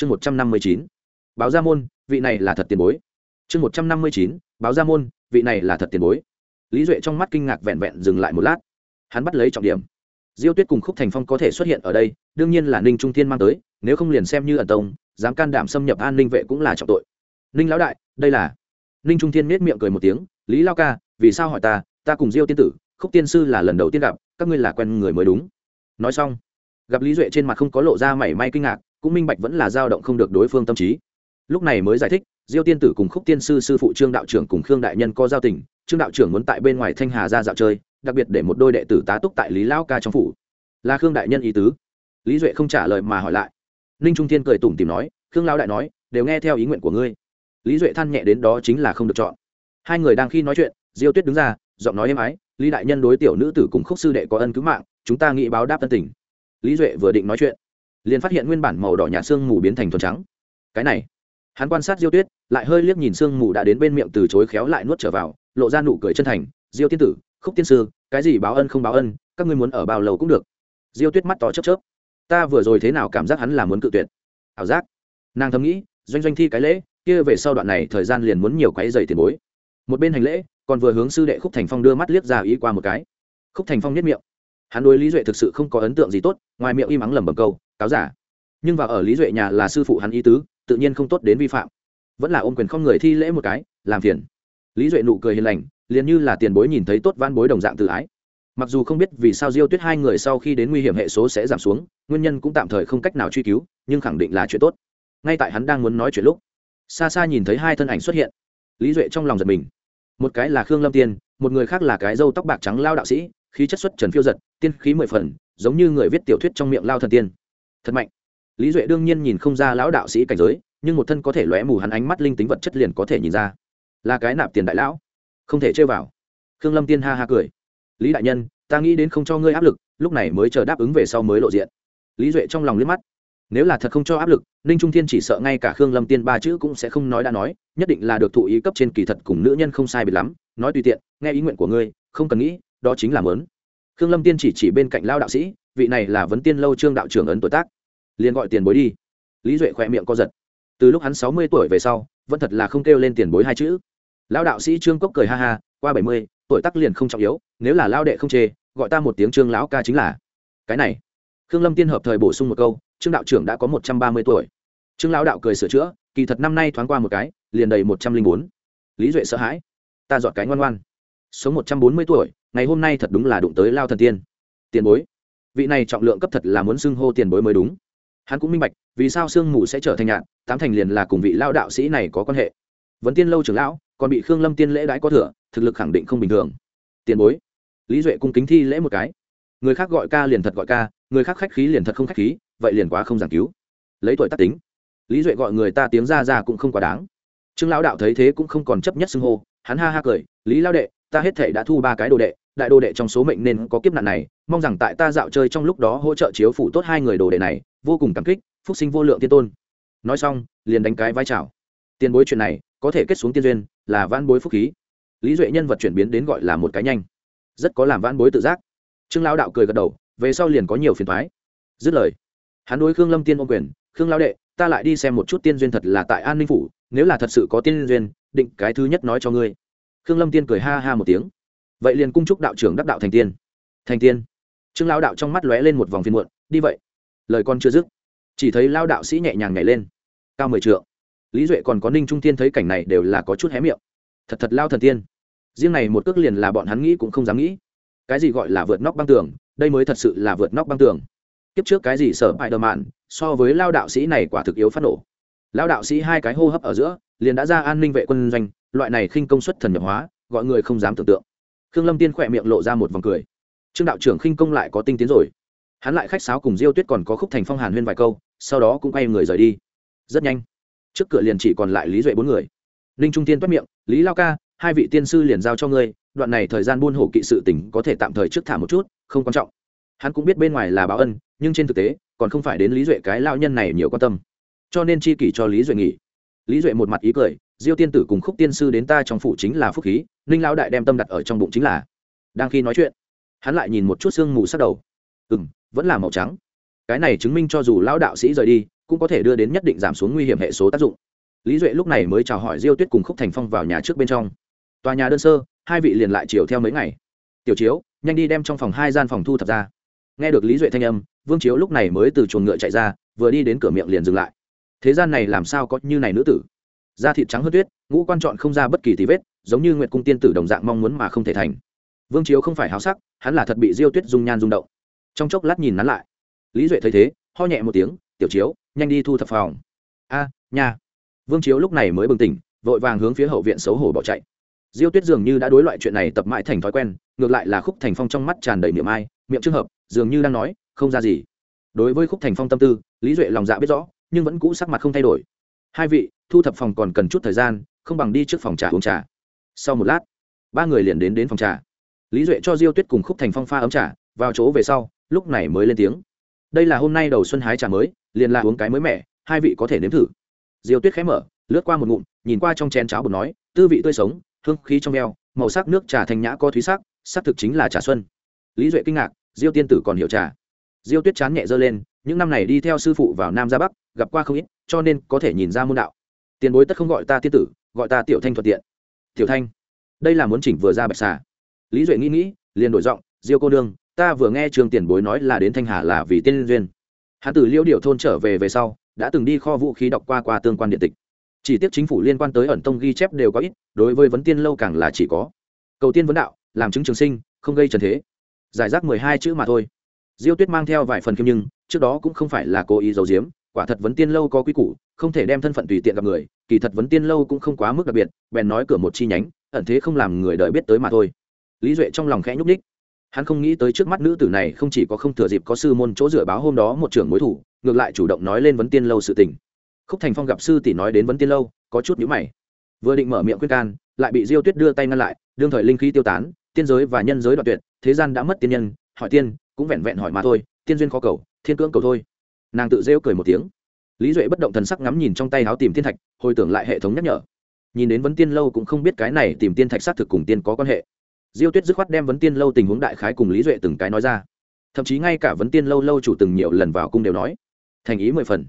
chương một trăm năm mươi chín, báo gia môn, vị này là thật tiền bối. Chương một trăm năm mươi chín, báo gia môn, vị này là thật tiền bối. Lý duệ trong mắt kinh ngạc vẹn vẹn dừng lại một lát. Hắn bắt lấy trọng điểm. Diêu tuyết cùng khúc thành phong có thể xuất hiện ở đây, đương nhiên là ninh trung thiên mang tới, nếu không liền xem như ẩn tông, dám can đảm xâm nhập an ninh vệ cũng là trọng tội. Ninh lão đại, đây là. Ninh trung thiên nết miệng cười một tiếng, lý lao ca, vì sao hỏi ta? Ta cùng diêu tiên tử, khúc tiên sư là lần đầu tiên gặp, các ngươi là quen người mới đúng. Nói xong, gặp lý duệ trên mặt không có lộ ra mảy may kinh ngạc cũng minh bạch vẫn là dao động không được đối phương tâm trí. Lúc này mới giải thích, diêu tiên tử cùng khúc tiên sư sư phụ trương đạo trưởng cùng khương đại nhân có giao tình, trương đạo trưởng muốn tại bên ngoài thanh hà ra dạo chơi, đặc biệt để một đôi đệ tử tá túc tại lý lao ca trong phủ. Là khương đại nhân ý tứ. Lý duệ không trả lời mà hỏi lại. Ninh trung thiên cười tủm tìm nói, khương Lão đại nói, đều nghe theo ý nguyện của ngươi. Lý duệ than nhẹ đến đó chính là không được chọn. Hai người đang khi nói chuyện, diêu tuyết đứng ra, giọng nói êm ái, lý đại nhân đối tiểu nữ tử cùng khúc sư đệ có ân cứu mạng, chúng ta nghĩ báo đáp tân tình. Lý duệ vừa định nói chuyện liền phát hiện nguyên bản màu đỏ nhạt xương mù biến thành thuần trắng. Cái này, hắn quan sát diêu tuyết, lại hơi liếc nhìn sương mù đã đến bên miệng từ chối khéo lại nuốt trở vào, lộ ra nụ cười chân thành. Diêu tiên tử, khúc tiên sư, cái gì báo ân không báo ân, các ngươi muốn ở bao lâu cũng được. Diêu tuyết mắt to chớp chớp. Ta vừa rồi thế nào cảm giác hắn là muốn cự tuyệt? Ảo giác. Nàng thầm nghĩ, doanh doanh thi cái lễ, kia về sau đoạn này thời gian liền muốn nhiều quái dày tiền bối. Một bên hành lễ, còn vừa hướng sư đệ khúc thành phong đưa mắt liếc ra ý qua một cái. Khúc thành phong nhất miệng. Hắn đối lý duệ thực sự không có ấn tượng gì tốt, ngoài miệng im ắng lẩm bẩm câu cáo giả. Nhưng vào ở lý duệ nhà là sư phụ hắn ý tứ, tự nhiên không tốt đến vi phạm. Vẫn là ôm quyền không người thi lễ một cái, làm phiền. Lý duệ nụ cười hiền lành, liền như là tiền bối nhìn thấy tốt van bối đồng dạng tự ái. Mặc dù không biết vì sao diêu tuyết hai người sau khi đến nguy hiểm hệ số sẽ giảm xuống, nguyên nhân cũng tạm thời không cách nào truy cứu, nhưng khẳng định là chuyện tốt. Ngay tại hắn đang muốn nói chuyện lúc, xa xa nhìn thấy hai thân ảnh xuất hiện. Lý duệ trong lòng giật mình. Một cái là khương lâm tiên, một người khác là cái dâu tóc bạc trắng lao đạo sĩ, khí chất xuất trần phiêu giật, tiên khí mười phần, giống như người viết tiểu thuyết trong miệng lao thần tiên thật mạnh. Lý duệ đương nhiên nhìn không ra lão đạo sĩ cảnh giới, nhưng một thân có thể lóe mù hắn ánh mắt linh tính vật chất liền có thể nhìn ra. Là cái nạp tiền đại lão. Không thể chơi vào. Khương lâm tiên ha ha cười. Lý đại nhân, ta nghĩ đến không cho ngươi áp lực, lúc này mới chờ đáp ứng về sau mới lộ diện. Lý duệ trong lòng liếc mắt. Nếu là thật không cho áp lực, ninh trung thiên chỉ sợ ngay cả khương lâm tiên ba chữ cũng sẽ không nói đã nói, nhất định là được thụ ý cấp trên kỳ thật cùng nữ nhân không sai biệt lắm, nói tùy tiện, nghe ý nguyện của ngươi, không cần nghĩ, đó chính là mớn. Khương lâm tiên chỉ chỉ bên cạnh lao đạo sĩ, vị này là vấn tiên lâu trương đạo trưởng ấn tuổi tác liền gọi tiền bối đi. Lý duệ khỏe miệng co giật. Từ lúc hắn sáu mươi tuổi về sau, vẫn thật là không kêu lên tiền bối hai chữ. Lao đạo sĩ trương cốc cười ha ha, qua bảy mươi, tuổi tắc liền không trọng yếu, nếu là lao đệ không chê, gọi ta một tiếng trương lão ca chính là. Cái này. Khương lâm tiên hợp thời bổ sung một câu, trương đạo trưởng đã có một trăm ba mươi tuổi. Trương lão đạo cười sửa chữa, kỳ thật năm nay thoáng qua một cái, liền đầy một trăm linh bốn. Lý duệ sợ hãi. Ta dọn cái ngoan ngoan. Số một trăm bốn mươi tuổi, ngày hôm nay thật đúng là đụng tới lao thần tiên. Tiền bối. Vị này trọng lượng cấp thật là muốn xưng hô tiền bối mới đúng hắn cũng minh bạch, vì sao sương mù sẽ trở thành nhạn, tám thành liền là cùng vị lao đạo sĩ này có quan hệ. Vấn tiên lâu trưởng lão, còn bị khương lâm tiên lễ đãi có thừa, thực lực khẳng định không bình thường. Tiền bối, lý duệ cung kính thi lễ một cái. Người khác gọi ca liền thật gọi ca, người khác khách khí liền thật không khách khí, vậy liền quá không giảng cứu. Lấy tuổi tác tính. Lý duệ gọi người ta tiếng ra ra cũng không quá đáng. Trương lão đạo thấy thế cũng không còn chấp nhất xưng hô, hắn ha ha cười, lý lao đệ, ta hết thể đã thu ba cái đồ đệ, đại đồ đệ trong số mệnh nên có kiếp nạn này, mong rằng tại ta dạo chơi trong lúc đó hỗ trợ chiếu phủ tốt hai người đồ đệ này vô cùng cảm kích, phúc sinh vô lượng tiên tôn. Nói xong, liền đánh cái vai trào tiền bối chuyện này, có thể kết xuống tiên duyên, là van bối phúc khí. Lý duệ nhân vật chuyển biến đến gọi là một cái nhanh. Rất có làm van bối tự giác. Trương lao đạo cười gật đầu, về sau liền có nhiều phiền thoái dứt lời, hắn đối khương lâm tiên ôm quyền, khương lao đệ, ta lại đi xem một chút tiên duyên thật là tại an ninh phủ, nếu là thật sự có tiên duyên, định cái thứ nhất nói cho ngươi. Khương lâm tiên cười ha ha một tiếng. Vậy liền cung chúc đạo trưởng đắc đạo thành tiên. Thành tiên? Trương lao đạo trong mắt lóe lên một vòng phiên muộn, đi vậy lời con chưa dứt. Chỉ thấy lao đạo sĩ nhẹ nhàng nhảy lên. Cao mười trượng. Lý duệ còn có ninh trung tiên thấy cảnh này đều là có chút hé miệng. Thật thật lao thần tiên. Riêng này một cước liền là bọn hắn nghĩ cũng không dám nghĩ. Cái gì gọi là vượt nóc băng tường, đây mới thật sự là vượt nóc băng tường. Kiếp trước cái gì sở bại đờ mạn, so với lao đạo sĩ này quả thực yếu phát nổ. Lao đạo sĩ hai cái hô hấp ở giữa, liền đã ra an ninh vệ quân doanh, loại này khinh công suất thần nhập hóa, gọi người không dám tưởng tượng. Khương lâm tiên khỏe miệng lộ ra một vòng cười. Trương đạo trưởng khinh công lại có tinh tiến rồi hắn lại khách sáo cùng diêu tuyết còn có khúc thành phong hàn huyên vài câu, sau đó cũng quay người rời đi. Rất nhanh, trước cửa liền chỉ còn lại lý duệ bốn người. Ninh trung tiên toát miệng, lý lao ca, hai vị tiên sư liền giao cho ngươi, đoạn này thời gian buôn hổ kỵ sự tỉnh có thể tạm thời trước thả một chút, không quan trọng. Hắn cũng biết bên ngoài là báo ân, nhưng trên thực tế, còn không phải đến lý duệ cái lao nhân này nhiều quan tâm. Cho nên chi kỷ cho lý duệ nghỉ. Lý duệ một mặt ý cười, diêu tiên tử cùng khúc tiên sư đến ta trong phủ chính là phúc khí, ninh lao đại đem tâm đặt ở trong bụng chính là. Đang khi nói chuyện, hắn lại nhìn một chút sương mù sắc đầu. Ừ m vẫn là màu trắng. Cái này chứng minh cho dù lão đạo sĩ rời đi, cũng có thể đưa đến nhất định giảm xuống nguy hiểm hệ số tác dụng. Lý duệ lúc này mới chào hỏi diêu tuyết cùng khúc thành phong vào nhà trước bên trong. Tòa nhà đơn sơ, hai vị liền lại chiều theo mấy ngày. Tiểu chiếu, nhanh đi đem trong phòng hai gian phòng thu thập ra. Nghe được lý duệ thanh âm, vương chiếu lúc này mới từ chuồng ngựa chạy ra, vừa đi đến cửa miệng liền dừng lại. Thế gian này làm sao có như này nữ tử? Da thịt trắng hơn tuyết, ngũ quan trọn không ra bất kỳ tí vết, giống như nguyệt cung tiên tử đồng dạng mong muốn mà không thể thành. Vương chiếu không phải háo sắc, hắn là thật bị diêu tuyết dung nhan rung động trong chốc lát nhìn nắn lại. Lý duệ thấy thế, ho nhẹ một tiếng, tiểu chiếu, nhanh đi thu thập phòng. A nhà vương chiếu lúc này mới bừng tỉnh, vội vàng hướng phía hậu viện xấu hổ bỏ chạy. Diêu tuyết dường như đã đối loại chuyện này tập mãi thành thói quen, ngược lại là khúc thành phong trong mắt tràn đầy miệng ai, miệng trường hợp, dường như đang nói, không ra gì. Đối với khúc thành phong tâm tư, lý duệ lòng dạ biết rõ, nhưng vẫn cũ sắc mặt không thay đổi. Hai vị, thu thập phòng còn cần chút thời gian, không bằng đi trước phòng trà uống trà. Sau một lát, ba người liền đến đến phòng trà. Lý duệ cho diêu tuyết cùng khúc thành phong pha ấm trà, vào chỗ về sau lúc này mới lên tiếng. Đây là hôm nay đầu xuân hái trà mới, liền là uống cái mới mẻ, hai vị có thể nếm thử. Diêu tuyết khẽ mở, lướt qua một ngụm, nhìn qua trong chén cháo bột nói, tư vị tươi sống, hương khí trong veo, màu sắc nước trà thanh nhã có thúy sắc sắc thực chính là trà xuân. Lý duệ kinh ngạc, diêu tiên tử còn hiểu trà. Diêu tuyết chán nhẹ dơ lên, những năm này đi theo sư phụ vào nam ra bắc, gặp qua không ít, cho nên có thể nhìn ra môn đạo. Tiền bối tất không gọi ta tiên tử, gọi ta tiểu thanh thuận tiện. Tiểu thanh, đây là muốn chỉnh vừa ra bạch xà. Lý duệ nghĩ nghĩ, liền đổi giọng, diêu cô nương ta vừa nghe trường tiền bối nói là đến thanh hà là vì tiên duyên. Hạ tử liêu điệu thôn trở về về sau, đã từng đi kho vũ khí đọc qua qua tương quan điện tịch. Chỉ tiếc chính phủ liên quan tới ẩn tông ghi chép đều có ít, đối với vấn tiên lâu càng là chỉ có. Cầu tiên vấn đạo, làm chứng trường sinh, không gây trần thế. Giải rác mười hai chữ mà thôi. Diêu tuyết mang theo vài phần kim nhưng, trước đó cũng không phải là cố ý giấu giếm, quả thật vấn tiên lâu có quy củ, không thể đem thân phận tùy tiện gặp người, kỳ thật vấn tiên lâu cũng không quá mức đặc biệt, bèn nói cửa một chi nhánh, ẩn thế không làm người đợi biết tới mà thôi. Lý duệ trong lòng khẽ nhúc ních hắn không nghĩ tới trước mắt nữ tử này không chỉ có không thừa dịp có sư môn chỗ dựa báo hôm đó một trưởng mối thủ, ngược lại chủ động nói lên vấn tiên lâu sự tình. Khúc thành phong gặp sư tỷ nói đến vấn tiên lâu, có chút nhữ mày. Vừa định mở miệng khuyên can, lại bị diêu tuyết đưa tay ngăn lại, đương thời linh khí tiêu tán, tiên giới và nhân giới đoạn tuyệt, thế gian đã mất tiên nhân, hỏi tiên, cũng vẹn vẹn hỏi mà thôi, tiên duyên khó cầu, thiên cưỡng cầu thôi. Nàng tự rêu cười một tiếng. Lý duệ bất động thần sắc ngắm nhìn trong tay áo tìm tiên thạch, hồi tưởng lại hệ thống nhắc nhở. Nhìn đến vấn tiên lâu cũng không biết cái này tìm tiên thạch xác thực cùng tiên có quan hệ diêu tuyết dứt khoát đem vấn tiên lâu tình huống đại khái cùng lý duệ từng cái nói ra. Thậm chí ngay cả vấn tiên lâu lâu chủ từng nhiều lần vào cung đều nói. Thành ý mười phần.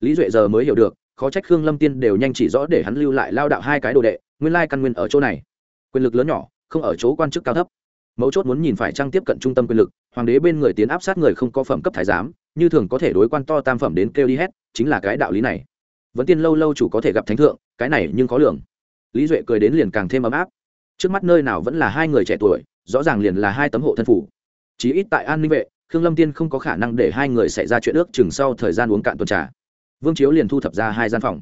Lý duệ giờ mới hiểu được, khó trách khương lâm tiên đều nhanh chỉ rõ để hắn lưu lại lao đạo hai cái đồ đệ, nguyên lai căn nguyên ở chỗ này. Quyền lực lớn nhỏ, không ở chỗ quan chức cao thấp. Mấu chốt muốn nhìn phải trang tiếp cận trung tâm quyền lực, hoàng đế bên người tiến áp sát người không có phẩm cấp thái giám, như thường có thể đối quan to tam phẩm đến kêu đi hết, chính là cái đạo lý này. Vẫn tiên lâu lâu chủ có thể gặp thánh thượng, cái này nhưng có lường. Lý duệ cười đến liền càng thêm ấm áp trước mắt nơi nào vẫn là hai người trẻ tuổi, rõ ràng liền là hai tấm hộ thân phủ. Chí ít tại an ninh vệ, khương lâm tiên không có khả năng để hai người xảy ra chuyện ước chừng sau thời gian uống cạn tuần trà. Vương chiếu liền thu thập ra hai gian phòng.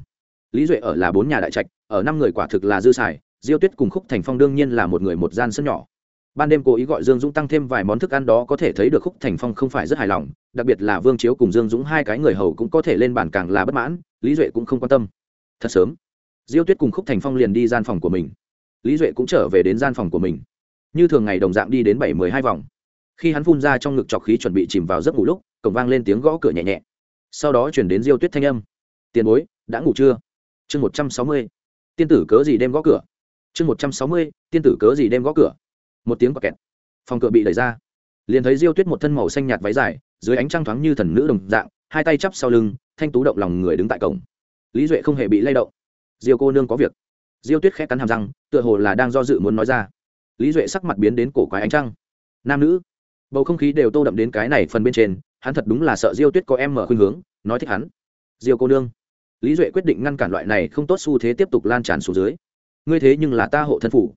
Lý duệ ở là bốn nhà đại trạch, ở năm người quả thực là dư xài, diêu tuyết cùng khúc thành phong đương nhiên là một người một gian sân nhỏ. Ban đêm cố ý gọi dương dũng tăng thêm vài món thức ăn đó có thể thấy được khúc thành phong không phải rất hài lòng, đặc biệt là vương chiếu cùng dương dũng hai cái người hầu cũng có thể lên bàn càng là bất mãn, lý duệ cũng không quan tâm. Thật sớm, diêu tuyết cùng khúc thành phong liền đi gian phòng của mình lý duệ cũng trở về đến gian phòng của mình. Như thường ngày đồng dạng đi đến bảy mười hai vòng. Khi hắn phun ra trong ngực trọc khí chuẩn bị chìm vào giấc ngủ lúc, cổng vang lên tiếng gõ cửa nhẹ nhẹ. Sau đó chuyển đến diêu tuyết thanh âm. Tiền bối, đã ngủ chưa? Chương một trăm sáu mươi. Tiên tử cớ gì đem gõ cửa? Chương một trăm sáu mươi, tiên tử cớ gì đem gõ cửa? Một tiếng quả kẹt. Phòng cửa bị đẩy ra. Liền thấy diêu tuyết một thân màu xanh nhạt váy dài, dưới ánh trăng thoáng như thần nữ đồng dạng, hai tay chắp sau lưng, thanh tú động lòng người đứng tại cổng. Lý duệ không hề bị lay động. Diêu cô nương có việc diêu tuyết khẽ cắn hàm răng, tựa hồ là đang do dự muốn nói ra. Lý duệ sắc mặt biến đến cổ quái ánh trăng. Nam nữ, bầu không khí đều tô đậm đến cái này phần bên trên, hắn thật đúng là sợ diêu tuyết có em mở khuynh hướng, nói thích hắn. Diêu cô nương, lý duệ quyết định ngăn cản loại này không tốt xu thế tiếp tục lan tràn xuống dưới. Ngươi thế nhưng là ta hộ thân phủ.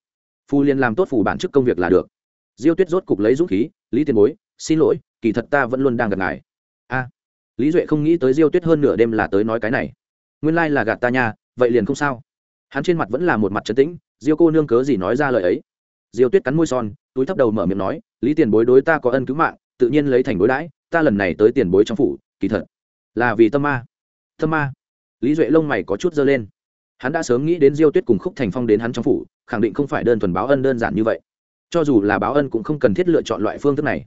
Phu liên làm tốt phủ bản chức công việc là được. Diêu tuyết rốt cục lấy dũng khí, lý tiền bối, xin lỗi, kỳ thật ta vẫn luôn đang gặp ngài. A. Lý duệ không nghĩ tới diêu tuyết hơn nửa đêm là tới nói cái này. Nguyên lai là gạt ta nha, vậy liền không sao hắn trên mặt vẫn là một mặt trấn tĩnh, diêu cô nương cớ gì nói ra lời ấy? Diêu tuyết cắn môi son, túi thấp đầu mở miệng nói, lý tiền bối đối ta có ân cứu mạng, tự nhiên lấy thành bối đãi, ta lần này tới tiền bối trong phủ, kỳ thật là vì tâm ma. Tâm ma? Lý duệ lông mày có chút dơ lên. Hắn đã sớm nghĩ đến diêu tuyết cùng khúc thành phong đến hắn trong phủ, khẳng định không phải đơn thuần báo ân đơn giản như vậy. Cho dù là báo ân cũng không cần thiết lựa chọn loại phương thức này,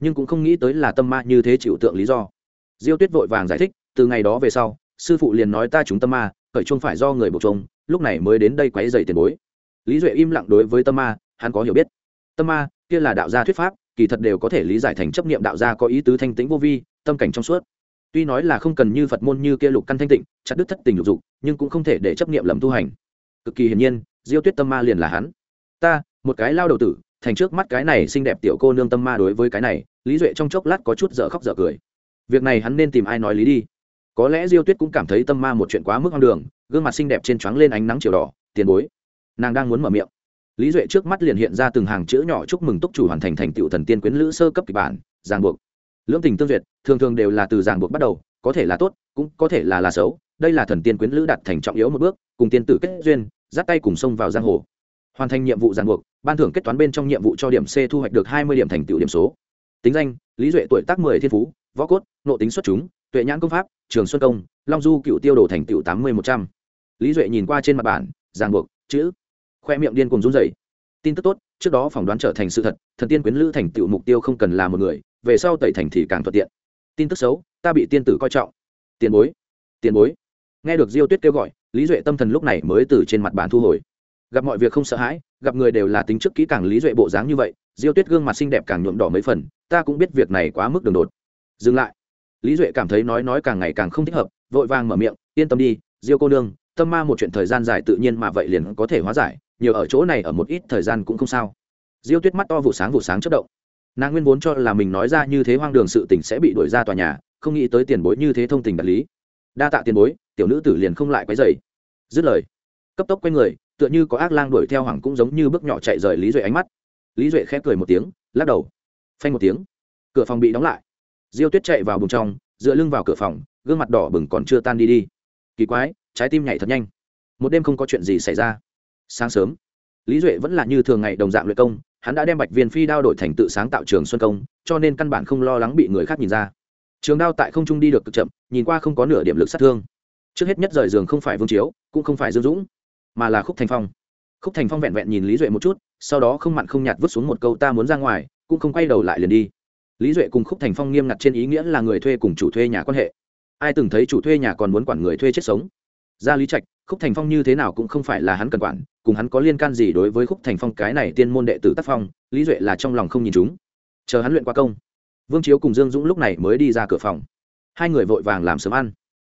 nhưng cũng không nghĩ tới là tâm ma như thế chịu tượng lý do. Diêu tuyết vội vàng giải thích, từ ngày đó về sau, sư phụ liền nói ta chúng tâm ma cởi chung phải do người buộc chung lúc này mới đến đây quấy dày tiền bối. Lý duệ im lặng đối với tâm ma, hắn có hiểu biết. Tâm ma, kia là đạo gia thuyết pháp, kỳ thật đều có thể lý giải thành chấp niệm đạo gia có ý tứ thanh tĩnh vô vi, tâm cảnh trong suốt. Tuy nói là không cần như phật môn như kia lục căn thanh tịnh, chặt đứt thất tình lục dục, nhưng cũng không thể để chấp niệm lầm tu hành. Cực kỳ hiển nhiên, diêu tuyết tâm ma liền là hắn. Ta, một cái lao đầu tử, thành trước mắt cái này xinh đẹp tiểu cô nương tâm ma đối với cái này, lý duệ trong chốc lát có chút dở khóc dở cười. Việc này hắn nên tìm ai nói lý đi? Có lẽ diêu tuyết cũng cảm thấy tâm ma một chuyện quá mức hoang đường, gương mặt xinh đẹp trên trắng lên ánh nắng chiều đỏ, tiền bối. Nàng đang muốn mở miệng. Lý duệ trước mắt liền hiện ra từng hàng chữ nhỏ chúc mừng túc chủ hoàn thành thành tựu thần tiên quyến lữ sơ cấp kịch bản ràng buộc. Lưỡng tình tương duyệt, thường thường đều là từ ràng buộc bắt đầu, có thể là tốt, cũng có thể là là xấu. Đây là thần tiên quyến lữ đặt thành trọng yếu một bước, cùng tiên tử kết duyên, dắt tay cùng sông vào giang hồ. Hoàn thành nhiệm vụ ràng buộc, ban thưởng kết toán bên trong nhiệm vụ cho điểm c thu hoạch được hai mươi điểm thành tựu điểm số. Tính danh, lý duệ tuổi tác mười thiên phú, võ cốt nộ tính xuất chúng tuệ nhãn công pháp, trường xuân công, long du cựu tiêu đồ thành tựu tám mươi một trăm. Lý duệ nhìn qua trên mặt bản, ràng buộc, chữ. Khoe miệng điên cùng run rẩy. Tin tức tốt, trước đó phỏng đoán trở thành sự thật, thần tiên quyến lữ thành tựu mục tiêu không cần là một người, về sau tẩy thành thì càng thuận tiện. Tin tức xấu, ta bị tiên tử coi trọng. Tiền bối tiền bối. Nghe được diêu tuyết kêu gọi, lý duệ tâm thần lúc này mới từ trên mặt bàn thu hồi. Gặp mọi việc không sợ hãi, gặp người đều là tính trước kỹ càng lý duệ bộ dáng như vậy, diêu tuyết gương mặt xinh đẹp càng nhuộm đỏ mấy phần, ta cũng biết việc này quá mức đường đột. Dừng lại lý duệ cảm thấy nói nói càng ngày càng không thích hợp, vội vàng mở miệng, yên tâm đi, diêu cô nương, tâm ma một chuyện thời gian dài tự nhiên mà vậy liền có thể hóa giải, nhiều ở chỗ này ở một ít thời gian cũng không sao. Diêu tuyết mắt to vụ sáng vụ sáng chất động. Nàng nguyên vốn cho là mình nói ra như thế hoang đường sự tình sẽ bị đuổi ra tòa nhà, không nghĩ tới tiền bối như thế thông tình đạt lý. Đa tạ tiền bối, tiểu nữ tử liền không lại quấy dày dứt lời, cấp tốc quay người, tựa như có ác lang đuổi theo hoàng cũng giống như bước nhỏ chạy rời lý duệ ánh mắt. Lý duệ khép cười một tiếng, lắc đầu. Phanh một tiếng, cửa phòng bị đóng lại diêu tuyết chạy vào bùng trong, dựa lưng vào cửa phòng, gương mặt đỏ bừng còn chưa tan đi đi. Kỳ quái, trái tim nhảy thật nhanh. Một đêm không có chuyện gì xảy ra. Sáng sớm, lý duệ vẫn là như thường ngày đồng dạng luyện công, hắn đã đem bạch viên phi đao đổi thành tự sáng tạo trường xuân công, cho nên căn bản không lo lắng bị người khác nhìn ra. Trường đao tại không trung đi được cực chậm, nhìn qua không có nửa điểm lực sát thương. Trước hết nhất rời giường không phải vương chiếu, cũng không phải dương dũng, mà là khúc thành phong. Khúc thành phong vẹn vẹn nhìn lý duệ một chút, sau đó không mặn không nhạt vứt xuống một câu ta muốn ra ngoài cũng không quay đầu lại liền đi lý duệ cùng khúc thành phong nghiêm ngặt trên ý nghĩa là người thuê cùng chủ thuê nhà quan hệ. Ai từng thấy chủ thuê nhà còn muốn quản người thuê chết sống? Ra lý trạch, khúc thành phong như thế nào cũng không phải là hắn cần quản, cùng hắn có liên can gì đối với khúc thành phong cái này tiên môn đệ tử tác phong, lý duệ là trong lòng không nhìn chúng. Chờ hắn luyện qua công, vương chiếu cùng dương dũng lúc này mới đi ra cửa phòng. Hai người vội vàng làm sớm ăn.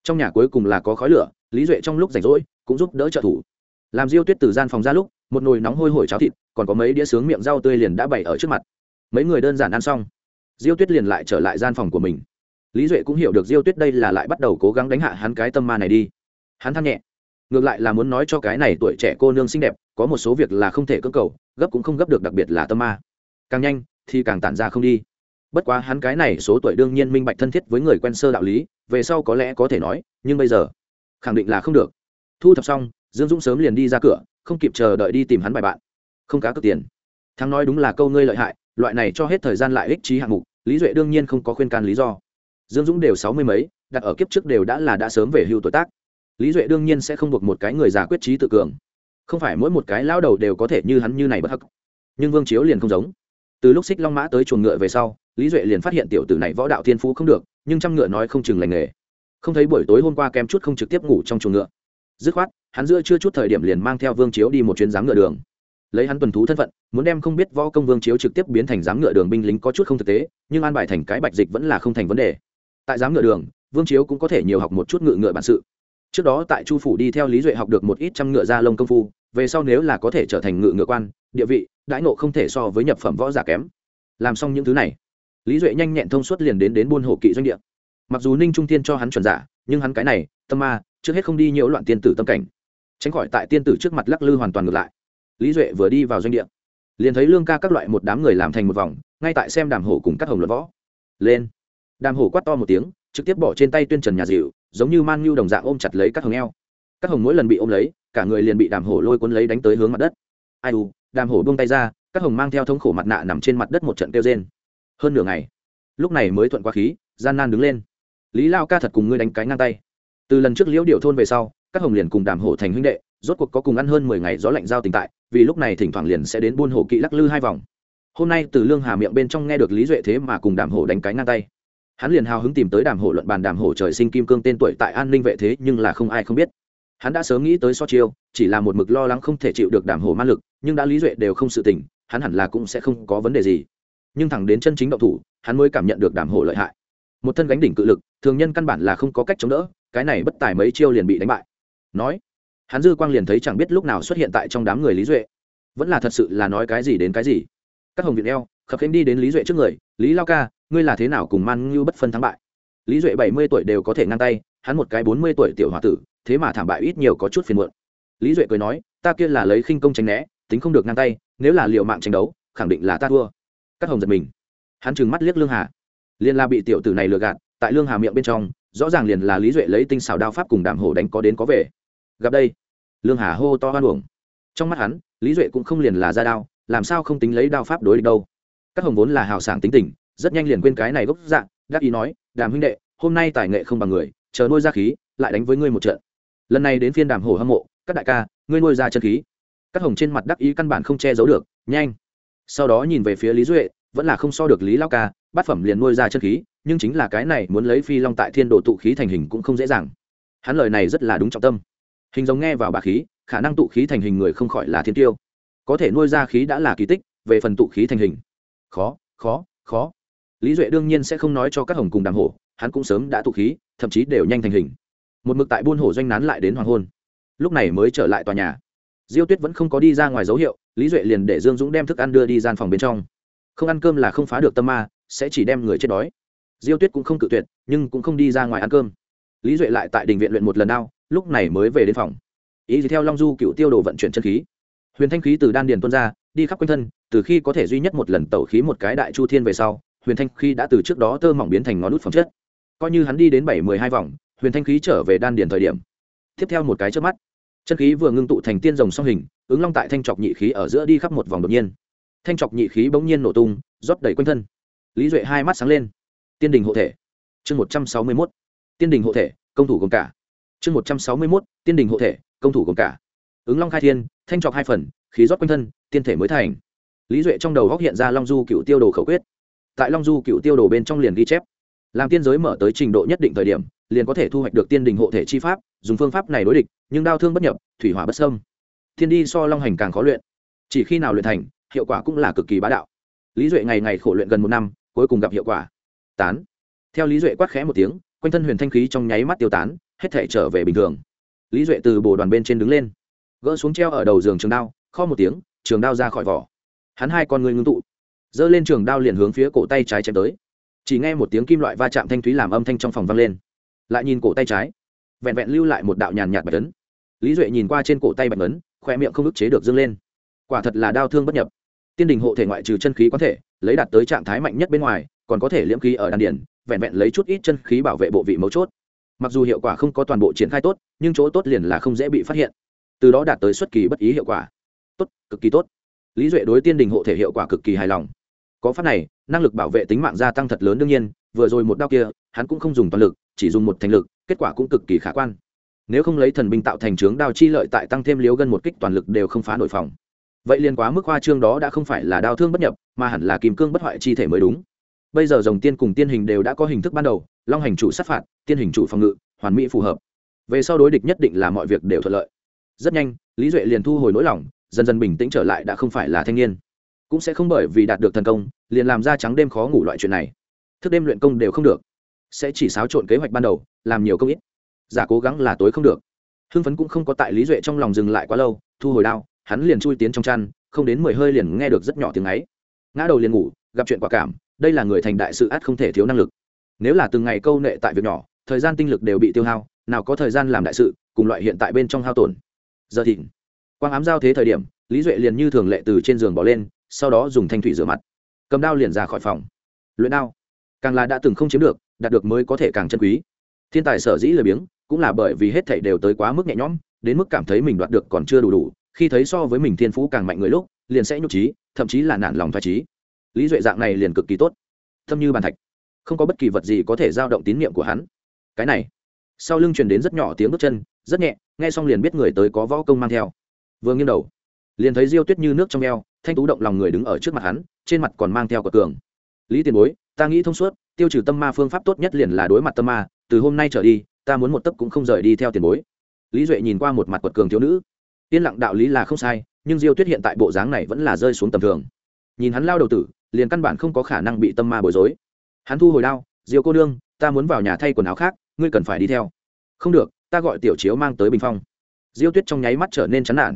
Trong nhà cuối cùng là có khói lửa, lý duệ trong lúc rảnh rỗi cũng giúp đỡ trợ thủ. Làm diêu tuyết từ gian phòng ra lúc, một nồi nóng hôi hổi cháo thịt, còn có mấy đĩa sướng miệng rau tươi liền đã bày ở trước mặt. Mấy người đơn giản ăn xong diêu tuyết liền lại trở lại gian phòng của mình. Lý duệ cũng hiểu được diêu tuyết đây là lại bắt đầu cố gắng đánh hạ hắn cái tâm ma này đi. Hắn than nhẹ, ngược lại là muốn nói cho cái này tuổi trẻ cô nương xinh đẹp, có một số việc là không thể cưỡng cầu, gấp cũng không gấp được đặc biệt là tâm ma. Càng nhanh, thì càng tản ra không đi. Bất quá hắn cái này số tuổi đương nhiên minh bạch thân thiết với người quen sơ đạo lý, về sau có lẽ có thể nói, nhưng bây giờ, khẳng định là không được. Thu thập xong, dương dũng sớm liền đi ra cửa, không kịp chờ đợi đi tìm hắn bài bạn. Không cá cược tiền. Thắng nói đúng là câu ngươi lợi hại loại này cho hết thời gian lại ích trí hạng mục, lý duệ đương nhiên không có khuyên can lý do. Dương dũng đều sáu mươi mấy, đặt ở kiếp trước đều đã là đã sớm về hưu tuổi tác. Lý duệ đương nhiên sẽ không buộc một cái người già quyết trí tự cường. Không phải mỗi một cái lao đầu đều có thể như hắn như này bất hắc. Nhưng vương chiếu liền không giống. Từ lúc xích long mã tới chuồng ngựa về sau, lý duệ liền phát hiện tiểu tử này võ đạo thiên phú không được, nhưng trăm ngựa nói không chừng lành nghề. Không thấy buổi tối hôm qua kém chút không trực tiếp ngủ trong chuồng ngựa. Dứt khoát, hắn giữa chưa chút thời điểm liền mang theo vương chiếu đi một chuyến dáng ngựa đường lấy hắn tuần thú thân phận, muốn đem không biết võ công vương chiếu trực tiếp biến thành giám ngựa đường binh lính có chút không thực tế, nhưng an bài thành cái bạch dịch vẫn là không thành vấn đề. Tại giám ngựa đường, vương chiếu cũng có thể nhiều học một chút ngựa ngựa bản sự. Trước đó tại chu phủ đi theo lý duệ học được một ít trăm ngựa da lông công phu, về sau nếu là có thể trở thành ngựa ngựa quan, địa vị, đãi nộ không thể so với nhập phẩm võ giả kém. Làm xong những thứ này, lý duệ nhanh nhẹn thông suốt liền đến đến buôn hồ kỵ doanh địa. Mặc dù ninh trung tiên cho hắn chuẩn giả, nhưng hắn cái này, tâm ma, trước hết không đi nhiễu loạn tiên tử tâm cảnh. Tránh khỏi tại tiên tử trước mặt lắc lư hoàn toàn ngược lại lý duệ vừa đi vào doanh địa, liền thấy lương ca các loại một đám người làm thành một vòng, ngay tại xem đàm hổ cùng các hồng luận võ. Lên. Đàm hổ quát to một tiếng, trực tiếp bỏ trên tay tuyên trần nhà dịu, giống như man nhu đồng dạng ôm chặt lấy các hồng eo. Các hồng mỗi lần bị ôm lấy, cả người liền bị đàm hổ lôi cuốn lấy đánh tới hướng mặt đất. Ai u, đàm hổ buông tay ra các hồng mang theo thống khổ mặt nạ nằm trên mặt đất một trận kêu rên. Hơn nửa ngày, lúc này mới thuận qua khí, gian nan đứng lên. Lý lao ca thật cùng ngươi đánh cái ngang tay. Từ lần trước liễu điệu thôn về sau các hồng liền cùng đàm hổ thành huynh đệ, rốt cuộc có cùng ăn hơn mười ngày gió lạnh giao tình tại vì lúc này thỉnh thoảng liền sẽ đến buôn hồ kỵ lắc lư hai vòng. Hôm nay từ lương hà miệng bên trong nghe được lý duệ thế mà cùng đàm hổ đánh cái ngang tay. Hắn liền hào hứng tìm tới đàm hổ luận bàn đàm hổ trời sinh kim cương tên tuổi tại an ninh vệ thế nhưng là không ai không biết. Hắn đã sớm nghĩ tới so chiêu, chỉ là một mực lo lắng không thể chịu được đàm hổ ma lực, nhưng đã lý duệ đều không sự tình, hắn hẳn là cũng sẽ không có vấn đề gì. Nhưng thẳng đến chân chính động thủ, hắn mới cảm nhận được đàm hổ lợi hại. Một thân gánh đỉnh cự lực, thường nhân căn bản là không có cách chống đỡ, cái này bất tài mấy chiêu liền bị đánh bại. Nói hắn dư quang liền thấy chẳng biết lúc nào xuất hiện tại trong đám người lý duệ. Vẫn là thật sự là nói cái gì đến cái gì. Các hồng viện eo, khập khánh đi đến lý duệ trước người, lý lao ca, ngươi là thế nào cùng man như bất phân thắng bại? Lý duệ bảy mươi tuổi đều có thể ngang tay, hắn một cái bốn mươi tuổi tiểu h o a tử, thế mà thảm bại ít nhiều có chút phiền muộn. Lý duệ cười nói, ta kia là lấy khinh công tránh né, tính không được ngang tay, nếu là liệu mạng tranh đấu, khẳng định là ta thua. Các hồng giật mình. Hắn trừng mắt liếc lương hà. Liên la bị tiểu tử này lừa gạt, tại lương hà miệng bên trong, rõ ràng liền là lý duệ lấy tinh xào đao pháp cùng đàm hổ đánh có đến có về gặp đây. Lương hà hô to hoan uổng. Trong mắt hắn, lý duệ cũng không liền là ra đao, làm sao không tính lấy đao pháp đối địch đâu. Các hồng vốn là hào sảng tính tình, rất nhanh liền quên cái này gốc dạng, đắc ý nói, đàm huynh đệ, hôm nay tài nghệ không bằng người, chờ nuôi ra khí, lại đánh với ngươi một trận. Lần này đến phiên đàm hổ hâm mộ, các đại ca, ngươi nuôi ra chân khí. Các hồng trên mặt đắc ý căn bản không che giấu được, nhanh. Sau đó nhìn về phía lý duệ, vẫn là không so được lý lao ca, bát phẩm liền nuôi ra chân khí, nhưng chính là cái này muốn lấy phi long tại thiên độ tụ khí thành hình cũng không dễ dàng. Hắn lời này rất là đúng trọng tâm hình giống nghe vào bà khí, khả năng tụ khí thành hình người không khỏi là thiên tiêu. Có thể nuôi ra khí đã là kỳ tích, về phần tụ khí thành hình. Khó khó khó. Lý duệ đương nhiên sẽ không nói cho các hồng cùng đàm hổ, hắn cũng sớm đã tụ khí, thậm chí đều nhanh thành hình. Một mực tại buôn hổ doanh nán lại đến hoàng hôn. Lúc này mới trở lại tòa nhà. Diêu tuyết vẫn không có đi ra ngoài dấu hiệu, lý duệ liền để dương dũng đem thức ăn đưa đi gian phòng bên trong. Không ăn cơm là không phá được tâm ma, sẽ chỉ đem người chết đói. Diêu tuyết cũng không cự tuyệt, nhưng cũng không đi ra ngoài ăn cơm. Lý duệ lại tại đình viện luyện một lần đao lúc này mới về đến phòng. Ý gì theo long du cựu tiêu đồ vận chuyển chân khí. Huyền thanh khí từ đan điền tuôn ra, đi khắp quanh thân, từ khi có thể duy nhất một lần tẩu khí một cái đại chu thiên về sau, huyền thanh khí đã từ trước đó tơ mỏng biến thành ngón nút phẩm chất. Coi như hắn đi đến bảy mười hai vòng, huyền thanh khí trở về đan điền thời điểm. Tiếp theo một cái trước mắt, chân khí vừa ngưng tụ thành tiên rồng song hình, ứng long tại thanh trọc nhị khí ở giữa đi khắp một vòng đột nhiên. Thanh trọc nhị khí bỗng nhiên nổ tung, rót đầy quanh thân. Lý duệ hai mắt sáng lên. Tiên đình hộ thể. Chương một trăm sáu mươi mốt. Tiên đình hộ thể, công thủ gồm cả chương một trăm sáu mươi mốt, tiên đình hộ thể, công thủ gồm cả. Ứng long khai thiên, thanh trọc hai phần, khí rót quanh thân, tiên thể mới thành. Lý duệ trong đầu góc hiện ra long du cựu tiêu đồ khẩu quyết. Tại long du cựu tiêu đồ bên trong liền ghi chép. Làm tiên giới mở tới trình độ nhất định thời điểm, liền có thể thu hoạch được tiên đình hộ thể chi pháp, dùng phương pháp này đối địch, nhưng đau thương bất nhập, thủy hỏa bất sâm thiên đi so long hành càng khó luyện. Chỉ khi nào luyện thành, hiệu quả cũng là cực kỳ bá đạo. Lý duệ ngày ngày khổ luyện gần một năm, cuối cùng gặp hiệu quả. Tán. Theo lý duệ quát khẽ một tiếng, quanh thân huyền thanh khí trong nháy mắt tiêu tán hết thể trở về bình thường. Lý duệ từ bồ đoàn bên trên đứng lên, gỡ xuống treo ở đầu giường trường đao, kho một tiếng, trường đao ra khỏi vỏ. Hắn hai con người ngưng tụ, giơ lên trường đao liền hướng phía cổ tay trái chém tới. Chỉ nghe một tiếng kim loại va chạm thanh thúy làm âm thanh trong phòng vang lên. Lại nhìn cổ tay trái, vẹn vẹn lưu lại một đạo nhàn nhạt bạch tấn lý duệ nhìn qua trên cổ tay bạch tấn khoe miệng không ức chế được dâng lên. Quả thật là đau thương bất nhập. Tiên đình hộ thể ngoại trừ chân khí có thể, lấy đạt tới trạng thái mạnh nhất bên ngoài, còn có thể liễm khí ở đan điển vẹn vẹn lấy chút ít chân khí bảo vệ bộ vị mấu chốt mặc dù hiệu quả không có toàn bộ triển khai tốt, nhưng chỗ tốt liền là không dễ bị phát hiện. Từ đó đạt tới xuất kỳ bất ý hiệu quả. Tốt, cực kỳ tốt. Lý duệ đối tiên đình hộ thể hiệu quả cực kỳ hài lòng. Có phát này, năng lực bảo vệ tính mạng gia tăng thật lớn đương nhiên, vừa rồi một đao kia, hắn cũng không dùng toàn lực, chỉ dùng một thành lực, kết quả cũng cực kỳ khả quan. Nếu không lấy thần binh tạo thành trướng đao chi lợi tại tăng thêm liếu gần một kích toàn lực đều không phá nổi phòng. Vậy liền quá mức hoa trương đó đã không phải là đao thương bất nhập, mà hẳn là kìm cương bất hoại chi thể mới đúng bây giờ dòng tiên cùng tiên hình đều đã có hình thức ban đầu, long hành chủ sát phạt, tiên hình chủ phòng ngự, hoàn mỹ phù hợp. Về sau đối địch nhất định là mọi việc đều thuận lợi. Rất nhanh, lý duệ liền thu hồi nỗi lòng, dần dần bình tĩnh trở lại đã không phải là thanh niên. Cũng sẽ không bởi vì đạt được thần công, liền làm ra trắng đêm khó ngủ loại chuyện này. Thức đêm luyện công đều không được. Sẽ chỉ xáo trộn kế hoạch ban đầu, làm nhiều công ít. Giả cố gắng là tối không được. Hưng phấn cũng không có tại lý duệ trong lòng dừng lại quá lâu, thu hồi đao, hắn liền chui tiến trong chăn, không đến mười hơi liền nghe được rất nhỏ tiếng ấy. Ngã đầu liền ngủ, gặp chuyện quả cảm đây là người thành đại sự át không thể thiếu năng lực. Nếu là từng ngày câu nệ tại việc nhỏ thời gian tinh lực đều bị tiêu hao nào có thời gian làm đại sự cùng loại hiện tại bên trong hao tổn. Giờ thì, quang ám giao thế thời điểm lý duệ liền như thường lệ từ trên giường bỏ lên sau đó dùng thanh thủy rửa mặt cầm đao liền ra khỏi phòng. Luyện đao càng là đã từng không chiếm được đạt được mới có thể càng chân quý. Thiên tài sở dĩ lười biếng cũng là bởi vì hết thảy đều tới quá mức nhẹ nhõm đến mức cảm thấy mình đoạt được còn chưa đủ đủ khi thấy so với mình thiên phú càng mạnh người lúc liền sẽ nhục trí thậm chí là nản lòng thoải trí lý duệ dạng này liền cực kỳ tốt. Thâm như bàn thạch. Không có bất kỳ vật gì có thể giao động tín nhiệm của hắn. Cái này. Sau lưng truyền đến rất nhỏ tiếng bước chân, rất nhẹ, nghe xong liền biết người tới có võ công mang theo. Vừa nghiêng đầu, liền thấy diêu tuyết như nước trong eo, thanh tú động lòng người đứng ở trước mặt hắn, trên mặt còn mang theo cờ cường. Lý tiền bối, ta nghĩ thông suốt, tiêu trừ tâm ma phương pháp tốt nhất liền là đối mặt tâm ma, từ hôm nay trở đi, ta muốn một tấc cũng không rời đi theo tiền bối. Lý duệ nhìn qua một mặt quật cường thiếu nữ. Yên lặng đạo lý là không sai, nhưng diêu tuyết hiện tại bộ dáng này vẫn là rơi xuống tầm thường. Nhìn hắn lao đầu tử liền căn bản không có khả năng bị tâm ma bối rối. Hắn thu hồi đao, diêu cô nương, ta muốn vào nhà thay quần áo khác, ngươi cần phải đi theo. Không được, ta gọi tiểu chiếu mang tới bình phong. Diêu tuyết trong nháy mắt trở nên chán nản.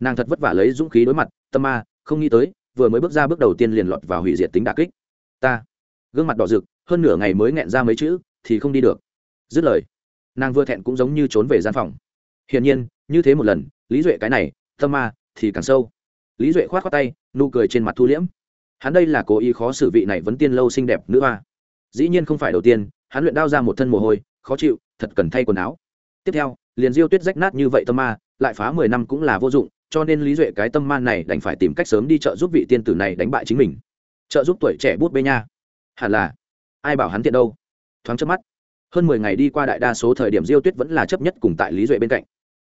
Nàng thật vất vả lấy dũng khí đối mặt, tâm ma, không nghĩ tới, vừa mới bước ra bước đầu tiên liền lọt vào hủy diệt tính đà kích. Ta. Gương mặt đỏ rực, hơn nửa ngày mới nghẹn ra mấy chữ, thì không đi được. Dứt lời, nàng vừa thẹn cũng giống như trốn về gian phòng. Hiển nhiên, như thế một lần, lý duệ cái này, tâm ma, thì càng sâu. Lý duệ khoát khoát tay, nụ cười trên mặt thu liễm hắn đây là cố ý khó xử vị này vẫn tiên lâu xinh đẹp nữ hoa. Dĩ nhiên không phải đầu tiên, hắn luyện đao ra một thân mồ hôi, khó chịu, thật cần thay quần áo. Tiếp theo, liền diêu tuyết rách nát như vậy tâm ma, lại phá mười năm cũng là vô dụng, cho nên lý duệ cái tâm ma này đành phải tìm cách sớm đi trợ giúp vị tiên tử này đánh bại chính mình. Trợ giúp tuổi trẻ bút bê nha. Hẳn là, ai bảo hắn tiện đâu? Thoáng chớp mắt, hơn mười ngày đi qua đại đa số thời điểm diêu tuyết vẫn là chấp nhất cùng tại lý duệ bên cạnh.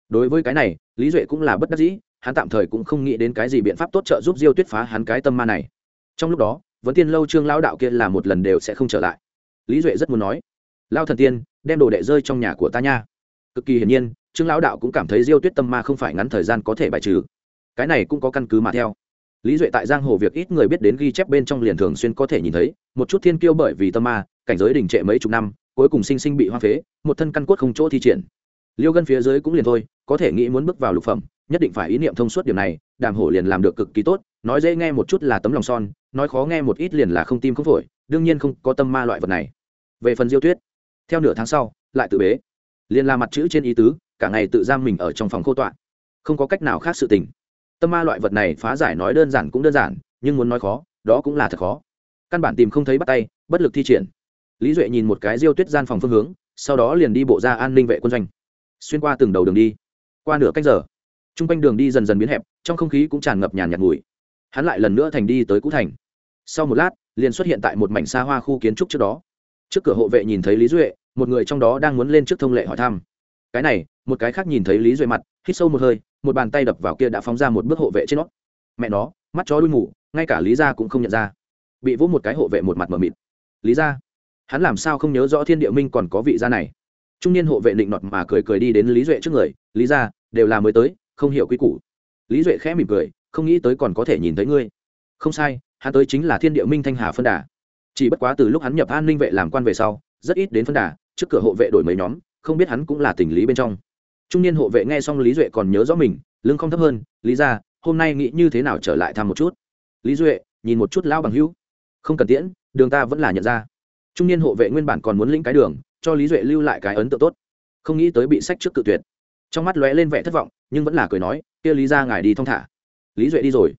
Đối với cái này, lý duệ cũng là bất đắc dĩ, hắn tạm thời cũng không nghĩ đến cái gì biện pháp tốt trợ giúp diêu tuyết phá hắn cái tâm ma này trong lúc đó vẫn tiên lâu trương lao đạo kia là một lần đều sẽ không trở lại. Lý duệ rất muốn nói lao thần tiên, đem đồ đệ rơi trong nhà của ta nha. Cực kỳ hiển nhiên, trương lão đạo cũng cảm thấy diêu tuyết tâm ma không phải ngắn thời gian có thể bài trừ. Cái này cũng có căn cứ mà theo. Lý duệ tại giang hồ việc ít người biết đến ghi chép bên trong liền thường xuyên có thể nhìn thấy, một chút thiên kiêu bởi vì tâm ma, cảnh giới đình trệ mấy chục năm, cuối cùng sinh sinh bị hoa phế, một thân căn cốt không chỗ thi triển. Liêu gân phía dưới cũng liền thôi, có thể nghĩ muốn bước vào lục phẩm nhất định phải ý niệm thông suốt điều này, đàm hổ liền làm được cực kỳ tốt, nói dễ nghe một chút là tấm lòng son, nói khó nghe một ít liền là không tim không phổi, đương nhiên không có tâm ma loại vật này. Về phần diêu tuyết, theo nửa tháng sau, lại tự bế. Liền là mặt chữ trên ý tứ, cả ngày tự giam mình ở trong phòng khô tọa. Không có cách nào khác sự tình. Tâm ma loại vật này phá giải nói đơn giản cũng đơn giản, nhưng muốn nói khó, đó cũng là thật khó. Căn bản tìm không thấy bắt tay, bất lực thi triển. Lý duệ nhìn một cái diêu tuyết gian phòng phương hướng, sau đó liền đi bộ ra an ninh vệ quân doanh. Xuyên qua từng đầu đường đi. Qua nửa cách giờ t r u n g quanh đường đi dần dần biến hẹp, trong không khí cũng tràn ngập nhàn nhạt mùi. Hắn lại lần nữa thành đi tới cũ thành. Sau một lát, liền xuất hiện tại một mảnh xa hoa khu kiến trúc trước đó. Trước cửa hộ vệ nhìn thấy lý duệ, một người trong đó đang muốn lên trước thông lệ hỏi thăm. Cái này, một cái khác nhìn thấy lý duệ mặt, hít sâu một hơi, một bàn tay đập vào kia đã phóng ra một bước hộ vệ trên nó. Mẹ nó, mắt chó đuôi mù, ngay cả lý gia cũng không nhận ra. Bị vỗ một cái hộ vệ một mặt mờ mịt. Lý gia, hắn làm sao không nhớ rõ thiên địa minh còn có vị gia này? Trung niên hộ vệ định nọt mà cười cười đi đến lý duệ trước người. Lý gia, đều là mới tới không hiểu quy củ. Lý duệ khẽ mỉm cười, không nghĩ tới còn có thể nhìn thấy ngươi. Không sai, hắn tới chính là thiên địa minh thanh hà phân đà. Chỉ bất quá từ lúc hắn nhập an ninh vệ làm quan về sau, rất ít đến phân đà, trước cửa hộ vệ đổi mấy nhóm, không biết hắn cũng là tình lý bên trong. Trung niên hộ vệ nghe xong lý duệ còn nhớ rõ mình, lưng không thấp hơn, lý ra hôm nay nghĩ như thế nào trở lại thăm một chút? Lý duệ, nhìn một chút lão bằng hữu. Không cần tiễn, đường ta vẫn là nhận ra. Trung niên hộ vệ nguyên bản còn muốn lĩnh cái đường, cho lý duệ lưu lại cái ấn tượng tốt. Không nghĩ tới bị sách trước cự tuyệt trong mắt lóe lên vẻ thất vọng, nhưng vẫn là cười nói, kia lý ra ngài đi thong thả. Lý duệ đi rồi.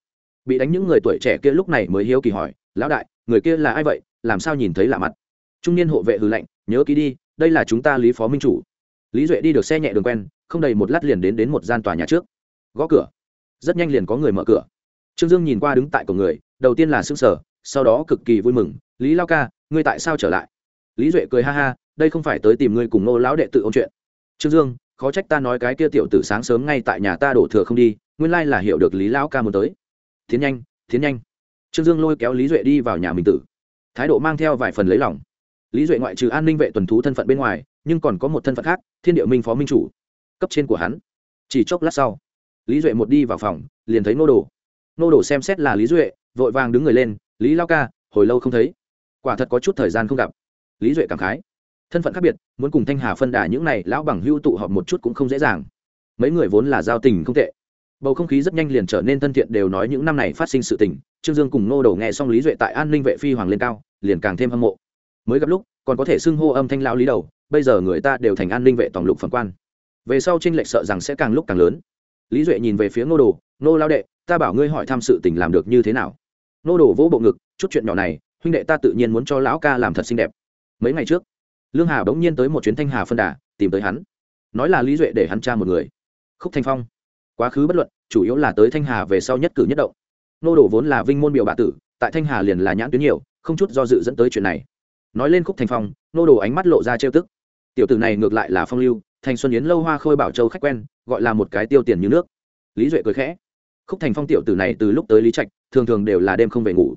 Bị đánh những người tuổi trẻ kia lúc này mới hiếu kỳ hỏi, lão đại, người kia là ai vậy? Làm sao nhìn thấy lạ mặt? Trung niên hộ vệ hư lệnh nhớ ký đi, đây là chúng ta lý phó minh chủ. Lý duệ đi được xe nhẹ đường quen, không đầy một lát liền đến đến một gian tòa nhà trước. Gõ cửa. Rất nhanh liền có người mở cửa. Trương dương nhìn qua đứng tại cổng người, đầu tiên là s ư n g sở sau đó cực kỳ vui mừng, lý lao ca, ngươi tại sao trở lại? Lý duệ cười ha ha, đây không phải tới tìm ngươi cùng nô lão đệ tự ôn chuyện. Trương dương khó trách ta nói cái kia tiểu tử sáng sớm ngay tại nhà ta đổ thừa không đi, nguyên lai là hiểu được lý lão ca muốn tới. Tiến nhanh tiến nhanh. Trương dương lôi kéo lý duệ đi vào nhà mình tử. Thái độ mang theo vài phần lấy lòng. Lý duệ ngoại trừ an ninh vệ tuần thú thân phận bên ngoài, nhưng còn có một thân phận khác, thiên địa minh phó minh chủ. Cấp trên của hắn. Chỉ chốc lát sau, lý duệ một đi vào phòng, liền thấy nô đồ. Nô đồ xem xét là lý duệ, vội vàng đứng người lên, lý lao ca, hồi lâu không thấy. Quả thật có chút thời gian không gặp. Lý duệ cảm khái thân phận khác biệt, muốn cùng thanh hà phân đà những này, lão bằng hưu tụ họp một chút cũng không dễ dàng. Mấy người vốn là giao tình không tệ. Bầu không khí rất nhanh liền trở nên thân thiện đều nói những năm này phát sinh sự tình, trương dương cùng nô đầu nghe xong lý duệ tại an ninh vệ phi hoàng lên cao, liền càng thêm hâm mộ. Mới gặp lúc, còn có thể xưng hô âm thanh lão lý đầu, bây giờ người ta đều thành an ninh vệ tổng lục phẩm quan. Về sau tranh lệch sợ rằng sẽ càng lúc càng lớn. Lý duệ nhìn về phía nô đồ nô lao đệ, ta bảo ngươi hỏi thăm sự tình làm được như thế nào? Nô đồ vỗ bộ ngực, chút chuyện nhỏ này, huynh đệ ta tự nhiên muốn cho lão ca làm thật xinh đẹp. Mấy ngày trước lương hà bỗng nhiên tới một chuyến thanh hà phân đà, tìm tới hắn. Nói là lý duệ để hắn tra một người. Khúc thanh phong. Quá khứ bất luận, chủ yếu là tới thanh hà về sau nhất cử nhất động. Nô đồ vốn là vinh môn biểu bạ tử, tại thanh hà liền là nhãn tuyến nhiều, không chút do dự dẫn tới chuyện này. Nói lên khúc thanh phong, nô đồ ánh mắt lộ ra trêu tức. Tiểu tử này ngược lại là phong lưu thành xuân yến lâu hoa khôi bảo châu khách quen, gọi là một cái tiêu tiền như nước. Lý duệ cười khẽ. Khúc thành phong tiểu tử này từ lúc tới lý trạch, thường thường đều là đêm không về ngủ.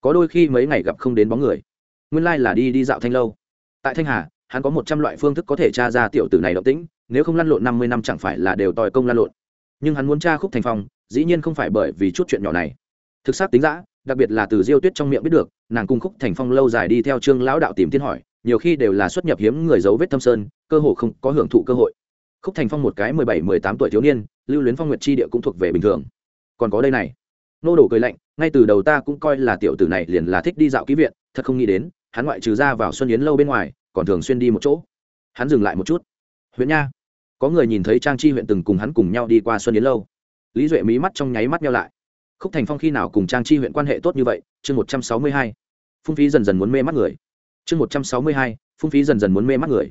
Có đôi khi mấy ngày gặp không đến bóng người. Nguyên lai là đi đi dạo thanh lâu tại thanh hà, hắn có một trăm loại phương thức có thể tra ra tiểu tử này động tĩnh, nếu không lăn lộn năm mươi năm chẳng phải là đều tòi công lăn lộn. Nhưng hắn muốn tra khúc thành phong, dĩ nhiên không phải bởi vì chút chuyện nhỏ này. Thực xác tính giã đặc biệt là từ diêu tuyết trong miệng biết được, nàng cung khúc thành phong lâu dài đi theo trương lão đạo tìm tiên hỏi, nhiều khi đều là xuất nhập hiếm người giấu vết thâm sơn, cơ hồ không có hưởng thụ cơ hội. Khúc thành phong một cái mười bảy, mười tám tuổi thiếu niên, lưu luyến phong nguyệt chi địa cũng thuộc về bình thường. Còn có đây này. Nô đổ cười lạnh, ngay từ đầu ta cũng coi là tiểu tử này liền là thích đi dạo ký viện thật không nghĩ đến, hắn ngoại trừ ra vào xuân yến lâu bên ngoài, còn thường xuyên đi một chỗ. Hắn dừng lại một chút. Huyện nha. Có người nhìn thấy trang chi huyện từng cùng hắn cùng nhau đi qua xuân yến lâu. Lý duệ mí mắt trong nháy mắt nhau lại. Khúc thành phong khi nào cùng trang chi huyện quan hệ tốt như vậy? Chương một trăm sáu mươi hai. Phung phí dần dần muốn mê mắt người. Chương một trăm sáu mươi hai. Phung phí dần dần muốn mê mắt người.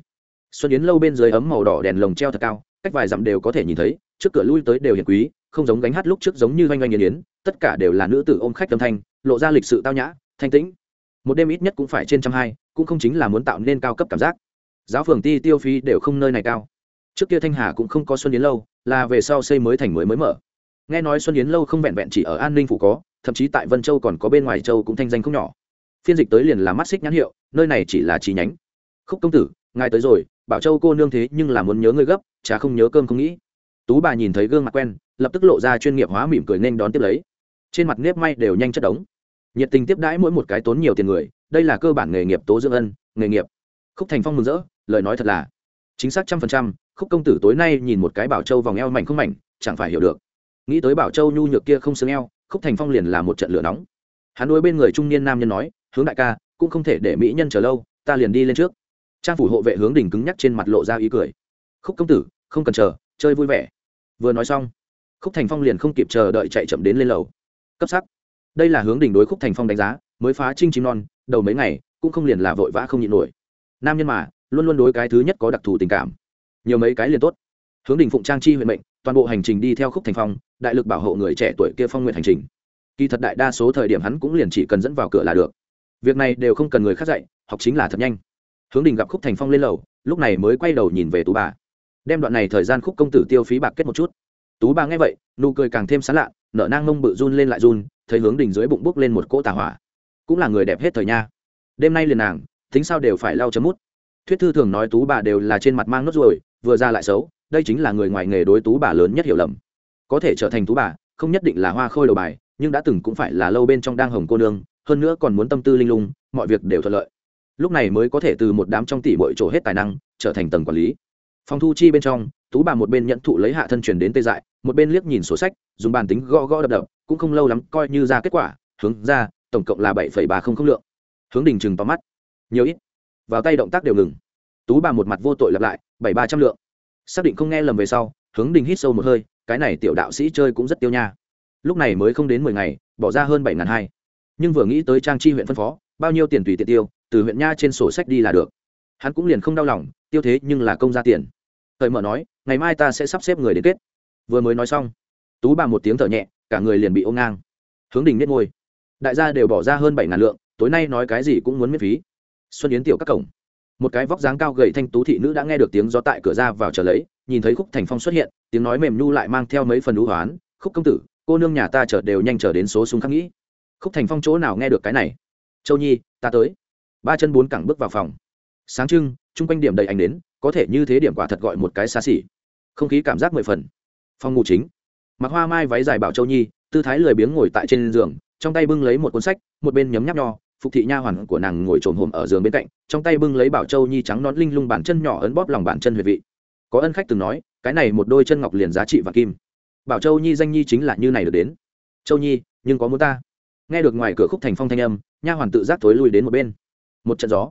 Xuân yến lâu bên dưới ấm màu đỏ đèn lồng treo thật cao, cách vài dặm đều có thể nhìn thấy, trước cửa lui tới đều hiền quý, không giống gánh hát lúc trước giống như oanh oanh yến yến, tất cả đều là nữ tử ôm khách tâm thanh, lộ ra lịch sự tao nhã, thanh tĩnh một đêm ít nhất cũng phải trên trăm hai, cũng không chính là muốn tạo nên cao cấp cảm giác. Giáo phường ti tiêu phí đều không nơi này cao. Trước kia thanh hà cũng không có xuân yến lâu, là về sau xây mới thành mới mới mở. Nghe nói xuân yến lâu không vẹn vẹn chỉ ở an ninh phủ có, thậm chí tại vân châu còn có bên ngoài châu cũng thanh danh không nhỏ. Phiên dịch tới liền là mắt xích nhãn hiệu, nơi này chỉ là chi nhánh. Khúc công tử, ngài tới rồi, bảo châu cô nương thế nhưng là muốn nhớ ngươi gấp, chả không nhớ cơm không nghĩ. Tú bà nhìn thấy gương mặt quen, lập tức lộ ra chuyên nghiệp hóa mỉm cười nên đón tiếp lấy. Trên mặt nếp may đều nhanh chất đống nhiệt tình tiếp đãi mỗi một cái tốn nhiều tiền người, đây là cơ bản nghề nghiệp tố dưỡng ân, nghề nghiệp. Khúc thành phong mừng rỡ, lời nói thật là, chính xác trăm phần trăm, khúc công tử tối nay nhìn một cái bảo châu vòng eo mảnh không mảnh, chẳng phải hiểu được. Nghĩ tới bảo châu nhu nhược kia không xương eo, khúc thành phong liền là một trận lửa nóng. Hắn đối bên người trung niên nam nhân nói, hướng đại ca, cũng không thể để mỹ nhân chờ lâu, ta liền đi lên trước. Trang phủ hộ vệ hướng đình cứng nhắc trên mặt lộ ra ý cười. Khúc công tử, không cần chờ, chơi vui vẻ. Vừa nói xong, khúc thành phong liền không kịp chờ đợi chạy chậm đến lên lầu. Cấp sắc đây là hướng đỉnh đối khúc thành phong đánh giá, mới phá trinh chim non, đầu mấy ngày, cũng không liền là vội vã không nhịn nổi. Nam nhân mà, luôn luôn đối cái thứ nhất có đặc thù tình cảm. Nhiều mấy cái liền tốt. Hướng đỉnh phụng trang chi huyện mệnh, toàn bộ hành trình đi theo khúc thành phong, đại lực bảo hộ người trẻ tuổi kia phong nguyện hành trình. Kỳ thật đại đa số thời điểm hắn cũng liền chỉ cần dẫn vào cửa là được. Việc này đều không cần người khác dạy, học chính là thật nhanh. Hướng đình gặp khúc thành phong lên lầu, lúc này mới quay đầu nhìn về tú bà. Đem đoạn này thời gian khúc công tử tiêu phí bạc kết một chút. Tú bà nghe vậy, nụ cười càng thêm sán lạ, nở nang mông bự run lên lại run thấy hướng đình dưới bụng bốc lên một cỗ tà hỏa. Cũng là người đẹp hết thời nha. Đêm nay liền nàng, tính sao đều phải lau chấm mút. Thuyết thư thường nói tú bà đều là trên mặt mang nốt ruồi, vừa ra lại xấu, đây chính là người ngoài nghề đối tú bà lớn nhất hiểu lầm. Có thể trở thành tú bà, không nhất định là hoa khôi đầu bài, nhưng đã từng cũng phải là lâu bên trong đang hồng cô nương, hơn nữa còn muốn tâm tư linh lung, mọi việc đều thuận lợi. Lúc này mới có thể từ một đám trong tỷ bội trổ hết tài năng, trở thành tầng quản lý phòng thu chi bên trong, tú bà một bên nhận thụ lấy hạ thân truyền đến tê dại, một bên liếc nhìn sổ sách, dùng bàn tính gõ gõ đập đập, cũng không lâu lắm coi như ra kết quả, hướng ra, tổng cộng là bảy ba không không lượng. Hướng đình chừng tóm mắt. Nhiều ít. Vào tay động tác đều ngừng. Tú bà một mặt vô tội lặp lại, bảy ba trăm lượng. Xác định không nghe lầm về sau, hướng đình hít sâu một hơi, cái này tiểu đạo sĩ chơi cũng rất tiêu nha. Lúc này mới không đến mười ngày, bỏ ra hơn bảy ngàn hai. Nhưng vừa nghĩ tới trang chi huyện phân phó, bao nhiêu tiền tùy tiện tiêu, từ huyện nha trên sổ sách đi là được. Hắn cũng liền không đau lòng, tiêu thế nhưng là công ra tiền thời mở nói, ngày mai ta sẽ sắp xếp người đến kết. Vừa mới nói xong, tú bà một tiếng thở nhẹ, cả người liền bị ôm ngang. Hướng đình nết ngôi đại gia đều bỏ ra hơn bảy ngàn lượng, tối nay nói cái gì cũng muốn miễn phí. Xuân yến tiểu các cổng. Một cái vóc dáng cao gầy thanh tú thị nữ đã nghe được tiếng gió tại cửa ra vào trở lấy, nhìn thấy khúc thành phong xuất hiện, tiếng nói mềm nhu lại mang theo mấy phần đũ hoán, khúc công tử, cô nương nhà ta chợt đều nhanh trở đến số súng khắc nghĩ. Khúc thành phong chỗ nào nghe được cái này? Châu nhi, ta tới. Ba chân bốn cẳng bước vào phòng. Sáng trưng, chung quanh điểm đầy ảnh đến có thể như thế điểm quả thật gọi một cái xa xỉ. Không khí cảm giác mười phần. Phòng ngủ chính. Mặc hoa mai váy dài bảo châu nhi, tư thái lười biếng ngồi tại trên giường, trong tay bưng lấy một cuốn sách, một bên nhấm nháp nho, phục thị nha hoàn của nàng ngồi trồn hồm ở giường bên cạnh, trong tay bưng lấy bảo châu nhi trắng nón linh lung bàn chân nhỏ ấn bóp lòng bàn chân huyệt vị. Có ân khách từng nói, cái này một đôi chân ngọc liền giá trị và kim. Bảo châu nhi danh nhi chính là như này được đến. Châu nhi, nhưng có muốn ta? Nghe được ngoài cửa khúc thành phong thanh âm, nha hoàn tự giác thối lui đến một bên. Một trận gió.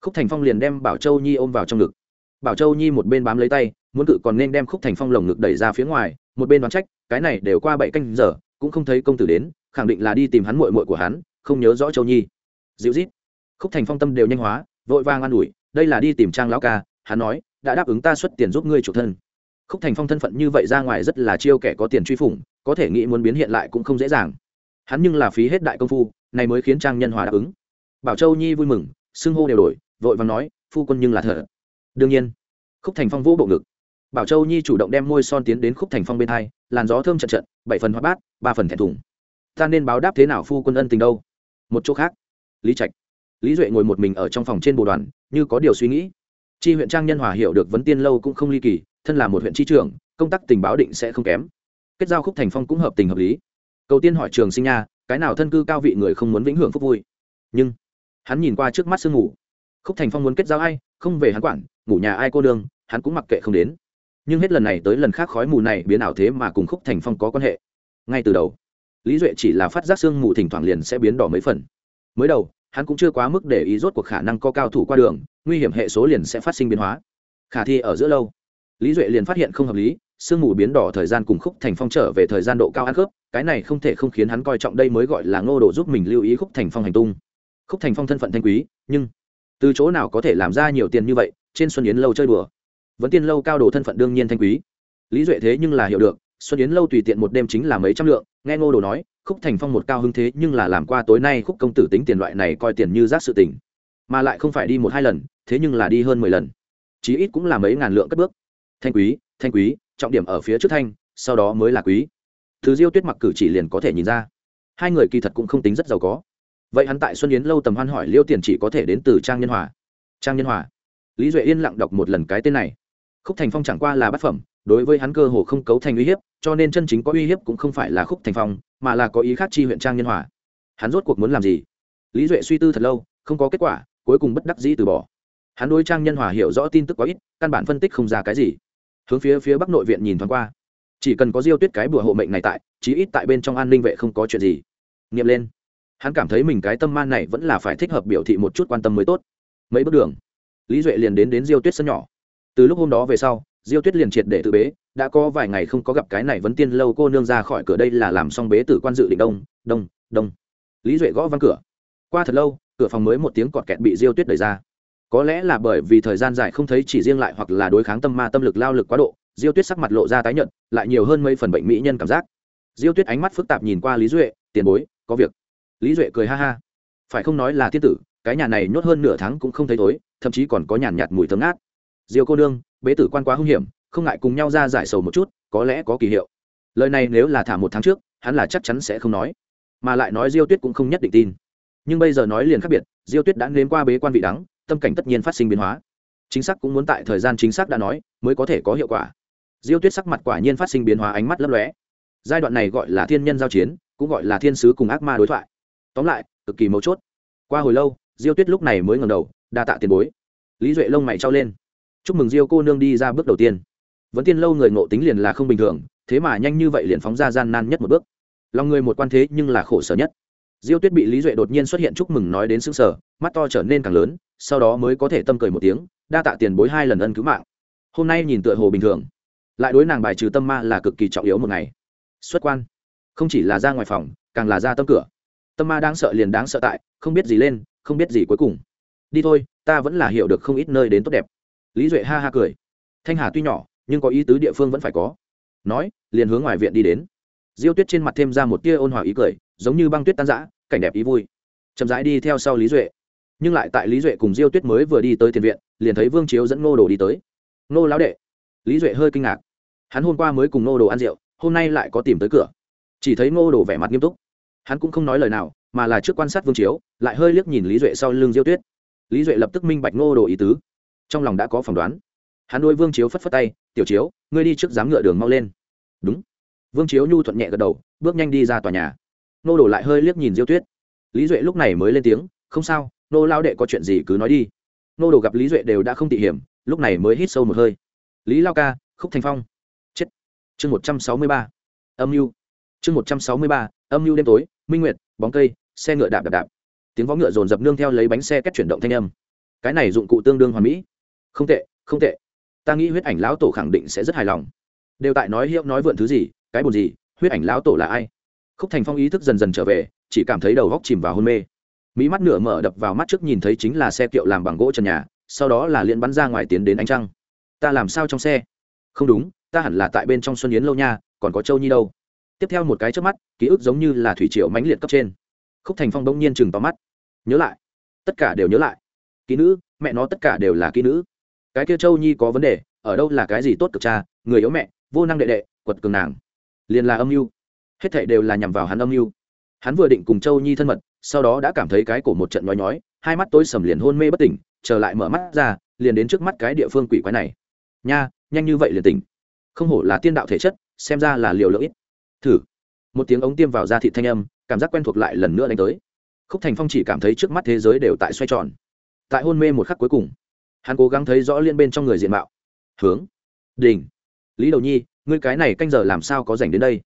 Khúc thành phong liền đem bảo châu nhi ôm vào trong ngực bảo châu nhi một bên bám lấy tay, muốn cự còn nên đem khúc thành phong lồng ngực đẩy ra phía ngoài, một bên đoán trách, cái này đều qua bảy canh giờ, cũng không thấy công tử đến, khẳng định là đi tìm hắn mội mội của hắn, không nhớ rõ châu nhi. Dịu rít khúc thành phong tâm đều nhanh hóa, vội vàng an ủi, đây là đi tìm trang lão ca, hắn nói, đã đáp ứng ta xuất tiền giúp ngươi chủ thân. Khúc thành phong thân phận như vậy ra ngoài rất là chiêu kẻ có tiền truy phủng, có thể nghĩ muốn biến hiện lại cũng không dễ dàng. Hắn nhưng là phí hết đại công phu, này mới khiến trang nhân hòa đáp ứng. Bảo châu nhi vui mừng, xưng hô đều đổi, vội và nói, phu quân nhưng là thở đương nhiên, khúc thành phong vũ bộ ngực. Bảo châu nhi chủ động đem môi son tiến đến khúc thành phong bên hai, làn gió thơm trận trận, bảy phần hoa bát, ba phần thẹn thùng. Ta nên báo đáp thế nào phu quân ân tình đâu? Một chỗ khác. Lý trạch. Lý duệ ngồi một mình ở trong phòng trên bồ đoàn, như có điều suy nghĩ. Chi huyện trang nhân hòa hiểu được vấn tiên lâu cũng không ly kỳ, thân là một huyện tri trưởng, công tác tình báo định sẽ không kém. Kết giao khúc thành phong cũng hợp tình hợp lý. Cầu tiên hỏi trường sinh nha, cái nào thân cư cao vị người không muốn vĩnh hưởng phúc vui? Nhưng, hắn nhìn qua trước mắt sương ngủ khúc thành phong muốn kết giao ai, không về hắn quản ngủ nhà ai cô đương, hắn cũng mặc kệ không đến. Nhưng hết lần này tới lần khác khói mù này biến ảo thế mà cùng khúc thành phong có quan hệ. Ngay từ đầu, lý duệ chỉ là phát giác sương mù thỉnh thoảng liền sẽ biến đỏ mấy phần. Mới đầu, hắn cũng chưa quá mức để ý rốt cuộc khả năng có cao thủ qua đường, nguy hiểm hệ số liền sẽ phát sinh biến hóa. Khả thi ở giữa lâu, lý duệ liền phát hiện không hợp lý sương mù biến đỏ thời gian cùng khúc thành phong trở về thời gian độ cao ăn khớp, cái này không thể không khiến hắn coi trọng đây mới gọi là ngô đồ giúp mình lưu ý khúc thành phong hành tung. Khúc thành phong thân phận thanh quý, nhưng từ chỗ nào có thể làm ra nhiều tiền như vậy trên xuân yến lâu chơi đùa. Vẫn tiên lâu cao đồ thân phận đương nhiên thanh quý. Lý duệ thế nhưng là hiểu được, xuân yến lâu tùy tiện một đêm chính là mấy trăm lượng, nghe ngô đồ nói, khúc thành phong một cao hưng thế nhưng là làm qua tối nay khúc công tử tính tiền loại này coi tiền như rác sự tình. Mà lại không phải đi một hai lần, thế nhưng là đi hơn mười lần. Chí ít cũng là mấy ngàn lượng cất bước. Thanh quý thanh quý, trọng điểm ở phía trước thanh, sau đó mới là quý. Thứ diêu tuyết mặc cử chỉ liền có thể nhìn ra. Hai người kỳ thật cũng không tính rất giàu có. Vậy hắn tại xuân yến lâu tầm hoan hỏi liêu tiền chỉ có thể đến từ trang nhân hòa. Trang nhân hòa lý duệ yên lặng đọc một lần cái tên này. Khúc thành phong chẳng qua là bát phẩm, đối với hắn cơ hồ không cấu thành uy hiếp, cho nên chân chính có uy hiếp cũng không phải là khúc thành phong, mà là có ý khác chi huyện trang nhân hòa. Hắn rốt cuộc muốn làm gì? Lý duệ suy tư thật lâu, không có kết quả, cuối cùng bất đắc dĩ từ bỏ. Hắn đối trang nhân hòa hiểu rõ tin tức quá ít, căn bản phân tích không ra cái gì. Hướng phía phía bắc nội viện nhìn thoáng qua. Chỉ cần có diêu tuyết cái bùa hộ mệnh này tại, chí ít tại bên trong an ninh vệ không có chuyện gì. Nghiệm lên. Hắn cảm thấy mình cái tâm man này vẫn là phải thích hợp biểu thị một chút quan tâm mới tốt. Mấy bước đường lý duệ liền đến đến diêu tuyết sân nhỏ. Từ lúc hôm đó về sau, diêu tuyết liền triệt để tự bế, đã có vài ngày không có gặp cái này vấn tiên lâu cô nương ra khỏi cửa đây là làm xong bế tử quan dự định đông đông đông. Lý duệ gõ văng cửa. Qua thật lâu, cửa phòng mới một tiếng cọt kẹt bị diêu tuyết đẩy ra. Có lẽ là bởi vì thời gian dài không thấy chỉ riêng lại hoặc là đối kháng tâm ma tâm lực lao lực quá độ, diêu tuyết sắc mặt lộ ra tái nhận lại nhiều hơn mấy phần bệnh mỹ nhân cảm giác. Diêu tuyết ánh mắt phức tạp nhìn qua lý duệ, tiền bối, có việc. Lý duệ cười ha ha. Phải không nói là thiên tử cái nhà này nhốt hơn nửa tháng cũng không thấy tối, thậm chí còn có nhàn nhạt mùi thơm ngát. Diêu cô nương, bế tử quan quá hung hiểm, không ngại cùng nhau ra giải sầu một chút, có lẽ có kỳ hiệu. Lời này nếu là thả một tháng trước, hắn là chắc chắn sẽ không nói. Mà lại nói diêu tuyết cũng không nhất định tin. Nhưng bây giờ nói liền khác biệt, diêu tuyết đã nếm qua bế quan vị đắng, tâm cảnh tất nhiên phát sinh biến hóa. Chính xác cũng muốn tại thời gian chính xác đã nói, mới có thể có hiệu quả. Diêu tuyết sắc mặt quả nhiên phát sinh biến hóa, ánh mắt lấp lóe. Giai đoạn này gọi là thiên nhân giao chiến, cũng gọi là thiên sứ cùng ác ma đối thoại. Tóm lại, cực kỳ mấu chốt. Qua hồi lâu diêu tuyết lúc này mới ngầm đầu, đa tạ tiền bối. Lý duệ lông mày trao lên. Chúc mừng diêu cô nương đi ra bước đầu tiên. Vẫn tiên lâu người ngộ tính liền là không bình thường, thế mà nhanh như vậy liền phóng ra gian nan nhất một bước. Lòng người một quan thế nhưng là khổ sở nhất. Diêu tuyết bị lý duệ đột nhiên xuất hiện chúc mừng nói đến xứng sở mắt to trở nên càng lớn, sau đó mới có thể tâm cười một tiếng, đa tạ tiền bối hai lần ân cứu mạng. Hôm nay nhìn tựa hồ bình thường. Lại đối nàng bài trừ tâm ma là cực kỳ trọng yếu một ngày. Xuất quan. Không chỉ là ra ngoài phòng, càng là ra tâm cửa. Tâm ma đang sợ liền đáng sợ tại, không biết gì lên không biết gì cuối cùng. Đi thôi, ta vẫn là hiểu được không ít nơi đến tốt đẹp. Lý duệ ha ha cười. Thanh hà tuy nhỏ, nhưng có ý tứ địa phương vẫn phải có. Nói, liền hướng ngoài viện đi đến. Diêu tuyết trên mặt thêm ra một tia ôn hòa ý cười, giống như băng tuyết tan giã cảnh đẹp ý vui. Chậm rãi đi theo sau lý duệ. Nhưng lại tại lý duệ cùng diêu tuyết mới vừa đi tới thiền viện, liền thấy vương chiếu dẫn ngô đồ đi tới. Ngô lão đệ. Lý duệ hơi kinh ngạc. Hắn hôm qua mới cùng ngô đồ ăn rượu, hôm nay lại có tìm tới cửa. Chỉ thấy ngô đồ vẻ mặt nghiêm túc. Hắn cũng không nói lời nào mà là trước quan sát vương chiếu, lại hơi liếc nhìn lý duệ sau lưng diêu tuyết. Lý duệ lập tức minh bạch ngô đồ ý tứ. Trong lòng đã có phỏng đoán. Hắn đôi vương chiếu phất phất tay, tiểu chiếu, ngươi đi trước dám ngựa đường mau lên. Đúng. Vương chiếu nhu thuận nhẹ gật đầu, bước nhanh đi ra tòa nhà. Nô đồ lại hơi liếc nhìn diêu tuyết. Lý duệ lúc này mới lên tiếng, không sao nô lao đệ có chuyện gì cứ nói đi. Nô đồ gặp lý duệ đều đã không tỉ hiểm, lúc này mới hít sâu một hơi. Lý lao ca, khúc thành phong. Chết. Chương một trăm sáu mươi ba. Âm mưu. Chương một trăm sáu mươi ba, âm mưu đêm tối, minh nguyệt, bóng cây xe ngựa đạp đạp đạp. Tiếng vó ngựa dồn dập nương theo lấy bánh xe cách chuyển động thanh âm. Cái này dụng cụ tương đương hoàn mỹ. Không tệ không tệ. Ta nghĩ huyết ảnh lão tổ khẳng định sẽ rất hài lòng. Đều tại nói hiệu nói vượn thứ gì, cái buồn gì, huyết ảnh lão tổ là ai? Khúc thành phong ý thức dần dần trở về, chỉ cảm thấy đầu góc chìm vào hôn mê. Mỹ mắt nửa mở đập vào mắt trước nhìn thấy chính là xe kiệu làm bằng gỗ trần nhà, sau đó là liền bắn ra ngoài tiến đến ánh trăng. Ta làm sao trong xe? Không đúng, ta hẳn là tại bên trong xuân yến lâu nha, còn có châu nhi đâu. Tiếp theo một cái trước mắt, ký ức giống như là thủy triệu mãnh liệt cấp trên khúc thành phong đông nhiên chừng tóm mắt. Nhớ lại. Tất cả đều nhớ lại. Kỹ nữ, mẹ nó tất cả đều là kỹ nữ. Cái kia châu nhi có vấn đề, ở đâu là cái gì tốt cực cha, người yếu mẹ, vô năng đệ đệ, quật cường nàng. Liền là âm mưu. Hết thảy đều là nhằm vào hắn âm mưu. Hắn vừa định cùng châu nhi thân mật, sau đó đã cảm thấy cái cổ một trận nhói nhói, hai mắt tối sầm liền hôn mê bất tỉnh, trở lại mở mắt ra, liền đến trước mắt cái địa phương quỷ quái này. Nha, nhanh như vậy liền tỉnh. Không hổ là tiên đạo thể chất, xem ra là liều lưỡi thử một tiếng ống tiêm vào da thịt thanh âm, cảm giác quen thuộc lại lần nữa đánh tới. Khúc thành phong chỉ cảm thấy trước mắt thế giới đều tại xoay tròn. Tại hôn mê một khắc cuối cùng, hắn cố gắng thấy rõ liên bên trong người diện mạo. Hướng, đình, lý đầu nhi, ngươi cái này canh giờ làm sao có dành đến đây?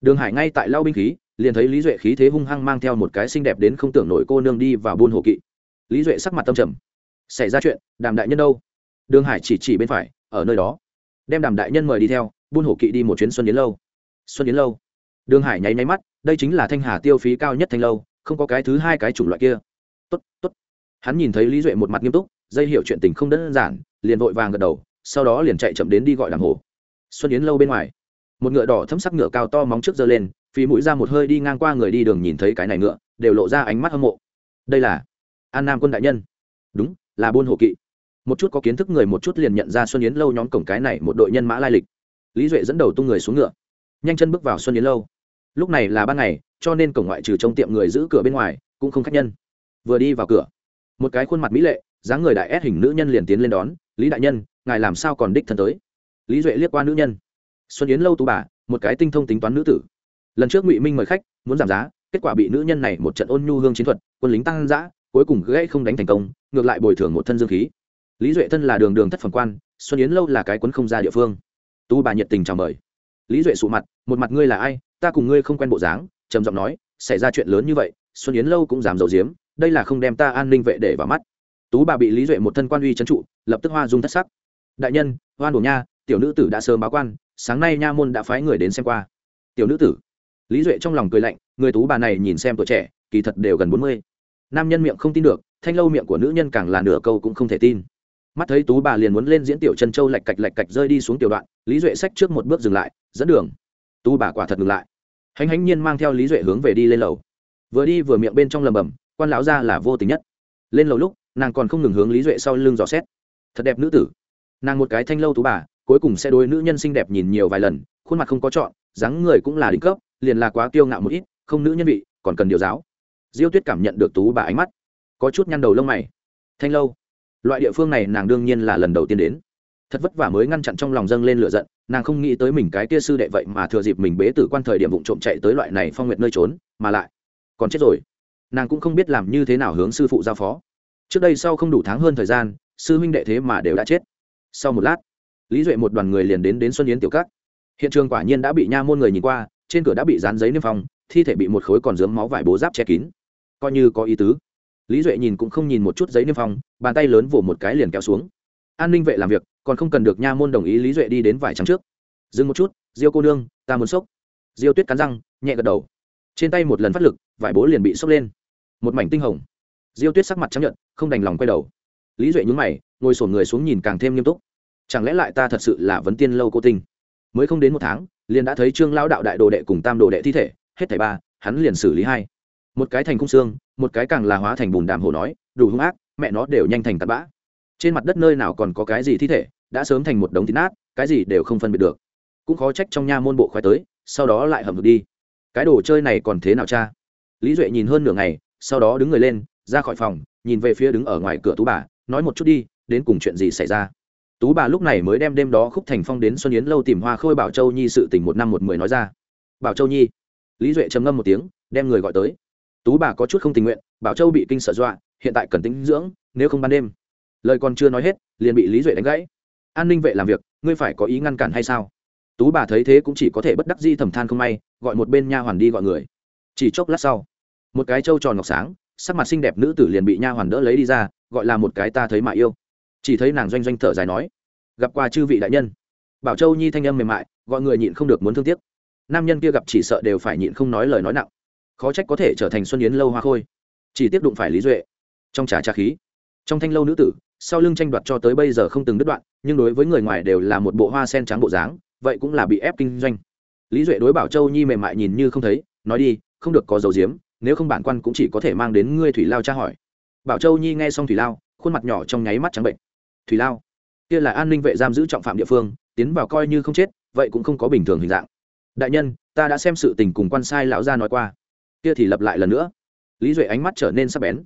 Đường hải ngay tại lau binh khí, liền thấy lý duệ khí thế hung hăng mang theo một cái xinh đẹp đến không tưởng nổi cô nương đi vào buôn hồ kỵ. Lý duệ sắc mặt tâm trầm. Xảy ra chuyện, đàm đại nhân đâu? Đường hải chỉ chỉ bên phải, ở nơi đó. Đem đàm đại nhân mời đi theo, buôn hồ kỵ đi một chuyến xuân yến lâu. Xuân yến lâu đường hải nháy nháy mắt, đây chính là thanh hà tiêu phí cao nhất thanh lâu, không có cái thứ hai cái chủng loại kia. Tốt tốt. Hắn nhìn thấy lý duệ một mặt nghiêm túc, dây hiểu chuyện tình không đơn giản, liền vội vàng gật đầu, sau đó liền chạy chậm đến đi gọi đàm hồ. Xuân yến lâu bên ngoài. Một ngựa đỏ thấm sắc ngựa cao to móng trước giơ lên, phí mũi ra một hơi đi ngang qua người đi đường nhìn thấy cái này ngựa, đều lộ ra ánh mắt hâm mộ. Đây là an nam quân đại nhân. Đúng, là buôn hộ kỵ. Một chút có kiến thức người một chút liền nhận ra xuân yến lâu nhóm cổng cái này một đội nhân mã lai lịch. Lý duệ dẫn đầu tung người xuống ngựa. Nhanh chân bước vào xuân yến lâu lúc này là ban ngày, cho nên cổng ngoại trừ trong tiệm người giữ cửa bên ngoài, cũng không khách nhân. Vừa đi vào cửa, một cái khuôn mặt mỹ lệ, dáng người đại ép hình nữ nhân liền tiến lên đón, lý đại nhân, ngài làm sao còn đích thân tới? Lý duệ liếc qua nữ nhân. Xuân yến lâu tú bà, một cái tinh thông tính toán nữ tử. Lần trước ngụy minh mời khách, muốn giảm giá, kết quả bị nữ nhân này một trận ôn nhu hương chiến thuật, quân lính tăng giã cuối cùng gãy không đánh thành công, ngược lại bồi thường một thân dương khí. Lý duệ thân là đường đường thất phẩm quan, xuân yến lâu là cái quấn không ra địa phương. Tú bà nhiệt tình chào mời. Lý duệ sụ mặt, một mặt ngươi là ai ta cùng ngươi không quen bộ dáng, trầm giọng nói, xảy ra chuyện lớn như vậy, xuân yến lâu cũng dám dầu diếm đây là không đem ta an ninh vệ để vào mắt. Tú bà bị lý duệ một thân quan uy trấn trụ, lập tức hoa dung thất sắc. Đại nhân, hoan đổ nha, tiểu nữ tử đã sớm báo quan, sáng nay nha môn đã phái người đến xem qua. Tiểu nữ tử. Lý duệ trong lòng cười lạnh, người tú bà này nhìn xem tuổi trẻ, kỳ thật đều gần bốn mươi. Nam nhân miệng không tin được, thanh lâu miệng của nữ nhân càng là nửa câu cũng không thể tin. Mắt thấy tú bà liền muốn lên diễn tiểu chân châu lạch cạch lạch cạch rơi đi xuống tiểu đoạn, lý duệ sách trước một bước dừng lại, dẫn đường tú bà quả thật ngừng lại. Hánh hánh nhiên mang theo lý duệ hướng về đi lên lầu. Vừa đi vừa miệng bên trong lầm bầm quan lão ra là vô tình nhất. Lên lầu lúc, nàng còn không ngừng hướng lý duệ sau lưng dò xét. Thật đẹp nữ tử. Nàng một cái thanh lâu tú bà, cuối cùng sẽ đối nữ nhân xinh đẹp nhìn nhiều vài lần, khuôn mặt không có chọn dáng người cũng là đỉnh cấp, liền là quá kiêu ngạo một ít, không nữ nhân vị, còn cần điều giáo. Diêu tuyết cảm nhận được tú bà ánh mắt, có chút nhăn đầu lông mày. Thanh lâu. Loại địa phương này nàng đương nhiên là lần đầu tiên đến thật vất vả mới ngăn chặn trong lòng dâng lên lửa giận, nàng không nghĩ tới mình cái tia sư đệ vậy mà thừa dịp mình bế tử quan thời điểm vụ trộm chạy tới loại này phong nguyệt nơi trốn, mà lại còn chết rồi. Nàng cũng không biết làm như thế nào hướng sư phụ giao phó. Trước đây sau không đủ tháng hơn thời gian, sư huynh đệ thế mà đều đã chết. Sau một lát, lý duệ một đoàn người liền đến đến xuân yến tiểu cát hiện trường quả nhiên đã bị nha môn người nhìn qua, trên cửa đã bị dán giấy niêm phong, thi thể bị một khối còn dướng máu vải bố giáp che kín. Coi như có ý tứ. Lý duệ nhìn cũng không nhìn một chút giấy niêm phong, bàn tay lớn vỗ một cái liền kéo xuống. An ninh vệ làm việc còn không cần được nha môn đồng ý lý duệ đi đến vài trắng trước. Dừng một chút, diêu cô nương, ta muốn sốc. Diêu tuyết cắn răng, nhẹ gật đầu. Trên tay một lần phát lực, vải bố liền bị sốc lên. Một mảnh tinh hồng. Diêu tuyết sắc mặt chấp nhận không đành lòng quay đầu. Lý duệ nhúng mày, ngồi sổn người xuống nhìn càng thêm nghiêm túc. Chẳng lẽ lại ta thật sự là vấn tiên lâu cô tinh? Mới không đến một tháng, liền đã thấy trương lao đạo đại đồ đệ cùng tam đồ đệ thi thể, hết thảy ba, hắn liền xử lý hai. Một cái thành cung xương, một cái càng là hóa thành bùn đàm hồ nói, đủ hung ác, mẹ nó đều nhanh thành tạt bã. Trên mặt đất nơi nào còn có cái gì thi thể đã sớm thành một đống thịt nát, cái gì đều không phân biệt được. Cũng khó trách trong nha môn bộ khoái tới, sau đó lại hầm được đi. Cái đồ chơi này còn thế nào cha? Lý duệ nhìn hơn nửa ngày, sau đó đứng người lên, ra khỏi phòng, nhìn về phía đứng ở ngoài cửa tú bà, nói một chút đi, đến cùng chuyện gì xảy ra? Tú bà lúc này mới đem đêm đó khúc thành phong đến xuân yến lâu tìm hoa khôi bảo châu nhi sự tình một năm một mười nói ra. Bảo châu nhi. Lý duệ trầm ngâm một tiếng, đem người gọi tới. Tú bà có chút không tình nguyện, bảo châu bị kinh sợ dọa, hiện tại cần tính dưỡng, nếu không ban đêm. Lời còn chưa nói hết, liền bị lý duệ đánh gãy an ninh vệ làm việc, ngươi phải có ý ngăn cản hay sao? Tú bà thấy thế cũng chỉ có thể bất đắc di thầm than không may, gọi một bên nha hoàn đi gọi người. Chỉ chốc lát sau, một cái trâu tròn ngọc sáng, sắc mặt xinh đẹp nữ tử liền bị nha hoàn đỡ lấy đi ra, gọi là một cái ta thấy mà yêu. Chỉ thấy nàng doanh doanh thở dài nói, gặp qua chư vị đại nhân. Bảo châu nhi thanh âm mềm mại, gọi người nhịn không được muốn thương tiếc. Nam nhân kia gặp chỉ sợ đều phải nhịn không nói lời nói nặng. Khó trách có thể trở thành xuân yến lâu hoa khôi. Chỉ tiếp đụng phải lý duệ. Trong trà trà khí, trong thanh lâu nữ tử sau lưng tranh đoạt cho tới bây giờ không từng đứt đoạn, nhưng đối với người ngoài đều là một bộ hoa sen trắng bộ dáng, vậy cũng là bị ép kinh doanh. Lý duệ đối bảo châu nhi mềm mại nhìn như không thấy, nói đi, không được có dầu diếm, nếu không bản quan cũng chỉ có thể mang đến ngươi thủy lao tra hỏi. Bảo châu nhi nghe xong thủy lao, khuôn mặt nhỏ trong nháy mắt trắng bệnh. Thủy lao, kia là an ninh vệ giam giữ trọng phạm địa phương, tiến vào coi như không chết, vậy cũng không có bình thường hình dạng. Đại nhân, ta đã xem sự tình cùng quan sai lão gia nói qua. Kia thì lặp lại lần nữa. Lý duệ ánh mắt trở nên sắc bén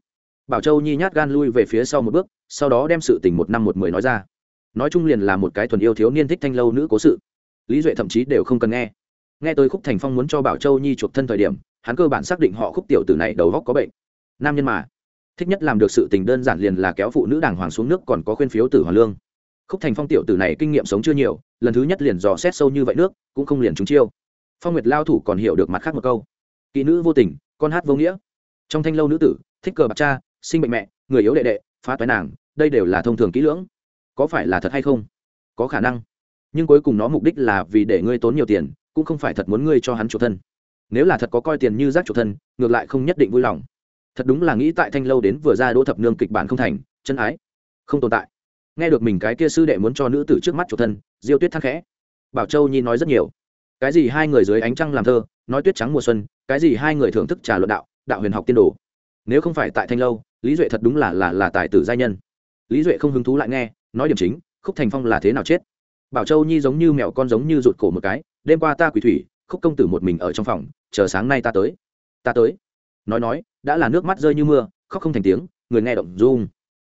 bảo châu nhi nhát gan lui về phía sau một bước, sau đó đem sự tình một năm một mười nói ra. Nói chung liền là một cái thuần yêu thiếu niên thích thanh lâu nữ cố sự. Lý duệ thậm chí đều không cần nghe. Nghe tới khúc thành phong muốn cho bảo châu nhi chuộc thân thời điểm, hắn cơ bản xác định họ khúc tiểu tử này đầu góc có bệnh. Nam nhân mà. Thích nhất làm được sự tình đơn giản liền là kéo phụ nữ đàng hoàng xuống nước còn có khuyên phiếu tử hoàng lương. Khúc thành phong tiểu tử này kinh nghiệm sống chưa nhiều, lần thứ nhất liền dò xét sâu như vậy nước, cũng không liền trúng chiêu. Phong nguyệt lao thủ còn hiểu được mặt khác một câu. Kỹ nữ vô tình, con hát vô nghĩa. Trong thanh lâu nữ tử, thích cờ bạc cha sinh bệnh mẹ, người yếu đệ đệ, phá toái nàng, đây đều là thông thường kỹ lưỡng. Có phải là thật hay không? Có khả năng. Nhưng cuối cùng nó mục đích là vì để ngươi tốn nhiều tiền, cũng không phải thật muốn ngươi cho hắn chủ thân. Nếu là thật có coi tiền như rác chủ thân, ngược lại không nhất định vui lòng. Thật đúng là nghĩ tại thanh lâu đến vừa ra đỗ thập nương kịch bản không thành, chân ái. Không tồn tại. Nghe được mình cái kia sư đệ muốn cho nữ tử trước mắt chủ thân, diêu tuyết thắc khẽ. Bảo châu nhi nói rất nhiều. Cái gì hai người dưới ánh trăng làm thơ, nói tuyết trắng mùa xuân, cái gì hai người thưởng thức trà luận đạo đạo huyền học tiên đồ. Nếu không phải tại thanh lâu lý duệ thật đúng là là là tài tử giai nhân. Lý duệ không hứng thú lại nghe, nói điểm chính, khúc thành phong là thế nào chết? Bảo châu nhi giống như mẹo con giống như rụt cổ một cái, đêm qua ta quỷ thủy, khúc công tử một mình ở trong phòng, chờ sáng nay ta tới. Ta tới. Nói nói, đã là nước mắt rơi như mưa, khóc không thành tiếng, người nghe động rung.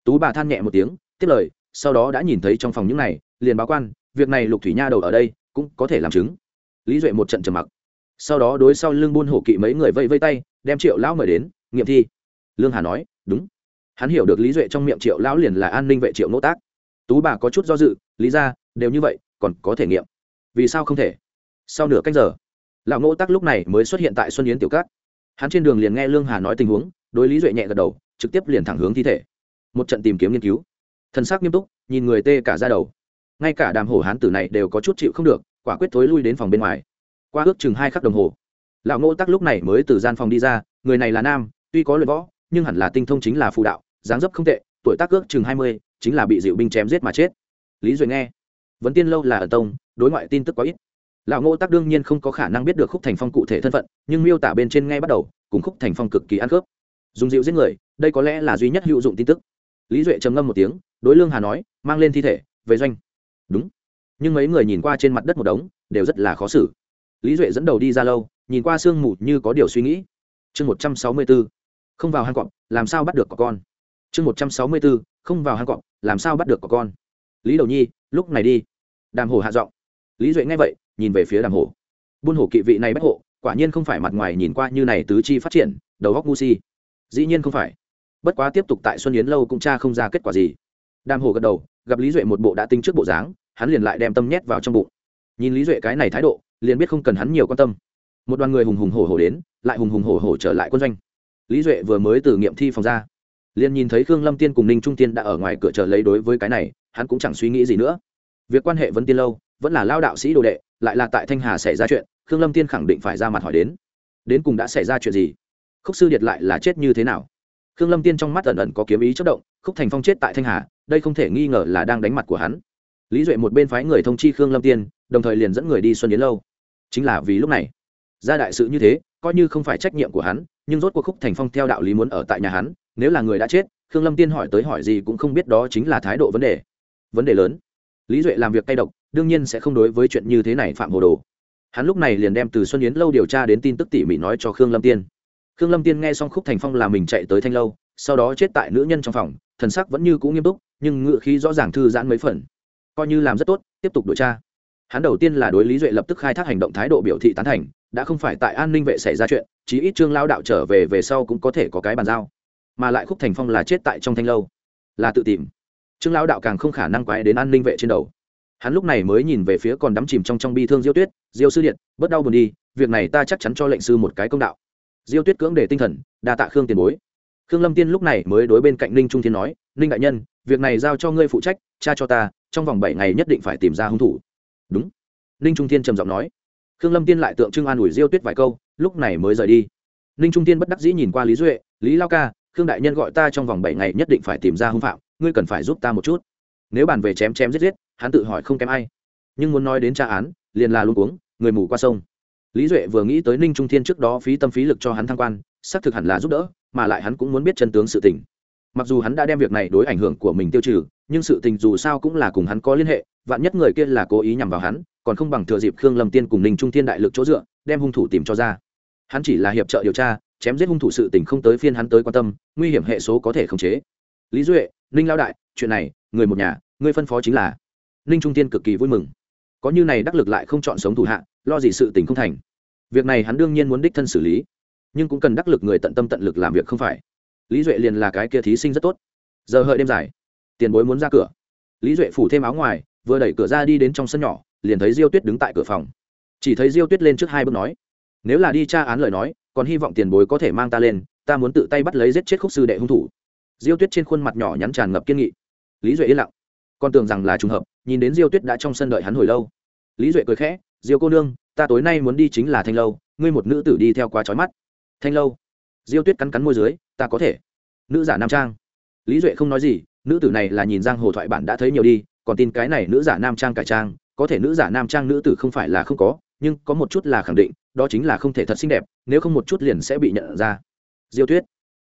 Tú bà than nhẹ một tiếng, tiếp lời, sau đó đã nhìn thấy trong phòng những này, liền báo quan, việc này lục thủy nha đầu ở đây, cũng có thể làm chứng. Lý duệ một trận trầm mặc. Sau đó đối sau lưng buôn hổ kỵ mấy người vây vây tay, đem triệu lão mời đến, nghiệm thi. Lương hà nói đúng. Hắn hiểu được lý duệ trong miệng triệu lão liền là an ninh vệ triệu nỗ tác. Tú bà có chút do dự, lý ra đều như vậy, còn có thể nghiệm. Vì sao không thể? Sau nửa canh giờ, lão nỗ tác lúc này mới xuất hiện tại xuân yến tiểu cát hắn trên đường liền nghe lương hà nói tình huống, đối lý duệ nhẹ gật đầu, trực tiếp liền thẳng hướng thi thể. Một trận tìm kiếm nghiên cứu. Thân xác nghiêm túc, nhìn người tê cả ra đầu. Ngay cả đàm hổ hán tử này đều có chút chịu không được, quả quyết thối lui đến phòng bên ngoài. Qua ước chừng hai khắc đồng hồ, lão ngô tắc lúc này mới từ gian phòng đi ra, người này là nam, tuy có luyện võ nhưng hẳn là tinh thông chính là phù đạo, dáng dấp không tệ, tuổi tác ước chừng hai mươi, chính là bị dịu binh chém giết mà chết. Lý duệ nghe. Vấn tiên lâu là ở tông, đối ngoại tin tức quá ít. Lão ngô tắc đương nhiên không có khả năng biết được khúc thành phong cụ thể thân phận, nhưng miêu tả bên trên ngay bắt đầu, cùng khúc thành phong cực kỳ ăn khớp. Dùng dịu giết người, đây có lẽ là duy nhất hữu dụng tin tức. Lý duệ trầm ngâm một tiếng, đối lương hà nói, mang lên thi thể, về doanh. Đúng. Nhưng mấy người nhìn qua trên mặt đất một đống, đều rất là khó xử. Lý duệ dẫn đầu đi ra lâu, nhìn qua sương mù như có điều suy nghĩ. Chương một trăm sáu mươi bốn không vào hang cọp làm sao bắt được có con? Chương một trăm sáu mươi bốn, không vào hang cọp làm sao bắt được có con? Lý đầu nhi lúc này đi. Đàm hồ hạ giọng. Lý duệ nghe vậy nhìn về phía đàm hồ buôn hồ kỵ vị này bách hộ quả nhiên không phải mặt ngoài nhìn qua như này tứ chi phát triển đầu góc ngu si. Dĩ nhiên không phải. Bất quá tiếp tục tại xuân yến lâu cũng cha không ra kết quả gì. Đàm hồ gật đầu gặp lý duệ một bộ đã tinh trước bộ dáng hắn liền lại đem tâm nhét vào trong bụng. Nhìn lý duệ cái này thái độ liền biết không cần hắn nhiều quan tâm. Một đoàn người hùng hùng hổ hổ đến lại hùng hùng hổ hổ trở lại quân doanh lý duệ vừa mới từ nghiệm thi phòng ra. Liền nhìn thấy khương lâm tiên cùng ninh trung tiên đã ở ngoài cửa chờ lấy đối với cái này, hắn cũng chẳng suy nghĩ gì nữa. Việc quan hệ vẫn tiên lâu, vẫn là lao đạo sĩ đồ đệ, lại là tại thanh hà xảy ra chuyện, khương lâm tiên khẳng định phải ra mặt hỏi đến. Đến cùng đã xảy ra chuyện gì? Khúc sư điệt lại là chết như thế nào? Khương lâm tiên trong mắt ẩn ẩn có kiếm ý chất động, khúc thành phong chết tại thanh hà, đây không thể nghi ngờ là đang đánh mặt của hắn. Lý duệ một bên phái người thông chi khương lâm tiên, đồng thời liền dẫn người đi xuân yến lâu. Chính là vì lúc này. Ra đại sự như thế, coi như không phải trách nhiệm của hắn nhưng rốt cuộc khúc thành phong theo đạo lý muốn ở tại nhà hắn, nếu là người đã chết, khương lâm tiên hỏi tới hỏi gì cũng không biết đó chính là thái độ vấn đề. Vấn đề lớn. Lý duệ làm việc tay độc, đương nhiên sẽ không đối với chuyện như thế này phạm hồ đồ. Hắn lúc này liền đem từ xuân yến lâu điều tra đến tin tức tỉ mỉ nói cho khương lâm tiên. Khương lâm tiên nghe xong khúc thành phong là mình chạy tới thanh lâu, sau đó chết tại nữ nhân trong phòng, thần sắc vẫn như cũ nghiêm túc, nhưng ngựa khí rõ ràng thư giãn mấy phần. Coi như làm rất tốt, tiếp tục điều tra hắn đầu tiên là đối lý duệ lập tức khai thác hành động thái độ biểu thị tán thành, đã không phải tại an ninh vệ xảy ra chuyện, chí ít trương lao đạo trở về về sau cũng có thể có cái bàn giao. Mà lại khúc thành phong là chết tại trong thanh lâu, là tự tìm. Trương lao đạo càng không khả năng quái đến an ninh vệ trên đầu. Hắn lúc này mới nhìn về phía còn đắm chìm trong trong bi thương diêu tuyết, diêu sư điện, bớt đau buồn đi, việc này ta chắc chắn cho lệnh sư một cái công đạo. Diêu tuyết cưỡng để tinh thần, đa tạ khương tiền bối. Khương lâm tiên lúc này mới đối bên cạnh ninh trung thiên nói, ninh đại nhân, việc này giao cho ngươi phụ trách, cha cho ta, trong vòng bảy ngày nhất định phải tìm ra hung thủ đúng. Ninh trung thiên trầm giọng nói. Khương lâm tiên lại tượng trưng an ủi diêu tuyết vài câu, lúc này mới rời đi. Ninh trung tiên bất đắc dĩ nhìn qua lý duệ, lý lao ca, khương đại nhân gọi ta trong vòng bảy ngày nhất định phải tìm ra hung phạm, ngươi cần phải giúp ta một chút. Nếu bàn về chém chém giết giết, hắn tự hỏi không kém ai. Nhưng muốn nói đến tra án, liền là luôn uống người mù qua sông. Lý duệ vừa nghĩ tới ninh trung thiên trước đó phí tâm phí lực cho hắn thăng quan, xác thực hẳn là giúp đỡ, mà lại hắn cũng muốn biết chân tướng sự tình. Mặc dù hắn đã đem việc này đối ảnh hưởng của mình tiêu trừ, nhưng sự tình dù sao cũng là cùng hắn có liên hệ vạn nhất người kia là cố ý nhằm vào hắn, còn không bằng thừa dịp khương lâm tiên cùng ninh trung thiên đại lực chỗ dựa, đem hung thủ tìm cho ra. Hắn chỉ là hiệp trợ điều tra, chém giết hung thủ sự tình không tới phiên hắn tới quan tâm, nguy hiểm hệ số có thể khống chế. Lý duệ, ninh lao đại, chuyện này, người một nhà, người phân phó chính là. Ninh trung tiên cực kỳ vui mừng. Có như này đắc lực lại không chọn sống thủ hạ, lo gì sự tình không thành. Việc này hắn đương nhiên muốn đích thân xử lý. Nhưng cũng cần đắc lực người tận tâm tận lực làm việc không phải. Lý duệ liền là cái kia thí sinh rất tốt. Giờ hợi đêm dài. Tiền bối muốn ra cửa. Lý duệ phủ thêm áo ngoài vừa đẩy cửa ra đi đến trong sân nhỏ, liền thấy diêu tuyết đứng tại cửa phòng. Chỉ thấy diêu tuyết lên trước hai bước nói, nếu là đi tra án lời nói, còn hy vọng tiền bối có thể mang ta lên, ta muốn tự tay bắt lấy giết chết khúc sư đệ hung thủ. Diêu tuyết trên khuôn mặt nhỏ nhắn tràn ngập kiên nghị. Lý duệ yên lặng. Con tưởng rằng là trùng hợp, nhìn đến diêu tuyết đã trong sân đợi hắn hồi lâu. Lý duệ cười khẽ, diêu cô nương, ta tối nay muốn đi chính là thanh lâu, ngươi một nữ tử đi theo quá trói mắt. Thanh lâu? Diêu tuyết cắn cắn môi dưới, ta có thể. Nữ giả nam trang. Lý duệ không nói gì, nữ tử này là nhìn giang hồ thoại bản đã thấy nhiều đi còn tin cái này nữ giả nam trang cải trang, có thể nữ giả nam trang nữ tử không phải là không có, nhưng có một chút là khẳng định, đó chính là không thể thật xinh đẹp, nếu không một chút liền sẽ bị nhận ra. Diêu tuyết,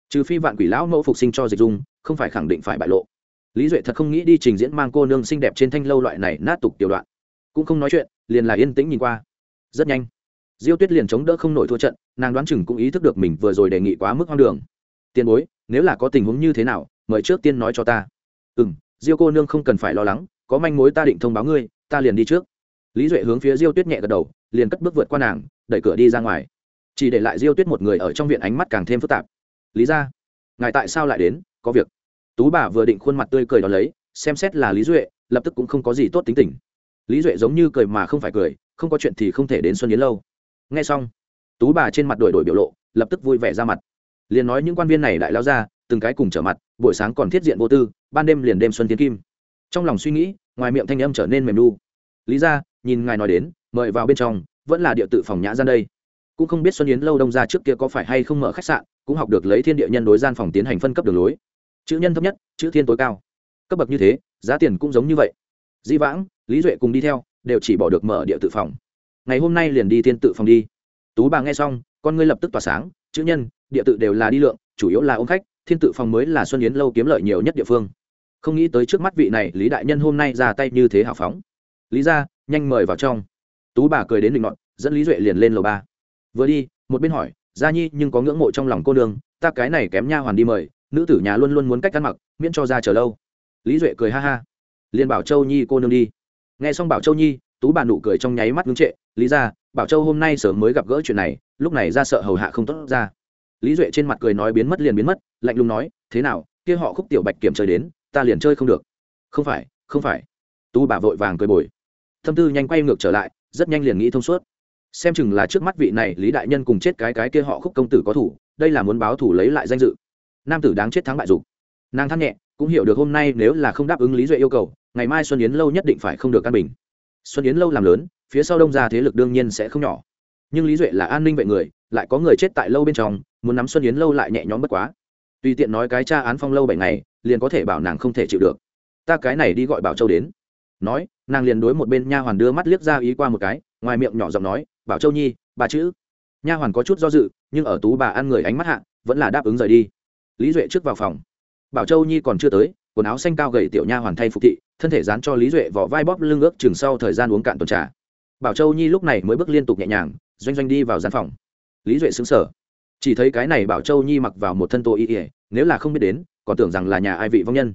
trừ phi vạn quỷ lão mẫu phục sinh cho dịch dung, không phải khẳng định phải bại lộ. Lý duệ thật không nghĩ đi trình diễn mang cô nương xinh đẹp trên thanh lâu loại này nát tục tiểu đoạn. Cũng không nói chuyện, liền là yên tĩnh nhìn qua. Rất nhanh, diêu tuyết liền chống đỡ không nổi thua trận, nàng đoán chừng cũng ý thức được mình vừa rồi đề nghị quá mức hoang đường. Tiền bối, nếu là có tình huống như thế nào, mời trước tiên nói cho ta. Ừ m diêu cô nương không cần phải lo lắng, có manh mối ta định thông báo ngươi, ta liền đi trước. Lý duệ hướng phía diêu tuyết nhẹ gật đầu, liền cất bước vượt qua nàng, đẩy cửa đi ra ngoài. Chỉ để lại diêu tuyết một người ở trong viện ánh mắt càng thêm phức tạp. Lý ra ngài tại sao lại đến? Có việc. Tú bà vừa định khuôn mặt tươi cười đ ó lấy, xem xét là lý duệ, lập tức cũng không có gì tốt tính tình. Lý duệ giống như cười mà không phải cười, không có chuyện thì không thể đến xuân yến lâu. Nghe xong, tú bà trên mặt đổi đổi biểu lộ, lập tức vui vẻ ra mặt. Liền nói những quan viên này đại lao ra, từng cái cùng trở mặt, buổi sáng còn thiết diện vô tư ban đêm liền đêm xuân thiên kim. Trong lòng suy nghĩ, ngoài miệng thanh âm trở nên mềm đu lý ra, nhìn ngài nói đến, mời vào bên trong, vẫn là địa tự phòng nhã gian đây. Cũng không biết xuân yến lâu đông ra trước kia có phải hay không mở khách sạn, cũng học được lấy thiên địa nhân đối gian phòng tiến hành phân cấp đường lối. Chữ nhân thấp nhất, chữ thiên tối cao. Cấp bậc như thế, giá tiền cũng giống như vậy. Di vãng, lý duệ cùng đi theo, đều chỉ bỏ được mở địa tự phòng. Ngày hôm nay liền đi thiên tự phòng đi. Tú bà nghe xong, con ngươi lập tức tỏa sáng, chữ nhân, địa tự đều là đi lượng, chủ yếu là ôm khách, thiên tự phòng mới là xuân yến lâu kiếm lợi nhiều nhất địa phương không nghĩ tới trước mắt vị này lý đại nhân hôm nay ra tay như thế hào phóng. Lý ra nhanh mời vào trong. Tú bà cười đến định ngọn dẫn lý duệ liền lên lầu ba. Vừa đi một bên hỏi gia nhi nhưng có ngưỡng mộ trong lòng cô đường, ta cái này kém nha hoàn đi mời nữ tử nhà luôn luôn muốn cách ăn mặc miễn cho ra chờ lâu. Lý duệ cười ha ha. Liền bảo châu nhi cô nương đi. Nghe xong bảo châu nhi tú bà nụ cười trong nháy mắt ngưng trệ. Lý ra bảo châu hôm nay sớm mới gặp gỡ chuyện này lúc này ra sợ hầu hạ không tốt ra. Lý duệ trên mặt cười nói biến mất liền biến mất lạnh lùng nói thế nào kia họ khúc tiểu bạch kiểm trời đến ta liền chơi không được. Không phải không phải. Tú bà vội vàng cười bồi. Thâm tư nhanh quay ngược trở lại, rất nhanh liền nghĩ thông suốt. Xem chừng là trước mắt vị này lý đại nhân cùng chết cái cái kia họ khúc công tử có thủ, đây là muốn báo thủ lấy lại danh dự. Nam tử đáng chết thắng bại dục. Nàng thắng nhẹ, cũng hiểu được hôm nay nếu là không đáp ứng lý duệ yêu cầu, ngày mai xuân yến lâu nhất định phải không được căn bình. Xuân yến lâu làm lớn, phía sau đông ra thế lực đương nhiên sẽ không nhỏ. Nhưng lý duệ là an ninh vệ người, lại có người chết tại lâu bên trong, muốn nắm xuân yến lâu lại nhẹ nhõm bất quá tùy tiện nói cái cha án phong lâu bảy ngày, liền có thể bảo nàng không thể chịu được. Ta cái này đi gọi bảo châu đến. Nói, nàng liền đối một bên nha hoàn đưa mắt liếc ra ý qua một cái, ngoài miệng nhỏ giọng nói, bảo châu nhi, bà chữ. Nha hoàn có chút do dự, nhưng ở tú bà ăn người ánh mắt hạ, vẫn là đáp ứng rời đi. Lý duệ trước vào phòng. Bảo châu nhi còn chưa tới, quần áo xanh cao gầy tiểu nha hoàn thay phục thị, thân thể dán cho lý duệ vỏ vai bóp lưng ước chừng sau thời gian uống cạn tuần trà. Bảo châu nhi lúc này mới bước liên tục nhẹ nhàng, doanh doanh đi vào gian phòng. Lý duệ xứng sở chỉ thấy cái này bảo châu nhi mặc vào một thân tô y ỉa nếu là không biết đến, còn tưởng rằng là nhà ai vị vong nhân.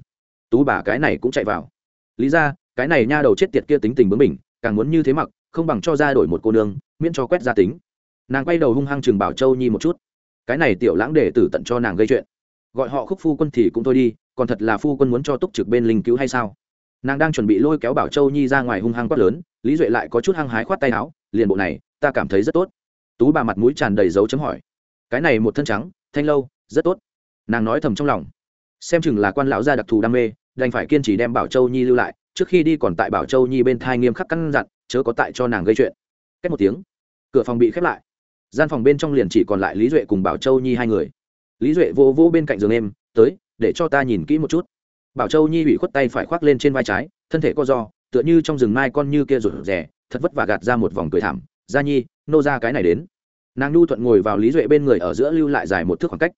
Tú bà cái này cũng chạy vào. Lý ra, cái này nha đầu chết tiệt kia tính tình bướng mình càng muốn như thế mặc, không bằng cho ra đổi một cô nương, miễn cho quét gia tính. Nàng quay đầu hung hăng chừng bảo châu nhi một chút. Cái này tiểu lãng để tử tận cho nàng gây chuyện. Gọi họ khúc phu quân thì cũng thôi đi, còn thật là phu quân muốn cho túc trực bên linh cứu hay sao? Nàng đang chuẩn bị lôi kéo bảo châu nhi ra ngoài hung hăng quát lớn, lý duệ lại có chút hăng hái khoát tay áo, liền bộ này, ta cảm thấy rất tốt. Tú bà mặt mũi tràn đầy dấu chấm hỏi cái này một thân trắng, thanh lâu, rất tốt. Nàng nói thầm trong lòng. Xem chừng là quan lão gia đặc thù đam mê, đành phải kiên trì đem bảo châu nhi lưu lại, trước khi đi còn tại bảo châu nhi bên thai nghiêm khắc căn dặn, chớ có tại cho nàng gây chuyện. Cách một tiếng, cửa phòng bị khép lại. Gian phòng bên trong liền chỉ còn lại lý duệ cùng bảo châu nhi hai người. Lý duệ vô vô bên cạnh giường em, tới, để cho ta nhìn kỹ một chút. Bảo châu nhi bị khuất tay phải khoác lên trên vai trái, thân thể co do tựa như trong rừng mai con như kia rụt rè, thật vất vả gạt ra một vòng cười thảm. Gia nhi, nô ra cái này đến nàng nhu thuận ngồi vào lý duệ bên người ở giữa lưu lại dài một thước khoảng cách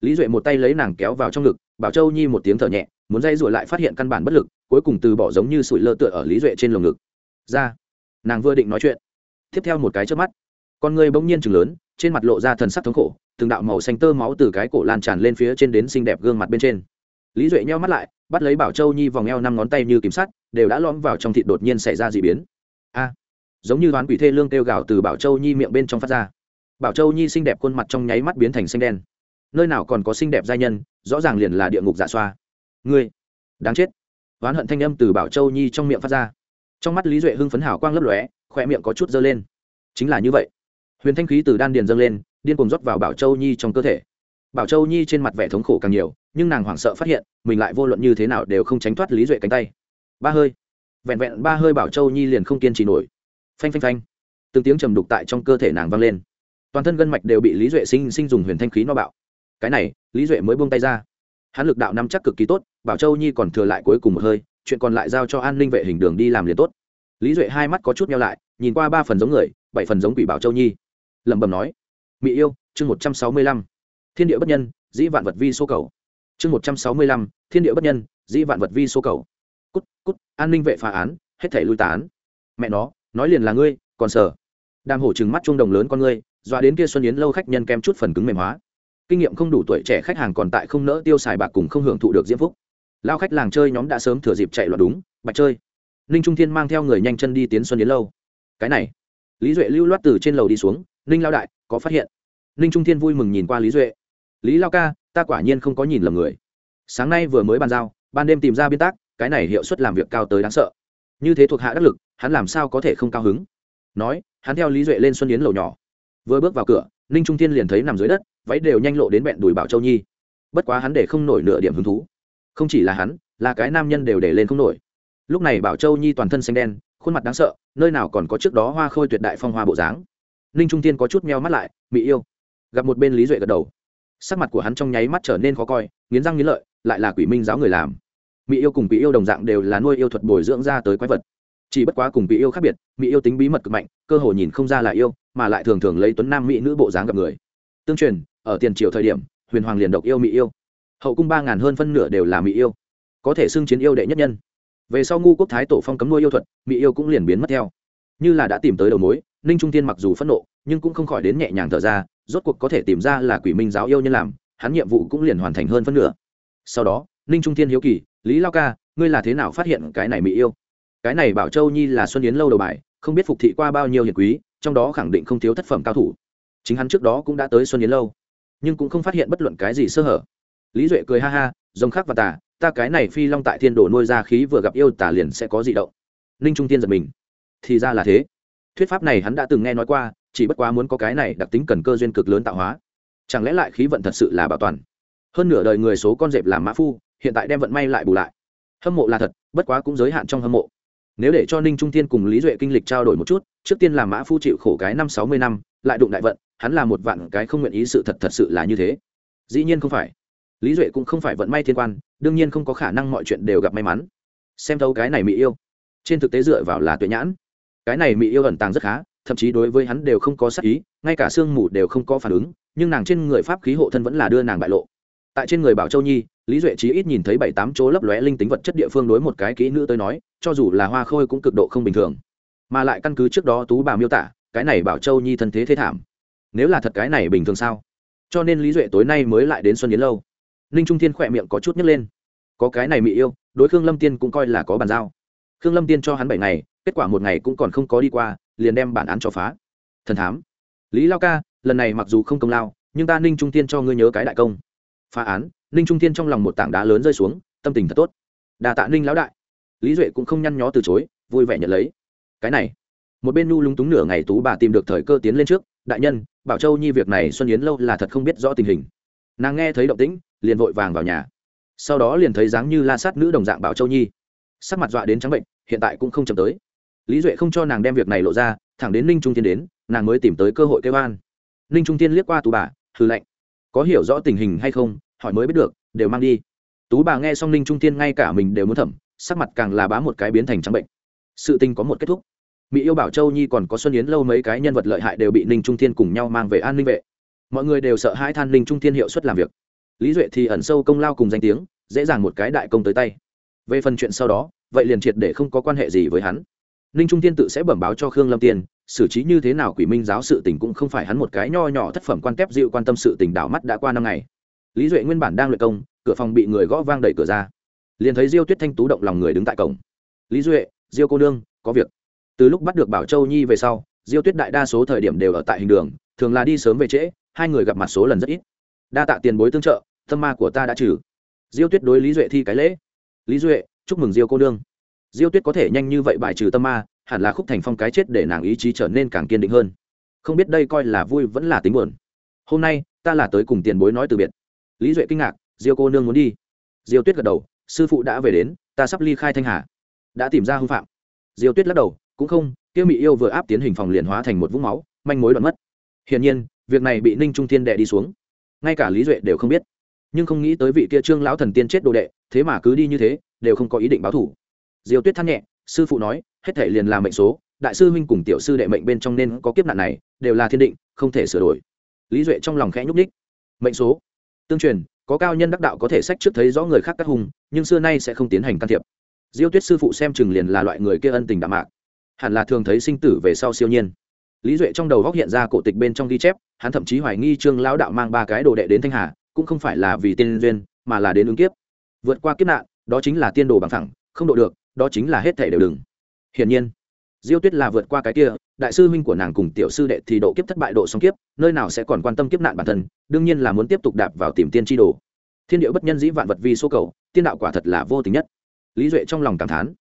lý duệ một tay lấy nàng kéo vào trong ngực bảo châu nhi một tiếng thở nhẹ muốn dây ruổi lại phát hiện căn bản bất lực cuối cùng từ bỏ giống như sủi lơ tựa ở lý duệ trên lồng ngực ra nàng vừa định nói chuyện tiếp theo một cái trước mắt con người bỗng nhiên chừng lớn trên mặt lộ ra thần sắc thống khổ từng đạo màu xanh tơ máu từ cái cổ lan tràn lên phía trên đến xinh đẹp gương mặt bên trên lý duệ nheo mắt lại bắt lấy bảo châu nhi vòng eo năm ngón tay như kiểm sắt đều đã lõm vào trong thịt đột nhiên xảy ra d ị biến a giống như đoán quỷ thê lương kêu gào từ bảo châu nhi miệng bên trong phát ra bảo châu nhi xinh đẹp khuôn mặt trong nháy mắt biến thành xanh đen. Nơi nào còn có xinh đẹp giai nhân, rõ ràng liền là địa ngục dạ xoa. Ngươi, đáng chết. Oán hận thanh âm từ bảo châu nhi trong miệng phát ra. Trong mắt lý duệ hưng phấn hảo quang lấp lóe khoe miệng có chút dơ lên. Chính là như vậy. Huyền thanh khí từ đan điền dâng lên, điên cùng rót vào bảo châu nhi trong cơ thể. Bảo châu nhi trên mặt vẻ thống khổ càng nhiều, nhưng nàng hoảng sợ phát hiện, mình lại vô luận như thế nào đều không tránh thoát lý duệ cánh tay. Ba hơi. Vẹn vẹn ba hơi bảo châu nhi liền không kiên trì nổi. Phanh phanh phanh. Từng tiếng trầm đục tại trong cơ thể nàng vang lên toàn thân gân mạch đều bị lý duệ sinh sinh dùng huyền thanh khí no bạo. Cái này, lý duệ mới buông tay ra. Hắn lực đạo nắm chắc cực kỳ tốt, bảo châu nhi còn thừa lại cuối cùng một hơi, chuyện còn lại giao cho an ninh vệ hình đường đi làm liền tốt. Lý duệ hai mắt có chút nhau lại, nhìn qua ba phần giống người, bảy phần giống quỷ bảo châu nhi. Lẩm bẩm nói mỹ yêu, chương một trăm sáu mươi lăm, thiên địa bất nhân, dĩ vạn vật vi số cầu. Chương một trăm sáu mươi lăm, thiên địa bất nhân, dĩ vạn vật vi số cầu. Cút cút, an ninh vệ phá án, hết thể lui tán. Mẹ nó, nói liền là ngươi, còn sở đàm hổ trừng mắt chuông đồng lớn con ngươi dọa đến kia xuân yến lâu khách nhân kem chút phần cứng mềm hóa. Kinh nghiệm không đủ tuổi trẻ khách hàng còn tại không nỡ tiêu xài bạc cùng không hưởng thụ được diễm phúc. Lao khách làng chơi nhóm đã sớm thừa dịp chạy loạn đúng, bạch chơi. Ninh trung thiên mang theo người nhanh chân đi tiến xuân yến lâu. Cái này, lý duệ lưu loát từ trên lầu đi xuống, ninh lao đại, có phát hiện. Ninh trung thiên vui mừng nhìn qua lý duệ. Lý lao ca, ta quả nhiên không có nhìn lầm người. Sáng nay vừa mới bàn giao, ban đêm tìm ra biên tác, cái này hiệu suất làm việc cao tới đáng sợ. Như thế thuộc hạ đắc lực, hắn làm sao có thể không cao hứng? Nói, hắn theo lý duệ lên xuân yến lầu nhỏ vừa bước vào cửa, ninh trung thiên liền thấy nằm dưới đất, váy đều nhanh lộ đến bẹn đùi bảo châu nhi. Bất quá hắn để không nổi nửa điểm hứng thú. Không chỉ là hắn, là cái nam nhân đều để lên không nổi. Lúc này bảo châu nhi toàn thân xanh đen, khuôn mặt đáng sợ, nơi nào còn có trước đó hoa khôi tuyệt đại phong hoa bộ dáng. Ninh trung tiên có chút meo mắt lại mỹ yêu. Gặp một bên lý duệ gật đầu. Sắc mặt của hắn trong nháy mắt trở nên khó coi, nghiến răng nghiến lợi, lại là quỷ minh giáo người làm. Mỹ yêu cùng quỷ yêu đồng dạng đều là nuôi yêu thuật bồi dưỡng ra tới quái vật chỉ bất quá cùng bị yêu khác biệt, mỹ yêu tính bí mật cực mạnh, cơ hồ nhìn không ra là yêu, mà lại thường thường lấy tuấn nam mỹ nữ bộ dáng gặp người. Tương truyền, ở tiền triều thời điểm, huyền hoàng liền độc yêu mỹ yêu. Hậu cung ba ngàn hơn phân nửa đều là mỹ yêu. Có thể xưng chiến yêu đệ nhất nhân. Về sau ngu quốc thái tổ phong cấm nuôi yêu thuật, mỹ yêu cũng liền biến mất theo. Như là đã tìm tới đầu mối, ninh trung tiên mặc dù phẫn nộ, nhưng cũng không khỏi đến nhẹ nhàng thở ra, rốt cuộc có thể tìm ra là quỷ minh giáo yêu nhân làm, hắn nhiệm vụ cũng liền hoàn thành hơn phân nửa. Sau đó, ninh trung tiên hiếu kỳ, lý lao ca, ngươi là thế nào phát hiện cái này mỹ yêu? Cái này bảo châu nhi là xuân yến lâu đầu bài, không biết phục thị qua bao nhiêu hiền quý, trong đó khẳng định không thiếu thất phẩm cao thủ. Chính hắn trước đó cũng đã tới xuân yến lâu, nhưng cũng không phát hiện bất luận cái gì sơ hở. Lý duệ cười ha ha, rồng khác và tà, ta cái này phi long tại thiên đồ nuôi ra khí vừa gặp yêu tả liền sẽ có gì động. Ninh trung tiên giật mình. Thì ra là thế. Thuyết pháp này hắn đã từng nghe nói qua, chỉ bất quá muốn có cái này đặc tính cần cơ duyên cực lớn tạo hóa. Chẳng lẽ lại khí vận thật sự là bảo toàn? Hơn nửa đời người số con dẹp làm mã phu, hiện tại đem vận may lại bù lại. Hâm mộ là thật, bất quá cũng giới hạn trong hâm mộ nếu để cho ninh trung tiên cùng lý duệ kinh lịch trao đổi một chút, trước tiên là mã phu chịu khổ cái năm sáu mươi năm, lại đụng đại vận, hắn là một vạn cái không nguyện ý sự thật thật sự là như thế. Dĩ nhiên không phải. Lý duệ cũng không phải vận may thiên quan, đương nhiên không có khả năng mọi chuyện đều gặp may mắn. Xem thấu cái này mỹ yêu. Trên thực tế dựa vào là tuệ nhãn. Cái này mỹ yêu ẩn tàng rất khá, thậm chí đối với hắn đều không có sắc ý, ngay cả sương mù đều không có phản ứng, nhưng nàng trên người pháp khí hộ thân vẫn là đưa nàng bại lộ. Tại trên người bảo châu nhi lý duệ chí ít nhìn thấy bảy tám chỗ lấp lóe linh tính vật chất địa phương đối một cái kỹ nữ tới nói, cho dù là hoa khôi cũng cực độ không bình thường. Mà lại căn cứ trước đó tú bà miêu tả, cái này bảo châu nhi thân thế thế thảm. Nếu là thật cái này bình thường sao? Cho nên lý duệ tối nay mới lại đến xuân yến lâu. Ninh trung thiên khỏe miệng có chút nhấc lên. Có cái này mỹ yêu, đối khương lâm tiên cũng coi là có bàn giao. Khương lâm tiên cho hắn bảy ngày, kết quả một ngày cũng còn không có đi qua, liền đem bản án cho phá. Thần thám. Lý lao ca, lần này mặc dù không công lao, nhưng ta ninh trung tiên cho ngươi nhớ cái đại công. Phá án ninh trung Thiên trong lòng một tảng đá lớn rơi xuống, tâm tình thật tốt. Đà tạ ninh lão đại. Lý duệ cũng không nhăn nhó từ chối, vui vẻ nhận lấy. Cái này, một bên nu lúng túng nửa ngày tú bà tìm được thời cơ tiến lên trước, đại nhân, bảo châu nhi việc này xuân yến lâu là thật không biết rõ tình hình. Nàng nghe thấy động tĩnh, liền vội vàng vào nhà. Sau đó liền thấy dáng như la sát nữ đồng dạng bảo châu nhi. Sắc mặt dọa đến trắng bệnh, hiện tại cũng không chậm tới. Lý duệ không cho nàng đem việc này lộ ra, thẳng đến ninh trung tiên đến, nàng mới tìm tới cơ hội kêu an. Ninh trung tiên liếc qua tú bà hư lệnh có hiểu rõ tình hình hay không hỏi mới biết được, đều mang đi. Tú bà nghe xong ninh trung tiên ngay cả mình đều muốn thẩm, sắc mặt càng là bá một cái biến thành trắng bệnh. Sự tình có một kết thúc. Mỹ yêu bảo châu nhi còn có xuân yến lâu mấy cái nhân vật lợi hại đều bị ninh trung tiên cùng nhau mang về an ninh vệ. Mọi người đều sợ hãi than ninh trung tiên hiệu suất làm việc. Lý duệ thì ẩn sâu công lao cùng danh tiếng, dễ dàng một cái đại công tới tay. Về phần chuyện sau đó, vậy liền triệt để không có quan hệ gì với hắn. Ninh trung tiên tự sẽ bẩm báo cho khương lâm tiên, xử trí như thế nào quỷ minh giáo sự tình cũng không phải hắn một cái nho nhỏ thất phẩm quan kép dịu quan tâm sự tình đảo mắt đã qua năm ngày lý duệ nguyên bản đang luyện công, cửa phòng bị người gõ vang đẩy cửa ra. Liền thấy diêu tuyết thanh tú động lòng người đứng tại cổng. Lý duệ, diêu cô nương, có việc. Từ lúc bắt được bảo châu nhi về sau, diêu tuyết đại đa số thời điểm đều ở tại hình đường, thường là đi sớm về trễ, hai người gặp mặt số lần rất ít. Đa tạ tiền bối tương trợ, tâm ma của ta đã trừ. Diêu tuyết đối lý duệ thi cái lễ. Lý duệ, chúc mừng diêu cô đương diêu tuyết có thể nhanh như vậy bài trừ tâm ma, hẳn là khúc thành phong cái chết để nàng ý chí trở nên càng kiên định hơn. Không biết đây coi là vui vẫn là tính buồn. Hôm nay, ta là tới cùng tiền bối nói từ biệt lý duệ kinh ngạc, diêu cô nương muốn đi. Diêu tuyết gật đầu, sư phụ đã về đến, ta sắp ly khai thanh hà. Đã tìm ra hư phạm. Diêu tuyết lắc đầu, cũng không tiêu mỹ yêu vừa áp tiến hình phòng liền hóa thành một vũng máu, manh mối đoạn mất. Hiển nhiên, việc này bị ninh trung thiên đệ đi xuống. Ngay cả lý duệ đều không biết. Nhưng không nghĩ tới vị kia trương lão thần tiên chết đồ đệ, thế mà cứ đi như thế, đều không có ý định báo thủ diêu tuyết than nhẹ, sư phụ nói, hết thể liền là mệnh số, đại sư huynh cùng tiểu sư đệ mệnh bên trong nên có kiếp nạn này, đều là thiên định, không thể sửa đổi. Lý duệ trong lòng khẽ nhúc ních mệnh số? Tương truyền, có cao nhân đắc đạo có thể sách trước thấy rõ người khác cắt hung nhưng xưa nay sẽ không tiến hành can thiệp. Diêu tuyết sư phụ xem chừng liền là loại người kia ân tình đạm mạc. Hẳn là thường thấy sinh tử về sau siêu nhiên. Lý duệ trong đầu góc hiện ra cổ tịch bên trong ghi chép, hắn thậm chí hoài nghi trương lão đạo mang ba cái đồ đệ đến thanh hà, cũng không phải là vì tiên duyên, mà là đến ứng kiếp. Vượt qua kiếp nạn, đó chính là tiên đồ bằng thẳng không độ được, đó chính là hết thể đều đừng. Hiển nhiên diêu tuyết là vượt qua cái kia, đại sư huynh của nàng cùng tiểu sư đệ thì độ kiếp thất bại độ song kiếp, nơi nào sẽ còn quan tâm kiếp nạn bản thân, đương nhiên là muốn tiếp tục đạp vào tìm tiên tri đồ. Thiên điệu bất nhân dĩ vạn vật vi số cầu, tiên đạo quả thật là vô tình nhất. Lý duệ trong lòng cảm thán.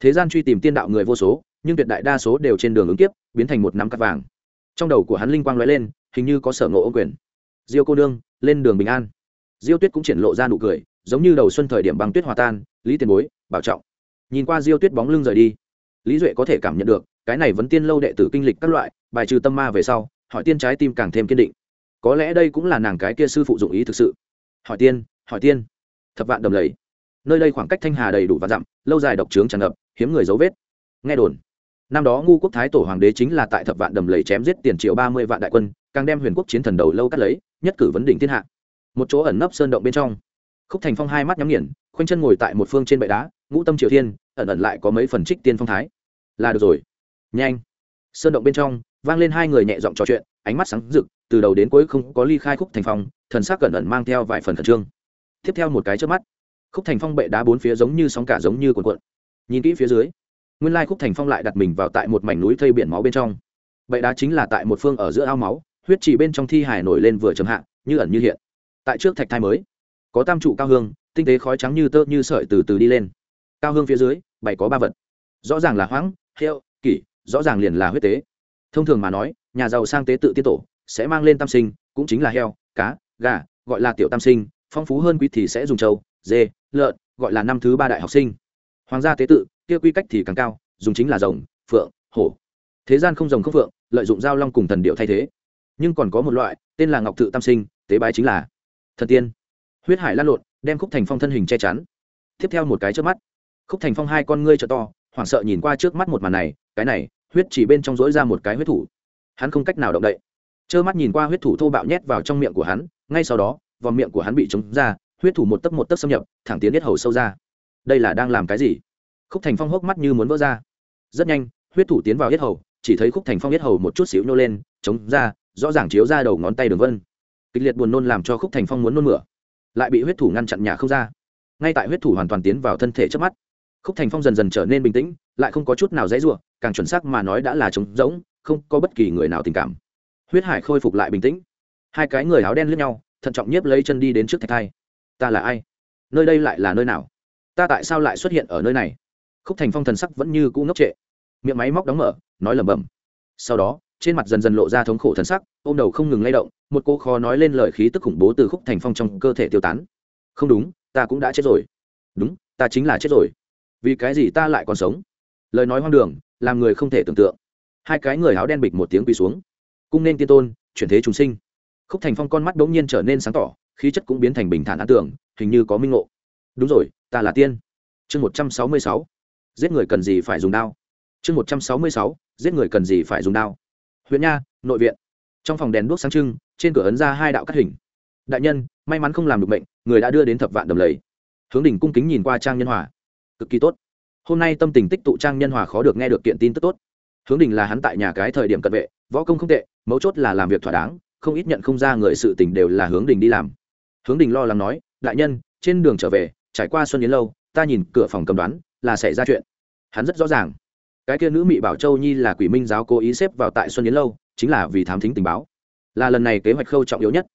Thế gian truy tìm tiên đạo người vô số, nhưng tuyệt đại đa số đều trên đường ứng kiếp, biến thành một nắm cắt vàng. Trong đầu của hắn linh quang lóe lên, hình như có sở ngộ ô quyền. Diêu cô đương lên đường bình an. Diêu tuyết cũng triển lộ ra nụ cười, giống như đầu xuân thời điểm băng tuyết hòa tan, lý tiền bối, bảo trọng. Nhìn qua diêu tuyết bóng lưng rời đi lý duệ có thể cảm nhận được, cái này vẫn tiên lâu đệ tử kinh lịch các loại, bài trừ tâm ma về sau, hỏi tiên trái tim càng thêm kiên định. Có lẽ đây cũng là nàng cái kia sư phụ dụng ý thực sự. Hỏi tiên hỏi tiên. Thập vạn đầm lầy. Nơi đây khoảng cách thanh hà đầy đủ và dặm, lâu dài độc trướng tràn ngập, hiếm người dấu vết. Nghe đồn, năm đó ngu quốc thái tổ hoàng đế chính là tại thập vạn đầm lầy chém giết tiền triệu ba mươi vạn đại quân, càng đem huyền quốc chiến thần đầu lâu cắt lấy, nhất cử vấn đỉnh thiên hạ. Một chỗ ẩn nấp sơn động bên trong. Khúc thành phong hai mắt nhắm nghiền, khoanh chân ngồi tại một phương trên bệ đá ngũ tâm triều thiên, ẩn ẩn lại có mấy phần trích tiên phong thái. Là được rồi. Nhanh. Sơn động bên trong, vang lên hai người nhẹ giọng trò chuyện, ánh mắt sáng rực, từ đầu đến cuối không có ly khai khúc thành phong, thần sắc cẩn ẩn mang theo vài phần khẩn trương. Tiếp theo một cái trước mắt, khúc thành phong bệ đá bốn phía giống như sóng cả giống như cuộn cuộn. Nhìn kỹ phía dưới, nguyên lai khúc thành phong lại đặt mình vào tại một mảnh núi thây biển máu bên trong. Bệ đá chính là tại một phương ở giữa ao máu, huyết chỉ bên trong thi hải nổi lên vừa chấm hạ, như ẩn như hiện. Tại trước thạch thai mới, có tam trụ cao hương, tinh tế khói trắng như tơ như sợi từ từ đi lên cao hương phía dưới bày có ba vật. Rõ ràng là hoãng hiệu, kỷ rõ ràng liền là huyết tế. Thông thường mà nói nhà giàu sang tế tự tiên tổ sẽ mang lên tam sinh cũng chính là heo cá gà gọi là tiểu tam sinh phong phú hơn quý thì sẽ dùng trâu dê lợn gọi là năm thứ ba đại học sinh. Hoàng gia tế tự kia quy cách thì càng cao dùng chính là rồng phượng hổ. Thế gian không rồng không phượng lợi dụng giao long cùng thần điệu thay thế. Nhưng còn có một loại tên là ngọc tự tam sinh tế bái chính là thần tiên. Huyết hải lan lộn đem khúc thành phong thân hình che chắn. Tiếp theo một cái trước mắt khúc thành phong hai con ngươi t to, hoảng sợ nhìn qua trước mắt một màn này, cái này, huyết chỉ bên trong dối ra một cái huyết thủ. Hắn không cách nào động đậy. Trơ mắt nhìn qua huyết thủ thô bạo nhét vào trong miệng của hắn, ngay sau đó, vòng miệng của hắn bị trống ra, huyết thủ một tấc một tấc xâm nhập, thẳng tiến hết hầu sâu ra. Đây là đang làm cái gì? Khúc thành phong hốc mắt như muốn vỡ ra. Rất nhanh, huyết thủ tiến vào hết hầu, chỉ thấy khúc thành phong hết hầu một chút xíu nhô lên, chống ra, rõ ràng chiếu ra đầu ngón tay đường vân. Kịch liệt buồn nôn làm cho khúc thành phong muốn nôn mửa, lại bị huyết thủ ngăn chặn nhà không ra. Ngay tại huyết thủ hoàn toàn tiến vào thân thể trước mắt khúc thành phong dần dần trở nên bình tĩnh, lại không có chút nào dãy r u ộ càng chuẩn xác mà nói đã là trống rỗng, không có bất kỳ người nào tình cảm. Huyết hải khôi phục lại bình tĩnh. Hai cái người áo đen lướt nhau, thận trọng nhiếp lấy chân đi đến trước thạch thai. Ta là ai? Nơi đây lại là nơi nào? Ta tại sao lại xuất hiện ở nơi này? Khúc thành phong thần sắc vẫn như cũ ngốc trệ. Miệng máy móc đóng mở, nói lẩm bẩm. Sau đó, trên mặt dần dần lộ ra thống khổ thần sắc, ôm đầu không ngừng lay động, một cô khó nói lên lời khí tức khủng bố từ khúc thành phong trong cơ thể tiêu tán. Không đúng, ta cũng đã chết rồi. Đúng, ta chính là chết rồi vì cái gì ta lại còn sống? Lời nói hoang đường, làm người không thể tưởng tượng. Hai cái người áo đen bịch một tiếng quỳ xuống. Cung nên tiên tôn, chuyển thế chúng sinh. Khúc thành phong con mắt đ ố n g nhiên trở nên sáng tỏ, khí chất cũng biến thành bình thản an tưởng, hình như có minh ngộ. Đúng rồi, ta là tiên. Chương một trăm sáu mươi sáu. Giết người cần gì phải dùng đao. Chương một trăm sáu mươi sáu. Giết người cần gì phải dùng đao. Huyện nha, nội viện. Trong phòng đèn đuốc sáng trưng, trên cửa ấn ra hai đạo cắt hình. Đại nhân, may mắn không làm được bệnh người đã đưa đến thập vạn đầm lầy. Hướng đỉnh cung kính nhìn qua trang nhân hòa cực kỳ tốt. Hôm nay tâm tình tích tụ trang nhân hòa khó được nghe được kiện tin tức tốt. Hướng đình là hắn tại nhà cái thời điểm cận vệ, võ công không tệ, mấu chốt là làm việc thỏa đáng, không ít nhận không ra người sự tình đều là hướng đình đi làm. Hướng đình lo lắng nói, đại nhân, trên đường trở về, trải qua xuân yến lâu, ta nhìn cửa phòng cầm đoán là xảy ra chuyện. Hắn rất rõ ràng. Cái kia nữ mỹ bảo châu nhi là quỷ minh giáo cố ý xếp vào tại xuân yến lâu, chính là vì thám thính tình báo. Là lần này kế hoạch khâu trọng yếu nhất.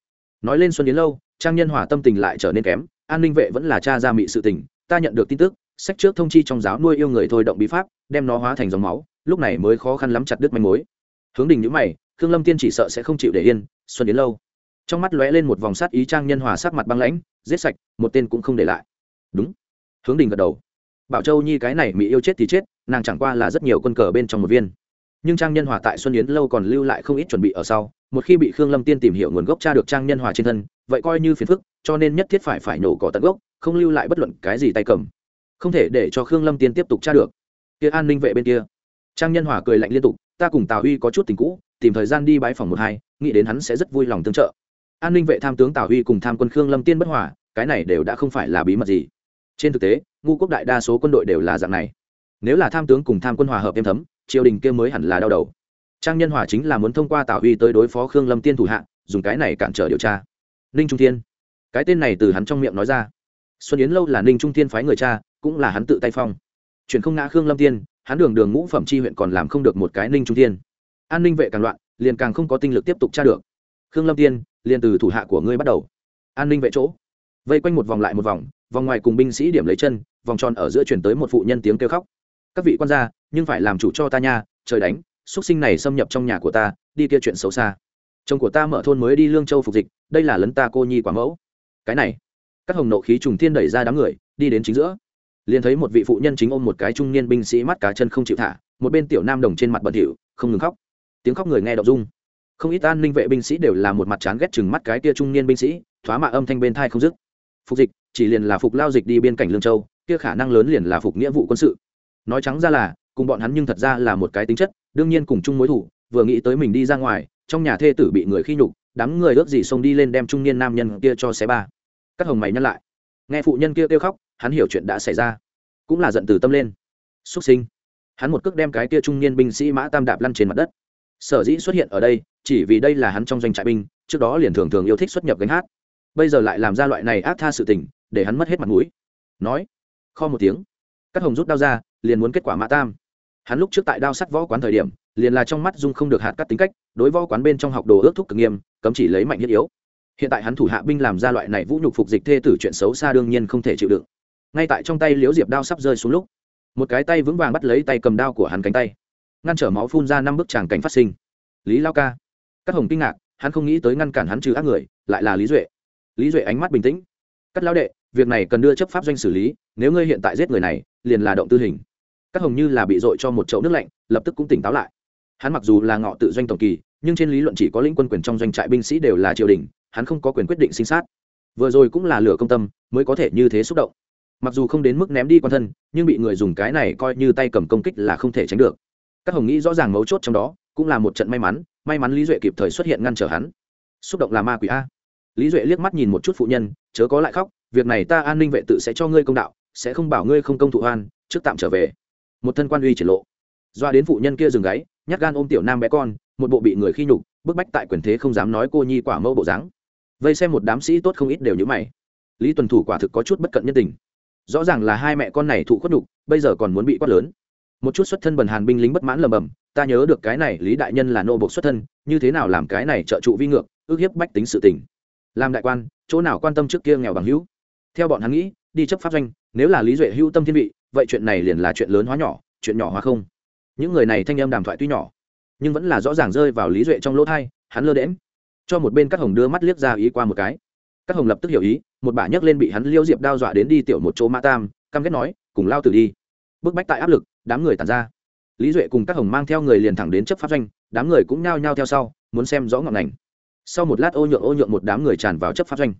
Nói lên xuân yến lâu, trang nhân hòa tâm tình lại trở nên kém, an ninh vệ vẫn là cha gia mị sự tình, ta nhận được tin tức sách trước thông chi trong giáo nuôi yêu người thôi động bí pháp, đem nó hóa thành dòng máu, lúc này mới khó khăn lắm chặt đứt manh mối. Hướng đình nhữ mày, khương lâm tiên chỉ sợ sẽ không chịu để yên, xuân yến lâu. Trong mắt lóe lên một vòng sát ý trang nhân hòa sắc mặt băng lãnh, giết sạch, một tên cũng không để lại. Đúng. Hướng đình gật đầu. Bảo châu nhi cái này mỹ yêu chết thì chết, nàng chẳng qua là rất nhiều quân cờ bên trong một viên. Nhưng trang nhân hòa tại xuân yến lâu còn lưu lại không ít chuẩn bị ở sau, một khi bị khương lâm tiên tìm hiểu nguồn gốc cha được trang nhân hòa trên thân, vậy coi như phiền phức, cho nên nhất thiết phải phải nổ cỏ tận gốc, không lưu lại bất luận cái gì tay cầm không thể để cho khương lâm tiên tiếp tục tra được. Kia an ninh vệ bên kia. Trang nhân hòa cười lạnh liên tục, ta cùng tào huy có chút tình cũ, tìm thời gian đi bãi phòng một hai, nghĩ đến hắn sẽ rất vui lòng tương trợ. An ninh vệ tham tướng tào huy cùng tham quân khương lâm tiên bất hòa, cái này đều đã không phải là bí mật gì. Trên thực tế, ngu quốc đại đa số quân đội đều là dạng này. Nếu là tham tướng cùng tham quân hòa hợp êm thấm, triều đình kia mới hẳn là đau đầu. Trang nhân hòa chính là muốn thông qua tào huy tới đối phó khương lâm tiên thủ hạ, dùng cái này cản trở điều tra. Ninh trung thiên. Cái tên này từ hắn trong miệng nói ra. Xuân yến lâu là ninh trung thiên phái người cha cũng là hắn tự tay phong. Chuyện không ngã khương lâm tiên, hắn đường đường ngũ phẩm chi huyện còn làm không được một cái ninh trung thiên an ninh vệ càng loạn, liền càng không có tinh lực tiếp tục tra được. Khương lâm tiên, liền từ thủ hạ của ngươi bắt đầu. An ninh vệ chỗ. Vây quanh một vòng lại một vòng vòng ngoài cùng binh sĩ điểm lấy chân, vòng tròn ở giữa chuyển tới một phụ nhân tiếng kêu khóc. Các vị quan gia, nhưng phải làm chủ cho ta nha, trời đánh xuất sinh này xâm nhập trong nhà của ta, đi kia chuyện xấu xa. Chồng của ta mở thôn mới đi lương châu phục dịch, đây là lấn ta cô nhi quả mẫu. Cái này, các hồng nộ khí trùng thiên đẩy ra đám người, đi đến chính giữa liền thấy một vị phụ nhân chính ôm một cái trung niên binh sĩ mắt cá chân không chịu thả, một bên tiểu nam đồng trên mặt bẩn thỉu, không ngừng khóc. Tiếng khóc người nghe đọc dung không ít an ninh vệ binh sĩ đều là một mặt chán ghét chừng mắt cái kia trung niên binh sĩ, thoá mạ âm thanh bên thai không dứt. Phục dịch, chỉ liền là phục lao dịch đi biên cảnh lương châu, kia khả năng lớn liền là phục nghĩa vụ quân sự. Nói trắng ra là, cùng bọn hắn nhưng thật ra là một cái tính chất, đương nhiên cùng chung mối thủ, vừa nghĩ tới mình đi ra ngoài, trong nhà thê tử bị người khi nhục, đám người ước gì xông đi lên đem trung niên nam nhân kia cho xé ba. Các hồng mày nhắc lại. Nghe phụ nhân kia kêu khóc hắn hiểu chuyện đã xảy ra, cũng là giận từ tâm lên. Xuất sinh. Hắn một cước đem cái kia trung niên binh sĩ mã tam đạp lăn trên mặt đất. Sở dĩ xuất hiện ở đây, chỉ vì đây là hắn trong doanh trại binh, trước đó liền thường thường yêu thích xuất nhập gánh hát. Bây giờ lại làm ra loại này ác tha sự tình, để hắn mất hết mặt mũi. Nói, kho một tiếng. Các hồng rút đao ra, liền muốn kết quả mã tam. Hắn lúc trước tại đao sắt võ quán thời điểm, liền là trong mắt dung không được hạt cắt tính cách, đối võ quán bên trong học đồ ước thúc cực nghiêm, cấm chỉ lấy mạnh thiết yếu. Hiện tại hắn thủ hạ binh làm ra loại này vũ nhục phục dịch thê tử chuyện xấu xa đương nhiên không thể chịu đựng ngay tại trong tay liễu diệp đao sắp rơi xuống lúc, một cái tay vững vàng bắt lấy tay cầm đao của hắn cánh tay, ngăn trở máu phun ra năm bức tràng cảnh phát sinh. Lý lao ca các hồng kinh ngạc, hắn không nghĩ tới ngăn cản hắn trừ ác người, lại là lý duệ. Lý duệ ánh mắt bình tĩnh. Cắt lao đệ, việc này cần đưa chấp pháp doanh xử lý, nếu ngươi hiện tại giết người này, liền là động tư hình. Các hồng như là bị dội cho một chậu nước lạnh, lập tức cũng tỉnh táo lại. Hắn mặc dù là ngọ tự doanh tổng kỳ, nhưng trên lý luận chỉ có lĩnh quân quyền trong doanh trại binh sĩ đều là triều đình, hắn không có quyền quyết định sinh sát. Vừa rồi cũng là lửa công tâm, mới có thể như thế xúc động mặc dù không đến mức ném đi quan thân, nhưng bị người dùng cái này coi như tay cầm công kích là không thể tránh được. Các hồng nghĩ rõ ràng mấu chốt trong đó, cũng là một trận may mắn may mắn lý duệ kịp thời xuất hiện ngăn trở hắn. Xúc động là ma quỷ a. Lý duệ liếc mắt nhìn một chút phụ nhân, chớ có lại khóc, việc này ta an ninh vệ tự sẽ cho ngươi công đạo, sẽ không bảo ngươi không công thụ hoan trước tạm trở về. Một thân quan uy triển lộ. Doa đến phụ nhân kia dừng gáy, nhát gan ôm tiểu nam bé con, một bộ bị người khi nhục, bức bách tại quyền thế không dám nói cô nhi quả mẫu bộ dáng. Vây xem một đám sĩ tốt không ít đều như mày. Lý tuần thủ quả thực có chút bất cận nhân tình rõ ràng là hai mẹ con này thụ khuất đục, bây giờ còn muốn bị quát lớn. Một chút xuất thân bần hàn binh lính bất mãn lầm bầm ta nhớ được cái này lý đại nhân là nô bộc xuất thân như thế nào làm cái này trợ trụ vi ngược ước hiếp bách tính sự tình. Làm đại quan chỗ nào quan tâm trước kia nghèo bằng hữu? Theo bọn hắn nghĩ đi chấp pháp doanh nếu là lý duệ hữu tâm thiên vị vậy chuyện này liền là chuyện lớn hóa nhỏ chuyện nhỏ hóa không. Những người này thanh em đàm thoại tuy nhỏ nhưng vẫn là rõ ràng rơi vào lý duệ trong lỗ thai hắn lơ đễm cho một bên các hồng đưa mắt liếc ra ý qua một cái các hồng lập tức hiểu ý, một bà nhấc lên bị hắn liêu diệp đao dọa đến đi tiểu một chỗ mã tam, căm ghét nói, cùng lao tử đi. Bức bách tại áp lực, đám người tàn ra. Lý duệ cùng các hồng mang theo người liền thẳng đến chấp pháp doanh, đám người cũng nhao nhao theo sau, muốn xem rõ ngọn ngành. Sau một lát ô nhượng ô nhượng một đám người tràn vào chấp pháp doanh.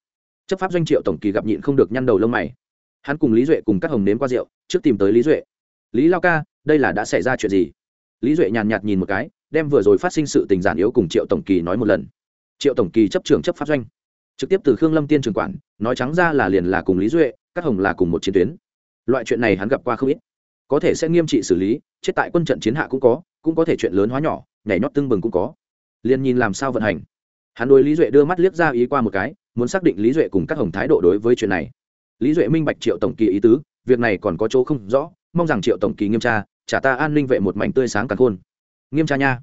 Chấp pháp doanh triệu tổng kỳ gặp nhịn không được nhăn đầu lông mày. Hắn cùng lý duệ cùng các hồng nếm qua rượu, trước tìm tới lý duệ. Lý lao ca, đây là đã xảy ra chuyện gì? Lý duệ nhàn nhạt nhìn một cái, đem vừa rồi phát sinh sự tình giản yếu cùng triệu tổng kỳ nói một lần. Triệu tổng kỳ chấp trưởng chấp pháp doanh trực tiếp từ khương lâm tiên trường quản, nói trắng ra là liền là cùng lý duệ, các hồng là cùng một chiến tuyến. Loại chuyện này hắn gặp qua không ít. Có thể sẽ nghiêm trị xử lý, chết tại quân trận chiến hạ cũng có cũng có thể chuyện lớn hóa nhỏ, nhảy nhót tưng bừng cũng có. Liền nhìn làm sao vận hành. Hắn đối lý duệ đưa mắt liếc ra ý qua một cái, muốn xác định lý duệ cùng các hồng thái độ đối với chuyện này. Lý duệ minh bạch triệu tổng kỳ ý tứ, việc này còn có chỗ không rõ, mong rằng triệu tổng kỳ nghiêm tra, trả ta an ninh vệ một mảnh tươi sáng càng khôn. Nghiêm tra nha.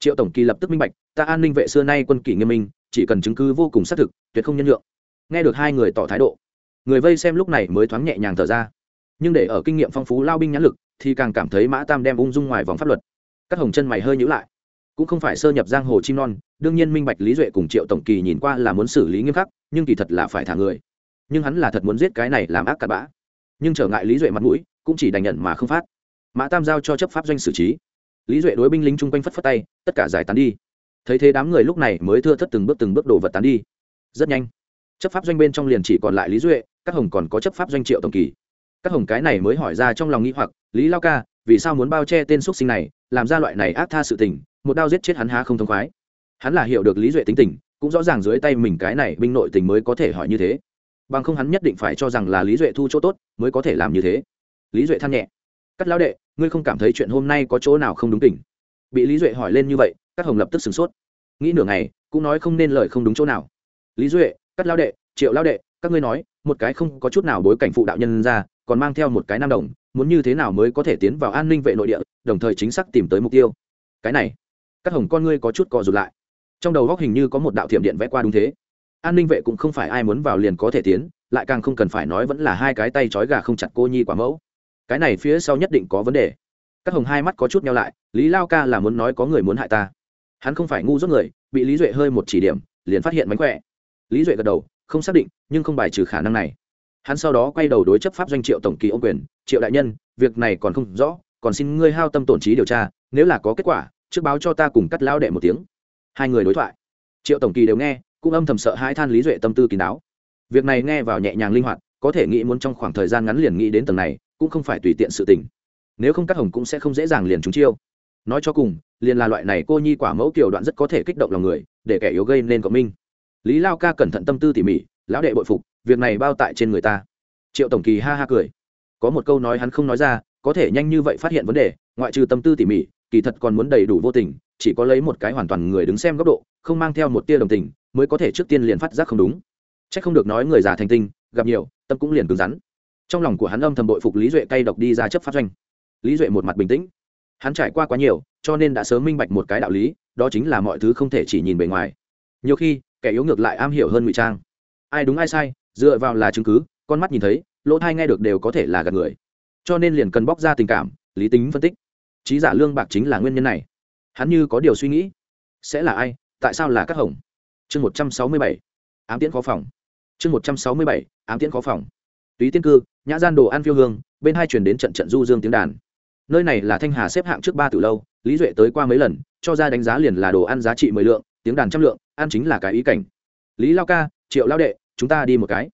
Triệu tổng kỳ lập tức minh bạch, ta an ninh vệ xưa nay quân kỷ nghiêm minh chỉ cần chứng cứ vô cùng xác thực, tuyệt không nhân nhượng. Nghe được hai người tỏ thái độ, người vây xem lúc này mới thoáng nhẹ nhàng thở ra. Nhưng để ở kinh nghiệm phong phú lao binh nhãn lực, thì càng cảm thấy mã tam đem ung dung ngoài vòng pháp luật. Các hồng chân mày hơi nhữ lại. Cũng không phải sơ nhập giang hồ chim non, đương nhiên minh bạch lý duệ cùng triệu tổng kỳ nhìn qua là muốn xử lý nghiêm khắc, nhưng kỳ thật là phải thả người. Nhưng hắn là thật muốn giết cái này làm ác cặn bã. Nhưng trở ngại lý duệ mặt mũi, cũng chỉ đành nhận mà không phát. Mã tam giao cho chấp pháp doanh xử trí. Lý duệ đối binh lính chung quanh phất phất tay, tất cả giải tán đi thấy thế đám người lúc này mới thưa thất từng bước từng bước đổ vật tán đi. Rất nhanh, chấp pháp doanh bên trong liền chỉ còn lại lý duệ, các hồng còn có chấp pháp doanh triệu tổng kỳ. Các hồng cái này mới hỏi ra trong lòng nghĩ hoặc, lý lao ca, vì sao muốn bao che tên x sinh này, làm ra loại này ác tha sự tình, một đao giết chết hắn há không thông khoái? Hắn là hiểu được lý duệ tính tình, cũng rõ ràng dưới tay mình cái này binh nội tình mới có thể hỏi như thế. Bằng không hắn nhất định phải cho rằng là lý duệ thu chỗ tốt, mới có thể làm như thế. Lý duệ than nhẹ, cắt lao đệ, ngươi không cảm thấy chuyện hôm nay có chỗ nào không đúng tình? Bị lý duệ hỏi lên như vậy các hồng lập tức sửng sốt. Nghĩ nửa ngày, cũng nói không nên lời không đúng chỗ nào. Lý duệ cắt lao đệ, triệu lao đệ, các ngươi nói, một cái không có chút nào bối cảnh phụ đạo nhân ra, còn mang theo một cái nam đồng, muốn như thế nào mới có thể tiến vào an ninh vệ nội địa, đồng thời chính xác tìm tới mục tiêu. Cái này các hồng con ngươi có chút cò rụt lại. Trong đầu góc hình như có một đạo thiểm điện vẽ qua đúng thế. An ninh vệ cũng không phải ai muốn vào liền có thể tiến, lại càng không cần phải nói vẫn là hai cái tay trói gà không chặt cô nhi quả mẫu. Cái này phía sau nhất định có vấn đề. Các hồng hai mắt có chút nhau lại, lý lao ca là muốn nói có người muốn hại ta hắn không phải ngu dốt người, bị lý duệ hơi một chỉ điểm, liền phát hiện mánh khỏe. Lý duệ gật đầu, không xác định, nhưng không bài trừ khả năng này. Hắn sau đó quay đầu đối chấp pháp doanh triệu tổng kỳ ô quyền, triệu đại nhân, việc này còn không rõ, còn xin ngươi hao tâm tổn trí điều tra, nếu là có kết quả, trước báo cho ta cùng cắt lao đệ một tiếng. Hai người đối thoại. Triệu tổng kỳ đều nghe, cũng âm thầm sợ hai than lý duệ tâm tư kín đáo. Việc này nghe vào nhẹ nhàng linh hoạt, có thể nghĩ muốn trong khoảng thời gian ngắn liền nghĩ đến tầng này, cũng không phải tùy tiện sự tình. Nếu không cắt hồng cũng sẽ không dễ dàng liền trúng chiêu nói cho cùng, liền là loại này cô nhi quả mẫu kiểu đoạn rất có thể kích động lòng người, để kẻ yếu gây nên cộng minh. Lý lao ca cẩn thận tâm tư tỉ mỉ, lão đệ bội phục, việc này bao tại trên người ta. Triệu tổng kỳ ha ha cười. Có một câu nói hắn không nói ra, có thể nhanh như vậy phát hiện vấn đề, ngoại trừ tâm tư tỉ mỉ, kỳ thật còn muốn đầy đủ vô tình, chỉ có lấy một cái hoàn toàn người đứng xem góc độ, không mang theo một tia đồng tình, mới có thể trước tiên liền phát giác không đúng. C h ắ c không được nói người già thành tinh, gặp nhiều, tâm cũng liền cứng rắn. Trong lòng của hắn âm thầm bội phục lý duệ cay độc đi ra chấp pháp doanh. Lý duệ một mặt bình tĩnh hắn trải qua quá nhiều, cho nên đã sớm minh bạch một cái đạo lý, đó chính là mọi thứ không thể chỉ nhìn bề ngoài. Nhiều khi, kẻ yếu ngược lại am hiểu hơn ngụy trang. Ai đúng ai sai, dựa vào là chứng cứ, con mắt nhìn thấy, lỗ thai nghe được đều có thể là gạt người. Cho nên liền cần bóc ra tình cảm, lý tính phân tích. Trí giả lương bạc chính là nguyên nhân này. Hắn như có điều suy nghĩ. Sẽ là ai, tại sao là các hồng? Chương một trăm sáu mươi bảy, ám tiễn khó phòng. Chương một trăm sáu mươi bảy, ám tiễn khó phòng. Túy tiên cư, nhã gian đồ ăn phiêu hương, bên hai chuyển đến trận trận du dương tiếng đàn nơi này là thanh hà xếp hạng trước ba từ lâu, lý duệ tới qua mấy lần, cho ra đánh giá liền là đồ ăn giá trị mười lượng, tiếng đàn trăm lượng, ăn chính là cái ý cảnh. Lý lao ca, triệu lao đệ, chúng ta đi một cái.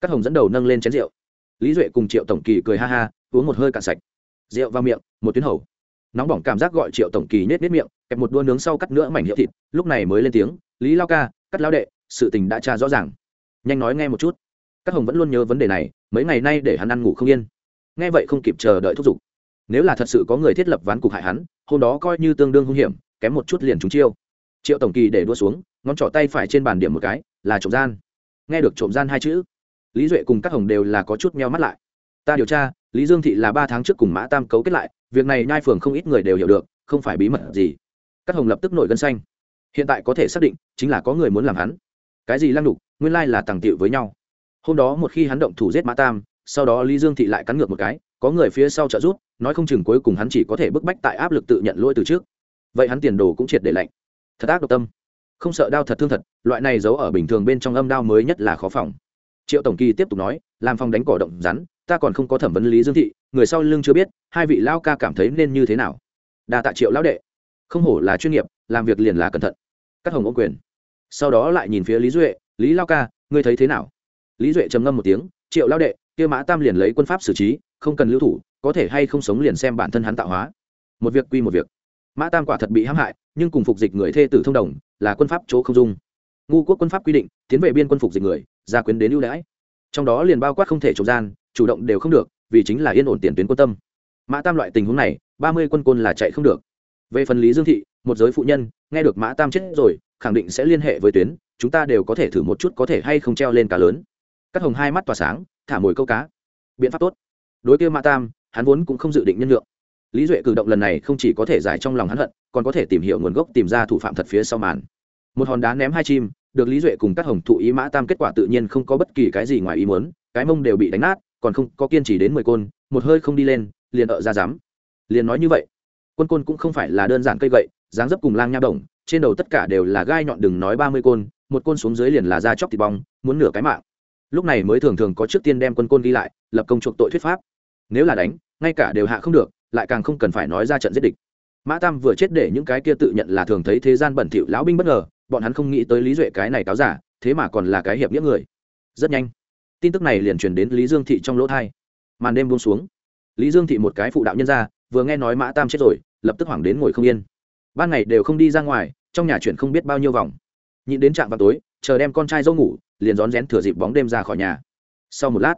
Các hồng dẫn đầu nâng lên chén rượu. Lý duệ cùng triệu tổng kỳ cười ha ha, uống một hơi cạn sạch. Rượu vào miệng, một tuyến hầu. Nóng bỏng cảm giác gọi triệu tổng kỳ nết nết miệng, kẹp một đua nướng sau cắt nữa mảnh hiệu thịt, lúc này mới lên tiếng, lý lao ca cắt lao đệ, sự tình đã tra rõ ràng. Nhanh nói nghe một chút. Các hồng vẫn luôn nhớ vấn đề này, mấy ngày nay để hắn ăn ngủ không yên. Nghe vậy không kịp chờ đợi thúc giục nếu là thật sự có người thiết lập ván cục hại hắn, hôm đó coi như tương đương hung hiểm, kém một chút liền trúng chiêu. Triệu tổng kỳ để đua xuống, ngón trỏ tay phải trên bàn điểm một cái, là trộm gian. Nghe được trộm gian hai chữ, lý duệ cùng các hồng đều là có chút meo mắt lại. Ta điều tra, lý dương thị là ba tháng trước cùng mã tam cấu kết lại, việc này nhai phường không ít người đều hiểu được, không phải bí mật gì. Các hồng lập tức nổi gân xanh. Hiện tại có thể xác định, chính là có người muốn làm hắn. Cái gì lăng đục, nguyên lai là tàng tiệu với nhau. Hôm đó một khi hắn động thủ giết mã tam, sau đó lý dương thị lại cắn ngược một cái có người phía sau trợ giúp, nói không chừng cuối cùng hắn chỉ có thể bức bách tại áp lực tự nhận lỗi từ trước. Vậy hắn tiền đồ cũng triệt để lạnh. Thật ác độc tâm. Không sợ đau thật thương thật, loại này giấu ở bình thường bên trong âm đau mới nhất là khó phòng. Triệu tổng kỳ tiếp tục nói, làm phòng đánh cỏ động rắn, ta còn không có thẩm vấn lý dương thị, người sau lưng chưa biết, hai vị lao ca cảm thấy nên như thế nào. Đa tạ triệu lão đệ. Không hổ là chuyên nghiệp, làm việc liền là cẩn thận. Các hồng ô quyền. Sau đó lại nhìn phía lý duệ, lý lao ca, ngươi thấy thế nào? Lý duệ trầm ngâm một tiếng, triệu lao đệ, kia mã tam liền lấy quân pháp xử trí không cần lưu thủ, có thể hay không sống liền xem bản thân hắn tạo hóa. Một việc quy một việc. Mã tam quả thật bị hãm hại, nhưng cùng phục dịch người thê tử thông đồng, là quân pháp chỗ không dung. Ngu quốc quân pháp quy định, tiến về biên quân phục dịch người, gia quyến đến ưu đãi. Trong đó liền bao quát không thể trộm gian, chủ động đều không được, vì chính là yên ổn tiền tuyến quân tâm. Mã tam loại tình huống này, ba mươi quân côn là chạy không được. Về phần lý dương thị, một giới phụ nhân, nghe được mã tam chết rồi, khẳng định sẽ liên hệ với tuyến, chúng ta đều có thể thử một chút có thể hay không treo lên cá lớn. Các hồng hai mắt tỏa sáng, thả mồi câu cá. Biện pháp tốt đối kia mã tam, hắn vốn cũng không dự định nhân lượng lý duệ cử động lần này không chỉ có thể giải trong lòng hắn hận, còn có thể tìm hiểu nguồn gốc tìm ra thủ phạm thật phía sau màn. Một hòn đá ném hai chim, được lý duệ cùng các hồng thụ ý mã tam kết quả tự nhiên không có bất kỳ cái gì ngoài ý muốn, cái mông đều bị đánh nát, còn không có kiên trì đến mười côn, một hơi không đi lên, liền ở ra dám. Liền nói như vậy, quân côn cũng không phải là đơn giản cây gậy, dáng dấp cùng lang nha đồng, trên đầu tất cả đều là gai nhọn đừng nói ba mươi côn, một côn xuống dưới liền là da chóc thịt bong, muốn nửa cái mạng. Lúc này mới thường thường có trước tiên đem quân côn đi lại, lập công chuộc tội thuyết pháp nếu là đánh, ngay cả đều hạ không được, lại càng không cần phải nói ra trận giết địch. Mã tam vừa chết để những cái kia tự nhận là thường thấy thế gian bẩn thỉu lão binh bất ngờ, bọn hắn không nghĩ tới lý duệ cái này cáo giả, thế mà còn là cái hiệp nghĩa người. Rất nhanh, tin tức này liền truyền đến lý dương thị trong lỗ thai. Màn đêm buông xuống. Lý dương thị một cái phụ đạo nhân ra, vừa nghe nói mã tam chết rồi, lập tức hoảng đến ngồi không yên. Ban ngày đều không đi ra ngoài, trong nhà chuyện không biết bao nhiêu vòng. Nhịn đến trạm vào tối, chờ đem con trai dâu ngủ, liền rón rén thừa dịp bóng đêm ra khỏi nhà. Sau một lát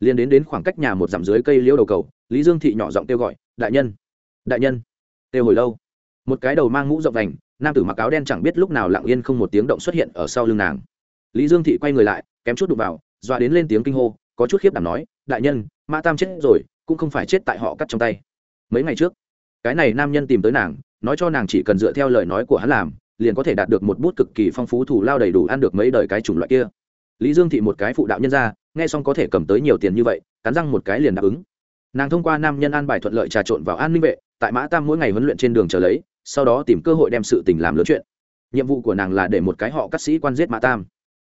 liền đến đến khoảng cách nhà một dặm dưới cây liễu đầu cầu, lý dương thị nhỏ giọng kêu gọi, đại nhân đại nhân. Kêu hồi lâu, một cái đầu mang mũ rộng đành nam tử mặc áo đen chẳng biết lúc nào lặng yên không một tiếng động xuất hiện ở sau lưng nàng. Lý dương thị quay người lại, kém chút đụng vào, dọa đến lên tiếng kinh hô, có chút khiếp đảm nói, đại nhân mã tam chết rồi, cũng không phải chết tại họ cắt trong tay. Mấy ngày trước, cái này nam nhân tìm tới nàng, nói cho nàng chỉ cần dựa theo lời nói của hắn làm, liền có thể đạt được một bút cực kỳ phong phú thủ lao đầy đủ ăn được mấy đời cái chủng loại kia lý dương thị một cái phụ đạo nhân ra, nghe xong có thể cầm tới nhiều tiền như vậy, cắn răng một cái liền đáp ứng. Nàng thông qua nam nhân an bài thuận lợi trà trộn vào an ninh vệ, tại mã tam mỗi ngày huấn luyện trên đường chờ lấy, sau đó tìm cơ hội đem sự tình làm lớn chuyện. Nhiệm vụ của nàng là để một cái họ cắt sĩ quan giết mã tam.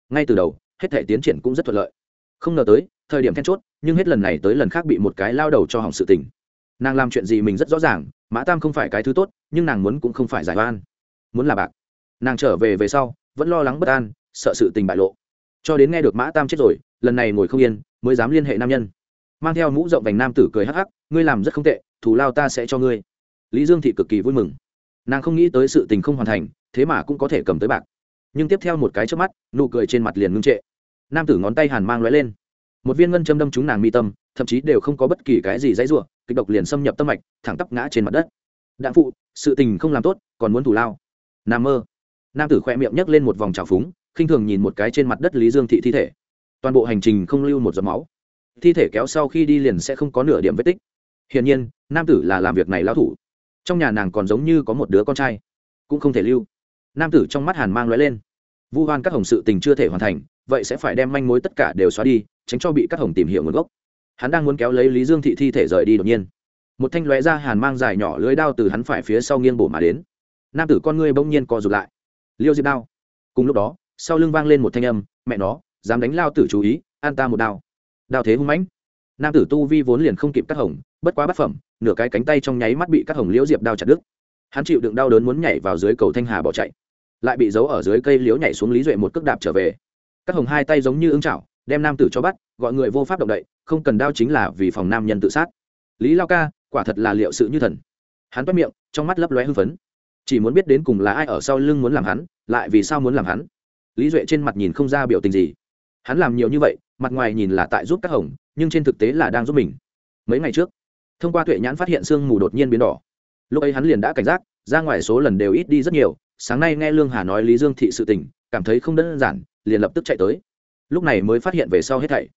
Ngay từ đầu, hết thể tiến triển cũng rất thuận lợi. Không ngờ tới, thời điểm then chốt, nhưng hết lần này tới lần khác bị một cái lao đầu cho hỏng sự tình. Nàng làm chuyện gì mình rất rõ ràng, mã tam không phải cái thứ tốt, nhưng nàng muốn cũng không phải giải oan. Muốn là bạc. Nàng trở về về sau, vẫn lo lắng bất an, sợ sự tình bại lộ cho đến nghe được mã tam chết rồi, lần này ngồi không yên, mới dám liên hệ nam nhân. Mang theo mũ rộng vành nam tử cười hắc hắc, ngươi làm rất không tệ, thù lao ta sẽ cho ngươi. Lý dương thị cực kỳ vui mừng. Nàng không nghĩ tới sự tình không hoàn thành, thế mà cũng có thể cầm tới bạc. Nhưng tiếp theo một cái trước mắt, nụ cười trên mặt liền ngưng trệ. Nam tử ngón tay hàn mang lóe lên. Một viên ngân châm đâm trúng nàng mi tâm, thậm chí đều không có bất kỳ cái gì dãy ruộng kịch độc liền xâm nhập tâm mạch, thẳng tắp ngã trên mặt đất. Đạn phụ, sự tình không làm tốt, còn muốn thủ lao. Nam mơ. Nam tử khoe miệng nhấc lên một vòng trào phúng khinh thường nhìn một cái trên mặt đất lý dương thị thi thể. Toàn bộ hành trình không lưu một giọt máu. Thi thể kéo sau khi đi liền sẽ không có nửa điểm vết tích. Hiển nhiên, nam tử là làm việc này lao thủ. Trong nhà nàng còn giống như có một đứa con trai, cũng không thể lưu. Nam tử trong mắt hàn mang lóe lên. Vu hoan các hồng sự tình chưa thể hoàn thành, vậy sẽ phải đem manh mối tất cả đều xóa đi, tránh cho bị các hồng tìm hiểu nguồn gốc. Hắn đang muốn kéo lấy lý dương thị thi thể rời đi đột nhiên. Một thanh lóe ra hàn mang dài nhỏ lưới đao từ hắn phải phía sau nghiêng bổ mà đến. Nam tử con ngươi bỗng nhiên co rụt lại. Liêu diệp đao. Cùng lúc đó sau lưng vang lên một thanh âm, mẹ nó, dám đánh lao tử chú ý, an ta một đao. Đao thế hung mãnh. Nam tử tu vi vốn liền không kịp các hồng, bất quá bất phẩm, nửa cái cánh tay trong nháy mắt bị các hồng liễu diệp đao chặt đứt. Hắn chịu đựng đau đớn muốn nhảy vào dưới cầu thanh hà bỏ chạy, lại bị giấu ở dưới cây liễu nhảy xuống lý duệ một cước đạp trở về. Các hồng hai tay giống như ưng chảo, đem nam tử cho bắt, gọi người vô pháp động đậy, không cần đao chính là vì phòng nam nhân tự sát. Lý lao ca, quả thật là liệu sự như thần. Hắn toét miệng, trong mắt lấp lóe hưng phấn. Chỉ muốn biết đến cùng là ai ở sau lưng muốn làm hắn, lại vì sao muốn làm hắn lý duệ trên mặt nhìn không ra biểu tình gì. Hắn làm nhiều như vậy, mặt ngoài nhìn là tại giúp các hồng, nhưng trên thực tế là đang giúp mình. Mấy ngày trước, thông qua tuệ nhãn phát hiện sương mù đột nhiên biến đỏ. Lúc ấy hắn liền đã cảnh giác, ra ngoài số lần đều ít đi rất nhiều, sáng nay nghe lương hà nói lý dương thị sự tình, cảm thấy không đơn giản, liền lập tức chạy tới. Lúc này mới phát hiện về sau hết thảy.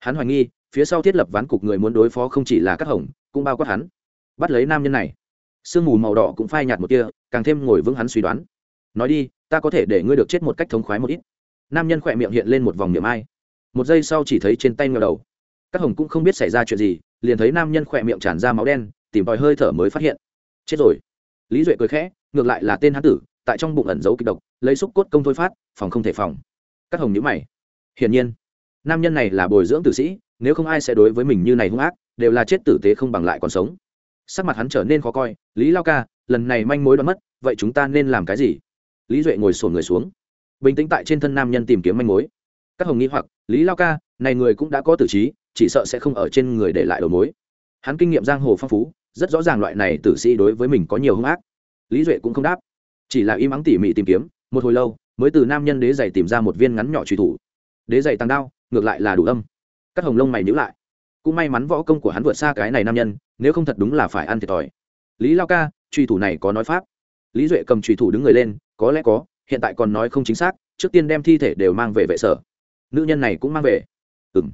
Hắn hoài nghi, phía sau thiết lập ván cục người muốn đối phó không chỉ là các hồng, cũng bao quát hắn. Bắt lấy nam nhân này. Sương mù màu đỏ cũng phai nhạt một kia càng thêm ngồi vững hắn suy đoán. Nói đi ta có thể để ngươi được chết một cách thống khoái một ít. Nam nhân khỏe miệng hiện lên một vòng niệm ai. Một giây sau chỉ thấy trên tay ngờ đầu. Các hồng cũng không biết xảy ra chuyện gì, liền thấy nam nhân khỏe miệng tràn ra máu đen, tìm tòi hơi thở mới phát hiện. Chết rồi. Lý duệ cười khẽ, ngược lại là tên hán tử, tại trong bụng ẩn giấu kịch độc, lấy xúc cốt công thôi phát, phòng không thể phòng. Các hồng nhữ mày. Hiển nhiên, nam nhân này là bồi dưỡng tử sĩ, nếu không ai sẽ đối với mình như này hung ác, đều là chết tử tế không bằng lại còn sống. Sắc mặt hắn trở nên khó coi, lý lao ca, lần này manh mối đoán mất, vậy chúng ta nên làm cái gì? Lý duệ ngồi sổn người xuống. Bình tĩnh tại trên thân nam nhân tìm kiếm manh mối. Các hồng nghĩ hoặc, lý lao ca, này người cũng đã có tử trí, chỉ sợ sẽ không ở trên người để lại đầu mối. Hắn kinh nghiệm giang hồ phong phú, rất rõ ràng loại này tử sĩ đối với mình có nhiều hung ác. Lý duệ cũng không đáp. Chỉ là im ắng tỉ mỉ tìm kiếm, một hồi lâu, mới từ nam nhân đế giày tìm ra một viên ngắn nhỏ truy thủ. Đế giày tăng đao, ngược lại là đủ âm. Các hồng lông mày nhữ lại. Cũng may mắn võ công của hắn vượt xa cái này nam nhân, nếu không thật đúng là phải ăn thiệt thòi. Lý lao ca, truy thủ này có nói pháp. Lý duệ cầm truy thủ đứng người lên có lẽ có, hiện tại còn nói không chính xác, trước tiên đem thi thể đều mang về vệ sở. Nữ nhân này cũng mang về. Ừ m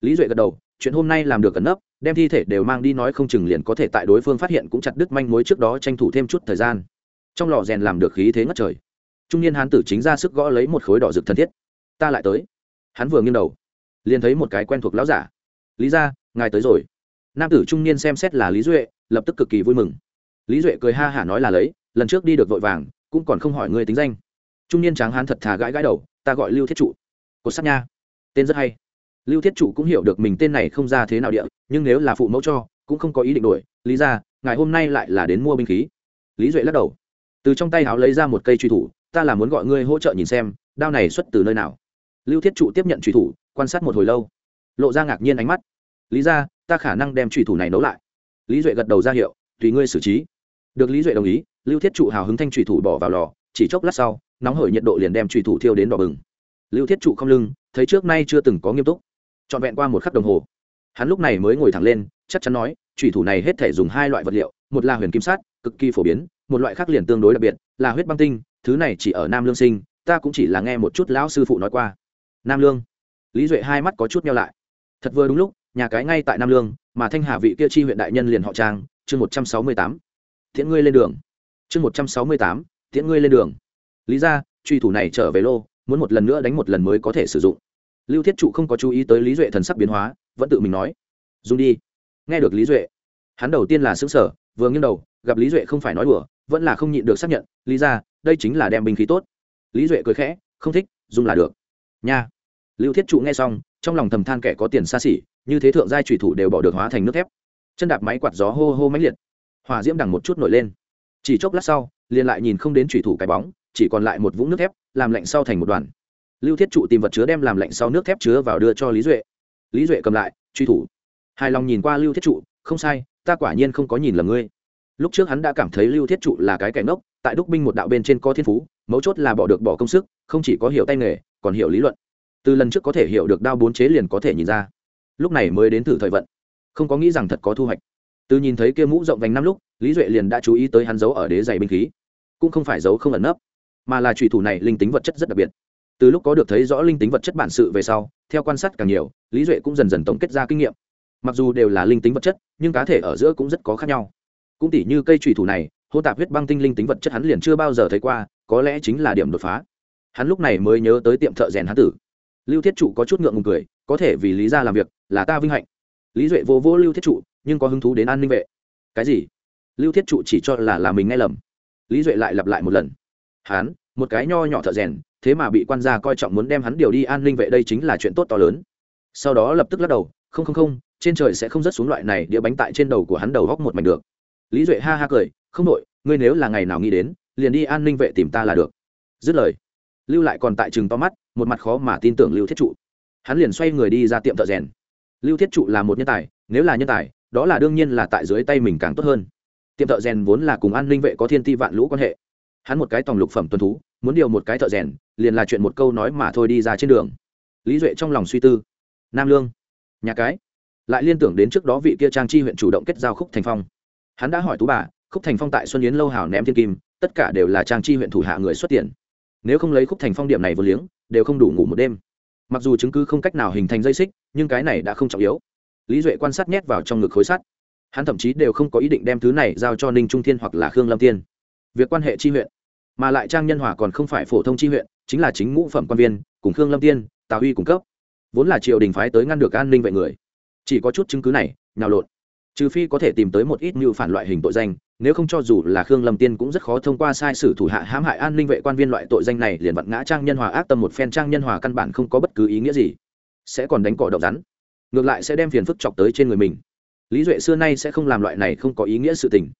lý duệ gật đầu, chuyện hôm nay làm được cẩn nấp, đem thi thể đều mang đi nói không chừng liền có thể tại đối phương phát hiện cũng chặt đứt manh mối trước đó tranh thủ thêm chút thời gian. Trong lò rèn làm được khí thế ngất trời. Trung niên hán tử chính ra sức gõ lấy một khối đỏ rực thân thiết. Ta lại tới. Hắn vừa nghiêng đầu, liền thấy một cái quen thuộc lão giả. Lý ra ngài tới rồi. Nam tử trung niên xem xét là lý duệ, lập tức cực kỳ vui mừng. Lý duệ cười ha hả nói là lấy, lần trước đi được vội vàng cũng còn không hỏi ngươi tính danh. Trung niên tráng hán thật thà gãi gãi đầu, ta gọi lưu thiết trụ. Cột sắt nha. Tên rất hay. Lưu thiết trụ cũng hiểu được mình tên này không ra thế nào địa, nhưng nếu là phụ mẫu cho, cũng không có ý định đổi. Lý ra ngài hôm nay lại là đến mua binh khí. Lý duệ lắc đầu. Từ trong tay áo lấy ra một cây truy thủ, ta là muốn gọi ngươi hỗ trợ nhìn xem, đao này xuất từ nơi nào. Lưu thiết trụ tiếp nhận truy thủ, quan sát một hồi lâu. Lộ ra ngạc nhiên ánh mắt. Lý ra, ta khả năng đem truy thủ này nấu lại. Lý duệ gật đầu ra hiệu, tùy ngươi xử trí. Được lý duệ đồng ý lưu thiết trụ hào hứng thanh trùy thủ bỏ vào lò, chỉ chốc lát sau, nóng hởi nhiệt độ liền đem trùy thủ thiêu đến đỏ bừng. Lưu thiết trụ không lưng, thấy trước nay chưa từng có nghiêm túc, trọn vẹn qua một khắc đồng hồ. Hắn lúc này mới ngồi thẳng lên, chắc chắn nói trùy thủ này hết thể dùng hai loại vật liệu, một là huyền kim sát cực kỳ phổ biến, một loại khác liền tương đối đặc biệt, là huyết băng tinh, thứ này chỉ ở nam lương sinh, ta cũng chỉ là nghe một chút lão sư phụ nói qua. Nam lương. Lý duệ hai mắt có chút nhau lại. Thật vừa đúng lúc, nhà cái ngay tại nam lương, mà thanh hà vị kia chi huyện đại nhân liền họ trang, chương một trăm sáu mươi tám. Thiện ngươi lên đường chương một trăm sáu mươi tám, tiễn ngươi lên đường. Lý ra, truy thủ này trở về lô, muốn một lần nữa đánh một lần mới có thể sử dụng. Lưu thiết trụ không có chú ý tới lý duệ thần sắc biến hóa, vẫn tự mình nói, dùng đi. Nghe được lý duệ, hắn đầu tiên là xứng sở vừa nghiêng đầu, gặp lý duệ không phải nói đùa, vẫn là không nhịn được xác nhận, lý ra, đây chính là đem binh khí tốt. Lý duệ cười khẽ, không thích, dùng là được. Nha. Lưu thiết trụ nghe xong, trong lòng thầm than kẻ có tiền xa xỉ, như thế thượng giai trùy thủ đều bỏ được hóa thành nước thép. Chân đạp máy quạt gió hô hô mãnh liệt. Hòa diễm đằng một chút nổi lên chỉ chốc lát sau, liền lại nhìn không đến thủy thủ cái bóng, chỉ còn lại một vũng nước thép, làm lạnh sau thành một đoàn. Lưu thiết trụ tìm vật chứa đem làm lạnh sau nước thép chứa vào đưa cho lý duệ. Lý duệ cầm lại truy thủ. Hài lòng nhìn qua lưu thiết trụ, không sai, ta quả nhiên không có nhìn lầm ngươi. Lúc trước hắn đã cảm thấy lưu thiết trụ là cái kẻ ngốc, tại đúc binh một đạo bên trên có thiên phú, mấu chốt là bỏ được bỏ công sức, không chỉ có hiểu tay nghề, còn hiểu lý luận. Từ lần trước có thể hiểu được đao bốn chế liền có thể nhìn ra. Lúc này mới đến thử thời vận. Không có nghĩ rằng thật có thu hoạch. Từ nhìn thấy kia mũ rộng vành năm lúc lý duệ liền đã chú ý tới hắn giấu ở đế dày binh khí cũng không phải giấu không ẩn nấp mà là trùy thủ này linh tính vật chất rất đặc biệt từ lúc có được thấy rõ linh tính vật chất bản sự về sau theo quan sát càng nhiều lý duệ cũng dần dần tổng kết ra kinh nghiệm mặc dù đều là linh tính vật chất nhưng cá thể ở giữa cũng rất có khác nhau cũng tỉ như cây trùy thủ này hô tạp huyết băng tinh linh tính vật chất hắn liền chưa bao giờ thấy qua có lẽ chính là điểm đột phá hắn lúc này mới nhớ tới tiệm thợ rèn hán tử lưu thiết trụ có chút ngượng ngùng cười có thể vì lý ra làm việc là ta vinh hạnh lý duệ vô vô lưu thiết trụ nhưng có hứng thú đến an ninh vệ cái gì lưu thiết trụ chỉ cho là là mình nghe lầm. Lý duệ lại lặp lại một lần. Hắn một cái nho nhỏ thợ rèn, thế mà bị quan gia coi trọng muốn đem hắn điều đi an ninh vệ đây chính là chuyện tốt to lớn. Sau đó lập tức lắc đầu, không không không, trên trời sẽ không rớt xuống loại này đĩa bánh tại trên đầu của hắn đầu góc một mảnh được. Lý duệ ha ha cười, không nội ngươi nếu là ngày nào nghĩ đến, liền đi an ninh vệ tìm ta là được. Dứt lời, lưu lại còn tại chừng to mắt, một mặt khó mà tin tưởng lưu thiết trụ. Hắn liền xoay người đi ra tiệm thợ rèn. Lưu thiết trụ là một nhân tài, nếu là nhân tài, đó là đương nhiên là tại dưới tay mình càng tốt hơn tiệm thợ rèn vốn là cùng an ninh vệ có thiên ti vạn lũ quan hệ. Hắn một cái tòng lục phẩm tuần thú, muốn điều một cái thợ rèn, liền là chuyện một câu nói mà thôi đi ra trên đường. Lý duệ trong lòng suy tư. Nam lương, nhà cái. Lại liên tưởng đến trước đó vị kia trang chi huyện chủ động kết giao khúc thành phong. Hắn đã hỏi tú bà, khúc thành phong tại xuân yến lâu hào ném thiên kim, tất cả đều là trang chi huyện thủ hạ người xuất tiền. Nếu không lấy khúc thành phong điểm này vô liếng, đều không đủ ngủ một đêm. Mặc dù chứng cứ không cách nào hình thành dây xích, nhưng cái này đã không trọng yếu. Lý duệ quan sát nhét vào trong ngực khối sắt hắn thậm chí đều không có ý định đem thứ này giao cho ninh trung thiên hoặc là khương lâm tiên việc quan hệ chi huyện, mà lại trang nhân hòa còn không phải phổ thông chi huyện, chính là chính ngũ phẩm quan viên, cùng khương lâm tiên tào huy cung cấp. Vốn là triều đình phái tới ngăn được an ninh vệ người. Chỉ có chút chứng cứ này, nhào lộn. Trừ phi có thể tìm tới một ít như phản loại hình tội danh, nếu không cho dù là khương lâm tiên cũng rất khó thông qua sai sử thủ hạ hãm hại an ninh vệ quan viên loại tội danh này liền vặn ngã trang nhân hòa ác tâm một phen. Trang nhân hòa căn bản không có bất cứ ý nghĩa gì. Sẽ còn đánh cỏ độc rắn. Ngược lại sẽ đem phiền phức chọc tới trên người mình lý duệ xưa nay sẽ không làm loại này không có ý nghĩa sự tình.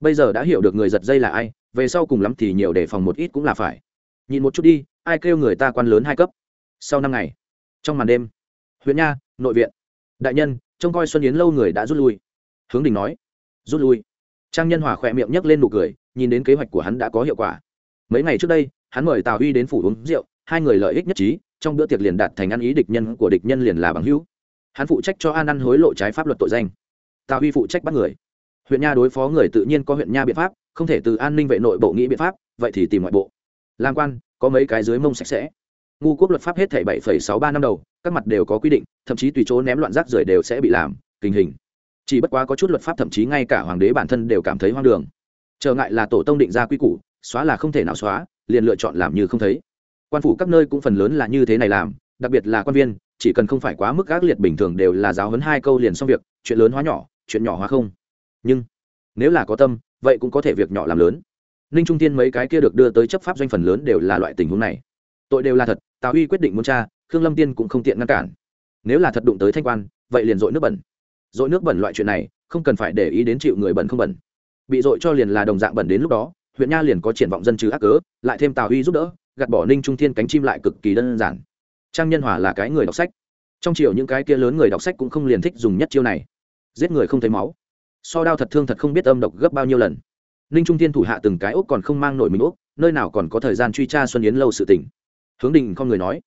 Bây giờ đã hiểu được người giật dây là ai, về sau cùng lắm thì nhiều đề phòng một ít cũng là phải. Nhìn một chút đi, ai kêu người ta quan lớn hai cấp? Sau năm ngày, trong màn đêm, huyện nha, nội viện, đại nhân, trông coi xuân yến lâu người đã rút lui. Hướng đình nói, rút lui. Trang nhân hòa khỏe miệng nhấc lên nụ cười, nhìn đến kế hoạch của hắn đã có hiệu quả. Mấy ngày trước đây, hắn mời tào huy đến phủ uống rượu, hai người lợi ích nhất trí, trong bữa tiệc liền đạt thành ăn ý địch nhân của địch nhân liền là bằng hữu. Hắn phụ trách cho an ăn hối lộ trái pháp luật tội danh tà huy phụ trách bắt người. Huyện nha đối phó người tự nhiên có huyện nha biện pháp, không thể từ an ninh vệ nội bộ nghĩ biện pháp, vậy thì tìm ngoại bộ. Làm quan, có mấy cái dưới mông sạch sẽ. Ngu quốc luật pháp hết thảy bảy sáu ba năm đầu, các mặt đều có quy định, thậm chí tùy chỗ ném loạn rác rưởi đều sẽ bị làm Tình hình. Chỉ bất quá có chút luật pháp thậm chí ngay cả hoàng đế bản thân đều cảm thấy hoang đường. Trở ngại là tổ tông định ra quy củ, xóa là không thể nào xóa, liền lựa chọn làm như không thấy. Quan phủ các nơi cũng phần lớn là như thế này làm, đặc biệt là quan viên, chỉ cần không phải quá mức gác liệt bình thường đều là giáo huấn hai câu liền xong việc, chuyện lớn hóa nhỏ chuyện nhỏ hóa không? Nhưng, nếu là có tâm, vậy cũng có thể việc nhỏ làm lớn. Ninh trung tiên mấy cái kia được đưa tới chấp pháp doanh phần lớn đều là loại tình huống này. Tội đều là thật, tào Huy quyết định muốn tra, khương lâm tiên cũng không tiện ngăn cản. Nếu là thật đụng tới thanh quan, vậy liền dội nước bẩn. Dội nước bẩn loại chuyện này, không cần phải để ý đến chịu người bẩn không bẩn. Bị dội cho liền là đồng dạng bẩn đến lúc đó, huyện nha liền có triển vọng dân trừ ác cớ, lại thêm tào Huy giúp đỡ, gạt bỏ ninh trung thiên cánh chim lại cực kỳ đơn giản. Trang nhân hòa là cái người đọc sách. Trong chiều những cái kia lớn người đọc sách cũng không liền thích dùng nhất chiêu này giết người không thấy máu. So đao thật thương thật không biết âm độc gấp bao nhiêu lần. Ninh trung thiên thủ hạ từng cái úc còn không mang nổi mình úc nơi nào còn có thời gian truy tra xuân yến lâu sự tình. Hướng đình con người nói,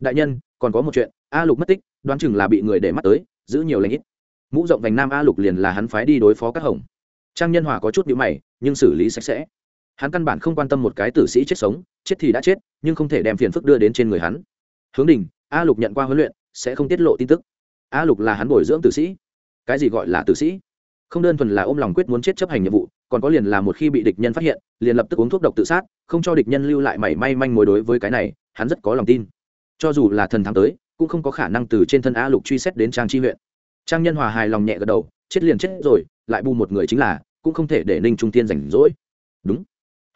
đại nhân, còn có một chuyện, a lục mất tích, đoán chừng là bị người để mắt tới, giữ nhiều lãnh ít. Mũ rộng vành nam a lục liền là hắn phái đi đối phó các hồng. Trang nhân hòa có chút nhữ mày, nhưng xử lý sạch sẽ. Hắn căn bản không quan tâm một cái tử sĩ chết sống, chết thì đã chết, nhưng không thể đem phiền phức đưa đến trên người hắn. Hướng đình, a lục nhận qua huấn luyện, sẽ không tiết lộ tin tức. A lục là hắn bồi dưỡng tử sĩ cái gì gọi là tử sĩ? Không đơn thuần là ôm lòng quyết muốn chết chấp hành nhiệm vụ, còn có liền là một khi bị địch nhân phát hiện, liền lập tức uống thuốc độc tự sát, không cho địch nhân lưu lại mảy may manh mối đối với cái này, hắn rất có lòng tin. Cho dù là thần thắng tới, cũng không có khả năng từ trên thân a lục truy xét đến trang chi huyện. Trang nhân hòa hài lòng nhẹ gật đầu, chết liền chết rồi, lại bu một người chính là, cũng không thể để ninh trung tiên rảnh rỗi. Đúng.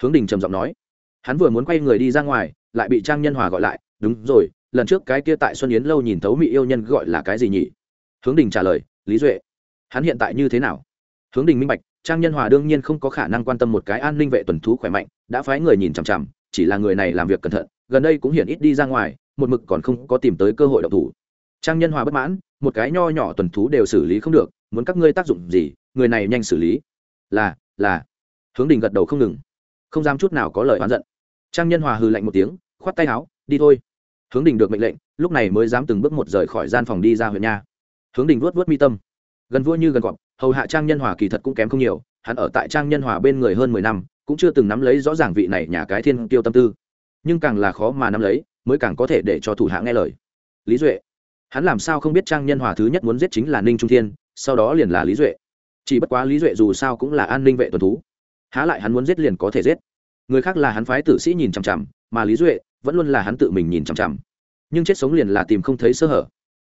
Hướng đình trầm giọng nói. Hắn vừa muốn quay người đi ra ngoài, lại bị trang nhân hòa gọi lại, đúng rồi, lần trước cái kia tại xuân yến lâu nhìn thấu mỹ yêu nhân gọi là cái gì nhỉ? Hướng đình trả lời lý duệ hắn hiện tại như thế nào hướng đình minh bạch trang nhân hòa đương nhiên không có khả năng quan tâm một cái an ninh vệ tuần thú khỏe mạnh đã phái người nhìn chằm chằm chỉ là người này làm việc cẩn thận gần đây cũng hiện ít đi ra ngoài một mực còn không có tìm tới cơ hội độc thủ trang nhân hòa bất mãn một cái nho nhỏ tuần thú đều xử lý không được muốn các ngươi tác dụng gì người này nhanh xử lý là là hướng đình gật đầu không ngừng không dám chút nào có lời oán giận trang nhân hòa hừ lạnh một tiếng khoát tay áo đi thôi hướng đình được mệnh lệnh lúc này mới dám từng bước một rời khỏi gian phòng đi ra huyện nha hướng đình vuốt vuốt mi tâm. Gần vua như gần gọn hầu hạ trang nhân hòa kỳ thật cũng kém không nhiều, hắn ở tại trang nhân hòa bên người hơn mười năm, cũng chưa từng nắm lấy rõ ràng vị này nhà cái thiên tiêu tâm tư. Nhưng càng là khó mà nắm lấy, mới càng có thể để cho thủ hạ nghe lời. Lý duệ. Hắn làm sao không biết trang nhân hòa thứ nhất muốn giết chính là ninh trung thiên, sau đó liền là lý duệ. Chỉ bất quá lý duệ dù sao cũng là an ninh vệ tuần thú. Há lại hắn muốn giết liền có thể giết. Người khác là hắn phái tử sĩ nhìn chằm chằm, mà lý duệ vẫn luôn là hắn tự mình nhìn chằm chằm. Nhưng chết sống liền là tìm không thấy sơ hở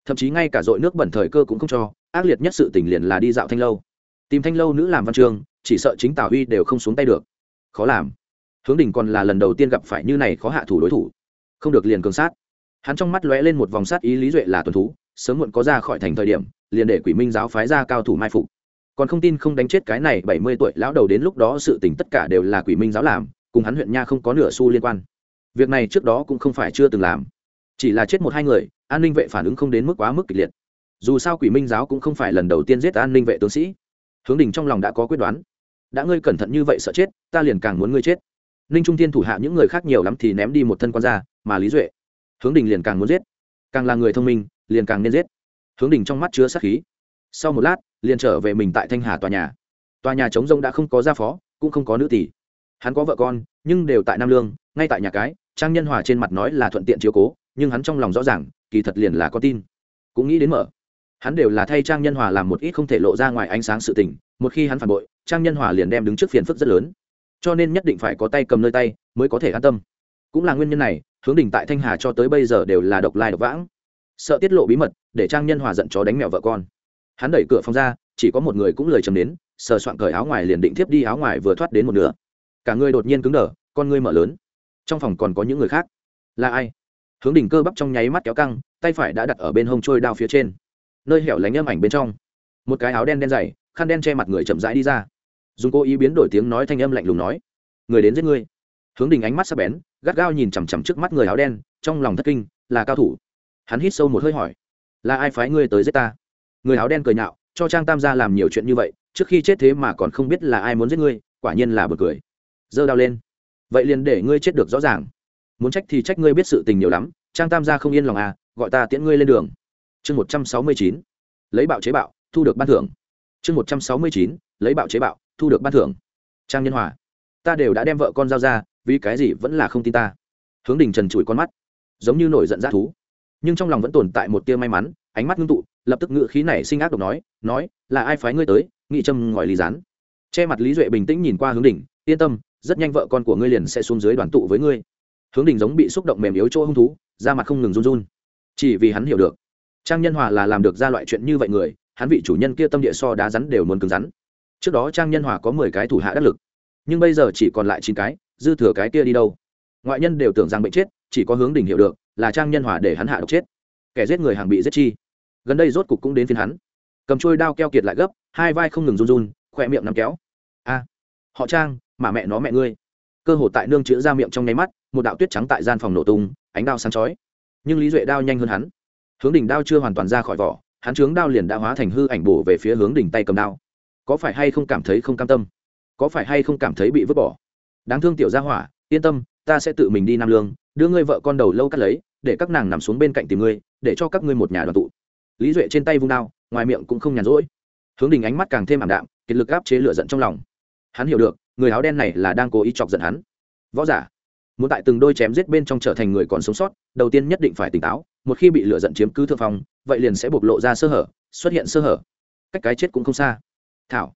thậm chí ngay cả dội nước bẩn thời cơ cũng không cho, ác liệt nhất sự tình liền là đi dạo thanh lâu. Tìm thanh lâu nữ làm văn chương chỉ sợ chính tào huy đều không xuống tay được. Khó làm. Hướng đình còn là lần đầu tiên gặp phải như này khó hạ thủ đối thủ. Không được liền cường sát. Hắn trong mắt lóe lên một vòng sát ý lý duệ là tuần thú, sớm muộn có ra khỏi thành thời điểm, liền để quỷ minh giáo phái ra cao thủ mai phục. Còn không tin không đánh chết cái này bảy mươi tuổi lão đầu đến lúc đó sự tình tất cả đều là quỷ minh giáo làm, cùng hắn huyện nha không có nửa xu liên quan. Việc này trước đó cũng không phải chưa từng làm. Chỉ là chết một hai người an ninh vệ phản ứng không đến mức quá mức kịch liệt. Dù sao quỷ minh giáo cũng không phải lần đầu tiên giết an ninh vệ tướng sĩ. Hướng đình trong lòng đã có quyết đoán. Đã ngươi cẩn thận như vậy sợ chết, ta liền càng muốn ngươi chết. Ninh trung thiên thủ hạ những người khác nhiều lắm thì ném đi một thân quan ra, mà lý duệ, hướng đình liền càng muốn giết. Càng là người thông minh, liền càng nên giết. Hướng đình trong mắt chứa sát khí. Sau một lát, liền trở về mình tại thanh hà tòa nhà. Tòa nhà chống rông đã không có gia phó, cũng không có nữ tỷ. Hắn có vợ con, nhưng đều tại nam lương, ngay tại nhà cái, trang nhân hòa trên mặt nói là thuận tiện chiếu cố, nhưng hắn trong lòng rõ ràng kỳ thật liền là có tin. Cũng nghĩ đến mở. Hắn đều là thay trang nhân hòa làm một ít không thể lộ ra ngoài ánh sáng sự tình, một khi hắn phản bội, trang nhân hòa liền đem đứng trước phiền phức rất lớn. Cho nên nhất định phải có tay cầm nơi tay, mới có thể an tâm. Cũng là nguyên nhân này, hướng đỉnh tại thanh hà cho tới bây giờ đều là độc lai độc vãng. Sợ tiết lộ bí mật, để trang nhân hòa giận chó đánh mẹo vợ con. Hắn đẩy cửa phòng ra, chỉ có một người cũng lời chầm đến, sờ soạn cởi áo ngoài liền định thiếp đi áo ngoài vừa thoát đến một nửa. Cả người đột nhiên cứng đờ, con ngươi mở lớn. Trong phòng còn có những người khác. Là ai? Hướng đỉnh cơ bắp trong nháy mắt kéo căng, tay phải đã đặt ở bên hông trôi đao phía trên. Nơi hẻo lánh âm ảnh bên trong, một cái áo đen đen dày, khăn đen che mặt người chậm rãi đi ra. Dùng cố ý biến đổi tiếng nói thanh âm lạnh lùng nói, người đến giết ngươi. Hướng đình ánh mắt sắp bén, gắt gao nhìn chằm chằm trước mắt người áo đen, trong lòng thất kinh, là cao thủ. Hắn hít sâu một hơi hỏi, là ai phái ngươi tới giết ta? Người áo đen cười nhạo, cho trang tam gia làm nhiều chuyện như vậy, trước khi chết thế mà còn không biết là ai muốn giết ngươi, quả nhiên là bực cười. Giơ đao lên. Vậy liền để ngươi chết được rõ ràng muốn trách thì trách ngươi biết sự tình nhiều lắm, trang tam gia không yên lòng à gọi ta tiễn ngươi lên đường. Chương một trăm sáu mươi chín, lấy bạo chế bạo, thu được ban thưởng. Chương một trăm sáu mươi chín, lấy bạo chế bạo, thu được ban thưởng. Trang nhân hòa, ta đều đã đem vợ con giao ra, vì cái gì vẫn là không tin ta? Hướng đình trần trụi con mắt, giống như nổi giận dã thú. Nhưng trong lòng vẫn tồn tại một tia may mắn, ánh mắt ngưng tụ, lập tức ngự khí này sinh ác độc nói nói, là ai phái ngươi tới, nghị trâm ngòi lý rán che mặt lý duệ bình tĩnh nhìn qua hướng đỉnh yên tâm, rất nhanh vợ con của ngươi liền sẽ xuống dưới đoàn tụ với ngươi hướng đình giống bị xúc động mềm yếu chỗ hung thú, da mặt không ngừng run run. Chỉ vì hắn hiểu được, trang nhân hòa là làm được ra loại chuyện như vậy người, hắn vị chủ nhân kia tâm địa so đá rắn đều muốn cứng rắn. Trước đó trang nhân hòa có mười cái thủ hạ đắc lực, nhưng bây giờ chỉ còn lại chín cái, dư thừa cái kia đi đâu? Ngoại nhân đều tưởng rằng bệnh chết, chỉ có hướng đình hiểu được là trang nhân hòa để hắn hạ độc chết. Kẻ giết người hàng bị giết chi. Gần đây rốt cục cũng đến phiên hắn. Cầm trôi đao keo kiệt lại gấp, hai vai không ngừng run run, khỏe miệng nằm kéo. A, họ trang, mà mẹ nó mẹ ngươi. Cơ hồ tại nương chữ ra miệng trong nháy mắt một đạo tuyết trắng tại gian phòng nổ tung, ánh đao sáng chói. Nhưng lý duệ đao nhanh hơn hắn. Hướng đỉnh đao chưa hoàn toàn ra khỏi vỏ, hắn trướng đao liền đã hóa thành hư ảnh bổ về phía hướng đỉnh tay cầm đao. Có phải hay không cảm thấy không cam tâm? Có phải hay không cảm thấy bị vứt bỏ? Đáng thương tiểu gia hỏa, yên tâm, ta sẽ tự mình đi nam lương, đưa ngươi vợ con đầu lâu cắt lấy, để các nàng nằm xuống bên cạnh tìm ngươi, để cho các ngươi một nhà đoàn tụ. Lý duệ trên tay vung đao, ngoài miệng cũng không nhàn rỗi. Hướng đình ánh mắt càng thêm ảm đạm, kiệt lực áp chế lửa giận trong lòng. Hắn hiểu được, người áo đen này là đang cố ý chọc giận hắn. Võ giả muốn tại từng đôi chém giết bên trong trở thành người còn sống sót đầu tiên nhất định phải tỉnh táo một khi bị lửa giận chiếm cứ thượng phong vậy liền sẽ bộc lộ ra sơ hở xuất hiện sơ hở. Cách cái chết cũng không xa. Thảo.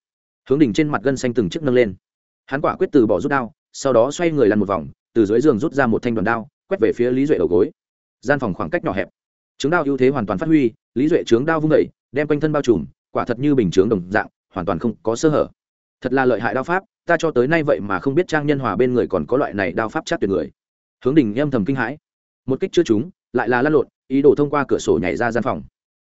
Hướng đỉnh trên mặt gân xanh từng chiếc nâng lên. Hắn quả quyết từ bỏ rút đao sau đó xoay người lăn một vòng từ dưới giường rút ra một thanh đoàn đao quét về phía lý duệ đầu gối. Gian phòng khoảng cách nhỏ hẹp. Chứng đao ưu thế hoàn toàn phát huy lý duệ trướng đao vung đẩy, đem quanh thân bao trùm quả thật như bình chướng đồng dạng hoàn toàn không có sơ hở thật là lợi hại đao pháp, ta cho tới nay vậy mà không biết trang nhân hòa bên người còn có loại này đao pháp chắc tuyệt người. Hướng đình âm thầm kinh hãi. Một kích chưa trúng, lại là lăn lộn, ý đồ thông qua cửa sổ nhảy ra gian phòng.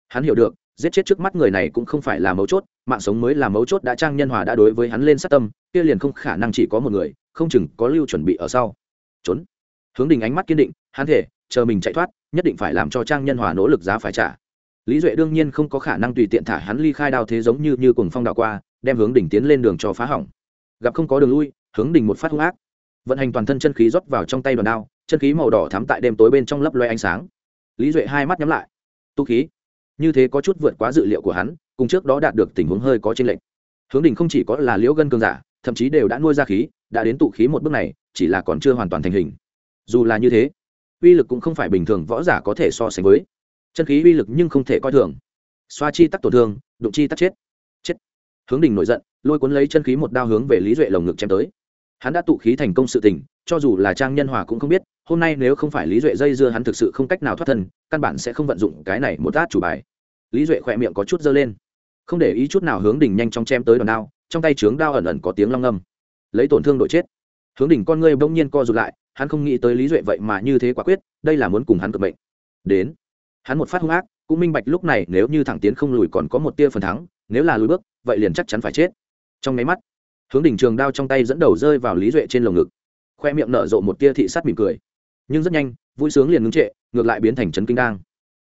Hắn hiểu được, giết chết trước mắt người này cũng không phải là mấu chốt, mạng sống mới là mấu chốt đã trang nhân hòa đã đối với hắn lên sát tâm, kia liền không khả năng chỉ có một người, không chừng có lưu chuẩn bị ở sau. Trốn. Hướng đình ánh mắt kiên định, hắn thể chờ mình chạy thoát, nhất định phải làm cho trang nhân hòa nỗ lực giá phải trả lý duệ đương nhiên không có khả năng tùy tiện thả hắn ly khai đao thế giống như như cùng phong đạo qua, đem hướng đỉnh tiến lên đường cho phá hỏng. Gặp không có đường lui, hướng đỉnh một phát hung ác. Vận hành toàn thân chân khí rót vào trong tay đoàn đao, chân khí màu đỏ thắm tại đêm tối bên trong lấp loe ánh sáng. Lý duệ hai mắt nhắm lại. Tu khí. Như thế có chút vượt quá dự liệu của hắn, cùng trước đó đạt được tình huống hơi có trên lệnh hướng đỉnh không chỉ có là liễu gân cường giả, thậm chí đều đã nuôi ra khí, đã đến tụ khí một bước này, chỉ là còn chưa hoàn toàn thành hình. Dù là như thế, uy lực cũng không phải bình thường võ giả có thể so sánh với chân khí uy lực nhưng không thể coi thường. Xoa chi tắc tổn thương, đụng chi tắc chết. Chết. Hướng đình nổi giận, lôi cuốn lấy chân khí một đao hướng về lý duệ lồng ngực chém tới. Hắn đã tụ khí thành công sự tình, cho dù là trang nhân hòa cũng không biết, hôm nay nếu không phải lý duệ dây dưa hắn thực sự không cách nào thoát thân, căn bản sẽ không vận dụng cái này một át chủ bài. Lý duệ khỏe miệng có chút dơ lên. Không để ý chút nào hướng đình nhanh chóng chém tới đòn đao, trong tay trướng đao ẩn ẩn có tiếng long âm lấy tổn thương đội chết. Hướng đỉnh con ngươi bỗng nhiên co rụt lại, hắn không nghĩ tới lý duệ vậy mà như thế quả quyết, đây là muốn cùng hắn cực mệnh. Đến hắn một phát hung ác, cũng minh bạch lúc này nếu như thẳng tiến không lùi còn có một tia phần thắng, nếu là lùi bước, vậy liền chắc chắn phải chết. Trong máy mắt, hướng đỉnh trường đao trong tay dẫn đầu rơi vào lý duệ trên lồng ngực, khoe miệng nở rộ một tia thị sát mỉm cười. Nhưng rất nhanh, vui sướng liền ngưng trệ, ngược lại biến thành chấn kinh đang.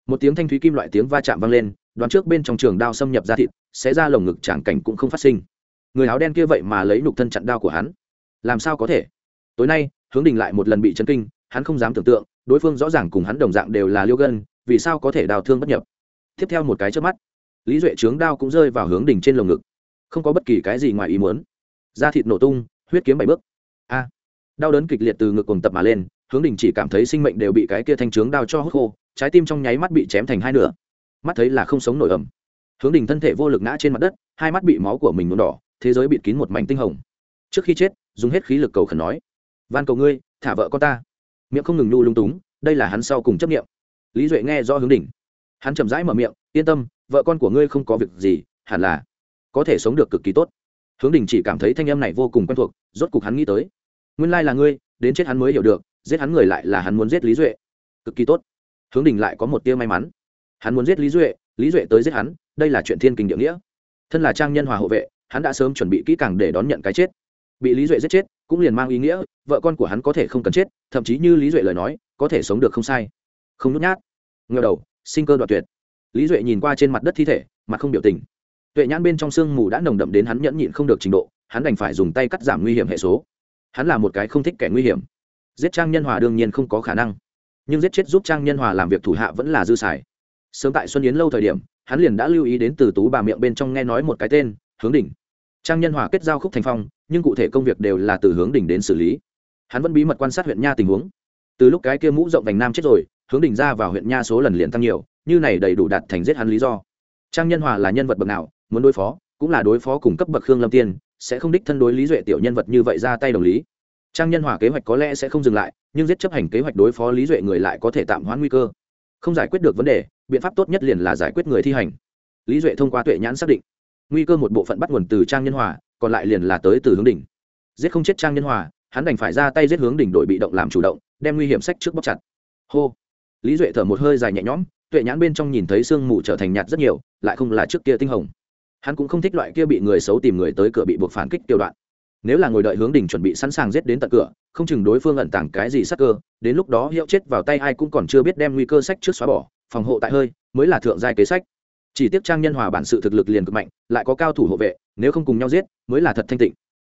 Một tiếng thanh thúy kim loại tiếng va chạm vang lên, đoán trước bên trong trường đao xâm nhập ra thịt, sẽ ra lồng ngực tràng cảnh cũng không phát sinh. Người áo đen kia vậy mà lấy nục thân chặn đao của hắn. Làm sao có thể? Tối nay, hướng đình lại một lần bị chấn kinh, hắn không dám tưởng tượng, đối phương rõ ràng cùng hắn đồng dạng đều là liêu gân vì sao có thể đào thương bất nhập? Tiếp theo một cái trước mắt, lý duệ trướng đao cũng rơi vào hướng đỉnh trên lồng ngực, không có bất kỳ cái gì ngoài ý muốn. Da thịt nổ tung, huyết kiếm bảy bước. A! Đau đớn kịch liệt từ ngực cùng tập mà lên, hướng đỉnh chỉ cảm thấy sinh mệnh đều bị cái kia thanh trướng đao cho hút khô, trái tim trong nháy mắt bị chém thành hai nửa. Mắt thấy là không sống nổi ẩm. Hướng đỉnh thân thể vô lực ngã trên mặt đất, hai mắt bị máu của mình nhuộm đỏ, thế giới bịt kín một mảnh tinh hồng. Trước khi chết, dùng hết khí lực cầu khẩn nói, van cầu ngươi, thả vợ con ta. Miệng không ngừng nhu lung túng, đây là hắn sau cùng chấp nghiệm lý duệ nghe do hướng đỉnh. Hắn chậm rãi mở miệng, yên tâm, vợ con của ngươi không có việc gì, hẳn là có thể sống được cực kỳ tốt. Hướng đình chỉ cảm thấy thanh em này vô cùng quen thuộc, rốt cục hắn nghĩ tới. Nguyên lai là ngươi, đến chết hắn mới hiểu được, giết hắn người lại là hắn muốn giết lý duệ. Cực kỳ tốt. Hướng đình lại có một tia may mắn. Hắn muốn giết lý duệ lý duệ tới giết hắn, đây là chuyện thiên kinh địa nghĩa. Thân là trang nhân hòa hộ vệ, hắn đã sớm chuẩn bị kỹ càng để đón nhận cái chết. Bị lý duệ giết chết, cũng liền mang ý nghĩa, vợ con của hắn có thể không cần chết, thậm chí như lý duệ lời nói, có thể sống được không sai không nhút nhát. Nghèo đầu, sinh cơ đoạt tuyệt. Lý duệ nhìn qua trên mặt đất thi thể, mặt không biểu tình. Tuệ nhãn bên trong sương mù đã nồng đậm đến hắn nhẫn nhịn không được trình độ, hắn đành phải dùng tay cắt giảm nguy hiểm hệ số. Hắn là một cái không thích kẻ nguy hiểm. Giết trang nhân hòa đương nhiên không có khả năng. Nhưng giết chết giúp trang nhân hòa làm việc thủ hạ vẫn là dư xài. Sớm tại xuân yến lâu thời điểm, hắn liền đã lưu ý đến từ tú bà miệng bên trong nghe nói một cái tên, hướng đỉnh. Trang nhân hòa kết giao khúc thành phong, nhưng cụ thể công việc đều là từ hướng đỉnh đến xử lý. Hắn vẫn bí mật quan sát huyện nha tình huống. Từ lúc cái kia mũ rộng vành nam chết rồi hướng đỉnh ra vào huyện nha số lần liền tăng nhiều, như này đầy đủ đạt thành giết hắn lý do. Trang nhân hòa là nhân vật bậc nào, muốn đối phó, cũng là đối phó cùng cấp bậc khương lâm tiên, sẽ không đích thân đối lý duệ tiểu nhân vật như vậy ra tay đồng lý. Trang nhân hòa kế hoạch có lẽ sẽ không dừng lại, nhưng giết chấp hành kế hoạch đối phó lý duệ người lại có thể tạm hoãn nguy cơ. Không giải quyết được vấn đề, biện pháp tốt nhất liền là giải quyết người thi hành. Lý duệ thông qua tuệ nhãn xác định, nguy cơ một bộ phận bắt nguồn từ trang nhân hòa, còn lại liền là tới từ hướng đỉnh. Giết không chết trang nhân hòa, hắn đành phải ra tay giết hướng đỉnh đội bị động làm chủ động, đem nguy hiểm sách trước bóc chặt. Hô lý duệ thở một hơi dài nhẹ nhõm, tuệ nhãn bên trong nhìn thấy sương mù trở thành nhạt rất nhiều, lại không là trước kia tinh hồng. Hắn cũng không thích loại kia bị người xấu tìm người tới cửa bị buộc phản kích tiêu đoạn. Nếu là ngồi đợi hướng đỉnh chuẩn bị sẵn sàng giết đến tận cửa, không chừng đối phương ẩn tàng cái gì sắc cơ, đến lúc đó hiệu chết vào tay ai cũng còn chưa biết đem nguy cơ sách trước xóa bỏ, phòng hộ tại hơi, mới là thượng giai kế sách. Chỉ tiếc trang nhân hòa bản sự thực lực liền cực mạnh, lại có cao thủ hộ vệ, nếu không cùng nhau giết, mới là thật thanh tịnh.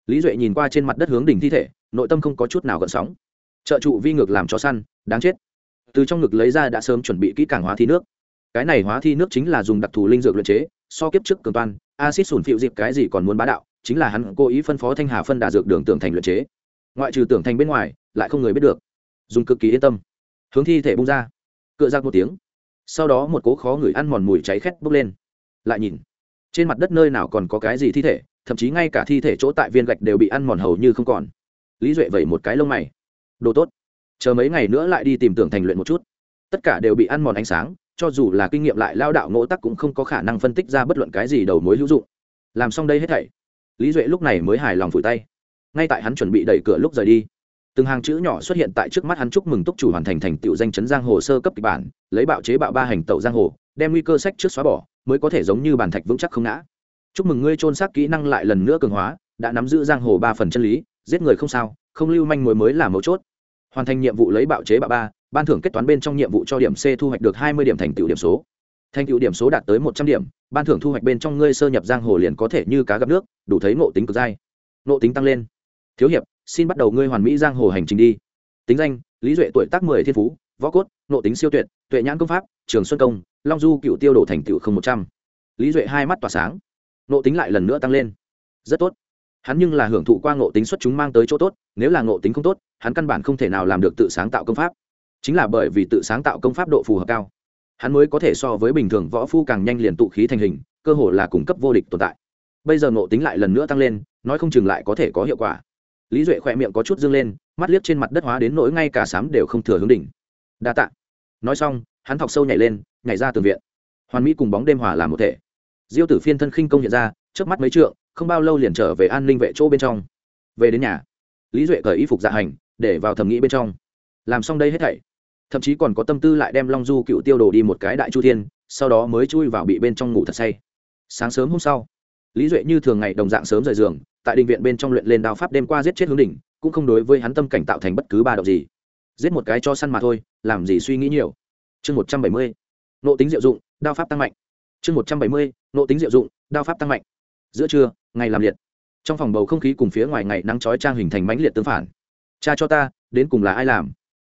Lý duệ nhìn qua trên mặt đất hướng đỉnh thi thể, nội tâm không có chút nào gợn sóng. Trợ trụ vi ngược làm chó săn, đáng chết từ trong ngực lấy ra đã sớm chuẩn bị kỹ càng hóa thi nước. Cái này hóa thi nước chính là dùng đặc thù linh dược luyện chế, so kiếp trước cường toan acid sùn phịu dịp cái gì còn muốn bá đạo, chính là hắn cố ý phân phó thanh hà phân đà dược đường tưởng thành luyện chế. Ngoại trừ tưởng thành bên ngoài, lại không người biết được. Dùng cực kỳ yên tâm. Hướng thi thể bung ra. Cựa ra một tiếng. Sau đó một cố khó người ăn mòn mùi cháy khét bốc lên. Lại nhìn, trên mặt đất nơi nào còn có cái gì thi thể, thậm chí ngay cả thi thể chỗ tại viên gạch đều bị ăn mòn hầu như không còn. Lý duệ vẩy một cái lông mày. Đồ tốt chờ mấy ngày nữa lại đi tìm tưởng thành luyện một chút. Tất cả đều bị ăn mòn ánh sáng, cho dù là kinh nghiệm lại lao đạo ngỗ tắc cũng không có khả năng phân tích ra bất luận cái gì đầu mối hữu dụng. Làm xong đây hết thảy, lý duệ lúc này mới hài lòng phủi tay. Ngay tại hắn chuẩn bị đẩy cửa lúc rời đi, từng hàng chữ nhỏ xuất hiện tại trước mắt hắn chúc mừng túc chủ hoàn thành thành tựu danh chấn giang hồ sơ cấp kịch bản, lấy bạo chế bạo ba hành tẩu giang hồ, đem nguy cơ sách trước xóa bỏ, mới có thể giống như bàn thạch vững chắc không ngã. Chúc mừng ngươi trôn xác kỹ năng lại lần nữa cường hóa, đã nắm giữ giang hồ ba phần chân lý, giết người không sao, không lưu manh mối mới là mấu chốt hoàn thành nhiệm vụ lấy bạo chế bạo ba, ban thưởng kết toán bên trong nhiệm vụ cho điểm c thu hoạch được hai mươi điểm thành tựu điểm số. Thành tựu điểm số đạt tới một trăm điểm, ban thưởng thu hoạch bên trong ngươi sơ nhập giang hồ liền có thể như cá gặp nước, đủ thấy ngộ tính cực dai. Ngộ tính tăng lên. Thiếu hiệp, xin bắt đầu ngươi hoàn mỹ giang hồ hành trình đi. Tính danh, lý duệ tuổi tác mười thiên phú, võ cốt, ngộ tính siêu tuyệt, tuệ nhãn công pháp, trường xuân công, long du cựu tiêu đổ thành tựu không một trăm. Lý duệ hai mắt tỏa sáng. Ngộ tính lại lần nữa tăng lên. Rất tốt hắn nhưng là hưởng thụ qua ngộ tính xuất chúng mang tới chỗ tốt, nếu là ngộ tính không tốt, hắn căn bản không thể nào làm được tự sáng tạo công pháp. Chính là bởi vì tự sáng tạo công pháp độ phù hợp cao, hắn mới có thể so với bình thường võ phu càng nhanh liền tụ khí thành hình, cơ hội là cung cấp vô địch tồn tại. Bây giờ ngộ tính lại lần nữa tăng lên, nói không chừng lại có thể có hiệu quả. Lý duệ khỏe miệng có chút dâng lên, mắt liếc trên mặt đất hóa đến nỗi ngay cả sám đều không thừa hướng đỉnh. Đa t ạ nói xong, hắn thọc sâu nhảy lên, nhảy ra từ viện. Hoàn mỹ cùng bóng đêm hòa làm một thể. Diêu tử phiên thân khinh công hiện ra trước mắt mấy trượng không bao lâu liền trở về an ninh vệ chỗ bên trong. Về đến nhà, lý duệ cởi y phục dạ hành, để vào thầm nghĩ bên trong. Làm xong đây hết thảy, thậm chí còn có tâm tư lại đem long du cựu tiêu đồ đi một cái đại chu thiên, sau đó mới chui vào bị bên trong ngủ thật say. Sáng sớm hôm sau, lý duệ như thường ngày đồng dạng sớm rời giường, tại định viện bên trong luyện lên đao pháp đêm qua giết chết hướng đỉnh, cũng không đối với hắn tâm cảnh tạo thành bất cứ ba động gì. Giết một cái cho săn mà thôi, làm gì suy nghĩ nhiều. Chương một trăm bảy mươi, nộ tính diệu dụng, đao pháp tăng mạnh. Chương một trăm bảy mươi, nộ tính diệu dụng, đao pháp tăng mạnh giữa trưa, ngày làm liệt. Trong phòng bầu không khí cùng phía ngoài ngày nắng chói trang hình thành mãnh liệt tương phản. Cha cho ta, đến cùng là ai làm?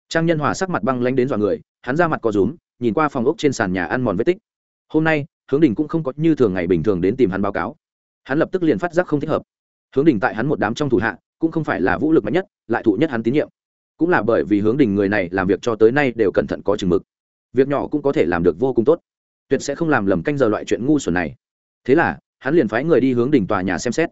Trang nhân hòa sắc mặt băng lanh đến dọa người, hắn ra mặt có rúm, nhìn qua phòng ốc trên sàn nhà ăn mòn vết tích. Hôm nay, hướng đình cũng không có như thường ngày bình thường đến tìm hắn báo cáo. Hắn lập tức liền phát giác không thích hợp. Hướng đình tại hắn một đám trong thủ hạ, cũng không phải là vũ lực mạnh nhất, lại thụ nhất hắn tín nhiệm. Cũng là bởi vì hướng đình người này làm việc cho tới nay đều cẩn thận có chừng mực. Việc nhỏ cũng có thể làm được vô cùng tốt. Tuyệt sẽ không làm lầm canh giờ loại chuyện ngu xuẩn này. Thế là hắn liền phái người đi hướng đỉnh tòa nhà xem xét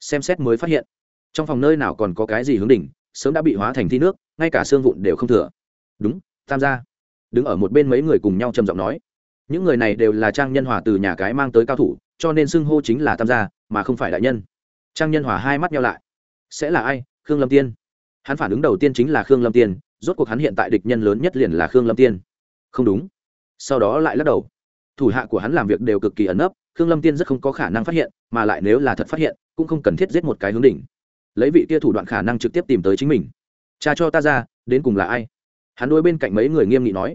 xem xét mới phát hiện, trong phòng nơi nào còn có cái gì hướng đỉnh, sớm đã bị hóa thành thi nước, ngay cả xương vụn đều không thừa. Đúng, tam gia. Đứng ở một bên mấy người cùng nhau trầm giọng nói. Những người này đều là trang nhân hòa từ nhà cái mang tới cao thủ, cho nên xưng hô chính là tam gia, mà không phải đại nhân. Trang nhân hòa hai mắt nhau lại. Sẽ là ai? Khương lâm tiên. Hắn phản ứng đầu tiên chính là khương lâm tiên, rốt cuộc hắn hiện tại địch nhân lớn nhất liền là khương lâm tiên. Không đúng. Sau đó lại lắc đầu thủ hạ của hắn làm việc đều cực kỳ ẩn nấp, khương lâm tiên rất không có khả năng phát hiện, mà lại nếu là thật phát hiện, cũng không cần thiết giết một cái hướng đỉnh. Lấy vị kia thủ đoạn khả năng trực tiếp tìm tới chính mình. Cha cho ta ra, đến cùng là ai? Hắn đôi bên cạnh mấy người nghiêm nghị nói.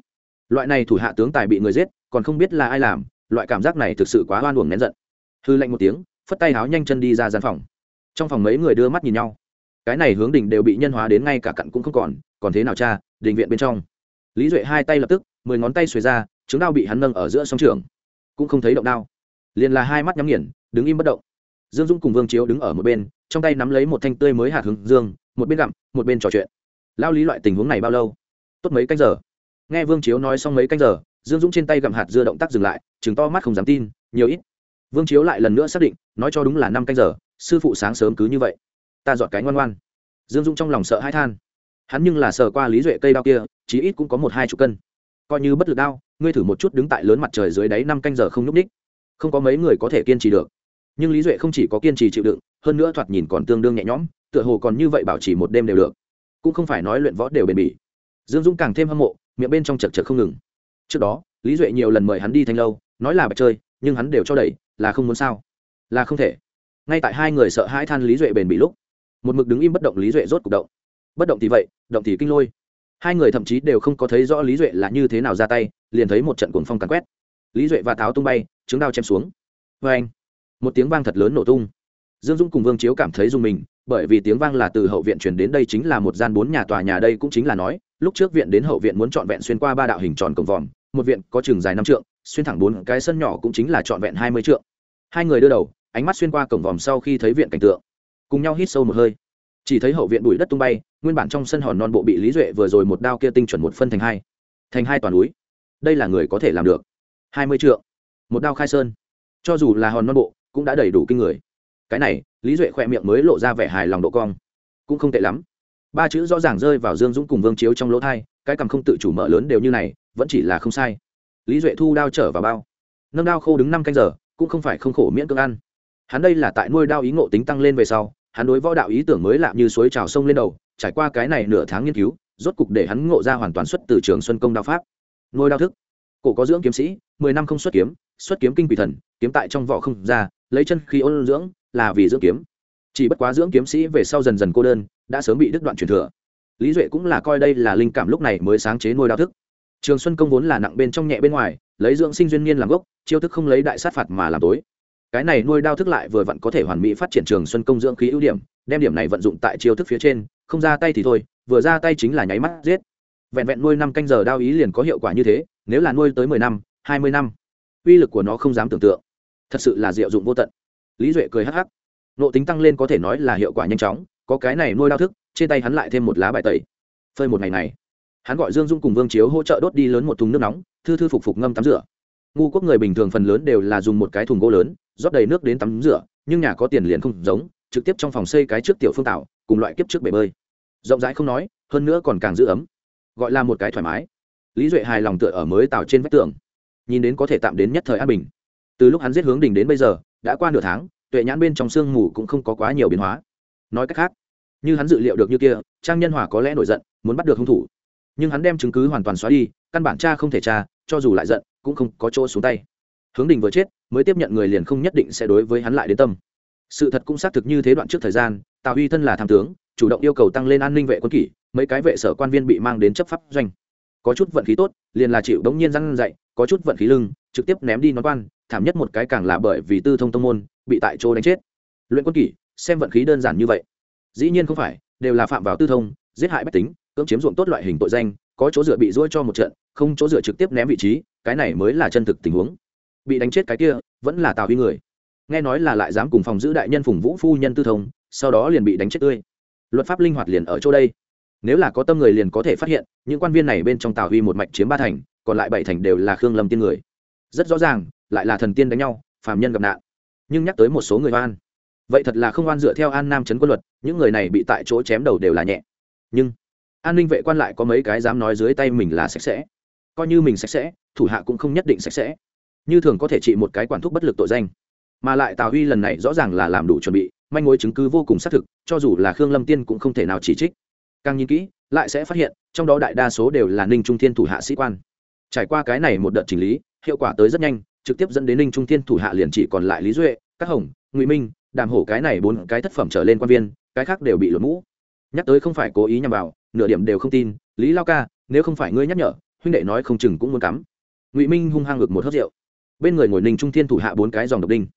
Loại này thủ hạ tướng tài bị người giết, còn không biết là ai làm, loại cảm giác này thực sự quá hoan uổng nén giận. Hư lạnh một tiếng, phất tay háo nhanh chân đi ra gian phòng. Trong phòng mấy người đưa mắt nhìn nhau. Cái này hướng đình đều bị nhân hóa đến ngay cả cặn cũng không còn còn thế nào cha đình viện bên trong. Lý duệ hai tay lập tức, mười ngón tay xuề ra chứng đao bị hắn nâng ở giữa sông trường, cũng không thấy động đao, liền là hai mắt nhắm nghiền, đứng im bất động. Dương dũng cùng vương chiếu đứng ở một bên, trong tay nắm lấy một thanh tươi mới hạt hướng dương, một bên gặm, một bên trò chuyện. Lao lý loại tình huống này bao lâu? Tốt mấy canh giờ. Nghe vương chiếu nói xong mấy canh giờ, dương dũng trên tay gặm hạt dưa động tác dừng lại chứng to mắt không dám tin, nhiều ít. Vương chiếu lại lần nữa xác định, nói cho đúng là năm canh giờ, sư phụ sáng sớm cứ như vậy. Ta dọn cái ngoan ngoan. Dương dũng trong lòng sợ hãi than. Hắn nhưng là sờ qua lý duệ cây đao kia, chí ít cũng có một hai chục cân. Coi như bất lực đao ngươi thử một chút đứng tại lớn mặt trời dưới đáy năm canh giờ không nhúc ních không có mấy người có thể kiên trì được. Nhưng lý duệ không chỉ có kiên trì chịu đựng, hơn nữa thoạt nhìn còn tương đương nhẹ nhõm, tựa hồ còn như vậy bảo trì một đêm đều được. Cũng không phải nói luyện võ đều bền bỉ. Dương dũng càng thêm hâm mộ, miệng bên trong chật chật không ngừng. Trước đó, lý duệ nhiều lần mời hắn đi thanh lâu, nói là bạch chơi, nhưng hắn đều cho đẩy, là không muốn sao? Là không thể. Ngay tại hai người sợ hãi than lý duệ bền bỉ lúc, một mực đứng im bất động lý duệ rốt c ụ c động. Bất động thì vậy, động thì kinh lôi hai người thậm chí đều không có thấy rõ lý duệ là như thế nào ra tay, liền thấy một trận cuồng phong càn quét. Lý duệ và tháo tung bay trứng đao chém xuống. Vê anh, một tiếng vang thật lớn nổ tung. Dương dũng cùng vương chiếu cảm thấy dùng mình, bởi vì tiếng vang là từ hậu viện chuyển đến đây chính là một gian bốn nhà tòa nhà đây cũng chính là nói, lúc trước viện đến hậu viện muốn trọn vẹn xuyên qua ba đạo hình tròn cổng vòm, một viện có chừng dài năm trượng, xuyên thẳng bốn cái sân nhỏ cũng chính là trọn vẹn hai mươi trượng. Hai người đưa đầu, ánh mắt xuyên qua cổng vòm sau khi thấy viện cảnh tượng. Cùng nhau hít sâu một hơi chỉ thấy hậu viện bụi đất tung bay, nguyên bản trong sân hòn non bộ bị lý duệ vừa rồi một đao kia tinh chuẩn một phân thành hai. Thành hai toàn núi. Đây là người có thể làm được. Hai mươi trượng. Một đao khai sơn. Cho dù là hòn non bộ, cũng đã đầy đủ kinh người. Cái này, lý duệ khỏe miệng mới lộ ra vẻ hài lòng độ cong. Cũng không tệ lắm. Ba chữ rõ ràng rơi vào dương dũng cùng vương chiếu trong lỗ thai, cái cằm không tự chủ mở lớn đều như này, vẫn chỉ là không sai. Lý duệ thu đao trở vào bao. Nâng đao khô đứng năm canh giờ, cũng không phải không khổ miễn cưỡng ăn. Hắn đây là tại nuôi đao ý ngộ tính tăng lên về sau hắn đối võ đạo ý tưởng mới lạ như suối trào sông lên đầu, trải qua cái này nửa tháng nghiên cứu, rốt cục để hắn ngộ ra hoàn toàn xuất từ trường xuân công đao pháp. Ngôi đao thức. Cổ có dưỡng kiếm sĩ, mười năm không xuất kiếm xuất kiếm kinh quỷ thần, kiếm tại trong vỏ không ra, lấy chân khi ôn dưỡng, là vì dưỡng kiếm. Chỉ bất quá dưỡng kiếm sĩ về sau dần dần cô đơn, đã sớm bị đứt đoạn truyền thừa. Lý duệ cũng là coi đây là linh cảm lúc này mới sáng chế nuôi đao thức. Trường xuân công vốn là nặng bên trong nhẹ bên ngoài, lấy dưỡng sinh duyên niên làm gốc, chiêu thức không lấy đại sát phạt mà làm tối cái này nuôi đao thức lại vừa vặn có thể hoàn mỹ phát triển trường xuân công dưỡng khí ưu điểm, đem điểm này vận dụng tại chiêu thức phía trên, không ra tay thì thôi, vừa ra tay chính là nháy mắt giết. Vẹn vẹn nuôi năm canh giờ đao ý liền có hiệu quả như thế, nếu là nuôi tới mười năm, hai mươi năm, uy lực của nó không dám tưởng tượng. Thật sự là diệu dụng vô tận. Lý duệ cười hắc hắc. Nộ tính tăng lên có thể nói là hiệu quả nhanh chóng, có cái này nuôi đao thức, trên tay hắn lại thêm một lá bài tẩy. Phơi một ngày này, hắn gọi dương dung cùng vương chiếu hỗ trợ đốt đi lớn một thùng nước nóng, thư thư phục phục ngâm tắm rửa ngu quốc người bình thường phần lớn đều là dùng một cái thùng gỗ lớn, rót đầy nước đến tắm rửa, nhưng nhà có tiền liền không giống, trực tiếp trong phòng xây cái trước tiểu phương tạo, cùng loại kiếp trước bể bơi. Rộng rãi không nói, hơn nữa còn càng giữ ấm, gọi là một cái thoải mái. Lý duệ hài lòng tựa ở mới tạo trên vách tường, nhìn đến có thể tạm đến nhất thời an bình. Từ lúc hắn giết hướng đỉnh đến bây giờ, đã qua nửa tháng, tuệ nhãn bên trong sương mù cũng không có quá nhiều biến hóa. Nói cách khác, như hắn dự liệu được như kia, trang nhân hòa có lẽ nổi giận, muốn bắt được hung thủ. Nhưng hắn đem chứng cứ hoàn toàn xóa đi, căn bản cha không thể cha cho dù lại giận, cũng không có chỗ xuống tay. Hướng đình vừa chết, mới tiếp nhận người liền không nhất định sẽ đối với hắn lại đến tâm. Sự thật cũng xác thực như thế đoạn trước thời gian, tào huy thân là tham tướng, chủ động yêu cầu tăng lên an ninh vệ quân kỷ, mấy cái vệ sở quan viên bị mang đến chấp pháp doanh. Có chút vận khí tốt, liền là chịu đống nhiên răng dậy, có chút vận khí lưng, trực tiếp ném đi nón quan, thảm nhất một cái càng là bởi vì tư thông tông môn, bị tại chỗ đánh chết. Luyện quân kỷ, xem vận khí đơn giản như vậy. Dĩ nhiên không phải, đều là phạm vào tư thông, giết hại bách tính cưỡng chiếm ruộng tốt loại hình tội danh, có chỗ dựa bị ruôi cho một trận, không chỗ dựa trực tiếp ném vị trí, cái này mới là chân thực tình huống. Bị đánh chết cái kia, vẫn là tào huy người. Nghe nói là lại dám cùng phòng giữ đại nhân phùng vũ phu nhân tư thông, sau đó liền bị đánh chết tươi. Luật pháp linh hoạt liền ở chỗ đây. Nếu là có tâm người liền có thể phát hiện, những quan viên này bên trong tào huy một mạch chiếm ba thành, còn lại bảy thành đều là khương lâm tiên người. Rất rõ ràng, lại là thần tiên đánh nhau, phàm nhân gặp nạn. Nhưng nhắc tới một số người oan. Vậy thật là không oan dựa theo an nam trấn quân luật, những người này bị tại chỗ chém đầu đều là nhẹ. Nhưng an ninh vệ quan lại có mấy cái dám nói dưới tay mình là sạch sẽ. Coi như mình sạch sẽ, thủ hạ cũng không nhất định sạch sẽ. Như thường có thể trị một cái quản thúc bất lực tội danh. Mà lại tào huy lần này rõ ràng là làm đủ chuẩn bị, manh mối chứng cứ vô cùng xác thực, cho dù là khương lâm tiên cũng không thể nào chỉ trích. Càng nhìn kỹ, lại sẽ phát hiện, trong đó đại đa số đều là ninh trung thiên thủ hạ sĩ quan. Trải qua cái này một đợt chỉnh lý, hiệu quả tới rất nhanh, trực tiếp dẫn đến ninh trung thiên thủ hạ liền chỉ còn lại lý duệ các hồng, ngụy minh, đàm hổ cái này bốn cái thất phẩm trở lên quan viên, cái khác đều bị lột mũ. Nhắc tới không phải cố ý nhằm vào nửa điểm đều không tin, lý lao ca, nếu không phải ngươi nhắc nhở, huynh đệ nói không chừng cũng muốn cắm. Ngụy minh hung hăng ngực một hớt rượu. Bên người ngồi ninh trung thiên thủ hạ bốn cái dòng độc đinh.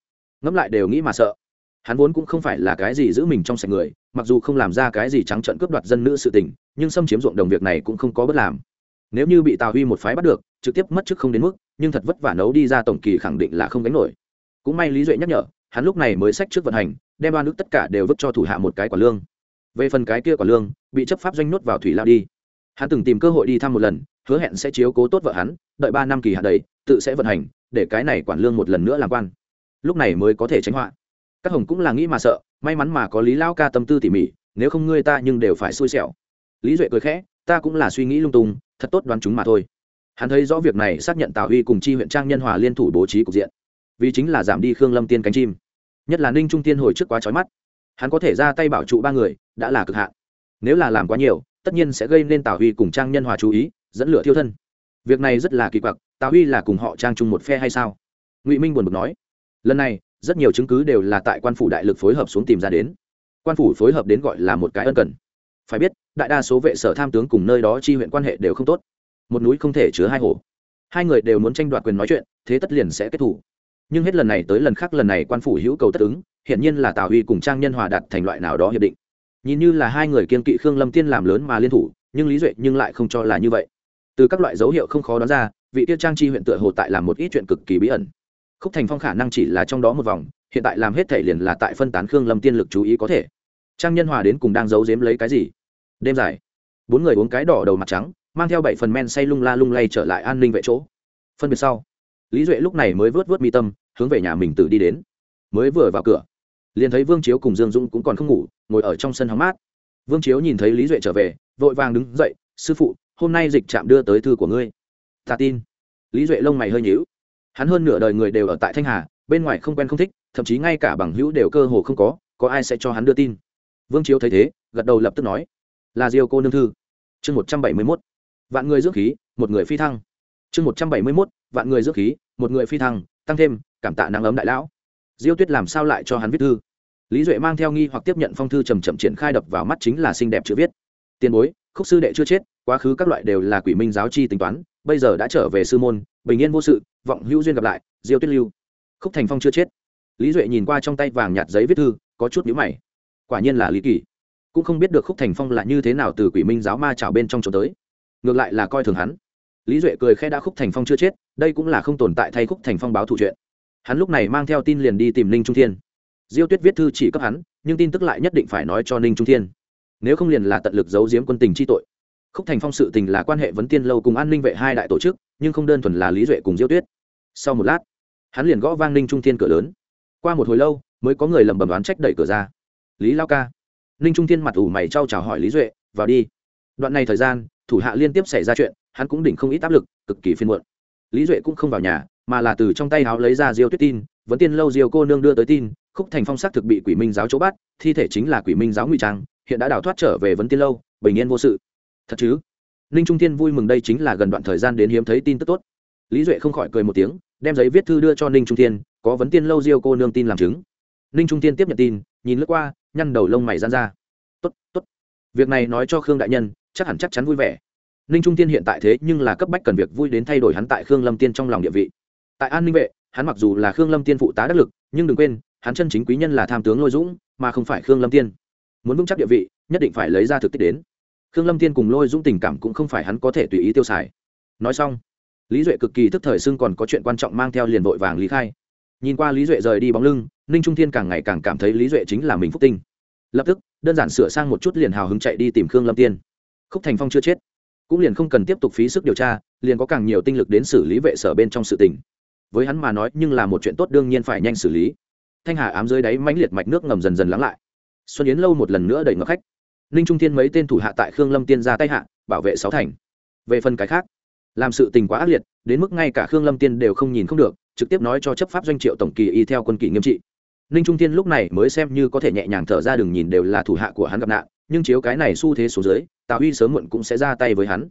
Ngẫm lại đều nghĩ mà sợ. Hắn vốn cũng không phải là cái gì giữ mình trong sạch người, mặc dù không làm ra cái gì trắng trận cướp đoạt dân nữ sự tình, nhưng xâm chiếm ruộng đồng việc này cũng không có bất làm. Nếu như bị tào huy một phái bắt được, trực tiếp mất chức không đến mức, nhưng thật vất vả nấu đi ra tổng kỳ khẳng định là không đánh nổi. Cũng may lý duệ nhắc nhở, hắn lúc này mới sách trước vận hành, đem ba nước tất cả đều vứt cho thủ hạ một cái quả lương về phần cái kia quả lương, bị chấp pháp doanh nuốt vào thủy lao đi. Hắn từng tìm cơ hội đi thăm một lần, hứa hẹn sẽ chiếu cố tốt vợ hắn, đợi ba năm kỳ hạn đầy tự sẽ vận hành, để cái này quản lương một lần nữa làm quan. Lúc này mới có thể tránh họa. Các hồng cũng là nghĩ mà sợ, may mắn mà có lý lao ca tâm tư tỉ mỉ, nếu không ngươi ta nhưng đều phải xui xẻo. Lý duệ cười khẽ, ta cũng là suy nghĩ lung tung, thật tốt đoán chúng mà thôi. Hắn thấy rõ việc này xác nhận tào huy cùng chi huyện trang nhân hòa liên thủ bố trí cục diện. Vì chính là giảm đi khương lâm tiên cánh chim. Nhất là ninh trung tiên hồi trước quá trói mắt hắn có thể ra tay bảo trụ ba người, đã là cực hạn. Nếu là làm quá nhiều, tất nhiên sẽ gây nên tào huy cùng trang nhân hòa chú ý, dẫn lửa thiêu thân. Việc này rất là kỳ quặc, tào huy là cùng họ trang chung một phe hay sao? Ngụy minh buồn bực nói. Lần này, rất nhiều chứng cứ đều là tại quan phủ đại lực phối hợp xuống tìm ra đến. Quan phủ phối hợp đến gọi là một cái ân cần. Phải biết, đại đa số vệ sở tham tướng cùng nơi đó chi huyện quan hệ đều không tốt. Một núi không thể chứa hai hồ. Hai người đều muốn tranh đoạt quyền nói chuyện, thế tất liền sẽ kết thủ nhưng hết lần này tới lần khác lần này quan phủ hữu cầu tất ứng hiện nhiên là tào huy cùng trang nhân hòa đặt thành loại nào đó hiệp định. Nhìn như là hai người kiên kỵ khương lâm tiên làm lớn mà liên thủ, nhưng lý duệ nhưng lại không cho là như vậy. Từ các loại dấu hiệu không khó đoán ra, vị tiêu trang chi huyện tựa hồ tại làm một ít chuyện cực kỳ bí ẩn. Khúc thành phong khả năng chỉ là trong đó một vòng, hiện tại làm hết thể liền là tại phân tán khương lâm tiên lực chú ý có thể. Trang nhân hòa đến cùng đang giấu giếm lấy cái gì? Đêm dài, bốn người uống cái đỏ đầu mặt trắng, mang theo bảy phần men say lung la lung lay trở lại an ninh vệ chỗ. Phân biệt sau, lý duệ lúc này mới vớt vớt mi tâm hướng về nhà mình tự đi đến. Mới vừa vào cửa, liền thấy vương chiếu cùng dương dũng cũng còn không ngủ, ngồi ở trong sân hóng mát. Vương chiếu nhìn thấy lý duệ trở về, vội vàng đứng dậy, sư phụ, hôm nay dịch trạm đưa tới thư của ngươi. Ta tin. Lý duệ lông mày hơi nhíu. Hắn hơn nửa đời người đều ở tại thanh hà, bên ngoài không quen không thích, thậm chí ngay cả bằng hữu đều cơ hồ không có có ai sẽ cho hắn đưa tin. Vương chiếu thấy thế, gật đầu lập tức nói, là diêu cô nương thư. Chương một trăm bảy mươi mốt, vạn người dưỡng khí, một người phi thăng. Chương một trăm bảy mươi mốt, vạn người dưỡng khí, một người phi thăng, tăng thêm cảm tạ nắng ấm đại lão. Diêu tuyết làm sao lại cho hắn viết thư? Lý duệ mang theo nghi hoặc tiếp nhận phong thư trầm chậm triển khai đập vào mắt chính là xinh đẹp chữ viết. Tiền bối, khúc sư đệ chưa chết, quá khứ các loại đều là quỷ minh giáo chi tính toán, bây giờ đã trở về sư môn, bình yên vô sự, vọng hữu duyên gặp lại, diêu tuyết lưu. Khúc thành phong chưa chết. Lý duệ nhìn qua trong tay vàng nhạt giấy viết thư, có chút nhíu mày. Quả nhiên là lý kỳ. Cũng không biết được khúc thành phong là như thế nào từ quỷ minh giáo ma trào bên trong chỗ tới. Ngược lại là coi thường hắn. Lý duệ cười khẽ đã khúc thành phong chưa chết, đây cũng là không tồn tại thay khúc thành phong báo thủ chuyện hắn lúc này mang theo tin liền đi tìm ninh trung thiên. Diêu tuyết viết thư chỉ cấp hắn, nhưng tin tức lại nhất định phải nói cho ninh trung thiên. Nếu không liền là tận lực giấu giếm quân tình chi tội. Khúc thành phong sự tình là quan hệ vấn tiên lâu cùng an ninh vệ hai đại tổ chức, nhưng không đơn thuần là lý duệ cùng diêu tuyết. Sau một lát, hắn liền gõ vang ninh trung thiên cửa lớn. Qua một hồi lâu, mới có người lầm bầm đoán trách đẩy cửa ra. Lý lao ca. Ninh trung thiên mặt ủ mày trao chào hỏi lý duệ, vào đi. Đoạn này thời gian, thủ hạ liên tiếp xảy ra chuyện, hắn cũng đỉnh không ít áp lực, cực kỳ phiên muộn. Lý duệ cũng không vào nhà mà là từ trong tay áo lấy ra diêu tuyết tin vẫn tiên lâu diêu cô nương đưa tới tin, khúc thành phong xác thực bị quỷ minh giáo chỗ bắt, thi thể chính là quỷ minh giáo ngụy trang, hiện đã đào thoát trở về vấn tiên lâu, bình yên vô sự. Thật chứ? Ninh trung thiên vui mừng đây chính là gần đoạn thời gian đến hiếm thấy tin tức tốt. Lý duệ không khỏi cười một tiếng, đem giấy viết thư đưa cho ninh trung thiên, có vấn tiên lâu diêu cô nương tin làm chứng. Ninh trung thiên tiếp nhận tin, nhìn lướt qua, nhăn đầu lông mày gian ra. Tốt tốt. Việc này nói cho khương đại nhân, chắc hẳn chắc chắn vui vẻ. Ninh trung tiên hiện tại thế nhưng là cấp bách cần việc vui đến thay đổi hắn tại khương lâm tiên trong lòng địa vị tại an ninh vệ, hắn mặc dù là khương lâm tiên phụ tá đắc lực, nhưng đừng quên, hắn chân chính quý nhân là tham tướng lôi dũng, mà không phải khương lâm tiên. Muốn vững chắc địa vị, nhất định phải lấy ra thực tích đến. Khương lâm tiên cùng lôi dũng tình cảm cũng không phải hắn có thể tùy ý tiêu xài. Nói xong, lý duệ cực kỳ thức thời xưng còn có chuyện quan trọng mang theo liền vội vàng lý khai. Nhìn qua lý duệ rời đi bóng lưng, ninh trung thiên càng ngày càng cảm thấy lý duệ chính là mình phúc tinh. Lập tức, đơn giản sửa sang một chút liền hào hứng chạy đi tìm khương lâm tiên. Khúc thành phong chưa chết, cũng liền không cần tiếp tục phí sức điều tra, liền có càng nhiều tinh lực đến xử lý vệ sở bên trong sự tình với hắn mà nói nhưng là một chuyện tốt đương nhiên phải nhanh xử lý. Thanh hà ám dưới đáy mãnh liệt mạch nước ngầm dần dần lắng lại. Xuân yến lâu một lần nữa đẩy ngọc khách. Ninh trung thiên mấy tên thủ hạ tại khương lâm tiên ra tay hạ, bảo vệ sáu thành. Về phần cái khác, làm sự tình quá ác liệt, đến mức ngay cả khương lâm tiên đều không nhìn không được, trực tiếp nói cho chấp pháp doanh triệu tổng kỳ y theo quân kỳ nghiêm trị. Ninh trung thiên lúc này mới xem như có thể nhẹ nhàng thở ra đừng nhìn đều là thủ hạ của hắn gặp nạn, nhưng chiếu cái này xu thế số dưới, tào huy sớm muộn cũng sẽ ra tay với hắn.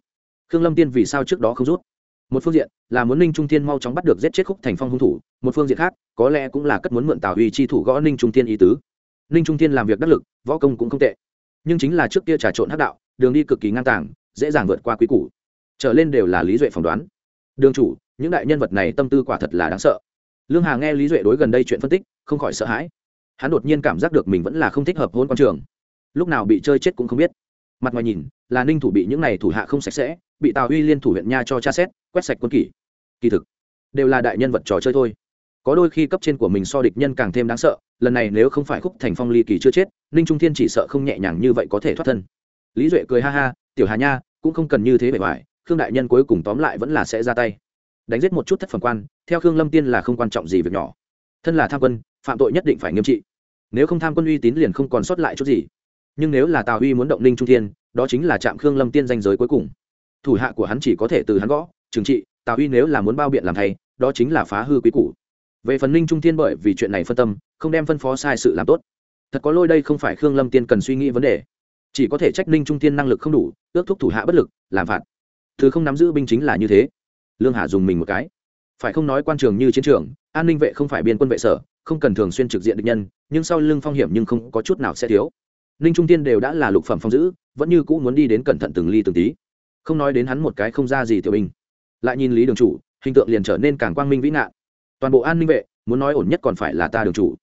Khương lâm tiên vì sao trước đó không rút? Một phương diện là muốn ninh trung thiên mau chóng bắt được giết chết khúc thành phong hung thủ, một phương diện khác, có lẽ cũng là cất muốn mượn tào huy chi thủ gõ ninh trung thiên ý tứ. Ninh trung thiên làm việc đắc lực, võ công cũng không tệ. Nhưng chính là trước kia trà trộn hắc đạo, đường đi cực kỳ ngang tàng, dễ dàng vượt qua quý củ. Trở lên đều là lý duệ phỏng đoán. Đường chủ, những đại nhân vật này tâm tư quả thật là đáng sợ. Lương hà nghe lý duệ đối gần đây chuyện phân tích, không khỏi sợ hãi. Hắn đột nhiên cảm giác được mình vẫn là không thích hợp hôn quan trường. Lúc nào bị chơi chết cũng không biết. Mặt ngoài nhìn, là ninh thủ bị những này thủ hạ không sạch sẽ bị tào uy liên thủ huyện nha cho tra xét, quét sạch quân kỷ. Kỳ thực, đều là đại nhân vật trò chơi thôi. Có đôi khi cấp trên của mình so địch nhân càng thêm đáng sợ, lần này nếu không phải khúc thành phong ly kỳ chưa chết, ninh trung thiên chỉ sợ không nhẹ nhàng như vậy có thể thoát thân. Lý duệ cười ha ha, tiểu hà nha, cũng không cần như thế bề ngoài, khương đại nhân cuối cùng tóm lại vẫn là sẽ ra tay. Đánh giết một chút thất phẩm quan, theo khương lâm tiên là không quan trọng gì việc nhỏ. Thân là tham quân, phạm tội nhất định phải nghiêm trị. Nếu không tham quân uy tín liền không còn sót lại chút gì. Nhưng nếu là tào uy muốn động ninh trung thiên, đó chính là trạm khương lâm tiên danh giới cuối cùng thủ hạ của hắn chỉ có thể từ hắn gõ, trừng trị, tào uy nếu là muốn bao biện làm thay, đó chính là phá hư quý củ. Về phần ninh trung thiên bởi vì chuyện này phân tâm, không đem phân phó sai sự làm tốt. Thật có lôi đây không phải khương lâm tiên cần suy nghĩ vấn đề. Chỉ có thể trách ninh trung tiên năng lực không đủ, ước thúc thủ hạ bất lực, làm phạt. Thứ không nắm giữ binh chính là như thế. Lương hà dùng mình một cái. Phải không nói quan trường như chiến trường, an ninh vệ không phải biên quân vệ sở, không cần thường xuyên trực diện địch nhân, nhưng sau lưng phong hiểm nhưng không có chút nào sẽ thiếu. Ninh trung tiên đều đã là lục phẩm phong giữ, vẫn như cũ muốn đi đến cẩn thận từng ly từng tí không nói đến hắn một cái không ra gì tiểu binh. Lại nhìn lý đường chủ, hình tượng liền trở nên càng quang minh vĩ ngạn. Toàn bộ an ninh vệ, muốn nói ổn nhất còn phải là ta đường chủ.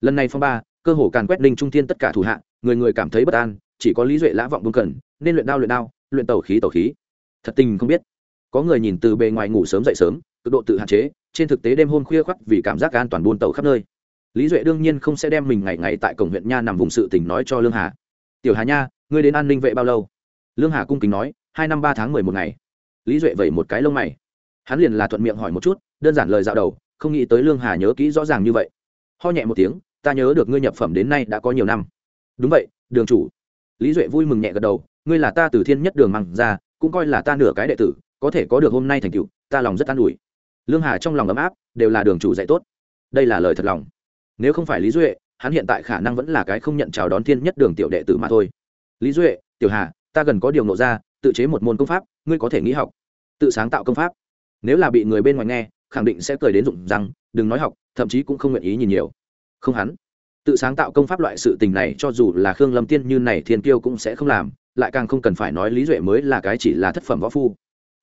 Lần này phong ba, cơ hồ càn quét ninh trung thiên tất cả thủ hạ, người người cảm thấy bất an, chỉ có lý duệ lã vọng buông cần, nên luyện đao luyện đao, luyện tẩu khí tẩu khí. Thật tình không biết. Có người nhìn từ bề ngoài ngủ sớm dậy sớm, cực độ tự hạn chế, trên thực tế đêm hôm khuya khoắt vì cảm giác an toàn buôn tàu khắp nơi. Lý duệ đương nhiên không sẽ đem mình ngày ngày tại cổng huyện nha nằm vùng sự tỉnh nói cho lương hà. Tiểu hà nha, ngươi đến an ninh vệ bao lâu? Lương hà cung kính nói hai năm ba tháng mười một ngày. Lý duệ vẩy một cái lông mày. Hắn liền là thuận miệng hỏi một chút, đơn giản lời dạo đầu, không nghĩ tới lương hà nhớ kỹ rõ ràng như vậy. Ho nhẹ một tiếng, ta nhớ được ngươi nhập phẩm đến nay đã có nhiều năm. Đúng vậy, đường chủ. Lý duệ vui mừng nhẹ gật đầu, ngươi là ta từ thiên nhất đường măng ra, cũng coi là ta nửa cái đệ tử, có thể có được hôm nay thành tựu, ta lòng rất an ủi. Lương hà trong lòng ấm áp, đều là đường chủ dạy tốt. Đây là lời thật lòng. Nếu không phải lý duệ, hắn hiện tại khả năng vẫn là cái không nhận chào đón thiên nhất đường tiểu đệ tử mà thôi. Lý duệ, tiểu hà, ta gần có điều nộ ra tự chế một môn công pháp, ngươi có thể nghĩ học, tự sáng tạo công pháp. Nếu là bị người bên ngoài nghe, khẳng định sẽ cười đến rụng rằng đừng nói học, thậm chí cũng không nguyện ý nhìn nhiều. Không hắn. Tự sáng tạo công pháp loại sự tình này cho dù là khương lâm tiên như này thiên kiêu cũng sẽ không làm, lại càng không cần phải nói lý duệ mới là cái chỉ là thất phẩm võ phu.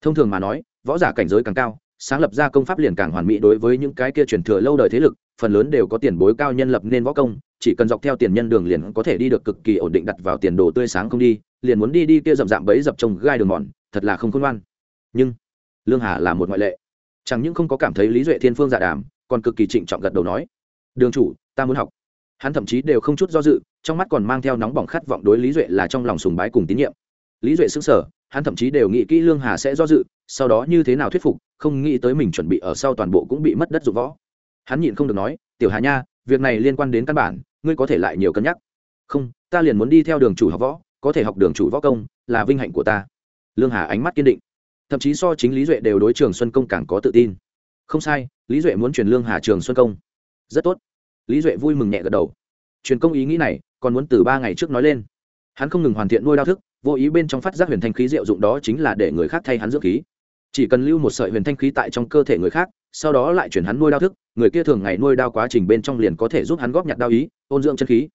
Thông thường mà nói, võ giả cảnh giới càng cao, sáng lập ra công pháp liền càng hoàn mỹ đối với những cái kia truyền thừa lâu đời thế lực, phần lớn đều có tiền bối cao nhân lập nên võ công, chỉ cần dọc theo tiền nhân đường liền có thể đi được cực kỳ ổn định đặt vào tiền đồ tươi sáng không đi liền muốn đi đi kia rậm rạm bấy dập trồng gai đường mòn, thật là không khôn ngoan. Nhưng, lương hà là một ngoại lệ. Chẳng những không có cảm thấy lý duệ thiên phương giả dạ đàm, còn cực kỳ trịnh trọng gật đầu nói, đường chủ, ta muốn học. Hắn thậm chí đều không chút do dự, trong mắt còn mang theo nóng bỏng khát vọng đối lý duệ là trong lòng sùng bái cùng tín nhiệm. Lý duệ xứng sở hắn thậm chí đều nghĩ kỹ lương hà sẽ do dự, sau đó như thế nào thuyết phục, không nghĩ tới mình chuẩn bị ở sau toàn bộ cũng bị mất đất dụng võ. Hắn nhịn không được nói, tiểu hà nha, việc này liên quan đến căn bản, ngươi có thể lại nhiều cân nhắc. Không, ta liền muốn đi theo đường chủ học võ có thể học đường chủ võ công, là vinh hạnh của ta. Lương hà ánh mắt kiên định. Thậm chí so chính lý duệ đều đối trường xuân công càng có tự tin. Không sai, lý duệ muốn truyền lương hà trường xuân công. Rất tốt. Lý duệ vui mừng nhẹ gật đầu. Truyền công ý nghĩ này, còn muốn từ ba ngày trước nói lên. Hắn không ngừng hoàn thiện nuôi đao thức, vô ý bên trong phát giác huyền thanh khí diệu dụng đó chính là để người khác thay hắn dưỡng khí. Chỉ cần lưu một sợi huyền thanh khí tại trong cơ thể người khác, sau đó lại chuyển hắn nuôi đao thức, người kia thường ngày nuôi đao quá trình bên trong liền có thể giúp hắn góp nhặt đao ý, ôn dưỡng chân khí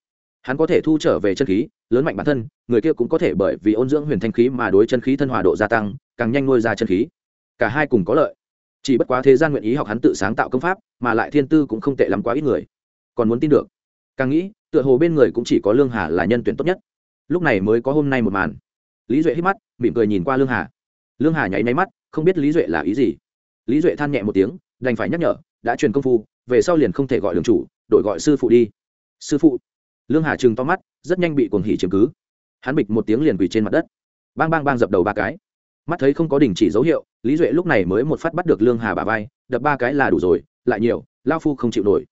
hắn có thể thu trở về chân khí, lớn mạnh bản thân, người kia cũng có thể bởi vì ôn dưỡng huyền thanh khí mà đối chân khí thân hòa độ gia tăng, càng nhanh nuôi ra chân khí. Cả hai cùng có lợi. Chỉ bất quá thế gian nguyện ý học hắn tự sáng tạo công pháp, mà lại thiên tư cũng không tệ lắm quá ít người. Còn muốn tin được. Càng nghĩ, tựa hồ bên người cũng chỉ có lương hà là nhân tuyển tốt nhất. Lúc này mới có hôm nay một màn. Lý duệ hít mắt, mỉm cười nhìn qua lương hà. Lương hà nháy máy mắt, không biết lý duệ là ý gì. Lý duệ than nhẹ một tiếng, đành phải nhắc nhở, đã truyền công phu, về sau liền không thể gọi đường chủ đội gọi sư phụ đi. Sư phụ? Lương hà trừng to mắt, rất nhanh bị cuồng hỉ chứng cứ. Hắn bịch một tiếng liền quỳ trên mặt đất. Bang bang bang dập đầu ba cái. Mắt thấy không có đình chỉ dấu hiệu, lý duệ lúc này mới một phát bắt được lương hà bà vai, đập ba cái là đủ rồi, lại nhiều, lao phu không chịu nổi.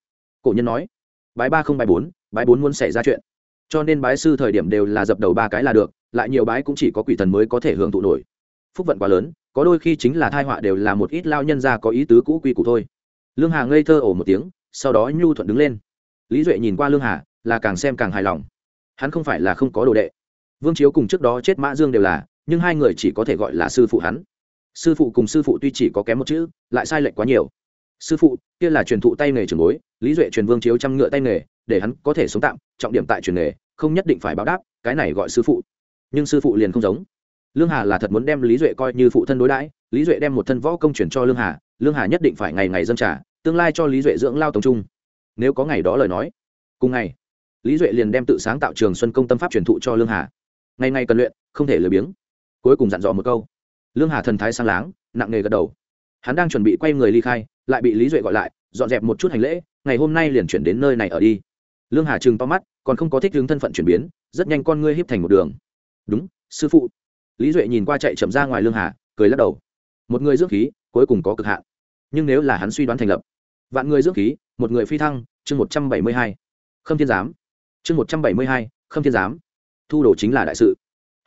Cổ nhân nói, bái ba không bái bốn bái bốn muốn xảy ra chuyện. Cho nên bái sư thời điểm đều là dập đầu ba cái là được, lại nhiều bái cũng chỉ có quỷ thần mới có thể hưởng thụ nổi. Phúc vận quá lớn, có đôi khi chính là thai họa đều là một ít lao nhân ra có ý tứ cũ quy củ thôi. Lương hà ngây thơ ổ một tiếng, sau đó nhu thuận đứng lên. Lý duệ nhìn qua lương hà là càng xem càng hài lòng. Hắn không phải là không có đồ đệ. Vương chiếu cùng trước đó chết mã dương đều là, nhưng hai người chỉ có thể gọi là sư phụ hắn. Sư phụ cùng sư phụ tuy chỉ có kém một chữ, lại sai lệch quá nhiều. Sư phụ, kia là truyền thụ tay nghề trường bối, lý duệ truyền vương chiếu chăm ngựa tay nghề, để hắn có thể sống tạm, trọng điểm tại truyền nghề, không nhất định phải báo đáp, cái này gọi sư phụ. Nhưng sư phụ liền không giống. Lương hà là thật muốn đem lý duệ coi như phụ thân đối đãi, lý duệ đem một thân võ công chuyển cho lương hà lương hà nhất định phải ngày ngày dân trả, tương lai cho lý duệ dưỡng lao tổng trung. Nếu có ngày đó lời nói, cùng ngày lý duệ liền đem tự sáng tạo trường xuân công tâm pháp truyền thụ cho lương hà ngày ngày cần luyện, không thể lười biếng. cuối cùng dặn dò một câu, lương hà thần thái sang láng, nặng nề gật đầu. hắn đang chuẩn bị quay người ly khai, lại bị lý duệ gọi lại, dọn dẹp một chút hành lễ, ngày hôm nay liền chuyển đến nơi này ở đi. lương hà trừng to mắt, còn không có thích hướng thân phận chuyển biến, rất nhanh con ngươi híp thành một đường. đúng, sư phụ. lý duệ nhìn qua chạy chậm ra ngoài lương hà, cười lắc đầu. một người dưỡng khí, cuối cùng có cực hạn. nhưng nếu là hắn suy đoán thành lập, vạn người dưỡng khí, một người phi thăng, chương một trăm bảy mươi hai. khâm thiên giám chương một trăm bảy mươi hai, khâm thiên giám. Thu đồ chính là đại sự.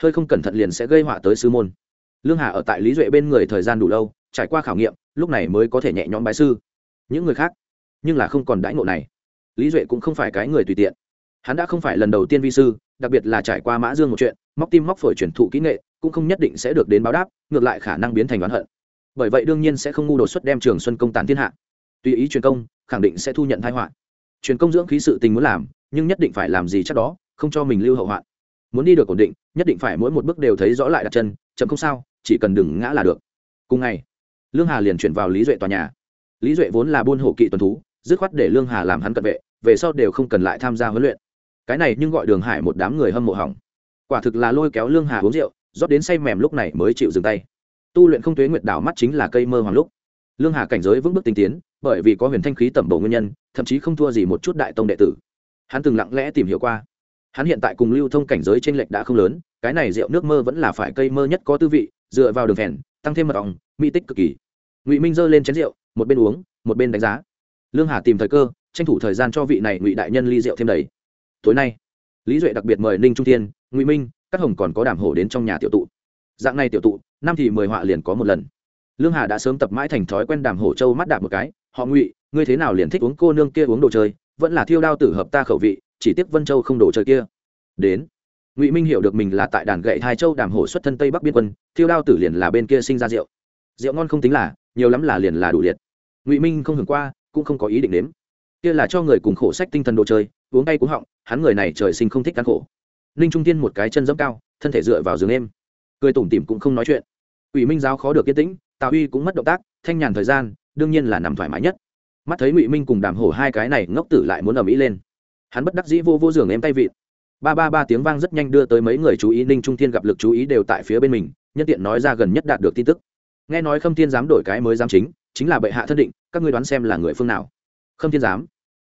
Hơi không cẩn thận liền sẽ gây họa tới sư môn. Lương hà ở tại lý duệ bên người thời gian đủ lâu, trải qua khảo nghiệm, lúc này mới có thể nhẹ nhõm bái sư. Những người khác, nhưng là không còn đãi ngộ này. Lý duệ cũng không phải cái người tùy tiện. Hắn đã không phải lần đầu tiên vi sư, đặc biệt là trải qua mã dương một chuyện, móc tim móc phổi truyền thụ kỹ nghệ, cũng không nhất định sẽ được đến báo đáp, ngược lại khả năng biến thành oán hận. Bởi vậy đương nhiên sẽ không ngu đột xuất đem trường xuân công tán thiên hạ. Tùy ý truyền công, khẳng định sẽ thu nhận thái họa. Truyền công dưỡng khí sự tình muốn làm nhưng nhất định phải làm gì chắc đó, không cho mình lưu hậu hoạn. Muốn đi được ổn định, nhất định phải mỗi một bước đều thấy rõ lại đặt chân, chậm không sao, chỉ cần đừng ngã là được. Cùng ngày, lương hà liền chuyển vào lý duệ tòa nhà. Lý duệ vốn là buôn hộ kỵ tuần thú, dứt khoát để lương hà làm hắn cận vệ, về sau đều không cần lại tham gia huấn luyện. Cái này nhưng gọi đường hải một đám người hâm mộ hỏng. Quả thực là lôi kéo lương hà uống rượu, rót đến say mềm lúc này mới chịu dừng tay. Tu luyện không tuế nguyệt đảo mắt chính là cây mơ hoàng lúc. Lương hà cảnh giới vững bước tinh tiến, bởi vì có huyền thanh khí tẩm bổ nguyên nhân, thậm chí không thua gì một chút đại tông đệ tử hắn từng lặng lẽ tìm hiểu qua. Hắn hiện tại cùng lưu thông cảnh giới t r ê n lệch đã không lớn, cái này rượu nước mơ vẫn là phải cây mơ nhất có tư vị, dựa vào đường phèn, tăng thêm mật ong, mỹ tích cực kỳ. Ngụy minh giơ lên chén rượu, một bên uống, một bên đánh giá. Lương hà tìm thời cơ, tranh thủ thời gian cho vị này ngụy đại nhân ly rượu thêm đầy. Tối nay, lý duệ đặc biệt mời ninh trung tiên ngụy minh các hồng còn có đảm hổ đến trong nhà tiểu tụ. Dạng này tiểu tụ, năm thì mười họa liền có một lần. Lương hà đã sớm tập mãi thành thói quen đàm hổ châu mắt đạp một cái, họ ngụy, ngươi thế nào liền thích uống cô nương kia uống đồ chơi? Vẫn là thiêu đao tử hợp ta khẩu vị chỉ tiếc vân châu không đồ chơi kia. Đến. Ngụy minh hiểu được mình là tại đàn gậy hai châu đàm hổ xuất thân tây bắc biên quân thiêu đao tử liền là bên kia sinh ra rượu. Rượu ngon không tính là nhiều lắm là liền là đủ liệt. Ngụy minh không hưởng qua cũng không có ý định nếm, kia là cho người cùng khổ sách tinh thần đồ chơi uống tay cũng họng hắn người này trời sinh không thích ăn khổ. Ninh trung tiên một cái chân dẫm cao thân thể dựa vào giường êm. Cười tủm tỉm cũng không nói chuyện. Ủy minh giáo khó được yên tĩnh tào uy cũng mất động tác thanh nhàn thời gian đương nhiên là nằm thoải mái nhất mắt thấy ngụy minh cùng đàm hổ hai cái này ngốc tử lại muốn ở mỹ lên. Hắn bất đắc dĩ vô vô giường em tay vịn. Ba ba ba tiếng vang rất nhanh đưa tới mấy người chú ý, ninh trung thiên gặp lực chú ý đều tại phía bên mình, nhân tiện nói ra gần nhất đạt được tin tức. Nghe nói khâm thiên dám đổi cái mới giám chính chính là bệ hạ thân định, các ngươi đoán xem là người phương nào? Khâm thiên giám.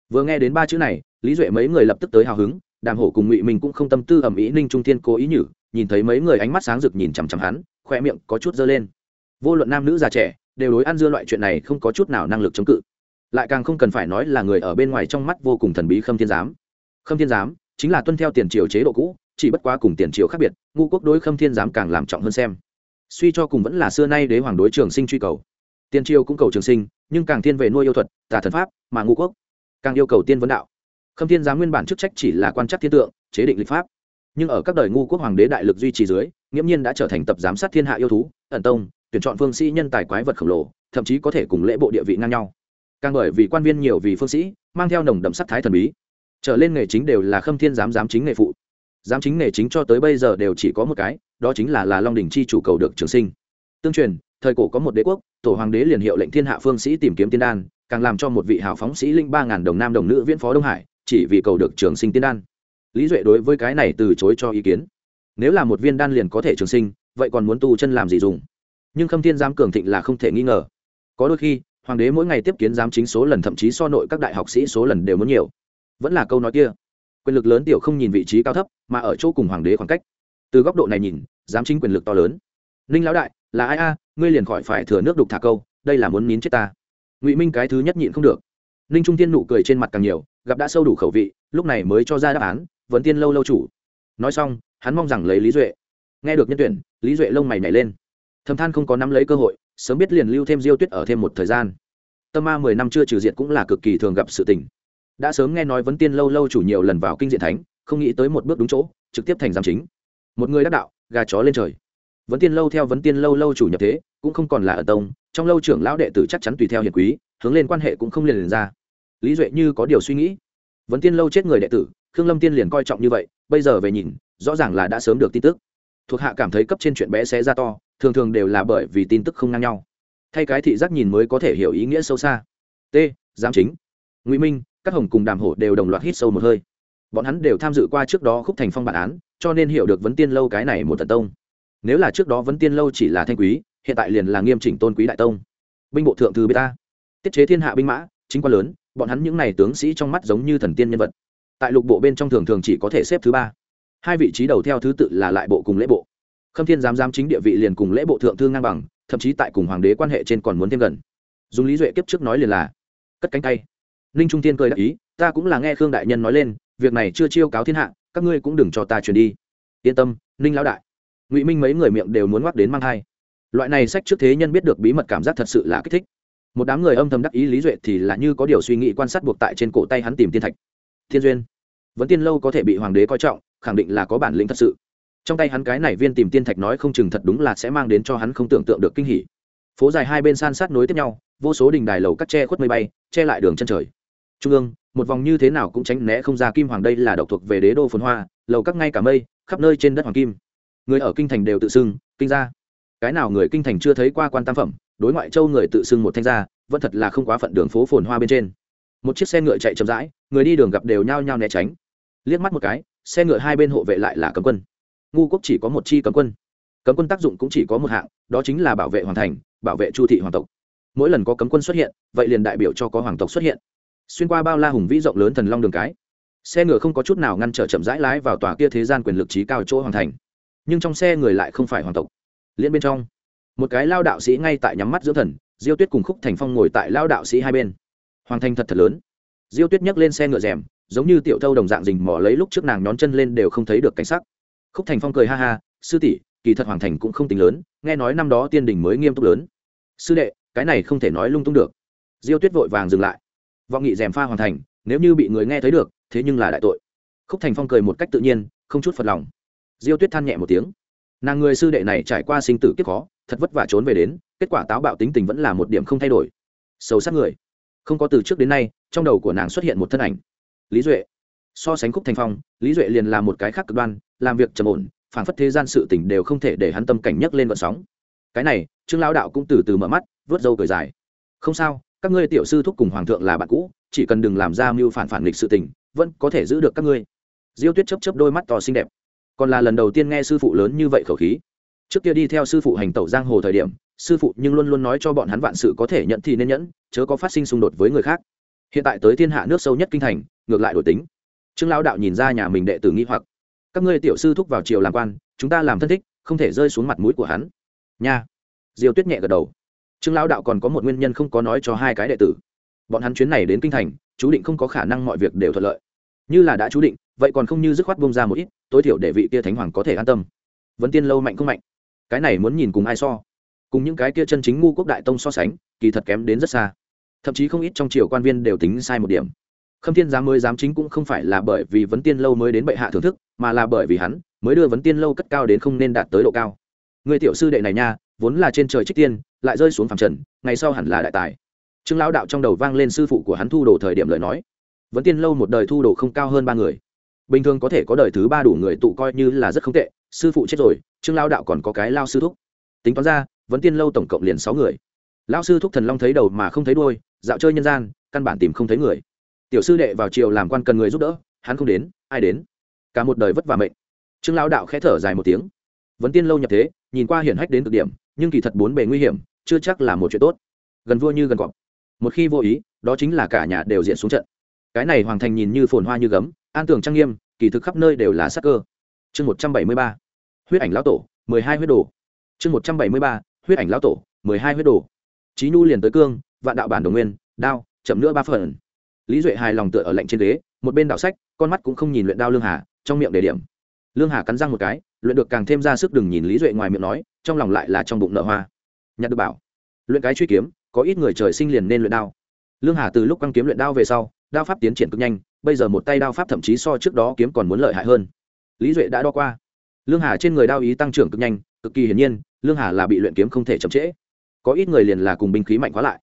Vừa nghe đến ba chữ này, lý duệ mấy người lập tức tới hào hứng, đàm hổ cùng ngụy minh cũng không tâm tư ẩm ý ninh trung thiên cố ý nhử, nhìn thấy mấy người ánh mắt sáng rực nhìn chằm chằm hắn, khoe miệng có chút dơ lên. Vô luận nam nữ già trẻ, đều đối ăn dưa loại chuyện này không có chút nào năng lực chống cự lại càng không cần phải nói là người ở bên ngoài trong mắt vô cùng thần bí khâm thiên giám. Khâm thiên giám chính là tuân theo tiền triều chế độ cũ, chỉ bất quá cùng tiền triều khác biệt, ngũ quốc đối khâm thiên giám càng làm trọng hơn xem. Suy cho cùng vẫn là xưa nay đế hoàng đối trường sinh truy cầu. Tiền triều cũng cầu trường sinh, nhưng càng thiên về nuôi yêu thuật, tà thần pháp, mà ngũ quốc càng yêu cầu tiên vấn đạo. Khâm thiên giám nguyên bản chức trách chỉ là quan trắc thiên tượng, chế định lịch pháp. Nhưng ở các đời ngu quốc hoàng đế đại lực duy trì dưới, nghiễm nhiên đã trở thành tập giám sát thiên hạ yêu thú, ẩn tông, tuyển chọn phương sĩ nhân tài quái vật khổng lồ, thậm chí có thể cùng lễ bộ địa vị ngang nhau càng bởi vì quan viên nhiều vì phương sĩ, mang theo nồng đậm sắc thái thần bí. Trở lên nghề chính đều là khâm thiên giám giám chính nghề phụ. Giám chính nghề chính cho tới bây giờ đều chỉ có một cái, đó chính là là long đình chi chủ cầu được trường sinh. Tương truyền, thời cổ có một đế quốc, tổ hoàng đế liền hiệu lệnh thiên hạ phương sĩ tìm kiếm tiên đan, càng làm cho một vị hào phóng sĩ linh ba ngàn đồng nam đồng nữ viễn phó đông hải, chỉ vì cầu được trường sinh tiên đan. Lý duệ đối với cái này từ chối cho ý kiến. Nếu là một viên đan liền có thể trường sinh, vậy còn muốn tu chân làm gì dùng? Nhưng khâm thiên giám cường thịnh là không thể nghi ngờ. Có đôi khi hoàng đế mỗi ngày tiếp kiến giám chính số lần, thậm chí so nội các đại học sĩ số lần đều muốn nhiều. Vẫn là câu nói kia, quyền lực lớn tiểu không nhìn vị trí cao thấp, mà ở chỗ cùng hoàng đế khoảng cách. Từ góc độ này nhìn, giám chính quyền lực to lớn. Ninh lão đại, là ai a? Ngươi liền khỏi phải thừa nước đục thả câu, đây là muốn nín chết ta. Ngụy minh cái thứ nhất nhịn không được. Ninh trung tiên nụ cười trên mặt càng nhiều, gặp đã sâu đủ khẩu vị, lúc này mới cho ra đáp án vẫn tiên lâu lâu chủ. Nói xong, hắn mong rằng lấy lý duệ. Nghe được nhân tuyển, lý duệ lông mày nhảy lên. Thầm than không có nắm lấy cơ hội sớm biết liền lưu thêm diêu tuyết ở thêm một thời gian. Tâm ma mười năm chưa trừ diện cũng là cực kỳ thường gặp sự tình. Đã sớm nghe nói vấn tiên lâu lâu chủ nhiều lần vào kinh diện thánh, không nghĩ tới một bước đúng chỗ, trực tiếp thành giám chính. Một người đắc đạo, gà chó lên trời. Vấn tiên lâu theo vấn tiên lâu lâu chủ nhập thế, cũng không còn là ở tông, trong lâu trưởng lão đệ tử chắc chắn tùy theo hiền quý, hướng lên quan hệ cũng không liền liền ra. Lý duệ như có điều suy nghĩ. Vấn tiên lâu chết người đệ tử, khương lâm tiên liền coi trọng như vậy, bây giờ về nhìn, rõ ràng là đã sớm được tin tức thuộc hạ cảm thấy cấp trên chuyện bé xé ra to, thường thường đều là bởi vì tin tức không ngang nhau. Thay cái thị giác nhìn mới có thể hiểu ý nghĩa sâu xa. T, giám chính, ngụy minh, các hồng cùng đàm hổ đều đồng loạt hít sâu một hơi. Bọn hắn đều tham dự qua trước đó khúc thành phong bản án, cho nên hiểu được vấn tiên lâu cái này một tận tông. Nếu là trước đó vấn tiên lâu chỉ là thanh quý, hiện tại liền là nghiêm chỉnh tôn quý đại tông. Binh bộ thượng thư bê ta, tiết chế thiên hạ binh mã, chính quan lớn, bọn hắn những n à y tướng sĩ trong mắt giống như thần tiên nhân vật. Tại lục bộ bên trong thường thường chỉ có thể xếp thứ ba hai vị trí đầu theo thứ tự là lại bộ cùng lễ bộ. Khâm thiên giám giám chính địa vị liền cùng lễ bộ thượng thư ngang bằng, thậm chí tại cùng hoàng đế quan hệ trên còn muốn thêm gần. Dùng lý duệ kiếp trước nói liền là, cất cánh tay. Ninh trung tiên cười đáp ý, ta cũng là nghe khương đại nhân nói lên, việc này chưa chiêu cáo thiên hạ, các ngươi cũng đừng cho ta truyền đi. Yên tâm, ninh lão đại. Ngụy minh mấy người miệng đều muốn ngoắc đến mang thai. Loại này sách trước thế nhân biết được bí mật cảm giác thật sự là kích thích. Một đám người âm thầm đắc ý lý duệ thì là như có điều suy nghĩ quan sát buộc tại trên cổ tay hắn tìm tiên thạch. Thiên duyên, vẫn tiên lâu có thể bị hoàng đế coi trọng khẳng định là có bản lĩnh thật sự. Trong tay hắn cái này viên tìm tiên thạch nói không chừng thật đúng là sẽ mang đến cho hắn không tưởng tượng được kinh hỉ. Phố dài hai bên san sát nối tiếp nhau, vô số đình đài lầu cắt tre khuất mây bay, che lại đường chân trời. Trung ương, một vòng như thế nào cũng tránh né không ra kim hoàng đây là độc thuộc về đế đô phồn hoa, lầu các ngay cả mây, khắp nơi trên đất hoàng kim. Người ở kinh thành đều tự xưng, kinh gia. Cái nào người kinh thành chưa thấy qua quan tam phẩm, đối ngoại châu người tự xưng một thanh gia, vẫn thật là không quá phận đường phố phồn hoa bên trên. Một chiếc xe ngựa chạy chậm rãi, người đi đường gặp đều nhao nhao né tránh. Liếc mắt một cái xe ngựa hai bên hộ vệ lại là cấm quân. Ngu quốc chỉ có một chi cấm quân. Cấm quân tác dụng cũng chỉ có một hạng, đó chính là bảo vệ hoàn thành, bảo vệ chu thị hoàng tộc. Mỗi lần có cấm quân xuất hiện, vậy liền đại biểu cho có hoàng tộc xuất hiện. Xuyên qua bao la hùng vĩ rộng lớn thần long đường cái, xe ngựa không có chút nào ngăn trở chậm rãi lái vào tòa kia thế gian quyền lực trí cao chỗ hoàng thành. Nhưng trong xe người lại không phải hoàng tộc. Liên bên trong, một cái lao đạo sĩ ngay tại nhắm mắt dưỡng thần, diêu tuyết cùng khúc thành phong ngồi tại lao đạo sĩ hai bên. Hoàng thành thật thật lớn. Diêu tuyết nhấc lên xe ngựa rèm giống như tiểu thâu đồng dạng rình mò lấy lúc trước nàng nhón chân lên đều không thấy được cảnh sắc. Khúc thành phong cười ha ha, sư tỷ, kỳ thật hoàng thành cũng không tính lớn, nghe nói năm đó tiên đình mới nghiêm túc lớn. Sư đệ, cái này không thể nói lung tung được. Diêu tuyết vội vàng dừng lại. Vọng nghị dèm pha hoàn thành, nếu như bị người nghe thấy được, thế nhưng là đại tội. Khúc thành phong cười một cách tự nhiên, không chút phật lòng. Diêu tuyết than nhẹ một tiếng. Nàng người sư đệ này trải qua sinh tử kiếp khó, thật vất vả trốn về đến, kết quả táo bạo tính tình vẫn là một điểm không thay đổi. Sâu sát người. Không có từ trước đến nay, trong đầu của nàng xuất hiện một thân ảnh lý duệ. So sánh khúc thành phong, lý duệ liền là một cái khác cực đoan, làm việc trầm ổn phản phất thế gian sự tỉnh đều không thể để hắn tâm cảnh nhấc lên vận sóng. Cái này, trương lão đạo cũng từ từ mở mắt, vớt râu cười dài. Không sao, các ngươi tiểu sư thúc cùng hoàng thượng là bạn cũ, chỉ cần đừng làm ra mưu phản phản nghịch sự tình, vẫn có thể giữ được các ngươi. Diêu tuyết chấp chấp đôi mắt to xinh đẹp. Còn là lần đầu tiên nghe sư phụ lớn như vậy khẩu khí. Trước kia đi theo sư phụ hành tẩu giang hồ thời điểm, sư phụ nhưng luôn luôn nói cho bọn hắn vạn sự có thể nhận thì nên nhẫn, chớ có phát sinh xung đột với người khác hiện tại tới thiên hạ nước sâu nhất kinh thành, ngược lại đổi tính. Trương lão đạo nhìn ra nhà mình đệ tử nghi hoặc. Các ngươi tiểu sư thúc vào triều làm quan, chúng ta làm thân thích, không thể rơi xuống mặt mũi của hắn. Nha. Diêu tuyết nhẹ gật đầu. Trương lão đạo còn có một nguyên nhân không có nói cho hai cái đệ tử. Bọn hắn chuyến này đến kinh thành, chú định không có khả năng mọi việc đều thuận lợi. Như là đã chú định, vậy còn không như dứt khoát bông ra một ít, tối thiểu để vị kia thánh hoàng có thể an tâm. Vấn tiên lâu mạnh không mạnh? Cái này muốn nhìn cùng ai so. Cùng những cái kia chân chính ngu quốc đại tông so sánh, kỳ thật kém đến rất xa thậm chí không ít trong triều quan viên đều tính sai một điểm. Khâm thiên giám mới giám chính cũng không phải là bởi vì vấn tiên lâu mới đến bệ hạ thưởng thức, mà là bởi vì hắn mới đưa vấn tiên lâu cất cao đến không nên đạt tới độ cao. Người tiểu sư đệ này nha, vốn là trên trời trích tiên, lại rơi xuống phẳng trần, ngày sau hẳn là đại tài. Trương lão đạo trong đầu vang lên sư phụ của hắn thu đồ thời điểm lời nói. Vấn tiên lâu một đời thu đồ không cao hơn ba người. Bình thường có thể có đời thứ ba đủ người tụ coi như là rất không tệ, sư phụ chết rồi, trương lao đạo còn có cái lao sư thúc. Tính toán ra, vấn tiên lâu tổng cộng liền sáu người. Lao sư thúc thần long thấy đầu mà không thấy đôi dạo chơi nhân gian, căn bản tìm không thấy người. Tiểu sư đệ vào triều làm quan cần người giúp đỡ, hắn không đến, ai đến? Cả một đời vất vả mệnh. Trương Lão đạo khẽ thở dài một tiếng. Vấn tiên lâu nhập thế, nhìn qua hiển hách đến cực điểm, nhưng kỳ thật bốn bề nguy hiểm, chưa chắc là một chuyện tốt. Gần vua như gần cọp. Một khi vô ý, đó chính là cả nhà đều diện xuống trận. Cái này hoàng thành nhìn như phồn hoa như gấm, an tường trang nghiêm, kỳ thực khắp nơi đều là sắc cơ. Chương một trăm bảy mươi ba. Huyết ảnh lão tổ, mười hai huyết đồ. Chương một trăm bảy mươi ba. Huyết ảnh lão tổ, mười hai huyết đồ. Trí nhu liền tới cương vạn đạo bản đồng nguyên, đao, chậm nữa ba phần. Lý duệ hài lòng tựa ở lạnh trên ghế, một bên đạo sách, con mắt cũng không nhìn luyện đao lương hà, trong miệng đề điểm. Lương hà cắn răng một cái, luyện được càng thêm ra sức đừng nhìn lý duệ ngoài miệng nói, trong lòng lại là trong bụng nợ hoa. Nhặt được bảo. Luyện cái truy kiếm, có ít người trời sinh liền nên luyện đao. Lương hà từ lúc quăng kiếm luyện đao về sau, đao pháp tiến triển cực nhanh, bây giờ một tay đao pháp thậm chí so trước đó kiếm còn muốn lợi hại hơn. Lý duệ đã đo qua. Lương hà trên người đao ý tăng trưởng cực nhanh, cực kỳ hiển nhiên, lương hà là bị luyện kiếm không thể chậm trễ. Có ít người liền là cùng binh khí mạnh quá lại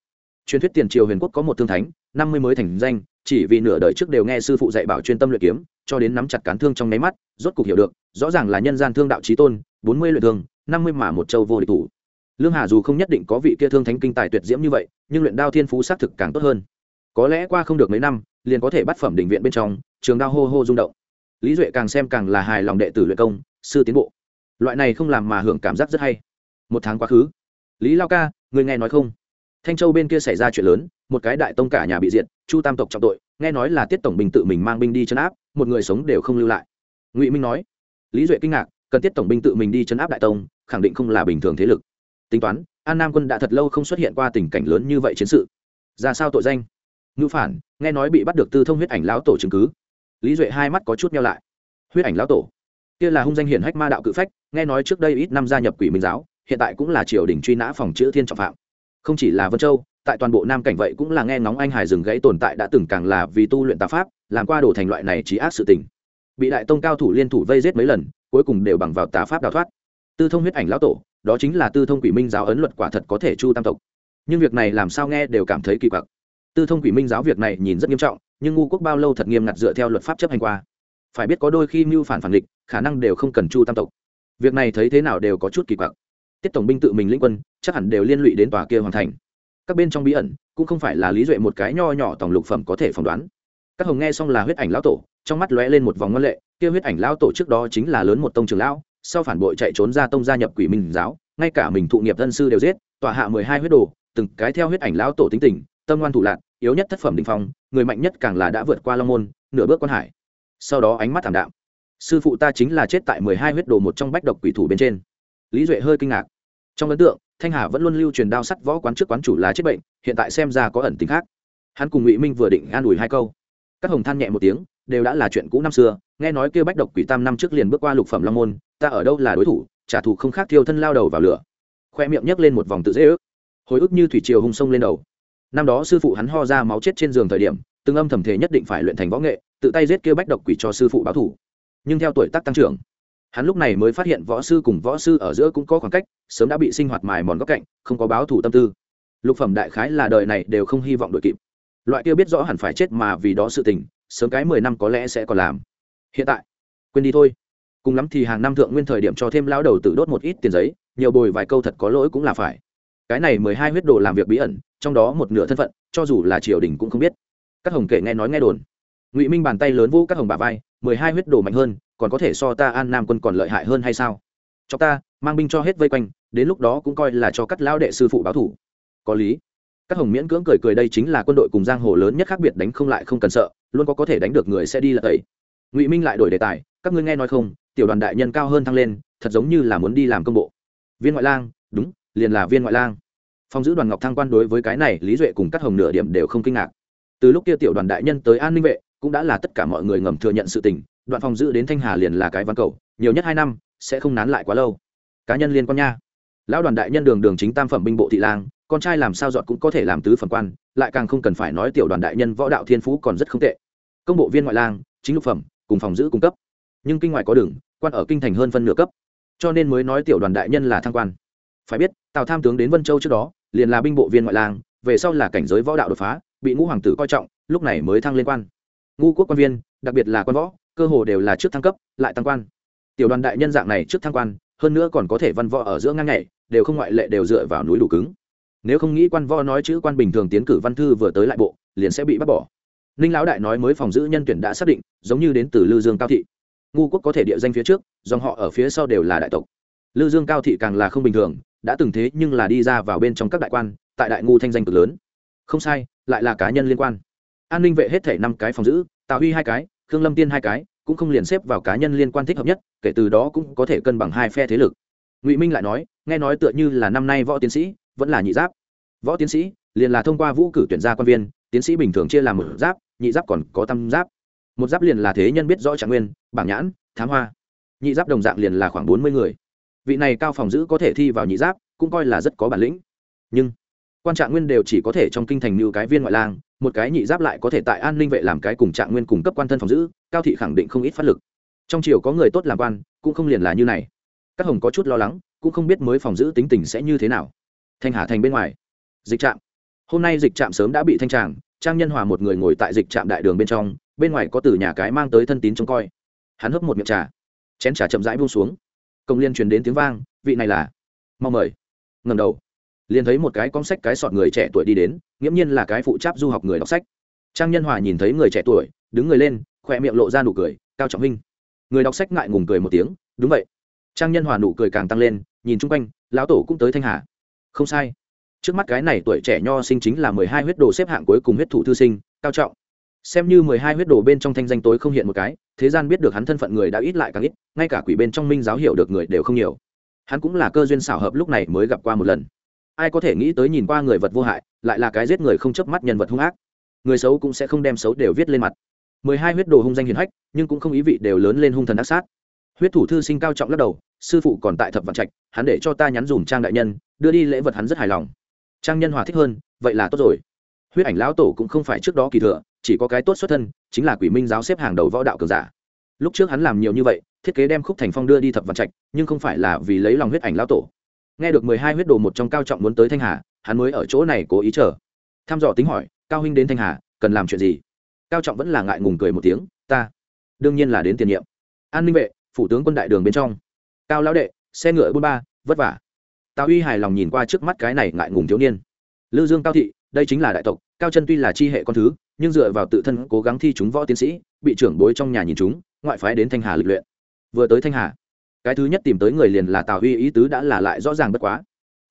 truyền thuyết tiền triều huyền quốc có một thương thánh, năm mươi mới thành danh, chỉ vì nửa đời trước đều nghe sư phụ dạy bảo chuyên tâm luyện kiếm, cho đến nắm chặt cán thương trong nháy mắt, rốt cục hiểu được, rõ ràng là nhân gian thương đạo trí tôn, bốn mươi luyện thương, năm mươi mà một châu vô địch thủ. Lương hà dù không nhất định có vị kia thương thánh kinh tài tuyệt diễm như vậy, nhưng luyện đao thiên phú xác thực càng tốt hơn. Có lẽ qua không được mấy năm, liền có thể bắt phẩm đỉnh viện bên trong, trường đao hô hô rung động. Lý duệ càng xem càng là hài lòng đệ tử luyện công, sư tiến bộ. Loại này không làm mà hưởng cảm giác rất hay. Một tháng quá khứ. Lý lao ca, người nghe nói không? Thanh châu bên kia xảy ra chuyện lớn, một cái đại tông cả nhà bị diệt, chu tam tộc trọng tội, nghe nói là tiết tổng binh tự mình mang binh đi chấn áp, một người sống đều không lưu lại. Ngụy minh nói, lý duệ kinh ngạc, cần tiết tổng binh tự mình đi chấn áp đại tông, khẳng định không là bình thường thế lực. Tính toán, an nam quân đã thật lâu không xuất hiện qua tình cảnh lớn như vậy chiến sự. Ra sao tội danh? Ngữ phản, nghe nói bị bắt được tư thông huyết ảnh lão tổ chứng cứ. Lý duệ hai mắt có chút nhau lại. Huyết ảnh lão tổ? Kia là hung danh hiển hách ma đạo cự phách, nghe nói trước đây ít năm gia nhập quỷ minh giáo, hiện tại cũng là triều đình truy nã phòng chữ thiên trọng phạm không chỉ là vân châu, tại toàn bộ nam cảnh vậy cũng là nghe ngóng anh hải rừng gãy tồn tại đã từng càng là vì tu luyện tà pháp, làm qua đổ thành loại này trí ác sự tình. Bị đại tông cao thủ liên thủ vây giết mấy lần, cuối cùng đều bằng vào tà pháp đào thoát. Tư thông huyết ảnh lão tổ, đó chính là tư thông quỷ minh giáo ấn luật quả thật có thể chu tam tộc. Nhưng việc này làm sao nghe đều cảm thấy kỳ quặc. Tư thông quỷ minh giáo việc này nhìn rất nghiêm trọng, nhưng ngu quốc bao lâu thật nghiêm ngặt dựa theo luật pháp chấp hành qua. Phải biết có đôi khi mưu phản phản địch, khả năng đều không cần chu tam tộc. Việc này thấy thế nào đều có chút kỳ quặc tiết tổng binh tự mình lĩnh quân, chắc hẳn đều liên lụy đến tòa kia hoàn thành. Các bên trong bí ẩn, cũng không phải là lý duệ một cái nho nhỏ tổng lục phẩm có thể phỏng đoán. Các hồng nghe xong là huyết ảnh lão tổ, trong mắt lóe lên một vòng ngân lệ, kia huyết ảnh lão tổ trước đó chính là lớn một tông trường lão, sau phản bội chạy trốn ra tông gia nhập quỷ minh giáo, ngay cả mình thụ nghiệp thân sư đều giết tòa hạ mười hai huyết đồ, từng cái theo huyết ảnh lão tổ tính tình, tâm ngoan thủ lạc yếu nhất thất phẩm đình phong, người mạnh nhất càng là đã vượt qua long môn, nửa bước quan hải. Sau đó ánh mắt thảm đạm. Sư phụ ta chính là chết tại mười hai huyết đồ một trong bách độc quỷ thủ bên trên lý duệ hơi kinh ngạc. Trong ấn tượng, thanh hà vẫn luôn lưu truyền đao sắt võ quán trước quán chủ là chết bệnh, hiện tại xem ra có ẩn tính khác. Hắn cùng ngụy minh vừa định an ủi hai câu. Các hồng than nhẹ một tiếng, đều đã là chuyện cũ năm xưa, nghe nói kêu bách độc quỷ tam năm trước liền bước qua lục phẩm long môn, ta ở đâu là đối thủ, trả thù không khác thiêu thân lao đầu vào lửa. Khoe miệng nhấc lên một vòng tự dễ ước. Hồi ức như thủy triều hung sông lên đầu. Năm đó sư phụ hắn ho ra máu chết trên giường thời điểm, từng âm thầm thể nhất định phải luyện thành võ nghệ, tự tay giết kêu bách độc quỷ cho sư phụ báo thủ nhưng theo tuổi tác tăng trưởng hắn lúc này mới phát hiện võ sư cùng võ sư ở giữa cũng có khoảng cách, sớm đã bị sinh hoạt mài mòn góc cạnh, không có báo thủ tâm tư. Lục phẩm đại khái là đời này đều không hy vọng đội kịp. Loại kia biết rõ hẳn phải chết mà vì đó sự tình, sớm cái mười năm có lẽ sẽ còn làm. Hiện tại, quên đi thôi. Cùng lắm thì hàng năm thượng nguyên thời điểm cho thêm lao đầu tự đốt một ít tiền giấy, nhiều bồi vài câu thật có lỗi cũng là phải. Cái này mười hai huyết đồ làm việc bí ẩn, trong đó một nửa thân phận, cho dù là triều đình cũng không biết. Các hồng kể nghe nói nghe đồn. Ngụy minh bàn tay lớn vô các hồng bà vai mười hai huyết đồ mạnh hơn, còn có thể so ta an nam quân còn lợi hại hơn hay sao? Cho ta, mang binh cho hết vây quanh, đến lúc đó cũng coi là cho cắt lão đệ sư phụ báo thủ. Có lý. Các hồng miễn cưỡng cười cười đây chính là quân đội cùng giang hồ lớn nhất khác biệt đánh không lại không cần sợ, luôn có có thể đánh được người sẽ đi là tẩy. Ngụy minh lại đổi đề tài, các ngươi nghe nói không, tiểu đoàn đại nhân cao hơn thăng lên, thật giống như là muốn đi làm công bộ. Viên ngoại lang, đúng, liền là viên ngoại lang. Phòng giữ đoàn ngọc thăng quan đối với cái này, lý duệ cùng các hồng nửa điểm đều không kinh ngạc. Từ lúc kia tiểu đoàn đại nhân tới an ninh vệ cũng đã là tất cả mọi người ngầm thừa nhận sự tình, đoạn phòng giữ đến thanh hà liền là cái văn cầu, nhiều nhất hai năm, sẽ không nán lại quá lâu. Cá nhân liên quan nha. Lão đoàn đại nhân đường đường chính tam phẩm binh bộ thị lang, con trai làm sao dọn cũng có thể làm tứ phẩm quan, lại càng không cần phải nói tiểu đoàn đại nhân võ đạo thiên phú còn rất không tệ. Công bộ viên ngoại lang, chính lục phẩm, cùng phòng giữ cung cấp. Nhưng kinh ngoại có đường, quan ở kinh thành hơn phân nửa cấp. Cho nên mới nói tiểu đoàn đại nhân là thăng quan. Phải biết, tào tham tướng đến vân châu trước đó, liền là binh bộ viên ngoại lang, về sau là cảnh giới võ đạo đột phá, bị ngũ hoàng tử coi trọng, lúc này mới thăng lên quan ngu quốc quan viên, đặc biệt là quan võ, cơ hồ đều là trước thăng cấp, lại tăng quan. Tiểu đoàn đại nhân dạng này trước thăng quan, hơn nữa còn có thể văn võ ở giữa ngang nhảy, đều không ngoại lệ đều dựa vào núi đủ cứng. Nếu không nghĩ quan võ nói chữ quan bình thường tiến cử văn thư vừa tới lại bộ, liền sẽ bị bắt bỏ. Ninh lão đại nói mới phòng giữ nhân tuyển đã xác định, giống như đến từ lư dương cao thị. Ngu quốc có thể địa danh phía trước, dòng họ ở phía sau đều là đại tộc. Lư dương cao thị càng là không bình thường, đã từng thế nhưng là đi ra vào bên trong các đại quan, tại đại ngu thanh danh cực lớn. Không sai, lại là cá nhân liên quan an ninh vệ hết thể năm cái phòng giữ, tào huy hai cái, khương lâm tiên hai cái, cũng không liền xếp vào cá nhân liên quan thích hợp nhất, kể từ đó cũng có thể cân bằng hai phe thế lực. Ngụy minh lại nói, nghe nói tựa như là năm nay võ tiến sĩ, vẫn là nhị giáp. Võ tiến sĩ, liền là thông qua vũ cử tuyển gia quan viên, tiến sĩ bình thường chia làm một giáp, nhị giáp còn có tam giáp. Một giáp liền là thế nhân biết rõ trạng nguyên, bảng nhãn, thám hoa. Nhị giáp đồng dạng liền là khoảng bốn mươi người. Vị này cao phòng giữ có thể thi vào nhị giáp, cũng coi là rất có bản lĩnh. Nhưng, quan trạng nguyên đều chỉ có thể trong kinh thành như cái viên ngoại lang một cái nhị giáp lại có thể tại an ninh vệ làm cái cùng trạng nguyên cung cấp quan thân phòng giữ, cao thị khẳng định không ít phát lực. Trong triều có người tốt làm quan, cũng không liền là như này. Các hồng có chút lo lắng, cũng không biết mới phòng giữ tính tình sẽ như thế nào. Thanh hà thành bên ngoài, dịch trạm. Hôm nay dịch trạm sớm đã bị thanh tràng, trang nhân hòa một người ngồi tại dịch trạm đại đường bên trong, bên ngoài có từ nhà cái mang tới thân tín trông coi. Hắn hấp một miệng trà. Chén trà chậm rãi buông xuống. Công liên truyền đến tiếng vang, vị này là. Mong mời. Ngầm đầu. Liền thấy một cái con sách cái sọt người trẻ tuổi đi đến nghiễm nhiên là cái phụ tráp du học người đọc sách. Trang nhân hòa nhìn thấy người trẻ tuổi, đứng người lên, khỏe miệng lộ ra nụ cười, cao trọng minh người đọc sách ngại ngùng cười một tiếng, đúng vậy. Trang nhân hòa nụ cười càng tăng lên, nhìn chung quanh, lão tổ cũng tới thanh hà. Không sai. Trước mắt cái này tuổi trẻ nho sinh chính là mười hai huyết đồ xếp hạng cuối cùng huyết thủ thư sinh, cao trọng. Xem như mười hai huyết đồ bên trong thanh danh tối không hiện một cái, thế gian biết được hắn thân phận người đã ít lại càng ít, ngay cả quỷ bên trong minh giáo hiểu được người đều không nhiều. Hắn cũng là cơ duyên xảo hợp lúc này mới gặp qua một lần ai có thể nghĩ tới nhìn qua người vật vô hại, lại là cái giết người không chớp mắt nhân vật hung ác. Người xấu cũng sẽ không đem xấu đều viết lên mặt. Mười hai huyết đồ hung danh hiền hách, nhưng cũng không ý vị đều lớn lên hung thần ác sát. Huyết thủ thư sinh cao trọng lắc đầu, sư phụ còn tại thập vạn trạch, hắn để cho ta nhắn dùm trang đại nhân, đưa đi lễ vật hắn rất hài lòng. Trang nhân hòa thích hơn, vậy là tốt rồi. Huyết ảnh lão tổ cũng không phải trước đó kỳ thừa, chỉ có cái tốt xuất thân, chính là quỷ minh giáo xếp hàng đầu võ đạo cường giả. Lúc trước hắn làm nhiều như vậy, thiết kế đem khúc thành phong đưa đi thập vạn trạch, nhưng không phải là vì lấy lòng huyết ảnh lão tổ nghe được mười hai huyết đồ một trong cao trọng muốn tới thanh hà, hắn mới ở chỗ này cố ý chờ. Tham dò tính hỏi, cao huynh đến thanh hà, cần làm chuyện gì? Cao trọng vẫn là ngại ngùng cười một tiếng, ta, đương nhiên là đến tiền nhiệm. An ninh vệ, phủ tướng quân đại đường bên trong. Cao lão đệ, xe ngựa bôn ba, vất vả. Tào uy hài lòng nhìn qua trước mắt cái này ngại ngùng thiếu niên. Lư dương cao thị, đây chính là đại tộc, cao chân tuy là chi hệ con thứ, nhưng dựa vào tự thân cố gắng thi chúng võ tiến sĩ, bị trưởng bối trong nhà nhìn chúng, ngoại phái đến thanh hà lịch luyện. Vừa tới thanh hà cái thứ nhất tìm tới người liền là tào Huy, ý tứ đã là lại rõ ràng bất quá.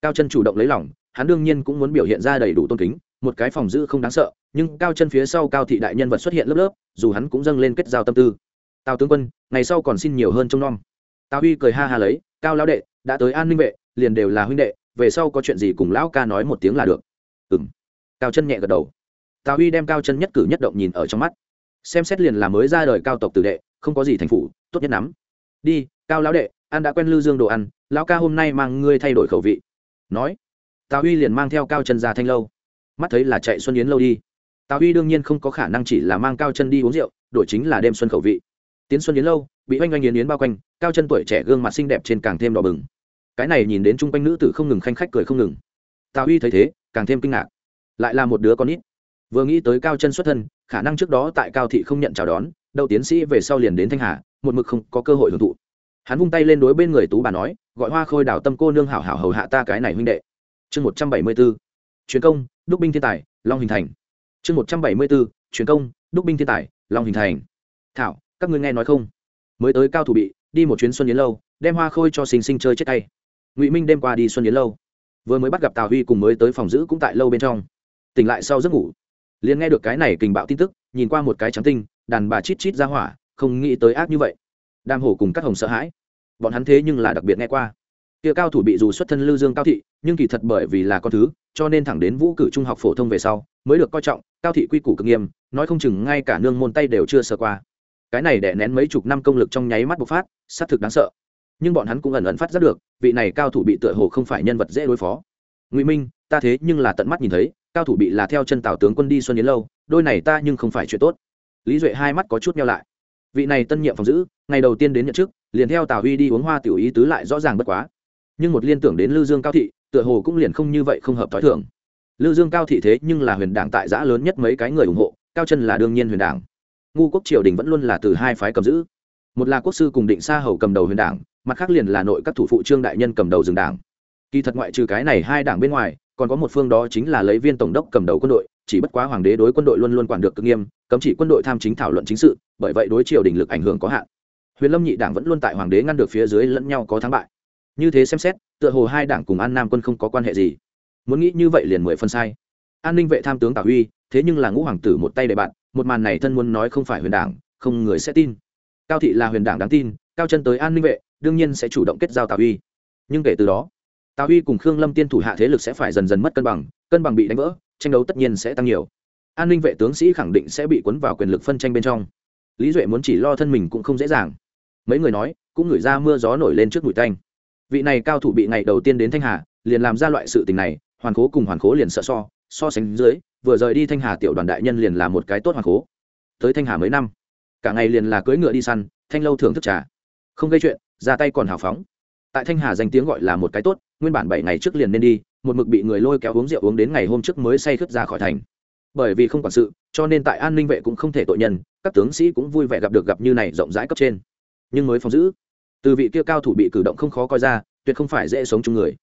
Cao chân chủ động lấy lòng hắn đương nhiên cũng muốn biểu hiện ra đầy đủ tôn kính một cái phòng giữ không đáng sợ nhưng cao chân phía sau cao thị đại nhân vật xuất hiện lớp lớp dù hắn cũng dâng lên kết giao tâm tư. Tào tướng quân ngày sau còn xin nhiều hơn trông nom. Tào Huy cười ha ha lấy cao lão đệ đã tới an ninh vệ liền đều là huynh đệ về sau có chuyện gì cùng lão ca nói một tiếng là được. Ừ m cao chân nhẹ gật đầu. Tào Huy đem cao chân nhất cử nhất động nhìn ở trong mắt. Xem xét liền là mới ra đời cao tộc tử đệ không có gì thành phủ tốt nhất nắm đi, cao lão đệ, ăn đã quen lư dương đồ ăn, lão ca hôm nay mang ngươi thay đổi khẩu vị. Nói, tào uy liền mang theo cao chân ra thanh lâu. Mắt thấy là chạy xuân yến lâu đi. Tào uy đương nhiên không có khả năng chỉ là mang cao chân đi uống rượu, đổi chính là đêm xuân khẩu vị. Tiến xuân yến lâu, bị oanh oanh yến yến bao quanh, cao chân tuổi trẻ gương mặt xinh đẹp trên càng thêm đỏ bừng. Cái này nhìn đến chung quanh nữ tử không ngừng khanh khách cười không ngừng. Tào uy thấy thế, càng thêm kinh ngạc. Lại là một đứa con ít vừa nghĩ tới cao chân xuất thân, khả năng trước đó tại cao thị không nhận chào đón, đậu tiến sĩ về sau liền đến thanh hà một mực không có cơ hội hưởng thụ. Hắn vung tay lên đối bên người tú bà nói, gọi hoa khôi đảo tâm cô nương hảo hảo hầu hạ ta cái này huynh đệ. Chương một trăm bảy mươi b ố chuyến công, đúc binh thiên tài, long hình thành. Chương một trăm bảy mươi b ố chuyến công, đúc binh thiên tài, long hình thành. Thảo, các ngươi nghe nói không? Mới tới cao thủ bị, đi một chuyến xuân yến lâu, đem hoa khôi cho sinh sinh chơi chết tay. Ngụy minh đêm qua đi xuân yến lâu. Vừa mới bắt gặp tào huy cùng mới tới phòng giữ cũng tại lâu bên trong. Tỉnh lại sau giấc ngủ. Liền nghe được cái này kình bạo tin tức, nhìn qua một cái trắng tinh, đàn bà chít chít ra hỏa không nghĩ tới ác như vậy. Đam hổ cùng các hồng sợ hãi. Bọn hắn thế nhưng là đặc biệt nghe qua. Kia cao thủ bị dù xuất thân lưu dương cao thị, nhưng kỳ thật bởi vì là con thứ, cho nên thẳng đến vũ cử trung học phổ thông về sau, mới được coi trọng, cao thị quy củ cực nghiêm, nói không chừng ngay cả nương môn tay đều chưa sơ qua. Cái này đè nén mấy chục năm công lực trong nháy mắt bộc phát, xác thực đáng sợ. Nhưng bọn hắn cũng ẩn ẩn phát giác được, vị này cao thủ bị tựa hồ không phải nhân vật dễ đối phó. Ngụy minh, ta thế nhưng là tận mắt nhìn thấy, cao thủ bị là theo chân tào tướng quân đi xuân yến lâu, đôi này ta nhưng không phải chuyện tốt. Lý duệ hai mắt có chút nhau lại vị này tân nhiệm phòng giữ, ngày đầu tiên đến nhận chức, liền theo tào huy đi uống hoa tiểu ý tứ lại rõ ràng bất quá. Nhưng một liên tưởng đến lư dương cao thị, tựa hồ cũng liền không như vậy không hợp t h ó i thường. Lư dương cao thị thế nhưng là huyền đảng tại giã lớn nhất mấy cái người ủng hộ, cao chân là đương nhiên huyền đảng. Ngu quốc triều đình vẫn luôn là từ hai phái cầm giữ. Một là quốc sư cùng định Sa hầu cầm đầu huyền đảng, mặt khác liền là nội các thủ phụ trương đại nhân cầm đầu rừng đảng. Kỳ thật ngoại trừ cái này hai đảng bên ngoài, còn có một phương đó chính là lấy viên tổng đốc cầm đầu quân đội chỉ bất quá hoàng đế đối quân đội luôn luôn quản được cực nghiêm, cấm chỉ quân đội tham chính thảo luận chính sự, bởi vậy đối triều đình lực ảnh hưởng có hạn. Huyền lâm nhị đảng vẫn luôn tại hoàng đế ngăn được phía dưới lẫn nhau có thắng bại. Như thế xem xét, tựa hồ hai đảng cùng an nam quân không có quan hệ gì. Muốn nghĩ như vậy liền mười phân sai. An ninh vệ tham tướng tào huy, thế nhưng là ngũ hoàng tử một tay để bạn, một màn này thân muốn nói không phải huyền đảng, không người sẽ tin. Cao thị là huyền đảng đáng tin, cao chân tới an ninh vệ, đương nhiên sẽ chủ động kết giao tào huy. Nhưng kể từ đó, tào huy cùng khương lâm tiên thủ hạ thế lực sẽ phải dần dần mất cân bằng cân bằng bị đánh vỡ tranh đấu tất nhiên sẽ tăng nhiều. An ninh vệ tướng sĩ khẳng định sẽ bị cuốn vào quyền lực phân tranh bên trong. Lý duệ muốn chỉ lo thân mình cũng không dễ dàng. Mấy người nói, cũng ngửi ra mưa gió nổi lên trước mũi tanh. Vị này cao thủ bị ngày đầu tiên đến thanh hà, liền làm ra loại sự tình này, hoàn khố cùng hoàn khố liền sợ so so sánh dưới, vừa rời đi thanh hà tiểu đoàn đại nhân liền là một cái tốt hoàn khố. Tới thanh hà mấy năm, cả ngày liền là cưỡi ngựa đi săn, thanh lâu thưởng thức trà. Không gây chuyện, ra tay còn hào phóng. Tại thanh hà danh tiếng gọi là một cái tốt, nguyên bản bảy ngày trước liền nên đi một mực bị người lôi kéo uống rượu uống đến ngày hôm trước mới say khướt ra khỏi thành. Bởi vì không quản sự, cho nên tại an ninh vệ cũng không thể tội nhân, các tướng sĩ cũng vui vẻ gặp được gặp như này rộng rãi cấp trên. Nhưng mới phòng giữ, từ vị kia cao thủ bị cử động không khó coi ra, tuyệt không phải dễ sống chung người.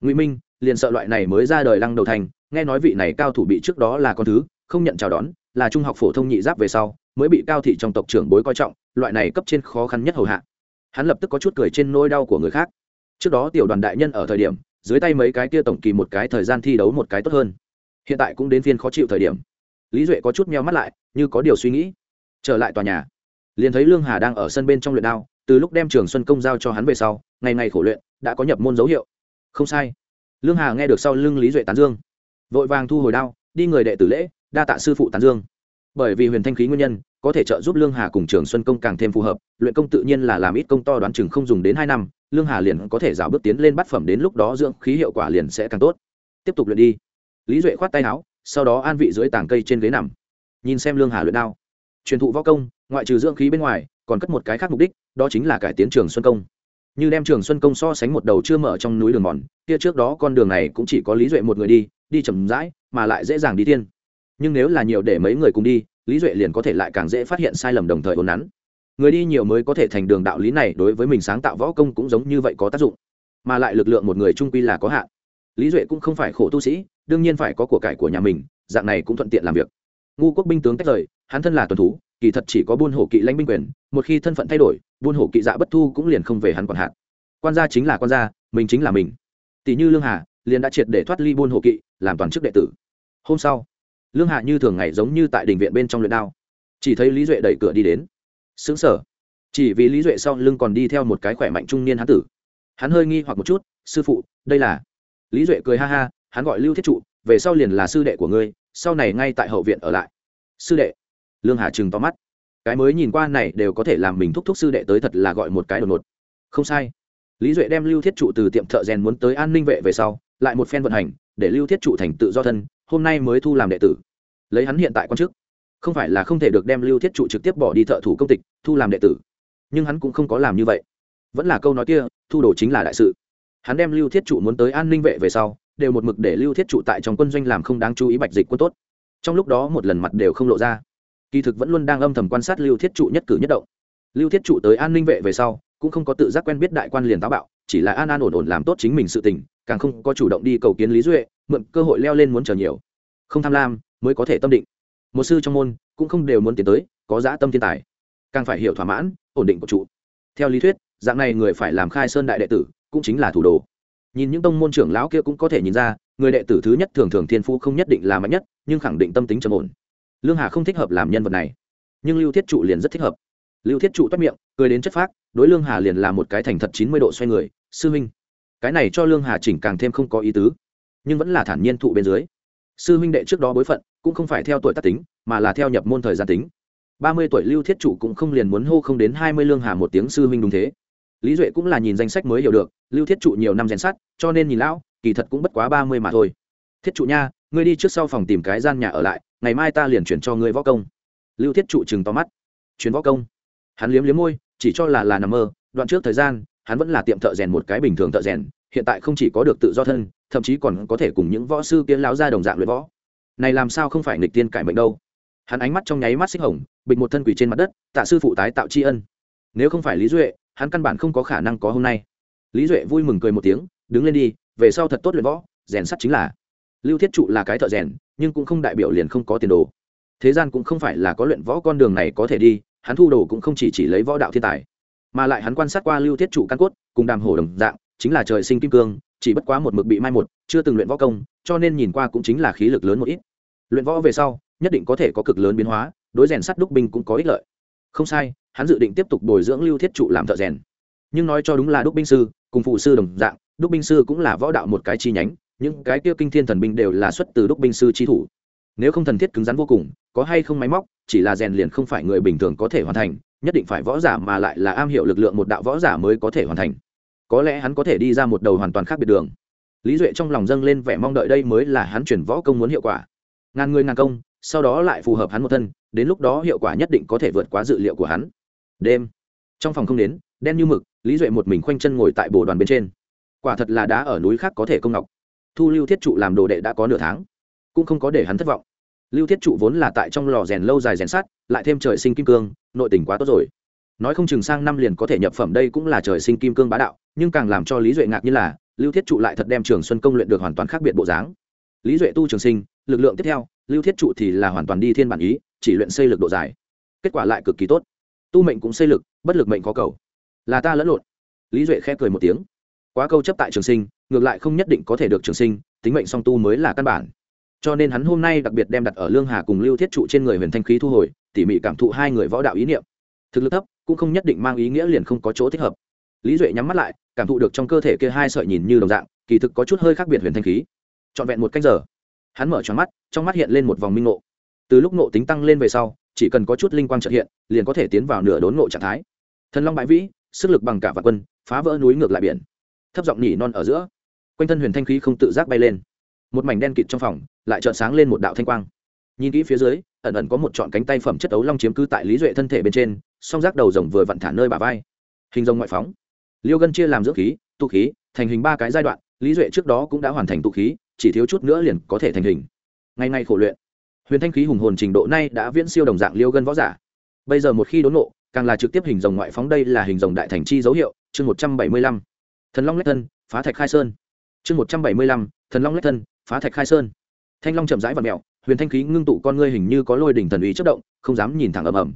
Ngụy minh, liền sợ loại này mới ra đời lăng đầu thành, nghe nói vị này cao thủ bị trước đó là con thứ, không nhận chào đón, là trung học phổ thông nhị giáp về sau, mới bị cao thị trong tộc trưởng bối coi trọng, loại này cấp trên khó khăn nhất hầu hạ. Hắn lập tức có chút cười trên nỗi đau của người khác. Trước đó tiểu đoàn đại nhân ở thời điểm dưới tay mấy cái kia tổng kỳ một cái thời gian thi đấu một cái tốt hơn. Hiện tại cũng đến phiên khó chịu thời điểm. Lý duệ có chút meo mắt lại, như có điều suy nghĩ. Trở lại tòa nhà. Liền thấy lương hà đang ở sân bên trong luyện đao, từ lúc đem trường xuân công giao cho hắn về sau, ngày ngày khổ luyện, đã có nhập môn dấu hiệu. Không sai. Lương hà nghe được sau lưng lý duệ tán dương. Vội vàng thu hồi đao, đi người đệ tử lễ, đa tạ sư phụ tán dương. Bởi vì huyền thanh khí nguyên nhân, có thể trợ giúp lương hà cùng trường xuân công càng thêm phù hợp, luyện công tự nhiên là làm ít công to đoán chừng không dùng đến hai năm lương hà liền có thể rào bước tiến lên bát phẩm đến lúc đó dưỡng khí hiệu quả liền sẽ càng tốt. Tiếp tục luyện đi. Lý duệ khoát tay áo, sau đó an vị dưới tảng cây trên ghế nằm. Nhìn xem lương hà luyện đao. Truyền thụ võ công, ngoại trừ dưỡng khí bên ngoài, còn cất một cái khác mục đích, đó chính là cải tiến trường xuân công. Như đem trường xuân công so sánh một đầu chưa mở trong núi đường mòn, kia trước đó con đường này cũng chỉ có lý duệ một người đi đi chậm rãi, mà lại dễ dàng đi tiên. nhưng nếu là nhiều để mấy người cùng đi, lý duệ liền có thể lại càng dễ phát hiện sai lầm đồng thời ồn nắn người đi nhiều mới có thể thành đường đạo lý này, đối với mình sáng tạo võ công cũng giống như vậy có tác dụng. Mà lại lực lượng một người trung quy là có hạn. Lý duệ cũng không phải khổ tu sĩ, đương nhiên phải có của cải của nhà mình, dạng này cũng thuận tiện làm việc. Ngu quốc binh tướng tách rời, hắn thân là tuần thú, kỳ thật chỉ có buôn hổ kỵ lãnh binh quyền, một khi thân phận thay đổi, buôn hổ kỵ dạ bất thu cũng liền không về hắn còn hạn quan gia chính là quan gia, mình chính là mình. Tỷ như lương hà, liền đã triệt để thoát ly buôn hổ kỵ, làm toàn chức đệ tử. Hôm sau, lương hà như thường ngày giống như tại đình viện bên trong luyện đao. Chỉ thấy lý duệ đẩy cửa đi đến xứng sở chỉ vì lý duệ sau lưng còn đi theo một cái khỏe mạnh trung niên hán tử. Hắn hơi nghi hoặc một chút, sư phụ, đây là lý duệ cười ha ha, hắn gọi lưu thiết trụ, về sau liền là sư đệ của ngươi, sau này ngay tại hậu viện ở lại. Sư đệ? Lương hà trừng to mắt. Cái mới nhìn qua này đều có thể làm mình thúc thúc sư đệ tới thật là gọi một cái đột ngột. Không sai. Lý duệ đem lưu thiết trụ từ tiệm thợ rèn muốn tới an ninh vệ về sau, lại một phen vận hành, để lưu thiết trụ thành tự do thân, hôm nay mới thu làm đệ tử. Lấy hắn hiện tại quan chức không phải là không thể được đem lưu thiết trụ trực tiếp bỏ đi thợ thủ công tịch, thu làm đệ tử. Nhưng hắn cũng không có làm như vậy. Vẫn là câu nói kia, thu đồ chính là đại sự. Hắn đem lưu thiết trụ muốn tới an ninh vệ về sau, đều một mực để lưu thiết trụ tại trong quân doanh làm không đáng chú ý bạch dịch quân tốt. Trong lúc đó một lần mặt đều không lộ ra. Kỳ thực vẫn luôn đang âm thầm quan sát lưu thiết trụ nhất cử nhất động. Lưu thiết trụ tới an ninh vệ về sau, cũng không có tự giác quen biết đại quan liền táo bạo, chỉ là an an ổn ổn làm tốt chính mình sự tình, càng không có chủ động đi cầu kiến lý duệ, mượn cơ hội leo lên muốn chờ nhiều. Không tham lam, mới có thể tâm định một sư trong môn cũng không đều muốn tiến tới, có dã tâm thiên tài. Càng phải hiểu thỏa mãn, ổn định của trụ theo lý thuyết, dạng này người phải làm khai sơn đại đệ tử, cũng chính là thủ đồ. Nhìn những tông môn trưởng lão kia cũng có thể nhìn ra, người đệ tử thứ nhất thường thường thiên phú không nhất định là mạnh nhất, nhưng khẳng định tâm tính trầm ổn. Lương hà không thích hợp làm nhân vật này. Nhưng lưu thiết trụ liền rất thích hợp. Lưu thiết trụ toát miệng, cười đến chất phác, đối lương hà liền là một cái thành thật chín mươi độ xoay người, sư huynh. Cái này cho lương hà chỉnh càng thêm không có ý tứ, nhưng vẫn là thản nhiên thụ bên dưới. Sư huynh đệ trước đó bối phận cũng không phải theo tuổi tác tính mà là theo nhập môn thời gian tính. Ba mươi tuổi lưu thiết Chủ cũng không liền muốn hô không đến hai mươi lương hà một tiếng sư huynh đúng thế. Lý duệ cũng là nhìn danh sách mới hiểu được lưu thiết trụ nhiều năm rèn sắt, cho nên nhìn lão kỳ thật cũng bất quá ba mươi mà thôi. Thiết trụ nha ngươi đi trước sau phòng tìm cái gian nhà ở lại ngày mai ta liền chuyển cho ngươi võ công. Lưu thiết trụ chừng to mắt. Chuyến võ công? Hắn liếm liếm môi chỉ cho là là nằm mơ đoạn trước thời gian hắn vẫn là tiệm thợ rèn một cái bình thường thợ rèn hiện tại không chỉ có được tự do thân thậm chí còn có thể cùng những võ sư kiến lão ra đồng dạng luyện võ này làm sao không phải nghịch tiên cải mệnh đâu? Hắn ánh mắt trong nháy mắt xích hồng, bịch một thân quỷ trên mặt đất, tạ sư phụ tái tạo tri ân. Nếu không phải lý duệ, hắn căn bản không có khả năng có hôm nay. Lý duệ vui mừng cười một tiếng, đứng lên đi, về sau thật tốt luyện võ, rèn sắt chính là. Lưu thiết trụ là cái thợ rèn, nhưng cũng không đại biểu liền không có tiền đồ. Thế gian cũng không phải là có luyện võ con đường này có thể đi, hắn thu đồ cũng không chỉ chỉ lấy võ đạo thiên tài. Mà lại hắn quan sát qua lưu thiết trụ căn cốt, cùng đàm hổ đồng dạng, chính là trời sinh kim cương, chỉ bất quá một mực bị mai một, chưa từng luyện võ công, cho nên nhìn qua cũng chính là khí lực lớn một ít luyện võ về sau, nhất định có thể có cực lớn biến hóa, đối rèn sắt đúc binh cũng có ích lợi. Không sai, hắn dự định tiếp tục bồi dưỡng lưu thiết trụ làm thợ rèn. Nhưng nói cho đúng là đúc binh sư, cùng phụ sư đồng dạng, đúc binh sư cũng là võ đạo một cái chi nhánh, những cái kia kinh thiên thần binh đều là xuất từ đúc binh sư chi thủ. Nếu không thần thiết cứng rắn vô cùng, có hay không máy móc, chỉ là rèn liền không phải người bình thường có thể hoàn thành, nhất định phải võ giả mà lại là am hiểu lực lượng một đạo võ giả mới có thể hoàn thành. Có lẽ hắn có thể đi ra một đầu hoàn toàn khác biệt đường. Lý duệ trong lòng dâng lên vẻ mong đợi đây mới là hắn chuyển võ công muốn hiệu quả ngàn người ngàn công, sau đó lại phù hợp hắn một thân, đến lúc đó hiệu quả nhất định có thể vượt quá dự liệu của hắn. Đêm. Trong phòng không đến, đen như mực, lý duệ một mình khoanh chân ngồi tại bồ đoàn bên trên. Quả thật là đá ở núi khác có thể công ngọc. Thu lưu thiết trụ làm đồ đệ đã có nửa tháng, cũng không có để hắn thất vọng. Lưu thiết trụ vốn là tại trong lò rèn lâu dài rèn sắt, lại thêm trời sinh kim cương, nội tình quá tốt rồi. Nói không chừng sang năm liền có thể nhập phẩm đây cũng là trời sinh kim cương bá đạo, nhưng càng làm cho lý duệ ngạc như là, lưu thiết trụ lại thật đem trường xuân công luyện được hoàn toàn khác biệt bộ dáng. Lý duệ tu trường sinh lực lượng tiếp theo, lưu thiết trụ thì là hoàn toàn đi thiên bản ý, chỉ luyện xây lực độ dài. Kết quả lại cực kỳ tốt. Tu mệnh cũng xây lực, bất lực mệnh có cầu. Là ta lẫn lộn. Lý duệ khẽ cười một tiếng. Quá câu chấp tại trường sinh, ngược lại không nhất định có thể được trường sinh, tính mệnh song tu mới là căn bản. Cho nên hắn hôm nay đặc biệt đem đặt ở lương hà cùng lưu thiết trụ trên người huyền thanh khí thu hồi, tỉ mỉ cảm thụ hai người võ đạo ý niệm. Thực lực thấp, cũng không nhất định mang ý nghĩa liền không có chỗ thích hợp. Lý duệ nhắm mắt lại, cảm thụ được trong cơ thể kia hai sợi nhìn như đồng dạng, kỳ thực có chút hơi khác biệt huyền thanh khí. Trọn vẹn một cách giờ hắn mở tròn mắt, trong mắt hiện lên một vòng minh ngộ. Từ lúc ngộ tính tăng lên về sau, chỉ cần có chút linh quang trợ hiện, liền có thể tiến vào nửa đốn ngộ trạng thái. Thần long bãi vĩ, sức lực bằng cả vạn quân, phá vỡ núi ngược lại biển. Thấp giọng nhỉ non ở giữa, quanh thân huyền thanh khí không tự giác bay lên. Một mảnh đen kịt trong phòng, lại trợn sáng lên một đạo thanh quang. Nhìn kỹ phía dưới, ẩn ẩn có một trọn cánh tay phẩm chất ấu long chiếm cứ tại lý duệ thân thể bên trên, song rác đầu rồng vừa vặn thả nơi bà vai. Hình rồng ngoại phóng. Liêu gân chia làm dưỡng khí, tụ khí, thành hình ba cái giai đoạn, lý duệ trước đó cũng đã hoàn thành tụ khí chỉ thiếu chút nữa liền có thể thành hình. Ngày ngày khổ luyện, huyền thanh khí hùng hồn trình độ nay đã viễn siêu đồng dạng liêu gân võ giả. Bây giờ một khi đốn nộ, càng là trực tiếp hình rồng ngoại phóng đây là hình rồng đại thành chi dấu hiệu, chương một trăm bảy mươi lăm. Thần long lách thân, phá thạch khai sơn. Chương một trăm bảy mươi lăm, thần long lách thân, phá thạch khai sơn. Thanh long chậm rãi và mẹo huyền thanh khí ngưng tụ con ngươi hình như có lôi đỉnh thần uy chất động, không dám nhìn thẳng ầm ầm.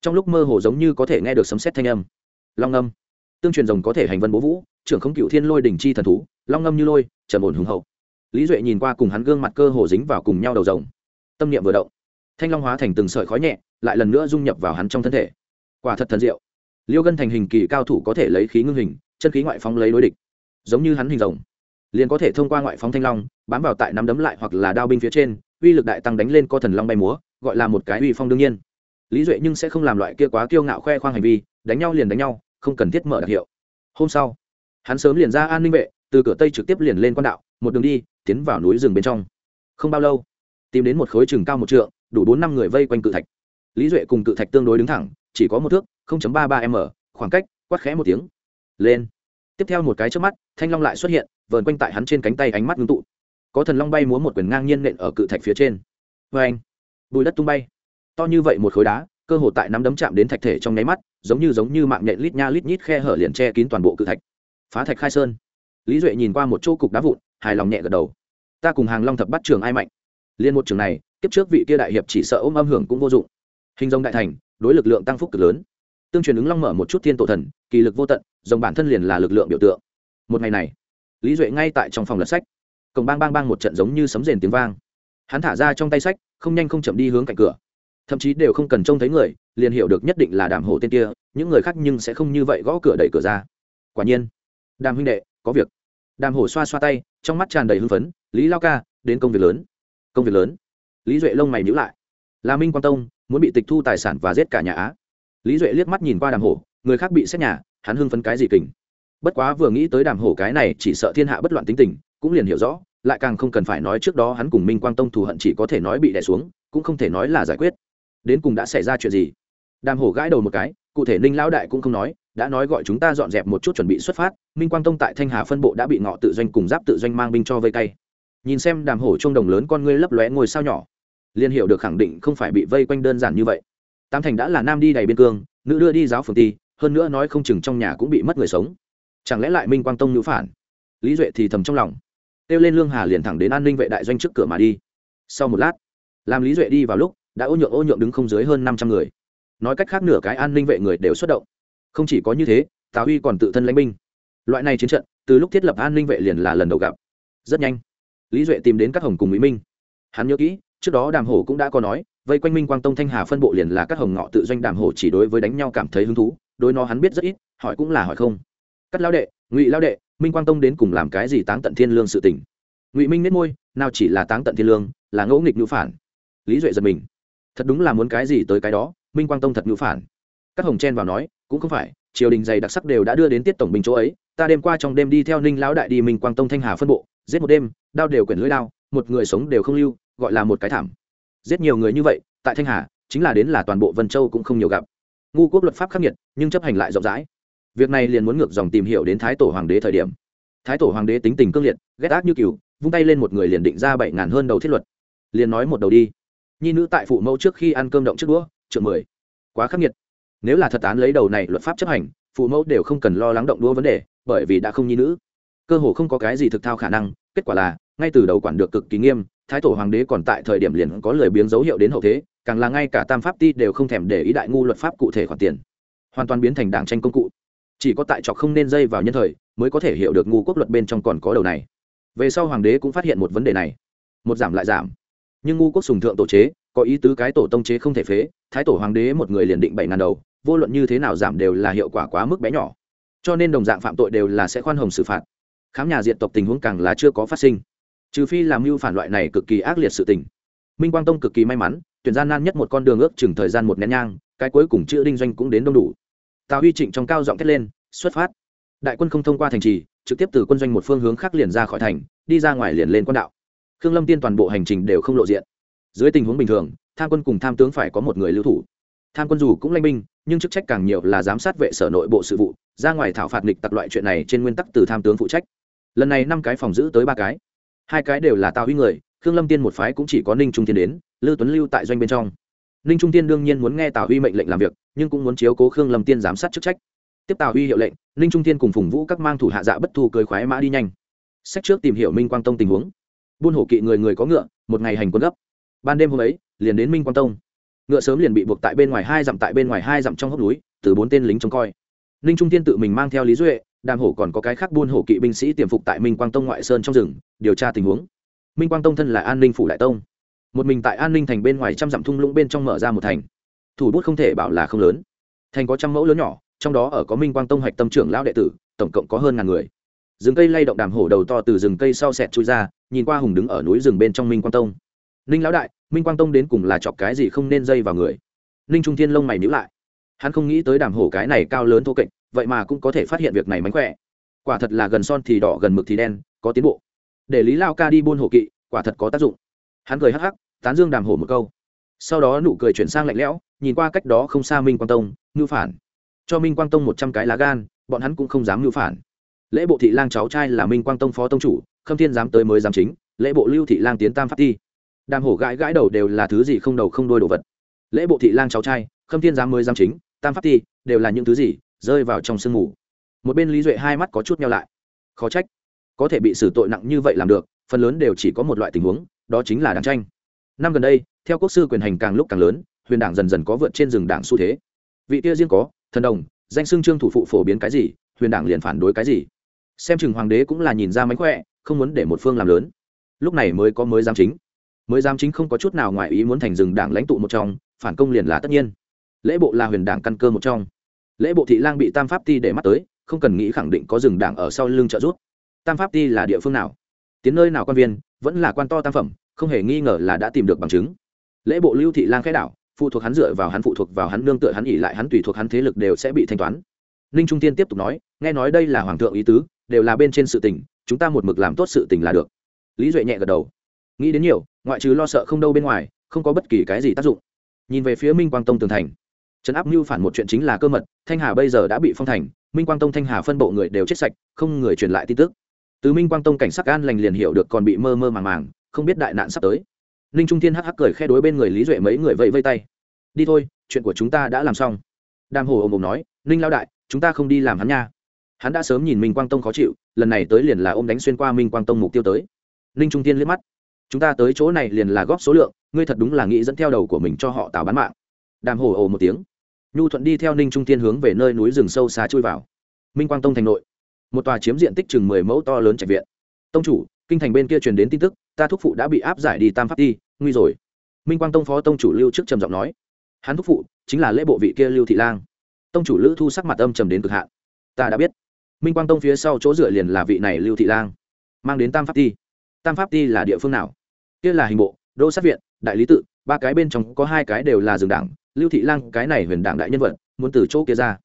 Trong lúc mơ hồ giống như có thể nghe được sấm xét thanh âm. Long âm tương truyền rồng có thể hành vân bố vũ, trưởng không cựu thiên lôi đỉnh chi thần thú, long ngâm như lôi, trầm ổn hùng hậu lý duệ nhìn qua cùng hắn gương mặt cơ hồ dính vào cùng nhau đầu rồng. Tâm niệm vừa động, thanh long hóa thành từng sợi khói nhẹ, lại lần nữa dung nhập vào hắn trong thân thể. Quả thật thần diệu. Liêu gân thành hình kỳ cao thủ có thể lấy khí ngưng hình, chân khí ngoại phóng lấy đối địch. Giống như hắn hình rồng, liền có thể thông qua ngoại phóng thanh long, bám vào tại nắm đấm lại hoặc là đao binh phía trên, uy lực đại tăng đánh lên co thần long bay múa, gọi là một cái uy phong đương nhiên. Lý duệ nhưng sẽ không làm loại kia quá kiêu ngạo khoe khoang hành vi, đánh nhau liền đánh nhau, không cần thiết mở đặc hiệu. Hôm sau, hắn sớm liền ra an ninh vệ, từ cửa tây trực tiếp liền lên quan đạo một đường đi, tiến vào núi rừng bên trong. Không bao lâu, tìm đến một khối chừng cao một trượng, đủ bốn năm người vây quanh cự thạch. Lý duệ cùng cự thạch tương đối đứng thẳng, chỉ có một thước ba ba m, khoảng cách, quát khẽ một tiếng. Lên. Tiếp theo một cái trước mắt, thanh long lại xuất hiện, vờn quanh tại hắn trên cánh tay ánh mắt ngưng tụ. Có thần long bay múa một quyền ngang nhiên nện ở cự thạch phía trên. Vê anh, bùi đất tung bay. To như vậy một khối đá, cơ hồ tại nắm đấm chạm đến thạch thể trong nháy mắt, giống như giống như mạng nhện lít nha lít nhít khe hở liền che kín toàn bộ cự thạch. Phá thạch khai sơn. Lý duệ nhìn qua một chỗ cục đá vụn hài lòng nhẹ gật đầu. Ta cùng hàng long thập bắt trường ai mạnh. Liên một trường này, kiếp trước vị kia đại hiệp chỉ sợ ôm âm hưởng cũng vô dụng. Hình dòng đại thành, đối lực lượng tăng phúc cực lớn. Tương truyền ứng long mở một chút thiên tổ thần, kỳ lực vô tận dòng bản thân liền là lực lượng biểu tượng. Một ngày này, lý duệ ngay tại trong phòng lật sách. Cổng bang bang bang một trận giống như sấm rền tiếng vang. Hắn thả ra trong tay sách, không nhanh không chậm đi hướng cạnh cửa. Thậm chí đều không cần trông thấy người, liền hiểu được nhất định là đàm hổ tên kia, những người khác nhưng sẽ không như vậy gõ cửa đẩy cửa ra. Quả nhiên, đàm huynh đệ, có việc đàm hổ xoa xoa tay, trong mắt tràn đầy hưng phấn, lý lao ca, đến công việc lớn. Công việc lớn? Lý duệ lông mày nhữ lại. Là minh quang tông, muốn bị tịch thu tài sản và giết cả nhà á? Lý duệ liếc mắt nhìn qua đàm hổ, người khác bị xét nhà, hắn hưng phấn cái gì kình. Bất quá vừa nghĩ tới đàm hổ cái này chỉ sợ thiên hạ bất loạn tính tình, cũng liền hiểu rõ, lại càng không cần phải nói trước đó hắn cùng minh quang tông thù hận chỉ có thể nói bị đè xuống, cũng không thể nói là giải quyết. Đến cùng đã xảy ra chuyện gì? Đàm hổ gãi đầu một cái, cụ thể ninh lão đại cũng không nói đã nói gọi chúng ta dọn dẹp một chút chuẩn bị xuất phát, minh quang tông tại thanh hà phân bộ đã bị ngọ tự doanh cùng giáp tự doanh mang binh cho vây tay. Nhìn xem đàm hổ trung đồng lớn con ngươi lấp lóe ngôi sao nhỏ liên hiệu được khẳng định không phải bị vây quanh đơn giản như vậy. Tam thành đã là nam đi đầy biên cương, nữ đưa đi giáo phường ti hơn nữa nói không chừng trong nhà cũng bị mất người sống. Chẳng lẽ lại minh quang tông nhũ phản? Lý duệ thì thầm trong lòng. Kêu lên lương hà liền thẳng đến an ninh vệ đại doanh trước cửa mà đi. Sau một lát, làm lý duệ đi vào lúc, đã ô nhượng ô nhượng đứng không dưới hơn năm trăm người. Nói cách khác nửa cái an ninh vệ người đều xuất động không chỉ có như thế, tào huy còn tự thân lãnh binh. Loại này chiến trận, từ lúc thiết lập an ninh vệ liền là lần đầu gặp. Rất nhanh, lý duệ tìm đến các hồng cùng mỹ minh. Hắn nhớ kỹ, trước đó đàm hổ cũng đã có nói, vây quanh minh quang tông thanh hà phân bộ liền là các hồng ngọ tự doanh đàm hổ chỉ đối với đánh nhau cảm thấy hứng thú, đối nó hắn biết rất ít, hỏi cũng là hỏi không. Cắt lao đệ, ngụy lao đệ, minh quang tông đến cùng làm cái gì táng tận thiên lương sự tình? Ngụy minh nết môi, nào chỉ là táng tận thiên lương, là ngẫu nghịch nhũ phản. Lý duệ giật mình. Thật đúng là muốn cái gì tới cái đó, minh quang tông thật nhũ phản. Các hồng chen vào nói cũng không phải, triều đình dày đặc sắc đều đã đưa đến tiết tổng binh chỗ ấy, ta đêm qua trong đêm đi theo ninh lão đại đi mình quang tông thanh hà phân bộ, giết một đêm, đao đều quyển lưỡi đao, một người sống đều không lưu, gọi là một cái thảm. Giết nhiều người như vậy, tại thanh hà, chính là đến là toàn bộ vân châu cũng không nhiều gặp. Ngu quốc luật pháp khắc nghiệt, nhưng chấp hành lại rộng rãi. Việc này liền muốn ngược dòng tìm hiểu đến thái tổ hoàng đế thời điểm. Thái tổ hoàng đế tính tình cương liệt, ghét ác như cừu, vung tay lên một người liền định ra bảy ngàn hơn đầu thiết luật. Liền nói một đầu đi. Nhi nữ tại phụ mẫu trước khi ăn cơm động trước đũa, trượng mười. Quá khắc nghiệt nếu là thật án lấy đầu này luật pháp chấp hành, phụ mẫu đều không cần lo lắng động đua vấn đề, bởi vì đã không nhi nữ. Cơ hồ không có cái gì thực thao khả năng, kết quả là, ngay từ đầu quản được cực kỳ nghiêm, thái tổ hoàng đế còn tại thời điểm liền có lời biếng dấu hiệu đến hậu thế, càng là ngay cả tam pháp ti đều không thèm để ý đại ngu luật pháp cụ thể khoản tiền. Hoàn toàn biến thành đảng tranh công cụ. Chỉ có tại trọc không nên dây vào nhân thời, mới có thể hiểu được ngu quốc luật bên trong còn có đầu này. Về sau hoàng đế cũng phát hiện một vấn đề này. Một giảm lại giảm. Nhưng ngu quốc sùng thượng tổ chế có ý tứ cái tổ tông chế không thể phế, thái tổ hoàng đế một người liền định bảy ngàn đầu, vô luận như thế nào giảm đều là hiệu quả quá mức bé nhỏ. Cho nên đồng dạng phạm tội đều là sẽ khoan hồng xử phạt. Khám nhà diện tộc tình huống càng là chưa có phát sinh. Trừ phi làm mưu phản loại này cực kỳ ác liệt sự tình. Minh quang tông cực kỳ may mắn, tuyển gian nan nhất một con đường ước chừng thời gian một nén nhang, cái cuối cùng chữ đinh doanh cũng đến đông đủ. Tào huy trịnh trong cao giọng thét lên, xuất phát. Đại quân không thông qua thành trì, trực tiếp từ quân doanh một phương hướng khác liền ra khỏi thành, đi ra ngoài liền lên quan đạo. Khương lâm tiên toàn bộ hành trình đều không lộ diện dưới tình huống bình thường, tham quân cùng tham tướng phải có một người lưu thủ. Tham quân dù cũng lanh binh, nhưng chức trách càng nhiều là giám sát vệ sở nội bộ sự vụ, ra ngoài thảo phạt nghịch tặc loại chuyện này trên nguyên tắc từ tham tướng phụ trách. Lần này năm cái phòng giữ tới ba cái. Hai cái đều là tào huy người, khương lâm tiên một phái cũng chỉ có ninh trung tiên đến lưu tuấn lưu tại doanh bên trong. Ninh trung tiên đương nhiên muốn nghe tào huy mệnh lệnh làm việc, nhưng cũng muốn chiếu cố khương lâm tiên giám sát chức trách. Tiếp tào huy hiệu lệnh, ninh trung tiên cùng phùng vũ các mang thủ hạ dạ bất thu cười khoái mã đi nhanh. Sách trước tìm hiểu minh quang tông tình huống. Buôn hổ kỵ người người có ngựa, một ngày hành quân gấp ban đêm hôm ấy, liền đến minh quang tông. Ngựa sớm liền bị buộc tại bên ngoài hai dặm tại bên ngoài hai dặm trong hốc núi, từ bốn tên lính trông coi. Ninh trung tiên tự mình mang theo lý duệ, đàm hổ còn có cái khác buôn hổ kỵ binh sĩ tiềm phục tại minh quang tông ngoại sơn trong rừng, điều tra tình huống. Minh quang tông thân là an ninh phủ đại tông. Một mình tại an ninh thành bên ngoài trăm dặm thung lũng bên trong mở ra một thành. Thủ bút không thể bảo là không lớn. Thành có trăm mẫu lớn nhỏ, trong đó ở có minh quang tông hạch tâm trưởng lão đệ tử, tổng cộng có hơn ngàn người. Rừng cây lay động đàm hổ đầu to từ rừng cây sau sẹt chui ra, nhìn qua hùng đứng ở núi rừng bên trong minh quang tông ninh lão đại, minh quang tông đến cùng là chọc cái gì không nên dây vào người? Ninh trung thiên lông mày nhữ lại. Hắn không nghĩ tới đàm hổ cái này cao lớn thô kệch, vậy mà cũng có thể phát hiện việc này mánh khỏe. Quả thật là gần son thì đỏ, gần mực thì đen, có tiến bộ. Để lý lao ca đi buôn hổ kỵ, quả thật có tác dụng. Hắn cười hắc hắc, tán dương đàm hổ một câu. Sau đó nụ cười chuyển sang lạnh lẽo, nhìn qua cách đó không xa minh quang tông ngư phản. Cho minh quang tông một trăm cái lá gan, bọn hắn cũng không dám ngư phản. Lễ bộ thị lang cháu trai là minh quang tông phó tông chủ, khâm thiên dám tới mới dám chính, lễ bộ lưu thị lang tiến tam phát ti đàm hổ gãi gãi đầu đều là thứ gì không đầu không đôi đồ vật. Lễ bộ thị lang cháu trai, khâm thiên giám mới giám chính, tam pháp ti, đều là những thứ gì, rơi vào trong sương mù. Một bên lý duệ hai mắt có chút nhau lại. Khó trách, có thể bị xử tội nặng như vậy làm được, phần lớn đều chỉ có một loại tình huống, đó chính là đảng tranh. Năm gần đây, theo quốc sư quyền hành càng lúc càng lớn, huyền đảng dần dần có vượt trên rừng đảng xu thế. Vị tia riêng có, thần đồng, danh xưng trương thủ phụ phổ biến cái gì, huyền đảng liền phản đối cái gì. Xem chừng hoàng đế cũng là nhìn ra mánh khỏe, không muốn để một phương làm lớn. Lúc này mới có mới giám chính mới dám chính không có chút nào ngoài ý muốn thành rừng đảng lãnh tụ một trong, phản công liền là tất nhiên. Lễ bộ là huyền đảng căn cơ một trong. Lễ bộ thị lang bị tam pháp ti để mắt tới, không cần nghĩ khẳng định có rừng đảng ở sau lưng trợ giúp. Tam pháp ti là địa phương nào? Tiến nơi nào quan viên, vẫn là quan to tam phẩm, không hề nghi ngờ là đã tìm được bằng chứng. Lễ bộ lưu thị lang khai đảo, phụ thuộc hắn dựa vào hắn, phụ thuộc vào hắn, nương tựa hắn ỉ lại hắn, tùy thuộc hắn thế lực đều sẽ bị thanh toán. Ninh trung tiên tiếp tục nói, nghe nói đây là hoàng thượng ý tứ, đều là bên trên sự tình, chúng ta một mực làm tốt sự tình là được. Lý duệ nhẹ gật đầu. Nghĩ đến nhiều ngoại trừ lo sợ không đâu bên ngoài, không có bất kỳ cái gì tác dụng. Nhìn về phía minh quang tông tường thành trấn áp mưu phản một chuyện chính là cơ mật, thanh hà bây giờ đã bị phong thành, minh quang tông thanh hà phân bộ người đều chết sạch, không người truyền lại tin tức. Từ minh quang tông cảnh sắc an lành liền hiểu được còn bị mơ mơ màng màng, không biết đại nạn sắp tới. Ninh trung thiên hắc hắc cười khe đối bên người lý duệ mấy người vẫy vây tay. Đi thôi, chuyện của chúng ta đã làm xong. Đàm hồ ồm ồm nói, ninh lao đại, chúng ta không đi làm hắn nha. Hắn đã sớm nhìn minh quang tông khó chịu, lần này tới liền là ôm đánh xuyên qua minh quang tông mục tiêu tới. Ninh trung tiên liếc mắt chúng ta tới chỗ này liền là góp số lượng, ngươi thật đúng là nghĩ dẫn theo đầu của mình cho họ tạo bán mạng. Đàm hồ ồ một tiếng. Nhu thuận đi theo ninh trung tiên hướng về nơi núi rừng sâu xa chui vào. Minh quang tông thành nội. Một tòa chiếm diện tích chừng mười mẫu to lớn trạch viện. Tông chủ, kinh thành bên kia truyền đến tin tức, ta thúc phụ đã bị áp giải đi tam pháp đi nguy rồi. Minh quang tông phó tông chủ lưu trước trầm giọng nói. Hắn thúc phụ chính là lễ bộ vị kia lưu thị lang. Tông chủ lữ thu sắc mặt âm trầm đến cực hạn. Ta đã biết. Minh quang tông phía sau chỗ dựa liền là vị này lưu thị lang, mang đến tam pháp ti. Tam pháp ti là địa phương nào? Kia là hình bộ, đô sát viện, đại lý tự, ba cái bên trong có hai cái đều là rừng đảng. Lưu thị lang, cái này huyền đảng đại nhân vật, muốn từ chỗ kia ra.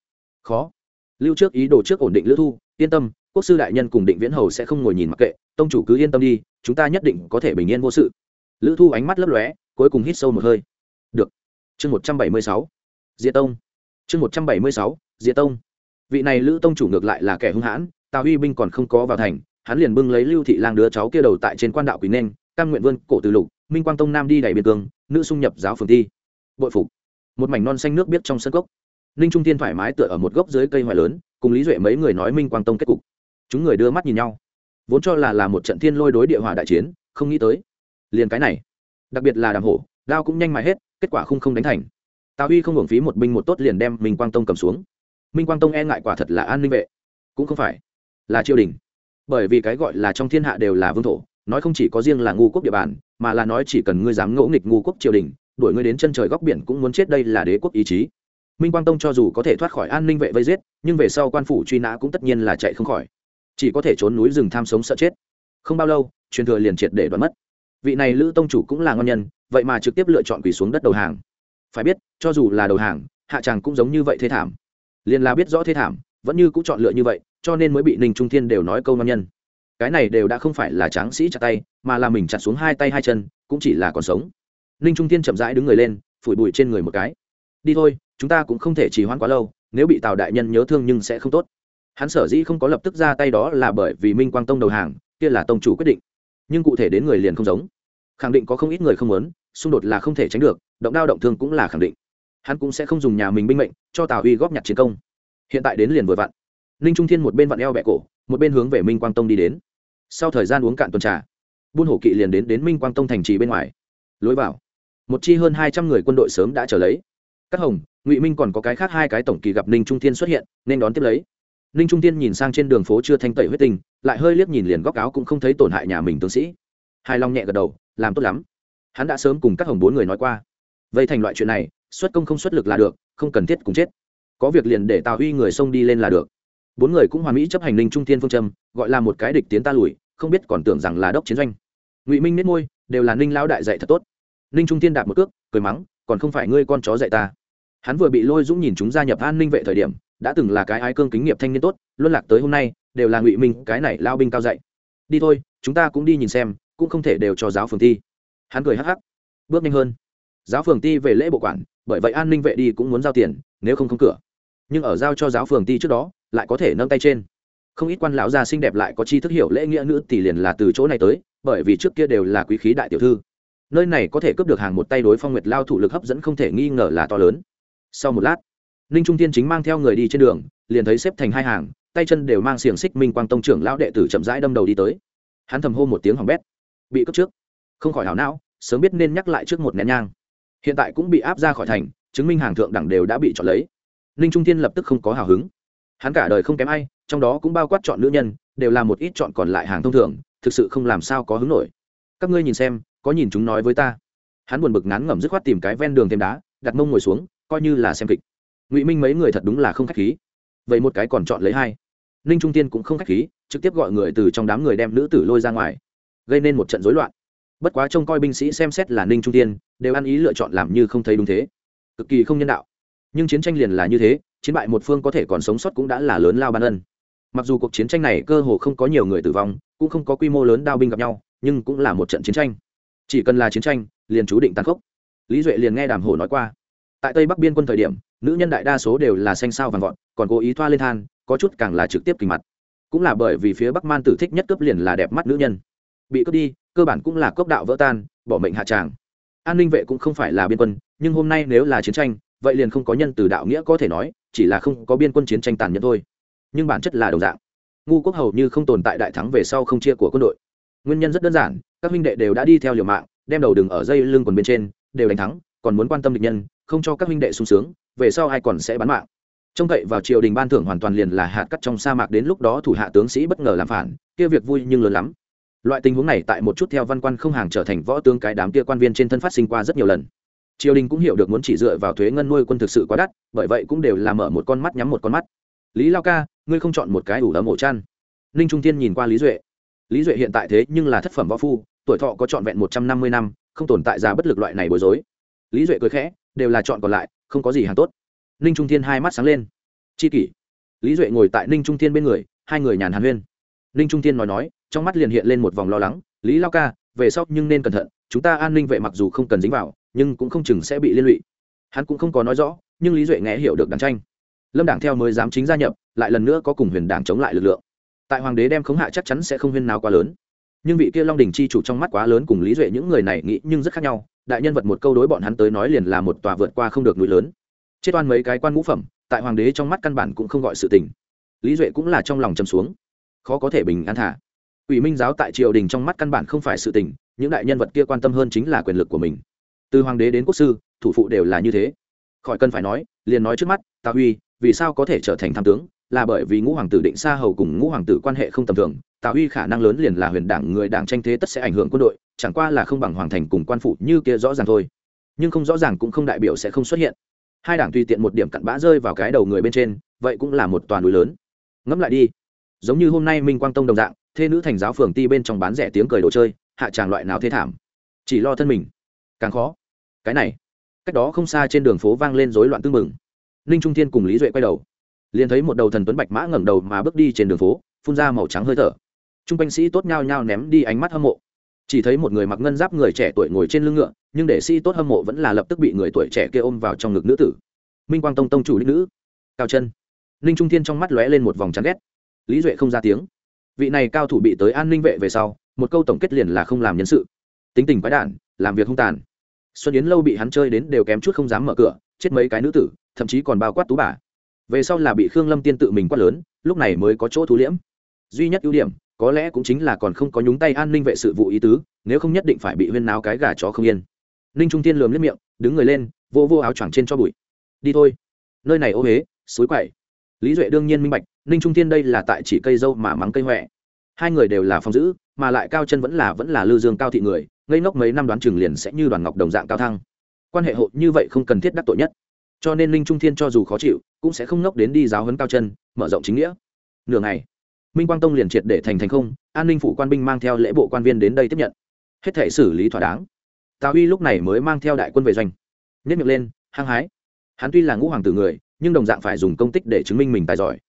Khó. Lưu trước ý đồ trước ổn định lữ thu, yên tâm, quốc sư đại nhân cùng định viễn hầu sẽ không ngồi nhìn mặc kệ, tông chủ cứ yên tâm đi, chúng ta nhất định có thể bình yên vô sự. Lữ thu ánh mắt lấp lóe, cuối cùng hít sâu một hơi. Được. Chương một trăm bảy mươi sáu. Diệ tông. Chương một trăm bảy mươi sáu diệ tông. Vị này lữ tông chủ ngược lại là kẻ hung hãn, tào huy binh còn không có vào thành, hắn liền bưng lấy lưu thị lang đứa cháu kia đầu tại trên quan đạo quý nên Cam nguyện vươn cổ từ lục, minh quang tông nam đi đẩy biên cương, nữ xung nhập giáo phường thi. Bội phục. Một mảnh non xanh nước biết trong sân gốc ninh trung tiên thoải mái tựa ở một gốc dưới cây hoài lớn, cùng lý duệ mấy người nói minh quang tông kết cục. Chúng người đưa mắt nhìn nhau. Vốn cho là là một trận thiên lôi đối địa hòa đại chiến, không nghĩ tới. Liền cái này. Đặc biệt là đàm hổ, đao cũng nhanh mãi hết, kết quả không không đánh thành. Tào huy không hưởng phí một binh một tốt liền đem minh quang tông cầm xuống. Minh quang tông e ngại quả thật là an ninh vệ. Cũng không phải là triều đình. Bởi vì cái gọi là trong thiên hạ đều là vương thổ nói không chỉ có riêng là ngu quốc địa bàn, mà là nói chỉ cần ngươi dám ngỗ nghịch ngu quốc triều đình, đuổi ngươi đến chân trời góc biển cũng muốn chết đây là đế quốc ý chí. Minh quang tông cho dù có thể thoát khỏi an ninh vệ vây giết, nhưng về sau quan phủ truy nã cũng tất nhiên là chạy không khỏi. Chỉ có thể trốn núi rừng tham sống sợ chết. Không bao lâu, truyền thừa liền triệt để đoán mất. Vị này lữ tông chủ cũng là ngon nhân, vậy mà trực tiếp lựa chọn quỳ xuống đất đầu hàng. Phải biết, cho dù là đầu hàng, hạ tràng cũng giống như vậy thế thảm. Liền là biết rõ thế thảm, vẫn như cũng chọn lựa như vậy, cho nên mới bị ninh trung thiên đều nói câu ngon nhân cái này đều đã không phải là tráng sĩ chặt tay, mà là mình chặt xuống hai tay hai chân, cũng chỉ là còn sống. Ninh trung thiên chậm rãi đứng người lên, phủi bụi trên người một cái. Đi thôi, chúng ta cũng không thể trì hoãn quá lâu, nếu bị tào đại nhân nhớ thương nhưng sẽ không tốt. Hắn sở dĩ không có lập tức ra tay đó là bởi vì minh quang tông đầu hàng, kia là tông chủ quyết định. Nhưng cụ thể đến người liền không giống. Khẳng định có không ít người không muốn, xung đột là không thể tránh được, động đao động thương cũng là khẳng định. Hắn cũng sẽ không dùng nhà mình binh mệnh, cho tào uy góp nhặt chiến công. Hiện tại đến liền vừa vặn. Ninh trung thiên một bên vặn eo bẹ cổ, một bên hướng về minh quang tông đi đến sau thời gian uống cạn tuần trà buôn hổ kỵ liền đến đến minh quang tông thành trì bên ngoài. Lối vào một chi hơn hai trăm người quân đội sớm đã trở lấy. Các hồng ngụy minh còn có cái khác hai cái tổng kỳ gặp ninh trung thiên xuất hiện nên đón tiếp lấy. Ninh trung thiên nhìn sang trên đường phố chưa thanh tẩy huyết tình, lại hơi liếc nhìn liền góc áo cũng không thấy tổn hại nhà mình tướng sĩ. Hai long nhẹ gật đầu làm tốt lắm. Hắn đã sớm cùng các hồng bốn người nói qua. Vây thành loại chuyện này xuất công không xuất lực là được không cần thiết cùng chết. Có việc liền để tào huy người xông đi lên là được. Bốn người cũng hoàn mỹ chấp hành ninh trung thiên phương châm gọi là một cái địch tiến ta lùi không biết còn tưởng rằng là đốc chiến doanh. Ngụy minh nết môi, đều là ninh lão đại dạy thật tốt. Ninh trung thiên đạp một cước, cười mắng, còn không phải ngươi con chó dạy ta. Hắn vừa bị lôi dũng nhìn chúng gia nhập an ninh vệ thời điểm, đã từng là cái ái cương kính nghiệp thanh niên tốt, luân lạc tới hôm nay, đều là ngụy minh cái này lao binh cao dạy. Đi thôi, chúng ta cũng đi nhìn xem, cũng không thể đều cho giáo phường thi. hắn cười hắc hắc, bước nhanh hơn. Giáo phường ti về lễ bộ quản, bởi vậy an ninh vệ đi cũng muốn giao tiền, nếu không không cửa. Nhưng ở giao cho giáo phường ti trước đó, lại có thể nâng tay trên không ít quan lão già xinh đẹp lại có chi thức hiểu lễ nghĩa nữ tỷ liền là từ chỗ này tới, bởi vì trước kia đều là quý khí đại tiểu thư. Nơi này có thể cướp được hàng một tay đối phong nguyệt lao thủ lực hấp dẫn không thể nghi ngờ là to lớn. Sau một lát, ninh trung tiên chính mang theo người đi trên đường, liền thấy xếp thành hai hàng, tay chân đều mang xiềng xích minh quang tông trưởng lão đệ tử chậm rãi đâm đầu đi tới. Hắn thầm hô một tiếng hỏng bét. Bị cướp trước. Không khỏi hảo não, sớm biết nên nhắc lại trước một nén nhang. Hiện tại cũng bị áp ra khỏi thành, chứng minh hàng thượng đẳng đều đã bị chọn lấy. Ninh trung tiên lập tức không có hào hứng. Hắn cả đời không kém ai trong đó cũng bao quát chọn nữ nhân, đều là một ít chọn còn lại hàng thông thường, thực sự không làm sao có hứng nổi. Các ngươi nhìn xem, có nhìn chúng nói với ta? Hắn buồn bực ngán ngẩm dứt khoát tìm cái ven đường thêm đá, đặt mông ngồi xuống, coi như là xem kịch. Ngụy minh mấy người thật đúng là không k h á c h khí. Vậy một cái còn chọn lấy hai. Ninh trung tiên cũng không k h á c h khí, trực tiếp gọi người từ trong đám người đem nữ tử lôi ra ngoài. Gây nên một trận rối loạn. Bất quá trông coi binh sĩ xem xét là ninh trung tiên, đều ăn ý lựa chọn làm như không thấy đúng thế. Cực kỳ không nhân đạo. Nhưng chiến tranh liền là như thế, chiến bại một phương có thể còn sống sót cũng đã là lớn lao ban ân mặc dù cuộc chiến tranh này cơ hồ không có nhiều người tử vong, cũng không có quy mô lớn đao binh gặp nhau, nhưng cũng là một trận chiến tranh. Chỉ cần là chiến tranh, liền chú định tàn khốc. Lý duệ liền nghe đàm hổ nói qua. Tại tây bắc biên quân thời điểm, nữ nhân đại đa số đều là xanh sao vàng vọt, còn cố ý thoa lên than, có chút càng là trực tiếp kỳ mặt. Cũng là bởi vì phía bắc man tử thích nhất cướp liền là đẹp mắt nữ nhân. Bị cướp đi, cơ bản cũng là cốc đạo vỡ tan, bỏ mệnh hạ tràng. An ninh vệ cũng không phải là biên quân, nhưng hôm nay nếu là chiến tranh, vậy liền không có nhân từ đạo nghĩa có thể nói, chỉ là không có biên quân chiến tranh tàn nhẫn thôi nhưng bản chất là đồng dạng. Ngu quốc hầu như không tồn tại đại thắng về sau không chia của quân đội. Nguyên nhân rất đơn giản, các huynh đệ đều đã đi theo liều mạng, đem đầu đừng ở dây lưng quần bên trên, đều đánh thắng, còn muốn quan tâm địch nhân, không cho các huynh đệ sung sướng, về sau ai còn sẽ bán mạng. Trông cậy vào triều đình ban thưởng hoàn toàn liền là hạt cắt trong sa mạc đến lúc đó thủ hạ tướng sĩ bất ngờ làm phản, kia việc vui nhưng lớn lắm. Loại tình huống này tại một chút theo văn quan không hàng trở thành võ tướng cái đám kia quan viên trên thân phát sinh qua rất nhiều lần. Triều đình cũng hiểu được muốn chỉ dựa vào thuế ngân nuôi quân thực sự quá đắt, bởi vậy cũng đều là mở một con mắt nhắm một con mắt. Lý lao ca ngươi không chọn một cái ủ ấm ổ chăn. Ninh trung tiên nhìn qua lý duệ. Lý duệ hiện tại thế nhưng là thất phẩm võ phu, tuổi thọ có trọn vẹn một trăm năm mươi năm, không tồn tại ra bất lực loại này bối rối. Lý duệ cười khẽ, đều là chọn còn lại, không có gì hàng tốt. Ninh trung thiên hai mắt sáng lên. Chi kỷ. Lý duệ ngồi tại ninh trung thiên bên người, hai người nhàn hàn huyên. Ninh trung thiên nói nói, trong mắt liền hiện lên một vòng lo lắng, lý lao ca, về sóc nhưng nên cẩn thận, chúng ta an ninh vệ mặc dù không cần dính vào, nhưng cũng không chừng sẽ bị liên lụy. Hắn cũng không có nói rõ, nhưng lý duệ nghe hiểu được đàn tranh lâm đảng theo mới dám chính gia nhập, lại lần nữa có cùng huyền đảng chống lại lực lượng. Tại hoàng đế đem khống hạ chắc chắn sẽ không huyên nào quá lớn. Nhưng vị kia long đình chi chủ trong mắt quá lớn cùng lý duệ những người này nghĩ nhưng rất khác nhau, đại nhân vật một câu đối bọn hắn tới nói liền là một tòa vượt qua không được núi lớn. Chết oan mấy cái quan ngũ phẩm, tại hoàng đế trong mắt căn bản cũng không gọi sự tình. Lý duệ cũng là trong lòng chầm xuống. Khó có thể bình an thả ủy minh giáo tại triều đình trong mắt căn bản không phải sự tình, những đại nhân vật kia quan tâm hơn chính là quyền lực của mình. Từ hoàng đế đến quốc sư, thủ phụ đều là như thế. Khỏi cần phải nói, liền nói trước mắt tạ huy vì sao có thể trở thành tham tướng? Là bởi vì ngũ hoàng tử định xa hầu cùng ngũ hoàng tử quan hệ không tầm thường, tào huy khả năng lớn liền là huyền đảng người đảng tranh thế tất sẽ ảnh hưởng quân đội, chẳng qua là không bằng hoàng thành cùng quan phụ như kia rõ ràng thôi. Nhưng không rõ ràng cũng không đại biểu sẽ không xuất hiện. Hai đảng tùy tiện một điểm cặn bã rơi vào cái đầu người bên trên, vậy cũng là một toàn núi lớn. Ngẫm lại đi. Giống như hôm nay minh quang tông đồng dạng, thê nữ thành giáo phường ti bên trong bán rẻ tiếng cười đồ chơi, hạ tràng loại nào thế thảm? Chỉ lo thân mình. Càng khó. Cái này. Cách đó không xa trên đường phố vang lên rối loạn tư mừng ninh trung thiên cùng lý duệ quay đầu. Liền thấy một đầu thần tuấn bạch mã ngẩng đầu mà bước đi trên đường phố, phun ra màu trắng hơi thở. T r u n g quanh sĩ tốt nhao nhao ném đi ánh mắt hâm mộ. Chỉ thấy một người mặc ngân giáp người trẻ tuổi ngồi trên lưng ngựa, nhưng để sĩ tốt hâm mộ vẫn là lập tức bị người tuổi trẻ kia ôm vào trong ngực nữ tử. Minh quang tông tông chủ đích nữ. Cao chân. Ninh trung thiên trong mắt lóe lên một vòng chán ghét. Lý duệ không ra tiếng. Vị này cao thủ bị tới an ninh vệ về sau, một câu tổng kết liền là không làm nhân sự. Tính tình quái đản, làm việc không tàn. Xuân yến lâu bị hắn chơi đến đều kém chút không dám mở cửa, chết mấy cái nữ tử thậm chí còn bao quát tú bà. Về sau là bị khương lâm tiên tự mình quát lớn, lúc này mới có chỗ thú liễm. Duy nhất ưu điểm, có lẽ cũng chính là còn không có nhúng tay an ninh vệ sự vụ ý tứ, nếu không nhất định phải bị huyên náo cái gà chó không yên. Ninh trung tiên lườm liếc miệng, đứng người lên, vô vô áo choàng trên cho bụi. Đi thôi. Nơi này ô huế suối quậy. Lý duệ đương nhiên minh bạch, ninh trung tiên đây là tại chỉ cây dâu mà mắng cây huệ hai người đều là phong giữ mà lại cao chân vẫn là vẫn là lư dương cao thị người, ngây ngốc mấy năm đoán chừng liền sẽ như đoàn ngọc đồng dạng cao thăng. Quan hệ hộ như vậy không cần thiết đắc tội nhất cho nên linh trung thiên cho dù khó chịu, cũng sẽ không ngốc đến đi giáo hấn cao chân, mở rộng chính nghĩa. Nửa ngày, minh quang tông liền triệt để thành thành không, an ninh phụ quan binh mang theo lễ bộ quan viên đến đây tiếp nhận. Hết thể xử lý thỏa đáng. Tào huy lúc này mới mang theo đại quân về doanh. Nhất miệng lên, hăng hái. Hắn tuy là ngũ hoàng tử người, nhưng đồng dạng phải dùng công tích để chứng minh mình tài giỏi.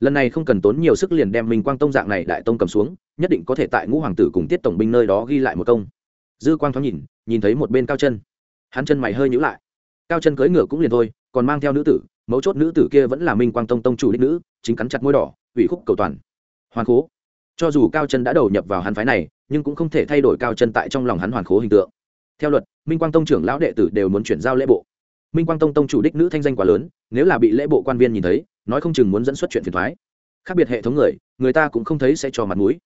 Lần này không cần tốn nhiều sức liền đem minh quang tông dạng này đại tông cầm xuống, nhất định có thể tại ngũ hoàng tử cùng tiết tổng binh nơi đó ghi lại một công. Dư quang thoáng nhìn nhìn thấy một bên cao chân. Hắn chân mày hơi nhữ lại. Cao chân cưỡi ngựa cũng liền thôi còn mang theo nữ tử, mấu chốt nữ tử kia vẫn là minh quang tông tông chủ đích nữ, chính cắn chặt môi đỏ, ủy khúc cầu toàn. Hoàn khố. Cho dù cao chân đã đầu nhập vào hắn phái này, nhưng cũng không thể thay đổi cao chân tại trong lòng hắn hoàn khố hình tượng. Theo luật, minh quang tông trưởng lão đệ tử đều muốn chuyển giao lễ bộ. Minh quang tông tông chủ đích nữ thanh danh quá lớn, nếu là bị lễ bộ quan viên nhìn thấy, nói không chừng muốn dẫn xuất chuyện phiền thoái. Khác biệt hệ thống người người ta cũng không thấy sẽ cho mặt mũi.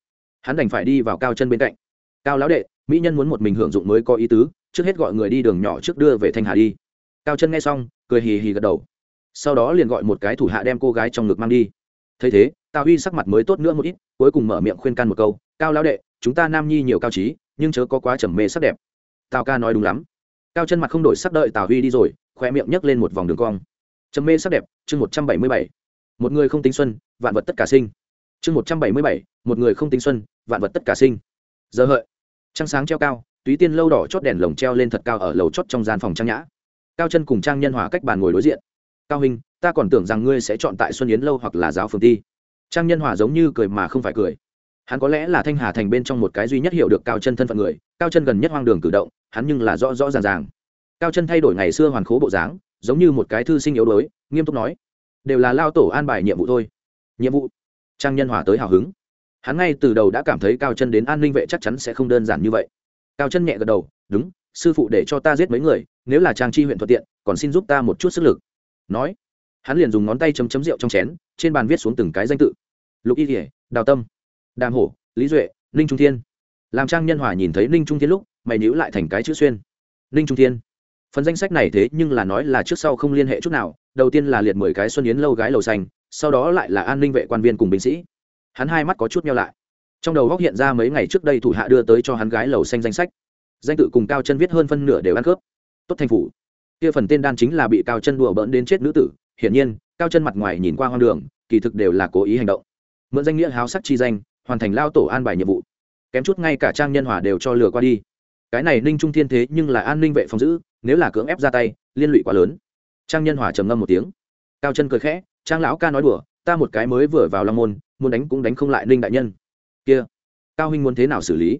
Hắn đành phải đi vào cao chân bên cạnh. Cao lão đệ, mỹ nhân muốn một mình hưởng dụng mới có ý tứ, trước hết gọi người đi đường nhỏ trước đưa về thanh hà đi cao chân nghe xong, cười hì hì gật đầu. Sau đó liền gọi một cái thủ hạ đem cô gái trong ngực mang đi. Thấy thế, tào huy sắc mặt mới tốt nữa một ít, cuối cùng mở miệng khuyên can một câu, cao lão đệ, chúng ta nam nhi nhiều cao trí, nhưng chớ có quá trầm mê sắc đẹp. Tào ca nói đúng lắm. Cao chân mặt không đổi sắc đợi tào huy đi rồi, khoe miệng nhấc lên một vòng đường cong. Trầm mê sắc đẹp, chương một trăm bảy mươi bảy. Một người không tính xuân, vạn vật tất cả sinh. Chương một trăm bảy mươi bảy, một người không tính xuân, vạn vật tất cả sinh. Giờ hợi. Trăng sáng treo cao, túy tiên lâu đỏ chót đèn lồng treo lên thật cao ở lầu chót trong gian phòng trang nhã cao chân cùng trang nhân hòa cách bàn ngồi đối diện. Cao hình, ta còn tưởng rằng ngươi sẽ chọn tại xuân yến lâu hoặc là giáo phường ti trang nhân hòa giống như cười mà không phải cười. Hắn có lẽ là thanh hà thành bên trong một cái duy nhất hiểu được cao chân thân phận người, cao chân gần nhất hoang đường cử động, hắn nhưng là rõ rõ ràng ràng. Cao chân thay đổi ngày xưa hoàn khố bộ dáng, giống như một cái thư sinh yếu đuối, nghiêm túc nói, đều là lao tổ an bài nhiệm vụ thôi. Nhiệm vụ? Trang nhân hòa tới hào hứng. Hắn ngay từ đầu đã cảm thấy cao chân đến an ninh vệ chắc chắn sẽ không đơn giản như vậy. Cao chân nhẹ gật đầu, đúng sư phụ để cho ta giết mấy người, nếu là trang chi huyện thuận tiện, còn xin giúp ta một chút sức lực. Nói, hắn liền dùng ngón tay chấm chấm rượu trong chén, trên bàn viết xuống từng cái danh tự. Lục y kỉa đào tâm, đàm hổ, lý duệ, ninh trung thiên. Làm trang nhân hòa nhìn thấy ninh trung thiên lúc, mày nhữ lại thành cái chữ xuyên. Ninh trung thiên. Phần danh sách này thế nhưng là nói là trước sau không liên hệ chút nào, đầu tiên là liệt mười cái xuân yến lâu gái lầu xanh, sau đó lại là an ninh vệ quan viên cùng binh sĩ. Hắn hai mắt có chút meo lại. Trong đầu góc hiện ra mấy ngày trước đây thủ hạ đưa tới cho hắn gái lầu xanh danh sách danh tự cùng cao chân viết hơn phân nửa đều ăn cướp tốt thành phủ. Kia phần tên đan chính là bị cao chân đùa bỡn đến chết nữ tử. Hiển nhiên, cao chân mặt ngoài nhìn qua hoang đường, kỳ thực đều là cố ý hành động. Mượn danh nghĩa háo sắc chi danh, hoàn thành lao tổ an bài nhiệm vụ. Kém chút ngay cả trang nhân hòa đều cho lừa qua đi. Cái này ninh trung thiên thế nhưng là an ninh vệ phòng giữ, nếu là cưỡng ép ra tay, liên lụy quá lớn. Trang nhân hòa trầm ngâm một tiếng. Cao chân cười khẽ, trang lão ca nói đùa, ta một cái mới vừa vào long môn, muốn đánh cũng đánh không lại ninh đại nhân. Kia, cao huynh muốn thế nào xử lý?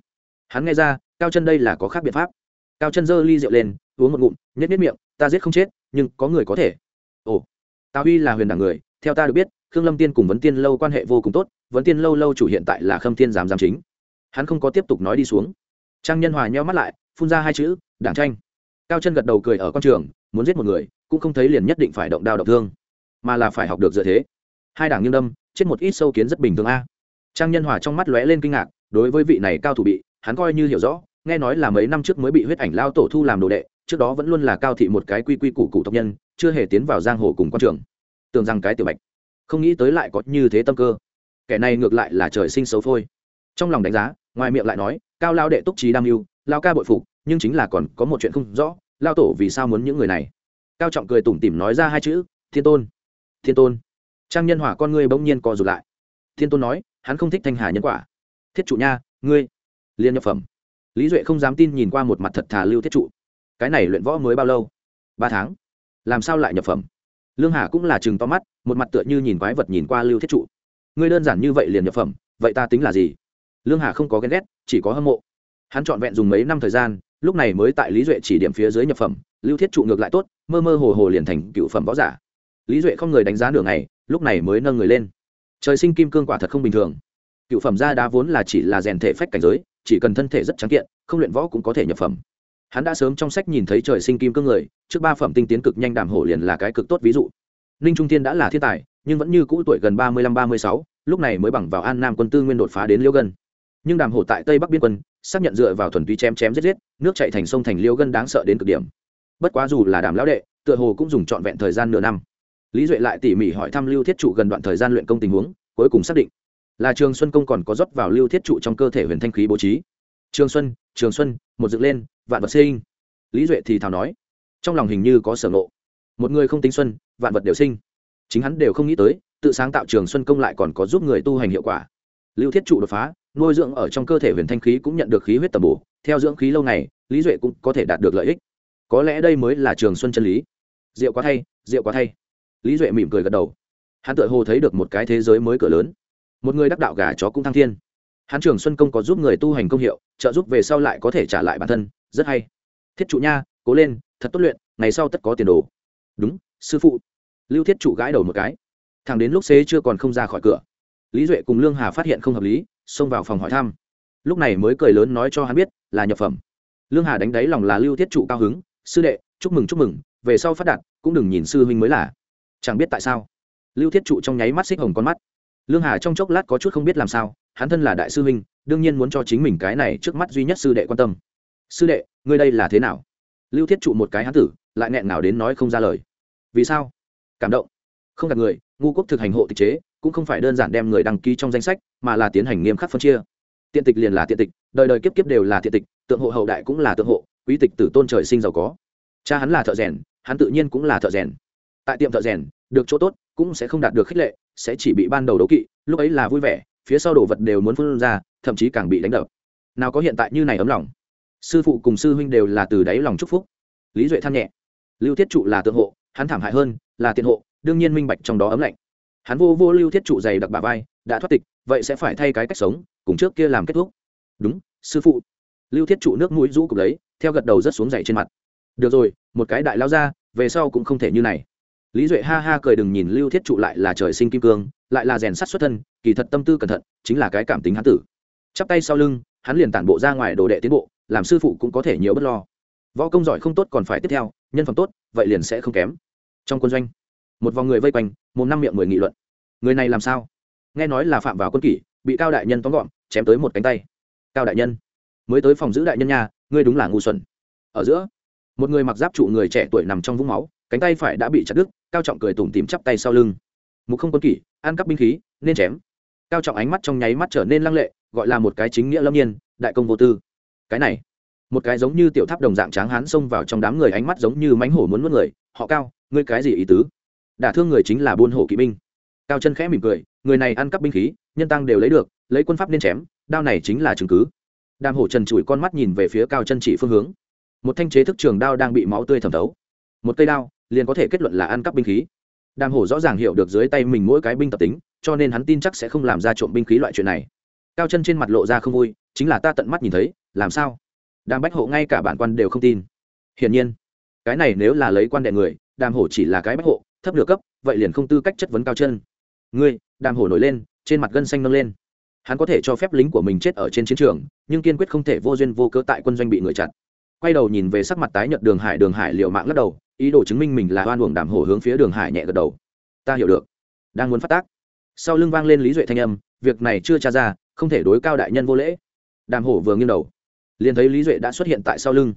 Hắn nghe ra cao chân đây là có khác biện pháp. Cao chân giơ ly rượu lên, uống một ngụm nhét nhét miệng, ta giết không chết, nhưng có người có thể. Ồ, tào huy là huyền đảng người, theo ta được biết, khương lâm tiên cùng vấn tiên lâu quan hệ vô cùng tốt, vấn tiên lâu lâu chủ hiện tại là khâm tiên giám giám chính. Hắn không có tiếp tục nói đi xuống. Trang nhân hòa nheo mắt lại, phun ra hai chữ, đảng tranh. Cao chân gật đầu cười ở con trường, muốn giết một người, cũng không thấy liền nhất định phải động đao động thương, mà là phải học được dựa thế. Hai đảng nghiêng đâm, chết một ít sâu kiến rất bình thường a. Trang nhân hòa trong mắt lóe lên kinh ngạc, đối với vị này cao thủ bị hắn coi như hiểu rõ, nghe nói là mấy năm trước mới bị huyết ảnh lao tổ thu làm đồ đệ, trước đó vẫn luôn là cao thị một cái quy quy củ cụ tộc nhân, chưa hề tiến vào giang hồ cùng quan trường. Tưởng rằng cái tiểu bạch, không nghĩ tới lại có như thế tâm cơ. Kẻ này ngược lại là trời sinh xấu phôi. Trong lòng đánh giá, ngoài miệng lại nói, cao lao đệ túc trí đam mưu, lao ca bội phục, nhưng chính là còn có một chuyện không rõ, lao tổ vì sao muốn những người này? Cao trọng cười tủm tỉm nói ra hai chữ, thiên tôn thiên tôn. Trang nhân hỏa con ngươi bỗng nhiên co rụt lại. Thiên tôn nói, hắn không thích thanh hà nhân quả. Thiết trụ nha, ngươi liên nhập phẩm. Lý duệ không dám tin nhìn qua một mặt thật thà lưu thiết trụ. Cái này luyện võ mới bao lâu? Ba tháng. Làm sao lại nhập phẩm? Lương hà cũng là chừng to mắt, một mặt tựa như nhìn quái vật nhìn qua lưu thiết trụ. Ngươi đơn giản như vậy liền nhập phẩm, vậy ta tính là gì? Lương hà không có ghen ghét, chỉ có hâm mộ. Hắn trọn vẹn dùng mấy năm thời gian, lúc này mới tại lý duệ chỉ điểm phía dưới nhập phẩm, lưu thiết trụ ngược lại tốt, mơ mơ hồ hồ liền thành cựu phẩm võ giả. Lý duệ không người đánh giá nửa ngày, lúc này mới nâng người lên. Trời sinh kim cương quả thật không bình thường. Cựu phẩm gia đá vốn là chỉ là rèn thể phách cảnh giới chỉ cần thân thể rất trắng kiện, không luyện võ cũng có thể nhập phẩm. Hắn đã sớm trong sách nhìn thấy trời sinh kim cương người, trước ba phẩm tinh tiến cực nhanh đàm hổ liền là cái cực tốt ví dụ. Ninh trung tiên đã là thiên tài, nhưng vẫn như cũ tuổi gần ba mươi lăm ba mươi sáu, lúc này mới bằng vào an nam quân tư nguyên đột phá đến liêu gân. Nhưng đàm hổ tại tây bắc biên quân, xác nhận dựa vào thuần túy chém chém giết giết, nước chạy thành sông thành liêu gân đáng sợ đến cực điểm. Bất quá dù là đàm lão đệ, tựa hồ cũng dùng trọn vẹn thời gian nửa năm. Lý duệ lại tỉ mỉ hỏi thăm lưu thiết trụ gần đoạn thời gian luyện công tình huống, cuối cùng xác định là trường xuân công còn có rót vào lưu thiết trụ trong cơ thể huyền thanh khí bố trí. Trường xuân trường xuân, một dựng lên, vạn vật sinh. Lý duệ thì thào nói, trong lòng hình như có sở ngộ. Một người không tính xuân, vạn vật đều sinh. Chính hắn đều không nghĩ tới, tự sáng tạo trường xuân công lại còn có giúp người tu hành hiệu quả. Lưu thiết trụ đột phá, nuôi dưỡng ở trong cơ thể huyền thanh khí cũng nhận được khí huyết tầm bổ. Theo dưỡng khí lâu ngày, lý duệ cũng có thể đạt được lợi ích. Có lẽ đây mới là trường xuân chân lý. Rượu quá thay rượu quá thay. Lý duệ mỉm cười gật đầu. Hắn tự hồ thấy được một cái thế giới mới cửa lớn một người đắc đạo gà chó cũng thăng thiên. Hán trường xuân công có giúp người tu hành công hiệu, trợ giúp về sau lại có thể trả lại bản thân, rất hay. Thiết trụ nha, cố lên, thật tốt luyện, ngày sau tất có tiền đồ. Đúng, sư phụ. Lưu thiết trụ gãi đầu một cái. Thằng đến lúc xế chưa còn không ra khỏi cửa. Lý duệ cùng lương hà phát hiện không hợp lý, xông vào phòng hỏi thăm. Lúc này mới cười lớn nói cho hắn biết, là nhập phẩm. Lương hà đánh đáy lòng là lưu thiết trụ cao hứng. Sư đệ, chúc mừng chúc mừng, về sau phát đạt, cũng đừng nhìn sư huynh mới là. Chẳng biết tại sao. Lưu thiết trụ trong nháy mắt xích hồng con mắt lương hà trong chốc lát có chút không biết làm sao, hắn thân là đại sư huynh, đương nhiên muốn cho chính mình cái này trước mắt duy nhất sư đệ quan tâm. Sư đệ, ngươi đây là thế nào? Lưu thiết trụ một cái hán tử, lại nghẹn nào đến nói không ra lời. Vì sao? Cảm động. Không gặp người, ngu quốc thực hành hộ tịch chế, cũng không phải đơn giản đem người đăng ký trong danh sách, mà là tiến hành nghiêm khắc phân chia. Tiện tịch liền là tiện tịch, đời đời kiếp kiếp đều là tiện tịch, tượng hộ hậu đại cũng là tượng hộ, quý tịch tử tôn trời sinh giàu có. Cha hắn là thợ rèn, hắn tự nhiên cũng là thợ rèn. Tại tiệm thợ rèn, được chỗ tốt, cũng sẽ không đạt được khích lệ sẽ chỉ bị ban đầu đấu kỵ, lúc ấy là vui vẻ, phía sau đồ vật đều muốn phân ra, thậm chí càng bị đánh đập. Nào có hiện tại như này ấm lòng. Sư phụ cùng sư huynh đều là từ đáy lòng chúc phúc. Lý duệ than nhẹ. Lưu thiết trụ là tượng hộ, hắn thảm hại hơn, là tiện hộ, đương nhiên minh bạch trong đó ấm lạnh. Hắn vô vô lưu thiết trụ dày đặc bà vai, đã thoát tịch, vậy sẽ phải thay cái cách sống, cùng trước kia làm kết thúc. Đúng, sư phụ. Lưu thiết trụ nước mũi rũ cục lấy, theo gật đầu rất xuống dày trên mặt. Được rồi, một cái đại lao ra, về sau cũng không thể như này lý duệ ha ha cười đừng nhìn lưu thiết trụ lại là trời sinh kim cương, lại là rèn sắt xuất thân, kỳ thật tâm tư cẩn thận, chính là cái cảm tính hán tử. Chắp tay sau lưng, hắn liền tản bộ ra ngoài đồ đệ tiến bộ, làm sư phụ cũng có thể nhiều bất lo. Võ công giỏi không tốt còn phải tiếp theo, nhân phẩm tốt, vậy liền sẽ không kém. Trong quân doanh, một vòng người vây quanh, một năm miệng mười nghị luận. Người này làm sao? Nghe nói là phạm vào quân kỷ, bị cao đại nhân tóm gọn, chém tới một cánh tay. Cao đại nhân, mới tới phòng giữ đại nhân nhà ngươi đúng là ngu xuẩn. Ở giữa, một người mặc giáp trụ người trẻ tuổi nằm trong vũng máu cánh tay phải đã bị chặt đứt, cao trọng cười tủm tìm chắp tay sau lưng. Mục không quân kỷ, ăn cắp binh khí, nên chém. Cao trọng ánh mắt trong nháy mắt trở nên lăng lệ, gọi là một cái chính nghĩa lâm nhiên, đại công vô tư. Cái này, một cái giống như tiểu tháp đồng dạng tráng hán xông vào trong đám người ánh mắt giống như mánh hổ muốn nuốt người, họ cao, ngươi cái gì ý tứ? Đả thương người chính là buôn hổ kỵ binh. Cao chân khẽ mỉm cười, người này ăn cắp binh khí, nhân tăng đều lấy được, lấy quân pháp nên chém, đao này chính là chứng cứ. Đàm hổ trần trụi con mắt nhìn về phía cao chân chỉ phương hướng. Một thanh chế thức trường đao đang bị máu tươi thẩm thấu. Một cây đao liền có thể kết luận là ăn cắp binh khí. Đàm hổ rõ ràng hiểu được dưới tay mình mỗi cái binh tập tính, cho nên hắn tin chắc sẽ không làm ra trộm binh khí loại chuyện này. Cao chân trên mặt lộ ra không vui, chính là ta tận mắt nhìn thấy, làm sao? Đàm bách hộ ngay cả bản quan đều không tin. Hiển nhiên, cái này nếu là lấy quan đệ người, đàm hổ chỉ là cái bách hộ, thấp nửa cấp, vậy liền không tư cách chất vấn cao chân. Ngươi, đàm hổ nổi lên, trên mặt gân xanh nâng lên. Hắn có thể cho phép lính của mình chết ở trên chiến trường, nhưng kiên quyết không thể vô duyên vô cớ tại quân doanh bị người chặn. Quay đầu nhìn về sắc mặt tái nhợt đường hải đường hải liệu mạng lắc đầu ý đồ chứng minh mình là oan uổng đàm hổ hướng phía đường hải nhẹ gật đầu. Ta hiểu được. Đang muốn phát tác. Sau lưng vang lên lý duệ thanh âm, việc này chưa tra ra, không thể đối cao đại nhân vô lễ. Đàm hổ vừa nghiêng đầu, liền thấy lý duệ đã xuất hiện tại sau lưng.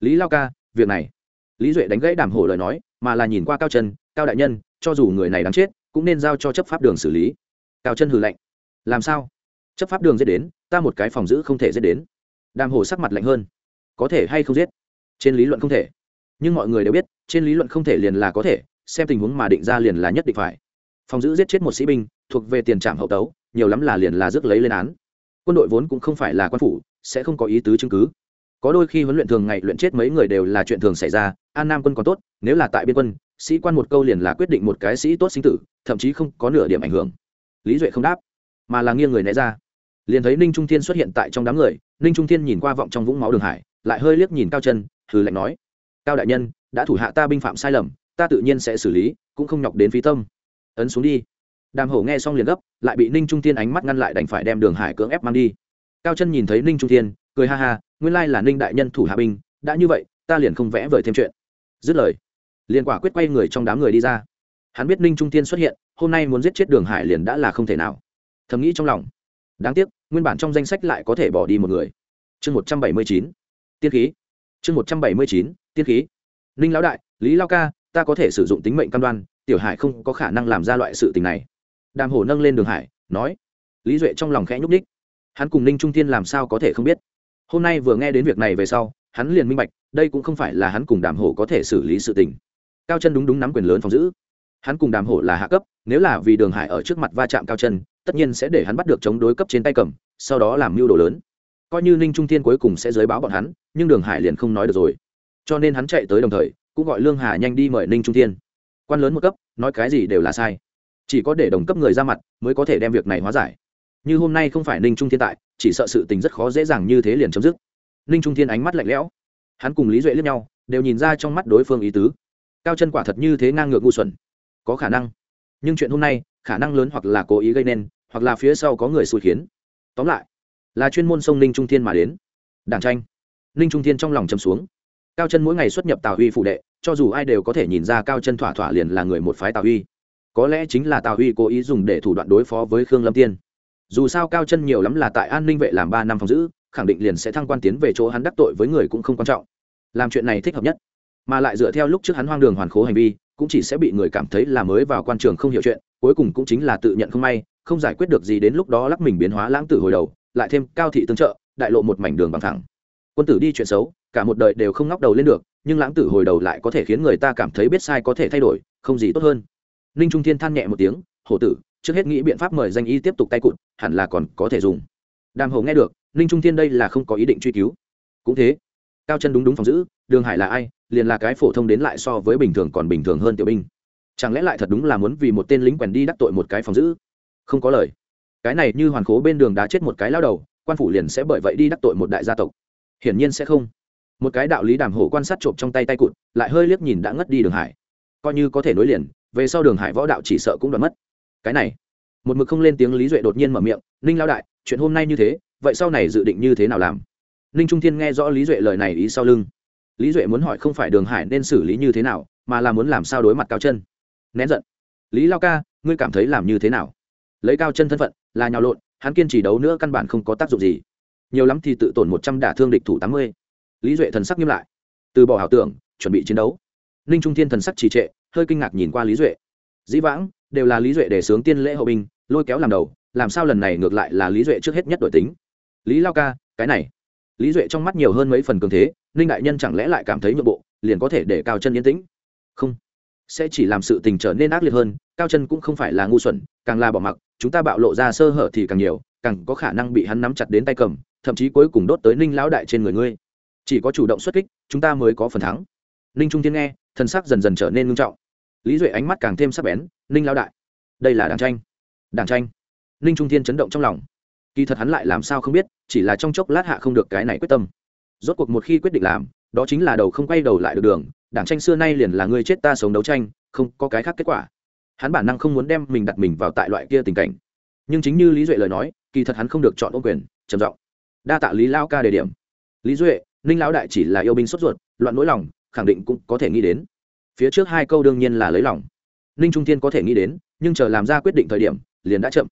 Lý lao ca, việc này. Lý duệ đánh gãy đàm hổ lời nói, mà là nhìn qua cao chân, cao đại nhân, cho dù người này đáng chết, cũng nên giao cho chấp pháp đường xử lý. Cao chân hừ lạnh. Làm sao? Chấp pháp đường giết đến, ta một cái phòng giữ không thể giết đến. Đàm hổ sắc mặt lạnh hơn. Có thể hay không giết? Trên lý luận không thể. Nhưng mọi người đều biết trên lý luận không thể liền là có thể, xem tình huống mà định ra liền là nhất định phải. Phòng giữ giết chết một sĩ binh, thuộc về tiền trạm hậu tấu, nhiều lắm là liền là rước lấy lên án. Quân đội vốn cũng không phải là quan phủ, sẽ không có ý tứ chứng cứ. Có đôi khi huấn luyện thường ngày luyện chết mấy người đều là chuyện thường xảy ra, an nam quân còn tốt, nếu là tại biên quân, sĩ quan một câu liền là quyết định một cái sĩ tốt sinh tử, thậm chí không có nửa điểm ảnh hưởng. Lý duệ không đáp, mà là nghiêng người né ra. Liền thấy ninh trung thiên xuất hiện tại trong đám người, ninh trung thiên nhìn qua vọng trong vũng máu đường hải, lại hơi liếc nhìn cao chân, hừ lạnh nói, cao đại nhân đã thủ hạ ta binh phạm sai lầm, ta tự nhiên sẽ xử lý, cũng không nhọc đến phí tâm. Ấn xuống đi. Đàm hổ nghe xong liền gấp, lại bị ninh trung thiên ánh mắt ngăn lại đành phải đem đường hải cưỡng ép mang đi. Cao chân nhìn thấy ninh trung thiên, cười ha ha, nguyên lai là ninh đại nhân thủ hạ binh, đã như vậy, ta liền không vẽ vời thêm chuyện. Dứt lời, liền quả quyết quay người trong đám người đi ra. Hắn biết ninh trung thiên xuất hiện, hôm nay muốn giết chết đường hải liền đã là không thể nào. Thầm nghĩ trong lòng. Đáng tiếc, nguyên bản trong danh sách lại có thể bỏ đi một người. Chương một trăm bảy mươi chín, tiên khí. Chương một trăm bảy mươi chín, tiên khí ninh lão đại, lý lao ca, ta có thể sử dụng tính mệnh cam đoan, tiểu hải không có khả năng làm ra loại sự tình này. Đàm hổ nâng lên đường hải, nói. Lý duệ trong lòng khẽ nhúc ních hắn cùng ninh trung tiên làm sao có thể không biết? Hôm nay vừa nghe đến việc này về sau, hắn liền minh bạch, đây cũng không phải là hắn cùng đàm hổ có thể xử lý sự tình. Cao chân đúng đúng nắm quyền lớn phòng giữ. Hắn cùng đàm hổ là hạ cấp, nếu là vì đường hải ở trước mặt va chạm cao chân, tất nhiên sẽ để hắn bắt được chống đối cấp trên tay cầm, sau đó làm mưu đồ lớn. Coi như ninh trung thiên cuối cùng sẽ giới báo bọn hắn, nhưng đường hải liền không nói được rồi cho nên hắn chạy tới đồng thời, cũng gọi lương hà nhanh đi mời ninh trung thiên. Quan lớn một cấp, nói cái gì đều là sai. Chỉ có để đồng cấp người ra mặt, mới có thể đem việc này hóa giải. Như hôm nay không phải ninh trung thiên tại, chỉ sợ sự tình rất khó dễ dàng như thế liền chấm dứt. Ninh trung thiên ánh mắt lạnh lẽo. Hắn cùng lý duệ lướt nhau, đều nhìn ra trong mắt đối phương ý tứ. Cao chân quả thật như thế ngang ngược ngu xuẩn. Có khả năng. Nhưng chuyện hôm nay, khả năng lớn hoặc là cố ý gây nên, hoặc là phía sau có người xui khiến. Tóm lại, là chuyên môn sông ninh trung thiên mà đến. Đảng tranh. Ninh trung thiên trong lòng chầm xuống cao chân mỗi ngày xuất nhập tào huy phụ đệ, cho dù ai đều có thể nhìn ra cao chân thỏa thỏa liền là người một phái tào huy. Có lẽ chính là tào huy cố ý dùng để thủ đoạn đối phó với khương lâm tiên. Dù sao cao chân nhiều lắm là tại an ninh vệ làm ba năm phòng giữ, khẳng định liền sẽ thăng quan tiến về chỗ hắn đắc tội với người cũng không quan trọng. Làm chuyện này thích hợp nhất. Mà lại dựa theo lúc trước hắn hoang đường hoàn khố hành vi, cũng chỉ sẽ bị người cảm thấy là mới vào quan trường không hiểu chuyện, cuối cùng cũng chính là tự nhận không may, không giải quyết được gì đến lúc đó lắc mình biến hóa lãng tử hồi đầu, lại thêm cao thị tương trợ, đại lộ một mảnh đường bằng thẳng. Quân tử đi chuyện xấu cả một đời đều không ngóc đầu lên được, nhưng lãng tử hồi đầu lại có thể khiến người ta cảm thấy biết sai có thể thay đổi, không gì tốt hơn. Ninh trung thiên than nhẹ một tiếng, hổ tử, trước hết nghĩ biện pháp mời danh y tiếp tục tay cụt, hẳn là còn có thể dùng. Đàm hổ nghe được, ninh trung thiên đây là không có ý định truy cứu. Cũng thế, cao chân đúng đúng phòng giữ, đường hải là ai, liền là cái phổ thông đến lại so với bình thường còn bình thường hơn tiểu binh. Chẳng lẽ lại thật đúng là muốn vì một tên lính quèn đi đắc tội một cái phòng giữ? Không có lời. Cái này như hoàn khố bên đường đá chết một cái lao đầu, quan phủ liền sẽ bởi vậy đi đắc tội một đại gia tộc. Hiển nhiên sẽ không một cái đạo lý đàm hổ quan sát trộm trong tay tay cụt, lại hơi liếc nhìn đã ngất đi đường hải. Coi như có thể nối liền, về sau đường hải võ đạo chỉ sợ cũng đoạt mất. Cái này, một mực không lên tiếng lý duệ đột nhiên mở miệng, ninh lao đại, chuyện hôm nay như thế, vậy sau này dự định như thế nào làm? Ninh trung thiên nghe rõ lý duệ lời này ý sau lưng. Lý duệ muốn hỏi không phải đường hải nên xử lý như thế nào, mà là muốn làm sao đối mặt cao chân. Nén giận. Lý lao ca, ngươi cảm thấy làm như thế nào? Lấy cao chân thân phận, là nhào lộn, hắn kiên trì đấu nữa căn bản không có tác dụng gì. Nhiều lắm thì tự tổn một trăm đả thương địch thủ tám mươi lý duệ thần sắc nghiêm lại. Từ bỏ ảo tưởng, chuẩn bị chiến đấu. Ninh trung thiên thần sắc trì trệ, hơi kinh ngạc nhìn qua lý duệ. Dĩ vãng, đều là lý duệ để sướng tiên lễ hậu binh, lôi kéo làm đầu, làm sao lần này ngược lại là lý duệ trước hết nhất đội tính. Lý lao ca, cái này. Lý duệ trong mắt nhiều hơn mấy phần cường thế, ninh đại nhân chẳng lẽ lại cảm thấy nhượng bộ, liền có thể để cao chân yên tĩnh? Không. Sẽ chỉ làm sự tình trở nên ác liệt hơn, cao chân cũng không phải là ngu xuẩn, càng là bỏ mặc, chúng ta bạo lộ ra sơ hở thì càng nhiều, càng có khả năng bị hắn nắm chặt đến tay cầm, thậm chí cuối cùng đốt tới ninh lão đại trên người ngươi chỉ có chủ động xuất kích, chúng ta mới có phần thắng. Ninh trung thiên nghe thân sắc dần dần trở nên ngưng trọng. Lý duệ ánh mắt càng thêm sắc bén, ninh lão đại, đây là đảng tranh. Đảng tranh? Ninh trung thiên chấn động trong lòng. Kỳ thật hắn lại làm sao không biết, chỉ là trong chốc lát hạ không được cái này quyết tâm. Rốt cuộc một khi quyết định làm, đó chính là đầu không quay đầu lại được đường, đảng tranh xưa nay liền là người chết ta sống đấu tranh, không có cái khác kết quả. Hắn bản năng không muốn đem mình đặt mình vào tại loại kia tình cảnh. Nhưng chính như lý duệ lời nói, kỳ thật hắn không được chọn ô quyền, trầm giọng. Đa tạ lý lao ca đề điểm. Lý duệ ninh lão đại chỉ là yêu binh sốt ruột, loạn nỗi lòng, khẳng định cũng có thể nghĩ đến. Phía trước hai câu đương nhiên là lấy lòng. Ninh trung thiên có thể nghĩ đến, nhưng chờ làm ra quyết định thời điểm, liền đã chậm.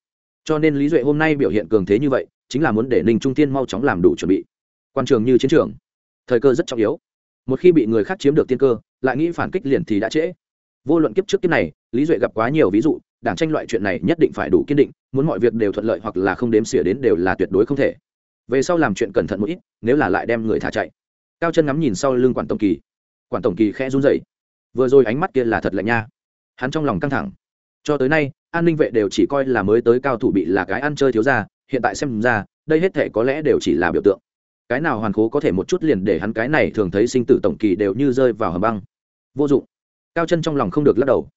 Cho nên lý duệ hôm nay biểu hiện cường thế như vậy, chính là muốn để ninh trung thiên mau chóng làm đủ chuẩn bị. Quan trường như chiến trường, thời cơ rất trọng yếu. Một khi bị người khác chiếm được tiên cơ, lại nghĩ phản kích liền thì đã trễ. Vô luận kiếp trước kiếp này, lý duệ gặp quá nhiều ví dụ, đảng tranh loại chuyện này nhất định phải đủ kiên định, muốn mọi việc đều thuận lợi hoặc là không đếm xỉa đến đều là tuyệt đối không thể về sau làm chuyện cẩn thận một ít, nếu là lại đem người thả chạy. Cao chân ngắm nhìn sau lưng quản tổng kỳ. Quản tổng kỳ khẽ run dậy vừa rồi ánh mắt kia là thật lạnh nha. Hắn trong lòng căng thẳng. Cho tới nay, an ninh vệ đều chỉ coi là mới tới cao thủ bị là cái ăn chơi thiếu ra hiện tại xem ra, đây hết thể có lẽ đều chỉ là biểu tượng. Cái nào hoàn khố có thể một chút liền để hắn cái này thường thấy sinh tử tổng kỳ đều như rơi vào hầm băng. Vô dụng. Cao chân trong lòng không được lắc đầu.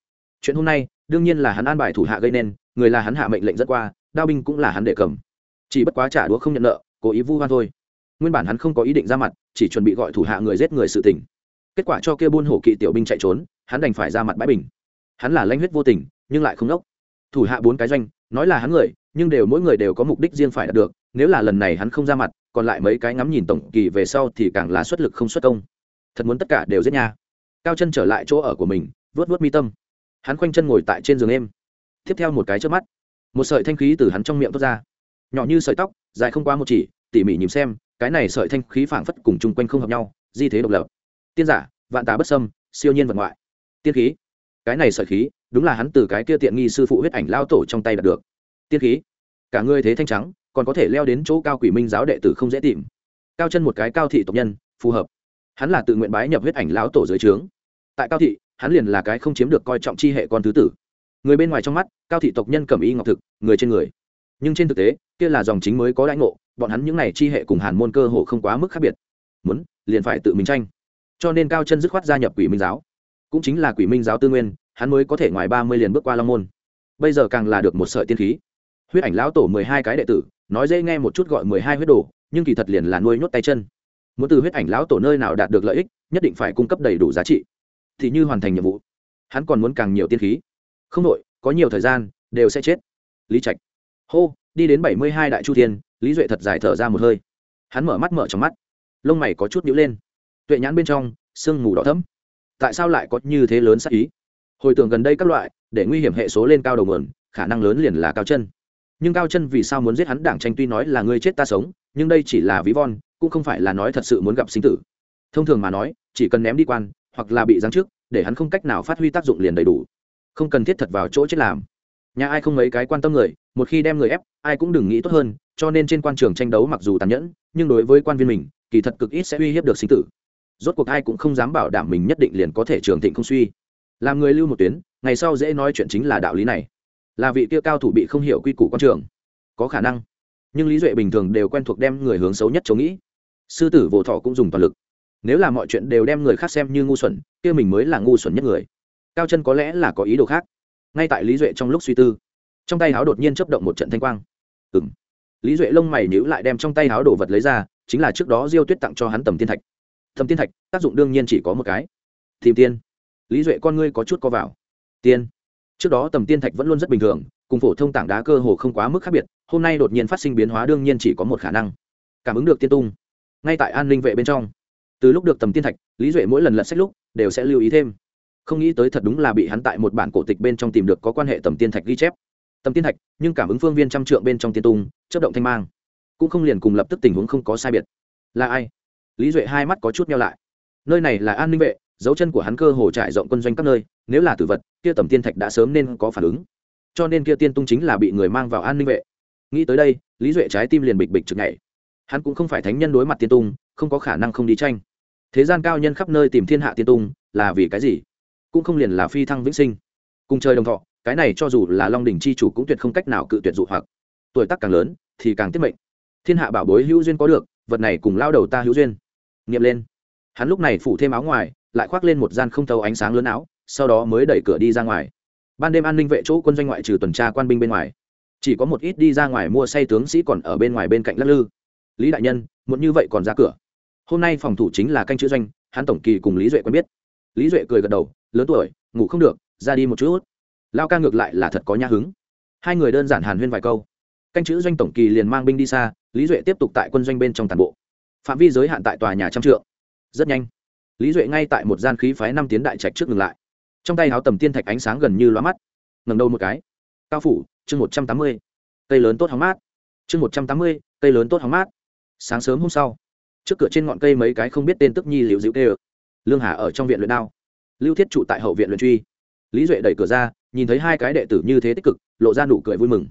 Chuyện hôm nay, đương nhiên là hắn an bài thủ hạ gây nên, người là hắn hạ mệnh lệnh dẫn qua, đao binh cũng là hắn để cầm. Chỉ bất quá trả đũa không nhận nợ cố ý vu hoan thôi. Nguyên bản hắn không có ý định ra mặt, chỉ chuẩn bị gọi thủ hạ người giết người sự tình. Kết quả cho kia buôn hổ kỵ tiểu binh chạy trốn, hắn đành phải ra mặt bãi bình. Hắn là lanh huyết vô tình, nhưng lại không đốc. Thủ hạ bốn cái doanh, nói là hắn người, nhưng đều mỗi người đều có mục đích riêng phải đạt được, nếu là lần này hắn không ra mặt, còn lại mấy cái ngắm nhìn tổng kỳ về sau thì càng là xuất lực không xuất công. Thật muốn tất cả đều giết nha. Cao chân trở lại chỗ ở của mình vớt vớt mi tâm. Hắn khoanh chân ngồi tại trên giường em tiếp theo một cái trước mắt, một sợi thanh khí từ hắn trong miệng thoát ra nhỏ như sợi tóc, dài không qua một chỉ, tỉ mỉ nhìn xem, cái này sợi thanh khí phảng phất cùng chung quanh không hợp nhau, di thế độc lập. Tiên giả, vạn tà bất sâm siêu nhiên vật ngoại. Tiên khí. Cái này sợi khí, đúng là hắn từ cái kia tiện nghi sư phụ huyết ảnh lao tổ trong tay đạt được. Tiên khí. Cả người thế thanh trắng, còn có thể leo đến chỗ cao quỷ minh giáo đệ tử không dễ tìm. Cao chân một cái cao thị tộc nhân, phù hợp. Hắn là tự nguyện bái nhập huyết ảnh lão tổ dưới trướng. Tại cao thị, hắn liền là cái không chiếm được coi trọng chi hệ con thứ tử. Người bên ngoài trong mắt, cao thị tộc nhân cầm y ngọc thực, người trên người nhưng trên thực tế, kia là dòng chính mới có đại ngộ, bọn hắn những n à y chi hệ cùng hàn môn cơ hồ không quá mức khác biệt. Muốn, liền phải tự mình tranh. Cho nên cao chân dứt khoát gia nhập quỷ minh giáo. Cũng chính là quỷ minh giáo tư nguyên, hắn mới có thể ngoài ba mươi liền bước qua long môn. Bây giờ càng là được một sợi tiên khí. Huyết ảnh lão tổ mười hai cái đệ tử, nói dễ nghe một chút gọi mười hai huyết đồ, nhưng kỳ thật liền là nuôi nhốt tay chân. Muốn từ huyết ảnh lão tổ nơi nào đạt được lợi ích, nhất định phải cung cấp đầy đủ giá trị. Thì như hoàn thành nhiệm vụ, hắn còn muốn càng nhiều tiên khí. Không đội có nhiều thời gian, đều sẽ chết. Lý trạch hô đi đến bảy mươi hai đại chu thiên lý duệ thật dài thở ra một hơi. Hắn mở mắt mở trong mắt. Lông mày có chút nhữ lên. Tuệ nhãn bên trong sương mù đỏ thấm tại sao lại có như thế lớn sắc ý? Hồi tưởng gần đây các loại để nguy hiểm hệ số lên cao đầu nguồn khả năng lớn liền là cao chân. Nhưng cao chân vì sao muốn giết hắn đảng tranh tuy nói là ngươi chết ta sống nhưng đây chỉ là ví von cũng không phải là nói thật sự muốn gặp sinh tử. Thông thường mà nói chỉ cần ném đi quan hoặc là bị giáng trước, để hắn không cách nào phát huy tác dụng liền đầy đủ. Không cần thiết thật vào chỗ chết làm. Nhà ai không mấy cái quan tâm người một khi đem người ép, ai cũng đừng nghĩ tốt hơn, cho nên trên quan trường tranh đấu mặc dù tàn nhẫn, nhưng đối với quan viên mình, kỳ thật cực ít sẽ uy hiếp được sinh tử. Rốt cuộc ai cũng không dám bảo đảm mình nhất định liền có thể trường thịnh không suy. Làm người lưu một tuyến, ngày sau dễ nói chuyện chính là đạo lý này. Là vị kia cao thủ bị không hiểu quy củ quan trường. Có khả năng. Nhưng lý duệ bình thường đều quen thuộc đem người hướng xấu nhất chống nghĩ. Sư tử vô thọ cũng dùng toàn lực. Nếu là mọi chuyện đều đem người khác xem như ngu xuẩn, kia mình mới là ngu xuẩn nhất người. Cao chân có lẽ là có ý đồ khác. Ngay tại lý duệ trong lúc suy tư trong tay háo đột nhiên chấp động một trận thanh quang. Ừng lý duệ lông mày nhữ lại đem trong tay háo đồ vật lấy ra, chính là trước đó diêu tuyết tặng cho hắn tầm tiên thạch. Tầm tiên thạch, tác dụng đương nhiên chỉ có một cái. Tìm tiên. Lý duệ con ngươi có chút co vào. Tiên. Trước đó tầm tiên thạch vẫn luôn rất bình thường, cùng phổ thông tảng đá cơ hồ không quá mức khác biệt, hôm nay đột nhiên phát sinh biến hóa đương nhiên chỉ có một khả năng. Cảm ứng được tiên tung. Ngay tại an ninh vệ bên trong. Từ lúc được tầm tiên thạch, lý duệ mỗi lần lật sách lúc đều sẽ lưu ý thêm. Không nghĩ tới thật đúng là bị hắn tại một bản cổ tịch bên trong tìm được có quan hệ tầm tiên thạch ghi chép tầm tiên thạch nhưng cảm ứng phương viên trăm trượng bên trong tiên tung chất động thanh mang, cũng không liền cùng lập tức tình huống không có sai biệt. Là ai? Lý duệ hai mắt có chút nhau lại. Nơi này là an ninh vệ, dấu chân của hắn cơ hồ trải rộng quân doanh các nơi, nếu là tử vật, kia tầm tiên thạch đã sớm nên có phản ứng. Cho nên kia tiên tung chính là bị người mang vào an ninh vệ. Nghĩ tới đây, lý duệ trái tim liền bịch bịch chực nhảy. Hắn cũng không phải thánh nhân đối mặt tiên tung, không có khả năng không đi tranh. Thế gian cao nhân khắp nơi tìm thiên hạ tiên tung, là vì cái gì? Cũng không liền là phi thăng vĩnh sinh. Cùng chơi đồng thọ cái này cho dù là long đình c h i chủ cũng tuyệt không cách nào cự tuyệt dụ hoặc. Tuổi tác càng lớn, thì càng tiết mệnh. Thiên hạ bảo bối hữu duyên có được, vật này cùng lao đầu ta hữu duyên. Nghiệm lên. Hắn lúc này phủ thêm áo ngoài, lại khoác lên một gian không thâu ánh sáng lớn áo, sau đó mới đẩy cửa đi ra ngoài. Ban đêm an ninh vệ chỗ quân doanh ngoại trừ tuần tra quan binh bên ngoài, chỉ có một ít đi ra ngoài mua say tướng sĩ còn ở bên ngoài bên cạnh lắc lư. Lý đại nhân muốn như vậy còn ra cửa. Hôm nay phòng thủ chính là canh chữ doanh, hắn tổng kỳ cùng lý duệ quen biết. Lý duệ cười gật đầu, lớn tuổi, ngủ không được, ra đi một chút lao ca ngược lại là thật có nhã hứng. Hai người đơn giản hàn huyên vài câu. Canh chữ doanh tổng kỳ liền mang binh đi xa, lý duệ tiếp tục tại quân doanh bên trong tàn bộ. Phạm vi giới hạn tại tòa nhà trăm trượng. Rất nhanh, lý duệ ngay tại một gian khí phái năm tiến đại trạch trước ngừng lại. Trong tay háo tầm tiên thạch ánh sáng gần như lóa mắt. Ngầm đầu một cái, cao phủ, chương một trăm tám mươi. Cây lớn tốt hóng mát. Chương một trăm tám mươi, cây lớn tốt hóng mát. Sáng sớm hôm sau, trước cửa trên ngọn cây mấy cái không biết tên tức nhi liệu dịu kê lương hà ở trong viện luyện đao. Lưu thiết trụ tại hậu viện luyện truy. Lý duệ đẩy cửa ra nhìn thấy hai cái đệ tử như thế tích cực, lộ ra nụ cười vui mừng.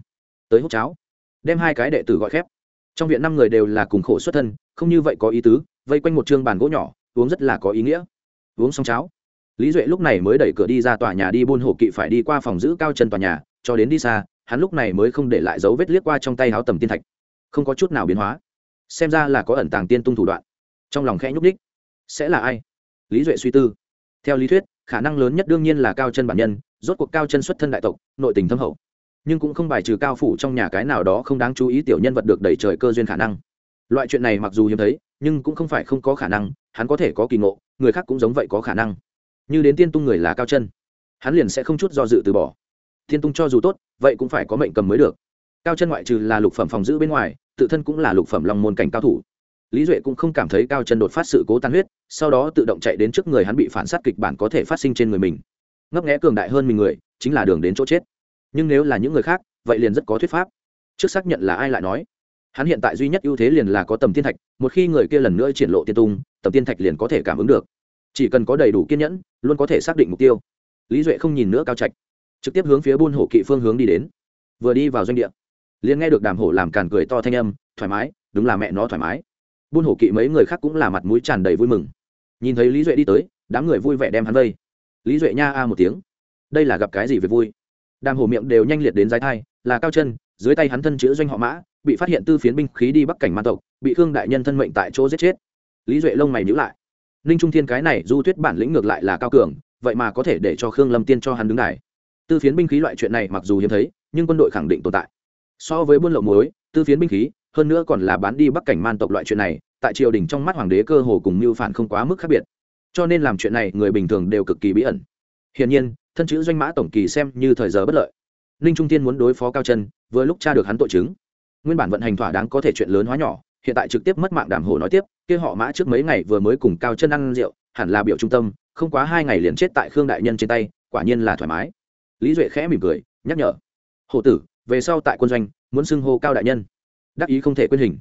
Tới hút cháo. Đem hai cái đệ tử gọi khép. Trong viện năm người đều là cùng khổ xuất thân, không như vậy có ý tứ, vây quanh một chương bàn gỗ nhỏ, uống rất là có ý nghĩa. Uống xong cháo. Lý duệ lúc này mới đẩy cửa đi ra tòa nhà đi buôn hổ kỵ phải đi qua phòng giữ cao chân tòa nhà, cho đến đi xa, hắn lúc này mới không để lại dấu vết liếc qua trong tay háo tầm tiên thạch. Không có chút nào biến hóa. Xem ra là có ẩn tàng tiên tung thủ đoạn. Trong lòng khẽ nhúc đích sẽ là ai? Lý duệ suy tư. Theo lý thuyết, khả năng lớn nhất đương nhiên là cao chân bản nhân rốt cuộc cao chân xuất thân đại tộc, nội tình thâm hậu. Nhưng cũng không bài trừ cao phủ trong nhà cái nào đó không đáng chú ý tiểu nhân vật được đẩy trời cơ duyên khả năng. Loại chuyện này mặc dù hiếm thấy, nhưng cũng không phải không có khả năng, hắn có thể có kỳ ngộ, người khác cũng giống vậy có khả năng. Như đến tiên tung người là cao chân, hắn liền sẽ không chút do dự từ bỏ. Tiên tung cho dù tốt, vậy cũng phải có mệnh cầm mới được. Cao chân ngoại trừ là lục phẩm phòng giữ bên ngoài, tự thân cũng là lục phẩm lòng môn cảnh cao thủ. Lý duệ cũng không cảm thấy cao chân đột phát sự cố tan huyết, sau đó tự động chạy đến trước người hắn bị phản sát kịch bản có thể phát sinh trên người mình ngấp nghẽ cường đại hơn mình người, chính là đường đến chỗ chết. Nhưng nếu là những người khác, vậy liền rất có thuyết pháp. Trước xác nhận là ai lại nói. Hắn hiện tại duy nhất ưu thế liền là có tầm tiên thạch, một khi người kia lần nữa triển lộ tiên tung, tầm tiên thạch liền có thể cảm ứng được. Chỉ cần có đầy đủ kiên nhẫn, luôn có thể xác định mục tiêu. Lý duệ không nhìn nữa cao trạch, trực tiếp hướng phía buôn hổ kỵ phương hướng đi đến. Vừa đi vào doanh địa, liền nghe được đàm hổ làm càn cười to thanh âm, thoải mái, đúng là mẹ nó thoải mái. Buôn hổ kỵ mấy người khác cũng là mặt mũi tràn đầy vui mừng. Nhìn thấy lý duệ đi tới, đám người vui vẻ đem hắn vây lý duệ nha a một tiếng. Đây là gặp cái gì về vui? Đàm hổ miệng đều nhanh liệt đến dài thai, là cao chân, dưới tay hắn thân chữ doanh họ mã, bị phát hiện tư phiến binh khí đi bắc cảnh man tộc, bị khương đại nhân thân mệnh tại chỗ giết chết. Lý duệ lông mày nhữ lại. Ninh trung thiên cái này du thuyết bản lĩnh ngược lại là cao cường, vậy mà có thể để cho khương lâm tiên cho hắn đứng đài. Tư phiến binh khí loại chuyện này mặc dù hiếm thấy, nhưng quân đội khẳng định tồn tại. So với buôn lậu muối, tư phiến binh khí, hơn nữa còn là bán đi bắc cảnh man tộc loại chuyện này, tại triều đình trong mắt hoàng đế cơ hồ cùng mưu phản không quá mức khác biệt cho nên làm chuyện này người bình thường đều cực kỳ bí ẩn. Hiển nhiên, thân chữ doanh mã tổng kỳ xem như thời giờ bất lợi. Ninh trung tiên muốn đối phó cao chân, vừa lúc tra được hắn tội chứng. Nguyên bản vận hành thỏa đáng có thể chuyện lớn hóa nhỏ, hiện tại trực tiếp mất mạng đàm hồ nói tiếp, kia họ mã trước mấy ngày vừa mới cùng cao chân ăn rượu, hẳn là biểu trung tâm, không quá hai ngày liền chết tại khương đại nhân trên tay, quả nhiên là thoải mái. Lý duệ khẽ mỉm cười, nhắc nhở. Hổ tử, về sau tại quân doanh, muốn xưng hô cao đại nhân. Đắc ý không thể quên hình.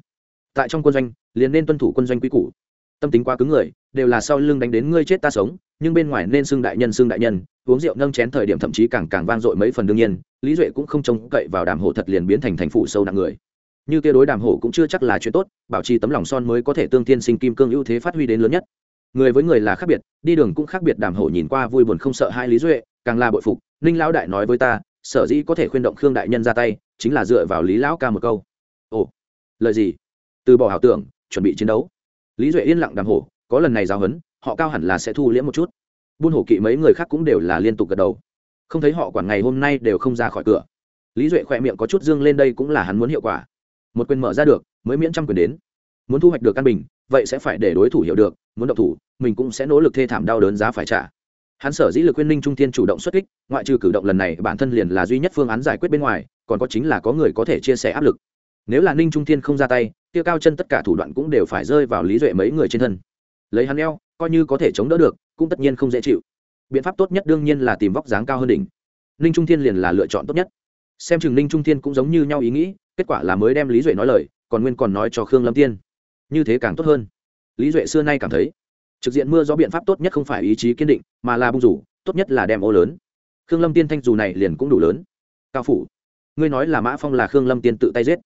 Tại trong quân doanh, liền nên tuân thủ quân doanh quy củ tâm tính quá cứng người, đều là sau lưng đánh đến ngươi chết ta sống, nhưng bên ngoài nên xưng đại nhân xưng đại nhân, uống rượu nâng chén thời điểm thậm chí càng càng vang dội mấy phần đương nhiên, lý duệ cũng không trông cậy vào đàm hổ thật liền biến thành thành phụ sâu nặng người. Như kia đối đàm hổ cũng chưa chắc là chuyện tốt, bảo trì tấm lòng son mới có thể tương tiên sinh kim cương ưu thế phát huy đến lớn nhất. Người với người là khác biệt, đi đường cũng khác biệt, đàm hổ nhìn qua vui buồn không sợ hai lý duệ, càng là bội phục, ninh lão đại nói với ta, sở dĩ có thể khuyên động khương đại nhân ra tay, chính là dựa vào lý lão ca một câu. Ồ, lời gì? Từ bỏ ảo tưởng, chuẩn bị chiến đấu lý duệ yên lặng đàm hổ, có lần này giáo huấn, họ cao hẳn là sẽ thu liễm một chút. Buôn hổ kỵ mấy người khác cũng đều là liên tục gật đầu. Không thấy họ quản ngày hôm nay đều không ra khỏi cửa. Lý duệ khỏe miệng có chút dương lên đây cũng là hắn muốn hiệu quả. Một quyền mở ra được, mới miễn trăm quyền đến. Muốn thu hoạch được căn bình, vậy sẽ phải để đối thủ hiểu được, muốn động thủ, mình cũng sẽ nỗ lực thê thảm đau đớn giá phải trả. Hắn sở dĩ lực quyên ninh trung thiên chủ động xuất kích, ngoại trừ cử động lần này, bản thân liền là duy nhất phương án giải quyết bên ngoài, còn có chính là có người có thể chia sẻ áp lực nếu là ninh trung thiên không ra tay tiêu cao chân tất cả thủ đoạn cũng đều phải rơi vào lý duệ mấy người trên thân. Lấy hắn eo, coi như có thể chống đỡ được, cũng tất nhiên không dễ chịu. Biện pháp tốt nhất đương nhiên là tìm vóc dáng cao hơn đỉnh. Ninh trung thiên liền là lựa chọn tốt nhất. Xem chừng ninh trung thiên cũng giống như nhau ý nghĩ, kết quả là mới đem lý duệ nói lời, còn nguyên còn nói cho khương lâm tiên. Như thế càng tốt hơn. Lý duệ xưa nay cảm thấy, trực diện mưa gió biện pháp tốt nhất không phải ý chí kiên định, mà là bung rủ, tốt nhất là đem ô lớn. Khương lâm tiên thanh dù này liền cũng đủ lớn. Cao phủ, ngươi nói là mã phong là khương lâm tiên tự tay giết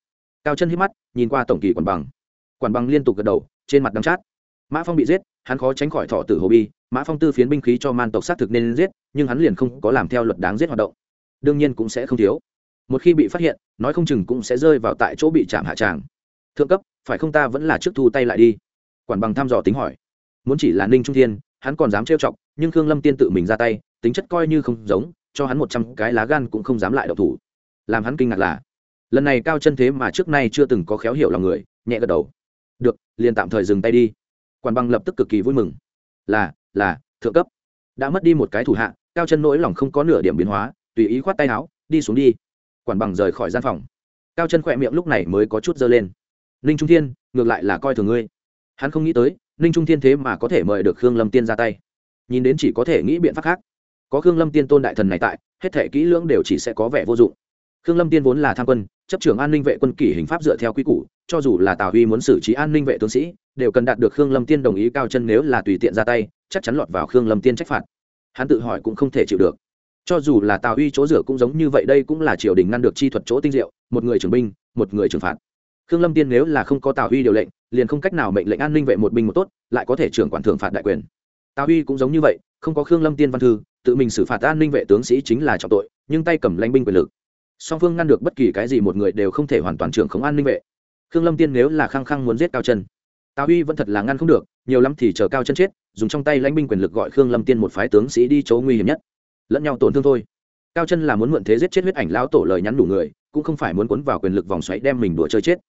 cao chân hít mắt, nhìn qua tổng kỳ quản bằng. Quản bằng liên tục gật đầu, trên mặt đắm chát. Mã phong bị giết, hắn khó tránh khỏi thọ tử hồ bi, mã phong tư phiến binh khí cho man tộc xác thực nên giết, nhưng hắn liền không có làm theo luật đáng giết hoạt động. Đương nhiên cũng sẽ không thiếu. Một khi bị phát hiện, nói không chừng cũng sẽ rơi vào tại chỗ bị chạm hạ tràng. Thượng cấp, phải không ta vẫn là trước thu tay lại đi? Quản bằng thăm dò tính hỏi. Muốn chỉ là ninh trung thiên, hắn còn dám trêu chọc, nhưng khương lâm tiên tự mình ra tay, tính chất coi như không giống, cho hắn một trăm cái lá gan cũng không dám lại độc thủ. Làm hắn kinh ngạc là lần này cao chân thế mà trước nay chưa từng có khéo hiểu lòng người, nhẹ gật đầu. Được, liền tạm thời dừng tay đi. Quản bằng lập tức cực kỳ vui mừng. Là là, thượng cấp. Đã mất đi một cái thủ hạ, cao chân nỗi lòng không có nửa điểm biến hóa, tùy ý khoát tay áo, đi xuống đi. Quản bằng rời khỏi gian phòng. Cao chân khỏe miệng lúc này mới có chút dơ lên. Ninh trung thiên, ngược lại là coi thường ngươi. Hắn không nghĩ tới, ninh trung thiên thế mà có thể mời được khương lâm tiên ra tay. Nhìn đến chỉ có thể nghĩ biện pháp khác. Có khương lâm tiên tôn đại thần này tại, hết thể kỹ lưỡng đều chỉ sẽ có vẻ vô dụng. Khương lâm tiên vốn là tham quân chấp trưởng an ninh vệ quân kỷ hình pháp dựa theo quy củ, cho dù là tào huy muốn xử trí an ninh vệ tướng sĩ, đều cần đạt được khương lâm tiên đồng ý cao chân nếu là tùy tiện ra tay, chắc chắn lọt vào khương lâm tiên trách phạt. Hắn tự hỏi cũng không thể chịu được. Cho dù là tào huy chỗ rửa cũng giống như vậy, đây cũng là triều đình ngăn được chi thuật chỗ tinh diệu, một người trưởng binh, một người trừng phạt. Khương lâm tiên nếu là không có tào huy điều lệnh, liền không cách nào mệnh lệnh an ninh vệ một binh một tốt, lại có thể trưởng quản thưởng phạt đại quyền. Tào huy cũng giống như vậy, không có khương lâm tiên văn thư, tự mình xử phạt an ninh vệ tướng sĩ chính là trọng tội, nhưng tay cầm lãnh binh quyền lực song phương ngăn được bất kỳ cái gì một người đều không thể hoàn toàn trưởng khống an ninh vệ. Khương lâm tiên nếu là khăng khăng muốn giết cao chân, tào huy vẫn thật là ngăn không được, nhiều lắm thì chờ cao chân chết, dùng trong tay lãnh binh quyền lực gọi khương lâm tiên một phái tướng sĩ đi chỗ nguy hiểm nhất. Lẫn nhau tổn thương thôi. Cao chân là muốn mượn thế giết chết huyết ảnh lão tổ lời nhắn đủ người, cũng không phải muốn cuốn vào quyền lực vòng xoáy đem mình đùa chơi chết.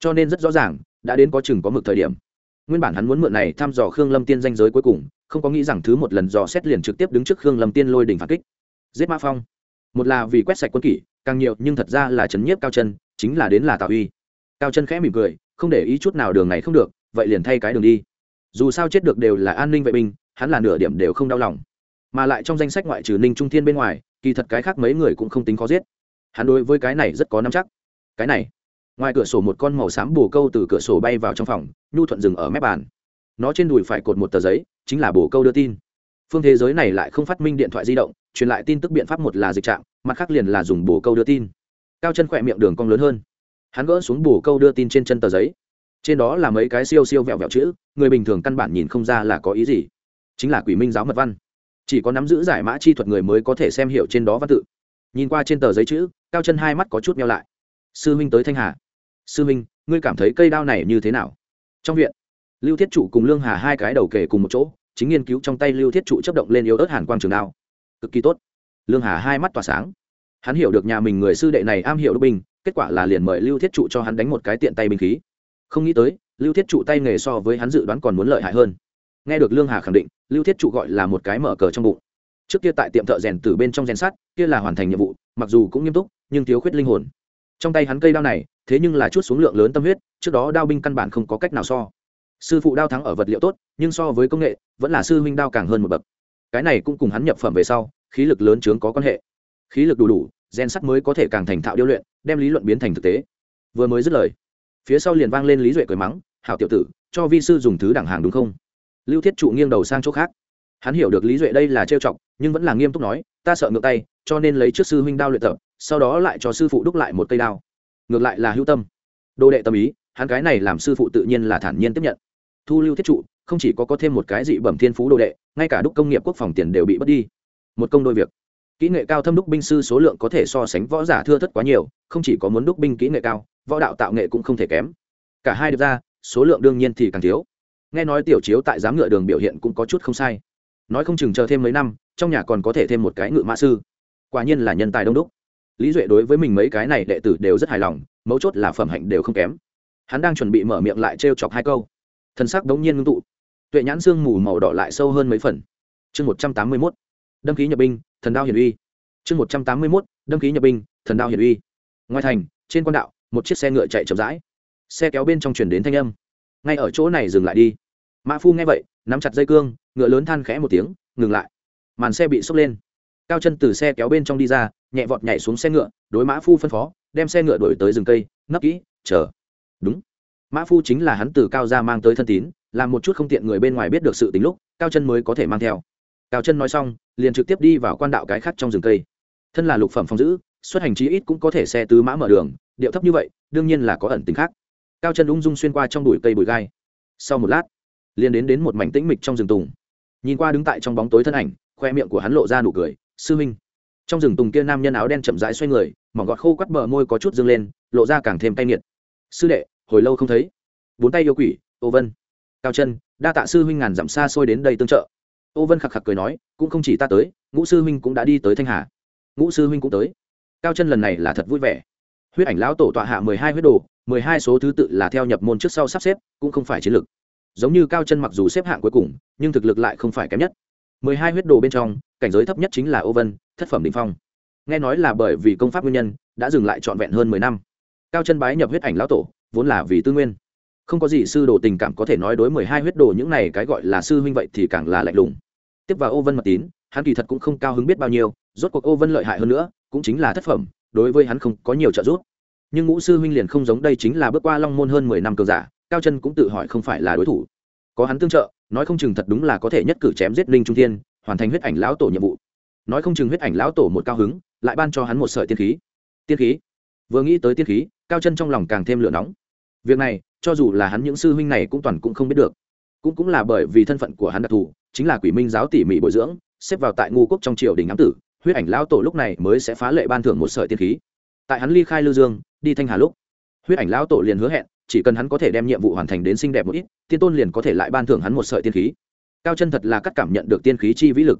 Cho nên rất rõ ràng, đã đến có chừng có mực thời điểm. Nguyên bản hắn muốn mượn này thăm dò khương lâm tiên danh giới cuối cùng, không có nghĩ rằng thứ một lần dò xét liền trực tiếp đứng trước khương lâm tiên lôi đỉnh phản kích. Giết mã phong một là vì quét sạch quân kỷ, càng nhiều, nhưng thật ra là chấn nhiếp cao chân, chính là đến là tào uy. Cao chân khẽ mỉm cười, không để ý chút nào đường này không được, vậy liền thay cái đường đi. Dù sao chết được đều là an ninh vệ binh, hắn là nửa điểm đều không đau lòng. Mà lại trong danh sách ngoại trừ ninh trung thiên bên ngoài, kỳ thật cái khác mấy người cũng không tính khó giết. Hắn đối với cái này rất có nắm chắc. Cái này, ngoài cửa sổ một con màu xám bồ câu từ cửa sổ bay vào trong phòng, nhu thuận dừng ở mép bàn. Nó trên đùi phải cột một tờ giấy, chính là bồ câu đưa tin. Phương thế giới này lại không phát minh điện thoại di động truyền lại tin tức biện pháp một là dịch trạm, mặt khác liền là dùng bồ câu đưa tin. Cao chân khỏe miệng đường cong lớn hơn. Hắn gỡ xuống bồ câu đưa tin trên chân tờ giấy. Trên đó là mấy cái siêu siêu vẹo vẹo chữ, người bình thường căn bản nhìn không ra là có ý gì. Chính là quỷ minh giáo mật văn. Chỉ có nắm giữ giải mã chi thuật người mới có thể xem hiểu trên đó văn tự. Nhìn qua trên tờ giấy chữ, cao chân hai mắt có chút meo lại. Sư minh tới thanh hà. Sư minh ngươi cảm thấy cây đao này như thế nào? Trong viện, lưu thiết trụ cùng lương hà hai cái đầu kể cùng một chỗ, chính nghiên cứu trong tay lưu thiết trụ chấp động lên yếu ớt hàn quang trường đao cực kỳ tốt. Lương hà hai mắt tỏa sáng. Hắn hiểu được nhà mình người sư đệ này am hiểu đúc binh, kết quả là liền mời lưu thiết trụ cho hắn đánh một cái tiện tay binh khí. Không nghĩ tới, lưu thiết trụ tay nghề so với hắn dự đoán còn muốn lợi hại hơn. Nghe được lương hà khẳng định, lưu thiết trụ gọi là một cái mở cờ trong bụng. Trước kia tại tiệm thợ rèn từ bên trong rèn sắt, kia là hoàn thành nhiệm vụ, mặc dù cũng nghiêm túc, nhưng thiếu khuyết linh hồn. Trong tay hắn cây đao này, thế nhưng là chút xuống lượng lớn tâm huyết, trước đó đao binh căn bản không có cách nào so. Sư phụ đao thắng ở vật liệu tốt, nhưng so với công nghệ, vẫn là sư huynh đao càng hơn một bậc cái này cũng cùng hắn nhập phẩm về sau, khí lực lớn chướng có quan hệ. Khí lực đủ đủ, gen sắt mới có thể càng thành thạo điêu luyện, đem lý luận biến thành thực tế. Vừa mới dứt lời, phía sau liền vang lên lý duệ cười mắng, hảo tiểu tử, cho vi sư dùng thứ đẳng hàng đúng không? Lưu thiết trụ nghiêng đầu sang chỗ khác. Hắn hiểu được lý duệ đây là trêu chọc, nhưng vẫn là nghiêm túc nói, ta sợ ngược tay, cho nên lấy trước sư huynh đao luyện tập, sau đó lại cho sư phụ đúc lại một cây đao. Ngược lại là hữu tâm. Đồ đệ tâm ý, hắn cái này làm sư phụ tự nhiên là thản nhiên tiếp nhận thu lưu thiết trụ, không chỉ có có thêm một cái dị bẩm thiên phú đồ đệ, ngay cả đúc công nghiệp quốc phòng tiền đều bị mất đi. Một công đôi việc. Kỹ nghệ cao thâm đúc binh sư số lượng có thể so sánh võ giả thưa thất quá nhiều, không chỉ có muốn đúc binh kỹ nghệ cao, võ đạo tạo nghệ cũng không thể kém. Cả hai được ra, số lượng đương nhiên thì càng thiếu. Nghe nói tiểu chiếu tại giám ngựa đường biểu hiện cũng có chút không sai. Nói không chừng chờ thêm mấy năm, trong nhà còn có thể thêm một cái ngự mã sư. Quả nhiên là nhân tài đông đúc. Lý duệ đối với mình mấy cái này đệ tử đều rất hài lòng, mấu chốt là phẩm hạnh đều không kém. Hắn đang chuẩn bị mở miệng lại trêu chọc hai câu thân sắc đống nhiên ngưng tụ. Tuệ nhãn xương mù màu đỏ lại sâu hơn mấy phần. Chương một trăm tám mươi mốt, đâm khí nhập binh, thần đao hiển uy. Chương một trăm tám mươi mốt, đâm khí nhập binh, thần đao hiển uy. Ngoài thành, trên quan đạo, một chiếc xe ngựa chạy chậm rãi. Xe kéo bên trong chuyển đến thanh âm. Ngay ở chỗ này dừng lại đi. Mã phu nghe vậy, nắm chặt dây cương, ngựa lớn than khẽ một tiếng, ngừng lại. Màn xe bị sốc lên. Cao chân từ xe kéo bên trong đi ra, nhẹ vọt nhảy xuống xe ngựa, đối mã phu phân phó, đem xe ngựa đổi tới rừng cây, nấp kỹ, chờ. Đúng mã phu chính là hắn từ cao ra mang tới thân tín, làm một chút không tiện người bên ngoài biết được sự tính lúc, cao chân mới có thể mang theo. Cao chân nói xong, liền trực tiếp đi vào quan đạo cái khác trong rừng cây. Thân là lục phẩm phong giữ, xuất hành chí ít cũng có thể xe tứ mã mở đường, điệu thấp như vậy, đương nhiên là có ẩn tính khác. Cao chân ung dung xuyên qua trong đùi cây bụi gai. Sau một lát, liền đến đến một mảnh tĩnh mịch trong rừng tùng. Nhìn qua đứng tại trong bóng tối thân ảnh, khoe miệng của hắn lộ ra nụ cười, sư minh trong rừng tùng kia nam nhân áo đen chậm rãi xoay người, mỏng gọt khô quắt bờ môi có chút dâng lên, lộ ra càng thêm tay nghiệt. Sư đệ hồi lâu không thấy. Bốn tay yêu quỷ, ô vân. Cao chân, đa tạ sư huynh ngàn dặm xa xôi đến đây tương trợ. Ô vân khạc khạc cười nói, cũng không chỉ ta tới, ngũ sư huynh cũng đã đi tới thanh hà. Ngũ sư huynh cũng tới. Cao chân lần này là thật vui vẻ. Huyết ảnh lão tổ tọa hạ mười hai huyết đồ, mười hai số thứ tự là theo nhập môn trước sau sắp xếp, cũng không phải chiến lược. Giống như cao chân mặc dù xếp hạng cuối cùng, nhưng thực lực lại không phải kém nhất. mười hai huyết đồ bên trong, cảnh giới thấp nhất chính là ô vân, thất phẩm định phong. Nghe nói là bởi vì công pháp nguyên nhân, đã dừng lại trọn vẹn hơn mười năm. Cao chân bái nhập huyết ảnh lão tổ vốn là vì tư nguyên. Không có gì sư đồ tình cảm có thể nói đối mười hai huyết đồ những này cái gọi là sư huynh vậy thì càng là lạnh lùng. Tiếp vào ô vân mật tín, hắn kỳ thật cũng không cao hứng biết bao nhiêu, rốt cuộc ô vân lợi hại hơn nữa, cũng chính là thất phẩm, đối với hắn không có nhiều trợ giúp. Nhưng ngũ sư huynh liền không giống đây chính là bước qua long môn hơn mười năm cường giả, cao chân cũng tự hỏi không phải là đối thủ. Có hắn tương trợ, nói không chừng thật đúng là có thể nhất cử chém giết linh trung thiên, hoàn thành huyết ảnh lão tổ nhiệm vụ. Nói không chừng huyết ảnh lão tổ một cao hứng, lại ban cho hắn một sợi tiên khí. Tiên khí? Vừa nghĩ tới tiên khí, cao chân trong lòng càng thêm lửa nóng việc này, cho dù là hắn những sư huynh này cũng toàn cũng không biết được. Cũng cũng là bởi vì thân phận của hắn đặc thù, chính là quỷ minh giáo tỉ mỉ bồi dưỡng, xếp vào tại ngu quốc trong triều đình ám tử, huyết ảnh lão tổ lúc này mới sẽ phá lệ ban thưởng một sợi tiên khí. Tại hắn ly khai lưu dương, đi thanh hà lúc, huyết ảnh lão tổ liền hứa hẹn, chỉ cần hắn có thể đem nhiệm vụ hoàn thành đến xinh đẹp một ít, tiên tôn liền có thể lại ban thưởng hắn một sợi tiên khí. Cao chân thật là cắt cảm nhận được tiên khí chi vĩ lực.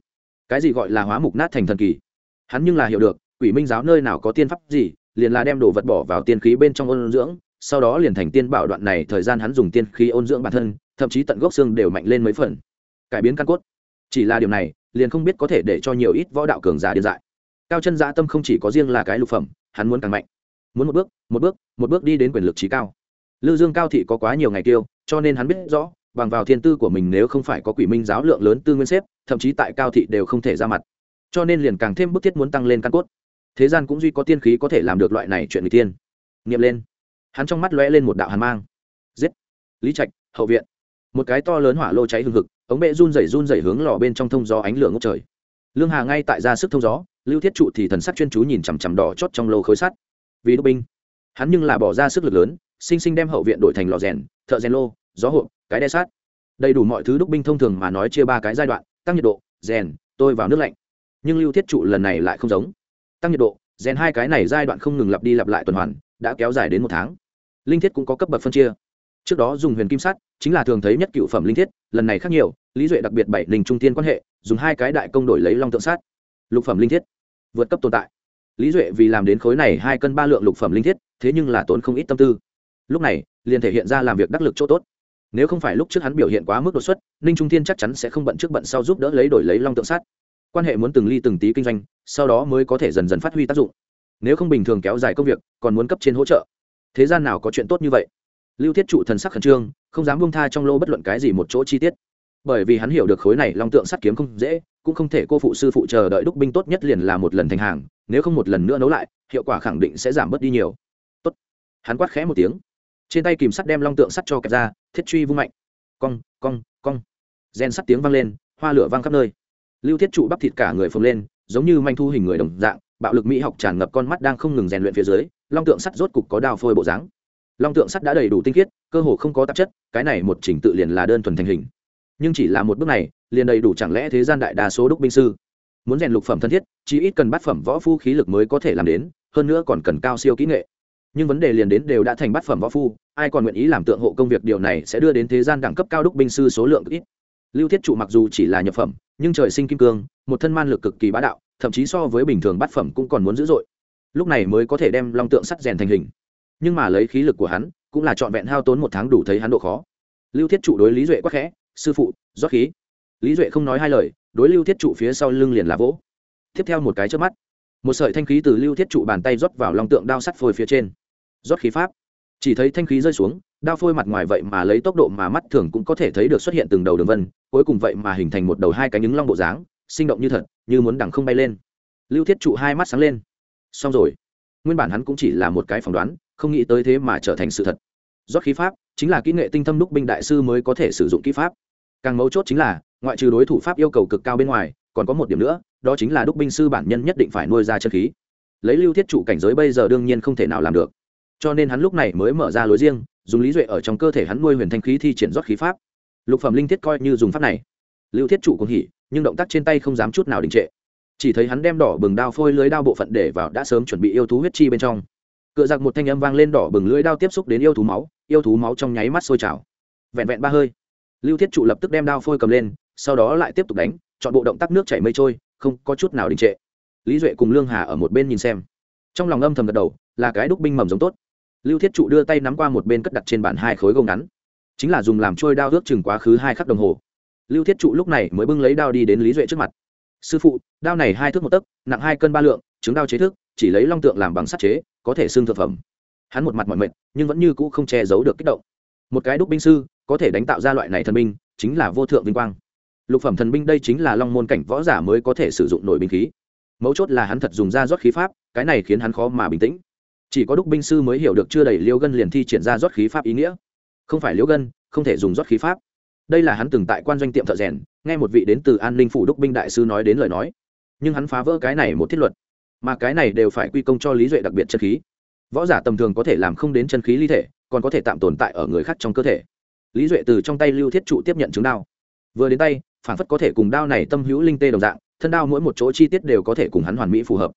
Cái gì gọi là hóa mục nát thành thần kỳ? Hắn nhưng là hiểu được, quỷ minh giáo nơi nào có tiên pháp gì, liền là đem đồ vật bỏ vào tiên khí bên trong ôn dưỡng sau đó liền thành tiên bảo đoạn này, thời gian hắn dùng tiên khí ôn dưỡng bản thân, thậm chí tận gốc xương đều mạnh lên mấy phần. Cải biến căn cốt. Chỉ là điều này, liền không biết có thể để cho nhiều ít võ đạo cường giả điên dại. Cao chân dã tâm không chỉ có riêng là cái lục phẩm, hắn muốn càng mạnh. Muốn một bước một bước một bước đi đến quyền lực trí cao. Lư dương cao thị có quá nhiều ngày tiêu cho nên hắn biết rõ, bằng vào thiên tư của mình nếu không phải có quỷ minh giáo lượng lớn tư nguyên xếp, thậm chí tại cao thị đều không thể ra mặt. Cho nên liền càng thêm bức thiết muốn tăng lên căn cốt. Thế gian cũng duy có tiên khí có thể làm được loại này chuyện người tiên. Nghiệm lên hắn trong mắt lóe lên một đạo hàn mang. Giết! Lý trạch, hậu viện. Một cái to lớn hỏa lô cháy hừng hực, ống bệ run rẩy run rẩy hướng lò bên trong thông gió ánh lửa ngốc trời. Lương hà ngay tại ra sức thông gió, lưu thiết trụ thì thần sắc chuyên chú nhìn chằm chằm đỏ chót trong lô khối sắt. Vì đốc binh, hắn nhưng là bỏ ra sức lực lớn, sinh sinh đem hậu viện đổi thành lò rèn, thợ rèn lô, gió hộp, cái đe sát đầy đủ mọi thứ đúc binh thông thường mà nói chia ba cái giai đoạn, tăng nhiệt độ, rèn, tôi vào nước lạnh. Nhưng lưu thiết trụ lần này lại không giống. Tăng nhiệt độ, rèn hai cái này giai đoạn không ngừng lặp đi lặp lại tuần hoàn, đã kéo dài đến một tháng linh thiết cũng có cấp bậc phân chia. Trước đó dùng huyền kim sắt chính là thường thấy nhất cựu phẩm linh thiết, lần này khác nhiều, lý duệ đặc biệt bảy linh trung tiên quan hệ, dùng hai cái đại công đổi lấy long tượng sát lục phẩm linh thiết, vượt cấp tồn tại. Lý duệ vì làm đến khối này hai cân ba lượng lục phẩm linh thiết, thế nhưng là tốn không ít tâm tư. Lúc này, liền thể hiện ra làm việc đắc lực chỗ tốt. Nếu không phải lúc trước hắn biểu hiện quá mức đột xuất, ninh trung thiên chắc chắn sẽ không bận trước bận sau giúp đỡ lấy đổi lấy long tượng sát quan hệ muốn từng ly từng tí kinh doanh, sau đó mới có thể dần dần phát huy tác dụng. Nếu không bình thường kéo dài công việc, còn muốn cấp trên hỗ trợ thế gian nào có chuyện tốt như vậy? Lưu thiết trụ thần sắc khẩn trương, không dám buông tha trong lô bất luận cái gì một chỗ chi tiết. Bởi vì hắn hiểu được khối này long tượng sắt kiếm không dễ, cũng không thể cô phụ sư phụ chờ đợi đúc binh tốt nhất liền là một lần thành hàng, nếu không một lần nữa nấu lại, hiệu quả khẳng định sẽ giảm bớt đi nhiều. Tốt. Hắn quát khẽ một tiếng. Trên tay kìm sắt đem long tượng sắt cho kẹp ra, thiết truy vung mạnh. Cong cong cong. Gen sắt tiếng vang lên, hoa lửa vang khắp nơi. Lưu thiết trụ bắp thịt cả người phồng lên, giống như manh thu hình người đồng dạng, bạo lực mỹ học tràn ngập con mắt đang không ngừng rèn luyện phía dưới long tượng sắt rốt cục có đào phôi bộ dáng. Long tượng sắt đã đầy đủ tinh khiết, cơ hồ không có tạp chất, cái này một trình tự liền là đơn thuần thành hình. Nhưng chỉ là một bước này, liền đầy đủ chẳng lẽ thế gian đại đa số đúc binh sư. Muốn rèn lục phẩm thân thiết chỉ ít cần bát phẩm võ phu khí lực mới có thể làm đến, hơn nữa còn cần cao siêu kỹ nghệ. Nhưng vấn đề liền đến đều đã thành bát phẩm võ phu, ai còn nguyện ý làm tượng hộ công việc điều này sẽ đưa đến thế gian đẳng cấp cao đúc binh sư số lượng ít. Lưu thiết trụ mặc dù chỉ là nhập phẩm, nhưng trời sinh kim cương, một thân man lực cực kỳ bá đạo, thậm chí so với bình thường bát phẩm cũng còn muốn dữ dội lúc này mới có thể đem long tượng sắt rèn thành hình. Nhưng mà lấy khí lực của hắn, cũng là trọn vẹn hao tốn một tháng đủ thấy hắn độ khó. Lưu thiết trụ đối lý duệ quắc khẽ, sư phụ, rót khí. Lý duệ không nói hai lời, đối lưu thiết trụ phía sau lưng liền là vỗ. Tiếp theo một cái trước mắt, một sợi thanh khí từ lưu thiết trụ bàn tay rót vào lòng tượng đao sắt phôi phía trên. Rót khí pháp. Chỉ thấy thanh khí rơi xuống, đao phôi mặt ngoài vậy mà lấy tốc độ mà mắt thường cũng có thể thấy được xuất hiện từng đầu đường vân, cuối cùng vậy mà hình thành một đầu hai cánh ứng long bộ dáng, sinh động như thật, như muốn đằng không bay lên. Lưu thiết trụ hai mắt sáng lên xong rồi. Nguyên bản hắn cũng chỉ là một cái phỏng đoán, không nghĩ tới thế mà trở thành sự thật. Rót khí pháp chính là kỹ nghệ tinh thâm đúc binh đại sư mới có thể sử dụng kỹ pháp. Càng mấu chốt chính là, ngoại trừ đối thủ pháp yêu cầu cực cao bên ngoài, còn có một điểm nữa, đó chính là đúc binh sư bản nhân nhất định phải nuôi ra chân khí. Lấy lưu thiết trụ cảnh giới bây giờ đương nhiên không thể nào làm được. Cho nên hắn lúc này mới mở ra lối riêng, dùng lý duệ ở trong cơ thể hắn nuôi huyền thanh khí thi triển rót khí pháp. Lục phẩm linh thiết coi như dùng pháp này. Lưu thiết trụ cũng hỉ, nhưng động tác trên tay không dám chút nào đình trệ chỉ thấy hắn đem đỏ bừng đao phôi lưới đao bộ phận để vào đã sớm chuẩn bị yêu thú huyết chi bên trong. Cựa giặc một thanh âm vang lên đỏ bừng lưới đao tiếp xúc đến yêu thú máu, yêu thú máu trong nháy mắt sôi trào. Vẹn vẹn ba hơi, lưu thiết trụ lập tức đem đao phôi cầm lên, sau đó lại tiếp tục đánh, chọn bộ động tác nước chảy mây trôi, không có chút nào đình trệ. Lý duệ cùng lương hà ở một bên nhìn xem. Trong lòng âm thầm gật đầu, là cái đúc binh mầm giống tốt. Lưu thiết trụ đưa tay nắm qua một bên cất đặt trên bàn hai khối gông ngắn. Chính là dùng làm trôi đao ước chừng quá khứ hai khắc đồng hồ. Lưu thiết trụ lúc này mới bưng lấy đao đi đến lý duệ trước mặt sư phụ, đao này hai thước một tấc, nặng hai cân ba lượng chứng đao chế thức, chỉ lấy long tượng làm bằng sắt chế, có thể xương thực phẩm. Hắn một mặt mọi mệt, nhưng vẫn như cũ không che giấu được kích động. Một cái đúc binh sư, có thể đánh tạo ra loại này thần binh, chính là vô thượng vinh quang. Lục phẩm thần binh đây chính là long môn cảnh võ giả mới có thể sử dụng nổi binh khí. Mấu chốt là hắn thật dùng ra rót khí pháp, cái này khiến hắn khó mà bình tĩnh. Chỉ có đúc binh sư mới hiểu được chưa đầy liêu gân liền thi triển ra rót khí pháp ý nghĩa. Không phải liêu gân, không thể dùng rót khí pháp đây là hắn từng tại quan doanh tiệm thợ rèn, nghe một vị đến từ an ninh phủ đúc binh đại sư nói đến lời nói. Nhưng hắn phá vỡ cái này một thiết luật, mà cái này đều phải quy công cho lý duệ đặc biệt chân khí. Võ giả tầm thường có thể làm không đến chân khí ly thể, còn có thể tạm tồn tại ở người khác trong cơ thể. Lý duệ từ trong tay lưu thiết trụ tiếp nhận chứng đao. Vừa đến tay, phản phất có thể cùng đao này tâm hữu linh tê đồng dạng, thân đao mỗi một chỗ chi tiết đều có thể cùng hắn hoàn mỹ phù hợp.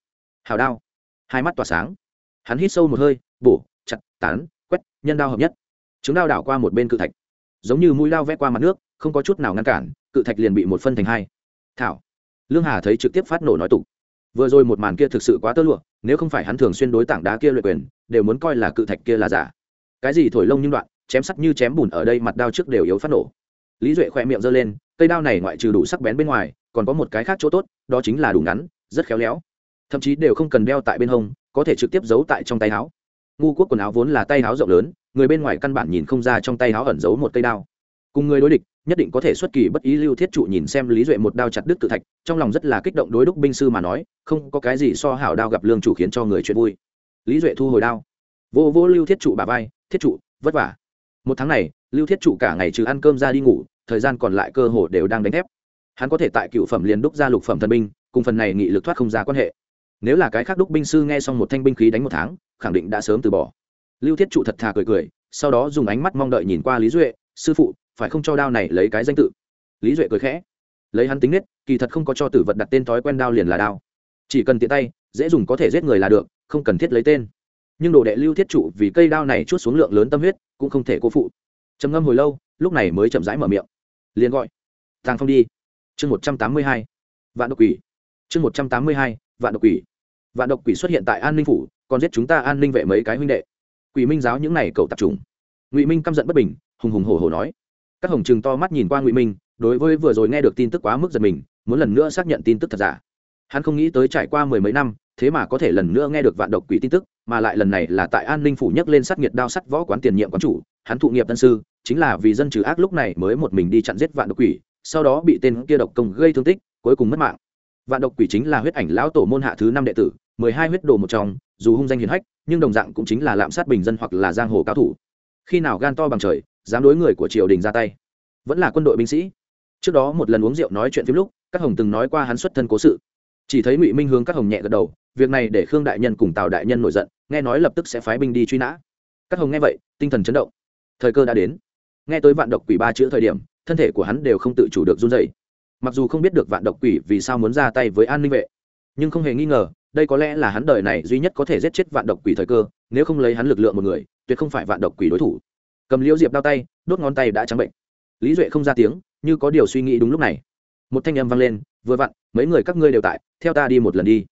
Hào đao. Hai mắt tỏa sáng. Hắn hít sâu một hơi, bổ, chặt, tán, quét, nhân đao hợp nhất. Chứng đao đảo qua một bên cự thạch giống như mũi lao vẽ qua mặt nước, không có chút nào ngăn cản, cự thạch liền bị một phân thành hai. Thảo. Lương hà thấy trực tiếp phát nổ nói tục. Vừa rồi một màn kia thực sự quá tơ lụa, nếu không phải hắn thường xuyên đối tảng đá kia luyện quyền, đều muốn coi là cự thạch kia là giả. Cái gì thổi lông nhưng đoạn, chém sắt như chém bùn ở đây mặt đao trước đều yếu phát nổ. Lý duệ khỏe miệng giơ lên, cây đao này ngoại trừ đủ sắc bén bên ngoài, còn có một cái khác chỗ tốt, đó chính là đủ ngắn, rất khéo léo. Thậm chí đều không cần đeo tại bên hông, có thể trực tiếp giấu tại trong tay áo. Ngu quốc quần áo vốn là tay áo rộng lớn người bên ngoài căn bản nhìn không ra trong tay háo ẩn giấu một cây đao. Cùng người đối địch, nhất định có thể xuất kỳ bất ý lưu thiết trụ nhìn xem lý duệ một đao chặt đứt tự thạch, trong lòng rất là kích động đối đúc binh sư mà nói, không có cái gì so hảo đao gặp lương chủ khiến cho người chuyện vui. Lý duệ thu hồi đao. Vô vô lưu thiết trụ bà vai, thiết trụ, vất vả. Một tháng này, lưu thiết trụ cả ngày trừ ăn cơm ra đi ngủ, thời gian còn lại cơ hồ đều đang đánh thép. Hắn có thể tại cựu phẩm liền đúc ra lục phẩm thần binh, cùng phần này nghị lực thoát không ra quan hệ. Nếu là cái khác đúc binh sư nghe xong một thanh binh khí đánh một tháng, khẳng định đã sớm từ bỏ lưu thiết trụ thật thà cười cười, sau đó dùng ánh mắt mong đợi nhìn qua lý duệ, sư phụ, phải không cho đao này lấy cái danh tự? Lý duệ cười khẽ, lấy hắn tính nết, kỳ thật không có cho tử vật đặt tên thói quen đao liền là đao. Chỉ cần tiện tay, dễ dùng có thể giết người là được, không cần thiết lấy tên. Nhưng đồ đệ lưu thiết trụ vì cây đao này chút xuống lượng lớn tâm huyết, cũng không thể cố phụ. Trầm ngâm hồi lâu, lúc này mới chậm rãi mở miệng. Liền gọi, tàng phong đi. Chương một trăm tám mươi hai, vạn độc quỷ. Chương một trăm tám mươi hai, vạn độc quỷ. Vạn độc quỷ xuất hiện tại an ninh phủ, còn giết chúng ta an ninh vệ mấy cái huynh đệ quỷ minh giáo những này cậu tập trung ngụy minh căm giận bất bình, hùng hùng hổ hổ nói. Các hồng chừng to mắt nhìn qua ngụy minh, đối với vừa rồi nghe được tin tức quá mức giật mình, muốn lần nữa xác nhận tin tức thật giả. Hắn không nghĩ tới trải qua mười mấy năm, thế mà có thể lần nữa nghe được vạn độc quỷ tin tức, mà lại lần này là tại an ninh phủ nhấc lên sát nhiệt đao sắt võ quán tiền nhiệm quán chủ, hắn thụ nghiệp tân sư, chính là vì dân trừ ác lúc này mới một mình đi chặn giết vạn độc quỷ, sau đó bị tên kia độc công gây thương tích, cuối cùng mất mạng. Vạn độc quỷ chính là huyết ảnh lão tổ môn hạ thứ năm đệ tử, mười hai huyết đồ một trong, dù hung danh hiền hách nhưng đồng dạng cũng chính là lạm sát bình dân hoặc là giang hồ cao thủ. Khi nào gan to bằng trời, dám đối người của triều đình ra tay? Vẫn là quân đội binh sĩ. Trước đó một lần uống rượu nói chuyện phim lúc các hồng từng nói qua hắn xuất thân cố sự. Chỉ thấy ngụy minh hướng các hồng nhẹ gật đầu, việc này để khương đại nhân cùng tào đại nhân nổi giận, nghe nói lập tức sẽ phái binh đi truy nã. Các hồng nghe vậy, tinh thần chấn động. Thời cơ đã đến. Nghe tới vạn độc quỷ ba chữ thời điểm, thân thể của hắn đều không tự chủ được run dày mặc dù không biết được vạn độc quỷ vì sao muốn ra tay với an ninh vệ, nhưng không hề nghi ngờ đây có lẽ là hắn đời này duy nhất có thể giết chết vạn độc quỷ thời cơ, nếu không lấy hắn lực lượng một người, tuyệt không phải vạn độc quỷ đối thủ. Cầm liễu diệp đao tay, đốt ngón tay đã trắng bệnh. Lý duệ không ra tiếng, như có điều suy nghĩ đúng lúc này. Một thanh âm vang lên, vừa vặn, mấy người các ngươi đều tại, theo ta đi một lần đi.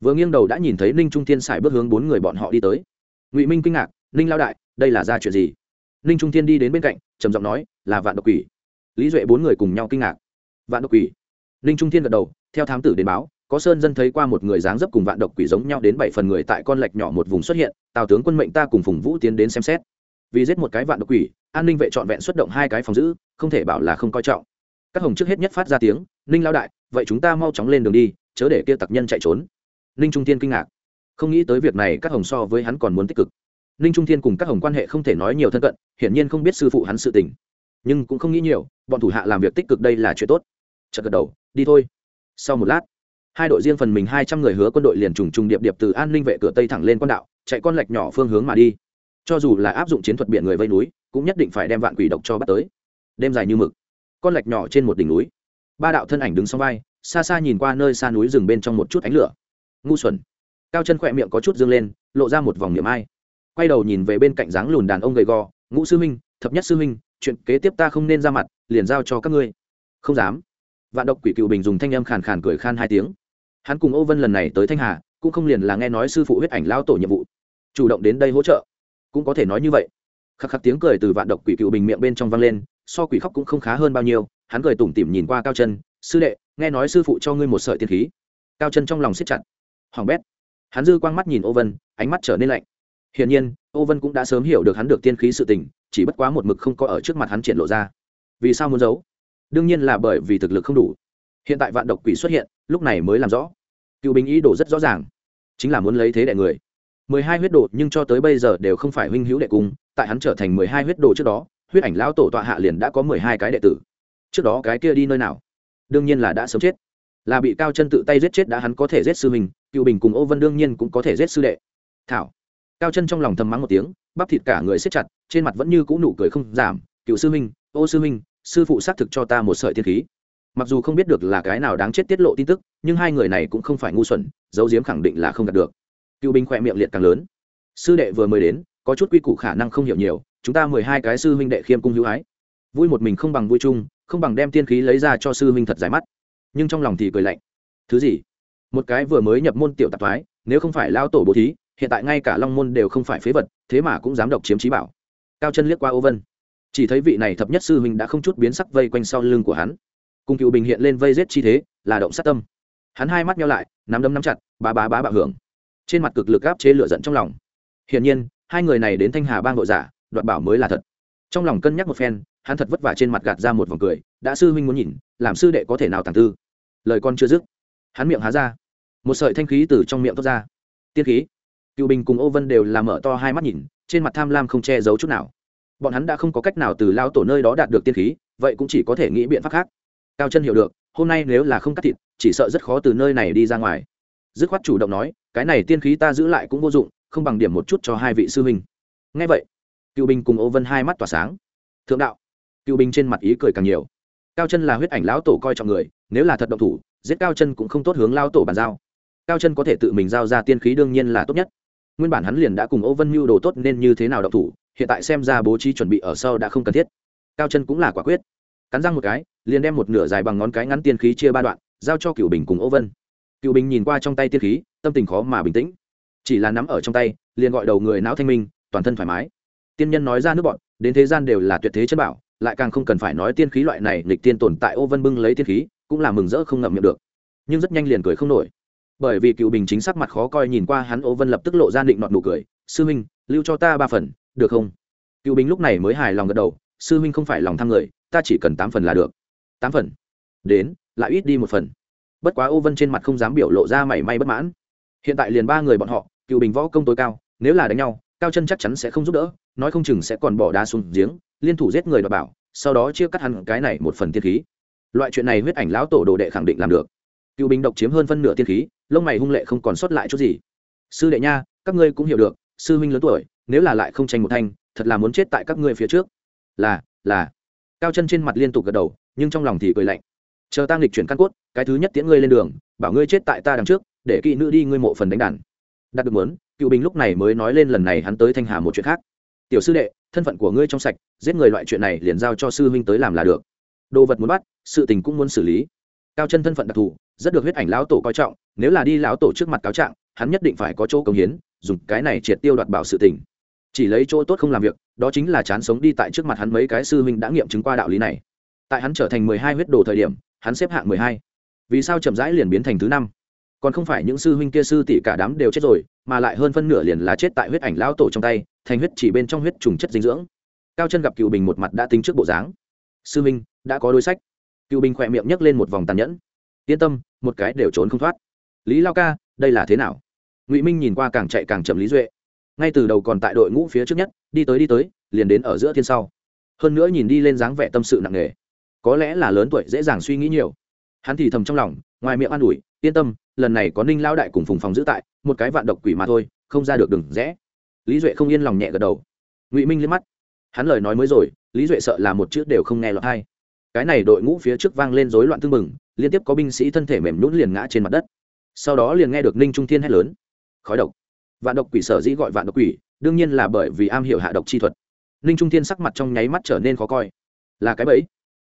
Vừa nghiêng đầu đã nhìn thấy ninh trung thiên xài bước hướng bốn người bọn họ đi tới. Ngụy minh kinh ngạc, ninh lao đại, đây là ra chuyện gì? Ninh trung thiên đi đến bên cạnh, trầm giọng nói, là vạn độc quỷ. Lý duệ bốn người cùng nhau kinh ngạc. Vạn độc quỷ? Ninh trung thiên gật đầu, theo thám tử đến báo có sơn dân thấy qua một người dáng dấp cùng vạn độc quỷ giống nhau đến bảy phần người tại con lệch nhỏ một vùng xuất hiện, tào tướng quân mệnh ta cùng phùng vũ tiến đến xem xét. Vì giết một cái vạn độc quỷ, an ninh vệ trọn vẹn xuất động hai cái phòng giữ, không thể bảo là không coi trọng. Các hồng trước hết nhất phát ra tiếng, ninh lao đại, vậy chúng ta mau chóng lên đường đi, chớ để kia tặc nhân chạy trốn. Ninh trung thiên kinh ngạc. Không nghĩ tới việc này, các hồng so với hắn còn muốn tích cực. Ninh trung thiên cùng các hồng quan hệ không thể nói nhiều thân cận, hiển nhiên không biết sư phụ hắn sự tình. Nhưng cũng không nghĩ nhiều, bọn thủ hạ làm việc tích cực đây là chuyện tốt. Chợt gật đầu, đi thôi. Sau một lát hai đội riêng phần mình hai trăm người hứa quân đội liền trùng trùng điệp điệp từ an ninh vệ cửa tây thẳng lên quan đạo, chạy con lạch nhỏ phương hướng mà đi. Cho dù là áp dụng chiến thuật biển người vây núi, cũng nhất định phải đem vạn quỷ độc cho bắt tới. Đêm dài như mực, con lạch nhỏ trên một đỉnh núi. Ba đạo thân ảnh đứng sau vai, xa xa nhìn qua nơi xa núi rừng bên trong một chút ánh lửa. Ngu xuẩn. Cao chân khỏe miệng có chút dương lên, lộ ra một vòng niệm ai. Quay đầu nhìn về bên cạnh dáng lùn đàn ông gầy gò, ngũ sư minh thập nhất sư minh chuyện kế tiếp ta không nên ra mặt, liền giao cho các ngươi. Không dám. Vạn độc quỷ cựu bình dùng thanh âm khàn khàn cười khan hai tiếng hắn cùng ô vân lần này tới thanh hà, cũng không liền là nghe nói sư phụ huyết ảnh lao tổ nhiệm vụ. Chủ động đến đây hỗ trợ. Cũng có thể nói như vậy. Khắc khắc tiếng cười từ vạn độc quỷ cựu bình miệng bên trong vang lên, so quỷ khóc cũng không khá hơn bao nhiêu, hắn cười tủm tỉm nhìn qua cao chân, sư đệ, nghe nói sư phụ cho ngươi một sợi tiên khí. Cao chân trong lòng siết chặt. Hoàng bét. Hắn dư quang mắt nhìn ô vân, ánh mắt trở nên lạnh. Hiển nhiên, ô vân cũng đã sớm hiểu được hắn được tiên khí sự tình, chỉ bất quá một mực không có ở trước mặt hắn triển lộ ra. Vì sao muốn giấu? Đương nhiên là bởi vì thực lực không đủ. Hiện tại vạn độc quỷ xuất hiện lúc này mới làm rõ. Cựu bình ý đồ rất rõ ràng, chính là muốn lấy thế đệ người. Mười hai huyết đồ nhưng cho tới bây giờ đều không phải huynh hữu đệ cung tại hắn trở thành mười hai huyết đồ trước đó, huyết ảnh lão tổ tọa hạ liền đã có mười hai cái đệ tử. Trước đó cái kia đi nơi nào? Đương nhiên là đã sớm chết. Là bị cao chân tự tay giết chết đã hắn có thể giết sư mình cựu bình cùng ô vân đương nhiên cũng có thể giết sư đệ. Thảo. Cao chân trong lòng thầm mắng một tiếng, bắp thịt cả người siết chặt, trên mặt vẫn như cũ nụ cười không giảm. Cựu sư minh ô sư minh sư phụ xác thực cho ta một sợi thiên khí mặc dù không biết được là cái nào đáng chết tiết lộ tin tức, nhưng hai người này cũng không phải ngu xuẩn dấu diếm khẳng định là không đạt được. Cựu binh khỏe miệng liệt càng lớn. Sư đệ vừa mới đến, có chút quy củ khả năng không hiểu nhiều, chúng ta mười hai cái sư huynh đệ khiêm cung hữu ái. Vui một mình không bằng vui chung, không bằng đem tiên khí lấy ra cho sư huynh thật giải mắt. Nhưng trong lòng thì cười lạnh. Thứ gì? Một cái vừa mới nhập môn tiểu tạp thoái, nếu không phải lao tổ bố thí, hiện tại ngay cả long môn đều không phải phế vật, thế mà cũng dám độc chiếm trí bảo. Cao chân liếc qua ô vân. Chỉ thấy vị này thập nhất sư huynh đã không chút biến sắc vây quanh sau lưng của hắn cùng cựu bình hiện lên vây rết chi thế, là động sát tâm. Hắn hai mắt nhau lại, nắm đấm nắm chặt, bá bá bá bạo hưởng. Trên mặt cực lực áp chế lửa giận trong lòng. Hiển nhiên, hai người này đến thanh hà bang đội giả, đoạt bảo mới là thật. Trong lòng cân nhắc một phen, hắn thật vất vả trên mặt gạt ra một vòng cười, đã sư huynh muốn nhìn, làm sư đệ có thể nào tàng tư lời con chưa dứt, hắn miệng há ra. Một sợi thanh khí từ trong miệng thoát ra. Tiên khí. Cựu bình cùng ô vân đều làm mở to hai mắt nhìn, trên mặt tham lam không che giấu chút nào. Bọn hắn đã không có cách nào từ lao tổ nơi đó đạt được tiên khí, vậy cũng chỉ có thể nghĩ biện pháp khác cao chân hiểu được, hôm nay nếu là không cắt thịt, chỉ sợ rất khó từ nơi này đi ra ngoài. Dứt khoát chủ động nói, cái này tiên khí ta giữ lại cũng vô dụng, không bằng điểm một chút cho hai vị sư huynh. Ngay vậy, cựu bình cùng ô vân hai mắt tỏa sáng. Thượng đạo, cựu bình trên mặt ý cười càng nhiều. Cao chân là huyết ảnh lão tổ coi trọng người, nếu là thật động thủ, giết cao chân cũng không tốt hướng lao tổ bàn giao. Cao chân có thể tự mình giao ra tiên khí đương nhiên là tốt nhất. Nguyên bản hắn liền đã cùng ô vân mưu đồ tốt nên như thế nào động thủ, hiện tại xem ra bố trí chuẩn bị ở sau đã không cần thiết. Cao chân cũng là quả quyết cắn răng một cái, liền đem một nửa dài bằng ngón cái ngắn tiên khí chia ba đoạn, giao cho cựu bình cùng ô vân. Cựu bình nhìn qua trong tay tiên khí, tâm tình khó mà bình tĩnh. Chỉ là nắm ở trong tay, liền gọi đầu người não thanh minh, toàn thân thoải mái. Tiên nhân nói ra nước bọn, đến thế gian đều là tuyệt thế chân bảo, lại càng không cần phải nói tiên khí loại này lịch tiên tồn tại ô vân bưng lấy tiên khí, cũng là mừng rỡ không ngậm miệng được. Nhưng rất nhanh liền cười không nổi. Bởi vì cựu bình chính sắc mặt khó coi nhìn qua hắn ô vân lập tức lộ ra định nọt nụ cười. Sư huynh lưu cho ta ba phần, được không? Cựu bình lúc này mới hài lòng gật đầu. Sư huynh không phải lòng tham người ta chỉ cần tám phần là được. Tám phần? Đến, lại ít đi một phần. Bất quá ô vân trên mặt không dám biểu lộ ra mảy may bất mãn. Hiện tại liền ba người bọn họ, cựu bình võ công tối cao, nếu là đánh nhau, cao chân chắc chắn sẽ không giúp đỡ, nói không chừng sẽ còn bỏ đá xuống giếng, liên thủ giết người đ bảo, sau đó chia cắt hẳn cái này một phần tiên khí. Loại chuyện này huyết ảnh lão tổ đồ đệ khẳng định làm được. Cựu bình độc chiếm hơn phân nửa tiên khí, lông mày hung lệ không còn sót lại chút gì. Sư đệ nha, các ngươi cũng hiểu được, sư huynh lớn tuổi, nếu là lại không tranh một thanh, thật là muốn chết tại các ngươi phía trước. Là là cao chân trên mặt liên tục gật đầu, nhưng trong lòng thì cười lạnh. Chờ ta nghịch chuyển căn cốt, cái thứ nhất tiễn ngươi lên đường, bảo ngươi chết tại ta đằng trước, để kỵ nữ đi ngươi mộ phần đánh đàn. Đạt được muốn, cựu bình lúc này mới nói lên lần này hắn tới thanh hà một chuyện khác. Tiểu sư đệ, thân phận của ngươi trong sạch, giết người loại chuyện này liền giao cho sư huynh tới làm là được. Đồ vật muốn bắt, sự tình cũng muốn xử lý. Cao chân thân phận đặc thù, rất được huyết ảnh lão tổ coi trọng, nếu là đi lão tổ trước mặt cáo trạng, hắn nhất định phải có chỗ công hiến, dùng cái này triệt tiêu đoạt bảo sự tình chỉ lấy chỗ tốt không làm việc, đó chính là chán sống đi tại trước mặt hắn mấy cái sư huynh đã nghiệm chứng qua đạo lý này. Tại hắn trở thành mười hai huyết đồ thời điểm, hắn xếp hạng mười hai. Vì sao chậm rãi liền biến thành thứ năm? Còn không phải những sư huynh kia sư tỷ cả đám đều chết rồi, mà lại hơn phân nửa liền là chết tại huyết ảnh lão tổ trong tay, thành huyết chỉ bên trong huyết trùng chất dinh dưỡng. Cao chân gặp cựu bình một mặt đã tính trước bộ dáng. Sư huynh, đã có đối sách. Cựu bình khỏe miệng nhấc lên một vòng tàn nhẫn. Yên tâm, một cái đều trốn không thoát. Lý lao ca, đây là thế nào? Ngụy minh nhìn qua càng chạy càng chậm lý duệ ngay từ đầu còn tại đội ngũ phía trước nhất, đi tới đi tới, liền đến ở giữa thiên sau. Hơn nữa nhìn đi lên dáng vẻ tâm sự nặng nề. Có lẽ là lớn tuổi dễ dàng suy nghĩ nhiều. Hắn thì thầm trong lòng, ngoài miệng an ủi, yên tâm, lần này có ninh lao đại cùng phùng phòng giữ tại, một cái vạn độc quỷ mà thôi, không ra được đừng rẽ. Lý duệ không yên lòng nhẹ gật đầu. Ngụy minh liếc mắt. Hắn lời nói mới rồi, lý duệ sợ là một chữ đều không nghe lọt hay cái này đội ngũ phía trước vang lên rối loạn tương mừng liên tiếp có binh sĩ thân thể mềm nhũn liền ngã trên mặt đất. Sau đó liền nghe được ninh trung thiên hét lớn. Khói độc vạn độc quỷ sở dĩ gọi vạn độc quỷ, đương nhiên là bởi vì am hiểu hạ độc chi thuật. Ninh trung thiên sắc mặt trong nháy mắt trở nên khó coi. Là cái bẫy.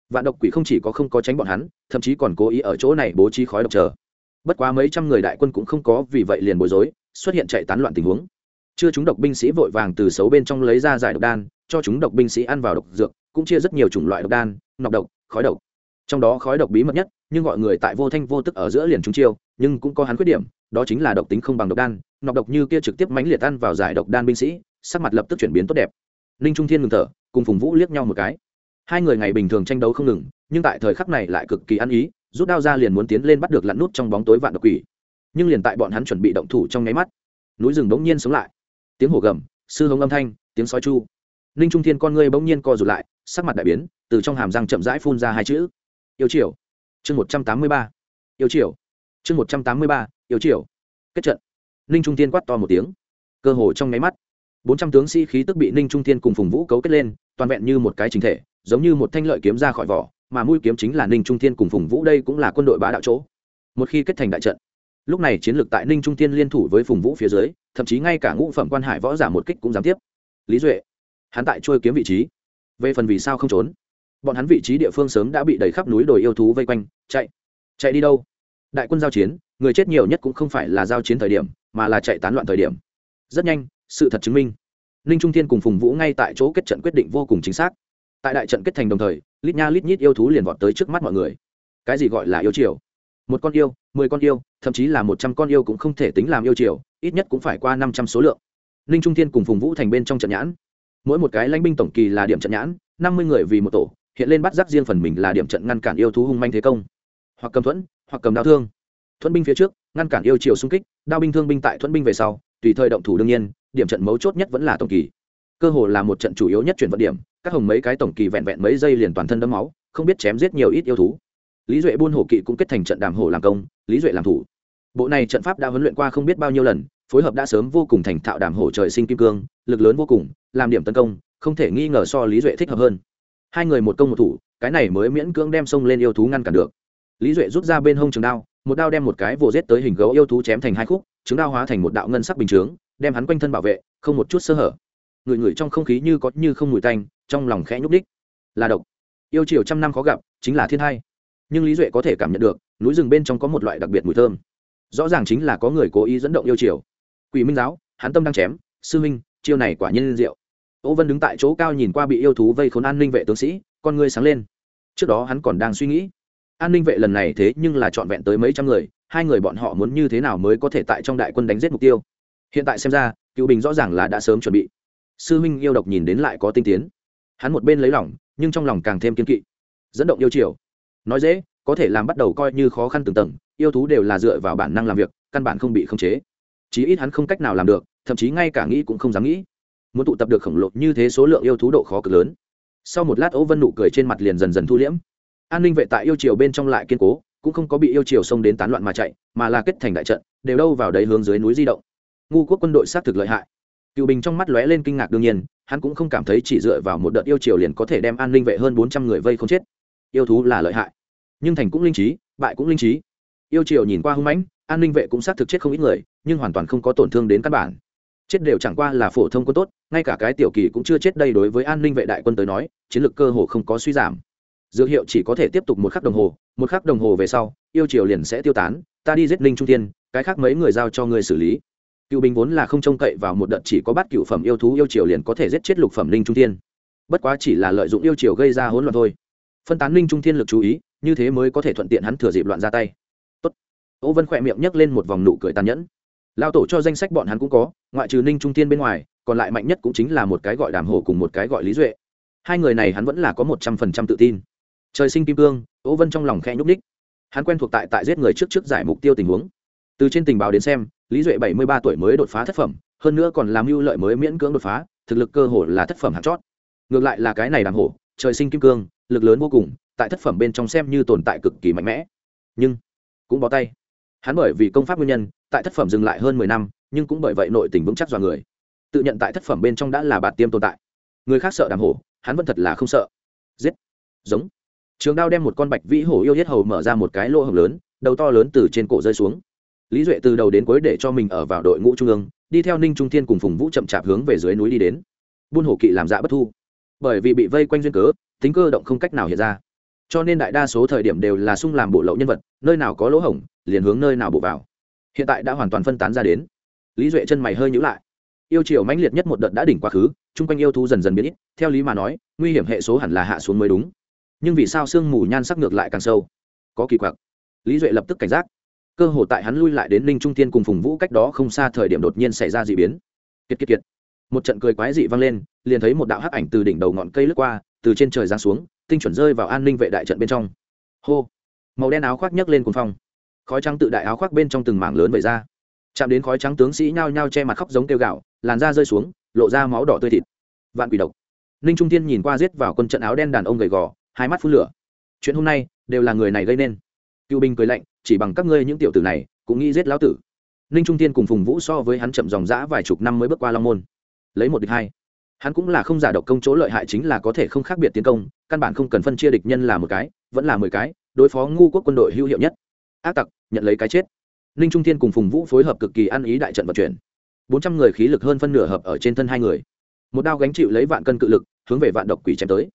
Vạn độc quỷ không chỉ có không có tránh bọn hắn, thậm chí còn cố ý ở chỗ này bố trí khói độc chờ. Bất quá mấy trăm người đại quân cũng không có, vì vậy liền bối rối, xuất hiện chạy tán loạn tình huống. Chưa chúng độc binh sĩ vội vàng từ xấu bên trong lấy ra giải độc đan, cho chúng độc binh sĩ ăn vào độc dược, cũng chia rất nhiều chủng loại độc đan, nọc độc, khói độc. Trong đó khói độc bí mật nhất, nhưng gọi người tại vô thanh vô tức ở giữa liền chúng chiêu, nhưng cũng có hắn khuyết điểm, đó chính là độc tính không bằng độc đan nọc độc như kia trực tiếp mánh liệt ăn vào giải độc đan binh sĩ, sắc mặt lập tức chuyển biến tốt đẹp. Ninh trung thiên ngừng thở, cùng phùng vũ liếc nhau một cái. Hai người ngày bình thường tranh đấu không ngừng, nhưng tại thời khắc này lại cực kỳ ăn ý, rút đao ra liền muốn tiến lên bắt được lặn nút trong bóng tối vạn độc quỷ. Nhưng liền tại bọn hắn chuẩn bị động thủ trong nháy mắt, núi rừng bỗng nhiên sống lại. Tiếng hổ gầm, sư hống âm thanh, tiếng sói chu. Ninh trung thiên con ngươi bỗng nhiên co rụt lại, sắc mặt đại biến, từ trong hàm răng chậm rãi phun ra hai chữ. Yêu triều. Chương một trăm tám mươi ba. Yêu triều. Chương một trăm tám mươi ba. Yêu triều. Kết trận ninh trung thiên quát to một tiếng. Cơ hồ trong nháy mắt, bốn trăm tướng sĩ khí tức bị ninh trung thiên cùng phùng vũ cấu kết lên, toàn vẹn như một cái chính thể, giống như một thanh lợi kiếm ra khỏi vỏ, mà mũi kiếm chính là ninh trung thiên cùng phùng vũ đây cũng là quân đội bá đạo chỗ. Một khi kết thành đại trận, lúc này chiến lược tại ninh trung thiên liên thủ với phùng vũ phía dưới, thậm chí ngay cả ngũ phẩm quan hải võ giả một kích cũng dám tiếp. Lý duệ, hắn tại trôi kiếm vị trí. Về phần vì sao không trốn, bọn hắn vị trí địa phương sớm đã bị đẩy khắp núi đồi yêu thú vây quanh, chạy chạy đi đâu? Đại quân giao chiến, người chết nhiều nhất cũng không phải là giao chiến thời điểm mà là chạy tán loạn thời điểm. Rất nhanh, sự thật chứng minh, ninh trung thiên cùng phùng vũ ngay tại chỗ kết trận quyết định vô cùng chính xác. Tại đại trận kết thành đồng thời, lít nha lít nhít yêu thú liền vọt tới trước mắt mọi người. Cái gì gọi là yêu triều một con yêu, mười con yêu, thậm chí là một trăm con yêu cũng không thể tính làm yêu triều ít nhất cũng phải qua năm trăm số lượng. Ninh trung thiên cùng phùng vũ thành bên trong trận nhãn. Mỗi một cái lãnh binh tổng kỳ là điểm trận nhãn, năm mươi người vì một tổ, hiện lên bắt giác riêng phần mình là điểm trận ngăn cản yêu thú hung manh thế công. Hoặc cầm thuẫn, hoặc cầm đau thương thuẫn binh phía trước, ngăn cản yêu triều xung kích, đao binh thương binh tại thuẫn binh về sau, tùy thời động thủ đương nhiên, điểm trận mấu chốt nhất vẫn là tổng kỳ. Cơ hồ là một trận chủ yếu nhất chuyển vận điểm, các hồng mấy cái tổng kỳ vẹn vẹn mấy giây liền toàn thân đấm máu, không biết chém giết nhiều ít yêu thú. Lý duệ buôn hổ kỵ cũng kết thành trận đàm hổ làm công, lý duệ làm thủ. Bộ này trận pháp đã huấn luyện qua không biết bao nhiêu lần, phối hợp đã sớm vô cùng thành thạo đàm hổ trời sinh kim cương, lực lớn vô cùng, làm điểm tấn công, không thể nghi ngờ so lý duệ thích hợp hơn. Hai người một công một thủ, cái này mới miễn cưỡng đem sông lên yêu thú ngăn cản được. Lý duệ rút ra bên hông trường đao một đao đem một cái vồ rết tới hình gấu yêu thú chém thành hai khúc chứng đao hóa thành một đạo ngân sắc bình chướng, đem hắn quanh thân bảo vệ, không một chút sơ hở. Người người trong không khí như có như không mùi tanh, trong lòng khẽ nhúc đích là độc. Yêu chiều trăm năm khó gặp, chính là thiên hai. Nhưng lý duệ có thể cảm nhận được, núi rừng bên trong có một loại đặc biệt mùi thơm. Rõ ràng chính là có người cố ý dẫn động yêu chiều quỷ minh giáo, hắn tâm đang chém, sư minh chiêu này quả nhiên diệu. Ô vân đứng tại chỗ cao nhìn qua bị yêu thú vây khốn an ninh vệ tướng sĩ, con ngươi sáng lên. Trước đó hắn còn đang suy nghĩ an ninh vệ lần này thế nhưng là trọn vẹn tới mấy trăm người, hai người bọn họ muốn như thế nào mới có thể tại trong đại quân đánh giết mục tiêu? Hiện tại xem ra, cựu bình rõ ràng là đã sớm chuẩn bị. Sư huynh yêu độc nhìn đến lại có tinh tiến. Hắn một bên lấy lỏng nhưng trong lòng càng thêm kiên kỵ. Dẫn động yêu chiều nói dễ, có thể làm bắt đầu coi như khó khăn từng tầng, yêu thú đều là dựa vào bản năng làm việc, căn bản không bị khống chế. Chí ít hắn không cách nào làm được, thậm chí ngay cả nghĩ cũng không dám nghĩ. Muốn tụ tập được khổng lồ như thế số lượng yêu thú độ khó cực lớn. Sau một lát ấu vân nụ cười trên mặt liền dần dần thu liễm an ninh vệ tại yêu triều bên trong lại kiên cố, cũng không có bị yêu triều xông đến tán loạn mà chạy, mà là kết thành đại trận, đều đâu vào đấy hướng dưới núi di động. Ngu quốc quân đội xác thực lợi hại. Cựu bình trong mắt lóe lên kinh ngạc đương nhiên, hắn cũng không cảm thấy chỉ dựa vào một đợt yêu triều liền có thể đem an ninh vệ hơn bốn trăm người vây không chết. Yêu thú là lợi hại. Nhưng thành cũng linh trí, bại cũng linh trí. Yêu triều nhìn qua hung mãnh, an ninh vệ cũng xác thực chết không ít người, nhưng hoàn toàn không có tổn thương đến căn bản. Chết đều chẳng qua là phổ thông quân tốt, ngay cả cái tiểu kỳ cũng chưa chết đây đối với an ninh vệ đại quân tới nói, chiến lược cơ hồ không có suy giảm dược hiệu chỉ có thể tiếp tục một khắc đồng hồ, một khắc đồng hồ về sau, yêu triều liền sẽ tiêu tán, ta đi giết linh trung tiên cái khác mấy người giao cho ngươi xử lý. Cựu bình vốn là không trông cậy vào một đợt chỉ có bắt cựu phẩm yêu thú yêu triều liền có thể giết chết lục phẩm linh trung tiên bất quá chỉ là lợi dụng yêu triều gây ra hỗn loạn thôi. Phân tán linh trung thiên lực chú ý, như thế mới có thể thuận tiện hắn thừa dịp loạn ra tay. Tốt. Ô vân khỏe miệng nhấc lên một vòng nụ cười tàn nhẫn. Lao tổ cho danh sách bọn hắn cũng có, ngoại trừ ninh trung thiên bên ngoài, còn lại mạnh nhất cũng chính là một cái gọi đàm hồ cùng một cái gọi lý duệ. Hai người này hắn vẫn là có một trăm phần trăm tự tin trời sinh kim cương ô vân trong lòng khẽ nhúc ních hắn quen thuộc tại tại giết người trước trước giải mục tiêu tình huống. Từ trên tình báo đến xem, lý duệ bảy mươi ba tuổi mới đột phá thất phẩm, hơn nữa còn làm mưu lợi mới miễn cưỡng đột phá, thực lực cơ hồ là thất phẩm hạt chót. Ngược lại là cái này đàm hổ, trời sinh kim cương, lực lớn vô cùng, tại thất phẩm bên trong xem như tồn tại cực kỳ mạnh mẽ. Nhưng, cũng bó tay. Hắn bởi vì công pháp nguyên nhân, tại thất phẩm dừng lại hơn mười năm, nhưng cũng bởi vậy nội tình vững chắc dọa người. Tự nhận tại thất phẩm bên trong đã là bạt tiêm tồn tại. Người khác sợ đàm hổ, hắn vẫn thật là không sợ. Giết. Giống trường đao đem một con bạch vĩ hổ yêu hết hầu mở ra một cái lỗ hồng lớn, đầu to lớn từ trên cổ rơi xuống. Lý duệ từ đầu đến cuối để cho mình ở vào đội ngũ trung ương, đi theo ninh trung thiên cùng phùng vũ chậm chạp hướng về dưới núi đi đến. Buôn hổ kỵ làm dạ bất thu. Bởi vì bị vây quanh duyên cớ, tính cơ động không cách nào hiện ra. Cho nên đại đa số thời điểm đều là sung làm bộ lậu nhân vật, nơi nào có lỗ hổng, liền hướng nơi nào bộ vào. Hiện tại đã hoàn toàn phân tán ra đến. Lý duệ chân mày hơi nhữ lại. Yêu chiều mãnh liệt nhất một đợt đã đỉnh quá khứ, chung quanh yêu thú dần dần biến ít, theo lý mà nói, nguy hiểm hệ số hẳn là hạ xuống mới đúng nhưng vì sao sương mù nhan sắc ngược lại càng sâu? Có kỳ quặc. Lý duệ lập tức cảnh giác. Cơ hồ tại hắn lui lại đến ninh trung tiên cùng phùng vũ cách đó không xa thời điểm đột nhiên xảy ra d ị biến. Kiệt kiệt kiệt. Một trận cười quái dị vang lên, liền thấy một đạo hắc ảnh từ đỉnh đầu ngọn cây lướt qua, từ trên trời giáng xuống, tinh chuẩn rơi vào an ninh vệ đại trận bên trong. Hô. Màu đen áo khoác nhấc lên cuồng phong. Khói trắng tự đại áo khoác bên trong từng mảng lớn vẩy ra. Chạm đến khói trắng tướng sĩ nhao nhao che mặt khóc giống kêu gạo làn da rơi xuống, lộ ra máu đỏ tươi thịt. Vạn quỷ độc. Ninh trung thiên nhìn qua giết vào quân trận áo đen đàn ông gầy gò hai mắt phun lửa. Chuyện hôm nay đều là người này gây nên. Cựu binh cười lạnh, chỉ bằng các ngươi những tiểu tử này, cũng nghĩ giết lão tử. Ninh trung thiên cùng phùng vũ so với hắn chậm dòng dã vài chục năm mới bước qua long môn. Lấy một địch hai. Hắn cũng là không giả độc công chỗ lợi hại chính là có thể không khác biệt tiến công, căn bản không cần phân chia địch nhân là một cái, vẫn là mười cái, đối phó ngu quốc quân đội hữu hiệu nhất. Ác tặc, nhận lấy cái chết. Ninh trung thiên cùng phùng vũ phối hợp cực kỳ ăn ý đại trận vận chuyển. Bốn trăm người khí lực hơn phân nửa hợp ở trên thân hai người. Một đao gánh chịu lấy vạn cân cự lực, hướng về vạn độc quỷ chém tới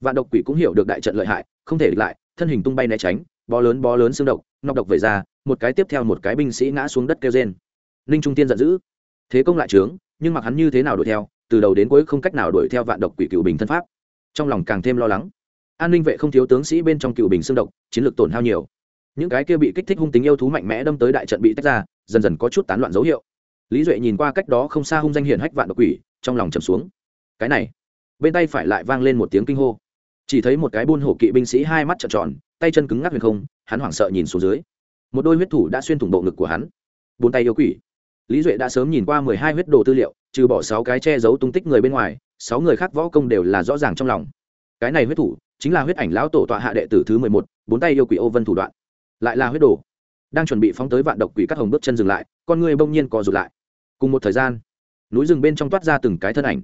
vạn độc quỷ cũng hiểu được đại trận lợi hại, không thể địch lại, thân hình tung bay né tránh, bó lớn bó lớn xương độc, nọc độc về ra, một cái tiếp theo một cái binh sĩ ngã xuống đất kêu trên ninh trung tiên giận dữ. Thế công lại trướng, nhưng mặc hắn như thế nào đuổi theo, từ đầu đến cuối không cách nào đuổi theo vạn độc quỷ cựu bình thân pháp. Trong lòng càng thêm lo lắng. An ninh vệ không thiếu tướng sĩ bên trong cựu bình xương độc, chiến lược tổn hao nhiều. Những cái kia bị kích thích hung tính yêu thú mạnh mẽ đâm tới đại trận bị tách ra, dần dần có chút tán loạn dấu hiệu. Lý duệ nhìn qua cách đó không xa hung danh hiển hách vạn độc quỷ, trong lòng trầm xuống. Cái này, bên tay phải lại vang lên một tiếng kinh hô chỉ thấy một cái buôn hổ kỵ binh sĩ hai mắt trợn tròn, tay chân cứng ngắc huyền không, hắn hoảng sợ nhìn xuống dưới. Một đôi huyết thủ đã xuyên thủng bộ ngực của hắn. Bốn tay yêu quỷ. Lý duệ đã sớm nhìn qua mười hai huyết đồ tư liệu, trừ bỏ sáu cái che giấu tung tích người bên ngoài, sáu người khác võ công đều là rõ ràng trong lòng. Cái này huyết thủ chính là huyết ảnh lão tổ tọa hạ đệ tử thứ mười một, bốn tay yêu quỷ ô vân thủ đoạn. Lại là huyết đồ. Đang chuẩn bị phóng tới vạn độc quỷ cắt hồng bước chân dừng lại, con người bỗng nhiên co rụt lại. Cùng một thời gian, núi rừng bên trong toát ra từng cái thân ảnh.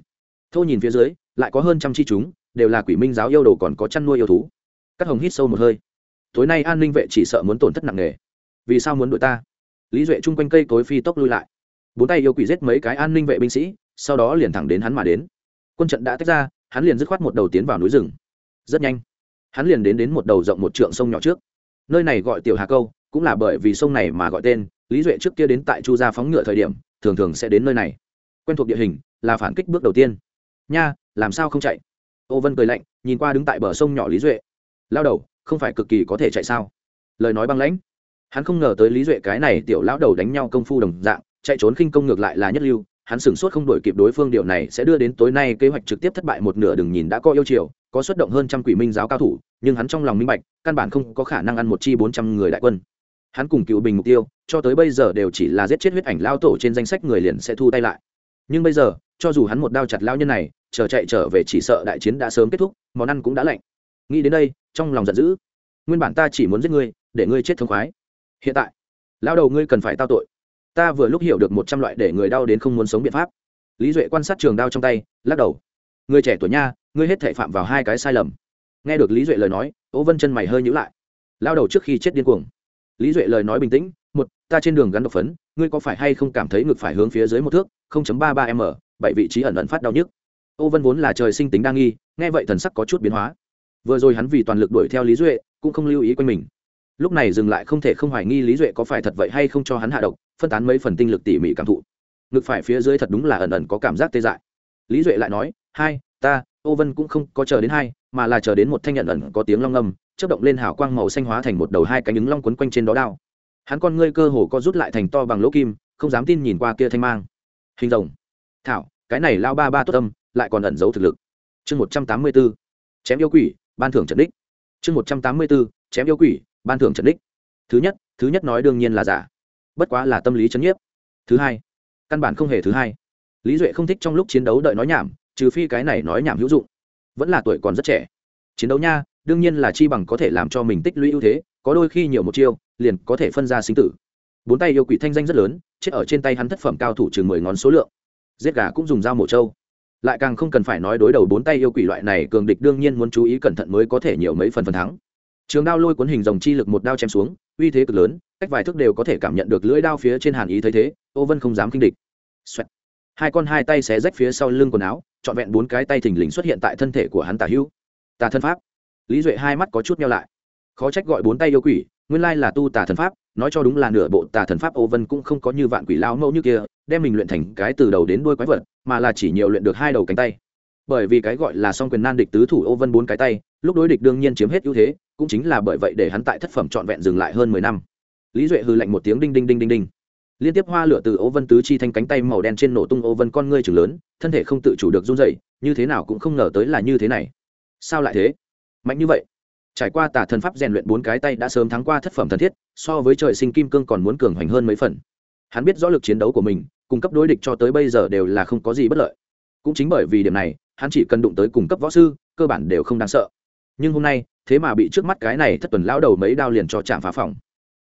Thô nhìn phía dưới, lại có hơn trăm chi chúng đều là quỷ minh giáo yêu đồ còn có chăn nuôi yêu thú. Các hồng hít sâu một hơi. Tối nay an ninh vệ chỉ sợ muốn tổn thất nặng nề. Vì sao muốn đuổi ta? Lý duệ chung quanh cây cối phi tốc lui lại. Bốn tay yêu quỷ giết mấy cái an ninh vệ binh sĩ, sau đó liền thẳng đến hắn mà đến. Quân trận đã tách ra, hắn liền dứt khoát một đầu tiến vào núi rừng. Rất nhanh, hắn liền đến đến một đầu rộng một trượng sông nhỏ trước. Nơi này gọi tiểu hà câu, cũng là bởi vì sông này mà gọi tên, lý duệ trước kia đến tại chu gia phóng ngựa thời điểm, thường thường sẽ đến nơi này. Quen thuộc địa hình, là phản kích bước đầu tiên. Nha, làm sao không chạy? Ô vân cười lạnh, nhìn qua đứng tại bờ sông nhỏ lý duệ. Lao đầu, không phải cực kỳ có thể chạy sao? Lời nói băng lãnh. Hắn không ngờ tới lý duệ cái này tiểu lão đầu đánh nhau công phu đồng dạng, chạy trốn khinh công ngược lại là nhất lưu, hắn sửng sốt không đổi kịp đối phương điều này sẽ đưa đến tối nay kế hoạch trực tiếp thất bại một nửa đừng nhìn đã có yêu chiều, có xuất động hơn trăm quỷ minh giáo cao thủ, nhưng hắn trong lòng minh bạch, căn bản không có khả năng ăn một chi bốn trăm người đại quân. Hắn cùng cựu bình mục tiêu, cho tới bây giờ đều chỉ là giết chết huyết ảnh lao tổ trên danh sách người liền sẽ thu tay lại. Nhưng bây giờ cho dù hắn một đao chặt lao nhân này, chờ chạy trở về chỉ sợ đại chiến đã sớm kết thúc, món ăn cũng đã lạnh. Nghĩ đến đây, trong lòng giận dữ. Nguyên bản ta chỉ muốn giết ngươi, để ngươi chết thương khoái. Hiện tại lao đầu ngươi cần phải tao tội. Ta vừa lúc hiểu được một trăm loại để người đau đến không muốn sống biện pháp. Lý duệ quan sát trường đao trong tay, lắc đầu. Người trẻ tuổi nha, ngươi hết thể phạm vào hai cái sai lầm. Nghe được lý duệ lời nói, ô vân chân mày hơi nhữ lại. Lao đầu trước khi chết điên cuồng. Lý duệ lời nói bình tĩnh, một, ta trên đường gắn độc phấn, ngươi có phải hay không cảm thấy ngực phải hướng phía dưới một thước ba ba m bảy vị trí ẩn ẩn phát đau nhức. Ô vân vốn là trời sinh tính đa nghi, nghe vậy thần sắc có chút biến hóa. Vừa rồi hắn vì toàn lực đuổi theo lý duệ, cũng không lưu ý quanh mình. Lúc này dừng lại không thể không hoài nghi lý duệ có phải thật vậy hay không cho hắn hạ độc, phân tán mấy phần tinh lực tỉ mỉ cảm thụ. Ngực phải phía dưới thật đúng là ẩn ẩn có cảm giác tê dại. Lý duệ lại nói, hai, ta, ô vân cũng không có chờ đến hai, mà là chờ đến một thanh nhận ẩn có tiếng long ngâm chớp động lên hào quang màu xanh hóa thành một đầu hai cánh ứng long quấn quanh trên đó đao. Hắn con ngươi cơ hồ co rút lại thành to bằng lỗ kim, không dám tin nhìn qua kia thanh mang. Hình rồng. Thảo cái này lao ba ba tốt âm, lại còn ẩn giấu thực lực. Chương một trăm tám mươi b ố chém yêu quỷ, ban thưởng trần đích. Chương một trăm tám mươi b ố chém yêu quỷ, ban thưởng trần đích. Thứ nhất thứ nhất nói đương nhiên là giả. Bất quá là tâm lý chấn nhiếp. Thứ hai, căn bản không hề thứ hai. Lý duệ không thích trong lúc chiến đấu đợi nói nhảm, trừ phi cái này nói nhảm hữu dụng. Vẫn là tuổi còn rất trẻ. Chiến đấu nha, đương nhiên là chi bằng có thể làm cho mình tích lũy ưu thế, có đôi khi nhiều một chiêu, liền có thể phân ra sinh tử. Bốn tay yêu quỷ thanh danh rất lớn, chết ở trên tay hắn thất phẩm cao thủ chừng mười ngón số lượng giết gà cũng dùng dao mổ trâu. Lại càng không cần phải nói đối đầu bốn tay yêu quỷ loại này, cường địch đương nhiên muốn chú ý cẩn thận mới có thể nhiều mấy phần phần thắng. Trường đao lôi cuốn hình dòng chi lực một đao chém xuống, uy thế cực lớn, cách vài thước đều có thể cảm nhận được lưỡi đao phía trên hàn ý thấy thế ô vân không dám kinh địch. Xoẹt. hai con hai tay xé rách phía sau lưng quần áo, trọn vẹn bốn cái tay thình lình xuất hiện tại thân thể của hắn tả hữu. Tà thân pháp. Lý duệ hai mắt có chút nhau lại. Khó trách gọi bốn tay yêu quỷ nguyên lai là tu tà thần pháp, nói cho đúng là nửa bộ tà thần pháp ô vân cũng không có như vạn quỷ lao mẫu như kia, đem mình luyện thành cái từ đầu đến đuôi quái vật, mà là chỉ nhiều luyện được hai đầu cánh tay. Bởi vì cái gọi là song quyền nan địch tứ thủ ô vân bốn cái tay, lúc đối địch đương nhiên chiếm hết ưu thế, cũng chính là bởi vậy để hắn tại thất phẩm trọn vẹn dừng lại hơn mười năm. Lý duệ hư lạnh một tiếng đinh đinh đinh đinh đinh. Liên tiếp hoa lửa từ ô vân tứ chi thanh cánh tay màu đen trên nổ tung ô vân con ngươi chừng lớn, thân thể không tự chủ được run dậy như thế nào cũng không ngờ tới là như thế này. Sao lại thế? Mạnh như vậy? Trải qua tả thần pháp rèn luyện bốn cái tay đã sớm thắng qua thất phẩm thần thiết, so với trời sinh kim cương còn muốn cường hoành hơn mấy phần. Hắn biết rõ lực chiến đấu của mình, cung cấp đối địch cho tới bây giờ đều là không có gì bất lợi. Cũng chính bởi vì điểm này, hắn chỉ cần đụng tới cung cấp võ sư, cơ bản đều không đáng sợ. Nhưng hôm nay, thế mà bị trước mắt cái này thất tuần lao đầu mấy đao liền cho chạm phá phòng.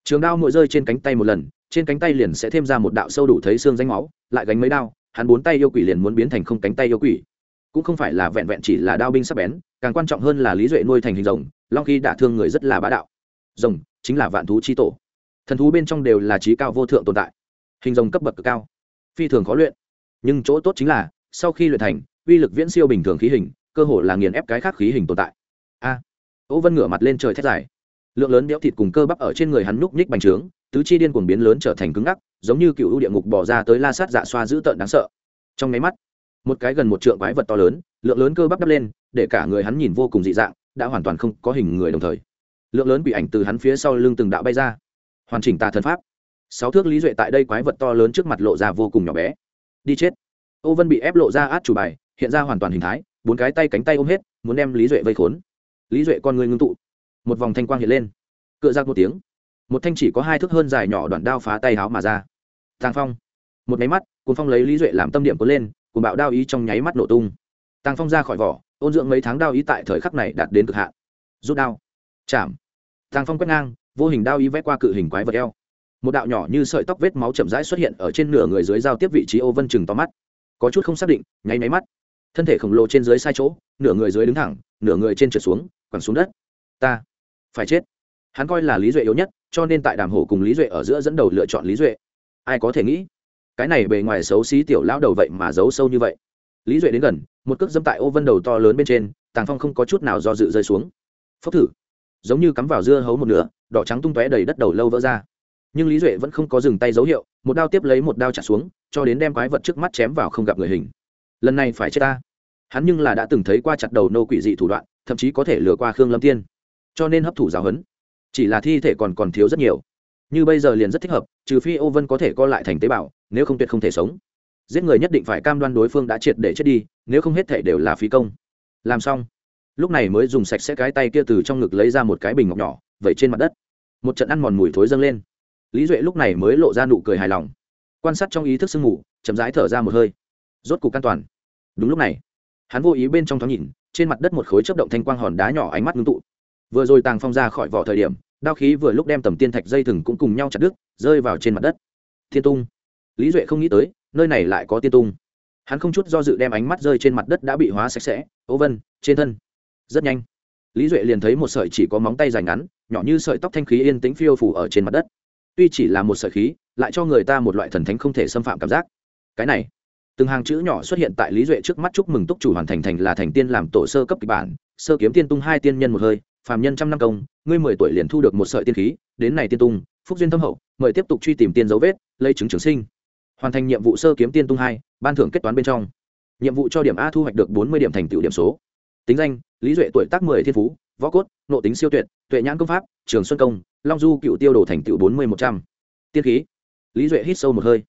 Trường đao mỗi rơi trên cánh tay một lần, trên cánh tay liền sẽ thêm ra một đạo sâu đủ thấy xương danh máu, lại gánh mấy đao, hắn bốn tay yêu quỷ liền muốn biến thành không cánh tay yêu quỷ cũng không phải là vẹn vẹn chỉ là đao binh sắp bén càng quan trọng hơn là lý duệ nuôi thành hình rồng long khi đả thương người rất là bá đạo. Rồng chính là vạn thú chi tổ. Thần thú bên trong đều là trí cao vô thượng tồn tại. Hình rồng cấp bậc cực cao phi thường khó luyện. Nhưng chỗ tốt chính là sau khi luyện thành uy lực viễn siêu bình thường khí hình cơ hồ là nghiền ép cái khác khí hình tồn tại. A. À, vân ngửa mặt lên trời thét dài. Lượng lớn béo thịt cùng cơ bắp ở trên người hắn núc nhích bành trướng tứ chi điên cuồng biến lớn trở thành cứng ngắc giống như cựu ưu địa ngục bỏ ra tới la sát dạ xoa dữ tợn đáng sợ. Trong nháy mắt một cái gần một trượng quái vật to lớn, lượng lớn cơ bắp đắp lên, để cả người hắn nhìn vô cùng dị dạng, đã hoàn toàn không có hình người đồng thời. Lượng lớn bị ảnh từ hắn phía sau lưng từng đạo bay ra. Hoàn chỉnh tà thần pháp. Sáu thước lý duệ tại đây quái vật to lớn trước mặt lộ ra vô cùng nhỏ bé. Đi chết. Ô vân bị ép lộ ra át chủ bài, hiện ra hoàn toàn hình thái, bốn cái tay cánh tay ôm hết, muốn đem lý duệ vây khốn. Lý duệ con người ngưng tụ. Một vòng thanh quang hiện lên. Cựa ra một tiếng. Một thanh chỉ có hai thước hơn dài nhỏ đoạn đao phá tay háo mà ra. Tàng phong. Một máy mắt, cuốn phong lấy lý duệ làm tâm điểm cuốn lên cùng bạo đao ý trong nháy mắt nổ tung. Tàng phong ra khỏi vỏ, ôn dưỡng mấy tháng đao ý tại thời khắc này đạt đến cực hạn. Rút đao. Chạm. Tàng phong quét ngang, vô hình đao ý vét qua cự hình quái vật eo. Một đạo nhỏ như sợi tóc vết máu chậm rãi xuất hiện ở trên nửa người dưới giao tiếp vị trí ô vân chừng to mắt. Có chút không xác định, nháy máy mắt. Thân thể khổng lồ trên dưới sai chỗ, nửa người dưới đứng thẳng, nửa người trên trượt xuống, quẳng xuống đất. Ta phải chết. Hắn coi là lý duệ yếu nhất, cho nên tại đàm hổ cùng lý duệ ở giữa dẫn đầu lựa chọn lý duệ. Ai có thể nghĩ? Cái này bề ngoài xấu xí tiểu lão đầu vậy mà giấu sâu như vậy. Lý duệ đến gần, một cước dâm tại ô vân đầu to lớn bên trên, tàng phong không có chút nào do dự rơi xuống. Phốc thử. Giống như cắm vào dưa hấu một nửa, đỏ trắng tung tóe đầy đất đầu lâu vỡ ra. Nhưng lý duệ vẫn không có dừng tay dấu hiệu, một đao tiếp lấy một đao trả xuống, cho đến đem quái vật trước mắt chém vào không gặp người hình. Lần này phải chết ta. Hắn nhưng là đã từng thấy qua chặt đầu nô quỷ dị thủ đoạn, thậm chí có thể lừa qua khương lâm tiên. Cho nên hấp thụ giáo huấn. Chỉ là thi thể còn còn thiếu rất nhiều. Như bây giờ liền rất thích hợp, trừ phi ô vân có thể co lại thành tế bào nếu không tuyệt không thể sống. Giết người nhất định phải cam đoan đối phương đã triệt để chết đi, nếu không hết thể đều là phí công. Làm xong. Lúc này mới dùng sạch sẽ cái tay kia từ trong ngực lấy ra một cái bình ngọc nhỏ, vẩy trên mặt đất. Một trận ăn mòn mùi thối dâng lên. Lý duệ lúc này mới lộ ra nụ cười hài lòng. Quan sát trong ý thức sương mù, chậm rãi thở ra một hơi. Rốt cục an toàn. Đúng lúc này, hắn vô ý bên trong thoáng nhìn, trên mặt đất một khối chấp động thanh quang hòn đá nhỏ ánh mắt ngưng tụ. Vừa rồi tàng phong ra khỏi vỏ thời điểm, đao khí vừa lúc đem tầm tiên thạch dây thừng cũng cùng nhau chặt đứt, rơi vào trên mặt đất. Thiên tung lý duệ không nghĩ tới, nơi này lại có tiên tung. Hắn không chút do dự đem ánh mắt rơi trên mặt đất đã bị hóa sạch sẽ. Ô vân, trên thân. Rất nhanh. Lý duệ liền thấy một sợi chỉ có móng tay dài ngắn, nhỏ như sợi tóc thanh khí yên tĩnh phiêu phủ ở trên mặt đất. Tuy chỉ là một sợi khí, lại cho người ta một loại thần thánh không thể xâm phạm cảm giác. Cái này, từng hàng chữ nhỏ xuất hiện tại lý duệ trước mắt chúc mừng túc chủ hoàn thành thành là thành tiên làm tổ sơ cấp kịch bản, sơ kiếm tiên tung hai tiên nhân một hơi, phàm nhân trăm năm công, ngươi mười tuổi liền thu được một sợi tiên khí, đến này tiên tung, phúc duyên thâm hậu, mời tiếp tục truy tìm tiên dấu vết, lấy chứng trường sinh hoàn thành nhiệm vụ sơ kiếm tiên tung hai, ban thưởng kết toán bên trong. Nhiệm vụ cho điểm a thu hoạch được bốn mươi điểm thành tựu điểm số. Tính danh, lý duệ tuổi tác mười thiên phú, võ cốt nộ tính siêu tuyệt, tuệ nhãn công pháp, trường xuân công, long du cựu tiêu đồ thành tựu bốn mươi một trăm. Tiên khí. Lý duệ hít sâu một hơi.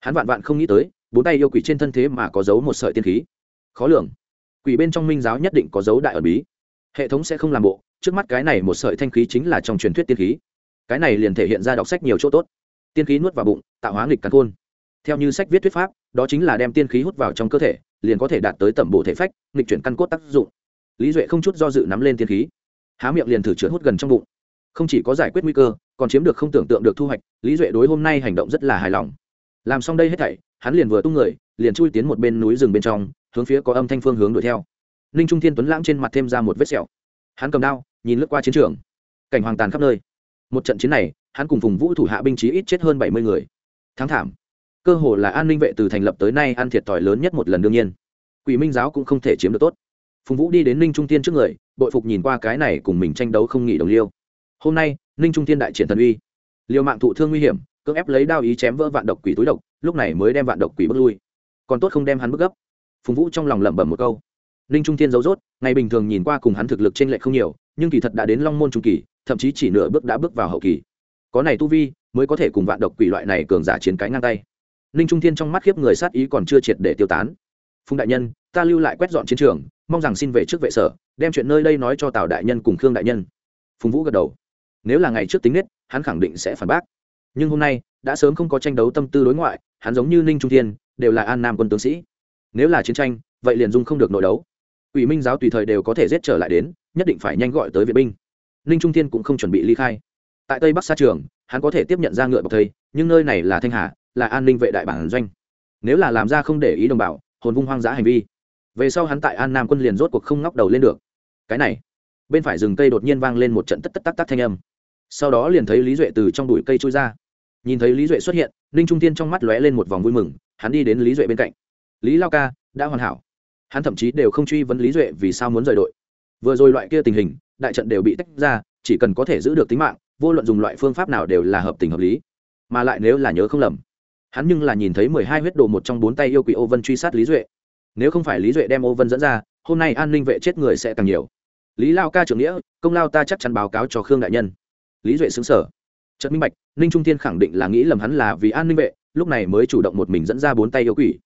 Hắn vạn vạn không nghĩ tới, bốn tay yêu quỷ trên thân thế mà có dấu một sợi tiên khí. Khó lường. Quỷ bên trong minh giáo nhất định có dấu đại ẩn bí. Hệ thống sẽ không làm bộ, trước mắt cái này một sợi thanh khí chính là trong truyền thuyết tiên khí. Cái này liền thể hiện ra đọc sách nhiều chỗ tốt. Tiên khí nuốt vào bụng, tạo hóa nghịch cắn côn theo như sách viết thuyết pháp, đó chính là đem tiên khí hút vào trong cơ thể, liền có thể đạt tới tẩm bổ thể phách, nghịch chuyển căn cốt tác dụng. Lý duệ không chút do dự nắm lên tiên khí, há miệng liền thử chữa hút gần trong bụng. Không chỉ có giải quyết nguy cơ, còn chiếm được không tưởng tượng được thu hoạch, lý duệ đối hôm nay hành động rất là hài lòng. Làm xong đây hết thảy, hắn liền vừa tung người, liền chui tiến một bên núi rừng bên trong, hướng phía có âm thanh phương hướng đuổi theo. Ninh trung thiên tuấn lãng trên mặt thêm ra một vết sẹo. Hắn cầm đao, nhìn lướt qua chiến trường. Cảnh hoàng tàn khắp nơi. Một trận chiến này, hắn cùng vùng vũ thủ hạ binh chí ít chết hơn bảy mươi người. Thắng thảm cơ hồ là an ninh vệ từ thành lập tới nay ăn thiệt thòi lớn nhất một lần đương nhiên. Quỷ minh giáo cũng không thể chiếm được tốt. Phùng vũ đi đến ninh trung tiên trước người, bội phục nhìn qua cái này cùng mình tranh đấu không nghỉ đồng liêu. Hôm nay, ninh trung tiên đại triển thần uy. Liều mạng thụ thương nguy hiểm, cưỡng ép lấy đao ý chém vỡ vạn độc quỷ túi độc, lúc này mới đem vạn độc quỷ bước lui. Còn tốt không đem hắn bước gấp. Phùng vũ trong lòng lẩm bẩm một câu. Ninh trung tiên giấu rốt, ngày bình thường nhìn qua cùng hắn thực lực t r ê n lệch không nhiều, nhưng kỳ thật đã đến long môn trung kỳ, thậm chí chỉ nửa bước đã bước vào hậu kỳ. Có này tu vi, mới có thể cùng vạn độc quỷ loại này cường giả chiến cái ngang tay ninh trung thiên trong mắt khiếp người sát ý còn chưa triệt để tiêu tán. Phùng đại nhân, ta lưu lại quét dọn chiến trường, mong rằng xin về trước vệ sở, đem chuyện nơi đây nói cho tào đại nhân cùng khương đại nhân. Phùng vũ gật đầu. Nếu là ngày trước tính nết, hắn khẳng định sẽ phản bác. Nhưng hôm nay, đã sớm không có tranh đấu tâm tư đối ngoại, hắn giống như ninh trung thiên, đều là an nam quân tướng sĩ. Nếu là chiến tranh, vậy liền dung không được nội đấu. Ủy minh giáo tùy thời đều có thể giết trở lại đến, nhất định phải nhanh gọi tới viện binh. Ninh trung thiên cũng không chuẩn bị ly khai. Tại tây bắc xa trường, hắn có thể tiếp nhận ra ngựa bọc thây, nhưng nơi này là thanh hà là an ninh vệ đại bản doanh. Nếu là làm ra không để ý đồng bào, hồn vung hoang dã hành vi. Về sau hắn tại an nam quân liền rốt cuộc không ngóc đầu lên được. Cái này, bên phải rừng cây đột nhiên vang lên một trận tất tất tắc tắc thanh âm. Sau đó liền thấy lý duệ từ trong bụi cây trôi ra. Nhìn thấy lý duệ xuất hiện, ninh trung tiên trong mắt lóe lên một vòng vui mừng, hắn đi đến lý duệ bên cạnh. Lý lao ca, đã hoàn hảo. Hắn thậm chí đều không truy vấn lý duệ vì sao muốn rời đội. Vừa rồi loại kia tình hình, đại trận đều bị tách ra, chỉ cần có thể giữ được tính mạng, vô luận dùng loại phương pháp nào đều là hợp tình hợp lý. Mà lại nếu là nhớ không lầm hắn nhưng là nhìn thấy mười hai huyết đồ một trong bốn tay yêu quỷ ô vân truy sát lý duệ. Nếu không phải lý duệ đem ô vân dẫn ra, hôm nay an ninh vệ chết người sẽ càng nhiều. Lý lao ca trưởng nghĩa, công lao ta chắc chắn báo cáo cho khương đại nhân. Lý duệ xứng sở. Trận minh bạch, ninh trung thiên khẳng định là nghĩ lầm hắn là vì an ninh vệ, lúc này mới chủ động một mình dẫn ra bốn tay yêu quỷ.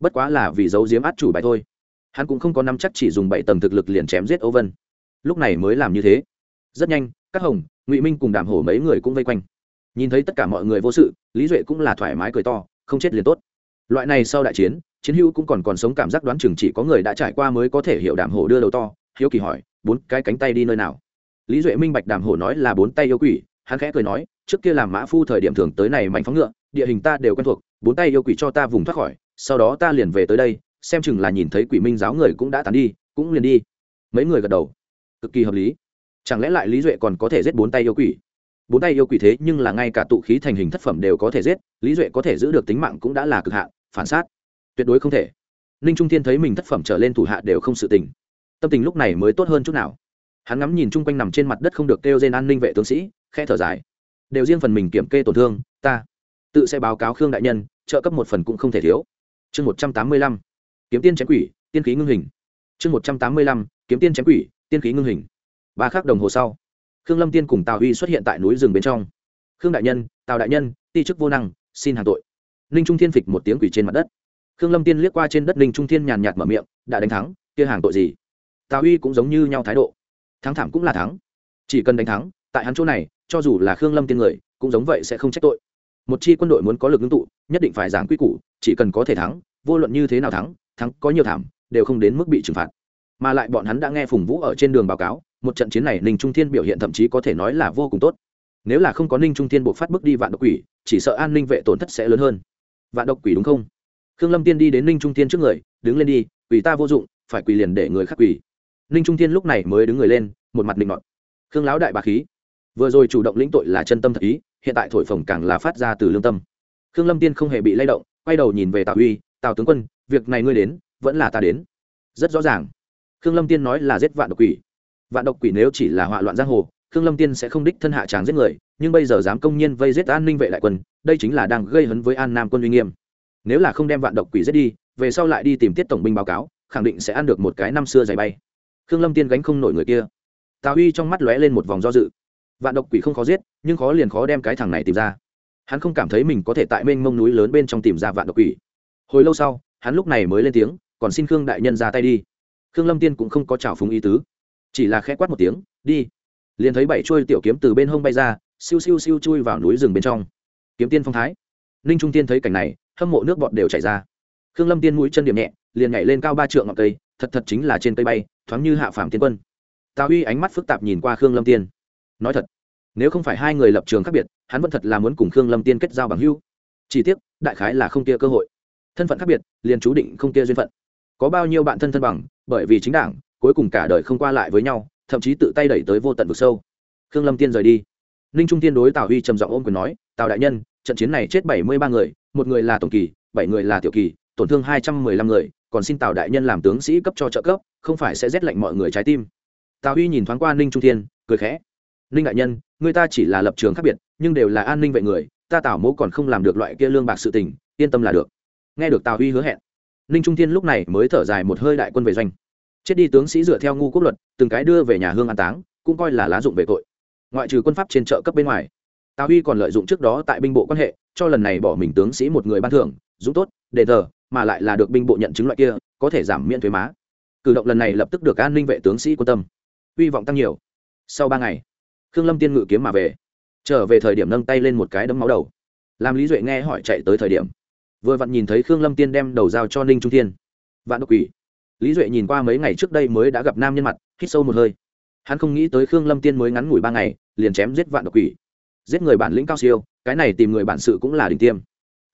Bất quá là vì giấu giếm át chủ bài thôi. Hắn cũng không có năm chắc chỉ dùng bảy tầng thực lực liền chém giết ô vân. Lúc này mới làm như thế. Rất nhanh, các hồng, ngụy minh cùng đàm hổ mấy người cũng vây quanh nhìn thấy tất cả mọi người vô sự, lý duệ cũng là thoải mái cười to, không chết liền tốt. Loại này sau đại chiến chiến hữu cũng còn còn sống cảm giác đoán chừng chỉ có người đã trải qua mới có thể hiểu đàm hổ đưa đầu to, hiếu kỳ hỏi, bốn cái cánh tay đi nơi nào? Lý duệ minh bạch đàm hổ nói là bốn tay yêu quỷ, hắn khẽ cười nói, trước kia làm mã phu thời điểm thường tới này mạnh phóng ngựa, địa hình ta đều quen thuộc, bốn tay yêu quỷ cho ta vùng thoát khỏi, sau đó ta liền về tới đây, xem chừng là nhìn thấy quỷ minh giáo người cũng đã tàn đi, cũng liền đi. Mấy người gật đầu. Cực kỳ hợp lý. Chẳng lẽ lại lý duệ còn có thể giết bốn tay yêu quỷ? Bốn tay yêu quỷ thế nhưng là ngay cả tụ khí thành hình thất phẩm đều có thể giết, lý duệ có thể giữ được tính mạng cũng đã là cực hạn, phản sát. Tuyệt đối không thể. Ninh trung thiên thấy mình thất phẩm trở lên thủ hạ đều không sự tình. Tâm tình lúc này mới tốt hơn chút nào. Hắn ngắm nhìn chung quanh nằm trên mặt đất không được kêu trên an ninh vệ tướng sĩ khe thở dài. Đều riêng phần mình kiểm kê tổn thương, ta tự sẽ báo cáo khương đại nhân, trợ cấp một phần cũng không thể thiếu. Chương một trăm tám mươi lăm, kiếm tiên chém quỷ, tiên khí ngưng hình. Chương một trăm tám mươi lăm, kiếm tiên chém quỷ, tiên khí ngưng hình. Ba khắc đồng hồ sau khương lâm tiên cùng tào huy xuất hiện tại núi rừng bên trong. Khương đại nhân, tào đại nhân, ti chức vô năng, xin hàng tội. Ninh trung thiên phịch một tiếng quỷ trên mặt đất. Khương lâm tiên liếc qua trên đất ninh trung thiên nhàn nhạt mở miệng, đã đánh thắng, kia hàng tội gì? Tào huy cũng giống như nhau thái độ. Thắng thảm cũng là thắng, chỉ cần đánh thắng, tại hắn chỗ này, cho dù là khương lâm tiên người, cũng giống vậy sẽ không trách tội. Một chi quân đội muốn có lực ứng tụ, nhất định phải giảng quy củ, chỉ cần có thể thắng, vô luận như thế nào thắng thắng có nhiều thảm, đều không đến mức bị trừng phạt mà lại bọn hắn đã nghe phùng vũ ở trên đường báo cáo, một trận chiến này ninh trung thiên biểu hiện thậm chí có thể nói là vô cùng tốt. Nếu là không có ninh trung thiên buộc phát bước đi vạn độc quỷ, chỉ sợ an ninh vệ tổn thất sẽ lớn hơn. Vạn độc quỷ đúng không? Khương lâm tiên đi đến ninh trung thiên trước người, đứng lên đi, quỷ ta vô dụng, phải quỳ liền để người khác quỳ ninh trung thiên lúc này mới đứng người lên, một mặt định ngọt khương lão đại bà khí. Vừa rồi chủ động lĩnh tội là chân tâm thật ý, hiện tại thổi phồng càng là phát ra từ lương tâm. Khương lâm tiên không hề bị lay động, quay đầu nhìn về tào uy tào tướng quân, việc này ngươi đến, vẫn là ta đến. Rất rõ ràng khương lâm tiên nói là giết vạn độc quỷ. Vạn độc quỷ nếu chỉ là họa loạn giang hồ, khương lâm tiên sẽ không đích thân hạ tráng giết người, nhưng bây giờ dám công nhiên vây giết an ninh vệ đại quân, đây chính là đang gây hấn với an nam quân uy nghiêm. Nếu là không đem vạn độc quỷ giết đi, về sau lại đi tìm tiết tổng binh báo cáo, khẳng định sẽ ăn được một cái năm xưa dày bay. Khương lâm tiên gánh không nổi người kia. Tào uy trong mắt lóe lên một vòng do dự. Vạn độc quỷ không khó giết, nhưng khó liền khó đem cái thằng này tìm ra. Hắn không cảm thấy mình có thể tại mênh mông núi lớn bên trong tìm ra vạn độc quỷ. Hồi lâu sau, hắn lúc này mới lên tiếng, còn xin khương đại nhân ra tay đi khương lâm tiên cũng không có trào phúng ý tứ. Chỉ là khẽ quát một tiếng, đi. Liền thấy bảy chuôi tiểu kiếm từ bên hông bay ra, siêu siêu siêu chui vào núi rừng bên trong. Kiếm tiên phong thái. Ninh trung tiên thấy cảnh này, hâm mộ nước bọt đều chảy ra. Khương lâm tiên mũi chân điểm nhẹ, liền nhảy lên cao ba trượng ngọn cây, thật thật chính là trên cây bay, thoáng như hạ phàm tiên quân. Tào huy ánh mắt phức tạp nhìn qua khương lâm tiên. Nói thật, nếu không phải hai người lập trường khác biệt, hắn vẫn thật là muốn cùng khương lâm tiên kết giao bằng hưu chỉ tiếc, đại khái là không kia cơ hội. Thân phận khác biệt, liền chú định không kia duyên phận. Có bao nhiêu bạn thân thân bằng bởi vì chính đảng cuối cùng cả đời không qua lại với nhau, thậm chí tự tay đẩy tới vô tận vực sâu. Khương lâm tiên rời đi. Ninh trung tiên đối tào huy trầm giọng ôm quyền nói, tào đại nhân, trận chiến này chết bảy mươi ba người, một người là tổng kỳ, bảy người là tiểu kỳ, tổn thương hai trăm mười lăm người, còn xin tào đại nhân làm tướng sĩ cấp cho trợ cấp, không phải sẽ rét lạnh mọi người trái tim. Tào huy nhìn thoáng qua ninh trung tiên, cười khẽ. Ninh đại nhân, người ta chỉ là lập trường khác biệt, nhưng đều là an ninh vệ người, ta tào mẫu còn không làm được loại kia lương bạc sự tình, yên tâm là được. Nghe được tào huy hứa hẹn ninh trung thiên lúc này mới thở dài một hơi đại quân về doanh. Chết đi tướng sĩ dựa theo ngu quốc luật, từng cái đưa về nhà hương an táng, cũng coi là lá dụng về tội. Ngoại trừ quân pháp trên chợ cấp bên ngoài, tào huy còn lợi dụng trước đó tại binh bộ quan hệ, cho lần này bỏ mình tướng sĩ một người ban thưởng, dũng tốt đề thờ, mà lại là được binh bộ nhận chứng loại kia, có thể giảm miễn thuế má. Cử động lần này lập tức được an ninh vệ tướng sĩ quan tâm. Hy vọng tăng nhiều. Sau ba ngày, khương lâm tiên ngự kiếm mà về. Trở về thời điểm nâng tay lên một cái đấm máu đầu. Làm lý duệ nghe hỏi chạy tới thời điểm vừa vặn nhìn thấy khương lâm tiên đem đầu giao cho ninh trung thiên. Vạn độc quỷ. Lý duệ nhìn qua mấy ngày trước đây mới đã gặp nam nhân mặt, hít sâu một hơi. Hắn không nghĩ tới khương lâm tiên mới ngắn ngủi ba ngày, liền chém giết vạn độc quỷ. Giết người bản lĩnh cao siêu, cái này tìm người bản sự cũng là đỉnh tiêm.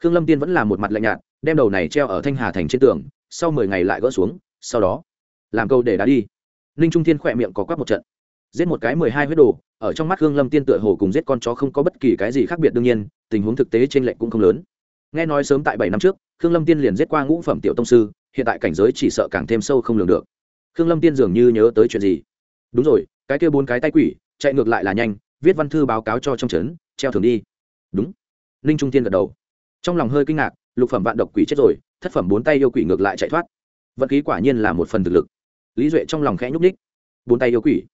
Khương lâm tiên vẫn là một mặt lạnh nhạt, đem đầu này treo ở thanh hà thành trên tường, sau mười ngày lại gỡ xuống, sau đó, làm câu để đá đi. Ninh trung thiên khỏe miệng có quắp một trận. Giết một cái mười hai huyết đồ, ở trong mắt khương lâm tiên tựa hồ cùng giết con chó không có bất kỳ cái gì khác biệt đương nhiên, tình huống thực tế trên lệch cũng không lớn nghe nói sớm tại bảy năm trước, khương lâm tiên liền giết qua ngũ phẩm tiểu tông sư, hiện tại cảnh giới chỉ sợ càng thêm sâu không lường được. Khương lâm tiên dường như nhớ tới chuyện gì. Đúng rồi, cái kia bốn cái tay quỷ, chạy ngược lại là nhanh, viết văn thư báo cáo cho trong trấn, treo thường đi. Đúng. Ninh trung tiên gật đầu. Trong lòng hơi kinh ngạc, lục phẩm vạn độc quỷ chết rồi, thất phẩm bốn tay yêu quỷ ngược lại chạy thoát. Vận khí quả nhiên là một phần thực lực. Lý duệ trong lòng khẽ nhúc ních bốn tay yêu quỷ.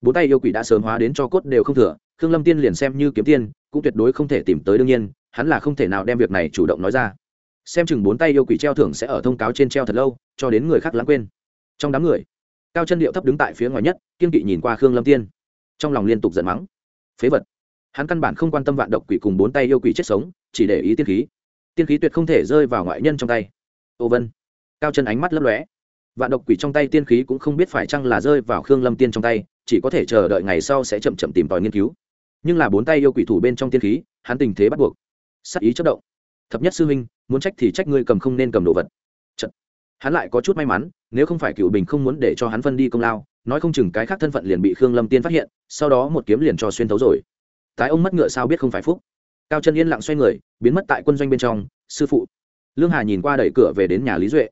Bốn tay yêu quỷ đã sớm hóa đến cho cốt đều không thừa, khương lâm tiên liền xem như kiếm tiên, cũng tuyệt đối không thể tìm tới đương nhiên hắn là không thể nào đem việc này chủ động nói ra. Xem chừng bốn tay yêu quỷ treo thưởng sẽ ở thông cáo trên treo thật lâu, cho đến người khác lãng quên. Trong đám người, cao chân điệu thấp đứng tại phía ngoài nhất, kiên kỵ nhìn qua khương lâm tiên. Trong lòng liên tục giận mắng. Phế vật. Hắn căn bản không quan tâm vạn độc quỷ cùng bốn tay yêu quỷ chết sống, chỉ để ý tiên khí. Tiên khí tuyệt không thể rơi vào ngoại nhân trong tay. Ô vân. Cao chân ánh mắt lấp lóe. Vạn độc quỷ trong tay tiên khí cũng không biết phải chăng là rơi vào khương lâm tiên trong tay, chỉ có thể chờ đợi ngày sau sẽ chậm chậm tìm tòi nghiên cứu. Nhưng là bốn tay yêu quỷ thủ bên trong tiên khí, hắn tình thế bắt buộc sắc ý chất động. Thập nhất sư huynh, muốn trách thì trách ngươi cầm không nên cầm đồ vật. Chật. hắn lại có chút may mắn, nếu không phải cựu bình không muốn để cho hắn phân đi công lao, nói không chừng cái khác thân phận liền bị khương lâm tiên phát hiện, sau đó một kiếm liền cho xuyên thấu rồi. Tái ông mất ngựa sao biết không phải phúc? Cao chân yên lặng xoay người, biến mất tại quân doanh bên trong, sư phụ. Lương hà nhìn qua đẩy cửa về đến nhà lý duệ.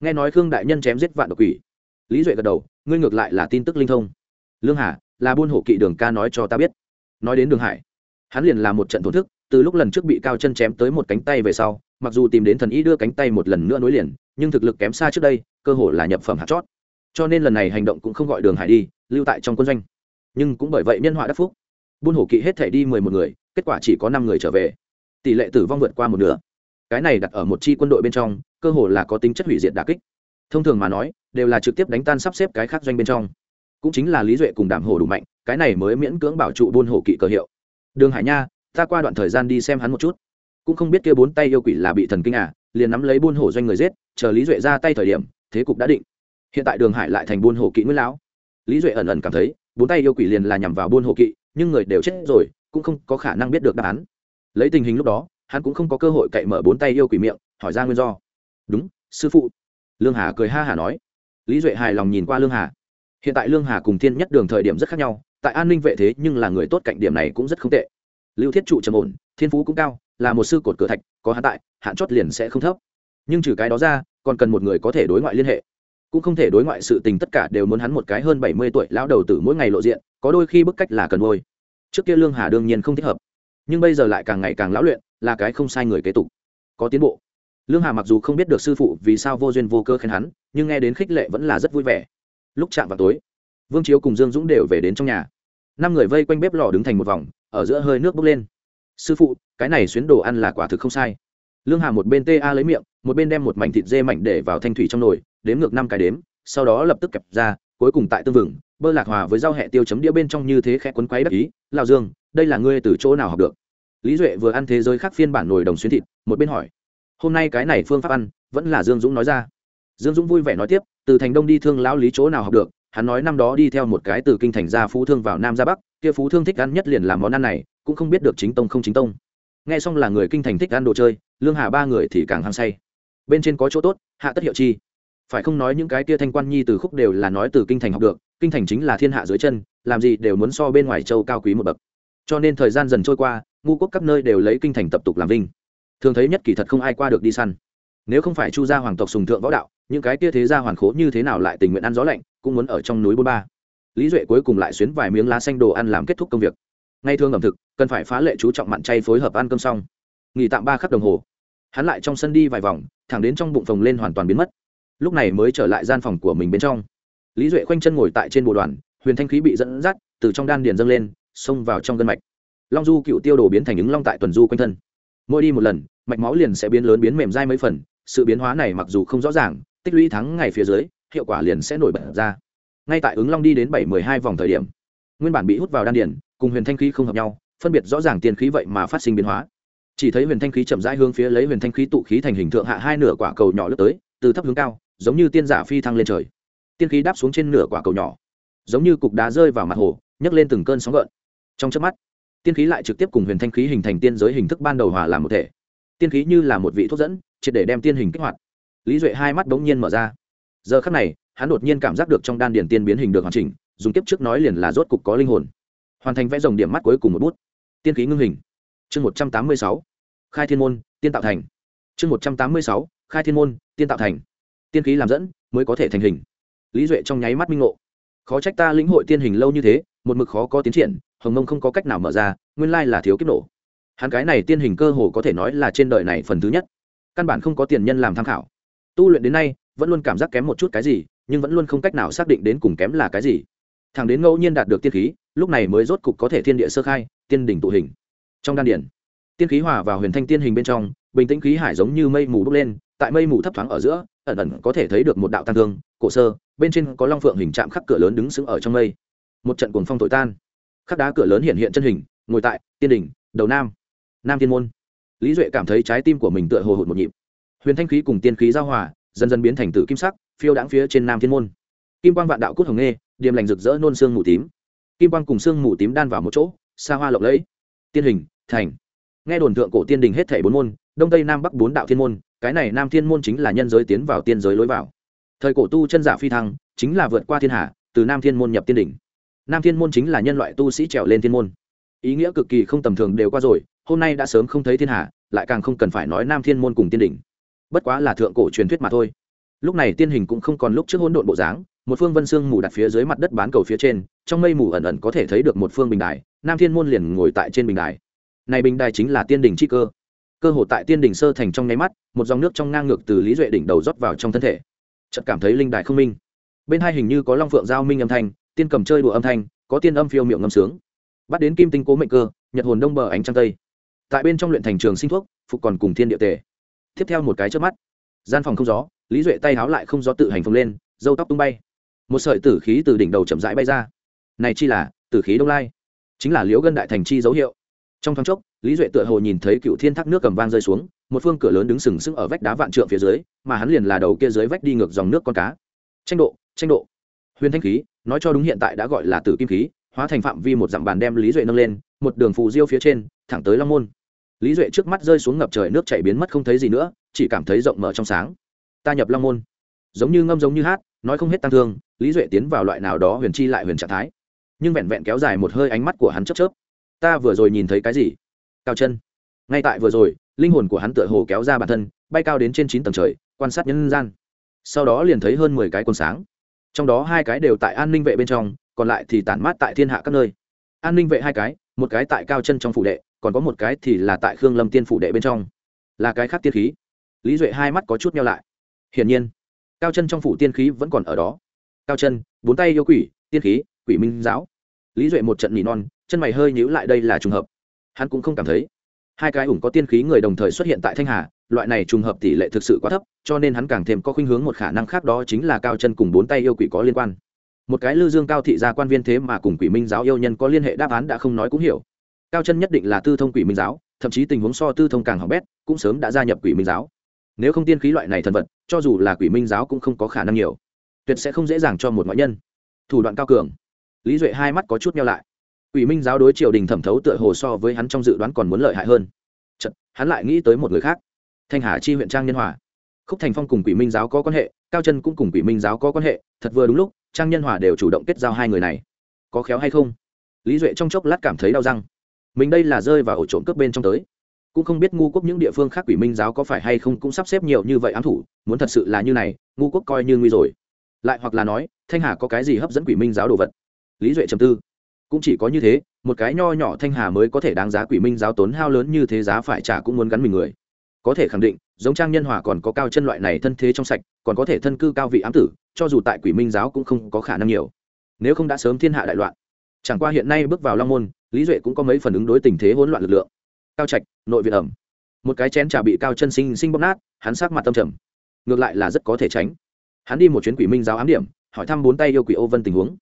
Nghe nói khương đại nhân chém giết vạn độc quỷ. Lý duệ gật đầu, ngươi ngược lại là tin tức linh thông. Lương hà, là buôn hổ kỵ đường ca nói cho ta biết. Nói đến đường hải, hắn liền là một trận thổn thức từ lúc lần trước bị cao chân chém tới một cánh tay về sau, mặc dù tìm đến thần y đưa cánh tay một lần nữa nối liền, nhưng thực lực kém xa trước đây, cơ hồ là nhập phẩm hạt chót. Cho nên lần này hành động cũng không gọi đường hải đi, lưu tại trong quân doanh. Nhưng cũng bởi vậy nhân họa đắc phúc. Buôn hổ kỵ hết thể đi mười một người, kết quả chỉ có năm người trở về. Tỷ lệ tử vong vượt qua một nửa. Cái này đặt ở một chi quân đội bên trong, cơ hồ là có tính chất hủy diệt đà kích. Thông thường mà nói, đều là trực tiếp đánh tan sắp xếp cái khác doanh bên trong. Cũng chính là lý duệ cùng đảm hồ đủ mạnh, cái này mới miễn cưỡng bảo trụ buôn hổ kỵ cờ hiệu. Đường hải nha ta qua đoạn thời gian đi xem hắn một chút. Cũng không biết kia bốn tay yêu quỷ là bị thần kinh à liền nắm lấy buôn hổ doanh người giết, chờ lý duệ ra tay thời điểm, thế cục đã định. Hiện tại đường hải lại thành buôn hổ kỵ nguyễn lão. Lý duệ ẩn ẩn cảm thấy, bốn tay yêu quỷ liền là nhằm vào buôn hổ kỵ, nhưng người đều chết rồi, cũng không có khả năng biết được đáp án. Lấy tình hình lúc đó, hắn cũng không có cơ hội cậy mở bốn tay yêu quỷ miệng, hỏi ra nguyên do. Đúng, sư phụ. Lương hà cười ha hà nói. Lý duệ hài lòng nhìn qua lương hà. Hiện tại lương hà cùng thiên nhất đường thời điểm rất khác nhau, tại an ninh vệ thế nhưng là người tốt cạnh điểm này cũng rất không tệ lưu thiết trụ trầm ổn, thiên phú cũng cao, là một sư cột cửa thạch, có hạn tại, hạn chót liền sẽ không thấp. Nhưng trừ cái đó ra, còn cần một người có thể đối ngoại liên hệ. Cũng không thể đối ngoại sự tình tất cả đều muốn hắn một cái hơn bảy mươi tuổi lão đầu tử mỗi ngày lộ diện, có đôi khi bức cách là cần ngôi trước kia lương hà đương nhiên không thích hợp. Nhưng bây giờ lại càng ngày càng lão luyện, là cái không sai người kế tục. Có tiến bộ. Lương hà mặc dù không biết được sư phụ vì sao vô duyên vô cơ khen hắn, nhưng nghe đến khích lệ vẫn là rất vui vẻ. Lúc chạm vào tối, vương chiếu cùng dương dũng đều về đến trong nhà. Năm người vây quanh bếp lò đứng thành một vòng ở giữa hơi nước bốc lên. Sư phụ, cái này xuyến đồ ăn là quả thực không sai. Lương hà một bên ta lấy miệng, một bên đem một mảnh thịt dê mảnh để vào thanh thủy trong nồi, đếm ngược năm cái đếm, sau đó lập tức kẹp ra, cuối cùng tại tương vừng, bơ lạc hòa với rau hẹ tiêu chấm đĩa bên trong như thế khẽ quấn quấy đắc ý lao dương, đây là ngươi từ chỗ nào học được? Lý duệ vừa ăn thế giới khác phiên bản nồi đồng xuyến thịt, một bên hỏi, hôm nay cái này phương pháp ăn, vẫn là dương dũng nói ra. Dương dũng vui vẻ nói tiếp, từ thành đông đi thương lão lý chỗ nào học được hắn nói năm đó đi theo một cái từ kinh thành ra phú thương vào nam ra bắc, kia phú thương thích ăn nhất liền làm món ăn này, cũng không biết được chính tông không chính tông. Nghe xong là người kinh thành thích ăn đồ chơi, lương hà ba người thì càng hăng say. Bên trên có chỗ tốt, hạ tất hiệu chi. Phải không nói những cái kia thanh quan nhi từ khúc đều là nói từ kinh thành học được, kinh thành chính là thiên hạ dưới chân, làm gì đều muốn so bên ngoài châu cao quý một bậc. Cho nên thời gian dần trôi qua, ngu quốc các nơi đều lấy kinh thành tập tục làm vinh. Thường thấy nhất kỳ thật không ai qua được đi săn. Nếu không phải chu gia hoàng tộc sùng thượng võ đạo, những cái kia thế gia hoàn khố như thế nào lại tình nguyện ăn gió lạnh cũng muốn ở trong núi bôn ba. Lý duệ cuối cùng lại xuyến vài miếng lá xanh đồ ăn làm kết thúc công việc. Ngay thương ẩm thực, cần phải phá lệ chú trọng mặn chay phối hợp ăn cơm xong. Nghỉ tạm ba khắc đồng hồ. Hắn lại trong sân đi vài vòng, thẳng đến trong bụng phồng lên hoàn toàn biến mất. Lúc này mới trở lại gian phòng của mình bên trong. Lý duệ khoanh chân ngồi tại trên bộ đoàn, huyền thanh khí bị dẫn dắt, từ trong đan điền dâng lên, xông vào trong gân mạch. Long du cựu tiêu đồ biến thành ứng long tại tuần du quanh thân. Mỗi đi một lần, mạch máu liền sẽ biến lớn biến mềm dai mấy phần, sự biến hóa này mặc dù không rõ ràng, tích lũy thắng ngày phía dưới hiệu quả liền sẽ nổi bật ra. Ngay tại ứng long đi đến bảy mười hai vòng thời điểm, nguyên bản bị hút vào đan điền, cùng huyền thanh khí không hợp nhau, phân biệt rõ ràng tiền khí vậy mà phát sinh biến hóa. Chỉ thấy huyền thanh khí chậm rãi hướng phía lấy huyền thanh khí tụ khí thành hình thượng hạ hai nửa quả cầu nhỏ lướt tới, từ thấp hướng cao, giống như tiên giả phi thăng lên trời. Tiên khí đáp xuống trên nửa quả cầu nhỏ, giống như cục đá rơi vào mặt hồ, nhấc lên từng cơn sóng gợn. Trong chớp mắt, tiên khí lại trực tiếp cùng huyền thanh khí hình thành tiên giới hình thức ban đầu hòa làm một thể. Tiên khí như là một vị thuốc dẫn, triệt để đem tiên hình kích hoạt. Lý duệ hai mắt bỗng nhiên mở ra giờ khắc này, hắn đột nhiên cảm giác được trong đan điển tiên biến hình được hoàn chỉnh, dùng tiếp trước nói liền là rốt cục có linh hồn. Hoàn thành vẽ dòng điểm mắt cuối cùng một bút. Tiên khí ngưng hình. Chương một trăm tám mươi sáu. Khai thiên môn, tiên tạo thành. Chương một trăm tám mươi sáu. Khai thiên môn, tiên tạo thành. Tiên khí làm dẫn, mới có thể thành hình. Lý duệ trong nháy mắt minh ngộ. Khó trách ta lĩnh hội tiên hình lâu như thế, một mực khó có tiến triển, hồng mông không có cách nào mở ra, nguyên lai là thiếu kiếp nổ. Hắn cái này tiên hình cơ hồ có thể nói là trên đời này phần thứ nhất. Căn bản không có tiền nhân làm tham khảo. Tu luyện đến nay vẫn luôn cảm giác kém một chút cái gì, nhưng vẫn luôn không cách nào xác định đến cùng kém là cái gì. Thằng đến ngẫu nhiên đạt được tiên khí, lúc này mới rốt cục có thể thiên địa sơ khai, tiên đỉnh tụ hình. Trong đan điển, tiên khí hòa vào huyền thanh tiên hình bên trong, bình tĩnh khí hải giống như mây mù bốc lên, tại mây mù thấp thoáng ở giữa, ẩn ẩn có thể thấy được một đạo tăng thương, cổ sơ, bên trên có long phượng hình chạm khắc cửa lớn đứng sững ở trong mây. Một trận cuồng phong thổi tan. Khắc đá cửa lớn hiện hiện chân hình, ngồi tại, tiên đỉnh, đầu nam nam thiên môn. Lý duệ cảm thấy trái tim của mình tựa hồ hụt một nhịp. Huyền thanh khí cùng tiên khí giao hòa dần dần biến thành tử kim sắc, phiêu đãng phía trên nam thiên môn. Kim quang vạn đạo cút hồng nghê điềm lành rực rỡ nôn xương mù tím. Kim quang cùng xương mù tím đan vào một chỗ, xa hoa lộng lẫy. Tiên hình, thành. Nghe đồn thượng cổ tiên đình hết thảy bốn môn, đông tây nam bắc bốn đạo thiên môn, cái này nam thiên môn chính là nhân giới tiến vào tiên giới lối vào. Thời cổ tu chân giả phi thăng, chính là vượt qua thiên hạ, từ nam thiên môn nhập tiên đỉnh nam thiên môn chính là nhân loại tu sĩ trèo lên thiên môn. Ý nghĩa cực kỳ không tầm thường đều qua rồi, hôm nay đã sớm không thấy thiên hạ, lại càng không cần phải nói nam thiên môn cùng tiên đỉnh bất quá là thượng cổ truyền thuyết mà thôi. Lúc này tiên hình cũng không còn lúc trước hỗn độn bộ dáng, một phương vân xương mù đặt phía dưới mặt đất bán cầu phía trên, trong mây mù ẩn ẩn có thể thấy được một phương bình đài, nam thiên môn liền ngồi tại trên bình đài. Này bình đài chính là tiên đỉnh chi cơ. Cơ hồ tại tiên đỉnh sơ thành trong nháy mắt, một dòng nước trong ngang ngược từ lý duệ đỉnh đầu rót vào trong thân thể. Chợt cảm thấy linh đài không minh. Bên hai hình như có long phượng giao minh âm thanh, tiên cầm chơi đùa âm thanh, có tiên âm phiêu miệng ngâm sướng. Bắt đến kim tinh cố mệnh cơ, nhật hồn đông bờ ánh trăng tây. Tại bên trong luyện thành trường sinh thuốc, phục còn cùng thiên địa tề tiếp theo một cái trước mắt, gian phòng không gió, lý duệ tay háo lại không gió tự hành phồng lên dâu tóc tung bay. Một sợi tử khí từ đỉnh đầu chậm rãi bay ra. Này chi là, tử khí đông lai. Chính là liễu gân đại thành chi dấu hiệu. Trong thoáng chốc, lý duệ tựa hồ nhìn thấy cựu thiên thác nước cầm vang rơi xuống, một phương cửa lớn đứng sừng sững ở vách đá vạn trượng phía dưới, mà hắn liền là đầu kia dưới vách đi ngược dòng nước con cá. Tranh độ tranh độ. Huyền thanh khí, nói cho đúng hiện tại đã gọi là tử kim khí, hóa thành phạm vi một dặm bàn đem lý duệ nâng lên, một đường phù diêu phía trên, thẳng tới long môn lý duệ trước mắt rơi xuống ngập trời nước chảy biến mất không thấy gì nữa, chỉ cảm thấy rộng mở trong sáng. Ta nhập long môn. Giống như ngâm giống như hát, nói không hết tăng thương, lý duệ tiến vào loại nào đó huyền chi lại huyền trạng thái. Nhưng vẹn vẹn kéo dài một hơi ánh mắt của hắn chớp chớp. Ta vừa rồi nhìn thấy cái gì? Cao chân. Ngay tại vừa rồi, linh hồn của hắn tựa hồ kéo ra bản thân, bay cao đến trên chín tầng trời, quan sát nhân gian. Sau đó liền thấy hơn mười cái quân sáng. Trong đó hai cái đều tại an ninh vệ bên trong, còn lại thì tản mát tại thiên hạ các nơi. An ninh vệ hai cái, một cái tại cao chân trong phủ đệ còn có một cái thì là tại khương lâm tiên phủ đệ bên trong. Là cái khác tiên khí. Lý duệ hai mắt có chút nhau lại. Hiển nhiên, cao chân trong phủ tiên khí vẫn còn ở đó. Cao chân, bốn tay yêu quỷ, tiên khí, quỷ minh giáo. Lý duệ một trận nỉ non, chân mày hơi nhíu lại đây là trùng hợp. Hắn cũng không cảm thấy. Hai cái ủng có tiên khí người đồng thời xuất hiện tại thanh hà, loại này trùng hợp tỷ lệ thực sự quá thấp, cho nên hắn càng thêm có khuynh hướng một khả năng khác đó chính là cao chân cùng bốn tay yêu quỷ có liên quan. Một cái lư dương cao thị gia quan viên thế mà cùng quỷ minh giáo yêu nhân có liên hệ đáp án đã không nói cũng hiểu cao chân nhất định là tư thông quỷ minh giáo thậm chí tình huống so tư thông càng hỏng bét cũng sớm đã gia nhập quỷ minh giáo. Nếu không tiên khí loại này thần vật cho dù là quỷ minh giáo cũng không có khả năng nhiều. Tuyệt sẽ không dễ dàng cho một ngoại nhân. Thủ đoạn cao cường. Lý duệ hai mắt có chút nhau lại. Quỷ minh giáo đối triều đình thẩm thấu tựa hồ so với hắn trong dự đoán còn muốn lợi hại hơn. Chật, hắn lại nghĩ tới một người khác. Thanh hà chi huyện trang nhân hòa. Khúc thành phong cùng quỷ minh giáo có quan hệ cao chân cũng cùng quỷ minh giáo có quan hệ thật vừa đúng lúc trang nhân hòa đều chủ động kết giao hai người này. Có khéo hay không? Lý duệ trong chốc lát cảm thấy đau răng mình đây là rơi vào ổ trộm cướp bên trong tới. Cũng không biết ngu quốc những địa phương khác quỷ minh giáo có phải hay không cũng sắp xếp nhiều như vậy ám thủ, muốn thật sự là như này, ngu quốc coi như nguy rồi. Lại hoặc là nói, thanh hà có cái gì hấp dẫn quỷ minh giáo đồ vật? Lý duệ trầm tư. Cũng chỉ có như thế, một cái nho nhỏ thanh hà mới có thể đáng giá quỷ minh giáo tốn hao lớn như thế giá phải trả cũng muốn gắn mình người. Có thể khẳng định, giống trang nhân hòa còn có cao chân loại này thân thế trong sạch, còn có thể thân cư cao vị ám tử, cho dù tại quỷ minh giáo cũng không có khả năng nhiều. Nếu không đã sớm thiên hạ đại loạn. Chẳng qua hiện nay bước vào long môn lý duệ cũng có mấy phần ứng đối tình thế hỗn loạn lực lượng. Cao trạch, nội viện ẩm. Một cái chén trà bị cao chân sinh sinh bóp nát, hắn sát mặt tâm trầm. Ngược lại là rất có thể tránh. Hắn đi một chuyến quỷ minh giáo ám điểm, hỏi thăm bốn tay yêu quỷ ô vân tình huống.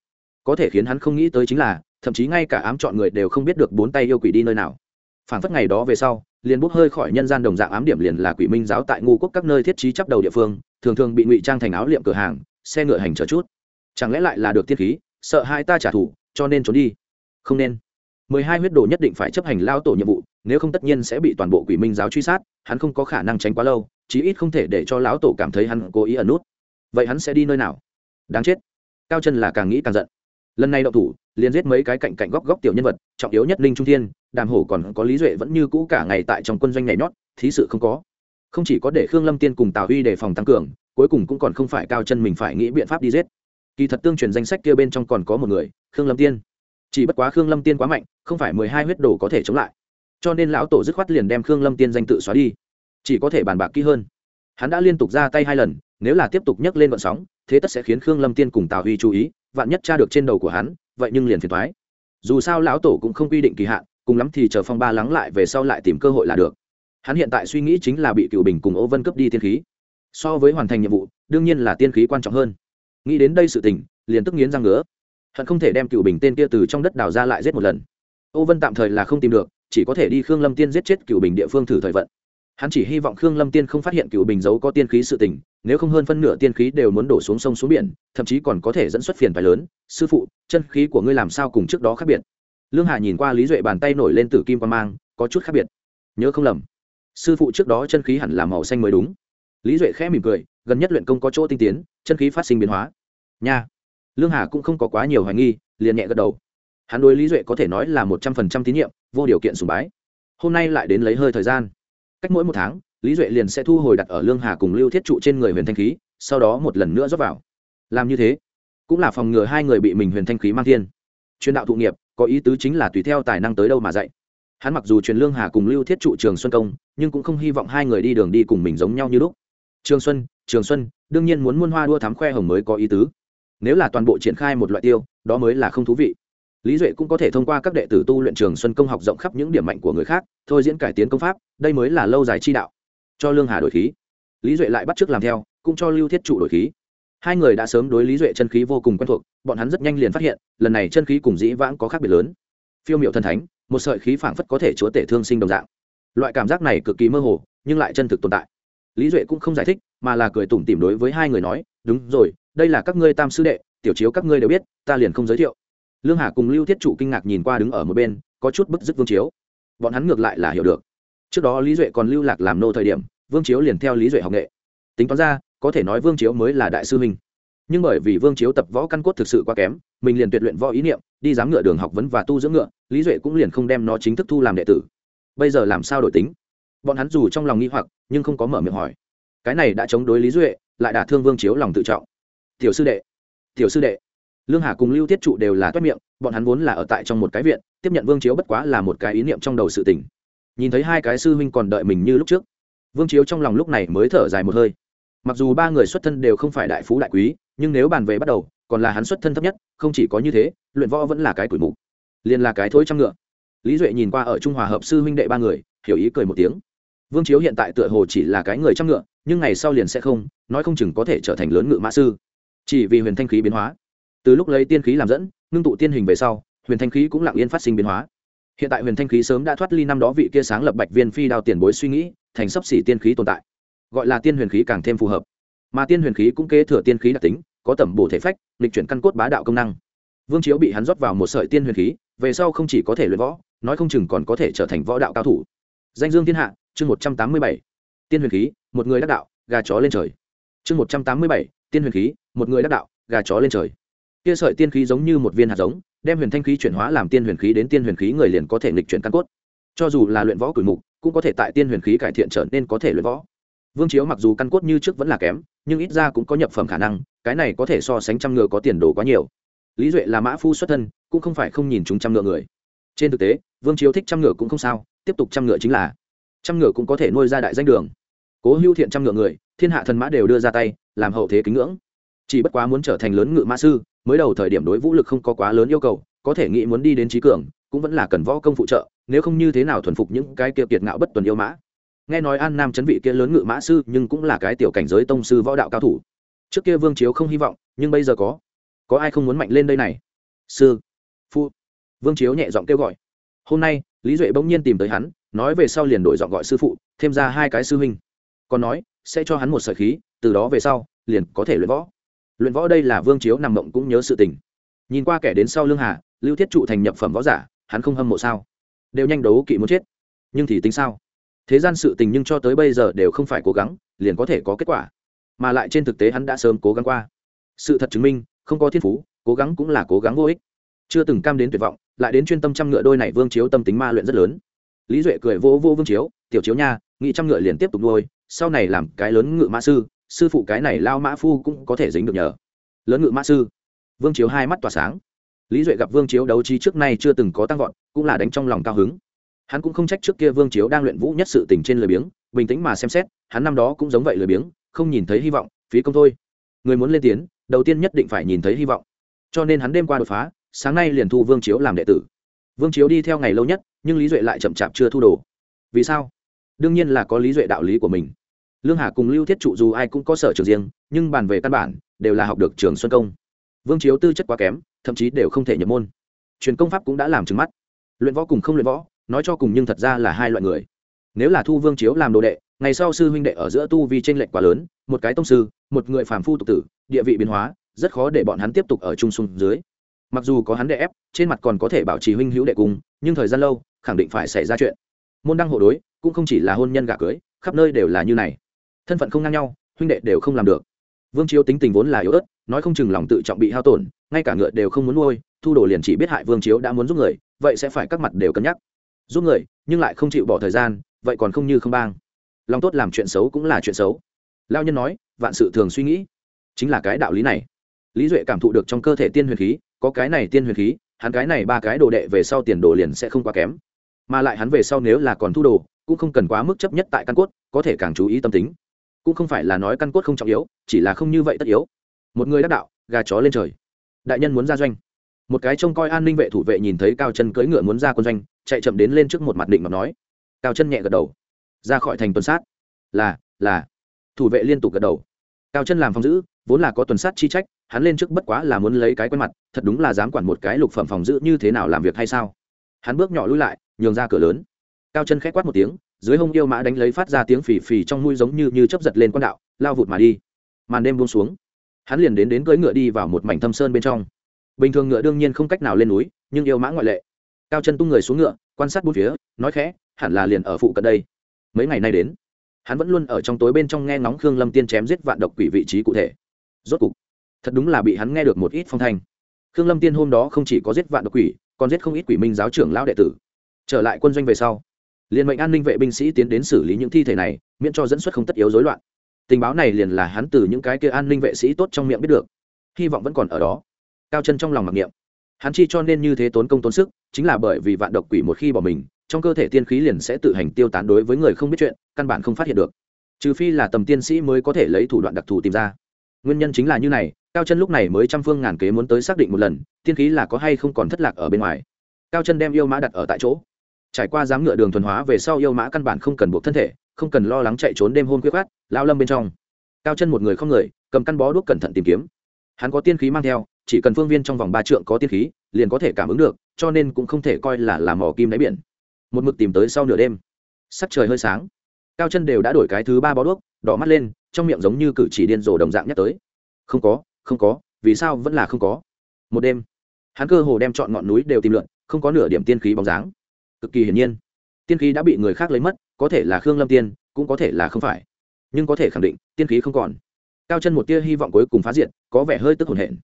Có thể khiến hắn không nghĩ tới chính là, thậm chí ngay cả ám chọn người đều không biết được bốn tay yêu quỷ đi nơi nào. Phản phất ngày đó về sau, liền bốc hơi khỏi nhân gian đồng dạng ám điểm liền là quỷ minh giáo tại ngu quốc các nơi thiết trí chấp đầu địa phương, thường thường bị ngụy trang thành áo liệm cửa hàng, xe ngựa hành chờ chút. Chẳng lẽ lại là được tiết khí, sợ hai ta trả thù, cho nên trốn đi. Không nên mười hai huyết đồ nhất định phải chấp hành lao tổ nhiệm vụ, nếu không tất nhiên sẽ bị toàn bộ quỷ minh giáo truy sát, hắn không có khả năng tránh quá lâu, chí ít không thể để cho lão tổ cảm thấy hắn cố ý ẩn nút. Vậy hắn sẽ đi nơi nào? Đáng chết. Cao chân là càng nghĩ càng giận. Lần này đậu thủ, liền giết mấy cái cạnh cạnh góc góc tiểu nhân vật, trọng yếu nhất ninh trung thiên, đàm hổ còn có lý duệ vẫn như cũ cả ngày tại trong quân doanh nhảy nhót, thí sự không có. Không chỉ có để khương lâm tiên cùng tào huy đề phòng tăng cường, cuối cùng cũng còn không phải cao chân mình phải nghĩ biện pháp đi giết. Kỳ thật tương truyền danh sách kia bên trong còn có một người, khương lâm tiên chỉ bất quá khương lâm tiên quá mạnh, không phải mười hai huyết đồ có thể chống lại. Cho nên lão tổ dứt khoát liền đem khương lâm tiên danh tự xóa đi. Chỉ có thể bàn bạc kỹ hơn. Hắn đã liên tục ra tay hai lần, nếu là tiếp tục nhấc lên vận sóng, thế tất sẽ khiến khương lâm tiên cùng tào huy chú ý, vạn nhất tra được trên đầu của hắn, vậy nhưng liền phiền thoái dù sao lão tổ cũng không quy định kỳ hạn, cùng lắm thì chờ phong ba lắng lại về sau lại tìm cơ hội là được. Hắn hiện tại suy nghĩ chính là bị cựu bình cùng ô vân cướp đi tiên khí. So với hoàn thành nhiệm vụ, đương nhiên là tiên khí quan trọng hơn. Nghĩ đến đây sự tình, liền tức nghiến răng ngứa hận không thể đem cựu bình tên kia từ trong đất đào ra lại giết một lần. Ô vân tạm thời là không tìm được, chỉ có thể đi khương lâm tiên giết chết cựu bình địa phương thử thời vận. Hắn chỉ hy vọng khương lâm tiên không phát hiện cựu bình giấu có tiên khí sự tình, nếu không hơn phân nửa tiên khí đều muốn đổ xuống sông xuống biển, thậm chí còn có thể dẫn xuất phiền phải lớn. Sư phụ, chân khí của ngươi làm sao cùng trước đó khác biệt? Lương hà nhìn qua lý duệ bàn tay nổi lên từ kim quan mang, có chút khác biệt. Nhớ không lầm, sư phụ trước đó chân khí hẳn là màu xanh mới đúng. Lý duệ khẽ mỉm cười, gần nhất luyện công có chỗ tinh tiến, chân khí phát sinh biến hóa. Nha lương hà cũng không có quá nhiều hoài nghi, liền nhẹ gật đầu. Hắn đối lý duệ có thể nói là một trăm phần trăm tín nhiệm, vô điều kiện sùng bái. Hôm nay lại đến lấy hơi thời gian. Cách mỗi một tháng, lý duệ liền sẽ thu hồi đặt ở lương hà cùng lưu thiết trụ trên người huyền thanh khí, sau đó một lần nữa rót vào. Làm như thế, cũng là phòng ngừa hai người bị mình huyền thanh khí mang thiên. Truyền đạo thụ nghiệp, có ý tứ chính là tùy theo tài năng tới đâu mà dạy. Hắn mặc dù truyền lương hà cùng lưu thiết trụ trường xuân công, nhưng cũng không hy vọng hai người đi đường đi cùng mình giống nhau như lúc. Trường xuân trường xuân, đương nhiên muốn muôn hoa đua thám khoe hồng mới có ý tứ nếu là toàn bộ triển khai một loại tiêu, đó mới là không thú vị. Lý duệ cũng có thể thông qua các đệ tử tu luyện trường xuân công học rộng khắp những điểm mạnh của người khác, thôi diễn cải tiến công pháp, đây mới là lâu dài chi đạo. Cho lương hà đổi khí. Lý duệ lại bắt t r ư ớ c làm theo, cũng cho lưu thiết trụ đổi khí. Hai người đã sớm đối lý duệ chân khí vô cùng quen thuộc, bọn hắn rất nhanh liền phát hiện, lần này chân khí cùng dĩ vãng có khác biệt lớn. Phiêu m i ệ u thần thánh, một sợi khí phảng phất có thể chúa tể thương sinh đồng dạng. Loại cảm giác này cực kỳ mơ hồ, nhưng lại chân thực tồn tại lý duệ cũng không giải thích, mà là cười tủm tỉm đối với hai người nói, đúng rồi, đây là các ngươi tam sư đệ, tiểu chiếu các ngươi đều biết, ta liền không giới thiệu. Lương hà cùng lưu thiết Chủ kinh ngạc nhìn qua đứng ở một bên, có chút bức dứt vương chiếu. Bọn hắn ngược lại là hiểu được. Trước đó lý duệ còn lưu lạc làm nô thời điểm, vương chiếu liền theo lý duệ học nghệ. Tính toán ra, có thể nói vương chiếu mới là đại sư huynh. Nhưng bởi vì vương chiếu tập võ căn cốt thực sự quá kém, mình liền tuyệt luyện võ ý niệm, đi dám ngựa đường học vấn và tu dưỡng ngựa, lý duệ cũng liền không đem nó chính thức thu làm đệ tử. Bây giờ làm sao đổi tính? Bọn hắn dù trong lòng nghi hoặc, nhưng không có mở miệng hỏi. Cái này đã chống đối lý duệ, lại đả thương vương chiếu lòng tự trọng. Tiểu sư đệ, tiểu sư đệ. Lương hà cùng lưu tiết trụ đều là toét miệng, bọn hắn vốn là ở tại trong một cái viện, tiếp nhận vương chiếu bất quá là một cái ý niệm trong đầu sự tình. Nhìn thấy hai cái sư huynh còn đợi mình như lúc trước, vương chiếu trong lòng lúc này mới thở dài một hơi. Mặc dù ba người xuất thân đều không phải đại phú đại quý, nhưng nếu bàn về bắt đầu, còn là hắn xuất thân thấp nhất, không chỉ có như thế, luyện võ vẫn là cái tuổi mục. Liền là cái thối trăm ngựa. Lý duệ nhìn qua ở trung hòa hợp sư huynh đệ ba người, hiểu ý cười một tiếng vương chiếu hiện tại tựa hồ chỉ là cái người trăm ngựa, nhưng ngày sau liền sẽ không, nói không chừng có thể trở thành lớn ngựa mã sư. Chỉ vì huyền thanh khí biến hóa. Từ lúc lấy tiên khí làm dẫn, ngưng tụ tiên hình về sau, huyền thanh khí cũng lặng yên phát sinh biến hóa. Hiện tại huyền thanh khí sớm đã thoát ly năm đó vị kia sáng lập bạch viên phi đao tiền bối suy nghĩ, thành sấp xỉ tiên khí tồn tại. Gọi là tiên huyền khí càng thêm phù hợp. Mà tiên huyền khí cũng kế thừa tiên khí đặc tính, có tẩm bổ thể phách lịch chuyển căn cốt bá đạo công năng. Vương chiếu bị hắn rót vào một sợi tiên huyền khí, về sau không chỉ có thể luyện võ, nói không chừng còn có thể trở thành võ đạo cao thủ danh dương thiên hạ, chương một trăm tám mươi bảy. Tiên huyền khí, một người đắc đạo, gà chó lên trời. Chương một trăm tám mươi bảy, tiên huyền khí, một người đắc đạo, gà chó lên trời. Kia sợi tiên khí giống như một viên hạt giống, đem huyền thanh khí chuyển hóa làm tiên huyền khí đến tiên huyền khí người liền có thể nghịch chuyển căn cốt. Cho dù là luyện võ cửi mục, cũng có thể tại tiên huyền khí cải thiện trở nên có thể luyện võ. Vương chiếu mặc dù căn cốt như trước vẫn là kém, nhưng ít ra cũng có nhập phẩm khả năng, cái này có thể so sánh trăm ngựa có tiền đồ quá nhiều. Lý duệ là mã phu xuất thân, cũng không phải không nhìn chúng trăm ngựa người. Trên thực tế, vương chiếu thích trăm ngựa cũng không sao tiếp tục trăm ngựa chính là trăm ngựa cũng có thể nuôi ra đại danh đường. Cố hữu thiện trăm ngựa người, thiên hạ thần mã đều đưa ra tay, làm hậu thế kính ngưỡng. Chỉ bất quá muốn trở thành lớn ngự mã sư, mới đầu thời điểm đối vũ lực không có quá lớn yêu cầu, có thể nghĩ muốn đi đến trí cường, cũng vẫn là cần võ công phụ trợ, nếu không như thế nào thuần phục những cái kia kiệt ngạo bất tuần yêu mã. Nghe nói an nam chấn vị kia lớn ngự mã sư, nhưng cũng là cái tiểu cảnh giới tông sư võ đạo cao thủ. Trước kia vương chiếu không hy vọng, nhưng bây giờ có. Có ai không muốn mạnh lên đây này? Sư, phu. Vương chiếu nhẹ giọng kêu gọi. Hôm nay lý duệ bỗng nhiên tìm tới hắn, nói về sau liền đổi dọn gọi sư phụ, thêm ra hai cái sư huynh. Còn nói, sẽ cho hắn một sợi khí, từ đó về sau, liền có thể luyện võ. Luyện võ đây là vương chiếu nằm mộng cũng nhớ sự tình. Nhìn qua kẻ đến sau lương hà, lưu thiết trụ thành nhập phẩm võ giả, hắn không hâm mộ sao? Đều nhanh đấu kỵ muốn chết. Nhưng thì tính sao? Thế gian sự tình nhưng cho tới bây giờ đều không phải cố gắng, liền có thể có kết quả. Mà lại trên thực tế hắn đã sớm cố gắng qua. Sự thật chứng minh, không có thiên phú, cố gắng cũng là cố gắng vô ích. Chưa từng cam đến tuyệt vọng lại đến chuyên tâm trăm ngựa đôi này vương chiếu tâm tính ma luyện rất lớn. Lý duệ cười vô vô vương chiếu, tiểu chiếu nha nghị trăm ngựa liền tiếp tục nuôi, sau này làm cái lớn ngựa mã sư sư phụ cái này lao mã phu cũng có thể dính được nhờ. Lớn ngự mã sư. Vương chiếu hai mắt tỏa sáng. Lý duệ gặp vương chiếu đấu trí trước nay chưa từng có tăng vọt, cũng là đánh trong lòng cao hứng. Hắn cũng không trách trước kia vương chiếu đang luyện vũ nhất sự tình trên lười biếng, bình tĩnh mà xem xét, hắn năm đó cũng giống vậy lười biếng, không nhìn thấy hy vọng, phí công thôi. Người muốn lên tiến, đầu tiên nhất định phải nhìn thấy hy vọng. Cho nên hắn đêm qua đột phá sáng nay liền thu vương chiếu làm đệ tử. Vương chiếu đi theo ngày lâu nhất, nhưng lý duệ lại chậm chạp chưa thu đồ. Vì sao? Đương nhiên là có lý duệ đạo lý của mình. Lương hà cùng lưu thiết trụ dù ai cũng có sở trường riêng, nhưng bàn về căn bản, đều là học được trường xuân công. Vương chiếu tư chất quá kém, thậm chí đều không thể nhập môn. Truyền công pháp cũng đã làm trứng mắt. Luyện võ cùng không luyện võ, nói cho cùng nhưng thật ra là hai loại người. Nếu là thu vương chiếu làm đồ đệ, ngày sau sư huynh đệ ở giữa tu vi tranh lệch quá lớn, một cái tông sư, một người phàm phu tục tử, địa vị biến hóa, rất khó để bọn hắn tiếp tục ở chung sung dưới mặc dù có hắn đệ ép, trên mặt còn có thể bảo trì huynh hữu đệ cùng, nhưng thời gian lâu, khẳng định phải xảy ra chuyện. Môn đăng hộ đối, cũng không chỉ là hôn nhân gả cưới, khắp nơi đều là như này. Thân phận không ngang nhau, huynh đệ đều không làm được. Vương chiếu tính tình vốn là yếu ớt, nói không chừng lòng tự trọng bị hao tổn, ngay cả ngựa đều không muốn nuôi, thu đồ liền chỉ biết hại vương chiếu đã muốn giúp người, vậy sẽ phải các mặt đều cân nhắc. Giúp người, nhưng lại không chịu bỏ thời gian, vậy còn không như không bang. Lòng tốt làm chuyện xấu cũng là chuyện xấu. Lao nhân nói, vạn sự thường suy nghĩ. Chính là cái đạo lý này. Lý duệ cảm thụ được trong cơ thể tiên huyền khí có cái này tiên huyền khí, hắn cái này ba cái đồ đệ về sau tiền đồ liền sẽ không quá kém. Mà lại hắn về sau nếu là còn thu đồ, cũng không cần quá mức chấp nhất tại căn cốt, có thể càng chú ý tâm tính. Cũng không phải là nói căn cốt không trọng yếu, chỉ là không như vậy tất yếu. Một người đắc đạo, gà chó lên trời. Đại nhân muốn ra doanh. Một cái trông coi an ninh vệ thủ vệ nhìn thấy cao chân cưỡi ngựa muốn ra quân doanh, chạy chậm đến lên trước một mặt định mà nói. Cao chân nhẹ gật đầu. Ra khỏi thành tuần sát. Là là. Thủ vệ liên tục gật đầu. Cao chân làm phòng giữ, vốn là có tuần sát chi trách hắn lên trước bất quá là muốn lấy cái quen mặt, thật đúng là dám quản một cái lục phẩm phòng giữ như thế nào làm việc hay sao? Hắn bước nhỏ lui lại, nhường ra cửa lớn. Cao chân khét quát một tiếng, dưới hông yêu mã đánh lấy phát ra tiếng phì phì trong mũi giống như như chấp giật lên con đạo, lao vụt mà đi. Màn đêm buông xuống. Hắn liền đến đến cưỡi ngựa đi vào một mảnh thâm sơn bên trong. Bình thường ngựa đương nhiên không cách nào lên núi, nhưng yêu mã ngoại lệ. Cao chân tung người xuống ngựa, quan sát bốn phía, nói khẽ, hẳn là liền ở phụ cận đây. Mấy ngày nay đến, hắn vẫn luôn ở trong tối bên trong nghe ngóng khương lâm tiên chém giết vạn độc quỷ vị trí cụ thể. Rốt cục thật đúng là bị hắn nghe được một ít phong thanh. Khương lâm tiên hôm đó không chỉ có giết vạn độc quỷ, còn giết không ít quỷ minh giáo trưởng lão đệ tử. Trở lại quân doanh về sau liên mệnh an ninh vệ binh sĩ tiến đến xử lý những thi thể này, miễn cho dẫn xuất không tất yếu rối loạn. Tình báo này liền là hắn từ những cái kia an ninh vệ sĩ tốt trong miệng biết được, hy vọng vẫn còn ở đó. Cao chân trong lòng mặc niệm. Hắn chi cho nên như thế tốn công tốn sức, chính là bởi vì vạn độc quỷ một khi bỏ mình, trong cơ thể tiên khí liền sẽ tự hành tiêu tán đối với người không biết chuyện, căn bản không phát hiện được. Trừ phi là tầm tiên sĩ mới có thể lấy thủ đoạn đặc thù tìm ra. Nguyên nhân chính là như này cao chân lúc này mới trăm phương ngàn kế muốn tới xác định một lần, tiên khí là có hay không còn thất lạc ở bên ngoài. Cao chân đem yêu mã đặt ở tại chỗ. Trải qua dám ngựa đường thuần hóa về sau yêu mã căn bản không cần buộc thân thể, không cần lo lắng chạy trốn đêm hôm quyết khát lao lâm bên trong. Cao chân một người không người, cầm căn bó đuốc cẩn thận tìm kiếm. Hắn có tiên khí mang theo, chỉ cần phương viên trong vòng ba trượng có tiên khí, liền có thể cảm ứng được, cho nên cũng không thể coi là làm mỏ kim đáy biển. Một mực tìm tới sau nửa đêm. Sắc trời hơi sáng. Cao chân đều đã đổi cái thứ ba bó đuốc, đỏ mắt lên, trong miệng giống như cử chỉ điên rồ đồng dạng nhắc tới. Không có không có, vì sao vẫn là không có? Một đêm, hắn cơ hồ đem chọn ngọn núi đều tìm lượn, không có nửa điểm tiên khí bóng dáng. Cực kỳ hiển nhiên, tiên khí đã bị người khác lấy mất, có thể là khương lâm tiên, cũng có thể là không phải. Nhưng có thể khẳng định, tiên khí không còn. Cao chân một tia hy vọng cuối cùng phá diện có vẻ hơi tức hồn hển.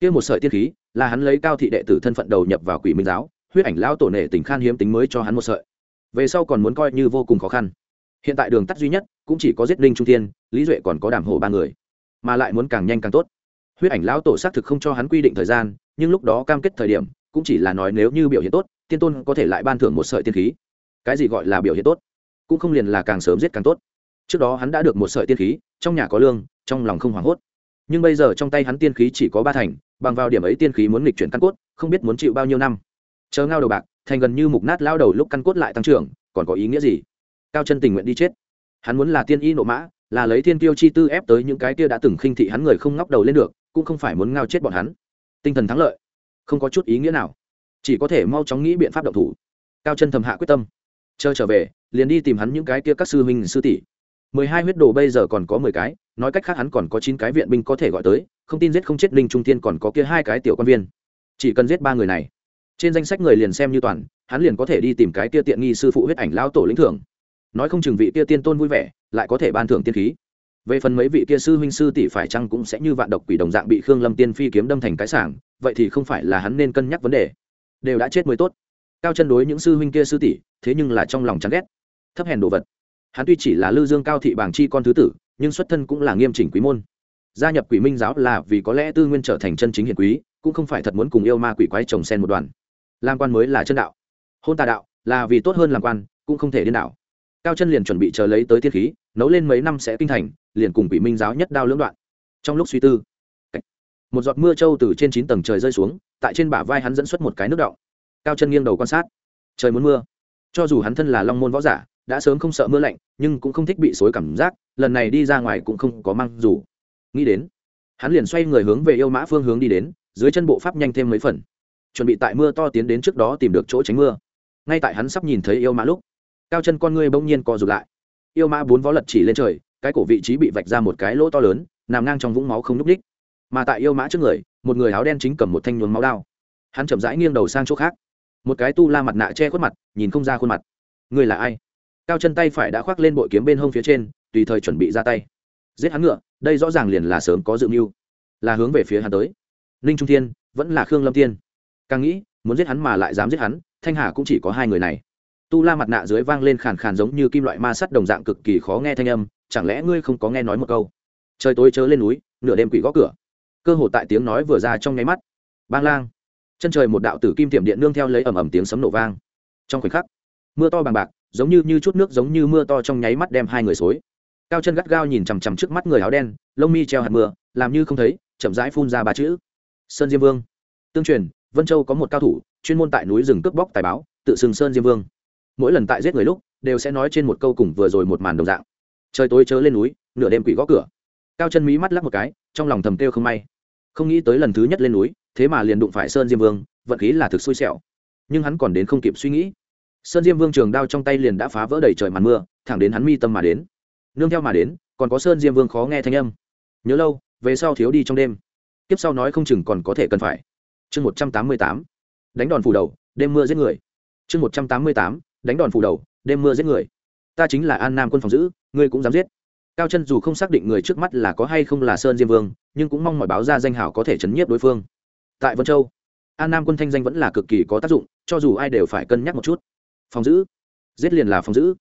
Kia một sợi tiên khí, là hắn lấy cao thị đệ tử thân phận đầu nhập vào quỷ minh giáo, huyết ảnh lao tổ nệ tình khan hiếm tính mới cho hắn một sợi. Về sau còn muốn coi như vô cùng khó khăn. Hiện tại đường tắt duy nhất, cũng chỉ có giết linh trung tiên lý duệ còn có đảm hộ ba người. Mà lại muốn càng nhanh càng tốt huyết ảnh lão tổ xác thực không cho hắn quy định thời gian, nhưng lúc đó cam kết thời điểm, cũng chỉ là nói nếu như biểu hiện tốt, tiên tôn có thể lại ban thưởng một sợi tiên khí. Cái gì gọi là biểu hiện tốt? Cũng không liền là càng sớm giết càng tốt. Trước đó hắn đã được một sợi tiên khí, trong nhà có lương, trong lòng không hoảng hốt. Nhưng bây giờ trong tay hắn tiên khí chỉ có ba thành, bằng vào điểm ấy tiên khí muốn nghịch chuyển căn cốt, không biết muốn chịu bao nhiêu năm. Chờ ngao đầu bạc, thành gần như mục nát lao đầu lúc căn cốt lại tăng trưởng, còn có ý nghĩa gì? Cao chân tình nguyện đi chết. Hắn muốn là tiên y nộ mã, là lấy thiên tiêu chi tư ép tới những cái kia đã từng khinh thị hắn người không ngóc đầu lên được cũng không phải muốn ngao chết bọn hắn. Tinh thần thắng lợi, không có chút ý nghĩa nào. Chỉ có thể mau chóng nghĩ biện pháp động thủ. Cao chân thầm hạ quyết tâm. Chờ trở về, liền đi tìm hắn những cái kia các sư huynh sư tỷ. Mười hai huyết đồ bây giờ còn có mười cái, nói cách khác hắn còn có chín cái viện binh có thể gọi tới, không tin giết không chết linh trung tiên còn có kia hai cái tiểu quan viên. Chỉ cần giết ba người này, trên danh sách người liền xem như toàn, hắn liền có thể đi tìm cái kia tiện nghi sư phụ huyết ảnh lao tổ lĩnh thưởng. Nói không chừng vị kia tiên tôn vui vẻ, lại có thể ban thưởng tiên khí về phần mấy vị kia sư huynh sư tỷ phải chăng cũng sẽ như vạn độc quỷ đồng dạng bị khương lâm tiên phi kiếm đâm thành cái sảng, vậy thì không phải là hắn nên cân nhắc vấn đề. Đều đã chết mới tốt. Cao chân đối những sư huynh kia sư tỷ, thế nhưng là trong lòng chán ghét. Thấp hèn đồ vật. Hắn tuy chỉ là lư dương cao thị bảng chi con thứ tử, nhưng xuất thân cũng là nghiêm chỉnh quý môn. Gia nhập quỷ minh giáo là vì có lẽ tư nguyên trở thành chân chính hiền quý, cũng không phải thật muốn cùng yêu ma quỷ quái trồng sen một đoàn. Làm quan mới là chân đạo. Hôn tà đạo, là vì tốt hơn làm quan, cũng không thể điên đảo. Cao chân liền chuẩn bị chờ lấy tới thiên khí nấu lên mấy năm sẽ kinh thành, liền cùng quỷ minh giáo nhất đao lưỡng đoạn. Trong lúc suy tư, một giọt mưa trâu từ trên chín tầng trời rơi xuống, tại trên bả vai hắn dẫn xuất một cái nước động. Cao chân nghiêng đầu quan sát. Trời muốn mưa. Cho dù hắn thân là long môn võ giả, đã sớm không sợ mưa lạnh, nhưng cũng không thích bị xối cảm giác, lần này đi ra ngoài cũng không có mang dù. Nghĩ đến, hắn liền xoay người hướng về yêu mã phương hướng đi đến, dưới chân bộ pháp nhanh thêm mấy phần. Chuẩn bị tại mưa to tiến đến trước đó tìm được chỗ tránh mưa. Ngay tại hắn sắp nhìn thấy yêu mã lúc, cao chân con ngươi bỗng nhiên co rụt lại yêu mã bốn vó lật chỉ lên trời, cái cổ vị trí bị vạch ra một cái lỗ to lớn, nằm ngang trong vũng máu không n ú c đích mà tại yêu mã trước người, một người áo đen chính cầm một thanh nhuốm máu đao. Hắn chậm rãi nghiêng đầu sang chỗ khác. Một cái tu la mặt nạ che khuất mặt, nhìn không ra khuôn mặt. Người là ai? Cao chân tay phải đã khoác lên bội kiếm bên hông phía trên, tùy thời chuẩn bị ra tay. Giết hắn ngựa, đây rõ ràng liền là sớm có dự mưu. Là hướng về phía hắn tới. Ninh trung thiên, vẫn là khương lâm thiên càng nghĩ, muốn giết hắn mà lại dám giết hắn, thanh hà cũng chỉ có hai người này tu la mặt nạ dưới vang lên khàn khàn giống như kim loại ma sắt đồng dạng cực kỳ khó nghe thanh âm chẳng lẽ ngươi không có nghe nói một câu? Trời tối chớ lên núi nửa đêm quỷ gõ cửa. Cơ hồ tại tiếng nói vừa ra trong nháy mắt. Bang lang. Chân trời một đạo tử kim tiệm điện nương theo lấy ầm ầm tiếng sấm nổ vang. Trong khoảnh khắc mưa to bằng bạc giống như, như chút nước giống như mưa to trong nháy mắt đem hai người xối. Cao chân gắt gao nhìn chằm chằm trước mắt người áo đen lông mi treo hạt mưa làm như không thấy chậm rãi phun ra ba chữ. Sơn diêm vương. Tương truyền vân châu có một cao thủ chuyên môn tại núi rừng cướp bóc tài báo tự xưng sơn diêm vương mỗi lần tại giết người lúc, đều sẽ nói trên một câu cùng vừa rồi một màn đồng dạng. Trời tối chớ lên núi, nửa đêm quỷ gõ cửa. Cao chân mí mắt lắc một cái, trong lòng thầm kêu không may. Không nghĩ tới lần thứ nhất lên núi, thế mà liền đụng phải sơn diêm vương, vận khí là thực xui xẻo. Nhưng hắn còn đến không kịp suy nghĩ. Sơn diêm vương trường đao trong tay liền đã phá vỡ đầy trời màn mưa, thẳng đến hắn mi tâm mà đến. Nương theo mà đến, còn có sơn diêm vương khó nghe thanh âm. Nhớ lâu, về sau thiếu đi trong đêm. Tiếp sau nói không chừng còn có thể cần phải. Chương một trăm tám mươi tám. Đánh đòn phủ đầu, đêm mưa giết người. Chương một trăm tám mươi tám đánh đòn phủ đầu, đêm mưa giết người. Ta chính là an nam quân phòng giữ, ngươi cũng dám giết. Cao chân dù không xác định người trước mắt là có hay không là sơn diêm vương, nhưng cũng mong mọi báo ra danh hảo có thể chấn nhiếp đối phương. Tại vân châu, an nam quân thanh danh vẫn là cực kỳ có tác dụng, cho dù ai đều phải cân nhắc một chút. Phòng giữ. Giết liền là phòng giữ.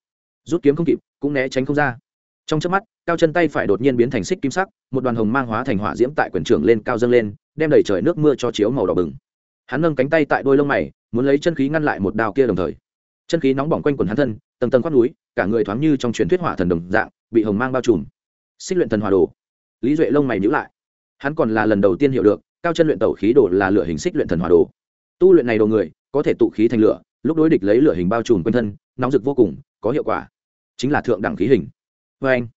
Rút kiếm không kịp, cũng né tránh không ra. Trong chớp mắt, cao chân tay phải đột nhiên biến thành xích kim sắc, một đoàn hồng mang hóa thành hỏa diễm tại quyền trưởng lên cao dâng lên, đem đầy trời nước mưa cho chiếu màu đỏ bừng. Hắn nâng cánh tay tại đôi lông mày, muốn lấy chân khí ngăn lại một đao kia đồng thời chân khí nóng bỏng quanh quần hắn thân, tầng tầng khoác núi, cả người thoáng như trong truyền thuyết hỏa thần đồng dạng, bị hồng mang bao trùm. Xích luyện thần hòa đồ. Lý duệ lông mày nhữ lại. Hắn còn là lần đầu tiên hiểu được, cao chân luyện tẩu khí đồ là lửa hình xích luyện thần hòa đồ. Tu luyện này đồ người, có thể tụ khí thành lửa, lúc đối địch lấy lửa hình bao trùm quanh thân, nóng rực vô cùng, có hiệu quả. Chính là thượng đẳng khí hình. Vê anh,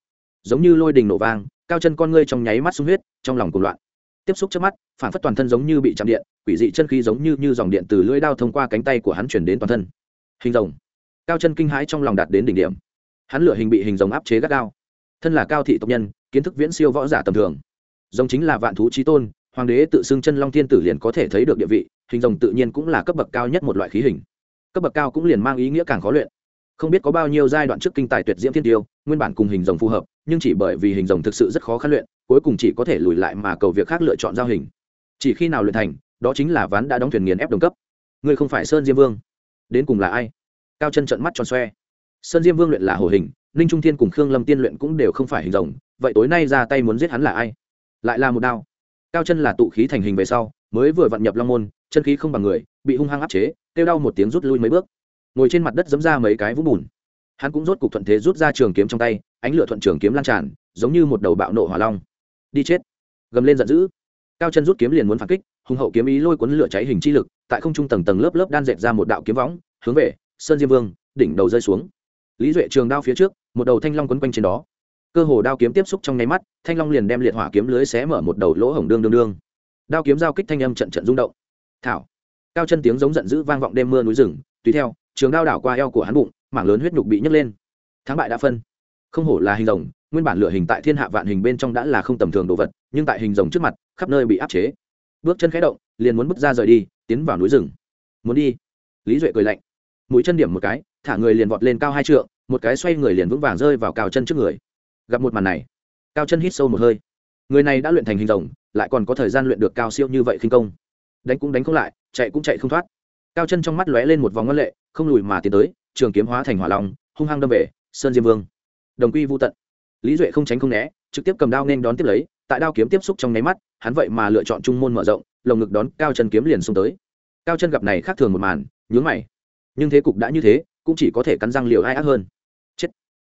giống như lôi đình nổ vang, cao chân con ngươi trong nháy mắt sung huyết, trong lòng cùng loạn. Tiếp xúc trước mắt, phản phất toàn thân giống như bị chạm điện, quỷ dị chân khí giống như như dòng điện từ lưỡi đao thông qua cánh tay của hắn chuyển đến toàn thân hình rồng. Cao chân kinh hãi trong lòng đạt đến đỉnh điểm. Hắn lửa hình bị hình rồng áp chế gắt gao. Thân là cao thị tộc nhân, kiến thức viễn siêu võ giả tầm thường. Rồng chính là vạn thú trí tôn, hoàng đế tự xưng chân long thiên tử liền có thể thấy được địa vị, hình rồng tự nhiên cũng là cấp bậc cao nhất một loại khí hình. Cấp bậc cao cũng liền mang ý nghĩa càng khó luyện. Không biết có bao nhiêu giai đoạn trước kinh tài tuyệt diễm thiên tiêu, nguyên bản cùng hình rồng phù hợp, nhưng chỉ bởi vì hình rồng thực sự rất khó khăn luyện, cuối cùng chỉ có thể lùi lại mà cầu việc khác lựa chọn giao hình. Chỉ khi nào luyện thành, đó chính là ván đã đóng thuyền nghiền ép đồng cấp. Ngươi không phải sơn diêm vương đến cùng là ai? Cao chân trận mắt tròn xoe. Sơn diêm vương luyện là hồ hình, ninh trung thiên cùng khương lâm tiên luyện cũng đều không phải hình rồng, vậy tối nay ra tay muốn giết hắn là ai? Lại là một đao. Cao chân là tụ khí thành hình về sau, mới vừa vặn nhập long môn, chân khí không bằng người, bị hung hăng áp chế, kêu đau một tiếng rút lui mấy bước. Ngồi trên mặt đất dấm ra mấy cái vũng bùn. Hắn cũng rốt cục thuận thế rút ra trường kiếm trong tay, ánh lửa thuận trường kiếm lan tràn, giống như một đầu bạo nộ hỏa long. Đi chết. Gầm lên giận dữ cao chân rút kiếm liền muốn phản kích, hùng hậu kiếm ý lôi cuốn lửa cháy hình chi lực, tại không trung tầng tầng lớp lớp đan dệt ra một đạo kiếm võng, hướng về sơn diêm vương, đỉnh đầu rơi xuống. Lý duệ trường đao phía trước, một đầu thanh long quấn quanh trên đó. Cơ hồ đao kiếm tiếp xúc trong nháy mắt, thanh long liền đem liệt hỏa kiếm lưới xé mở một đầu lỗ hổng đương đương đương. Đao kiếm giao kích thanh âm trận trận rung động. Thảo. Cao chân tiếng giống giận dữ vang vọng đêm mưa núi rừng, tùy theo, trường đao đảo qua eo của hắn bụng, mảng lớn huyết nhục bị nhấc lên. Thắng bại đã phân không hổ là hình rồng, nguyên bản lửa hình tại thiên hạ vạn hình bên trong đã là không tầm thường đồ vật, nhưng tại hình rồng trước mặt, khắp nơi bị áp chế. Bước chân khẽ động, liền muốn bước ra rời đi, tiến vào núi rừng. Muốn đi? Lý duệ cười lạnh. Mũi chân điểm một cái, thả người liền vọt lên cao hai trượng, một cái xoay người liền vững vàng rơi vào cao chân trước người. Gặp một màn này, cao chân hít sâu một hơi. Người này đã luyện thành hình rồng, lại còn có thời gian luyện được cao siêu như vậy khinh công. Đánh cũng đánh không lại, chạy cũng chạy không thoát. Cao chân trong mắt lóe lên một vòng ngân lệ, không lùi mà tiến tới, trường kiếm hóa thành hỏa long, hung hăng đâm về, sơn diêm vương đồng quy vô tận. Lý duệ không tránh không né, trực tiếp cầm đao nên đón tiếp lấy, tại đao kiếm tiếp xúc trong nháy mắt, hắn vậy mà lựa chọn trung môn mở rộng, lồng ngực đón cao chân kiếm liền xông tới. Cao chân gặp này khác thường một màn, nhướng mày. Nhưng thế cục đã như thế, cũng chỉ có thể cắn răng liều ai ác hơn. Chết.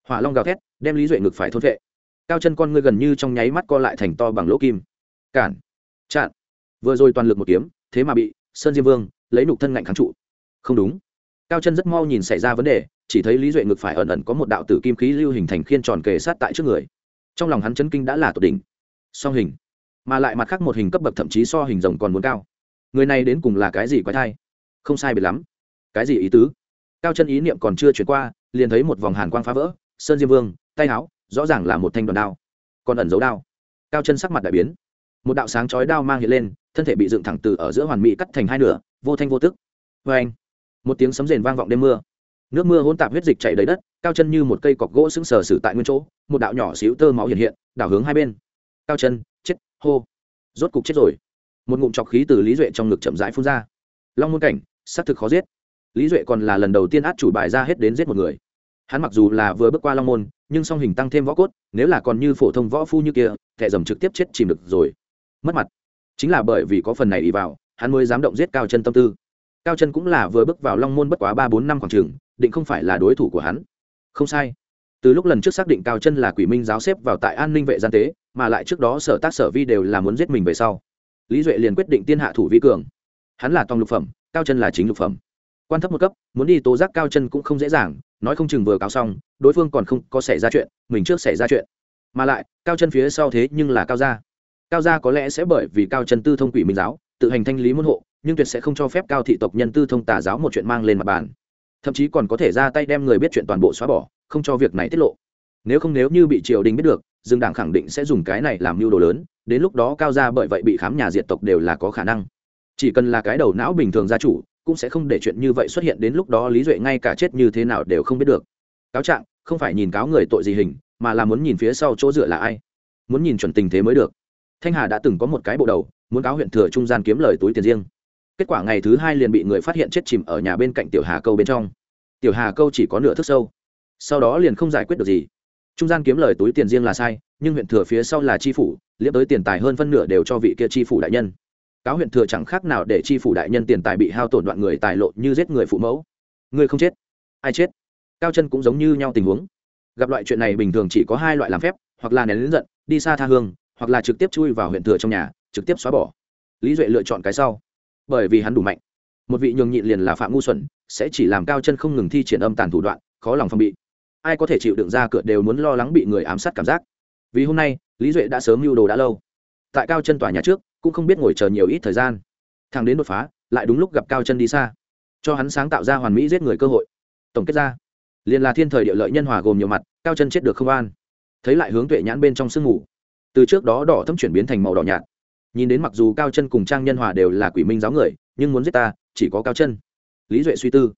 Hỏa long gào thét, đem lý duệ ngực phải thôn vệ. Cao chân con ngươi gần như trong nháy mắt co lại thành to bằng lỗ kim. Cản. Chặn. Vừa rồi toàn lực một kiếm, thế mà bị sơn diêm vương lấy nục thân ngạnh kháng trụ. Không đúng. Cao chân rất mau nhìn xảy ra vấn đề chỉ thấy lý duệ ngực phải ẩn ẩn có một đạo tử kim khí lưu hình thành khiên tròn kề sát tại trước người. Trong lòng hắn chấn kinh đã là tột đỉnh. Song hình, mà lại mặt khác một hình cấp bậc thậm chí so hình rồng còn muốn cao. Người này đến cùng là cái gì quái thai? Không sai biệt lắm. Cái gì ý tứ? Cao chân ý niệm còn chưa chuyển qua, liền thấy một vòng hàn quang phá vỡ, sơn diêm vương, tay áo, rõ ràng là một thanh đoàn đao. Còn ẩn giấu đao. Cao chân sắc mặt đại biến. Một đạo sáng chói đao mang hiện lên, thân thể bị dựng thẳng từ ở giữa hoàn mỹ cắt thành hai nửa, vô thanh vô tức. Vê anh một tiếng sấm rền vang vọng đêm mưa nước mưa hỗn tạp huyết dịch chảy đầy đất, cao chân như một cây cọc gỗ sững sờ xử tại nguyên chỗ, một đạo nhỏ xíu tơ máu hiện hiện, đảo hướng hai bên. Cao chân, chết, hô. Rốt cục chết rồi. Một ngụm chọc khí từ lý duệ trong ngực chậm rãi phun ra. Long môn cảnh, xác thực khó giết. Lý duệ còn là lần đầu tiên át chủ bài ra hết đến giết một người. Hắn mặc dù là vừa bước qua long môn, nhưng song hình tăng thêm võ cốt, nếu là còn như phổ thông võ phu như kia, thẻ dầm trực tiếp chết chìm được rồi. Mất mặt. Chính là bởi vì có phần này đi vào, hắn mới dám động giết cao chân tâm tư. Cao chân cũng là vừa bước vào long môn bất quá ba bốn năm khoảng trường định không phải là đối thủ của hắn. Không sai. Từ lúc lần trước xác định cao chân là quỷ minh giáo xếp vào tại an ninh vệ gian tế, mà lại trước đó sở tác sở vi đều là muốn giết mình về sau. Lý duệ liền quyết định tiên hạ thủ vi cường. Hắn là tòng lục phẩm, cao chân là chính lục phẩm. Quan thấp một cấp, muốn đi tố giác cao chân cũng không dễ dàng, nói không chừng vừa cáo xong, đối phương còn không có xảy ra chuyện, mình trước xảy ra chuyện. Mà lại, cao chân phía sau thế nhưng là cao gia. Cao gia có lẽ sẽ bởi vì cao chân tư thông quỷ minh giáo, tự hành thanh lý môn hộ, nhưng tuyệt sẽ không cho phép cao thị tộc nhân tư thông tà giáo một chuyện mang lên mặt bàn thậm chí còn có thể ra tay đem người biết chuyện toàn bộ xóa bỏ, không cho việc này tiết lộ. Nếu không nếu như bị triều đình biết được, dương đảng khẳng định sẽ dùng cái này làm mưu đồ lớn, đến lúc đó cao gia bởi vậy bị khám nhà diệt tộc đều là có khả năng. Chỉ cần là cái đầu não bình thường gia chủ, cũng sẽ không để chuyện như vậy xuất hiện đến lúc đó lý duệ ngay cả chết như thế nào đều không biết được. Cáo trạng, không phải nhìn cáo người tội gì hình, mà là muốn nhìn phía sau chỗ dựa là ai. Muốn nhìn chuẩn tình thế mới được. Thanh hà đã từng có một cái bộ đầu, muốn cáo huyện thừa trung gian kiếm lời túi tiền riêng kết quả ngày thứ hai liền bị người phát hiện chết chìm ở nhà bên cạnh tiểu hà câu bên trong. Tiểu hà câu chỉ có nửa thước sâu. Sau đó liền không giải quyết được gì. Trung gian kiếm lời túi tiền riêng là sai, nhưng huyện thừa phía sau là tri phủ liếp tới tiền tài hơn phân nửa đều cho vị kia tri phủ đại nhân. Cáo huyện thừa chẳng khác nào để tri phủ đại nhân tiền tài bị hao tổn đoạn người tài lộ như giết người phụ mẫu. Người không chết, ai chết? Cao chân cũng giống như nhau tình huống. Gặp loại chuyện này bình thường chỉ có hai loại làm phép, hoặc là nén lính giận, đi xa tha hương, hoặc là trực tiếp chui vào huyện thừa trong nhà, trực tiếp xóa bỏ. Lý duệ lựa chọn cái sau bởi vì hắn đủ mạnh. Một vị nhường nhịn liền là phạm ngu xuẩn, sẽ chỉ làm cao chân không ngừng thi triển âm tàn thủ đoạn, khó lòng phòng bị. Ai có thể chịu đựng ra cửa đều muốn lo lắng bị người ám sát cảm giác. Vì hôm nay, lý duệ đã sớm mưu đồ đã lâu. Tại cao chân tòa nhà trước, cũng không biết ngồi chờ nhiều ít thời gian. Thằng đến đột phá, lại đúng lúc gặp cao chân đi xa. Cho hắn sáng tạo ra hoàn mỹ giết người cơ hội. Tổng kết ra, liền là thiên thời địa lợi nhân hòa gồm nhiều mặt, cao chân chết được không an. Thấy lại hướng tuệ nhãn bên trong sương ngủ từ trước đó đỏ thấm chuyển biến thành màu đỏ nhạt nhìn đến mặc dù cao chân cùng trang nhân hòa đều là quỷ minh giáo người, nhưng muốn giết ta, chỉ có cao chân. Lý duệ suy tư.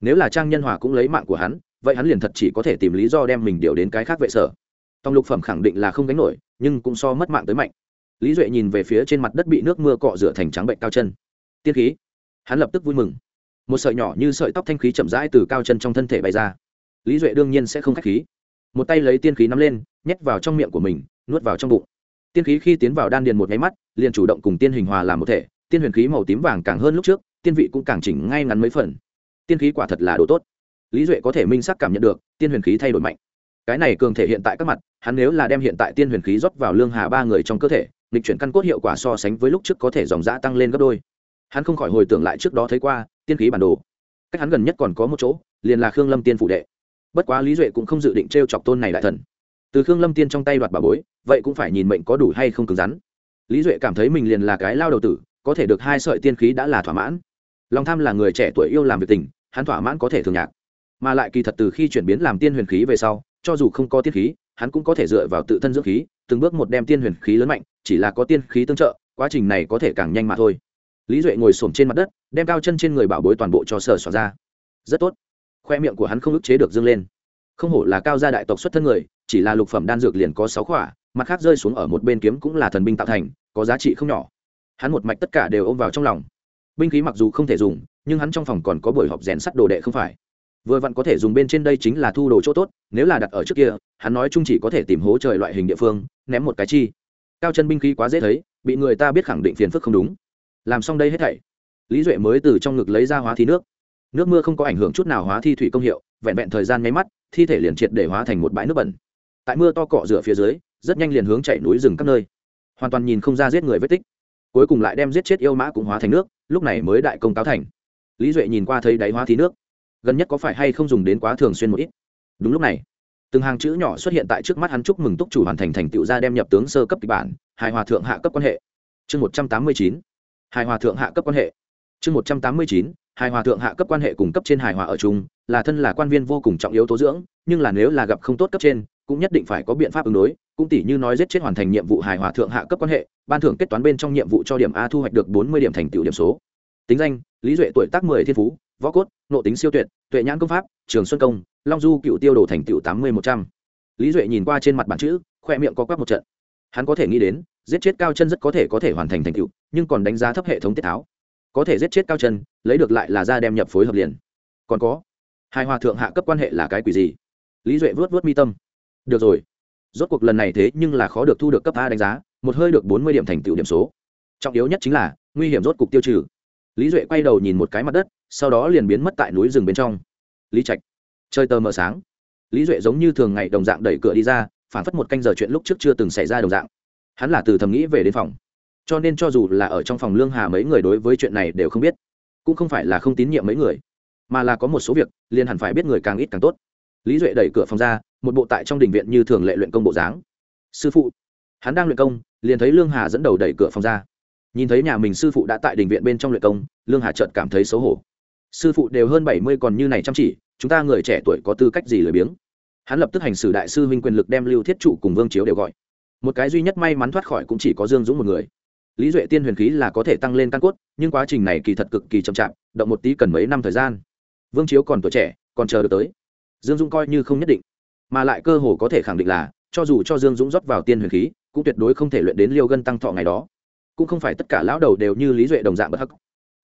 Nếu là trang nhân hòa cũng lấy mạng của hắn, vậy hắn liền thật chỉ có thể tìm lý do đem mình điều đến cái khác vệ sở. Tòng lục phẩm khẳng định là không gánh nổi, nhưng cũng so mất mạng tới mạnh. Lý duệ nhìn về phía trên mặt đất bị nước mưa cọ rửa thành trắng bệnh cao chân. Tiên khí. Hắn lập tức vui mừng. Một sợi nhỏ như sợi tóc thanh khí chậm rãi từ cao chân trong thân thể bay ra. Lý duệ đương nhiên sẽ không k h á c h khí. Một tay lấy tiên khí nắm lên, nhét vào trong miệng của mình, nuốt vào trong bụng tiên khí khi tiến vào đan điền một nháy mắt, liền chủ động cùng tiên hình hòa làm một thể, tiên huyền khí màu tím vàng càng hơn lúc trước, tiên vị cũng càng chỉnh ngay ngắn mấy phần. Tiên khí quả thật là đồ tốt. Lý duệ có thể minh sắc cảm nhận được, tiên huyền khí thay đổi mạnh. Cái này cường thể hiện tại các mặt, hắn nếu là đem hiện tại tiên huyền khí rót vào lương hà ba người trong cơ thể lịch chuyển căn cốt hiệu quả so sánh với lúc trước có thể dòng giã tăng lên gấp đôi. Hắn không khỏi hồi tưởng lại trước đó thấy qua, tiên khí bản đồ. Cách hắn gần nhất còn có một chỗ, liền là khương lâm tiên phủ đệ. Bất quá lý duệ cũng không dự định t r e o chọc tôn này đại thần từ khương lâm tiên trong tay đoạt bà bối, vậy cũng phải nhìn mệnh có đủ hay không cứng rắn. Lý duệ cảm thấy mình liền là cái lao đầu tử, có thể được hai sợi tiên khí đã là thỏa mãn. Lòng tham là người trẻ tuổi yêu làm việc tình, hắn thỏa mãn có thể thường nhạc. Mà lại kỳ thật từ khi chuyển biến làm tiên huyền khí về sau, cho dù không có tiên khí, hắn cũng có thể dựa vào tự thân dưỡng khí, từng bước một đem tiên huyền khí lớn mạnh, chỉ là có tiên khí tương trợ, quá trình này có thể càng nhanh mà thôi. Lý duệ ngồi s trên mặt đất, đem cao chân trên người bảo bối toàn bộ cho sờ xoa ra. Rất tốt. Khoe miệng của hắn không ức chế được dâng lên. Không hổ là cao gia đại tộc xuất thân người chỉ là lục phẩm đan dược liền có sáu khỏa, mặt khác rơi xuống ở một bên kiếm cũng là thần binh tạo thành, có giá trị không nhỏ. Hắn một mạch tất cả đều ôm vào trong lòng. Binh khí mặc dù không thể dùng, nhưng hắn trong phòng còn có buổi họp rèn sắt đồ đệ không phải. Vừa vặn có thể dùng bên trên đây chính là thu đồ chỗ tốt, nếu là đặt ở trước kia, hắn nói chung chỉ có thể tìm hố trời loại hình địa phương, ném một cái chi. Cao chân binh khí quá dễ thấy, bị người ta biết khẳng định phiền phức không đúng. Làm xong đây hết thảy, lý duệ mới từ trong ngực lấy ra hóa thi nước. Nước mưa không có ảnh hưởng chút nào hóa thi thủy công hiệu, vẹn vẹn thời gian nháy mắt, thi thể liền triệt để hóa thành một bãi nước bẩn tại mưa to cọ rửa phía dưới, rất nhanh liền hướng chạy núi rừng các nơi. Hoàn toàn nhìn không ra giết người vết tích. Cuối cùng lại đem giết chết yêu mã cũng hóa thành nước, lúc này mới đại công cáo thành. Lý duệ nhìn qua thấy đáy hóa thi nước. Gần nhất có phải hay không dùng đến quá thường xuyên một ít? Đúng lúc này, từng hàng chữ nhỏ xuất hiện tại trước mắt hắn chúc mừng túc chủ hoàn thành thành tựu gia đem nhập tướng sơ cấp kịch bản, hài hòa thượng hạ cấp quan hệ. Chương một trăm tám mươi chín, hài hòa thượng hạ cấp quan hệ. Chương một trăm tám mươi chín, hài hòa thượng hạ cấp quan hệ cùng cấp trên hài hòa ở chung, là thân là quan viên vô cùng trọng yếu tố dưỡng, nhưng là nếu là gặp không tốt cấp trên cũng nhất định phải có biện pháp ứng đối, cũng tỷ như nói giết chết hoàn thành nhiệm vụ hài hòa thượng hạ cấp quan hệ, ban thưởng kết toán bên trong nhiệm vụ cho điểm a thu hoạch được bốn mươi điểm thành tựu điểm số. Tính danh, lý duệ tuổi tác mười thiên phú, võ cốt, nộ tính siêu tuyệt, tuệ nhãn công pháp, trường xuân công, long du cựu tiêu đồ thành tựu tám mươi một trăm. Lý duệ nhìn qua trên mặt bản chữ, khoe miệng có quắc một trận. Hắn có thể nghĩ đến, giết chết cao chân rất có thể có thể hoàn thành thành tựu, nhưng còn đánh giá thấp hệ thống tiết tháo có thể giết chết cao chân, lấy được lại là ra đem nhập phối hợp liền. Còn có hai hòa thượng hạ cấp quan hệ là cái quỷ gì? Lý duệ vớt vớt mi tâm được rồi. Rốt cuộc lần này thế nhưng là khó được thu được cấp a đánh giá, một hơi được bốn mươi điểm thành tựu điểm số. Trọng yếu nhất chính là, nguy hiểm rốt cục tiêu trừ. Lý duệ quay đầu nhìn một cái mặt đất, sau đó liền biến mất tại núi rừng bên trong. Lý trạch. Chơi tờ mờ sáng. Lý duệ giống như thường ngày đồng dạng đẩy cửa đi ra, phản phất một canh giờ chuyện lúc trước chưa từng xảy ra đồng dạng. Hắn là từ thầm nghĩ về đến phòng. Cho nên cho dù là ở trong phòng lương hà mấy người đối với chuyện này đều không biết. Cũng không phải là không tín nhiệm mấy người, mà là có một số việc, liền hẳn phải biết người càng ít càng tốt. Lý duệ đẩy cửa phòng ra một bộ tại trong đình viện như thường lệ luyện công bộ dáng. Sư phụ, hắn đang luyện công, liền thấy lương hà dẫn đầu đẩy cửa phòng ra. Nhìn thấy nhà mình sư phụ đã tại đình viện bên trong luyện công, lương hà trợt cảm thấy xấu hổ. Sư phụ đều hơn bảy mươi còn như này chăm chỉ, chúng ta người trẻ tuổi có tư cách gì lười biếng? Hắn lập tức hành xử đại sư huynh quyền lực đem lưu thiết trụ cùng vương chiếu đều gọi. Một cái duy nhất may mắn thoát khỏi cũng chỉ có dương dũng một người. Lý duệ tiên huyền khí là có thể tăng lên căn cốt, nhưng quá trình này kỳ thật cực kỳ chậm chạp, động một tí cần mấy năm thời gian. Vương chiếu còn tuổi trẻ, còn chờ được tới. Dương dũng coi như không nhất định mà lại cơ hồ có thể khẳng định là, cho dù cho dương dũng rót vào tiên huyền khí, cũng tuyệt đối không thể luyện đến liêu gân tăng thọ ngày đó. Cũng không phải tất cả lão đầu đều như lý duệ đồng dạng bất hắc.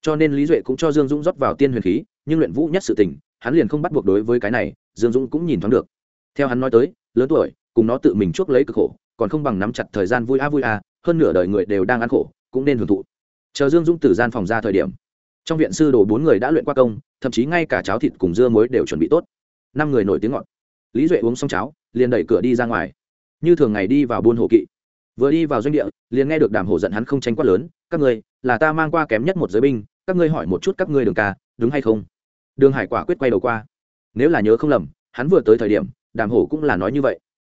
Cho nên lý duệ cũng cho dương dũng rót vào tiên huyền khí, nhưng luyện vũ nhất sự tình, hắn liền không bắt buộc đối với cái này, dương dũng cũng nhìn thoáng được. Theo hắn nói tới, lớn tuổi, cùng nó tự mình chuốc lấy cực khổ, còn không bằng nắm chặt thời gian vui a vui a, hơn nửa đời người đều đang ăn khổ, cũng nên hưởng thụ. Chờ dương dũng từ gian phòng ra thời điểm, trong viện sư đồ bốn người đã luyện qua công, thậm chí ngay cả cháo thịt cùng dưa muối đều chuẩn bị tốt. Năm người nổi tiếng ngọn lý duệ uống xong cháo, liền đẩy cửa đi ra ngoài. Như thường ngày đi vào buôn hồ kỵ. Vừa đi vào doanh địa, liền nghe được đàm hổ giận hắn không tranh quát lớn, các ngươi, là ta mang qua kém nhất một giới binh, các ngươi hỏi một chút các ngươi đường ca, đúng hay không? Đường hải quả quyết quay đầu qua. Nếu là nhớ không lầm, hắn vừa tới thời điểm, đàm hổ cũng là nói như vậy.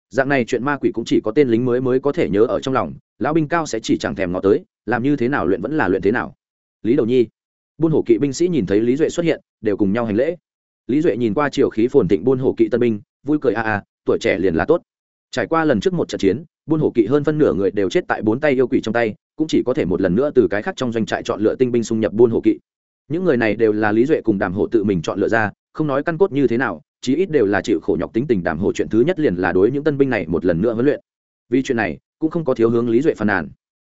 Dạng này chuyện ma quỷ cũng chỉ có tên lính mới mới có thể nhớ ở trong lòng, lão binh cao sẽ chỉ chẳng thèm ngó tới, làm như thế nào luyện vẫn là luyện thế nào. Lý đầu nhi. Buôn hổ kỵ binh sĩ nhìn thấy lý duệ xuất hiện, đều cùng nhau hành lễ. Lý duệ nhìn qua chiều khí phồn thịnh buôn hổ kỵ tân binh vui cười, a a, tuổi trẻ liền là tốt. Trải qua lần trước một trận chiến, buôn hổ kỵ hơn phân nửa người đều chết tại bốn tay yêu quỷ trong tay, cũng chỉ có thể một lần nữa từ cái khác trong doanh trại chọn lựa tinh binh xung nhập buôn hổ kỵ. Những người này đều là lý duệ cùng đàm hổ tự mình chọn lựa ra, không nói căn cốt như thế nào, chí ít đều là chịu khổ nhọc tính tình đàm hổ chuyện thứ nhất liền là đối những tân binh này một lần nữa huấn luyện. Vì chuyện này, cũng không có thiếu hướng lý duệ phàn nàn.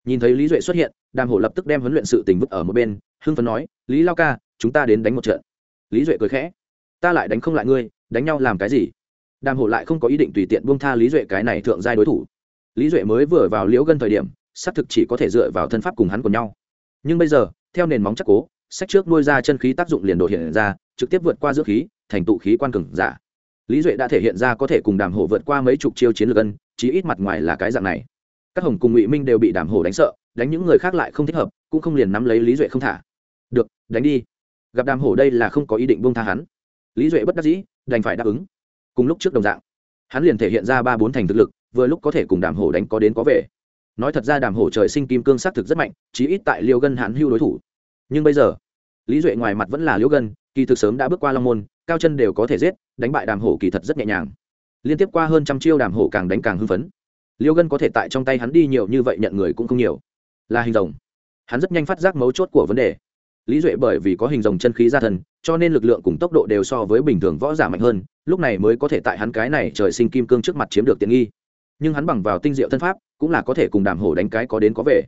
Nhìn thấy lý duệ xuất hiện, đàm hổ lập tức đem huấn luyện sự tình vứt ở một bên, hưng phấn nói, lý lao ca, chúng ta đến đánh một trận. Lý duệ cười khẽ, ta lại đánh không lại ngươi, đánh nhau làm cái gì? Đàm hổ lại không có ý định tùy tiện buông tha lý duệ cái này thượng giai đối thủ. Lý duệ mới vừa vào liễu gân thời điểm, xác thực chỉ có thể dựa vào thân pháp cùng hắn của nhau. Nhưng bây giờ, theo nền móng chắc cố, sách trước nuôi ra chân khí tác dụng liền độ hiện ra, trực tiếp vượt qua giữa khí, thành tụ khí quan cường giả. Lý duệ đã thể hiện ra có thể cùng đàm hổ vượt qua mấy chục chiêu chiến lược gân, chí ít mặt ngoài là cái dạng này. Các hồng cùng ngụy minh đều bị đàm hổ đánh sợ, đánh những người khác lại không thích hợp, cũng không liền nắm lấy lý duệ không thả. Được, đánh đi. Gặp đàm hổ đây là không có ý định buông tha hắn. Lý duệ bất đắc dĩ, đành phải đáp ứng cùng lúc trước đồng dạng. Hắn liền thể hiện ra ba bốn thành thực lực, vừa lúc có thể cùng đàm hổ đánh có đến có về. Nói thật ra đàm hổ trời sinh kim cương s á c thực rất mạnh, chí ít tại liêu gân hãn hưu đối thủ. Nhưng bây giờ, lý duệ ngoài mặt vẫn là liêu gân, kỳ thực sớm đã bước qua long môn, cao chân đều có thể giết, đánh bại đàm hổ kỳ thật rất nhẹ nhàng. Liên tiếp qua hơn trăm chiêu đàm hổ càng đánh càng hưng phấn. Liêu gân có thể tại trong tay hắn đi nhiều như vậy nhận người cũng không nhiều. Là hình rồng. Hắn rất nhanh phát giác mấu chốt của vấn đề lý duệ bởi vì có hình rồng chân khí ra thân, cho nên lực lượng cùng tốc độ đều so với bình thường võ giả mạnh hơn, lúc này mới có thể tại hắn cái này trời sinh kim cương trước mặt chiếm được tiện nghi. Nhưng hắn bằng vào tinh diệu thân pháp, cũng là có thể cùng đàm hổ đánh cái có đến có về.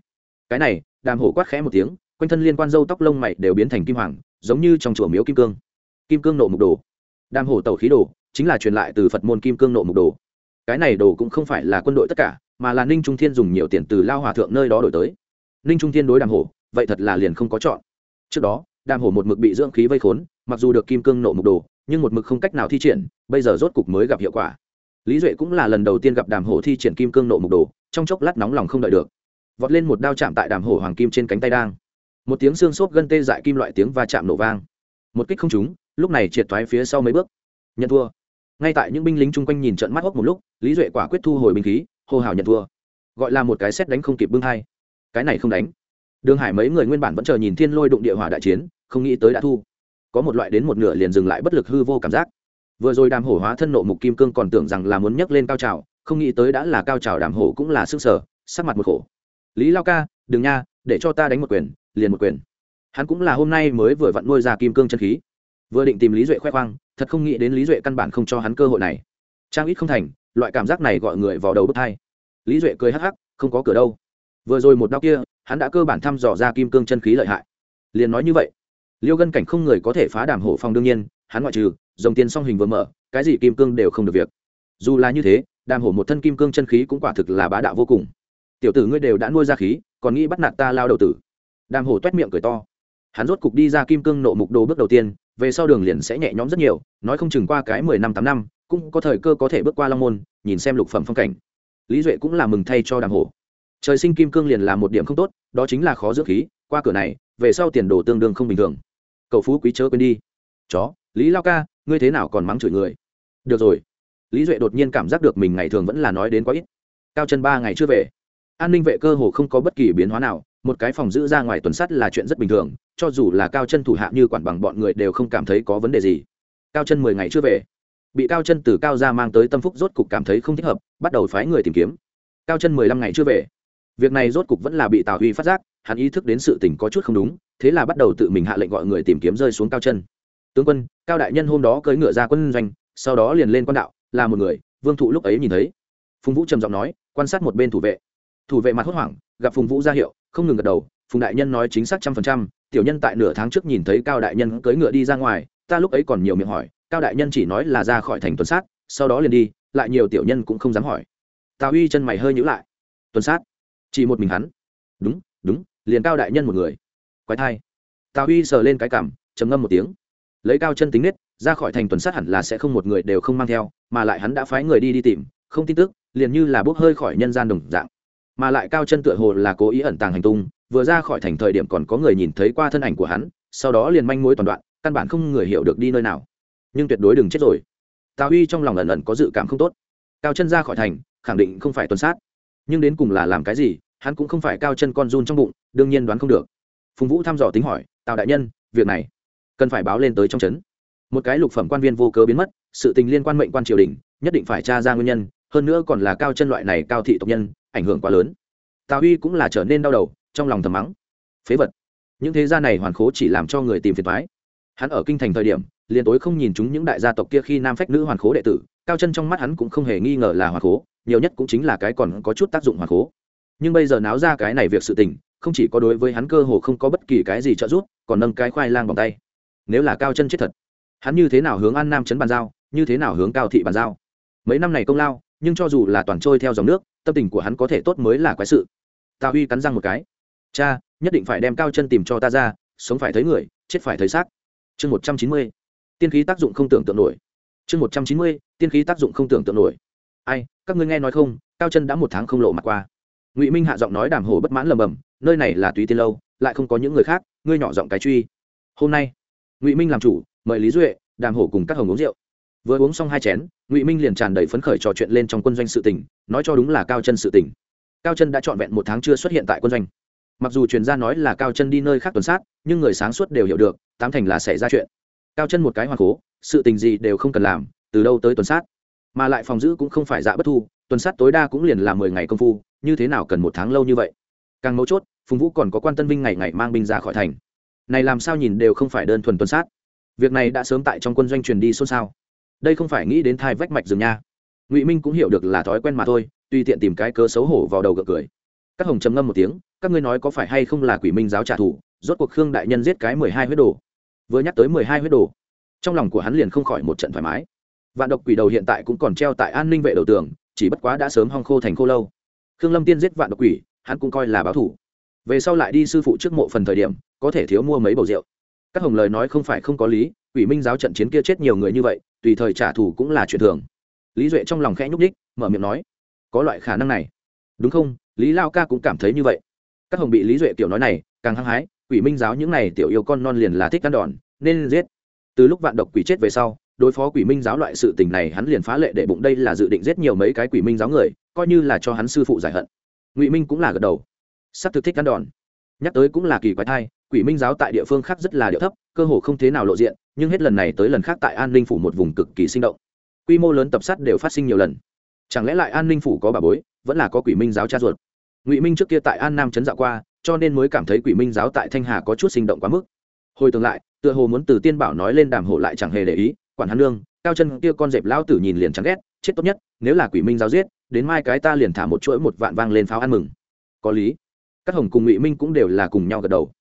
Cái này, đàm hổ quát khẽ một tiếng, quanh thân liên quan dâu tóc lông mày đều biến thành kim hoàng, giống như trong chùa miếu kim cương. Kim cương nộ mục đồ. Đàm hổ tẩu khí đồ, chính là truyền lại từ phật môn kim cương nộ mục đồ. Cái này đồ cũng không phải là quân đội tất cả, mà là ninh trung thiên dùng nhiều tiền từ lao hòa thượng nơi đó đổi tới. Ninh trung thiên đối đàm hổ, vậy thật là liền không có chọn trước đó, đàm hổ một mực bị dưỡng khí vây khốn, mặc dù được kim cương nộ mục đồ, nhưng một mực không cách nào thi triển, bây giờ rốt cục mới gặp hiệu quả. Lý duệ cũng là lần đầu tiên gặp đàm hổ thi triển kim cương nộ mục đồ, trong chốc lát nóng lòng không đợi được. Vọt lên một đao chạm tại đàm hổ hoàng kim trên cánh tay đang. Một tiếng xương xốp gân tê dại kim loại tiếng va chạm nổ vang. Một kích không trúng, lúc này triệt thoái phía sau mấy bước. Nhận thua. Ngay tại những binh lính chung quanh nhìn trận mắt hốc một lúc, lý duệ quả quyết thu hồi binh khí, hô hào nhận thua. Gọi là một cái xét đánh không kịp bưng hai. Cái này không đánh đường hải mấy người nguyên bản vẫn chờ nhìn thiên lôi đụng địa hỏa đại chiến, không nghĩ tới đã thu. Có một loại đến một nửa liền dừng lại bất lực hư vô cảm giác. Vừa rồi đàm hổ hóa thân nộ mục kim cương còn tưởng rằng là muốn nhấc lên cao trào, không nghĩ tới đã là cao trào đàm hổ cũng là sức sở, sắc mặt một khổ. Lý lao ca, đừng nha, để cho ta đánh một quyền, liền một quyền. Hắn cũng là hôm nay mới vừa vặn nuôi ra kim cương chân khí. Vừa định tìm lý duệ khoe khoang, thật không nghĩ đến lý duệ căn bản không cho hắn cơ hội này. Trang ít không thành, loại cảm giác này gọi người vào đầu bước thai lý duệ cười hắc hắc, không có cửa đâu. Vừa rồi một đau kia hắn đã cơ bản thăm dò ra kim cương chân khí lợi hại. Liền nói như vậy, liêu gân cảnh không người có thể phá đàm hổ phong đương nhiên, hắn ngoại trừ, dòng tiền song hình vừa mở, cái gì kim cương đều không được việc. Dù là như thế, đàm hổ một thân kim cương chân khí cũng quả thực là bá đạo vô cùng. Tiểu tử ngươi đều đã nuôi ra khí, còn nghĩ bắt nạt ta lao đầu tử. Đàm hổ t u é t miệng cười to. Hắn rốt cục đi ra kim cương nộ mục đồ bước đầu tiên, về sau đường liền sẽ nhẹ nhõm rất nhiều, nói không chừng qua cái mười năm tám năm, cũng có thời cơ có thể bước qua long môn, nhìn xem lục phẩm phong cảnh. Lý duệ cũng là mừng thay cho đàm hổ trời sinh kim cương liền là một điểm không tốt, đó chính là khó dưỡng khí, qua cửa này, về sau tiền đồ tương đương không bình thường. Cậu phú quý chớ quên đi. Chó, lý lao ca, ngươi thế nào còn mắng chửi người? Được rồi. Lý duệ đột nhiên cảm giác được mình ngày thường vẫn là nói đến quá ít. Cao chân ba ngày chưa về. An ninh vệ cơ hồ không có bất kỳ biến hóa nào, một cái phòng giữ ra ngoài tuần sắt là chuyện rất bình thường, cho dù là cao chân thủ hạ như quản bằng bọn người đều không cảm thấy có vấn đề gì. Cao chân mười ngày chưa về. Bị cao chân từ cao ra mang tới tâm phúc rốt cục cảm thấy không thích hợp, bắt đầu phái người tìm kiếm. Cao chân mười lăm ngày chưa về việc này rốt cục vẫn là bị tào huy phát giác, hắn ý thức đến sự tình có chút không đúng, thế là bắt đầu tự mình hạ lệnh gọi người tìm kiếm rơi xuống cao chân. Tướng quân, cao đại nhân hôm đó cưỡi ngựa ra quân doanh, sau đó liền lên quan đạo, là một người, vương thụ lúc ấy nhìn thấy. Phùng vũ trầm giọng nói, quan sát một bên thủ vệ. Thủ vệ mặt hốt hoảng, gặp phùng vũ ra hiệu, không ngừng gật đầu, phùng đại nhân nói chính xác trăm phần trăm, tiểu nhân tại nửa tháng trước nhìn thấy cao đại nhân cưỡi ngựa đi ra ngoài, ta lúc ấy còn nhiều miệng hỏi, cao đại nhân chỉ nói là ra khỏi thành tuần sát, sau đó liền đi, lại nhiều tiểu nhân cũng không dám hỏi. Tào uy chân mày hơi nhữ lại. Tuần sát? Chỉ một mình hắn. Đúng đúng, liền cao đại nhân một người. Quái thai. Tào uy sờ lên cái cảm, trầm ngâm một tiếng. Lấy cao chân tính nết, ra khỏi thành tuần sát hẳn là sẽ không một người đều không mang theo, mà lại hắn đã phái người đi đi tìm, không tin tức, liền như là bốc hơi khỏi nhân gian đồng dạng. Mà lại cao chân tựa hồ là cố ý ẩn tàng hành tung, vừa ra khỏi thành thời điểm còn có người nhìn thấy qua thân ảnh của hắn, sau đó liền manh mối toàn đoạn, căn bản không người hiểu được đi nơi nào. Nhưng tuyệt đối đừng chết rồi. Tào uy trong lòng ẩn ẩn có dự cảm không tốt. Cao chân ra khỏi thành, khẳng định không phải tuần sát nhưng đến cùng là làm cái gì, hắn cũng không phải cao chân con run trong bụng, đương nhiên đoán không được. Phùng vũ thăm dò tính hỏi, tào đại nhân, việc này cần phải báo lên tới trong trấn. Một cái lục phẩm quan viên vô cớ biến mất, sự tình liên quan mệnh quan triều đình, nhất định phải tra ra nguyên nhân, hơn nữa còn là cao chân loại này cao thị tộc nhân, ảnh hưởng quá lớn. Tào huy cũng là trở nên đau đầu, trong lòng thầm mắng, phế vật! Những thế gia này hoàn khố chỉ làm cho người tìm phiền thoái hắn ở kinh thành thời điểm, liền tối không nhìn chúng những đại gia tộc kia khi nam phách nữ hoàn khố đệ tử cao chân trong mắt hắn cũng không hề nghi ngờ là hoa khố, nhiều nhất cũng chính là cái còn có chút tác dụng hoa khố. Nhưng bây giờ náo ra cái này việc sự tình, không chỉ có đối với hắn cơ hồ không có bất kỳ cái gì trợ giúp, còn nâng cái khoai lang bằng tay. Nếu là cao chân chết thật, hắn như thế nào hướng an nam chấn bàn giao, như thế nào hướng cao thị bàn giao? Mấy năm này công lao, nhưng cho dù là toàn trôi theo dòng nước, tâm tình của hắn có thể tốt mới là quái sự. Tào huy cắn răng một cái. Cha, nhất định phải đem cao chân tìm cho ta ra, sống phải thấy người, chết phải thấy xác. Chương một trăm chín mươi. Tiên khí tác dụng không tưởng tượng nổi chương một trăm chín mươi, tiên khí tác dụng không tưởng tượng nổi. Ai, các ngươi nghe nói không, cao chân đã một tháng không lộ mặt qua. Ngụy minh hạ giọng nói đàm hồ bất mãn lầm bầm, nơi này là tùy tiên lâu, lại không có những người khác, ngươi nhỏ giọng cái truy. Hôm nay, ngụy minh làm chủ, mời lý duệ, đàm hổ cùng các hồng uống rượu. Vừa uống xong hai chén, ngụy minh liền tràn đầy phấn khởi trò chuyện lên trong quân doanh sự tỉnh nói cho đúng là cao chân sự tỉnh cao chân đã trọn vẹn một tháng chưa xuất hiện tại quân doanh. Mặc dù truyền gia nói là cao chân đi nơi khác tuần sát, nhưng người sáng suốt đều hiểu được, tám thành là xảy ra chuyện cao chân một cái hoa cố sự tình gì đều không cần làm, từ đâu tới tuần sát. Mà lại phòng giữ cũng không phải dạ bất thu, tuần sát tối đa cũng liền là mười ngày công phu, như thế nào cần một tháng lâu như vậy? Càng mấu chốt, phùng vũ còn có quan tân binh ngày ngày mang binh ra khỏi thành. Này làm sao nhìn đều không phải đơn thuần tuần sát. Việc này đã sớm tại trong quân doanh truyền đi xôn xao. Đây không phải nghĩ đến thai vách mạch rừng nha. Ngụy minh cũng hiểu được là thói quen mà thôi, tùy tiện tìm cái cớ xấu hổ vào đầu gật cười. Các hồng trầm ngâm một tiếng, các ngươi nói có phải hay không là quỷ minh giáo trả thù, rốt cuộc khương đại nhân giết cái mười hai huyết đồ vừa nhắc tới mười hai huyết đồ, trong lòng của hắn liền không khỏi một trận thoải mái. Vạn độc quỷ đầu hiện tại cũng còn treo tại an ninh vệ đầu tường, chỉ bất quá đã sớm hong khô thành khô lâu. Khương lâm tiên giết vạn độc quỷ, hắn cũng coi là báo thủ. Về sau lại đi sư phụ trước mộ phần thời điểm, có thể thiếu mua mấy bầu rượu. Các hồng lời nói không phải không có lý, quỷ minh giáo trận chiến kia chết nhiều người như vậy, tùy thời trả thù cũng là chuyện thường. Lý duệ trong lòng khẽ nhúc ních mở miệng nói, có loại khả năng này. Đúng không? Lý lao ca cũng cảm thấy như vậy. Các hồng bị lý duệ tiểu nói này, càng hăng hái, quỷ minh giáo những này tiểu yêu con non liền là thích ăn đòn nên giết. Từ lúc vạn độc quỷ chết về sau, đối phó quỷ minh giáo loại sự tình này hắn liền phá lệ để bụng đây là dự định giết nhiều mấy cái quỷ minh giáo người, coi như là cho hắn sư phụ giải hận. Ngụy minh cũng là gật đầu. Sắp thực thích ăn đòn. Nhắc tới cũng là kỳ quái thai quỷ minh giáo tại địa phương khác rất là điệu thấp, cơ hồ không thế nào lộ diện, nhưng hết lần này tới lần khác tại an ninh phủ một vùng cực kỳ sinh động. Quy mô lớn tập sát đều phát sinh nhiều lần. Chẳng lẽ lại an ninh phủ có bà bối, vẫn là có quỷ minh giáo cha ruột? Ngụy minh trước kia tại an nam trấn dạo qua, cho nên mới cảm thấy quỷ minh giáo tại thanh hà có chút sinh động quá mức. Hồi tương lại tựa hồ muốn từ tiên bảo nói lên đàm hộ lại chẳng hề để ý, quản hắn lương cao chân kia con dẹp lao tử nhìn liền chẳng ghét, chết tốt nhất, nếu là quỷ minh giáo giết, đến mai cái ta liền thả một chuỗi một vạn vang lên pháo ăn mừng. Có lý. Các hồng cùng ngụy minh cũng đều là cùng nhau gật đầu.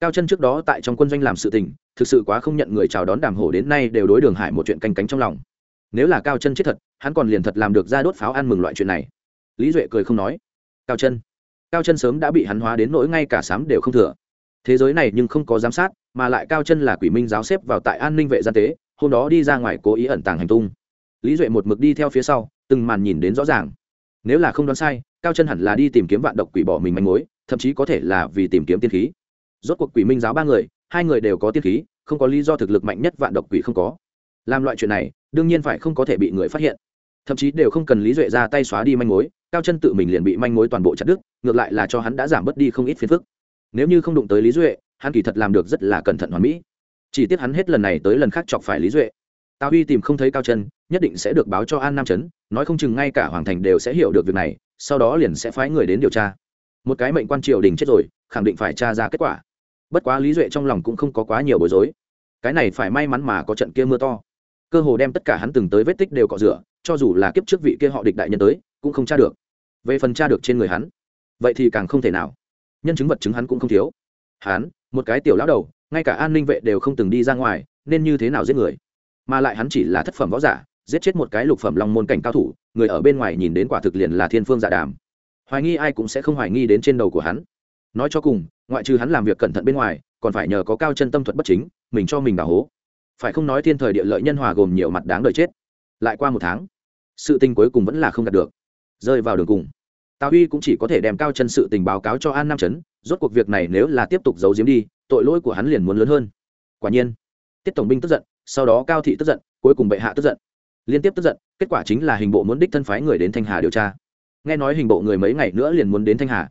Cao chân trước đó tại trong quân doanh làm sự tình, thực sự quá không nhận người chào đón đàm hổ đến nay đều đối đường hải một chuyện canh cánh trong lòng. Nếu là cao chân chết thật, hắn còn liền thật làm được ra đốt pháo ăn mừng loại chuyện này. Lý duệ cười không nói. Cao chân. Cao chân sớm đã bị hắn hóa đến nỗi ngay cả sám đều không thừa thế giới này nhưng không có giám sát, mà lại cao chân là quỷ minh giáo xếp vào tại an ninh vệ gian tế, hôm đó đi ra ngoài cố ý ẩn tàng hành tung. Lý duệ một mực đi theo phía sau, từng màn nhìn đến rõ ràng. Nếu là không đoán sai, cao chân hẳn là đi tìm kiếm vạn độc quỷ bỏ mình manh mối, thậm chí có thể là vì tìm kiếm tiên khí. Rốt cuộc quỷ minh giáo ba người, hai người đều có tiên khí, không có lý do thực lực mạnh nhất vạn độc quỷ không có. Làm loại chuyện này, đương nhiên phải không có thể bị người phát hiện. Thậm chí đều không cần lý duệ ra tay xóa đi manh mối, cao chân tự mình liền bị manh mối toàn bộ chặt đứt, ngược lại là cho hắn đã giảm bớt đi không ít phiền phức nếu như không đụng tới lý duệ, hắn kỳ thật làm được rất là cẩn thận hoàn mỹ. Chỉ tiếc hắn hết lần này tới lần khác chọc phải lý duệ. Tào huy tìm không thấy cao chân nhất định sẽ được báo cho an nam trấn, nói không chừng ngay cả hoàng thành đều sẽ hiểu được việc này, sau đó liền sẽ phái người đến điều tra. Một cái mệnh quan triều đình chết rồi, khẳng định phải tra ra kết quả. Bất quá lý duệ trong lòng cũng không có quá nhiều bối rối. Cái này phải may mắn mà có trận kia mưa to. Cơ hồ đem tất cả hắn từng tới vết tích đều cọ rửa, cho dù là kiếp trước vị kia họ địch đại nhân tới, cũng không tra được. Về phần tra được trên người hắn, vậy thì càng không thể nào nhân chứng vật chứng hắn cũng không thiếu. Hắn, một cái tiểu lão đầu, ngay cả an ninh vệ đều không từng đi ra ngoài, nên như thế nào giết người? Mà lại hắn chỉ là thất phẩm võ giả, giết chết một cái lục phẩm long môn cảnh cao thủ, người ở bên ngoài nhìn đến quả thực liền là thiên phương giả đàm. Hoài nghi ai cũng sẽ không hoài nghi đến trên đầu của hắn. Nói cho cùng, ngoại trừ hắn làm việc cẩn thận bên ngoài, còn phải nhờ có cao chân tâm thuật bất chính, mình cho mình đào hố phải không nói thiên thời địa lợi nhân hòa gồm nhiều mặt đáng đời chết. Lại qua một tháng, sự tình cuối cùng vẫn là không đạt được. Rơi vào đường cùng tào huy cũng chỉ có thể đem cao chân sự tình báo cáo cho an nam trấn rốt cuộc việc này nếu là tiếp tục giấu giếm đi, tội lỗi của hắn liền muốn lớn hơn. Quả nhiên, tiết tổng binh tức giận, sau đó cao thị tức giận, cuối cùng bệ hạ tức giận. Liên tiếp tức giận, kết quả chính là hình bộ muốn đích thân phái người đến thanh hà điều tra. Nghe nói hình bộ người mấy ngày nữa liền muốn đến thanh hà.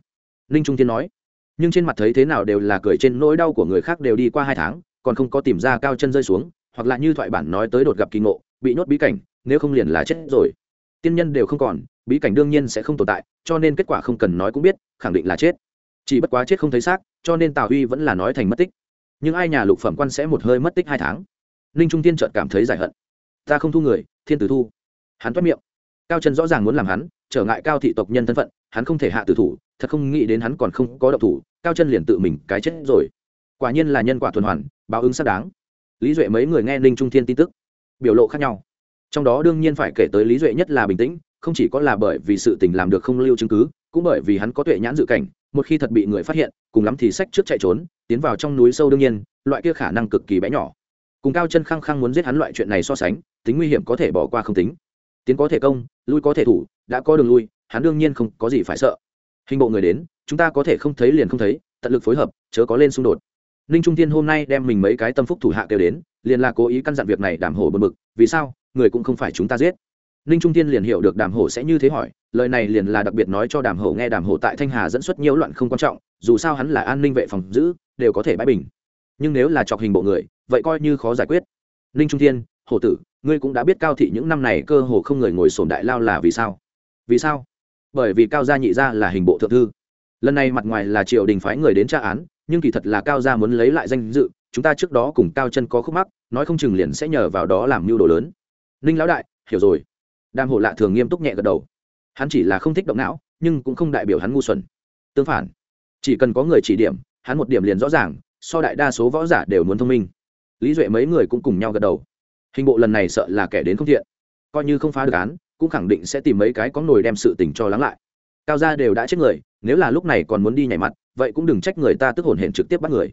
Ninh trung thiên nói, nhưng trên mặt thấy thế nào đều là cười trên nỗi đau của người khác đều đi qua hai tháng, còn không có tìm ra cao chân rơi xuống, hoặc là như thoại bản nói tới đột gặp kỳ ngộ, bị nhốt bí cảnh, nếu không liền là chết rồi. Tiên nhân đều không còn bí cảnh đương nhiên sẽ không tồn tại, cho nên kết quả không cần nói cũng biết, khẳng định là chết. Chỉ bất quá chết không thấy xác, cho nên tào huy vẫn là nói thành mất tích. Nhưng ai nhà lục phẩm quan sẽ một hơi mất tích hai tháng? Ninh trung tiên trợt cảm thấy giải hận. Ta không thu người, thiên tử thu. Hắn toát miệng. Cao Trần rõ ràng muốn làm hắn, trở ngại cao thị tộc nhân thân phận, hắn không thể hạ tử thủ, thật không nghĩ đến hắn còn không có động thủ, cao chân liền tự mình cái chết rồi. Quả nhiên là nhân quả tuần hoàn, báo ứng xác đáng. Lý duệ mấy người nghe ninh trung thiên tin tức, biểu lộ khác nhau. Trong đó đương nhiên phải kể tới lý duệ nhất là bình tĩnh không chỉ có là bởi vì sự tình làm được không lưu chứng cứ, cũng bởi vì hắn có tuệ nhãn dự cảnh, một khi thật bị người phát hiện, cùng lắm thì sách trước chạy trốn, tiến vào trong núi sâu đương nhiên, loại kia khả năng cực kỳ bé nhỏ. Cùng cao chân khăng khăng muốn giết hắn loại chuyện này so sánh, tính nguy hiểm có thể bỏ qua không tính. Tiến có thể công, lui có thể thủ, đã có đường lui, hắn đương nhiên không có gì phải sợ. Hình bộ người đến, chúng ta có thể không thấy liền không thấy, tận lực phối hợp, chớ có lên xung đột. Ninh trung tiên hôm nay đem mình mấy cái tâm phúc thủ hạ kêu đến, liền là cố ý căn dặn việc này đảm hổ bật mực vì sao, người cũng không phải chúng ta giết ninh trung tiên liền hiểu được đàm hổ sẽ như thế hỏi, lời này liền là đặc biệt nói cho đàm hổ nghe đàm hổ tại thanh hà dẫn xuất nhiễu loạn không quan trọng, dù sao hắn là an ninh vệ phòng giữ, đều có thể bãi bình. Nhưng nếu là chọc hình bộ người, vậy coi như khó giải quyết. Ninh trung thiên, hổ tử, ngươi cũng đã biết cao thị những năm này cơ hồ không người ngồi sổm đại lao là vì sao? Vì sao? Bởi vì cao gia nhị gia là hình bộ thượng thư. Lần này mặt ngoài là triều đình phái người đến tra án, nhưng kỳ thật là cao gia muốn lấy lại danh dự, chúng ta trước đó cùng cao chân có khúc mắc, nói không chừng liền sẽ nhờ vào đó làm mưu đồ lớn. Ninh lão đại, hiểu rồi đàm hổ lạ thường nghiêm túc nhẹ gật đầu. Hắn chỉ là không thích động não, nhưng cũng không đại biểu hắn ngu xuẩn. Tương phản, chỉ cần có người chỉ điểm, hắn một điểm liền rõ ràng, so đại đa số võ giả đều muốn thông minh. Lý duệ mấy người cũng cùng nhau gật đầu. Hình bộ lần này sợ là kẻ đến không thiện. Coi như không phá được án, cũng khẳng định sẽ tìm mấy cái có nồi đem sự tình cho lắng lại. Cao gia đều đã chết người, nếu là lúc này còn muốn đi nhảy mặt, vậy cũng đừng trách người ta tức hồn hển trực tiếp bắt người.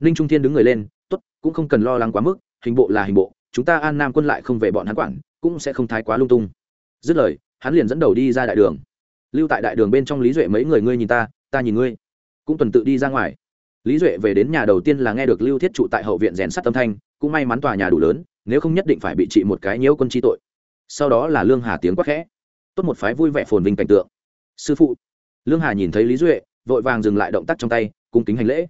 Ninh trung thiên đứng người lên, tốt, cũng không cần lo lắng quá mức, hình bộ là hình bộ, chúng ta an nam quân lại không về bọn hắn quản, cũng sẽ không thái quá lung tung dứt lời, hắn liền dẫn đầu đi ra đại đường. Lưu tại đại đường bên trong lý duệ mấy người ngươi nhìn ta ta nhìn ngươi. Cũng tuần tự đi ra ngoài. Lý duệ về đến nhà đầu tiên là nghe được lưu thiết trụ tại hậu viện rèn sắt tâm thanh, cũng may mắn tòa nhà đủ lớn, nếu không nhất định phải bị trị một cái nhiễu quân chi tội. Sau đó là lương hà tiếng quắc khẽ. Tốt một phái vui vẻ phồn vinh cảnh tượng. Sư phụ. Lương hà nhìn thấy lý duệ, vội vàng dừng lại động tác trong tay, cung kính hành lễ.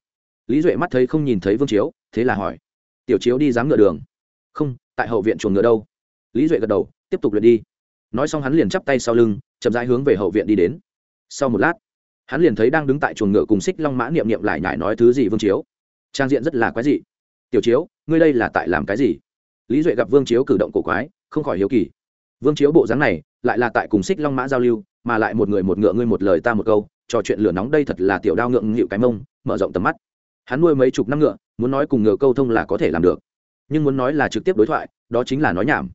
Lý duệ mắt thấy không nhìn thấy vương chiếu, thế là hỏi. Tiểu chiếu đi dám ngựa đường? Không, tại hậu viện chuồng ngựa đâu? Lý duệ gật đầu, tiếp tục luyện đi nói xong hắn liền chắp tay sau lưng, chậm rãi hướng về hậu viện đi đến. Sau một lát, hắn liền thấy đang đứng tại chuồng ngựa cùng xích long mã niệm niệm lại nhải nói thứ gì vương chiếu? Trang diện rất là quái dị. Tiểu chiếu, ngươi đây là tại làm cái gì? Lý duệ gặp vương chiếu cử động cổ quái, không khỏi hiếu kỳ. Vương chiếu bộ dáng này, lại là tại cùng xích long mã giao lưu, mà lại một người một ngựa ngươi một lời ta một câu, trò chuyện lửa nóng đây thật là tiểu đao ngượng nghịu cái mông, mở rộng tầm mắt. Hắn nuôi mấy chục năm ngựa, muốn nói cùng ngựa câu thông là có thể làm được, nhưng muốn nói là trực tiếp đối thoại, đó chính là nói nhảm.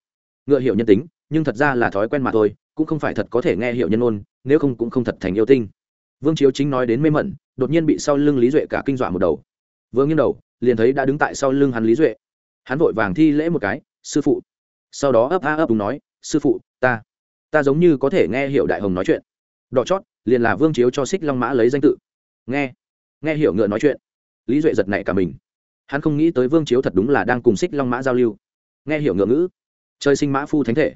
Ngựa hiểu nhân tính nhưng thật ra là thói quen mà thôi, cũng không phải thật có thể nghe hiểu nhân ôn nếu không cũng không thật thành yêu tinh. Vương chiếu chính nói đến mê mẩn, đột nhiên bị sau lưng lý duệ cả kinh dọa một đầu. Vương nghiêng đầu, liền thấy đã đứng tại sau lưng hắn lý duệ. Hắn vội vàng thi lễ một cái, sư phụ. Sau đó ấp a ấp đúng nói, sư phụ, ta ta giống như có thể nghe hiểu đại hồng nói chuyện. Đỏ chót, liền là vương chiếu cho xích long mã lấy danh tự. Nghe nghe hiểu ngựa nói chuyện. Lý duệ giật nảy cả mình. Hắn không nghĩ tới vương chiếu thật đúng là đang cùng xích long mã giao lưu. Nghe hiểu ngựa ngữ chơi sinh mã phu thánh thể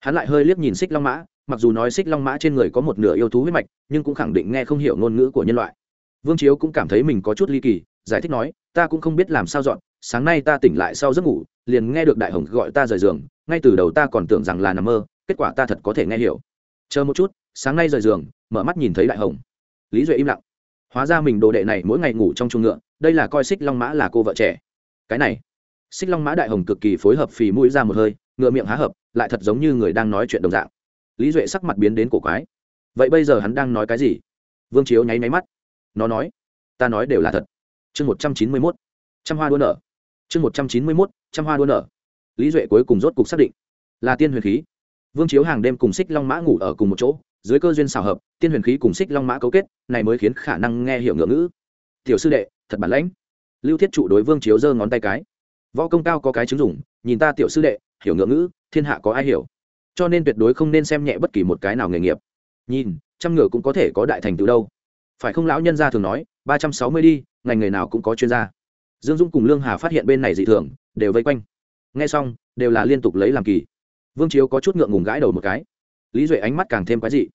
hắn lại hơi liếc nhìn xích long mã, mặc dù nói xích long mã trên người có một nửa yêu thú huyết mạch, nhưng cũng khẳng định nghe không hiểu ngôn ngữ của nhân loại. Vương chiếu cũng cảm thấy mình có chút ly kỳ, giải thích nói, ta cũng không biết làm sao dọn, sáng nay ta tỉnh lại sau giấc ngủ, liền nghe được đại hồng gọi ta rời giường, ngay từ đầu ta còn tưởng rằng là nằm mơ, kết quả ta thật có thể nghe hiểu. Chờ một chút, sáng nay rời giường, mở mắt nhìn thấy đại hồng. Lý duệ im lặng. Hóa ra mình đồ đệ này mỗi ngày ngủ trong chuồng ngựa, đây là coi xích long mã là cô vợ trẻ. Cái này. Xích long mã đại hồng cực kỳ phối hợp phì mũi ra một hơi ngựa miệng há hợp, lại thật giống như người đang nói chuyện đồng dạng. Lý duệ sắc mặt biến đến cổ quái. Vậy bây giờ hắn đang nói cái gì? Vương chiếu nháy máy mắt. Nó nói, ta nói đều là thật. Chương một trăm chín mươi mốt, trăm hoa đua nở. Chương một trăm chín mươi mốt, trăm hoa đua nở. Lý duệ cuối cùng rốt cục xác định, là tiên huyền khí. Vương chiếu hàng đêm cùng xích long mã ngủ ở cùng một chỗ, dưới cơ duyên xào hợp, tiên huyền khí cùng xích long mã cấu kết, này mới khiến khả năng nghe hiểu ngữ ngữ. Tiểu sư đệ, thật bản lãnh. Lưu thiết trụ đối vương chiếu giơ ngón tay cái. Võ công cao có cái chứng dùng nhìn ta tiểu sư đệ hiểu ngưỡng ngữ, thiên hạ có ai hiểu? Cho nên tuyệt đối không nên xem nhẹ bất kỳ một cái nào nghề nghiệp. Nhìn, trăm ngựa cũng có thể có đại thành từ đâu. Phải không lão nhân gia thường nói, ba trăm sáu mươi đi, ngành nghề nào cũng có chuyên gia. Dương dung cùng lương hà phát hiện bên này dị thường, đều vây quanh. Nghe xong, đều là liên tục lấy làm kỳ. Vương chiếu có chút ngượng ngùng gãi đầu một cái. Lý duệ ánh mắt càng thêm quái dị.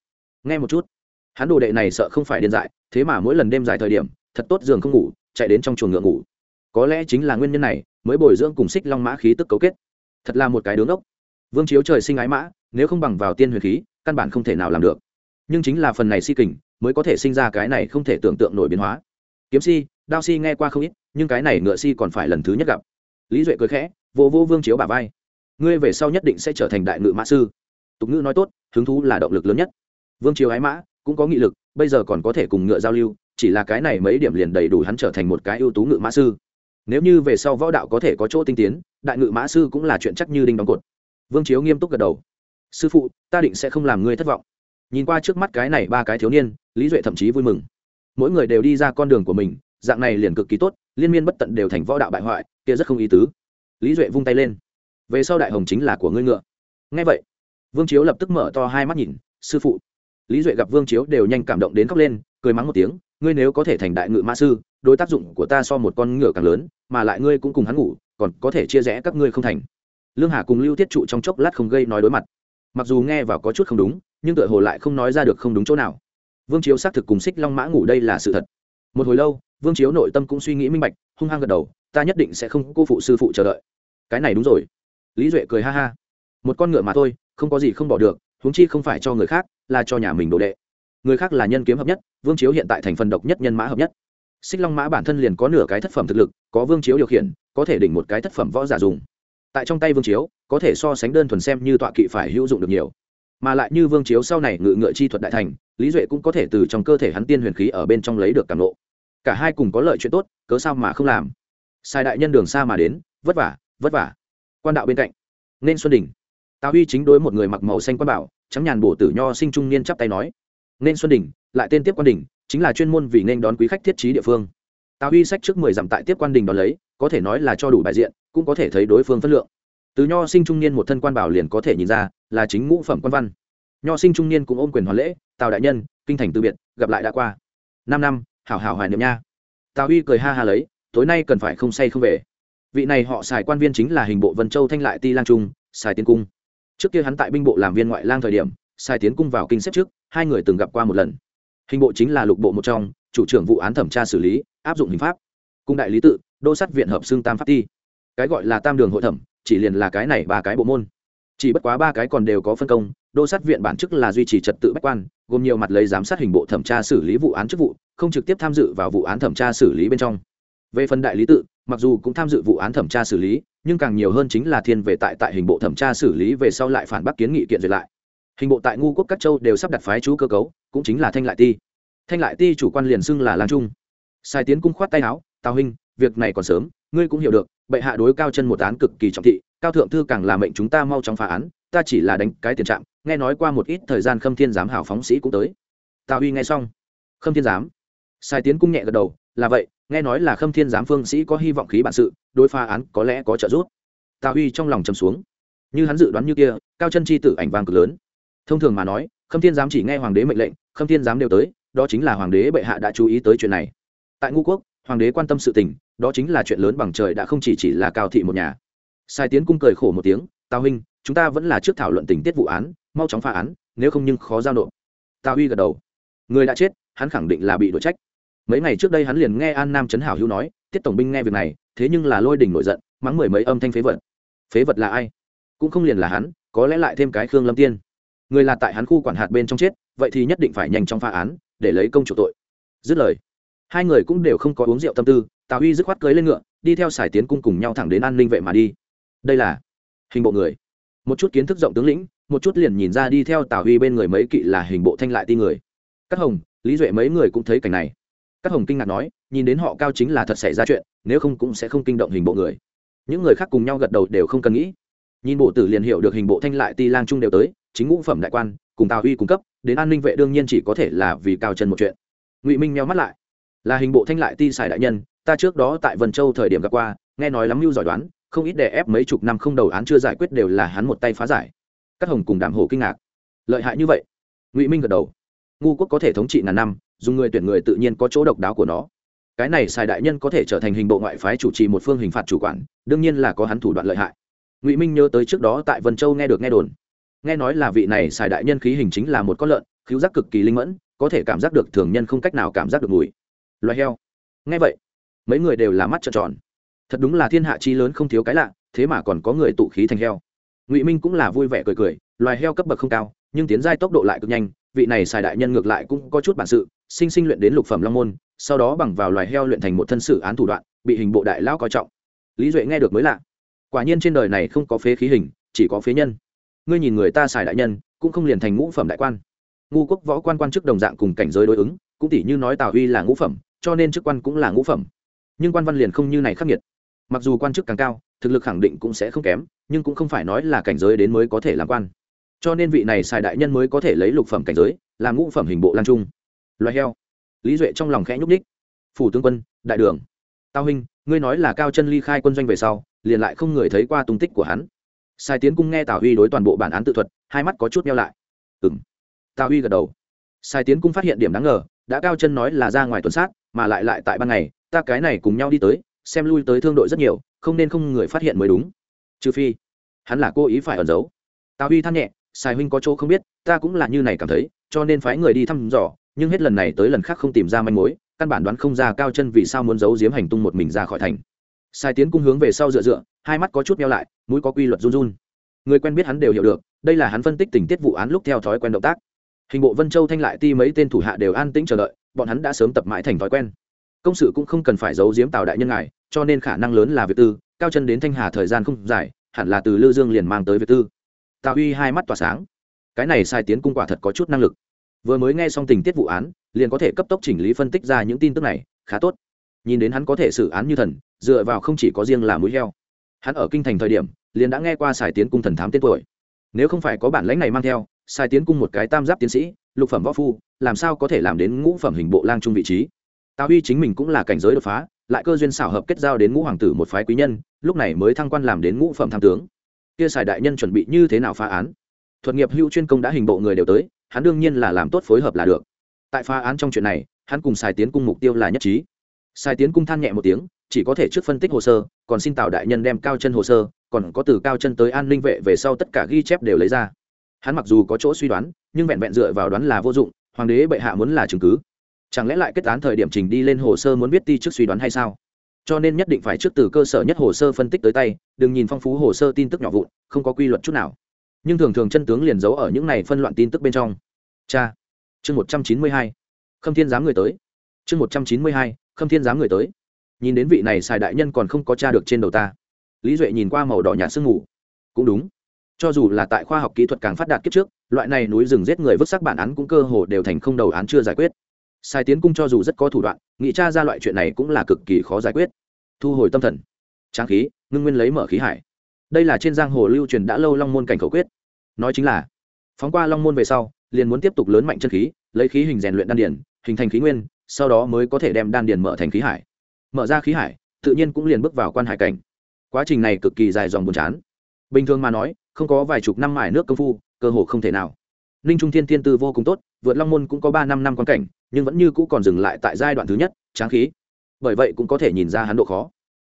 Nghe một chút. Hắn đồ đệ này sợ không phải điên dại, thế mà mỗi lần đêm dài thời điểm, thật tốt giường không ngủ, chạy đến trong chuồng ngựa ngủ. Có lẽ chính là nguyên nhân này, mới bồi dưỡng cùng xích long mã khí tức cấu kết thật là một cái đứng ốc vương chiếu trời sinh ái mã, nếu không bằng vào tiên huyền khí, căn bản không thể nào làm được. Nhưng chính là phần này si kình, mới có thể sinh ra cái này không thể tưởng tượng nổi biến hóa. Kiếm si, đao si nghe qua không ít, nhưng cái này ngựa si còn phải lần thứ nhất gặp. Lý duệ cười khẽ vô vô vương chiếu bà vai. Ngươi về sau nhất định sẽ trở thành đại ngự mã sư. Tục ngữ nói tốt, hứng thú là động lực lớn nhất. Vương chiếu ái mã, cũng có nghị lực, bây giờ còn có thể cùng ngựa giao lưu, chỉ là cái này mấy điểm liền đầy đủ hắn trở thành một cái ưu tú ngự mã sư. Nếu như về sau võ đạo có thể có chỗ tinh tiến đại ngự mã sư cũng là chuyện chắc như đinh đóng cột. Vương chiếu nghiêm túc gật đầu. Sư phụ, ta định sẽ không làm ngươi thất vọng. Nhìn qua trước mắt cái này ba cái thiếu niên, lý duệ thậm chí vui mừng. Mỗi người đều đi ra con đường của mình, dạng này liền cực kỳ tốt, liên miên bất tận đều thành võ đạo bại hoại, kia rất không ý tứ. Lý duệ vung tay lên. Về sau đại hồng chính là của ngươi ngựa. Ngay vậy, vương chiếu lập tức mở to hai mắt nhìn, sư phụ. Lý duệ gặp vương chiếu đều nhanh cảm động đến khóc lên, cười mắng một tiếng, ngươi nếu có thể thành đại ngự mã sư, đối tác dụng của ta so một con ngựa càng lớn, mà lại ngươi cũng cùng hắn ngủ còn có thể chia rẽ các ngươi không thành. Lương hà cùng lưu thiết trụ trong chốc lát không gây nói đối mặt. Mặc dù nghe vào có chút không đúng, nhưng tựa hồ lại không nói ra được không đúng chỗ nào. Vương chiếu xác thực cùng xích long mã ngủ đây là sự thật. Một hồi lâu, vương chiếu nội tâm cũng suy nghĩ minh bạch, hung hăng gật đầu, ta nhất định sẽ không cô phụ sư phụ chờ đợi. Cái này đúng rồi. Lý duệ cười ha ha. Một con ngựa mà thôi, không có gì không bỏ được, huống chi không phải cho người khác, là cho nhà mình đồ đệ. Người khác là nhân kiếm hợp nhất, vương chiếu hiện tại thành phần độc nhất, nhân mã hợp nhất. Xích long mã bản thân liền có nửa cái thất phẩm thực lực, có vương chiếu điều khiển có thể đỉnh một cái thất phẩm võ giả dùng. Tại trong tay vương chiếu, có thể so sánh đơn thuần xem như tọa kỵ phải hữu dụng được nhiều. Mà lại như vương chiếu sau này ngự ngựa chi thuật đại thành, lý duệ cũng có thể từ trong cơ thể hắn tiên huyền khí ở bên trong lấy được cảm lộ cả hai cùng có lợi chuyện tốt, cớ sao mà không làm? Sai đại nhân đường xa mà đến, vất vả vất vả. Quan đạo bên cạnh, nên xuân đình. Tào huy chính đối một người mặc màu xanh quan bảo, trắng nhàn bổ tử nho sinh trung niên chắp tay nói, nên xuân đình, lại tên tiếp quan đình, chính là chuyên môn vì nên đón quý khách thiết trí địa phương. Tào huy sách trước mười dặm tại tiếp quan đình đón lấy có thể nói là cho đủ bài diện, cũng có thể thấy đối phương phân lượng. Từ nho sinh trung niên một thân quan bảo liền có thể nhìn ra, là chính ngũ phẩm quan văn. Nho sinh trung niên cũng ôm quyền hoàn lễ, tào đại nhân, kinh thành từ biệt, gặp lại đã qua. Năm năm, hảo hảo hoài niệm nha. Tào huy cười ha ha lấy, tối nay cần phải không say không về. Vị này họ xài quan viên chính là hình bộ vân châu thanh lại ti lang trung xài tiến cung. Trước kia hắn tại binh bộ làm viên ngoại lang thời điểm xài tiến cung vào kinh xếp trước, hai người từng gặp qua một lần. Hình bộ chính là lục bộ một trong, chủ trưởng vụ án thẩm tra xử lý, áp dụng hình pháp. Cung đại lý tự đô sát viện hợp xương tam pháp ti. Cái gọi là tam đường hội thẩm, chỉ liền là cái này ba cái bộ môn. Chỉ bất quá ba cái còn đều có phân công, đô sát viện bản chức là duy trì trật tự bách quan, gồm nhiều mặt lấy giám sát hình bộ thẩm tra xử lý vụ án chức vụ, không trực tiếp tham dự vào vụ án thẩm tra xử lý bên trong. Về phần đại lý tự, mặc dù cũng tham dự vụ án thẩm tra xử lý, nhưng càng nhiều hơn chính là thiên về tại tại hình bộ thẩm tra xử lý về sau lại phản bác kiến nghị kiện duyệt lại. Hình bộ tại ngu quốc các châu đều sắp đặt phái chú cơ cấu, cũng chính là thanh lại ti. Thanh lại ti chủ quan liền xưng là lan trung. Sai tiến cung khoát tay áo, tào huynh việc này còn sớm, ngươi cũng hiểu được, bệ hạ đối cao chân một án cực kỳ trọng thị, cao thượng thư càng làm mệnh chúng ta mau chóng phá án, ta chỉ là đánh cái tiền trạng nghe nói qua một ít thời gian khâm thiên giám hảo phóng sĩ cũng tới. Tào huy nghe xong, khâm thiên giám. Sai tiến cung nhẹ gật đầu, là vậy, nghe nói là khâm thiên giám phương sĩ có hy vọng khí bản sự, đối phá án có lẽ có trợ giúp. Tào huy trong lòng trầm xuống. Như hắn dự đoán như kia, cao chân chi tử ảnh vang cực lớn. Thông thường mà nói, khâm thiên giám chỉ nghe hoàng đế mệnh lệnh, khâm thiên giám đều tới, đó chính là hoàng đế bệ hạ đã chú ý tới chuyện này. Tại ngũ quốc hoàng đế quan tâm sự tình, đó chính là chuyện lớn bằng trời đã không chỉ chỉ là cao thị một nhà. Sai tiến cung cười khổ một tiếng, tào huynh, chúng ta vẫn là trước thảo luận tình tiết vụ án, mau chóng phá án, nếu không nhưng khó giao nộp. Tào huy gật đầu. Người đã chết, hắn khẳng định là bị đuổi trách. Mấy ngày trước đây hắn liền nghe an nam trấn hảo hữu nói, tiết tổng binh nghe việc này, thế nhưng là lôi đỉnh nổi giận, mắng mười mấy âm thanh phế vật. Phế vật là ai? Cũng không liền là hắn, có lẽ lại thêm cái khương lâm tiên. Người là tại hắn khu quản hạt bên trong chết, vậy thì nhất định phải nhanh chóng phá án, để lấy công chủ tội. Dứt lời hai người cũng đều không có uống rượu tâm tư, tào huy dứt khoát cưới lên ngựa, đi theo sải tiến cung cùng nhau thẳng đến an ninh vệ mà đi. Đây là hình bộ người. Một chút kiến thức rộng tướng lĩnh, một chút liền nhìn ra đi theo tào huy bên người mấy kỵ là hình bộ thanh lại ti người. Các hồng, lý duệ mấy người cũng thấy cảnh này. Các hồng kinh ngạc nói, nhìn đến họ cao chính là thật xảy ra chuyện, nếu không cũng sẽ không kinh động hình bộ người. Những người khác cùng nhau gật đầu đều không cần nghĩ. Nhìn bộ tử liền hiểu được hình bộ thanh lại ti lang trung đều tới, chính ngũ phẩm đại quan, cùng tào huy cung cấp, đến an ninh vệ đương nhiên chỉ có thể là vì cao chân một chuyện. Ngụy minh meo mắt lại là hình bộ thanh lại ti xài đại nhân, ta trước đó tại vân châu thời điểm gặp qua, nghe nói lắm mưu giỏi đoán, không ít đè ép mấy chục năm không đầu án chưa giải quyết đều là hắn một tay phá giải. Các hồng cùng đảm hổ kinh ngạc. Lợi hại như vậy? Ngụy minh gật đầu. Ngu quốc có thể thống trị ngàn năm, dùng người tuyển người tự nhiên có chỗ độc đáo của nó. Cái này xài đại nhân có thể trở thành hình bộ ngoại phái chủ trì một phương hình phạt chủ quản, đương nhiên là có hắn thủ đoạn lợi hại. Ngụy minh nhớ tới trước đó tại vân châu nghe được nghe đồn. Nghe nói là vị này xài đại nhân khí hình chính là một con lợn, khiếu giác cực kỳ linh mẫn, có thể cảm giác được thường nhân không cách nào cảm giác được mùi loài heo. Nghe vậy, mấy người đều là mắt trợn tròn. Thật đúng là thiên hạ chi lớn không thiếu cái lạ, thế mà còn có người tụ khí thành heo. Ngụy minh cũng là vui vẻ cười cười, loài heo cấp bậc không cao, nhưng tiến giai tốc độ lại cực nhanh, vị này xài đại nhân ngược lại cũng có chút bản sự, sinh sinh luyện đến lục phẩm long môn, sau đó bằng vào loài heo luyện thành một thân sự án thủ đoạn, bị hình bộ đại lao coi trọng. Lý duệ nghe được mới lạ. Quả nhiên trên đời này không có phế khí hình, chỉ có phế nhân. Ngươi nhìn người ta xài đại nhân, cũng không liền thành ngũ phẩm đại quan. Ngu quốc võ quan quan chức đồng dạng cùng cảnh giới đối ứng cũng tỷ như nói tào huy là ngũ phẩm, cho nên chức quan cũng là ngũ phẩm. Nhưng quan văn liền không như này khắc nghiệt. Mặc dù quan chức càng cao, thực lực khẳng định cũng sẽ không kém, nhưng cũng không phải nói là cảnh giới đến mới có thể làm quan. Cho nên vị này xài đại nhân mới có thể lấy lục phẩm cảnh giới làm ngũ phẩm hình bộ lan trung. Loài heo. Lý duệ trong lòng khẽ nhúc ních phủ tướng quân, đại đường. Tao huynh, ngươi nói là cao chân ly khai quân doanh về sau, liền lại không người thấy qua tung tích của hắn. Sai tiến cung nghe tào huy đối toàn bộ bản án tự thuật, hai mắt có chút neo lại. Ừ m tào huy gật đầu. Sai tiến cung phát hiện điểm đáng ngờ đã cao chân nói là ra ngoài tuần sát, mà lại lại tại ban ngày, ta cái này cùng nhau đi tới, xem lui tới thương đội rất nhiều, không nên không người phát hiện mới đúng. Trừ phi, hắn là cố ý phải ẩn giấu. Tào huy than nhẹ sai huynh có chỗ không biết, ta cũng là như này cảm thấy, cho nên phái người đi thăm dò, nhưng hết lần này tới lần khác không tìm ra manh mối, căn bản đoán không ra cao chân vì sao muốn giấu giếm hành tung một mình ra khỏi thành. Sai tiến cung hướng về sau dựa dựa, hai mắt có chút meo lại, mũi có quy luật run run. Người quen biết hắn đều hiểu được, đây là hắn phân tích tình tiết vụ án lúc theo thói quen động tác hình bộ vân châu thanh lại ti mấy tên thủ hạ đều an tĩnh chờ đợi, bọn hắn đã sớm tập mãi thành thói quen. Công sự cũng không cần phải giấu giếm tào đại nhân ngài, cho nên khả năng lớn là việc tư, cao chân đến thanh hà thời gian không dài, hẳn là từ lư dương liền mang tới việc tư. Tào uy hai mắt tỏa sáng. Cái này sai tiến cung quả thật có chút năng lực. Vừa mới nghe xong tình tiết vụ án, liền có thể cấp tốc chỉnh lý phân tích ra những tin tức này, khá tốt. Nhìn đến hắn có thể xử án như thần, dựa vào không chỉ có riêng là mũi heo. Hắn ở kinh thành thời điểm, liền đã nghe qua sài tiến cung thần thám tên tuổi. Nếu không phải có bản lãnh này mang theo Sai tiến cung một cái tam giáp tiến sĩ, lục phẩm võ phu, làm sao có thể làm đến ngũ phẩm hình bộ lang trung vị trí? Tào huy chính mình cũng là cảnh giới đột phá, lại cơ duyên xảo hợp kết giao đến ngũ hoàng tử một phái quý nhân, lúc này mới thăng quan làm đến ngũ phẩm tham tướng. Kia sài đại nhân chuẩn bị như thế nào phá án? Thuật nghiệp hữu chuyên công đã hình bộ người đều tới, hắn đương nhiên là làm tốt phối hợp là được. Tại phá án trong chuyện này, hắn cùng sài tiến cung mục tiêu là nhất trí. Sài tiến cung than nhẹ một tiếng, chỉ có thể trước phân tích hồ sơ, còn xin tào đại nhân đem cao chân hồ sơ, còn có từ cao chân tới an ninh vệ về sau tất cả ghi chép đều lấy ra hắn mặc dù có chỗ suy đoán, nhưng vẹn vẹn dựa vào đoán là vô dụng, hoàng đế bệ hạ muốn là chứng cứ. Chẳng lẽ lại kết án thời điểm trình đi lên hồ sơ muốn biết ti trước suy đoán hay sao? Cho nên nhất định phải trước từ cơ sở nhất hồ sơ phân tích tới tay, đừng nhìn phong phú hồ sơ tin tức nhỏ vụn, không có quy luật chút nào. Nhưng thường thường chân tướng liền giấu ở những này phân loạn tin tức bên trong. Cha, chương một trăm chín mươi hai, khâm thiên giám người tới. Chương một trăm chín mươi hai, khâm thiên giám người tới. Nhìn đến vị này xài đại nhân còn không có cha được trên đầu ta. Lý duệ nhìn qua màu đỏ nhạt sương ngủ cũng đúng cho dù là tại khoa học kỹ thuật càng phát đạt kiếp trước, loại này núi rừng giết người vứt xác bản án cũng cơ hồ đều thành không đầu án chưa giải quyết. Sai tiến cung cho dù rất có thủ đoạn, nghĩ cha ra loại chuyện này cũng là cực kỳ khó giải quyết. Thu hồi tâm thần. Trang khí, ngưng nguyên lấy mở khí hải. Đây là trên giang hồ lưu truyền đã lâu long môn cảnh khẩu quyết. Nói chính là, phóng qua long môn về sau, liền muốn tiếp tục lớn mạnh chân khí, lấy khí hình rèn luyện đan điển hình thành khí nguyên, sau đó mới có thể đem đan điển mở thành khí hải. Mở ra khí hải, tự nhiên cũng liền bước vào quan hải cảnh. Quá trình này cực kỳ dài dòng buồn chán. Bình thường mà nói không có vài chục năm mài nước công phu, cơ hồ không thể nào. Ninh trung thiên thiên tư vô cùng tốt, vượt long môn cũng có ba năm năm quan cảnh, nhưng vẫn như cũ còn dừng lại tại giai đoạn thứ nhất, tráng khí. Bởi vậy cũng có thể nhìn ra hắn độ khó.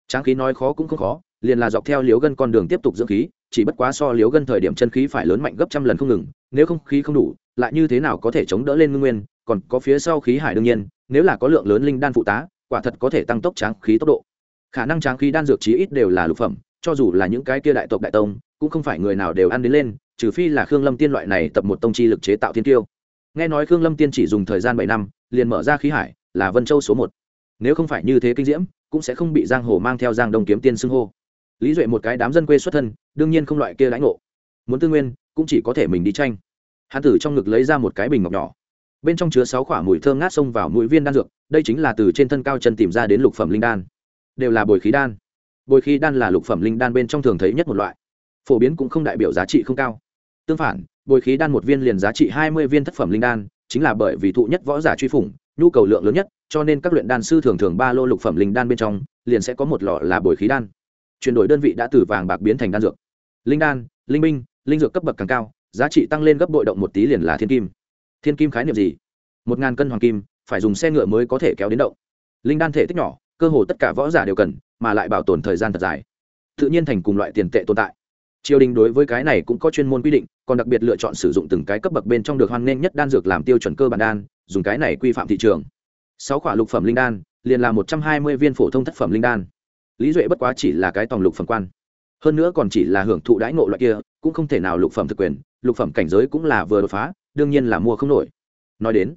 Tráng khí nói khó cũng không khó, liền là dọc theo liếu gân con đường tiếp tục dưỡng khí, chỉ bất quá so liếu gân thời điểm chân khí phải lớn mạnh gấp trăm lần không ngừng, nếu không khí không đủ, lại như thế nào có thể chống đỡ lên ngưng nguyên, còn có phía sau khí hải đương nhiên, nếu là có lượng lớn linh đan phụ tá, quả thật có thể tăng tốc tráng khí tốc độ. Khả năng tráng khí đan dược chí ít đều là lục phẩm cho dù là những cái kia đại tộc đại tông, cũng không phải người nào đều ăn đến lên, trừ phi là khương lâm tiên loại này tập một tông chi lực chế tạo thiên tiêu nghe nói khương lâm tiên chỉ dùng thời gian bảy năm, liền mở ra khí hải, là vân châu số một. Nếu không phải như thế kinh diễm, cũng sẽ không bị giang hồ mang theo giang đông kiếm tiên xưng hô. Lý duệ một cái đám dân quê xuất thân, đương nhiên không loại kia lãnh ngộ. Muốn tư nguyên, cũng chỉ có thể mình đi tranh. Hán tử trong ngực lấy ra một cái bình ngọc nhỏ. Bên trong chứa sáu quả mùi thơm ngát xông vào mũi viên đan dược, đây chính là từ trên thân cao chân tìm ra đến lục phẩm linh đan. Đều là bồi khí đan bồi khí đan là lục phẩm linh đan bên trong thường thấy nhất một loại. Phổ biến cũng không đại biểu giá trị không cao. Tương phản bồi khí đan một viên liền giá trị hai mươi viên thất phẩm linh đan chính là bởi vì thụ nhất võ giả truy phủng nhu cầu lượng lớn nhất cho nên các luyện đan sư thường thường ba lô lục phẩm linh đan bên trong liền sẽ có một lọ là bồi khí đan. Chuyển đổi đơn vị đã từ vàng bạc biến thành đan dược. Linh đan linh minh, linh dược cấp bậc càng cao giá trị tăng lên gấp bội động một tí liền là thiên kim. Thiên kim khái niệm gì? Một ngàn cân hoàng kim phải dùng xe ngựa mới có thể kéo đến động. Linh đan thể tích nhỏ cơ hồ tất cả võ giả đều cần, mà lại bảo tồn thời gian thật dài. Tự nhiên thành cùng loại tiền tệ tồn tại. Triều đình đối với cái này cũng có chuyên môn quy định, còn đặc biệt lựa chọn sử dụng từng cái cấp bậc bên trong được hoan nghênh nhất đan dược làm tiêu chuẩn cơ bản đan, dùng cái này quy phạm thị trường. Sáu quả lục phẩm linh đan, liền là một trăm hai mươi viên phổ thông thất phẩm linh đan. Lý duệ bất quá chỉ là cái tòng lục phẩm quan. Hơn nữa còn chỉ là hưởng thụ đãi ngộ loại kia, cũng không thể nào lục phẩm thực quyền, lục phẩm cảnh giới cũng là vừa đột phá, đương nhiên là mua không nổi. Nói đến,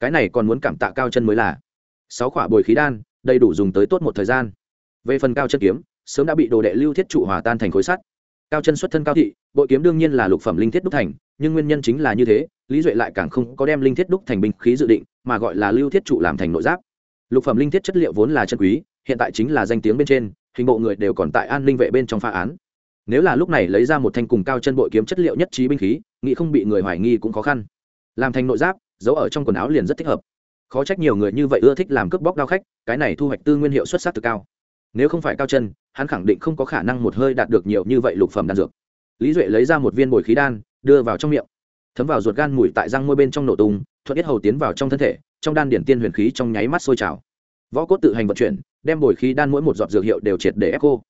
cái này còn muốn cảm tạ cao chân mới là. Sáu quả bồi khí đan đầy đủ dùng tới tốt một thời gian. Về phần cao chân kiếm, sớm đã bị đồ đệ lưu thiết trụ hòa tan thành khối sắt. Cao chân xuất thân cao thị, bội kiếm đương nhiên là lục phẩm linh thiết đúc thành, nhưng nguyên nhân chính là như thế, lý duệ lại càng không có đem linh thiết đúc thành binh khí dự định, mà gọi là lưu thiết trụ làm thành nội giáp. Lục phẩm linh thiết chất liệu vốn là chân quý, hiện tại chính là danh tiếng bên trên, hình bộ người đều còn tại an ninh vệ bên trong phá án. Nếu là lúc này lấy ra một thanh cùng cao chân bội kiếm chất liệu nhất trí binh khí, nghĩ không bị người hoài nghi cũng khó khăn. Làm thành nội giáp, giấu ở trong quần áo liền rất thích hợp khó trách nhiều người như vậy ưa thích làm cướp bóc đao khách, cái này thu hoạch tư nguyên hiệu xuất sắc từ cao. Nếu không phải cao chân, hắn khẳng định không có khả năng một hơi đạt được nhiều như vậy lục phẩm đan dược. Lý duệ lấy ra một viên bồi khí đan, đưa vào trong miệng. Thấm vào ruột gan mùi tại răng môi bên trong nổ tung, thuận ít hầu tiến vào trong thân thể, trong đan điển tiên huyền khí trong nháy mắt sôi trào. Võ cốt tự hành vận chuyển, đem bồi khí đan mỗi một giọt dược hiệu đều triệt để ép cô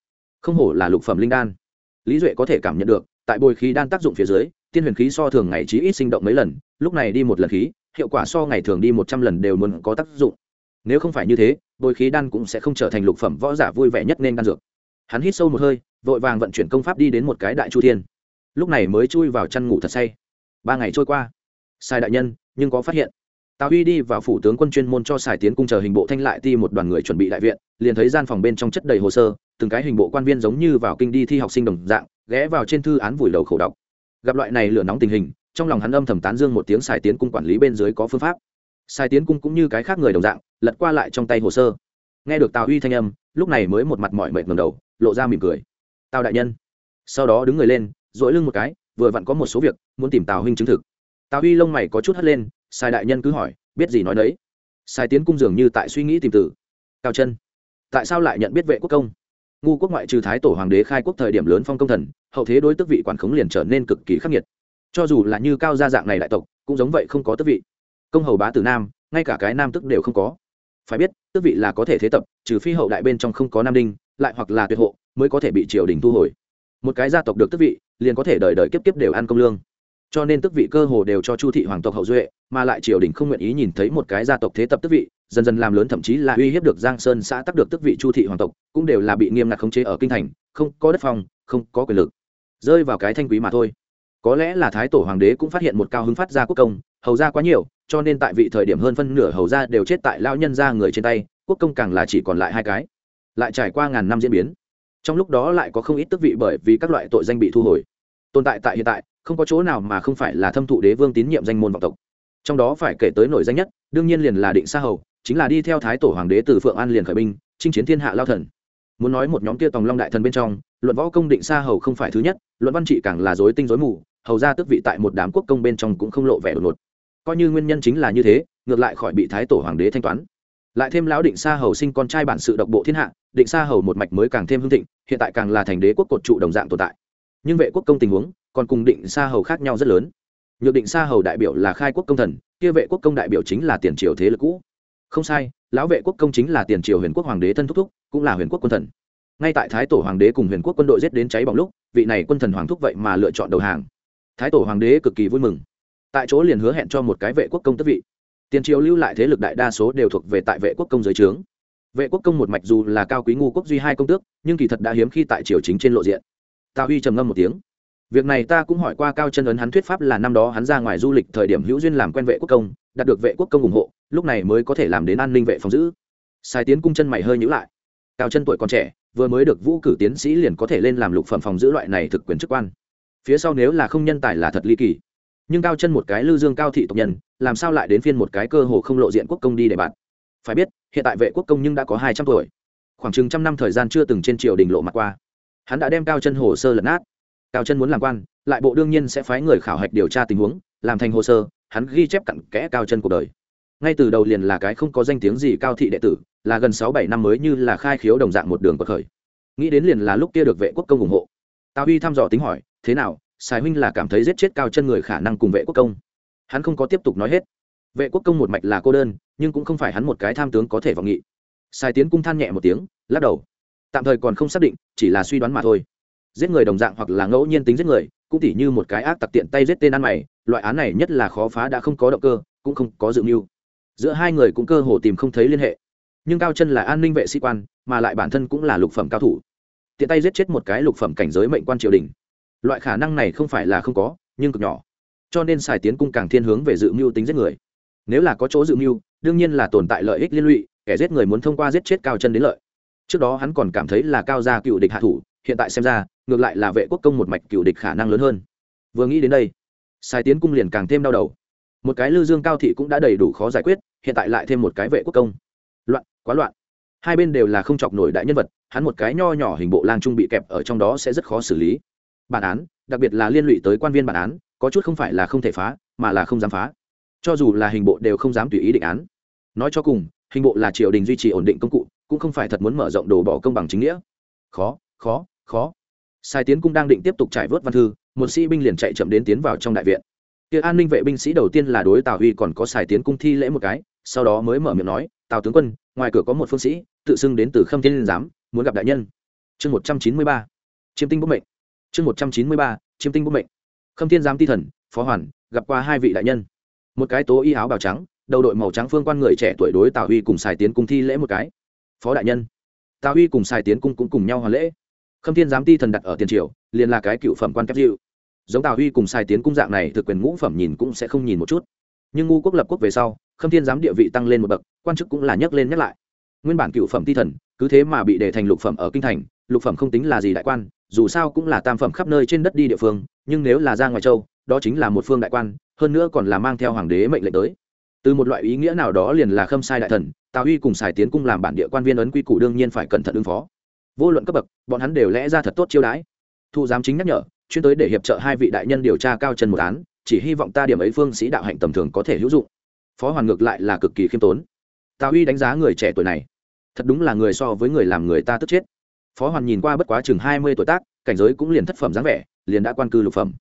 không hổ là lục phẩm linh đan. Lý duệ có thể cảm nhận được, tại bồi khí đan tác dụng phía dưới, tiên huyền khí so thường ngày chí ít sinh động mấy lần, lúc này đi một lần khí hiệu quả so ngày thường đi một trăm lần đều muốn có tác dụng. Nếu không phải như thế bồi khí đan cũng sẽ không trở thành lục phẩm võ giả vui vẻ nhất nên đan dược. Hắn hít sâu một hơi, vội vàng vận chuyển công pháp đi đến một cái đại chu thiên. Lúc này mới chui vào chăn ngủ thật say. Ba ngày trôi qua. Sai đại nhân, nhưng có phát hiện. Tào huy đi vào phủ tướng quân chuyên môn cho sài tiến cung chờ hình bộ thanh lại ti một đoàn người chuẩn bị đại viện, liền thấy gian phòng bên trong chất đầy hồ sơ, từng cái hình bộ quan viên giống như vào kinh đi thi học sinh đồng dạng, ghé vào trên thư án vùi đầu khổ đọc. Gặp loại này lửa nóng tình hình trong lòng hắn âm thầm tán dương một tiếng xài tiến cung quản lý bên dưới có phương pháp. Sai tiến cung cũng như cái khác người đồng dạng, lật qua lại trong tay hồ sơ. Nghe được tào huy thanh âm, lúc này mới một mặt mọi mệt ngầm đầu, lộ ra mỉm cười. Tào đại nhân. Sau đó đứng người lên dội lưng một cái, vừa vặn có một số việc, muốn tìm tào huynh chứng thực. Tào huy lông mày có chút hất lên sai đại nhân cứ hỏi, biết gì nói đấy? Sai tiến cung dường như tại suy nghĩ tìm tử cao chân, tại sao lại nhận biết vệ quốc công? Ngu quốc ngoại trừ thái tổ hoàng đế khai quốc thời điểm lớn phong công thần, hậu thế đối tức vị quản khống liền trở nên cực kỳ khắc nghiệt cho dù là như cao gia dạng này đại tộc, cũng giống vậy không có tước vị. Công hầu bá tử nam, ngay cả cái nam tức đều không có. Phải biết, tước vị là có thể thế tập, trừ phi hậu đại bên trong không có nam đinh, lại hoặc là tuyệt hộ, mới có thể bị triều đình thu hồi. Một cái gia tộc được tước vị, liền có thể đời đời kiếp kiếp đều ăn công lương. Cho nên tước vị cơ hồ đều cho chu thị hoàng tộc hậu duệ, mà lại triều đình không nguyện ý nhìn thấy một cái gia tộc thế tập tước vị, dần dần làm lớn thậm chí là uy hiếp được giang sơn xã tắc được tước vị chu thị hoàng tộc, cũng đều là bị nghiêm ngặt khống chế ở kinh thành, không có đất phòng không có quyền lực. Rơi vào cái thanh quý mà thôi có lẽ là thái tổ hoàng đế cũng phát hiện một cao hứng phát ra quốc công, hầu ra quá nhiều, cho nên tại vị thời điểm hơn phân nửa hầu ra đều chết tại lao nhân ra người trên tay, quốc công càng là chỉ còn lại hai cái. Lại trải qua ngàn năm diễn biến, trong lúc đó lại có không ít tức vị bởi vì các loại tội danh bị thu hồi. Tồn tại tại hiện tại, không có chỗ nào mà không phải là thâm thụ đế vương tín nhiệm danh môn vọng tộc. Trong đó phải kể tới nổi danh nhất, đương nhiên liền là định sa hầu, chính là đi theo thái tổ hoàng đế từ phượng an liền khởi binh, chinh chiến thiên hạ lao thần muốn nói một nhóm kia tòng long đại thần bên trong, luận võ công định sa hầu không phải thứ nhất, luận văn trị càng là dối tinh dối mù, hầu ra tước vị tại một đám quốc công bên trong cũng không lộ vẻ đột ngột. Coi như nguyên nhân chính là như thế, ngược lại khỏi bị thái tổ hoàng đế thanh toán. Lại thêm lão định sa hầu sinh con trai bản sự độc bộ thiên hạ, định sa hầu một mạch mới càng thêm hưng thịnh, hiện tại càng là thành đế quốc cột trụ đồng dạng tồn tại. Nhưng vệ quốc công tình huống, còn cùng định sa hầu khác nhau rất lớn. Nhược định sa hầu đại biểu là khai quốc công thần, kia vệ quốc công đại biểu chính là tiền triều thế lực cũ. Không sai, lão vệ quốc công chính là tiền triều huyền quốc hoàng đế thân thúc thúc cũng là huyền quốc quân thần. Ngay tại thái tổ hoàng đế cùng huyền quốc quân đội giết đến cháy bỏng lúc, vị này quân thần hoàng thúc vậy mà lựa chọn đầu hàng. Thái tổ hoàng đế cực kỳ vui mừng. Tại chỗ liền hứa hẹn cho một cái vệ quốc công tức vị. Tiền triều lưu lại thế lực đại đa số đều thuộc về tại vệ quốc công giới trướng. Vệ quốc công một mạch dù là cao quý ngu quốc duy hai công tước, nhưng kỳ thật đã hiếm khi tại triều chính trên lộ diện. Tào huy trầm ngâm một tiếng. Việc này ta cũng hỏi qua cao chân ấn hắn thuyết pháp là năm đó hắn ra ngoài du lịch thời điểm hữu duyên làm quen vệ quốc công, đạt được vệ quốc công ủng hộ, lúc này mới có thể làm đến an ninh vệ phòng giữ. Sai tiến cung chân mày hơi nhữ lại cao chân tuổi còn trẻ, vừa mới được vũ cử tiến sĩ liền có thể lên làm lục phẩm phòng giữ loại này thực quyền chức quan. Phía sau nếu là không nhân tài là thật ly kỳ. Nhưng cao chân một cái lư dương cao thị tộc nhân, làm sao lại đến phiên một cái cơ hồ không lộ diện quốc công đi để bạn? Phải biết, hiện tại vệ quốc công nhưng đã có hai trăm tuổi. Khoảng chừng trăm năm thời gian chưa từng trên triều đình lộ mặt qua. Hắn đã đem cao chân hồ sơ lật nát. Cao chân muốn làm quan, lại bộ đương nhiên sẽ phái người khảo hạch điều tra tình huống, làm thành hồ sơ, hắn ghi chép cặn kẽ cao chân cuộc đời ngay từ đầu liền là cái không có danh tiếng gì cao thị đệ tử, là gần sáu bảy năm mới như là khai khiếu đồng dạng một đường bậc khởi. Nghĩ đến liền là lúc kia được vệ quốc công ủng hộ. Tào huy thăm dò tính hỏi, thế nào, sài huynh là cảm thấy giết chết cao chân người khả năng cùng vệ quốc công? Hắn không có tiếp tục nói hết. Vệ quốc công một mạch là cô đơn, nhưng cũng không phải hắn một cái tham tướng có thể vọng nghị. Sài tiến cung than nhẹ một tiếng, lắc đầu. Tạm thời còn không xác định, chỉ là suy đoán mà thôi. Giết người đồng dạng hoặc là ngẫu nhiên tính giết người, cũng tỉ như một cái ác tặc tiện tay giết tên ăn mày, loại án này nhất là khó phá đã không có động cơ, cũng không có dự mưu giữa hai người cũng cơ hồ tìm không thấy liên hệ. Nhưng cao chân là an ninh vệ sĩ quan, mà lại bản thân cũng là lục phẩm cao thủ. Tiện tay giết chết một cái lục phẩm cảnh giới mệnh quan triều đình. Loại khả năng này không phải là không có, nhưng cực nhỏ. Cho nên xài tiến cung càng thiên hướng về dự mưu tính giết người. Nếu là có chỗ dự mưu, đương nhiên là tồn tại lợi ích liên lụy, kẻ giết người muốn thông qua giết chết cao chân đến lợi. Trước đó hắn còn cảm thấy là cao gia cựu địch hạ thủ, hiện tại xem ra, ngược lại là vệ quốc công một mạch cựu địch khả năng lớn hơn. Vừa nghĩ đến đây sai tiến cung liền càng thêm đau đầu một cái lư dương cao thị cũng đã đầy đủ khó giải quyết, hiện tại lại thêm một cái vệ quốc công. Loạn, quá loạn. Hai bên đều là không chọc nổi đại nhân vật, hắn một cái nho nhỏ hình bộ lang trung bị kẹp ở trong đó sẽ rất khó xử lý. Bản án, đặc biệt là liên lụy tới quan viên bản án, có chút không phải là không thể phá, mà là không dám phá. Cho dù là hình bộ đều không dám tùy ý định án. Nói cho cùng, hình bộ là triều đình duy trì ổn định công cụ, cũng không phải thật muốn mở rộng đồ bỏ công bằng chính nghĩa. Khó khó khó. Sai tiến cũng đang định tiếp tục trải vớt văn thư, một sĩ binh liền chạy chậm đến tiến vào trong đại viện kia an ninh vệ binh sĩ đầu tiên là đối tào huy còn có xài tiến cung thi lễ một cái, sau đó mới mở miệng nói, tào tướng quân, ngoài cửa có một phương sĩ, tự xưng đến từ khâm thiên liên giám, muốn gặp đại nhân. Chương một trăm chín mươi ba. Chiêm tinh bốc mệnh. Chương một trăm chín mươi ba, chiêm tinh bốc mệnh. Khâm thiên giám ti thần, phó hoàn, gặp qua hai vị đại nhân. Một cái tố y áo bào trắng, đầu đội màu trắng phương quan người trẻ tuổi đối tào huy cùng xài tiến cung thi lễ một cái. Phó đại nhân. Tào huy cùng xài tiến cung cũng cùng nhau hoàn lễ. Khâm thiên giám ti thần đặt ở tiền triều, liền là cái cựu phẩm quan kép dịu giống tào huy cùng xài tiến cung dạng này thực quyền ngũ phẩm nhìn cũng sẽ không nhìn một chút. Nhưng ngu quốc lập quốc về sau, khâm thiên giám địa vị tăng lên một bậc, quan chức cũng là nhấc lên nhắc lại. Nguyên bản cựu phẩm ti thần, cứ thế mà bị đề thành lục phẩm ở kinh thành, lục phẩm không tính là gì đại quan, dù sao cũng là tam phẩm khắp nơi trên đất đi địa phương, nhưng nếu là ra ngoài châu, đó chính là một phương đại quan, hơn nữa còn là mang theo hoàng đế mệnh lệnh tới. Từ một loại ý nghĩa nào đó liền là khâm sai đại thần, tào huy cùng xài tiến cung làm bản địa quan viên ấn quy củ đương nhiên phải cẩn thận ứng phó. Vô luận cấp bậc, bọn hắn đều lẽ ra thật tốt chiêu đãi. Thu giám chính nhắc nhở chuyên tới để hiệp trợ hai vị đại nhân điều tra cao chân một án, chỉ hy vọng ta điểm ấy phương sĩ đạo hạnh tầm thường có thể hữu dụng. Phó hoàn ngược lại là cực kỳ khiêm tốn. Tào uy đánh giá người trẻ tuổi này, thật đúng là người so với người làm người ta tức chết. Phó hoàn nhìn qua bất quá chừng hai mươi tuổi tác, cảnh giới cũng liền thất phẩm dáng vẻ, liền đã quan cư lục phẩm.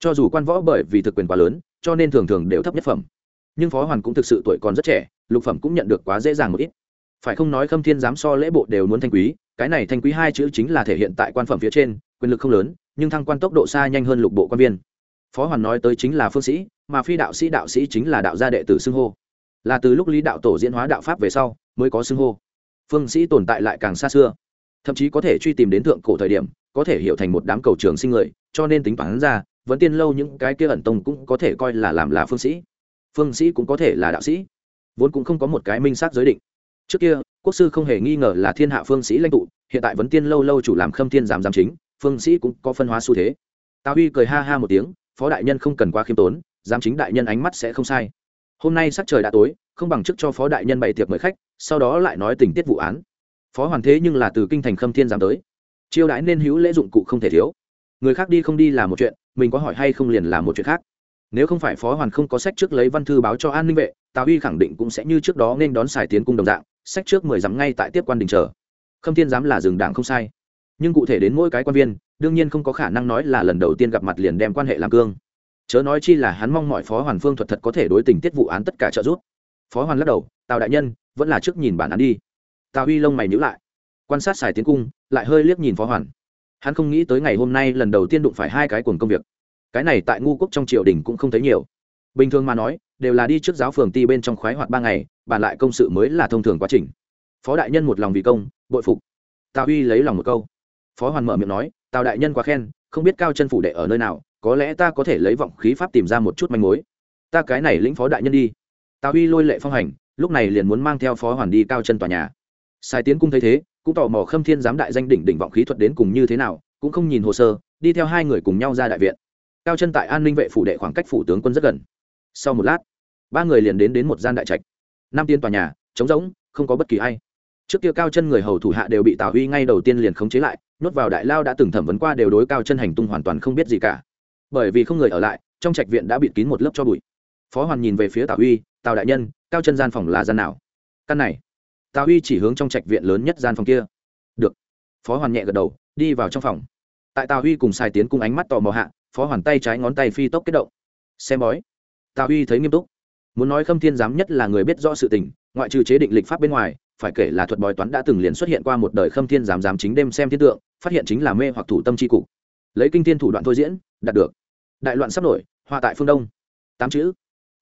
Cho dù quan võ bởi vì thực quyền quá lớn, cho nên thường thường đều thấp nhất phẩm. Nhưng phó hoàn cũng thực sự tuổi còn rất trẻ, lục phẩm cũng nhận được quá dễ dàng một ít. Phải không nói khâm thiên giám so lễ bộ đều muốn thanh quý, cái này thanh quý hai chữ chính là thể hiện tại quan phẩm phía trên, quyền lực không lớn nhưng thăng quan tốc độ xa nhanh hơn lục bộ quan viên. Phó hoàn nói tới chính là phương sĩ, mà phi đạo sĩ đạo sĩ chính là đạo gia đệ tử xưng hô. Là từ lúc lý đạo tổ diễn hóa đạo pháp về sau, mới có xưng hô. Phương sĩ tồn tại lại càng xa xưa. Thậm chí có thể truy tìm đến thượng cổ thời điểm, có thể hiểu thành một đám cầu trường sinh người, cho nên tính toán ra, vẫn tiên lâu những cái kia ẩn tông cũng có thể coi là làm là phương sĩ. Phương sĩ cũng có thể là đạo sĩ. Vốn cũng không có một cái minh xác giới định. Trước kia, quốc sư không hề nghi ngờ là thiên hạ phương sĩ lãnh tụ, hiện tại vẫn tiên lâu lâu chủ làm khâm thiên giám giám chính phương sĩ cũng có phân hóa xu thế. Tào huy cười ha ha một tiếng, phó đại nhân không cần quá khiêm tốn, giám chính đại nhân ánh mắt sẽ không sai. Hôm nay sắc trời đã tối, không bằng chức cho phó đại nhân bày tiệc mời khách, sau đó lại nói tình tiết vụ án. Phó hoàn thế nhưng là từ kinh thành khâm thiên giám tới. Chiêu đãi nên hữu lễ dụng cụ không thể thiếu. Người khác đi không đi là một chuyện, mình có hỏi hay không liền là một chuyện khác. Nếu không phải phó hoàn không có sách trước lấy văn thư báo cho an ninh vệ, tào huy khẳng định cũng sẽ như trước đó nên đón xài tiến cung đồng dạng, sách trước mười dặm ngay tại tiếp quan đình chờ. Khâm thiên giám là rừng đảng không sai nhưng cụ thể đến mỗi cái quan viên, đương nhiên không có khả năng nói là lần đầu tiên gặp mặt liền đem quan hệ làm cương. Chớ nói chi là hắn mong mọi phó hoàn phương thuật thật có thể đối tình tiết vụ án tất cả trợ giúp. Phó hoàn lắc đầu, tào đại nhân, vẫn là trước nhìn bản án đi. Tào huy lông mày nhữ lại, quan sát xài tiến cung, lại hơi liếc nhìn phó hoàn. Hắn không nghĩ tới ngày hôm nay lần đầu tiên đụng phải hai cái cuồng công việc. Cái này tại ngu quốc trong triều đình cũng không thấy nhiều. Bình thường mà nói, đều là đi trước giáo phường ti bên trong khoái hoạt ba ngày bàn lại công sự mới là thông thường quá trình. Phó đại nhân một lòng vì công, bội phục. Tào huy lấy lòng một câu phó hoàn mở miệng nói, tào đại nhân quá khen, không biết cao chân phủ đệ ở nơi nào, có lẽ ta có thể lấy vọng khí pháp tìm ra một chút manh mối. Ta cái này lĩnh phó đại nhân đi. Tào huy lôi lệ phong hành, lúc này liền muốn mang theo phó hoàn đi cao chân tòa nhà. Sai tiến cung thấy thế, cũng tò mò khâm thiên giám đại danh đỉnh đỉnh vọng khí thuật đến cùng như thế nào, cũng không nhìn hồ sơ, đi theo hai người cùng nhau ra đại viện. Cao chân tại an ninh vệ phủ đệ khoảng cách phủ tướng quân rất gần. Sau một lát, ba người liền đến đến một gian đại trạch. Năm tiên tòa nhà, trống rỗng, không có bất kỳ ai. Trước kia cao chân người hầu thủ hạ đều bị tào huy ngay đầu tiên liền khống chế lại nhốt vào đại lao đã từng thẩm vấn qua đều đối cao chân hành tung hoàn toàn không biết gì cả. Bởi vì không người ở lại trong trạch viện đã bịt kín một lớp cho bụi. Phó hoàn nhìn về phía tào uy, tào đại nhân cao chân gian phòng là gian nào? Căn này. Tào uy chỉ hướng trong trạch viện lớn nhất gian phòng kia. Được. Phó hoàn nhẹ gật đầu đi vào trong phòng. Tại tào uy cùng sai tiến cung ánh mắt tò mò hạ phó hoàn tay trái ngón tay phi tốc kết động. Xem bói. Tào uy thấy nghiêm túc. Muốn nói khâm thiên giám nhất là người biết rõ sự tình ngoại trừ chế định lịch pháp bên ngoài phải kể là thuật bói toán đã từng liền xuất hiện qua một đời khâm thiên giám giám chính đêm xem thiên tượng, phát hiện chính là mê hoặc thủ tâm tri cục. Lấy kinh thiên thủ đoạn thôi diễn, đạt được. Đại loạn sắp nổi hoa tại phương đông. Tám chữ.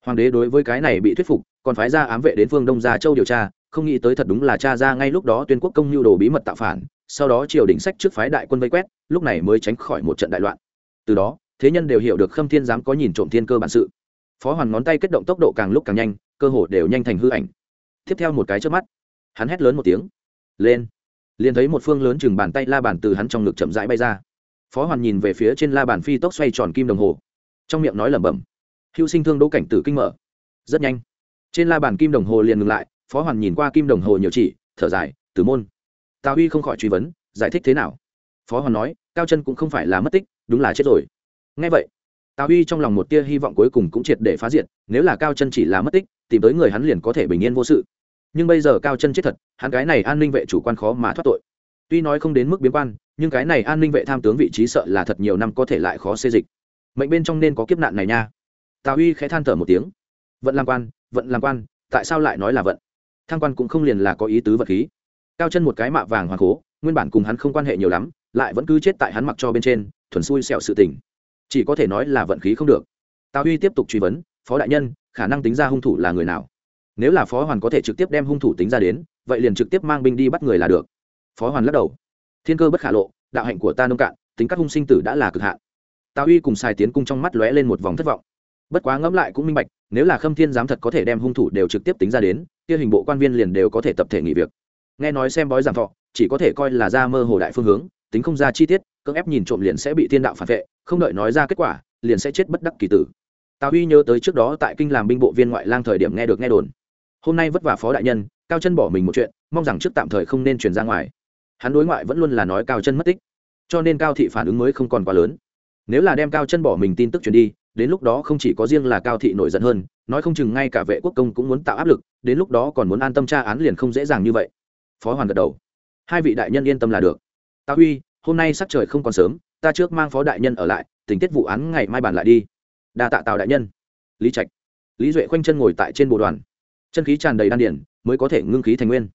Hoàng đế đối với cái này bị thuyết phục, còn phái ra ám vệ đến phương đông gia châu điều tra, không nghĩ tới thật đúng là cha ra ngay lúc đó tuyên quốc công nhu đồ bí mật tạo phản, sau đó triều đình sách trước phái đại quân vây quét, lúc này mới tránh khỏi một trận đại loạn. Từ đó, thế nhân đều hiểu được khâm thiên Giám có nhìn trộm thiên cơ bản sự. Phó hoàn ngón tay kết động tốc độ càng lúc càng nhanh, cơ hồ đều nhanh thành hư ảnh. Tiếp theo một cái trước mắt hắn hét lớn một tiếng. Lên. Liền thấy một phương lớn chừng bàn tay la bàn từ hắn trong ngực chậm rãi bay ra. Phó hoàn nhìn về phía trên la bàn phi tốc xoay tròn kim đồng hồ. Trong miệng nói lẩm bẩm. Hữu sinh thương đỗ cảnh tử kinh mở. Rất nhanh. Trên la bàn kim đồng hồ liền ngừng lại, phó hoàn nhìn qua kim đồng hồ nhiều chỉ, thở dài, tử môn, tào huy không khỏi truy vấn, giải thích thế nào? Phó hoàn nói, cao chân cũng không phải là mất tích, đúng là chết rồi. Ngay vậy, tào huy trong lòng một tia hy vọng cuối cùng cũng triệt để phá diệt, nếu là cao chân chỉ là mất tích, tìm tới người hắn liền có thể bình yên vô sự nhưng bây giờ cao chân chết thật, hắn cái này an ninh vệ chủ quan khó mà thoát tội. Tuy nói không đến mức biến quan, nhưng cái này an ninh vệ tham tướng vị trí sợ là thật nhiều năm có thể lại khó xê dịch. Mệnh bên trong nên có kiếp nạn này nha. Tào uy khẽ than thở một tiếng. Vận làm quan, vận làm quan, tại sao lại nói là vận? Thăng quan cũng không liền là có ý tứ vật khí. Cao chân một cái mạ vàng hoàng cố nguyên bản cùng hắn không quan hệ nhiều lắm, lại vẫn cứ chết tại hắn mặc cho bên trên, thuần xui xẹo sự tình. Chỉ có thể nói là vận khí không được. Tào uy tiếp tục truy vấn, phó đại nhân, khả năng tính ra hung thủ là người nào? Nếu là phó hoàn có thể trực tiếp đem hung thủ tính ra đến, vậy liền trực tiếp mang binh đi bắt người là được. Phó hoàn lắc đầu. Thiên cơ bất khả lộ, đạo hạnh của ta nông cạn, tính các hung sinh tử đã là cực hạn. Tào uy cùng xài tiến cung trong mắt lóe lên một vòng thất vọng. Bất quá ngẫm lại cũng minh bạch, nếu là khâm thiên giám thật có thể đem hung thủ đều trực tiếp tính ra đến, kia hình bộ quan viên liền đều có thể tập thể nghỉ việc. Nghe nói xem bói giảm thọ, chỉ có thể coi là ra mơ hồ đại phương hướng, tính không ra chi tiết, cưỡng ép nhìn trộm liền sẽ bị thiên đạo phản vệ, không đợi nói ra kết quả, liền sẽ chết bất đắc kỳ tử. Tào huy nhớ tới trước đó tại kinh làm binh bộ viên ngoại lang thời điểm nghe được nghe đồn hôm nay vất vả phó đại nhân, cao chân bỏ mình một chuyện, mong rằng trước tạm thời không nên truyền ra ngoài. Hắn đối ngoại vẫn luôn là nói cao chân mất tích, cho nên cao thị phản ứng mới không còn quá lớn. Nếu là đem cao chân bỏ mình tin tức truyền đi, đến lúc đó không chỉ có riêng là cao thị nổi giận hơn, nói không chừng ngay cả vệ quốc công cũng muốn tạo áp lực, đến lúc đó còn muốn an tâm tra án liền không dễ dàng như vậy. Phó hoàn gật đầu. Hai vị đại nhân yên tâm là được. Ta huy, hôm nay sắc trời không còn sớm, ta trước mang phó đại nhân ở lại, tình tiết vụ án ngày mai bàn lại đi. Đa tạ tào đại nhân. Lý trạch. Lý duệ khoanh chân ngồi tại trên bộ đoàn chân khí tràn đầy đan điển mới có thể ngưng khí thành nguyên.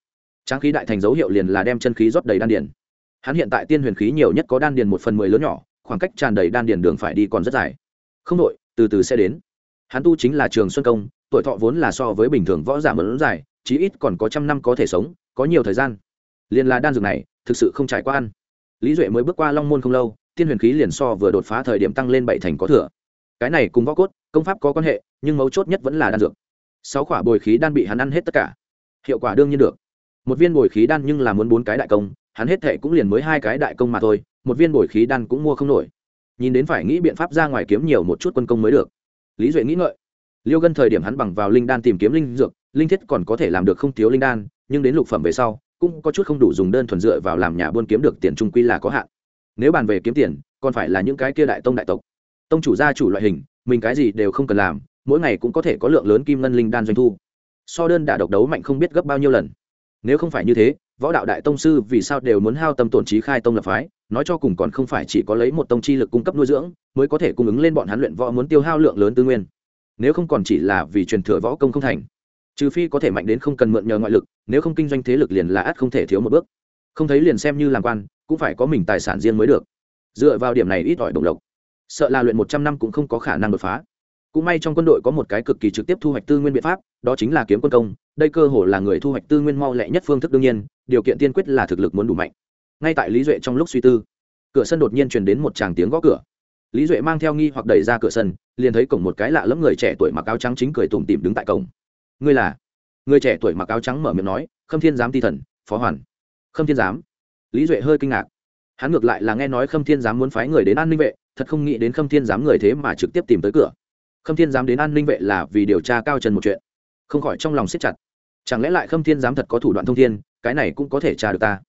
Tráng khí đại thành dấu hiệu liền là đem chân khí rót đầy đan điển hắn hiện tại tiên huyền khí nhiều nhất có đan điền một phần mười lớn nhỏ, khoảng cách tràn đầy đan điền đường phải đi còn rất dài. Không đội từ từ sẽ đến. Hắn tu chính là trường xuân công, tuổi thọ vốn là so với bình thường võ giả mẫn dài, chí ít còn có trăm năm có thể sống, có nhiều thời gian. Liền là đan dược này, thực sự không trải qua ăn. Lý duệ mới bước qua long môn không lâu, tiên huyền khí liền so vừa đột phá thời điểm tăng lên bảy thành có thừa. Cái này cùng võ cốt, công pháp có quan hệ, nhưng mấu chốt nhất vẫn là đan dược sáu quả bồi khí đan bị hắn ăn hết tất cả. Hiệu quả đương nhiên được. Một viên bồi khí đan nhưng là muốn bốn cái đại công, hắn hết thệ cũng liền mới hai cái đại công mà thôi, một viên bồi khí đan cũng mua không nổi. Nhìn đến phải nghĩ biện pháp ra ngoài kiếm nhiều một chút quân công mới được. Lý duệ nghĩ ngợi. Liêu gân thời điểm hắn bằng vào linh đan tìm kiếm linh dược, linh thiết còn có thể làm được không thiếu linh đan, nhưng đến lục phẩm về sau, cũng có chút không đủ dùng đơn thuần dựa vào làm nhà buôn kiếm được tiền trung quy là có hạn. Nếu bàn về kiếm tiền, còn phải là những cái kia đại tông đại tộc. Tông chủ gia chủ loại hình, mình cái gì đều không cần làm mỗi ngày cũng có thể có lượng lớn kim ngân linh đan doanh thu. So đơn đả độc đấu mạnh không biết gấp bao nhiêu lần. Nếu không phải như thế, võ đạo đại tông sư vì sao đều muốn hao tâm tổn trí khai tông lập phái, nói cho cùng còn không phải chỉ có lấy một tông chi lực cung cấp nuôi dưỡng, mới có thể cung ứng lên bọn hắn luyện võ muốn tiêu hao lượng lớn tư nguyên. Nếu không còn chỉ là vì truyền thừa võ công không thành. Trừ phi có thể mạnh đến không cần mượn nhờ ngoại lực, nếu không kinh doanh thế lực liền là ắt không thể thiếu một bước. Không thấy liền xem như làm quan, cũng phải có mình tài sản riêng mới được. Dựa vào điểm này ít ỏi đồng lộc. Sợ là luyện một trăm năm cũng không có khả năng đột phá cũng may trong quân đội có một cái cực kỳ trực tiếp thu hoạch tư nguyên biện pháp, đó chính là kiếm quân công, đây cơ hồ là người thu hoạch tư nguyên mau lẹ nhất phương thức đương nhiên, điều kiện tiên quyết là thực lực muốn đủ mạnh. Ngay tại lý duệ trong lúc suy tư, cửa sân đột nhiên truyền đến một tràng tiếng gõ cửa. Lý duệ mang theo nghi hoặc đẩy ra cửa sân, liền thấy cổng một cái lạ lẫm người trẻ tuổi mặc áo trắng chính cười tủm tỉm đứng tại cổng. Ngươi là? Người trẻ tuổi mặc áo trắng mở miệng nói, khâm thiên giám ti thần, phó hoàn. Khâm thiên giám? Lý duệ hơi kinh ngạc. Hắn ngược lại là nghe nói khâm thiên giám muốn phái người đến an ninh vệ, thật không nghĩ đến khâm thiên giám người thế mà trực tiếp tìm tới cửa khâm thiên giám đến an ninh vệ là vì điều tra cao trần một chuyện. Không khỏi trong lòng siết chặt. Chẳng lẽ lại khâm thiên giám thật có thủ đoạn thông thiên, cái này cũng có thể tra được ta?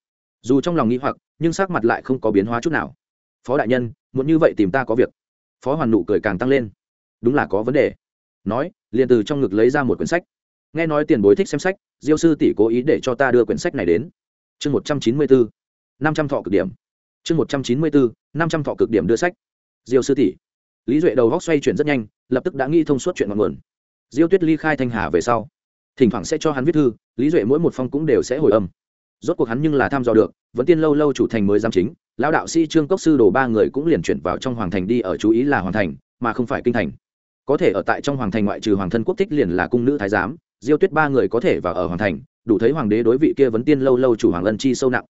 Dù trong lòng nghĩ hoặc, nhưng sắc mặt lại không có biến hóa chút nào. Phó đại nhân, muốn như vậy tìm ta có việc. Phó hoàn nụ cười càng tăng lên. Đúng là có vấn đề. Nói, liền từ trong ngực lấy ra một quyển sách. Nghe nói tiền bối thích xem sách, diêu sư tỷ cố ý để cho ta đưa quyển sách này đến. Chương một trăm chín mươi bốn, năm trăm thọ cực điểm. Chương một trăm chín mươi bốn, năm trăm thọ cực điểm đưa sách. Diêu sư tỷ lý duệ đầu góc xoay chuyển rất nhanh, lập tức đã nghĩ thông suốt chuyện ngọn nguồn. Diêu tuyết ly khai thanh hà về sau, thỉnh thoảng sẽ cho hắn viết thư, lý duệ mỗi một phong cũng đều sẽ hồi âm. Rốt cuộc hắn nhưng là thăm dò được, vẫn tiên lâu lâu chủ thành mới giam chính, lão đạo sĩ trương cốc sư đồ ba người cũng liền chuyển vào trong hoàng thành đi ở chú ý là hoàng thành, mà không phải kinh thành. Có thể ở tại trong hoàng thành ngoại trừ hoàng thân quốc thích liền là cung nữ thái giám, diêu tuyết ba người có thể vào ở hoàng thành, đủ thấy hoàng đế đối vị kia vấn tiên lâu lâu chủ hoàng ân chi sâu nặng.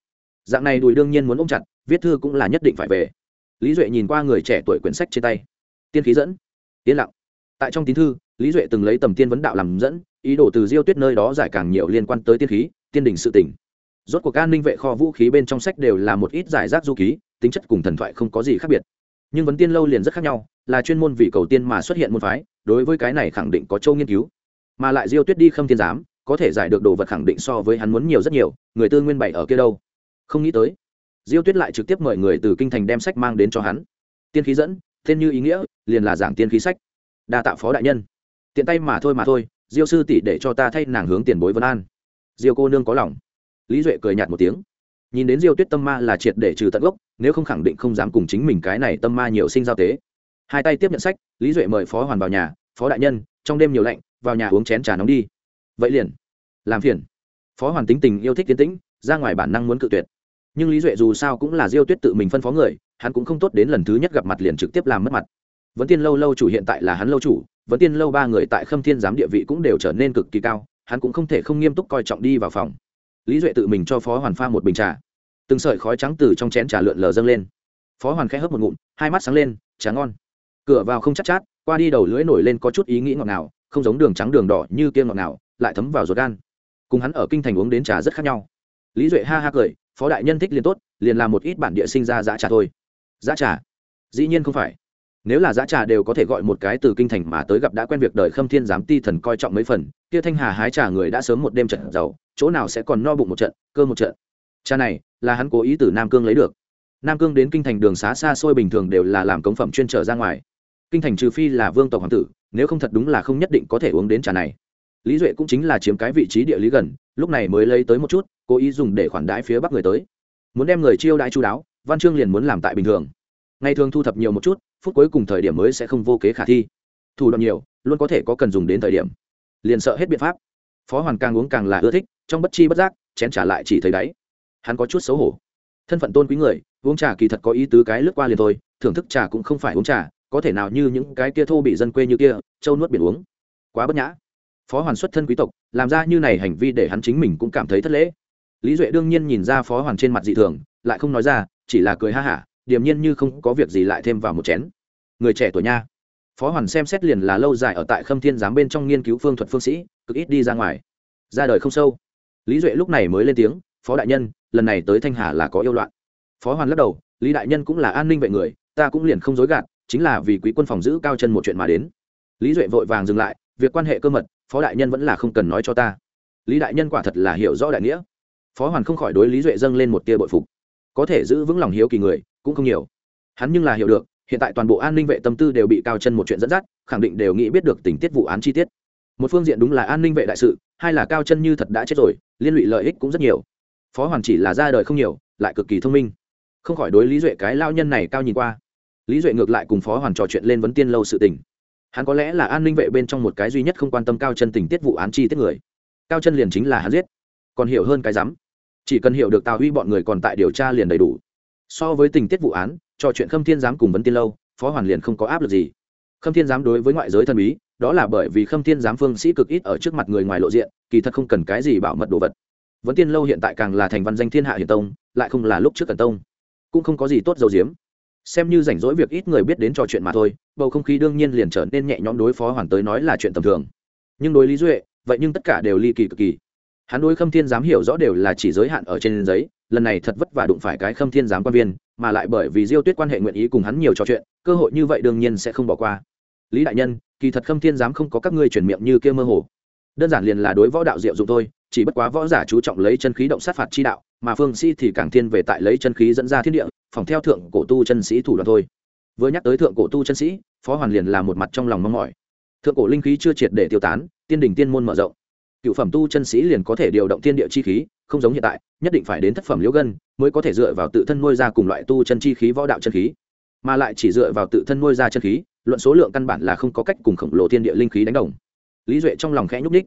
Dạng này đùi đương nhiên muốn ôm chặt, viết thư cũng là nhất định phải về. Lý duệ nhìn qua người trẻ tuổi quyển sách trên tay tiên khí dẫn. Yên lặng. Tại trong tín thư, lý duệ từng lấy tầm tiên vấn đạo làm dẫn, ý đồ từ diêu tuyết nơi đó giải càng nhiều liên quan tới tiên khí, tiên đình sự tỉnh rốt cuộc an ninh vệ kho vũ khí bên trong sách đều là một ít giải rác du ký, tính chất cùng thần thoại không có gì khác biệt. Nhưng vấn tiên lâu liền rất khác nhau, là chuyên môn vì cầu tiên mà xuất hiện môn phái, đối với cái này khẳng định có châu nghiên cứu. Mà lại diêu tuyết đi khâm thiên giám, có thể giải được đồ vật khẳng định so với hắn muốn nhiều rất nhiều, người tư nguyên bảy ở kia đâu? Không nghĩ tới, diêu tuyết lại trực tiếp mời người từ kinh thành đem sách mang đến cho hắn. Tiên khí dẫn tên như ý nghĩa, liền là giảng tiên khí sách. Đa tạ phó đại nhân. Tiện tay mà thôi mà thôi, diêu sư tỷ để cho ta thay nàng hướng tiền bối vân an. Diêu cô nương có lòng. Lý duệ cười nhạt một tiếng. Nhìn đến diêu tuyết tâm ma là triệt để trừ tận gốc, nếu không khẳng định không dám cùng chính mình cái này tâm ma nhiều sinh giao tế. Hai tay tiếp nhận sách, lý duệ mời phó hoàn vào nhà, phó đại nhân, trong đêm nhiều lạnh, vào nhà uống chén trà nóng đi. Vậy liền. Làm phiền. Phó hoàn tính tình yêu thích tiến tĩnh, ra ngoài bản năng muốn cự tuyệt. Nhưng lý duệ dù sao cũng là diêu tuyết tự mình phân phó người hắn cũng không tốt đến lần thứ nhất gặp mặt liền trực tiếp làm mất mặt. Vấn tiên lâu lâu chủ hiện tại là hắn lâu chủ vấn tiên lâu ba người tại khâm thiên giám địa vị cũng đều trở nên cực kỳ cao hắn cũng không thể không nghiêm túc coi trọng đi vào phòng. Lý duệ tự mình cho phó hoàn pha một bình trà. Từng sợi khói trắng từ trong chén trà lượn lờ dâng lên. Phó hoàn khẽ hớp một ngụm hai mắt sáng lên trà ngon. Cửa vào không chắc chát, chát qua đi đầu lưỡi nổi lên có chút ý nghĩ ngọt ngào không giống đường trắng đường đỏ như kia ngọt ngào lại thấm vào ruột gan. Cùng hắn ở kinh thành uống đến trà rất khác nhau. Lý duệ ha ha cười phó đại nhân thích liền tốt liền làm một ít bản địa sinh ra dã trà thôi giá trà? Dĩ nhiên không phải. Nếu là giá trà đều có thể gọi một cái từ kinh thành mà tới gặp đã quen việc đời khâm thiên giám ti thần coi trọng mấy phần, kia thanh hà hái trà người đã sớm một đêm trận giàu, chỗ nào sẽ còn no bụng một trận, cơ một trận. Trà này, là hắn cố ý từ nam cương lấy được. Nam cương đến kinh thành đường xá xa xôi bình thường đều là làm cống phẩm chuyên trở ra ngoài. Kinh thành trừ phi là vương tộc hoàng tử, nếu không thật đúng là không nhất định có thể uống đến trà này. Lý duệ cũng chính là chiếm cái vị trí địa lý gần, lúc này mới lấy tới một chút, cố ý dùng để khoản đãi phía bắc người tới. Muốn đem người chiêu đãi chú đáo văn chương liền muốn làm tại bình thường. Ngày thường thu thập nhiều một chút, phút cuối cùng thời điểm mới sẽ không vô kế khả thi. Thủ đoạn nhiều, luôn có thể có cần dùng đến thời điểm. Liền sợ hết biện pháp. Phó hoàn càng uống càng là ưa thích, trong bất chi bất giác, chén trả lại chỉ thấy đáy. Hắn có chút xấu hổ. Thân phận tôn quý người, uống trà kỳ thật có ý tứ cái lướt qua liền thôi, thưởng thức trà cũng không phải uống trà, có thể nào như những cái kia thô bị dân quê như kia châu nuốt biển uống. Quá bất nhã. Phó hoàn xuất thân quý tộc, làm ra như này hành vi để hắn chính mình cũng cảm thấy thất lễ. Lý duệ đương nhiên nhìn ra phó hoàn trên mặt dị thường, lại không nói ra chỉ là cười ha hả, điềm nhiên như không có việc gì lại thêm vào một chén. Người trẻ tuổi nha. Phó hoàn xem xét liền là lâu dài ở tại khâm thiên giám bên trong nghiên cứu phương thuật phương sĩ, cực ít đi ra ngoài. Ra đời không sâu. Lý duệ lúc này mới lên tiếng, phó đại nhân, lần này tới thanh hà là có yêu loạn. Phó hoàn lắc đầu, lý đại nhân cũng là an ninh vệ người, ta cũng liền không dối gạt, chính là vì quý quân phòng giữ cao chân một chuyện mà đến. Lý duệ vội vàng dừng lại, việc quan hệ cơ mật, phó đại nhân vẫn là không cần nói cho ta. Lý đại nhân quả thật là hiểu rõ đại nghĩa. Phó hoàn không khỏi đối lý duệ dâng lên một tia bội phục có thể giữ vững lòng hiếu kỳ người, cũng không nhiều. Hắn nhưng là hiểu được, hiện tại toàn bộ an ninh vệ tâm tư đều bị cao chân một chuyện dẫn dắt, khẳng định đều nghĩ biết được tình tiết vụ án chi tiết. Một phương diện đúng là an ninh vệ đại sự, hai là cao chân như thật đã chết rồi, liên lụy lợi ích cũng rất nhiều. Phó hoàn chỉ là ra đời không nhiều, lại cực kỳ thông minh. Không khỏi đối lý duệ cái lao nhân này cao nhìn qua. Lý duệ ngược lại cùng phó hoàn trò chuyện lên vấn tiên lâu sự tình. Hắn có lẽ là an ninh vệ bên trong một cái duy nhất không quan tâm cao chân tình tiết vụ án chi tiết người. Cao chân liền chính là hắn giết. Còn hiểu hơn cái rắm chỉ cần hiểu được tào huy bọn người còn tại điều tra liền đầy đủ. So với tình tiết vụ án, trò chuyện khâm thiên giám cùng vấn tiên lâu, phó hoàn liền không có áp lực gì. Khâm thiên giám đối với ngoại giới thân bí, đó là bởi vì khâm thiên giám phương sĩ cực ít ở trước mặt người ngoài lộ diện, kỳ thật không cần cái gì bảo mật đồ vật. Vấn tiên lâu hiện tại càng là thành văn danh thiên hạ hiền tông, lại không là lúc trước cần tông. Cũng không có gì tốt dầu diếm xem như rảnh rỗi việc ít người biết đến trò chuyện mà thôi, bầu không khí đương nhiên liền trở nên nhẹ nhõm đối phó hoàn tới nói là chuyện tầm thường. Nhưng đối lý duệ, vậy nhưng tất cả đều ly kỳ cực kỳ hắn đối khâm thiên Giám hiểu rõ đều là chỉ giới hạn ở trên giấy, lần này thật vất vả đụng phải cái khâm thiên giám quan viên, mà lại bởi vì diêu tuyết quan hệ nguyện ý cùng hắn nhiều trò chuyện, cơ hội như vậy đương nhiên sẽ không bỏ qua. Lý đại nhân, kỳ thật khâm thiên giám không có các ngươi chuyển miệng như kia mơ hồ. Đơn giản liền là đối võ đạo diệu dụng thôi, chỉ bất quá võ giả chú trọng lấy chân khí động sát phạt chi đạo, mà phương sĩ thì càng thiên về tại lấy chân khí dẫn ra thiên địa, phòng theo thượng cổ tu chân sĩ thủ đoạn thôi. Vừa nhắc tới thượng cổ tu chân sĩ, phó hoàn liền là một mặt trong lòng mong mỏi. Thượng cổ linh khí chưa triệt để tiêu tán, tiên đình tiên môn mở rộng cựu phẩm tu chân sĩ liền có thể điều động thiên địa chi khí, không giống hiện tại, nhất định phải đến thất phẩm liễu gân mới có thể dựa vào tự thân nuôi ra cùng loại tu chân chi khí, võ đạo chân khí. Mà lại chỉ dựa vào tự thân nuôi ra chân khí, luận số lượng căn bản là không có cách cùng khổng lồ thiên địa linh khí đánh đồng. Lý duệ trong lòng khẽ nhúc ních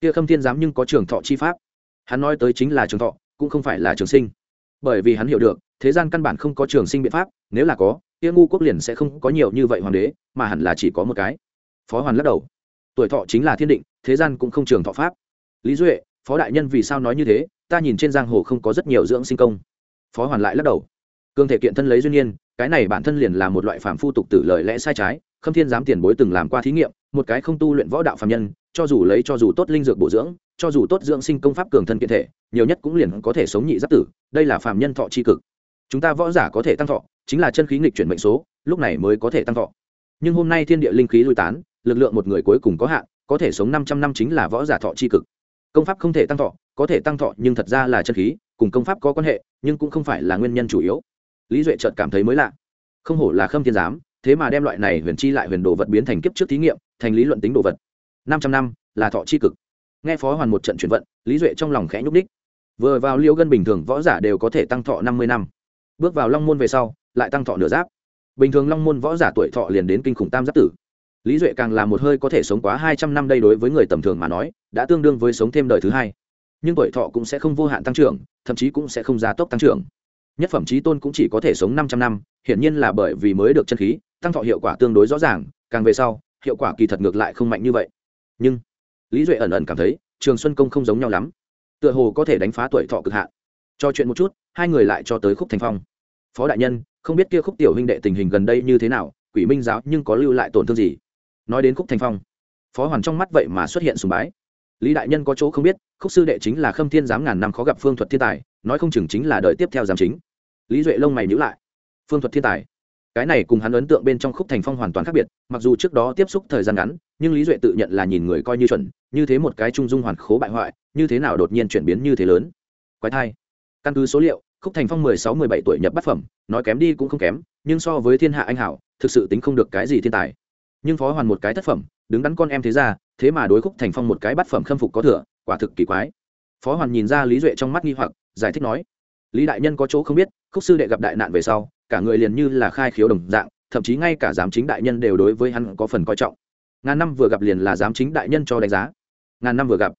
kia khâm thiên giám nhưng có trường thọ chi pháp? Hắn nói tới chính là trường thọ, cũng không phải là trường sinh. Bởi vì hắn hiểu được, thế gian căn bản không có trường sinh biện pháp, nếu là có, kia ngu quốc liền sẽ không có nhiều như vậy hoàng đế, mà hẳn là chỉ có một cái. Phó hoàn lắc đầu tuổi thọ chính là thiên định, thế gian cũng không trường thọ pháp. Lý duệ, phó đại nhân vì sao nói như thế? Ta nhìn trên giang hồ không có rất nhiều dưỡng sinh công. Phó hoàn lại lắc đầu. Cương thể kiện thân lấy duyên nhiên cái này bản thân liền là một loại phạm phu tục tử lời lẽ sai trái, khâm thiên giám tiền bối từng làm qua thí nghiệm, một cái không tu luyện võ đạo phạm nhân, cho dù lấy cho dù tốt linh dược bổ dưỡng, cho dù tốt dưỡng sinh công pháp cường thân kiện thể, nhiều nhất cũng liền có thể sống nhị giáp tử, đây là phạm nhân thọ c cực. Chúng ta võ giả có thể tăng thọ, chính là chân khí nghịch chuyển mệnh số, lúc này mới có thể tăng thọ. Nhưng hôm nay thiên địa linh khí lui tán lực lượng một người cuối cùng có hạn, có thể sống năm trăm năm chính là võ giả thọ c h i cực. Công pháp không thể tăng thọ, có thể tăng thọ nhưng thật ra là chân khí, cùng công pháp có quan hệ, nhưng cũng không phải là nguyên nhân chủ yếu. Lý duệ trợt cảm thấy mới lạ. Không hổ là khâm thiên giám, thế mà đem loại này huyền chi lại huyền đồ vật biến thành kiếp trước thí nghiệm, thành lý luận tính đồ vật. Năm trăm năm là thọ c cực. Nghe phó hoàn một trận chuyển vận, lý duệ trong lòng khẽ nhúc ních vừa vào liêu gân bình thường võ giả đều có thể tăng thọ năm mươi năm. Bước vào long môn về sau, lại tăng thọ nửa giáp. Bình thường long môn võ giả tuổi thọ liền đến kinh khủng tam giáp tử lý duệ càng là một hơi có thể sống quá hai trăm năm đây đối với người tầm thường mà nói, đã tương đương với sống thêm đời thứ hai. Nhưng tuổi thọ cũng sẽ không vô hạn tăng trưởng, thậm chí cũng sẽ không gia tốc tăng trưởng. Nhất phẩm trí tôn cũng chỉ có thể sống năm trăm năm, hiển nhiên là bởi vì mới được chân khí, tăng thọ hiệu quả tương đối rõ ràng, càng về sau, hiệu quả kỳ thật ngược lại không mạnh như vậy. Nhưng, lý duệ ẩn ẩn cảm thấy, trường xuân công không giống nhau lắm. Tựa hồ có thể đánh phá tuổi thọ cực hạn. Cho chuyện một chút, hai người lại cho tới khúc thành phong. Phó đại nhân, không biết kia khúc tiểu huynh đệ tình hình gần đây như thế nào, quỷ minh giáo nhưng có lưu lại tổn thương gì? Nói đến khúc thành phong phó hoàn trong mắt vậy mà xuất hiện sùng bái lý đại nhân có chỗ không biết khúc sư đệ chính là khâm thiên giám ngàn năm khó gặp phương thuật thiên tài nói không chừng chính là đợi tiếp theo giám chính lý duệ lông mày nhữ lại phương thuật thiên tài cái này cùng hắn ấn tượng bên trong khúc thành phong hoàn toàn khác biệt mặc dù trước đó tiếp xúc thời gian ngắn nhưng lý duệ tự nhận là nhìn người coi như chuẩn như thế một cái trung dung hoàn khố bại hoại như thế nào đột nhiên chuyển biến như thế lớn quái thai căn cứ số liệu khúc thành phong mười sáu mười bảy tuổi nhập bát phẩm nói kém đi cũng không kém nhưng so với thiên hạ anh hảo thực sự tính không được cái gì thiên tài nhưng phó hoàn một cái thất phẩm, đứng đắn con em thế ra, thế mà đối khúc thành phong một cái bát phẩm khâm phục có thừa, quả thực kỳ quái. Phó hoàn nhìn ra lý duệ trong mắt nghi hoặc, giải thích nói, lý đại nhân có chỗ không biết, khúc sư đệ gặp đại nạn về sau, cả người liền như là khai khiếu đồng dạng, thậm chí ngay cả giám chính đại nhân đều đối với hắn có phần coi trọng. Ngàn năm vừa gặp liền là giám chính đại nhân cho đánh giá. Ngàn năm vừa gặp.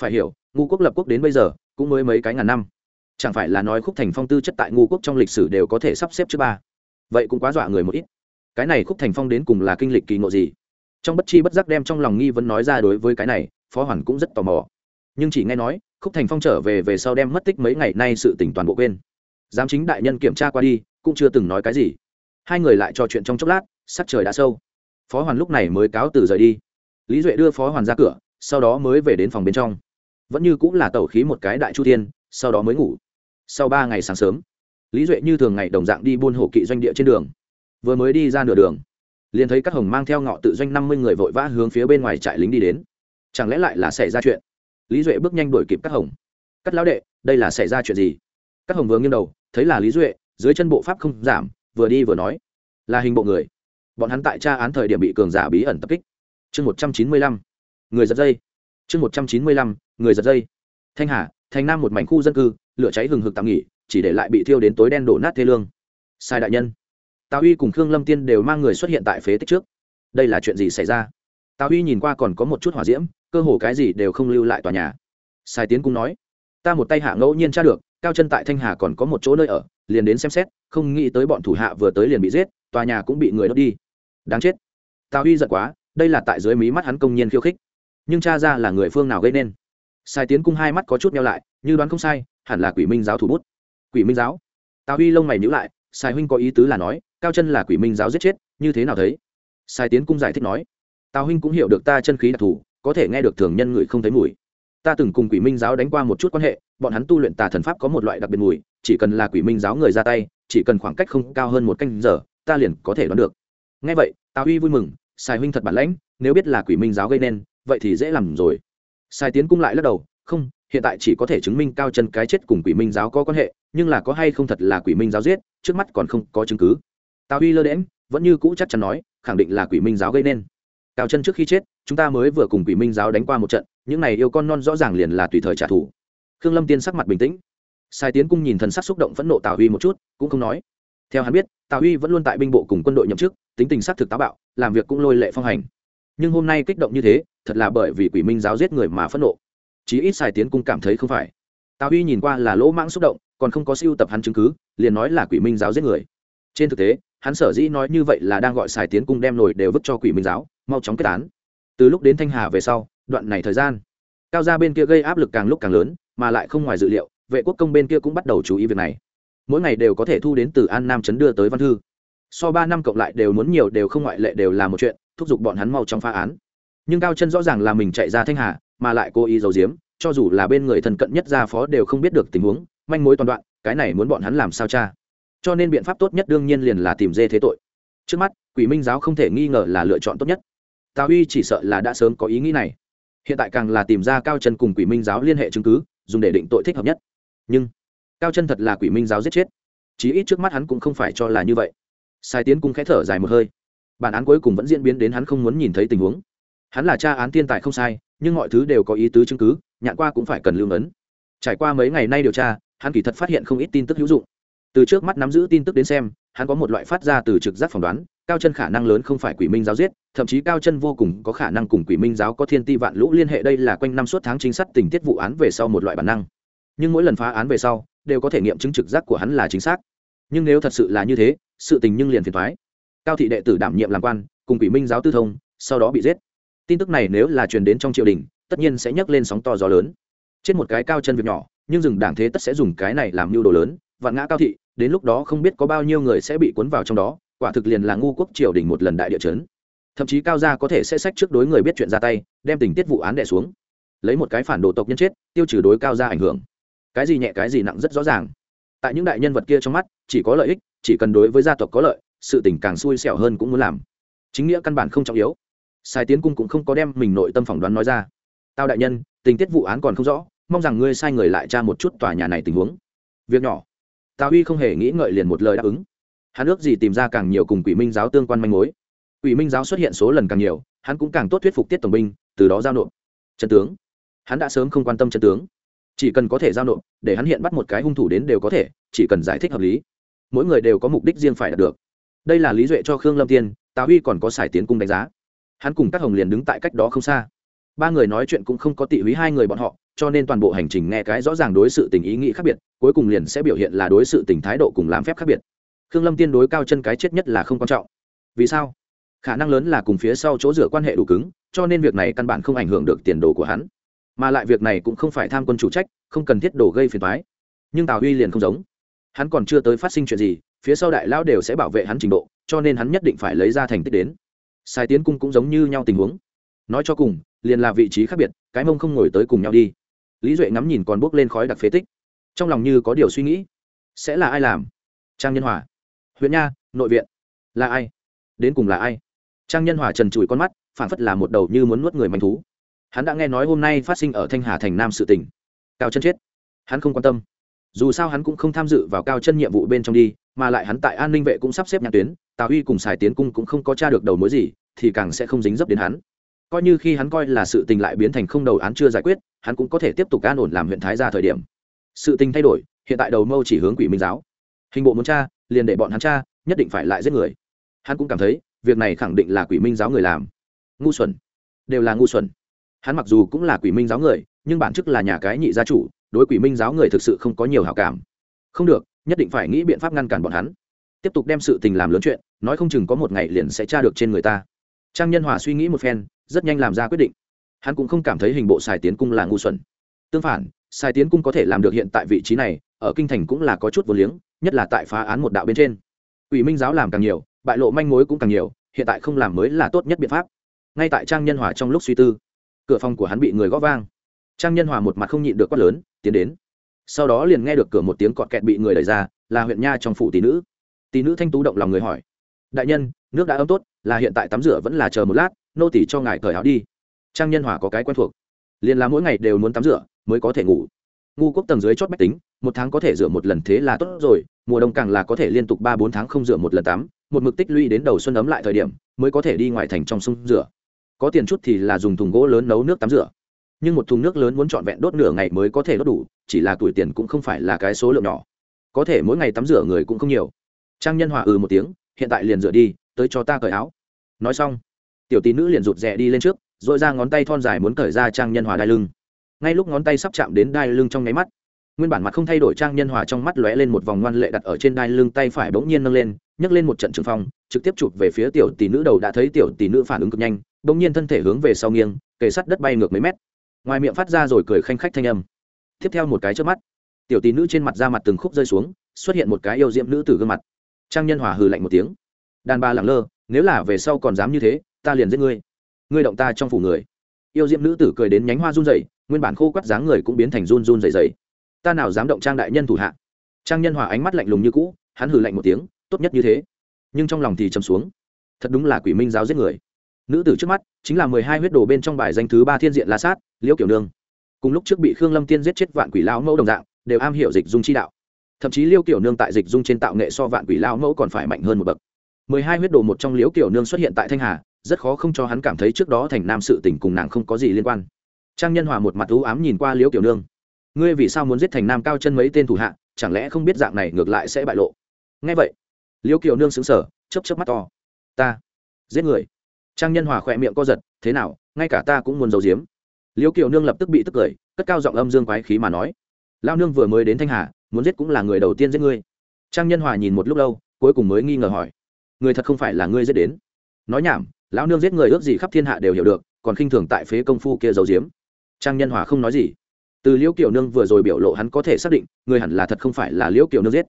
Phải hiểu, ngu quốc lập quốc đến bây giờ, cũng mới mấy cái ngàn năm. Chẳng phải là nói khúc thành phong tư chất tại ngu quốc trong lịch sử đều có thể sắp xếp chứ ba. Vậy cũng quá dọa người một ít cái này khúc thành phong đến cùng là kinh lịch kỳ ngộ gì? Trong bất chi bất giác đem trong lòng nghi vấn nói ra đối với cái này, phó hoàn cũng rất tò mò. Nhưng chỉ nghe nói, khúc thành phong trở về về sau đem mất tích mấy ngày nay sự tỉnh toàn bộ quên. Giám chính đại nhân kiểm tra qua đi, cũng chưa từng nói cái gì. Hai người lại trò chuyện trong chốc lát, sắc trời đã sâu. Phó hoàn lúc này mới cáo từ rời đi. Lý duệ đưa phó hoàn ra cửa, sau đó mới về đến phòng bên trong. Vẫn như cũng là tẩu khí một cái đại chu thiên, sau đó mới ngủ. Sau ba ngày sáng sớm, lý duệ như thường ngày đồng dạng đi buôn hổ kỵ doanh địa trên đường vừa mới đi ra nửa đường, liền thấy các hồng mang theo ngọ tự doanh năm mươi người vội vã hướng phía bên ngoài trại lính đi đến. Chẳng lẽ lại là xảy ra chuyện? Lý duệ bước nhanh đuổi kịp các hồng. Cắt lão đệ, đây là xảy ra chuyện gì? Các hồng vừa nghiêng đầu, thấy là lý duệ, dưới chân bộ pháp không giảm, vừa đi vừa nói. Là hình bộ người. Bọn hắn tại tra án thời điểm bị cường giả bí ẩn tập kích. Chương một trăm chín mươi lăm. Người giật dây. Chương một trăm chín mươi lăm. Người giật dây. Thanh hà thành nam một mảnh khu dân cư, lửa cháy hừng hực tạm nghỉ, chỉ để lại bị thiêu đến tối đen đổ nát thê lương. Sai đại nhân tào Uy cùng khương lâm tiên đều mang người xuất hiện tại phế tích trước. Đây là chuyện gì xảy ra? Tào Uy nhìn qua còn có một chút hỏa diễm, cơ hồ cái gì đều không lưu lại tòa nhà. Sai tiến cũng nói, ta một tay hạ ngẫu nhiên tra được, cao chân tại thanh hà còn có một chỗ nơi ở, liền đến xem xét, không nghĩ tới bọn thủ hạ vừa tới liền bị giết, tòa nhà cũng bị người đốt đi. Đáng chết. Tào Uy giận quá, đây là tại dưới mí mắt hắn công nhiên khiêu khích. Nhưng cha ra là người phương nào gây nên? Sai tiến cung hai mắt có chút nhau lại, như đoán không sai, hẳn là quỷ minh giáo thủ bút. Quỷ minh giáo? Tào Uy lông mày nhữ lại, sai huynh có ý tứ là nói cao chân là quỷ minh giáo giết chết, như thế nào thấy? Sai tiến cung giải thích nói, tào huynh cũng hiểu được ta chân khí đặc thù, có thể nghe được thường nhân người không thấy mùi. Ta từng cùng quỷ minh giáo đánh qua một chút quan hệ, bọn hắn tu luyện tà thần pháp có một loại đặc biệt mùi, chỉ cần là quỷ minh giáo người ra tay, chỉ cần khoảng cách không cao hơn một canh giờ, ta liền có thể đoán được. Ngay vậy, tào huy vui mừng, sai huynh thật bản lãnh, nếu biết là quỷ minh giáo gây nên, vậy thì dễ làm rồi. Sai tiến cung lại lắc đầu, không, hiện tại chỉ có thể chứng minh cao chân cái chết cùng quỷ minh giáo có quan hệ, nhưng là có hay không thật là quỷ minh giáo giết, trước mắt còn không có chứng cứ tào huy lơ đễm vẫn như cũ chắc chắn nói, khẳng định là quỷ minh giáo gây nên. Cao chân trước khi chết, chúng ta mới vừa cùng quỷ minh giáo đánh qua một trận, những này yêu con non rõ ràng liền là tùy thời trả thù. Khương lâm tiên sắc mặt bình tĩnh. Sai tiến cung nhìn thần sắc xúc động phẫn nộ tào huy một chút, cũng không nói. Theo hắn biết, tào huy vẫn luôn tại binh bộ cùng quân đội nhậm chức, tính tình xác thực táo bạo, làm việc cũng lôi lệ phong hành. Nhưng hôm nay kích động như thế, thật là bởi vì quỷ minh giáo giết người mà phẫn nộ. Chí ít sai tiến cung cảm thấy không phải. Tào huy nhìn qua là lỗ mãng xúc động, còn không có siêu tập hắn chứng cứ, liền nói là quỷ minh giáo giết người. Trên thực tế hắn sở dĩ nói như vậy là đang gọi xài tiến cung đem nổi đều vứt cho quỷ minh giáo, mau chóng kết án. Từ lúc đến thanh hà về sau, đoạn này thời gian, cao gia bên kia gây áp lực càng lúc càng lớn, mà lại không ngoài dự liệu, vệ quốc công bên kia cũng bắt đầu chú ý việc này. Mỗi ngày đều có thể thu đến từ an nam chấn đưa tới văn thư. So ba năm cộng lại đều muốn nhiều đều không ngoại lệ đều là một chuyện, thúc giục bọn hắn mau trong phá án. Nhưng cao chân rõ ràng là mình chạy ra thanh hà, mà lại cố ý giấu giếm, cho dù là bên người thân cận nhất gia phó đều không biết được tình huống, manh mối toàn đoạn, cái này muốn bọn hắn làm sao cha cho nên biện pháp tốt nhất đương nhiên liền là tìm dê thế tội. Trước mắt, quỷ minh giáo không thể nghi ngờ là lựa chọn tốt nhất. Tào uy chỉ sợ là đã sớm có ý nghĩ này. Hiện tại càng là tìm ra cao chân cùng quỷ minh giáo liên hệ chứng cứ, dùng để định tội thích hợp nhất. Nhưng, cao chân thật là quỷ minh giáo giết chết. Chí ít trước mắt hắn cũng không phải cho là như vậy. Sai tiến cung khẽ thở dài một hơi. Bản án cuối cùng vẫn diễn biến đến hắn không muốn nhìn thấy tình huống. Hắn là cha án thiên tài không sai, nhưng mọi thứ đều có ý tứ chứng cứ, nhạn qua cũng phải cần lưu ấn. Trải qua mấy ngày nay điều tra, hắn kỳ thật phát hiện không ít tin tức hữu dụng từ trước mắt nắm giữ tin tức đến xem, hắn có một loại phát ra từ trực giác phỏng đoán, cao chân khả năng lớn không phải quỷ minh giáo giết, thậm chí cao chân vô cùng có khả năng cùng quỷ minh giáo có thiên ti vạn lũ liên hệ đây là quanh năm suốt tháng chính xác tình tiết vụ án về sau một loại bản năng. Nhưng mỗi lần phá án về sau, đều có thể nghiệm chứng trực giác của hắn là chính xác. Nhưng nếu thật sự là như thế, sự tình nhưng liền phiền thoái cao thị đệ tử đảm nhiệm làm quan, cùng quỷ minh giáo tư thông, sau đó bị giết. Tin tức này nếu là truyền đến trong triều đình, tất nhiên sẽ nhấc lên sóng to gió lớn. Trên một cái cao chân việc nhỏ, nhưng rừng đảng thế tất sẽ dùng cái này làm mưu đồ lớn vạn ngã cao thị, đến lúc đó không biết có bao nhiêu người sẽ bị cuốn vào trong đó, quả thực liền là ngu quốc triều đình một lần đại địa chấn. Thậm chí cao gia có thể sẽ sách trước đối người biết chuyện ra tay, đem tình tiết vụ án đẻ xuống. Lấy một cái phản đồ tộc nhân chết, tiêu trừ đối cao gia ảnh hưởng. Cái gì nhẹ, cái gì nặng rất rõ ràng. Tại những đại nhân vật kia trong mắt, chỉ có lợi ích, chỉ cần đối với gia tộc có lợi, sự tình càng xui xẻo hơn cũng muốn làm. Chính nghĩa căn bản không trọng yếu. Sai tiến cung cũng không có đem mình nội tâm phỏng đoán nói ra. Tao đại nhân, tình tiết vụ án còn không rõ, mong rằng ngươi sai người lại tra một chút tòa nhà này tình huống. Việc nhỏ tào huy không hề nghĩ ngợi liền một lời đáp ứng. Hắn ước gì tìm ra càng nhiều cùng quỷ minh giáo tương quan manh mối. Quỷ minh giáo xuất hiện số lần càng nhiều, hắn cũng càng tốt thuyết phục tiết tổng binh, từ đó giao nộp. Trần tướng. Hắn đã sớm không quan tâm trần tướng. Chỉ cần có thể giao nộp, để hắn hiện bắt một cái hung thủ đến đều có thể, chỉ cần giải thích hợp lý. Mỗi người đều có mục đích riêng phải đạt được. Đây là lý duệ cho khương lâm tiên, tào huy còn có sải tiến cung đánh giá. Hắn cùng các hồng liền đứng tại cách đó không xa ba người nói chuyện cũng không có tị húy hai người bọn họ, cho nên toàn bộ hành trình nghe cái rõ ràng đối sự tình ý nghĩ khác biệt, cuối cùng liền sẽ biểu hiện là đối sự tình thái độ cùng làm phép khác biệt. Khương lâm tiên đối cao chân cái chết nhất là không quan trọng. Vì sao? Khả năng lớn là cùng phía sau chỗ rửa quan hệ đủ cứng, cho nên việc này căn bản không ảnh hưởng được tiền đồ của hắn. Mà lại việc này cũng không phải tham quân chủ trách, không cần thiết đổ gây phiền thoái nhưng tào huy liền không giống. Hắn còn chưa tới phát sinh chuyện gì, phía sau đại lão đều sẽ bảo vệ hắn trình độ, cho nên hắn nhất định phải lấy ra thành tích đến. Sai tiến cung cũng giống như nhau tình huống. Nói cho cùng liền là vị trí khác biệt, cái mông không ngồi tới cùng nhau đi. Lý duệ ngắm nhìn còn bốc lên khói đặc phế tích. Trong lòng như có điều suy nghĩ. Sẽ là ai làm? Trang nhân hòa. Huyện nha, nội viện. Là ai? Đến cùng là ai? Trang nhân hòa trần trụi con mắt phản phất là một đầu như muốn nuốt người manh thú. Hắn đã nghe nói hôm nay phát sinh ở thanh hà thành nam sự tỉnh cao chân chết. Hắn không quan tâm. Dù sao hắn cũng không tham dự vào cao chân nhiệm vụ bên trong đi, mà lại hắn tại an ninh vệ cũng sắp xếp nhà tuyến, tào huy cùng xài tiến cung cũng không có t r a được đầu mối gì, thì càng sẽ không dính dấp đến hắn coi như khi hắn coi là sự tình lại biến thành không đầu án chưa giải quyết, hắn cũng có thể tiếp tục an ổn làm huyện thái ra thời điểm. Sự tình thay đổi, hiện tại đầu mâu chỉ hướng quỷ minh giáo. Hình bộ muốn cha liền để bọn hắn cha nhất định phải lại giết người. Hắn cũng cảm thấy, việc này khẳng định là quỷ minh giáo người làm. Ngu xuẩn. Đều là ngu xuẩn. Hắn mặc dù cũng là quỷ minh giáo người, nhưng bản chức là nhà cái nhị gia chủ, đối quỷ minh giáo người thực sự không có nhiều hảo cảm. Không được, nhất định phải nghĩ biện pháp ngăn cản bọn hắn. Tiếp tục đem sự tình làm lớn chuyện, nói không chừng có một ngày liền sẽ tra được trên người ta. Trang nhân hòa suy nghĩ một phen rất nhanh làm ra quyết định. Hắn cũng không cảm thấy hình bộ sài tiến cung là ngu xuẩn. Tương phản, sài tiến cung có thể làm được hiện tại vị trí này, ở kinh thành cũng là có chút vô liếng, nhất là tại phá án một đạo bên trên. Ủy minh giáo làm càng nhiều, bại lộ manh mối cũng càng nhiều, hiện tại không làm mới là tốt nhất biện pháp. Ngay tại trang nhân hòa trong lúc suy tư, cửa phòng của hắn bị người gõ vang. Trang nhân hòa một mặt không nhịn được quát lớn, tiến đến. Sau đó liền nghe được cửa một tiếng cọt kẹt bị người đẩy ra, là huyện nha trong phủ tỷ nữ. Tỷ nữ thanh tú động lòng người hỏi, đại nhân nước đã ấm tốt, là hiện tại tắm rửa vẫn là chờ một lát, nô tỉ cho ngài cởi áo đi. Trang nhân hòa có cái quen thuộc. Liền là mỗi ngày đều muốn tắm rửa, mới có thể ngủ. Ngu quốc tầng dưới chót bách tính, một tháng có thể rửa một lần thế là tốt rồi, mùa đông càng là có thể liên tục ba bốn tháng không rửa một lần tắm, một mực tích lũy đến đầu xuân ấm lại thời điểm, mới có thể đi ngoài thành trong sông rửa. Có tiền chút thì là dùng thùng gỗ lớn nấu nước tắm rửa. Nhưng một thùng nước lớn muốn trọn vẹn đốt nửa ngày mới có thể đốt đủ, chỉ là tuổi tiền cũng không phải là cái số lượng nhỏ. Có thể mỗi ngày tắm rửa người cũng không nhiều. Trang nhân hòa ừ một tiếng, hiện tại liền rửa đi tới cho ta cởi áo. Nói xong, tiểu tí nữ liền rụt rè đi lên trước dội ra ngón tay thon dài muốn cởi ra trang nhân hòa đai lưng. Ngay lúc ngón tay sắp chạm đến đai lưng trong nháy mắt, nguyên bản mặt không thay đổi trang nhân hòa trong mắt lóe lên một vòng ngoan lệ đặt ở trên đai lưng, tay phải bỗng nhiên nâng lên, nhấc lên một trận trường phong, trực tiếp chụp về phía tiểu tỷ nữ đầu đã thấy tiểu tỷ nữ phản ứng cực nhanh, bỗng nhiên thân thể hướng về sau nghiêng, kề sắt đất bay ngược mấy mét. Ngoài miệng phát ra rồi cười khanh khách thanh âm. Tiếp theo một cái trước mắt, tiểu tỷ nữ trên mặt da mặt từng khúc rơi xuống, xuất hiện một cái yêu diễm nữ từ gương mặt. Trang nhân hòa hừ lạnh một tiếng đàn bà lẳng lơ, nếu là về sau còn dám như thế, ta liền giết ngươi. Ngươi động ta trong phủ người. Yêu diễm nữ tử cười đến nhánh hoa run rẩy, nguyên bản khô quắt dáng người cũng biến thành run run rẩy rẩy. Ta nào dám động trang đại nhân thủ hạ. Trang nhân hòa ánh mắt lạnh lùng như cũ, hắn hừ lạnh một tiếng, tốt nhất như thế. Nhưng trong lòng thì trầm xuống. Thật đúng là quỷ minh giáo giết người. Nữ tử trước mắt, chính là mười hai huyết đồ bên trong bài danh thứ ba thiên diện la sát, liễu kiểu nương. Cùng lúc trước bị khương lâm tiên giết chết vạn quỷ lao mẫu đồng dạng, đều am hiểu dịch dung chi đạo. Thậm chí liêu kiểu nương tại dịch dung trên tạo nghệ so vạn quỷ lao mẫu còn phải mạnh hơn một bậc mười hai huyết đồ một trong liễu kiểu nương xuất hiện tại thanh hà, rất khó không cho hắn cảm thấy trước đó thành nam sự tình cùng nàng không có gì liên quan. Trang nhân hòa một mặt u ám nhìn qua liễu kiểu nương. Ngươi vì sao muốn giết thành nam cao chân mấy tên thủ hạ, chẳng lẽ không biết dạng này ngược lại sẽ bại lộ? Ngay vậy, liễu kiểu nương xứng sở chấp chấp mắt to. Ta giết người. Trang nhân hòa khỏe miệng co giật, thế nào, ngay cả ta cũng muốn giấu giếm. Liễu kiểu nương lập tức bị tức cười, cất cao giọng âm dương quái khí mà nói lao nương vừa mới đến thanh hà, muốn giết cũng là người đầu tiên giết ngươi. Trang nhân hòa nhìn một lúc lâu, cuối cùng mới nghi ngờ hỏi người thật không phải là ngươi giết đến. Nói nhảm, lão nương giết người ước gì khắp thiên hạ đều hiểu được, còn khinh thường tại phế công phu kia giấu giếm. Trang nhân hòa không nói gì. Từ liễu kiểu nương vừa rồi biểu lộ hắn có thể xác định, người hẳn là thật không phải là liễu kiểu nương giết.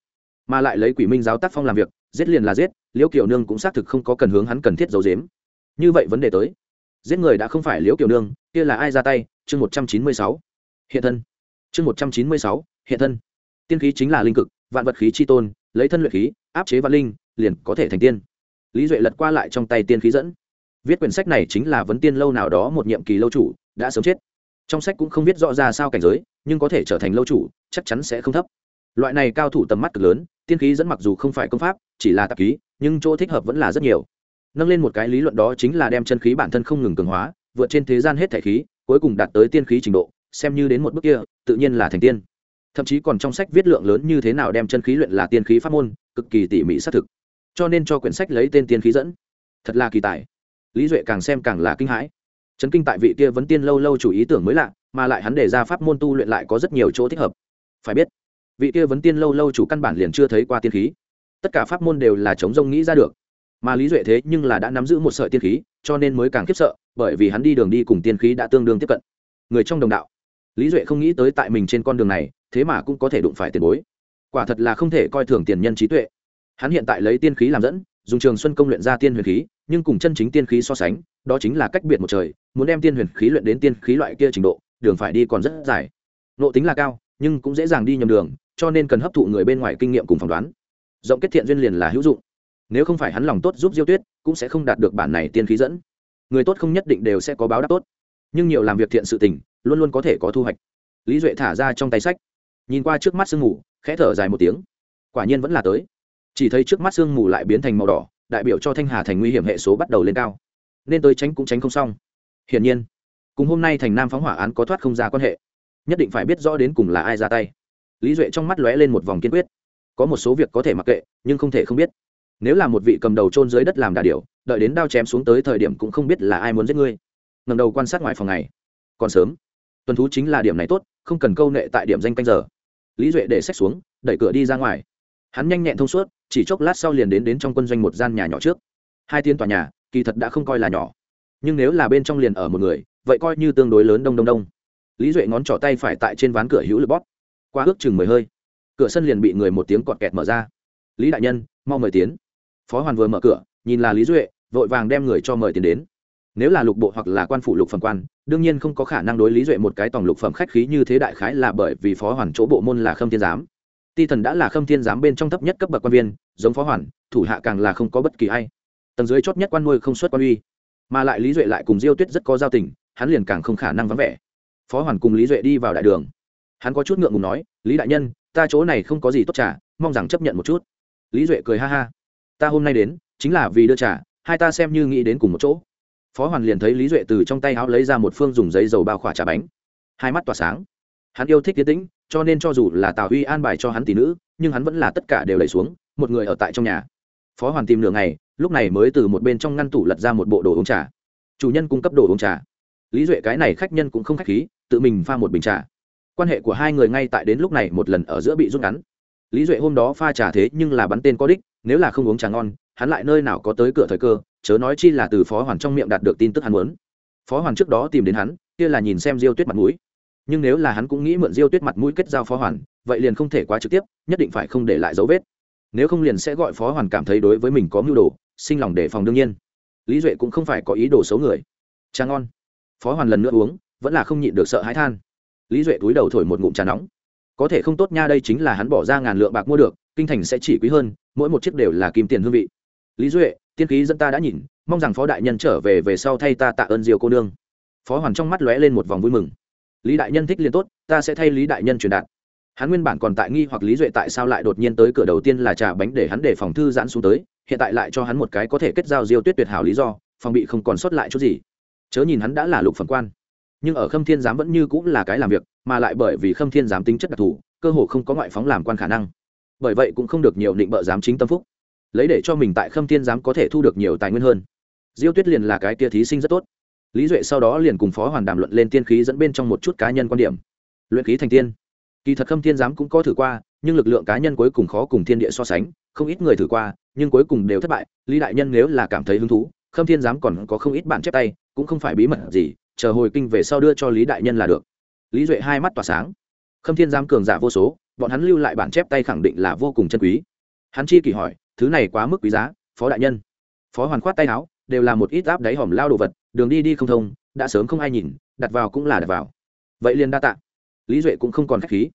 Mà lại lấy quỷ minh giáo tác phong làm việc, giết liền là giết, liễu kiểu nương cũng xác thực không có cần hướng hắn cần thiết giấu giếm. Như vậy vấn đề tới. Giết người đã không phải liễu kiểu nương, kia là ai ra tay? Chương một trăm chín mươi sáu. Hiện thân. Chương một trăm chín mươi sáu. Hiện thân. Tiên khí chính là linh cực, vạn vật khí chi tôn, lấy thân luyện khí, áp chế vạn linh liền có thể thành tiên. Lý duệ lật qua lại trong tay tiên khí dẫn. Viết quyển sách này chính là vấn tiên lâu nào đó một nhiệm kỳ lâu chủ, đã sớm chết. Trong sách cũng không biết rõ ra sao cảnh giới, nhưng có thể trở thành lâu chủ, chắc chắn sẽ không thấp. Loại này cao thủ tầm mắt cực lớn, tiên khí dẫn mặc dù không phải công pháp, chỉ là tạp ký, nhưng chỗ thích hợp vẫn là rất nhiều. Nâng lên một cái lý luận đó chính là đem chân khí bản thân không ngừng cường hóa, vượt trên thế gian hết thể khí, cuối cùng đạt tới tiên khí trình độ, xem như đến một bước kia, tự nhiên là thành tiên. Thậm chí còn trong sách viết lượng lớn như thế nào đem chân khí luyện là tiên khí pháp môn, cực kỳ tỉ mỉ xác thực cho nên cho quyển sách lấy tên tiên khí dẫn. Thật là kỳ tài. Lý duệ càng xem càng là kinh hãi. Chấn kinh tại vị kia vẫn tiên lâu lâu chủ ý tưởng mới lạ, mà lại hắn đề ra pháp môn tu luyện lại có rất nhiều chỗ thích hợp. Phải biết, vị kia vấn tiên lâu lâu chủ căn bản liền chưa thấy qua tiên khí. Tất cả pháp môn đều là chống rông nghĩ ra được. Mà lý duệ thế nhưng là đã nắm giữ một sợi tiên khí, cho nên mới càng khiếp sợ, bởi vì hắn đi đường đi cùng tiên khí đã tương đương tiếp cận. Người trong đồng đạo. Lý duệ không nghĩ tới tại mình trên con đường này, thế mà cũng có thể đụng phải tiền bối. Quả thật là không thể coi thường tiền nhân trí tuệ hắn hiện tại lấy tiên khí làm dẫn, dùng trường xuân công luyện ra tiên huyền khí, nhưng cùng chân chính tiên khí so sánh, đó chính là cách biệt một trời, muốn đem tiên huyền khí luyện đến tiên khí loại kia trình độ, đường phải đi còn rất dài. Nộ tính là cao, nhưng cũng dễ dàng đi nhầm đường, cho nên cần hấp thụ người bên ngoài kinh nghiệm cùng phỏng đoán. Rộng kết thiện duyên liền là hữu dụng. Nếu không phải hắn lòng tốt giúp diêu tuyết, cũng sẽ không đạt được bản này tiên khí dẫn. Người tốt không nhất định đều sẽ có báo đáp tốt. Nhưng nhiều làm việc thiện sự tình, luôn luôn có thể có thu hoạch. Lý duệ thả ra trong tay sách, nhìn qua trước mắt sương mù, khẽ thở dài một tiếng. Quả nhiên vẫn là tới chỉ thấy trước mắt sương mù lại biến thành màu đỏ, đại biểu cho thanh hà thành nguy hiểm hệ số bắt đầu lên cao. Nên tới tránh cũng tránh không xong. Hiển nhiên, cùng hôm nay thành nam phóng hỏa án có thoát không ra quan hệ. Nhất định phải biết rõ đến cùng là ai ra tay. Lý duệ trong mắt lóe lên một vòng kiên quyết. Có một số việc có thể mặc kệ, nhưng không thể không biết. Nếu là một vị cầm đầu trôn dưới đất làm đà điều, đợi đến đao chém xuống tới thời điểm cũng không biết là ai muốn giết ngươi. Ngầm đầu quan sát ngoài phòng này còn sớm. Tuần thú chính là điểm này tốt, không cần câu nệ tại điểm danh canh giờ. Lý duệ để sách xuống, đẩy cửa đi ra ngoài hắn nhanh nhẹn thông suốt, chỉ chốc lát sau liền đến đến trong quân doanh một gian nhà nhỏ trước. Hai tiên tòa nhà, kỳ thật đã không coi là nhỏ, nhưng nếu là bên trong liền ở một người, vậy coi như tương đối lớn đông đông đông. Lý duệ ngón trỏ tay phải tại trên ván cửa hữu lực bóp. Qua ước chừng mười hơi, cửa sân liền bị người một tiếng cọt kẹt mở ra. Lý đại nhân, mau mời tiến. Phó hoàn vừa mở cửa, nhìn là lý duệ, vội vàng đem người cho mời tiến đến. Nếu là lục bộ hoặc là quan phủ lục phẩm quan, đương nhiên không có khả năng đối lý duệ một cái tòng lục phẩm khách khí như thế đại khái là bởi vì phó hoàn chỗ bộ môn là khâm thiên giám ti thần đã là khâm thiên giám bên trong thấp nhất cấp bậc quan viên, giống phó hoàn, thủ hạ càng là không có bất kỳ ai. Tầng dưới chót nhất quan nuôi không xuất quan uy. Mà lại lý duệ lại cùng diêu tuyết rất có giao tình, hắn liền càng không khả năng vắng vẻ. Phó hoàn cùng lý duệ đi vào đại đường. Hắn có chút ngượng ngùng nói, lý đại nhân, ta chỗ này không có gì tốt trả mong rằng chấp nhận một chút. Lý duệ cười ha ha. Ta hôm nay đến, chính là vì đưa trả hai ta xem như nghĩ đến cùng một chỗ. Phó hoàn liền thấy lý duệ từ trong tay áo lấy ra một phương dùng giấy dầu bao khỏa trà bánh. Hai mắt tỏa sáng hắn yêu thích tiến tĩnh, cho nên cho dù là tào huy an bài cho hắn tỷ nữ, nhưng hắn vẫn là tất cả đều đẩy xuống, một người ở tại trong nhà. Phó hoàn tìm nửa ngày, lúc này mới từ một bên trong ngăn tủ lật ra một bộ đồ uống trà. Chủ nhân cung cấp đồ uống trà. Lý duệ cái này khách nhân cũng không khách khí, tự mình pha một bình trà. Quan hệ của hai người ngay tại đến lúc này một lần ở giữa bị rút ngắn. Lý duệ hôm đó pha trà thế nhưng là bắn tên có đích, nếu là không uống trà ngon, hắn lại nơi nào có tới cửa thời cơ, chớ nói chi là từ phó hoàn trong miệng đạt được tin tức hắn muốn. Phó hoàn trước đó tìm đến hắn, kia là nhìn xem diêu tuyết mặt mũi nhưng nếu là hắn cũng nghĩ mượn diêu tuyết mặt mũi kết giao phó hoàn, vậy liền không thể quá trực tiếp, nhất định phải không để lại dấu vết. Nếu không liền sẽ gọi phó hoàn cảm thấy đối với mình có mưu đồ, sinh lòng đề phòng đương nhiên. Lý duệ cũng không phải có ý đồ xấu người. Trà ngon. Phó hoàn lần nữa uống, vẫn là không nhịn được sợ hãi than. Lý duệ túi đầu thổi một ngụm trà nóng. Có thể không tốt nha, đây chính là hắn bỏ ra ngàn lượng bạc mua được, kinh thành sẽ chỉ quý hơn, mỗi một chiếc đều là kim tiền hương vị. Lý duệ, tiên khí dẫn ta đã nhìn, mong rằng phó đại nhân trở về về sau thay ta tạ ơn diều cô nương. Phó hoàn trong mắt lóe lên một vòng vui mừng lý đại nhân thích liền tốt, ta sẽ thay lý đại nhân truyền đạt. Hắn nguyên bản còn tại nghi hoặc lý duệ tại sao lại đột nhiên tới cửa đầu tiên là trà bánh để hắn để phòng thư giãn xuống tới, hiện tại lại cho hắn một cái có thể kết giao diêu tuyết tuyệt hảo lý do, phòng bị không còn sót lại chút gì. Chớ nhìn hắn đã là lục phẩm quan, nhưng ở khâm thiên giám vẫn như cũng là cái làm việc, mà lại bởi vì khâm thiên giám tính chất đặc thù, cơ hồ không có ngoại phóng làm quan khả năng. Bởi vậy cũng không được nhiều định bợ giám chính tâm phúc. Lấy để cho mình tại khâm thiên giám có thể thu được nhiều tài nguyên hơn. Diêu tuyết liền là cái tia thí sinh rất tốt lý duệ sau đó liền cùng phó hoàn đàm luận lên tiên khí dẫn bên trong một chút cá nhân quan điểm. Luyện khí thành tiên. Kỳ thật khâm thiên giám cũng có thử qua, nhưng lực lượng cá nhân cuối cùng khó cùng thiên địa so sánh, không ít người thử qua, nhưng cuối cùng đều thất bại. Lý đại nhân nếu là cảm thấy hứng thú, khâm thiên giám còn có không ít bản chép tay, cũng không phải bí mật gì, chờ hồi kinh về sau đưa cho lý đại nhân là được. Lý duệ hai mắt tỏa sáng. Khâm thiên giám cường giả vô số, bọn hắn lưu lại bản chép tay khẳng định là vô cùng chân quý. Hắn chi kỳ hỏi, thứ này quá mức quý giá, phó đại nhân? Phó hoàn khoát tay áo đều là một ít áp đáy hòm lao đồ vật, đường đi đi không thông, đã sớm không ai nhìn, đặt vào cũng là đặt vào. Vậy liền đa tạ. Lý duệ cũng không còn k h á c h khí.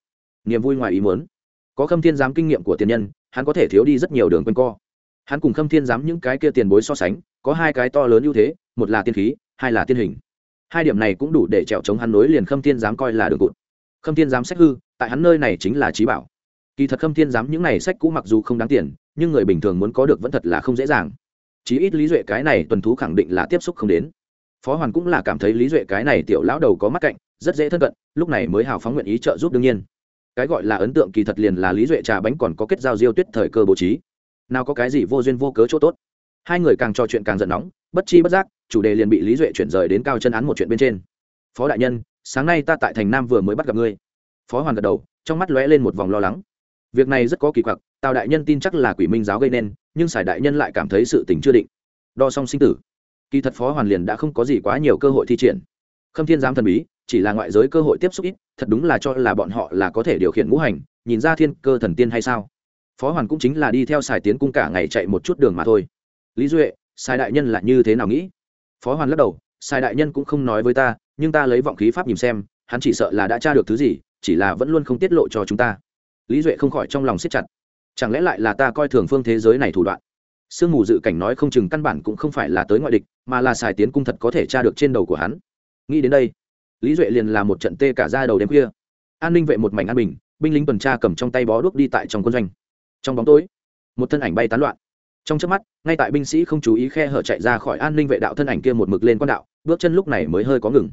Niềm vui ngoài ý muốn. Có khâm thiên giám kinh nghiệm của tiền nhân, hắn có thể thiếu đi rất nhiều đường quanh co. Hắn cùng khâm thiên giám những cái kia tiền bối so sánh, có hai cái to lớn ưu thế, một là tiên khí, hai là tiên hình. Hai điểm này cũng đủ để trèo chống hắn nối liền khâm thiên giám coi là đường cụt. Khâm thiên giám sách hư, tại hắn nơi này chính là trí bảo. Kỳ thật khâm thiên giám những này sách cũ mặc dù không đáng tiền, nhưng người bình thường muốn có được vẫn thật là không dễ dàng chí ít lý duệ cái này tuần thú khẳng định là tiếp xúc không đến. Phó hoàn cũng là cảm thấy lý duệ cái này tiểu lão đầu có mắt cạnh, rất dễ thân cận, lúc này mới hào phóng nguyện ý trợ giúp đương nhiên. Cái gọi là ấn tượng kỳ thật liền là lý duệ trà bánh còn có kết giao diêu tuyết thời cơ bố trí. Nào có cái gì vô duyên vô cớ chỗ tốt. Hai người càng trò chuyện càng giận nóng, bất chi bất giác, chủ đề liền bị lý duệ chuyển rời đến cao chân án một chuyện bên trên. Phó đại nhân, sáng nay ta tại thành nam vừa mới bắt gặp ngươi. Phó hoàn gật đầu, trong mắt lóe lên một vòng lo lắng việc này rất có kỳ quặc, tào đại nhân tin chắc là quỷ minh giáo gây nên, nhưng sài đại nhân lại cảm thấy sự tình chưa định. Đo xong sinh tử. Kỳ thật phó hoàn liền đã không có gì quá nhiều cơ hội thi triển. Khâm thiên giám thần bí, chỉ là ngoại giới cơ hội tiếp xúc ít, thật đúng là cho là bọn họ là có thể điều khiển ngũ hành, nhìn ra thiên cơ thần tiên hay sao? Phó hoàn cũng chính là đi theo sài tiến cung cả ngày chạy một chút đường mà thôi. Lý duệ sai đại nhân là như thế nào nghĩ? Phó hoàn lắc đầu sai đại nhân cũng không nói với ta, nhưng ta lấy vọng khí pháp nhìn xem, hắn chỉ sợ là đã tra được thứ gì, chỉ là vẫn luôn không tiết lộ cho chúng ta lý duệ không khỏi trong lòng siết chặt. Chẳng lẽ lại là ta coi thường phương thế giới này thủ đoạn? Sương mù dự cảnh nói không chừng căn bản cũng không phải là tới ngoại địch, mà là xài tiến cung thật có thể tra được trên đầu của hắn. Nghĩ đến đây, lý duệ liền là một trận tê cả ra đầu đêm khuya. An ninh vệ một mảnh an bình, binh lính tuần tra cầm trong tay bó đuốc đi tại trong quân doanh. Trong bóng tối, một thân ảnh bay tán loạn. Trong trước mắt, ngay tại binh sĩ không chú ý khe hở chạy ra khỏi an ninh vệ đạo thân ảnh kia một mực lên quan đạo, bước chân lúc này mới hơi có ngừng.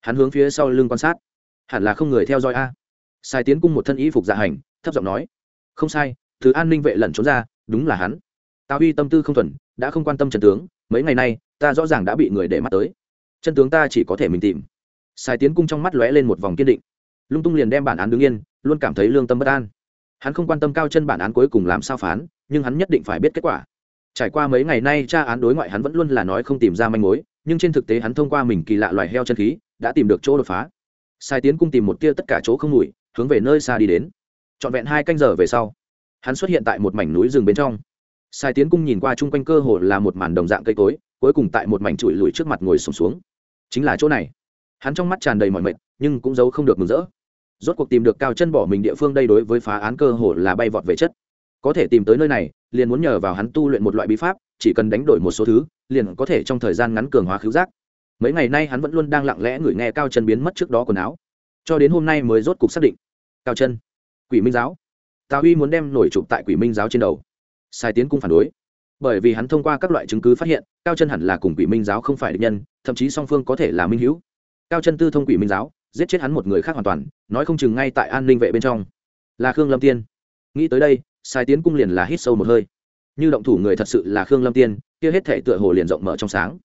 Hắn hướng phía sau lưng quan sát. Hẳn là không người theo dõi a. Sai tiến cung một thân y phục dạ hành thấp giọng nói, không sai thứ an ninh vệ lẩn trốn ra, đúng là hắn. Tào huy tâm tư không thuần, đã không quan tâm trần tướng, mấy ngày nay, ta rõ ràng đã bị người để mắt tới. Chân tướng ta chỉ có thể mình tìm. Sai tiến cung trong mắt lóe lên một vòng kiên định. Lung tung liền đem bản án đứng yên, luôn cảm thấy lương tâm bất an. Hắn không quan tâm cao chân bản án cuối cùng làm sao phán, nhưng hắn nhất định phải biết kết quả. Trải qua mấy ngày nay tra án đối ngoại hắn vẫn luôn là nói không tìm ra manh mối, nhưng trên thực tế hắn thông qua mình kỳ lạ loài heo chân khí, đã tìm được chỗ đột phá. Sai tiến cung tìm một tia tất cả chỗ không mùi hướng về nơi xa đi đến trọn vẹn hai canh giờ về sau hắn xuất hiện tại một mảnh núi rừng bên trong. Sai tiến cung nhìn qua chung quanh cơ hồ là một màn đồng dạng cây cối cuối cùng tại một mảnh trụi lùi trước mặt ngồi sùng xuống, xuống. Chính là chỗ này. Hắn trong mắt tràn đầy mọi mệt nhưng cũng giấu không được mừng rỡ. Rốt cuộc tìm được cao chân bỏ mình địa phương đây đối với phá án cơ hồ là bay vọt về chất. Có thể tìm tới nơi này liền muốn nhờ vào hắn tu luyện một loại bí pháp chỉ cần đánh đổi một số thứ liền có thể trong thời gian ngắn cường hóa khứu giác. Mấy ngày nay hắn vẫn luôn đang lặng lẽ ngửi nghe cao chân biến mất trước đó quần áo. Cho đến hôm nay mới rốt cục xác định. Cao chân quỷ minh giáo. Tào huy muốn đem nổi chụp tại quỷ minh giáo trên đầu. Sai tiến cung phản đối. Bởi vì hắn thông qua các loại chứng cứ phát hiện, cao chân hẳn là cùng quỷ minh giáo không phải định nhân, thậm chí song phương có thể là minh hữu. Cao chân tư thông quỷ minh giáo, giết chết hắn một người khác hoàn toàn, nói không chừng ngay tại an ninh vệ bên trong. Là khương lâm tiên. Nghĩ tới đây, sai tiến cung liền là hít sâu một hơi. Như động thủ người thật sự là khương lâm tiên, kia hết thể tựa hồ liền rộng mở trong sáng.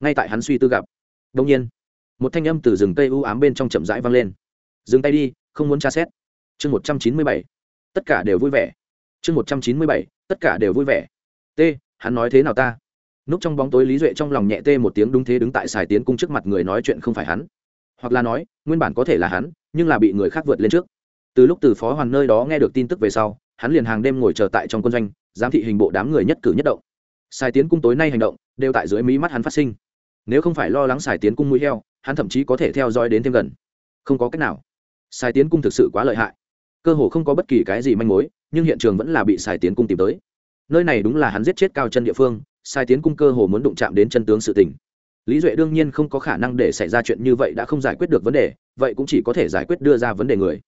Ngay tại hắn suy tư gặp đông nhiên, một thanh âm từ rừng cây u ám bên trong chậm rãi vang lên. Dừng tay đi, không muốn tra xét chương một trăm chín mươi bảy. Tất cả đều vui vẻ. Chương một trăm chín mươi bảy. Tất cả đều vui vẻ. T, hắn nói thế nào ta? Núp trong bóng tối lý duệ trong lòng nhẹ tê một tiếng đúng thế đứng tại xài tiến cung trước mặt người nói chuyện không phải hắn. Hoặc là nói, nguyên bản có thể là hắn, nhưng là bị người khác vượt lên trước. Từ lúc từ phó hoàn nơi đó nghe được tin tức về sau, hắn liền hàng đêm ngồi chờ tại trong quân doanh, giám thị hình bộ đám người nhất cử nhất động. Xài tiến cung tối nay hành động, đều tại dưới mí mắt hắn phát sinh. Nếu không phải lo lắng xài tiến cung mũi heo, hắn thậm chí có thể theo dõi đến thêm gần. Không có cách nào. Xài tiến cung thực sự quá lợi hại cơ hồ không có bất kỳ cái gì manh mối, nhưng hiện trường vẫn là bị sài tiến cung tìm tới. Nơi này đúng là hắn giết chết cao chân địa phương, sai tiến cung cơ hồ muốn đụng chạm đến chân tướng sự tình. Lý duệ đương nhiên không có khả năng để xảy ra chuyện như vậy đã không giải quyết được vấn đề, vậy cũng chỉ có thể giải quyết đưa ra vấn đề người.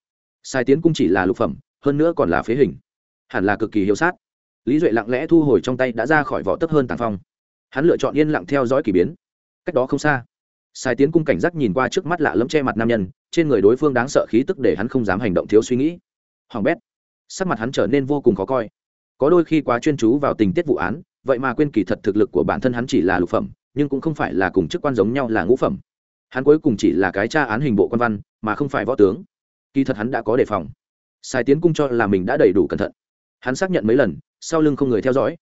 Sai tiến cung chỉ là lục phẩm, hơn nữa còn là phế hình. Hẳn là cực kỳ hiếu sát. Lý duệ lặng lẽ thu hồi trong tay đã ra khỏi vỏ tấp hơn tàng phong. Hắn lựa chọn yên lặng theo dõi k ỳ biến. Cách đó không xa sai tiến cung cảnh giác nhìn qua trước mắt lạ lẫm che mặt nam nhân, trên người đối phương đáng sợ khí tức để hắn không dám hành động thiếu suy nghĩ. Hoàng bét, sắc mặt hắn trở nên vô cùng khó coi. Có đôi khi quá chuyên chú vào tình tiết vụ án, vậy mà quên kỳ thật thực lực của bản thân hắn chỉ là lục phẩm, nhưng cũng không phải là cùng chức quan giống nhau là ngũ phẩm. Hắn cuối cùng chỉ là cái tra án hình bộ quan văn, mà không phải võ tướng. Kỳ thật hắn đã có đề phòng. Sai tiến cung cho là mình đã đầy đủ cẩn thận. Hắn xác nhận mấy lần, sau lưng không người theo dõi.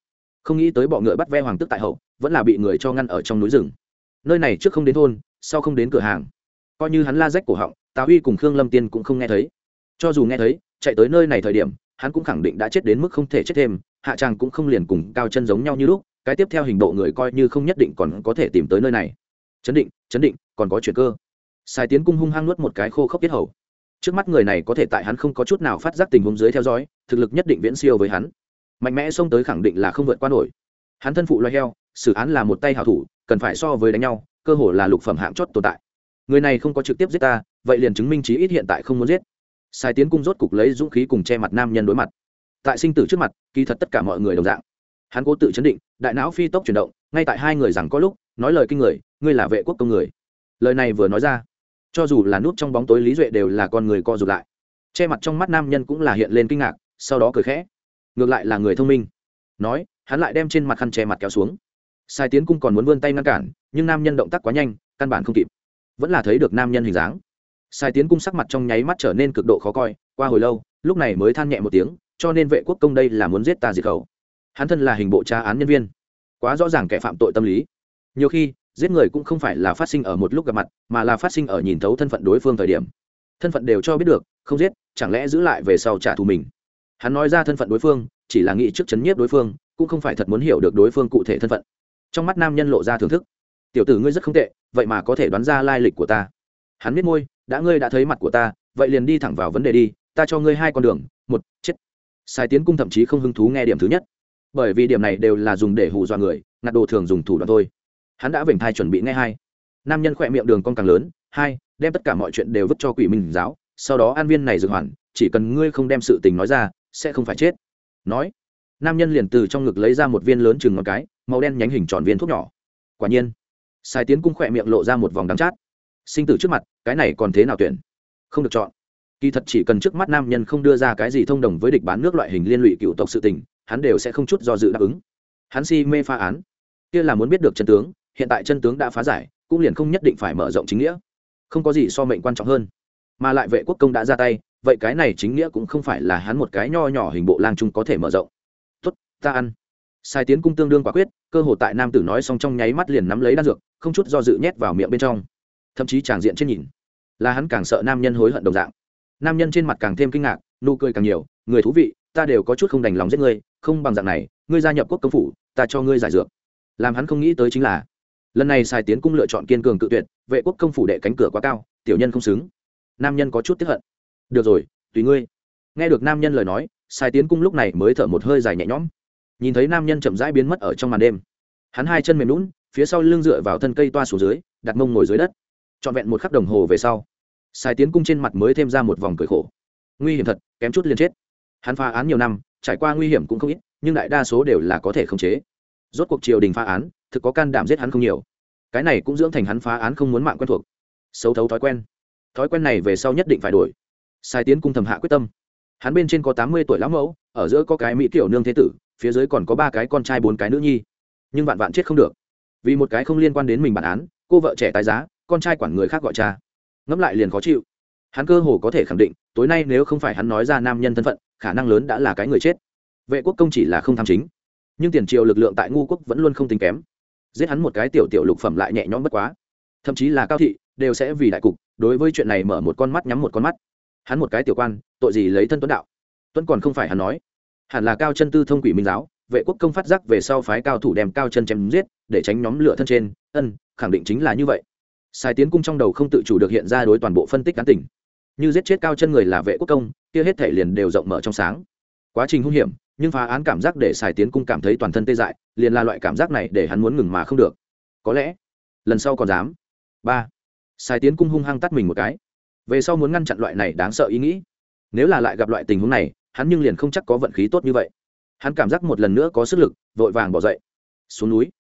Không nghĩ tới bọ ngựa bắt ve hoàng tức tại hậu, vẫn là bị người cho ngăn ở trong núi rừng nơi này trước không đến thôn, sau không đến cửa hàng. Coi như hắn la rách cổ họng, tào huy cùng khương lâm tiên cũng không nghe thấy. Cho dù nghe thấy, chạy tới nơi này thời điểm, hắn cũng khẳng định đã chết đến mức không thể chết thêm, hạ tràng cũng không liền cùng cao chân giống nhau như lúc, cái tiếp theo hình độ người coi như không nhất định còn có thể tìm tới nơi này. Chấn định chấn định, còn có chuyện cơ. Sai tiến cung hung hăng nuốt một cái khô khốc tiết hầu. Trước mắt người này có thể tại hắn không có chút nào phát giác tình huống dưới theo dõi, thực lực nhất định viễn siêu với hắn. Mạnh mẽ xông tới khẳng định là không vượt qua nổi. Hắn thân phụ loay heo, xử án là một tay hảo thủ cần phải so với đánh nhau, cơ hồ là lục phẩm hạng chót tồn tại. Người này không có trực tiếp giết ta, vậy liền chứng minh chí ít hiện tại không muốn giết. Sai tiến cung rốt cục lấy dũng khí cùng che mặt nam nhân đối mặt. Tại sinh tử trước mặt, kỳ thật tất cả mọi người đồng dạng. Hắn cố tự chấn định, đại não phi tốc chuyển động, ngay tại hai người rằng có lúc, nói lời kinh người, ngươi là vệ quốc công người. Lời này vừa nói ra, cho dù là nút trong bóng tối lý duệ đều là con người co rụt lại. Che mặt trong mắt nam nhân cũng là hiện lên kinh ngạc, sau đó cười khẽ. Ngược lại là người thông minh. Nói, hắn lại đem trên mặt khăn che mặt kéo xuống sai tiến cung còn muốn vươn tay ngăn cản, nhưng nam nhân động tác quá nhanh, căn bản không kịp. Vẫn là thấy được nam nhân hình dáng. Sai tiến cung sắc mặt trong nháy mắt trở nên cực độ khó coi, qua hồi lâu, lúc này mới than nhẹ một tiếng, cho nên vệ quốc công đây là muốn giết ta diệt khẩu. Hắn thân là hình bộ tra án nhân viên. Quá rõ ràng kẻ phạm tội tâm lý. Nhiều khi, giết người cũng không phải là phát sinh ở một lúc gặp mặt, mà là phát sinh ở nhìn thấu thân phận đối phương thời điểm. Thân phận đều cho biết được, không giết, chẳng lẽ giữ lại về sau trả thù mình? Hắn nói ra thân phận đối phương, chỉ là nghĩ trước chấn nhiếp đối phương, cũng không phải thật muốn hiểu được đối phương cụ thể thân phận trong mắt nam nhân lộ ra thưởng thức. Tiểu tử ngươi rất không tệ, vậy mà có thể đoán ra lai lịch của ta. Hắn biết môi, đã ngươi đã thấy mặt của ta, vậy liền đi thẳng vào vấn đề đi, ta cho ngươi hai con đường, một, chết. Sai tiến cung thậm chí không hứng thú nghe điểm thứ nhất. Bởi vì điểm này đều là dùng để hù dọa người, ngặt đồ thường dùng thủ đoạn thôi. Hắn đã vểnh thai chuẩn bị nghe hai. Nam nhân khỏe miệng đường con càng lớn, hai, đem tất cả mọi chuyện đều vứt cho quỷ minh giáo, sau đó an viên này dừng hoàn, chỉ cần ngươi không đem sự tình nói ra, sẽ không phải chết. Nói nam nhân liền từ trong ngực lấy ra một viên lớn chừng ngón cái, màu đen nhánh hình tròn viên thuốc nhỏ. Quả nhiên, sai tiến cung khỏe miệng lộ ra một vòng đắng chát. Sinh tử trước mặt, cái này còn thế nào tuyển? Không được chọn. Kỳ thật chỉ cần trước mắt nam nhân không đưa ra cái gì thông đồng với địch bán nước loại hình liên lụy cựu tộc sự tình, hắn đều sẽ không chút do dự đáp ứng. Hắn si mê pha án. Kia là muốn biết được chân tướng, hiện tại chân tướng đã phá giải, cũng liền không nhất định phải mở rộng chính nghĩa. Không có gì so mệnh quan trọng hơn. Mà lại vệ quốc công đã ra tay, vậy cái này chính nghĩa cũng không phải là hắn một cái nho nhỏ hình bộ lang trung có thể mở rộng ta ăn. Sai tiến cung tương đương quả quyết, cơ hồ tại nam tử nói xong trong nháy mắt liền nắm lấy đan dược, không chút do dự nhét vào miệng bên trong. Thậm chí tràng diện trên nhìn, là hắn càng sợ nam nhân hối hận đồng dạng. Nam nhân trên mặt càng thêm kinh ngạc, nụ cười càng nhiều, người thú vị, ta đều có chút không đành lòng giết ngươi, không bằng dạng này, ngươi gia nhập quốc công phủ, ta cho ngươi giải dược. Làm hắn không nghĩ tới chính là, lần này sai tiến cung lựa chọn kiên cường cự tuyệt, vệ quốc công phủ đệ cánh cửa quá cao, tiểu nhân không xứng. Nam nhân có chút tiếp hận. Được rồi, tùy ngươi. Nghe được nam nhân lời nói, sai tiến cung lúc này mới thở một hơi dài nhẹ nhõm nhìn thấy nam nhân chậm rãi biến mất ở trong màn đêm. Hắn hai chân mềm lún phía sau lưng dựa vào thân cây toa xuống dưới, đặt mông ngồi dưới đất. Trọn vẹn một khắc đồng hồ về sau, sai tiến cung trên mặt mới thêm ra một vòng cười khổ. Nguy hiểm thật, kém chút liền chết. Hắn phá án nhiều năm, trải qua nguy hiểm cũng không ít, nhưng đại đa số đều là có thể khống chế. Rốt cuộc triều đình phá án, thực có can đảm giết hắn không nhiều. Cái này cũng dưỡng thành hắn phá án không muốn mạng quen thuộc. Xấu thấu thói quen. Thói quen này về sau nhất định phải đổi. Sai tiến cung thầm hạ quyết tâm. Hắn bên trên có tám mươi tuổi lão mẫu, ở giữa có cái mỹ kiểu nương thế tử phía dưới còn có ba cái con trai bốn cái nữ nhi. Nhưng vạn vạn chết không được. Vì một cái không liên quan đến mình bản án, cô vợ trẻ tái giá, con trai quản người khác gọi cha. Ngẫm lại liền khó chịu. Hắn cơ hồ có thể khẳng định, tối nay nếu không phải hắn nói ra nam nhân thân phận, khả năng lớn đã là cái người chết. Vệ quốc công chỉ là không tham chính. Nhưng tiền triều lực lượng tại ngu quốc vẫn luôn không tính kém. Giết hắn một cái tiểu tiểu lục phẩm lại nhẹ nhõm bất quá. Thậm chí là cao thị, đều sẽ vì đại cục, đối với chuyện này mở một con mắt, nhắm một con mắt. Hắn một cái tiểu quan, tội gì lấy thân tuấn đạo? Tuấn còn không phải hắn nói hẳn là cao chân tư thông quỷ minh giáo, vệ quốc công phát giác về sau phái cao thủ đem cao chân chém giết, để tránh nhóm lửa thân trên, ân, khẳng định chính là như vậy. Sai tiến cung trong đầu không tự chủ được hiện ra đối toàn bộ phân tích cán tỉnh như giết chết cao chân người là vệ quốc công, kia hết thể liền đều rộng mở trong sáng. Quá trình hung hiểm, nhưng phá án cảm giác để xài tiến cung cảm thấy toàn thân tê dại, liền là loại cảm giác này để hắn muốn ngừng mà không được. Có lẽ, lần sau còn dám. Ba. Xài tiến cung hung hăng tắt mình một cái. Về sau muốn ngăn chặn loại này đáng sợ ý nghĩ. Nếu là lại gặp loại tình huống này hắn nhưng liền không chắc có vận khí tốt như vậy. Hắn cảm giác một lần nữa có sức lực, vội vàng bỏ dậy. Xuống núi.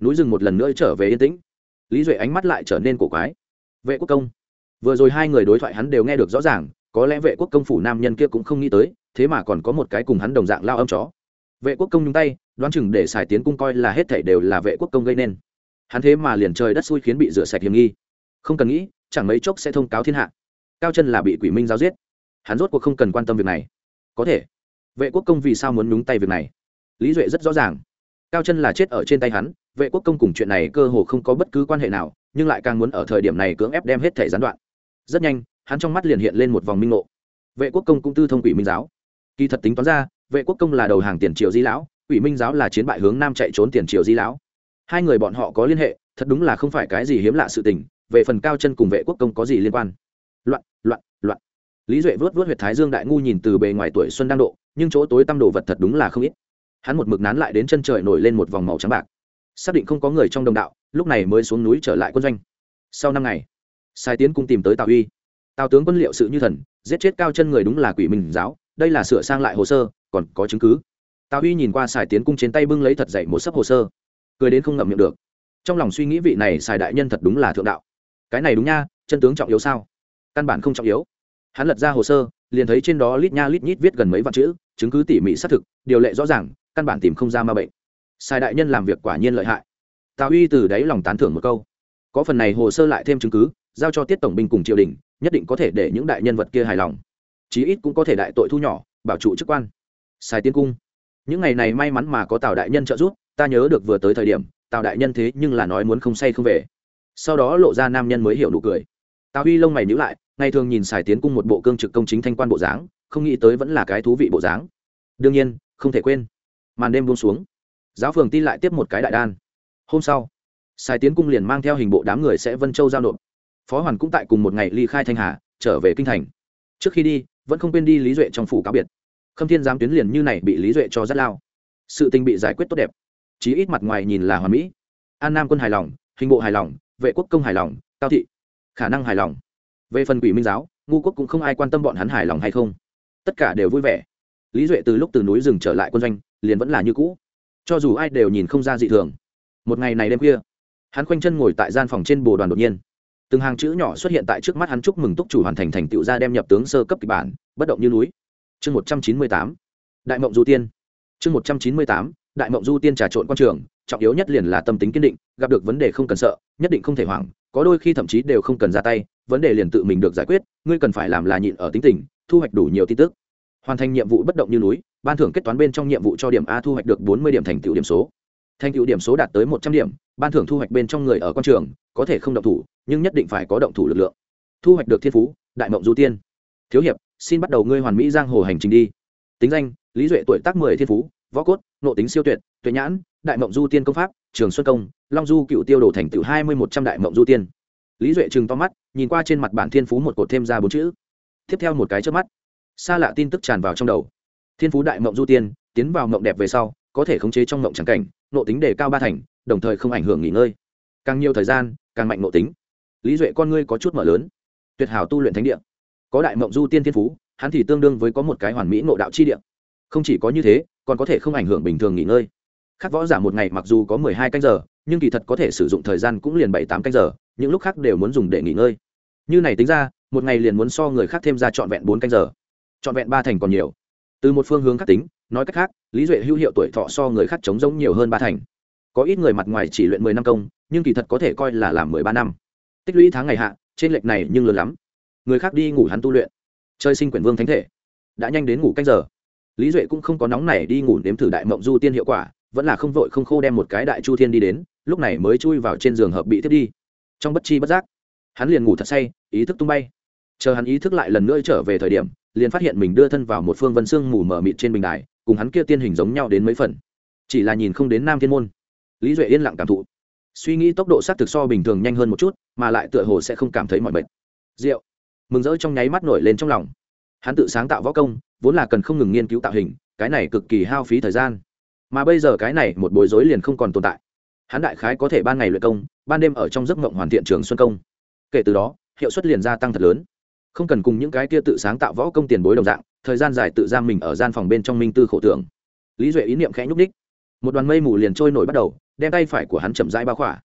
Núi rừng một lần nữa trở về yên tĩnh. Lý duệ ánh mắt lại trở nên cổ quái. Vệ quốc công. Vừa rồi hai người đối thoại hắn đều nghe được rõ ràng, có lẽ vệ quốc công phủ nam nhân kia cũng không nghĩ tới, thế mà còn có một cái cùng hắn đồng dạng lao âm chó. Vệ quốc công nhúng tay, đoán chừng để xài tiến cung coi là hết thảy đều là vệ quốc công gây nên. Hắn thế mà liền trời đất xui khiến bị rửa sạch hiểm nghi. Không cần nghĩ, chẳng mấy chốc sẽ thông cáo thiên hạ. Cao chân là bị quỷ minh giáo giết. Hắn rốt cuộc không cần quan tâm việc này có thể. Vệ quốc công vì sao muốn nhúng tay việc này? Lý duệ rất rõ ràng. Cao chân là chết ở trên tay hắn, vệ quốc công cùng chuyện này cơ hồ không có bất cứ quan hệ nào, nhưng lại càng muốn ở thời điểm này cưỡng ép đem hết thể gián đoạn. Rất nhanh, hắn trong mắt liền hiện lên một vòng minh ngộ. Vệ quốc công cũng tư thông quỷ minh giáo. Kỳ thật tính toán ra, vệ quốc công là đầu hàng tiền triều di lão, quỷ minh giáo là chiến bại hướng nam chạy trốn tiền triều di lão. Hai người bọn họ có liên hệ, thật đúng là không phải cái gì hiếm lạ sự tình, về phần cao chân cùng vệ quốc công có gì liên quan? Loạn loạn loạn lý duệ vớt vớt huyệt thái dương đại ngu nhìn từ bề ngoài tuổi xuân đang độ, nhưng chỗ tối tăm đồ vật thật đúng là không ít. Hắn một mực nán lại đến chân trời nổi lên một vòng màu trắng bạc. Xác định không có người trong đồng đạo, lúc này mới xuống núi trở lại quân doanh. Sau năm ngày, sai tiến cung tìm tới tào uy. Tào tướng quân liệu sự như thần, giết chết cao chân người đúng là quỷ mình giáo, đây là sửa sang lại hồ sơ, còn có chứng cứ. Tào Uy nhìn qua sài tiến cung trên tay bưng lấy thật dậy một sấp hồ sơ. Cười đến không ngậm miệng được. Trong lòng suy nghĩ vị này sài đại nhân thật đúng là thượng đạo. Cái này đúng nha, chân tướng trọng yếu sao? Căn bản không trọng yếu hắn lật ra hồ sơ, liền thấy trên đó lít nha lít nhít viết gần mấy vạn chữ, chứng cứ tỉ mỉ xác thực, điều lệ rõ ràng, căn bản tìm không ra ma bệnh. Sai đại nhân làm việc quả nhiên lợi hại. Tào uy từ đáy lòng tán thưởng một câu. Có phần này hồ sơ lại thêm chứng cứ, giao cho tiết tổng binh cùng triều đình, nhất định có thể để những đại nhân vật kia hài lòng. Chí ít cũng có thể đại tội thu nhỏ, bảo trụ chức quan. Sai tiên cung. Những ngày này may mắn mà có tào đại nhân trợ giúp, ta nhớ được vừa tới thời điểm, tào đại nhân thế nhưng là nói muốn không say không về. Sau đó lộ ra nam nhân mới hiểu nụ cười. Tào huy lông mày nhữ lại ngày thường nhìn xài tiến cung một bộ cương trực công chính thanh quan bộ dáng, không nghĩ tới vẫn là cái thú vị bộ dáng. Đương nhiên, không thể quên. Màn đêm buông xuống, giáo phường tin lại tiếp một cái đại đan. Hôm sau, xài tiến cung liền mang theo hình bộ đám người sẽ vân châu giao nộp. Phó hoàn cũng tại cùng một ngày ly khai thanh hà, trở về kinh thành. Trước khi đi, vẫn không quên đi lý duệ trong phủ cáo biệt. Khâm thiên giám tuyến liền như này bị lý duệ cho rất lao. Sự tình bị giải quyết tốt đẹp. Chí ít mặt ngoài nhìn là hoàn mỹ. An nam quân hài lòng, hình bộ hài lòng, vệ quốc công hài lòng, cao thị, khả năng hài lòng về phần quỷ minh giáo, ngu quốc cũng không ai quan tâm bọn hắn hài lòng hay không. Tất cả đều vui vẻ. Lý duệ từ lúc từ núi rừng trở lại quân doanh, liền vẫn là như cũ. Cho dù ai đều nhìn không ra dị thường. Một ngày này đêm khuya, hắn khoanh chân ngồi tại gian phòng trên bồ đoàn đột nhiên. Từng hàng chữ nhỏ xuất hiện tại trước mắt hắn chúc mừng túc chủ hoàn thành thành tựu gia đem nhập tướng sơ cấp kịch bản, bất động như núi. Chương một trăm chín mươi tám. Đại mộng du tiên. Chương một trăm chín mươi tám. Đại mộng du tiên trà trộn quan trường trọng yếu nhất liền là tâm tính kiên định, gặp được vấn đề không cần sợ, nhất định không thể hoảng, có đôi khi thậm chí đều không cần ra tay, vấn đề liền tự mình được giải quyết, ngươi cần phải làm là nhịn ở tính tình, thu hoạch đủ nhiều tin tức. Hoàn thành nhiệm vụ bất động như núi, ban thưởng kết toán bên trong nhiệm vụ cho điểm a thu hoạch được bốn mươi điểm thành tựu điểm số. Thành tựu điểm số đạt tới một trăm điểm, ban thưởng thu hoạch bên trong người ở quan trường, có thể không động thủ, nhưng nhất định phải có động thủ lực lượng. Thu hoạch được thiên phú, đại mộng du tiên. Thiếu hiệp, xin bắt đầu ngươi hoàn mỹ giang hồ hành trình đi. Tính danh lý duệ tuổi tác mười thiên phú, võ cốt nộ tính siêu tuyệt, tuệ nhãn, đại mộng du tiên công pháp, trường xuân công, long du cựu tiêu đồ thành tựu hai mươi một trăm đại mộng du tiên. Lý duệ trừng to mắt, nhìn qua trên mặt bản thiên phú một cột thêm ra bốn chữ. Tiếp theo một cái trước mắt, xa lạ tin tức tràn vào trong đầu. Thiên phú đại mộng du tiên, tiến vào mộng đẹp về sau, có thể khống chế trong mộng trắng cảnh nộ tính đề cao ba thành, đồng thời không ảnh hưởng nghỉ ngơi. Càng nhiều thời gian, càng mạnh nộ tính. Lý duệ con ngươi có chút mở lớn. Tuyệt hảo tu luyện thánh địa. Có đại mộng du tiên thiên phú, hắn thì tương đương với có một cái hoàn mỹ nộ đạo chi địa không chỉ có như thế, còn có thể không ảnh hưởng bình thường nghỉ ngơi. Khác võ giả một ngày mặc dù có mười hai canh giờ, nhưng kỳ thật có thể sử dụng thời gian cũng liền bảy tám canh giờ, những lúc khác đều muốn dùng để nghỉ ngơi. Như này tính ra, một ngày liền muốn so người khác thêm ra trọn vẹn bốn canh giờ. Trọn vẹn ba thành còn nhiều. Từ một phương hướng khác tính, nói cách khác, lý duệ hữu hiệu tuổi thọ so người khác chống giống nhiều hơn ba thành. Có ít người mặt ngoài chỉ luyện mười năm công, nhưng kỳ thật có thể coi là làm mười ba năm. Tích lũy tháng ngày hạ, trên lệch này nhưng lớn lắm. Người khác đi ngủ hắn tu luyện. Chơi sinh quyển vương thánh thể. Đã nhanh đến ngủ canh giờ lý duệ cũng không có nóng này đi ngủ nếm thử đại mộng du tiên hiệu quả, vẫn là không vội không khô đem một cái đại chu thiên đi đến, lúc này mới chui vào trên giường hợp bị thiết đi. Trong bất chi bất giác, hắn liền ngủ thật say, ý thức tung bay. Chờ hắn ý thức lại lần nữa trở về thời điểm, liền phát hiện mình đưa thân vào một phương vân xương mù mờ mịt trên bình đài, cùng hắn kia tiên hình giống nhau đến mấy phần. Chỉ là nhìn không đến nam thiên môn. Lý duệ yên lặng cảm thụ. Suy nghĩ tốc độ s á t thực so bình thường nhanh hơn một chút, mà lại tựa hồ sẽ không cảm thấy mọi mệt. Rượu. Mừng rỡ trong nháy mắt nổi lên trong lòng hắn tự sáng tạo võ công, vốn là cần không ngừng nghiên cứu tạo hình, cái này cực kỳ hao phí thời gian. Mà bây giờ cái này một bối rối liền không còn tồn tại. Hắn đại khái có thể ban ngày luyện công, ban đêm ở trong giấc mộng hoàn thiện trường xuân công. Kể từ đó, hiệu suất liền gia tăng thật lớn. Không cần cùng những cái kia tự sáng tạo võ công tiền bối đồng dạng, thời gian dài tự giam mình ở gian phòng bên trong minh tư khổ tưởng. Lý duệ ý niệm khẽ nhúc ních một đoàn mây mù liền trôi nổi bắt đầu, đem tay phải của hắn chậm rãi bao khỏa.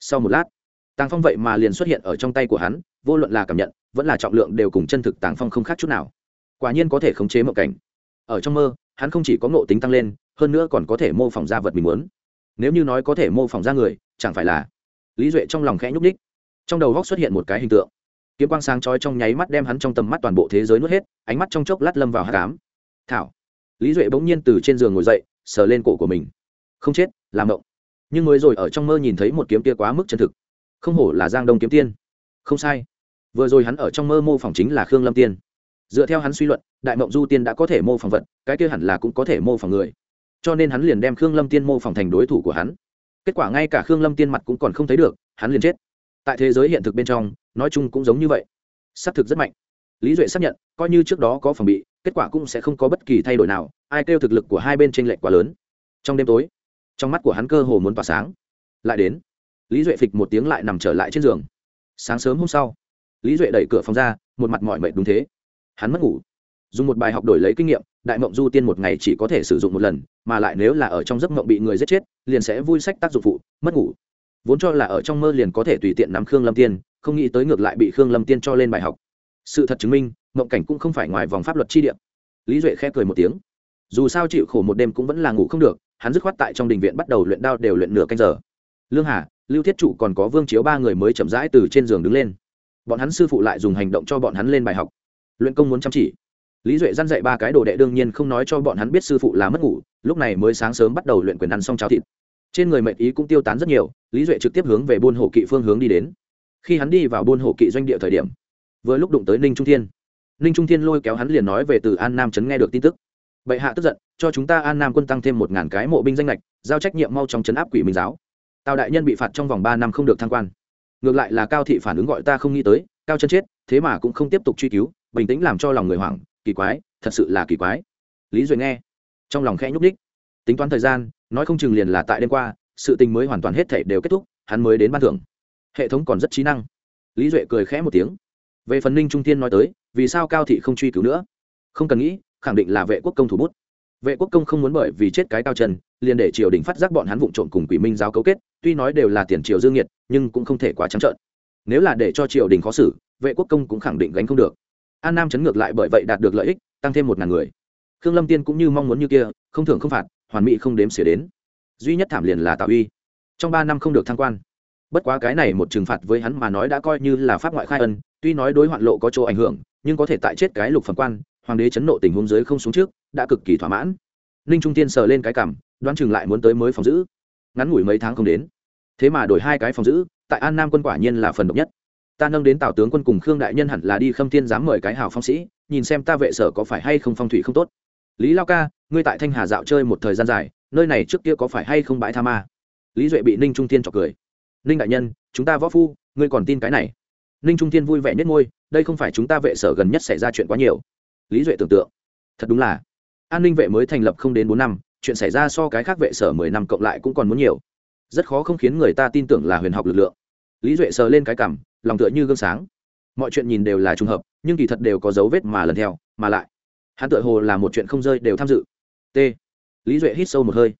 Sau một lát, tàng phong vậy mà liền xuất hiện ở trong tay của hắn, vô luận là cảm nhận, vẫn là trọng lượng đều cùng chân thực tàng phong không khác chút nào quả nhiên có thể khống chế mộng cảnh. Ở trong mơ, hắn không chỉ có ngộ tính tăng lên, hơn nữa còn có thể mô phỏng ra vật mình muốn. Nếu như nói có thể mô phỏng ra người, chẳng phải là? Lý duệ trong lòng khẽ nhúc ních trong đầu góc xuất hiện một cái hình tượng. Kiếm quang sáng chói trong nháy mắt đem hắn trong tầm mắt toàn bộ thế giới nuốt hết, ánh mắt trong chốc lát lâm vào hát cám thảo. Lý duệ bỗng nhiên từ trên giường ngồi dậy, sờ lên cổ của mình. Không chết, làm mộng. nhưng mới rồi ở trong mơ nhìn thấy một kiếm kia quá mức chân thực. Không hổ là giang đông kiếm tiên. Không sai. Vừa rồi hắn ở trong mơ mô phỏng chính là khương lâm tiên dựa theo hắn suy luận, đại mộng du tiên đã có thể mô phỏng vật, cái kia hẳn là cũng có thể mô phỏng người. Cho nên hắn liền đem khương lâm tiên mô phỏng thành đối thủ của hắn. Kết quả ngay cả khương lâm tiên mặt cũng còn không thấy được, hắn liền chết. Tại thế giới hiện thực bên trong, nói chung cũng giống như vậy. Xác thực rất mạnh. Lý duệ xác nhận, coi như trước đó có phòng bị, kết quả cũng sẽ không có bất kỳ thay đổi nào, ai kêu thực lực của hai bên t r ê n lệch quá lớn. Trong đêm tối, trong mắt của hắn cơ hồ muốn tỏa sáng. Lại đến, lý duệ phịch một tiếng lại nằm trở lại trên giường. Sáng sớm hôm sau, lý duệ đẩy cửa phòng ra, một mặt mọi mệt đúng thế hắn mất ngủ. Dùng một bài học đổi lấy kinh nghiệm, đại mộng du tiên một ngày chỉ có thể sử dụng một lần, mà lại nếu là ở trong giấc mộng bị người giết chết, liền sẽ vui sách tác dụng phụ, mất ngủ. Vốn cho là ở trong mơ liền có thể tùy tiện nắm khương lâm tiên, không nghĩ tới ngược lại bị khương lâm tiên cho lên bài học. Sự thật chứng minh, mộng cảnh cũng không phải ngoài vòng pháp luật chi điểm lý duệ khẽ cười một tiếng. Dù sao chịu khổ một đêm cũng vẫn là ngủ không được, hắn dứt khoát tại trong đình viện bắt đầu luyện đao đều luyện nửa canh giờ. Lương hà, lưu thiết trụ còn có vương chiếu ba người mới chậm rãi từ trên giường đứng lên. Bọn hắn sư phụ lại dùng hành động cho bọn hắn lên bài học luyện công muốn chăm chỉ. Lý duệ dăn dạy ba cái đồ đệ đương nhiên không nói cho bọn hắn biết sư phụ là mất ngủ, lúc này mới sáng sớm bắt đầu luyện quyền ăn xong cháo thịt. Trên người mệnh ý cũng tiêu tán rất nhiều, lý duệ trực tiếp hướng về buôn hộ kỵ phương hướng đi đến. Khi hắn đi vào buôn hộ kỵ doanh địa thời điểm, vừa lúc đụng tới ninh trung thiên. Ninh trung thiên lôi kéo hắn liền nói về từ an nam trấn nghe được tin tức. Bệ hạ tức giận, cho chúng ta an nam quân tăng thêm một ngàn cái mộ binh danh lệch giao trách nhiệm mau trong trấn áp quỷ minh giáo. Tào đại nhân bị phạt trong vòng ba năm không được thăng quan. Ngược lại là cao thị phản ứng gọi ta không nghĩ tới, cao chân chết, thế mà cũng không tiếp tục truy cứu bình tĩnh làm cho lòng người hoảng, kỳ quái, thật sự là kỳ quái. Lý duệ nghe, trong lòng khẽ nhúc ních tính toán thời gian, nói không chừng liền là tại đêm qua, sự tình mới hoàn toàn hết thể đều kết thúc, hắn mới đến ban thưởng. Hệ thống còn rất trí năng. Lý duệ cười khẽ một tiếng. Về phần ninh trung tiên nói tới, vì sao cao thị không truy cứu nữa? Không cần nghĩ, khẳng định là vệ quốc công thủ bút. Vệ quốc công không muốn bởi vì chết cái cao chân liền để triều đình phát giác bọn hắn vụ trộm cùng quỷ minh giáo cấu kết, tuy nói đều là tiền triều dương nhiệt, nhưng cũng không thể quá trắng trợn. Nếu là để cho triều đình khó xử, vệ quốc công cũng khẳng định gánh không được an nam chấn ngược lại bởi vậy đạt được lợi ích, tăng thêm một ngàn người. Khương lâm tiên cũng như mong muốn như kia, không thưởng không phạt, hoàn mỹ không đếm xỉa đến. Duy nhất thảm liền là Tào uy. Trong ba năm không được thăng quan. Bất quá cái này một trừng phạt với hắn mà nói đã coi như là pháp ngoại khai ân, tuy nói đối hoạn lộ có chỗ ảnh hưởng, nhưng có thể tại chết cái lục phẩm quan, hoàng đế chấn nộ tình huống dưới không xuống trước, đã cực kỳ thỏa mãn. Ninh trung tiên sờ lên cái cảm, đoán chừng lại muốn tới mới phòng giữ. Ngắn ngủi mấy tháng không đến. Thế mà đổi hai cái phòng giữ, tại an nam quân quả nhiên là phần độc nhất ta nâng đến tào tướng quân cùng khương đại nhân hẳn là đi khâm thiên dám mời cái hào phong sĩ, nhìn xem ta vệ sở có phải hay không phong thủy không tốt. Lý lao ca, ngươi tại thanh hà dạo chơi một thời gian dài, nơi này trước kia có phải hay không bãi tha ma? Lý duệ bị ninh trung thiên chọc cười. Ninh đại nhân, chúng ta võ phu, ngươi còn tin cái này. Ninh trung thiên vui vẻ nhất ngôi đây không phải chúng ta vệ sở gần nhất xảy ra chuyện quá nhiều. Lý duệ tưởng tượng, thật đúng là, an ninh vệ mới thành lập không đến bốn năm, chuyện xảy ra so cái khác vệ sở mười năm cộng lại cũng còn muốn nhiều. Rất khó không khiến người ta tin tưởng là huyền học lực lượng. Lý duệ sờ lên cái cảm lòng tựa như gương sáng. Mọi chuyện nhìn đều là trùng hợp, nhưng kỳ thật đều có dấu vết mà lần theo, mà lại, hắn tựa hồ là một chuyện không rơi đều tham dự. T. Lý duệ hít sâu một hơi.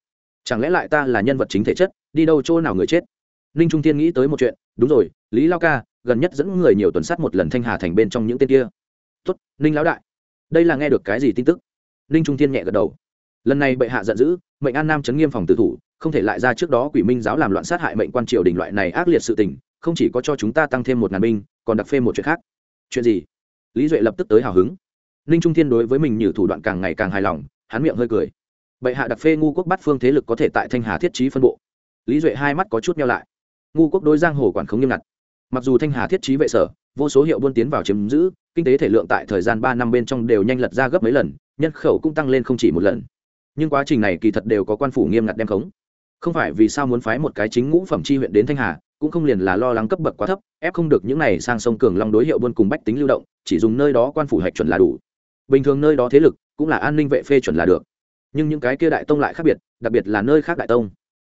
Chẳng lẽ lại ta là nhân vật chính thể chất, đi đâu chỗ nào người chết? Ninh trung Thiên nghĩ tới một chuyện, đúng rồi, lý lao ca, gần nhất dẫn người nhiều tuần sát một lần thanh hà thành bên trong những tên kia. Tuất ninh lão đại. Đây là nghe được cái gì tin tức? Ninh trung Thiên nhẹ gật đầu. Lần này bệ hạ giận dữ, mệnh an nam chấn nghiêm phòng tử thủ, không thể lại ra trước đó quỷ minh giáo làm loạn sát hại mệnh quan triều đình loại này ác liệt sự tình không chỉ có cho chúng ta tăng thêm một ngàn binh, còn đặc phê một chuyện khác. Chuyện gì? Lý duệ lập tức tới hào hứng. Ninh trung thiên đối với mình như thủ đoạn càng ngày càng hài lòng, hắn miệng hơi cười. Bệ hạ đặc phê ngu quốc bắt phương thế lực có thể tại thanh hà thiết trí phân bộ. Lý duệ hai mắt có chút nhau lại. Ngu quốc đối giang hồ quản không nghiêm ngặt. Mặc dù thanh hà thiết trí vệ sở, vô số hiệu buôn tiến vào chiếm giữ, kinh tế thể lượng tại thời gian ba năm bên trong đều nhanh lật ra gấp mấy lần, nhân khẩu cũng tăng lên không chỉ một lần. Nhưng quá trình này kỳ thật đều có quan phủ nghiêm ngặt đem khống không phải vì sao muốn phái một cái chính ngũ phẩm chi huyện đến thanh hà, cũng không liền là lo lắng cấp bậc quá thấp, ép không được những này sang sông cường long đối hiệu buôn cùng bách tính lưu động, chỉ dùng nơi đó quan phủ hạch chuẩn là đủ. Bình thường nơi đó thế lực cũng là an ninh vệ phê chuẩn là được. Nhưng những cái kia đại tông lại khác biệt, đặc biệt là nơi khác đại tông.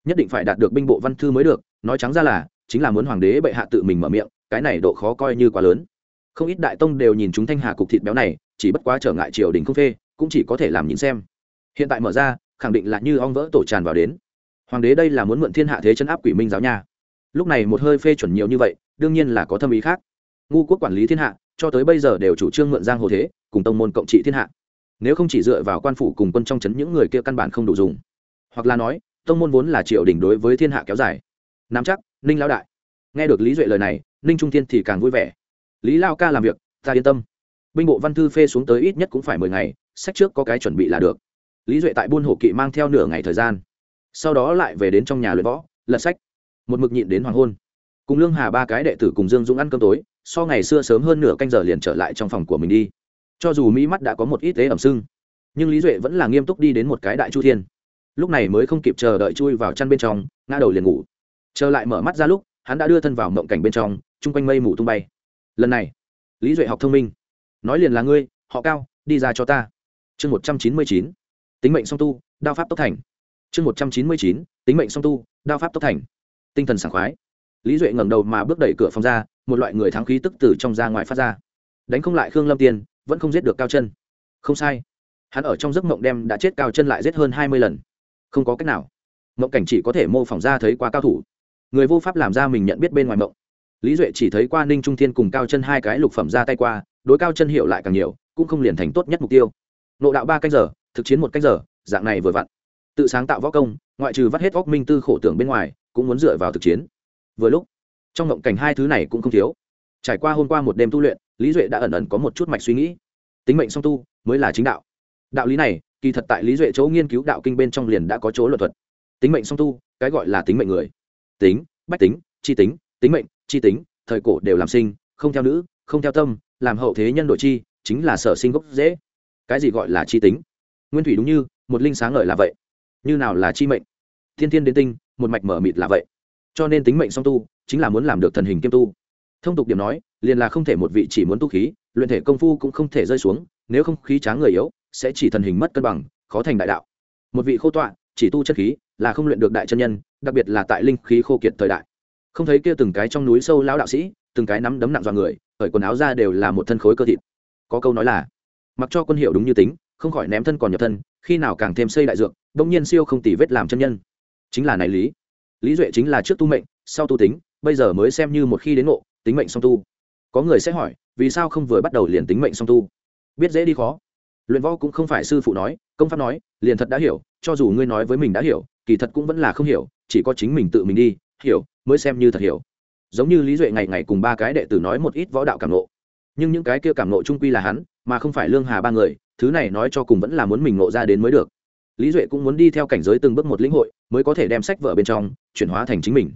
Nhất định phải đạt được binh bộ văn thư mới được, nói trắng ra là, chính là muốn hoàng đế bệ hạ tự mình mở miệng, cái này độ khó coi như quá lớn. Không ít đại tông đều nhìn chúng thanh hà cục thịt béo này, chỉ bất quá trở ngại triều đình không phê, cũng chỉ có thể làm nhìn xem. Hiện tại mở ra, khẳng định là như ong vỡ tổ tràn vào đến hoàng đế đây là muốn mượn thiên hạ thế chân áp quỷ minh giáo nha. Lúc này một hơi phê chuẩn nhiều như vậy, đương nhiên là có thâm ý khác. Ngu quốc quản lý thiên hạ, cho tới bây giờ đều chủ trương mượn giang hồ thế, cùng tông môn cộng trị thiên hạ. Nếu không chỉ dựa vào quan phủ cùng quân trong c h ấ n những người kia căn bản không đủ dùng. Hoặc là nói, tông môn vốn là triều đình đối với thiên hạ kéo dài. Nắm chắc, ninh lão đại. Nghe được lý duệ lời này, ninh trung thiên thì càng vui vẻ. Lý lao ca làm việc, ta yên tâm. Binh bộ văn thư phê xuống tới ít nhất cũng phải mười ngày, sách trước có cái chuẩn bị là được. Lý duệ tại buôn hồ kỵ mang theo nửa ngày thời gian sau đó lại về đến trong nhà luyện võ, lật sách, một mực nhịn đến hoàng hôn. Cùng lương hà ba cái đệ tử cùng dương dũng ăn cơm tối, so ngày xưa sớm hơn nửa canh giờ liền trở lại trong phòng của mình đi. Cho dù mỹ mắt đã có một ít tế ẩm sưng, nhưng lý duệ vẫn là nghiêm túc đi đến một cái đại chu thiên. Lúc này mới không kịp chờ đợi chui vào chăn bên trong, ngã đầu liền ngủ. Trở lại mở mắt ra lúc, hắn đã đưa thân vào mộng cảnh bên trong, chung quanh mây mù tung bay. Lần này, lý duệ học thông minh. Nói liền là ngươi, họ cao, đi ra cho ta. Chương một trăm chín mươi chín. Tính mệnh song tu, đao pháp tốc thành chương một trăm chín mươi chín, tính mệnh song tu, đao pháp tốc thành. Tinh thần sảng khoái. Lý duệ ngẩng đầu mà bước đẩy cửa phòng ra, một loại người thắng khí tức từ trong ra ngoài phát ra. Đánh không lại khương lâm tiên, vẫn không giết được cao chân. Không sai. Hắn ở trong giấc mộng đem đã chết cao chân lại giết hơn hai mươi lần. Không có cách nào. Mộng cảnh chỉ có thể mô phỏng ra thấy qua cao thủ. Người vô pháp làm ra mình nhận biết bên ngoài mộng. Lý duệ chỉ thấy qua ninh trung thiên cùng cao chân hai cái lục phẩm ra tay qua, đối cao chân hiệu lại càng nhiều, cũng không liền thành tốt nhất mục tiêu. Nộ đạo ba canh giờ, thực chiến một canh giờ, dạng này vừa vặn tự sáng tạo võ công, ngoại trừ vắt hết góc minh tư khổ tưởng bên ngoài, cũng muốn dựa vào thực chiến. Vừa lúc, trong ngộng cảnh hai thứ này cũng không thiếu. Trải qua hôm qua một đêm tu luyện, lý duệ đã ẩn ẩn có một chút mạch suy nghĩ. Tính mệnh song tu, mới là chính đạo. Đạo lý này, kỳ thật tại lý duệ chỗ nghiên cứu đạo kinh bên trong liền đã có chỗ luật thuật. Tính mệnh song tu, cái gọi là tính mệnh người. Tính, bách tính, chi tính tính mệnh, chi tính, thời cổ đều làm sinh, không theo nữ, không theo tâm, làm hậu thế nhân đội chi, chính là sở sinh gốc dễ. Cái gì gọi là chi tính? Nguyên thủy đúng như, một linh sáng ngời là vậy như nào là chi mệnh? Thiên thiên đến tinh, một mạch mở mịt là vậy. Cho nên tính mệnh song tu, chính là muốn làm được thần hình kiêm tu. Thông tục điểm nói, liền là không thể một vị chỉ muốn tu khí, luyện thể công phu cũng không thể rơi xuống, nếu không khí tráng người yếu, sẽ chỉ thần hình mất cân bằng, khó thành đại đạo. Một vị khô tọa, chỉ tu chất khí, là không luyện được đại chân nhân, đặc biệt là tại linh khí khô kiệt thời đại. Không thấy kia từng cái trong núi sâu lão đạo sĩ, từng cái nắm đấm nặng dọa người khởi quần áo ra đều là một thân khối cơ thịt. Có câu nói là, mặc cho quân hiệu đúng như tính, không khỏi ném thân còn nhập thân khi nào càng thêm xây đại dược đông nhiên siêu không tỉ vết làm chân nhân. Chính là này lý. Lý duệ chính là trước tu mệnh, sau tu tính, bây giờ mới xem như một khi đến ngộ, tính mệnh song tu. Có người sẽ hỏi, vì sao không vừa bắt đầu liền tính mệnh song tu? Biết dễ đi khó. Luyện võ cũng không phải sư phụ nói, công pháp nói, liền thật đã hiểu, cho dù ngươi nói với mình đã hiểu, kỳ thật cũng vẫn là không hiểu, chỉ có chính mình tự mình đi, hiểu, mới xem như thật hiểu. Giống như lý duệ ngày ngày cùng ba cái đệ tử nói một ít võ đạo cảm nộ nhưng những cái kia cảm nộ trung quy là hắn, mà không phải lương hà ba người thứ này nói cho cùng vẫn là muốn mình ngộ ra đến mới được. Lý duệ cũng muốn đi theo cảnh giới từng bước một lĩnh hội, mới có thể đem sách vở bên trong chuyển hóa thành chính mình.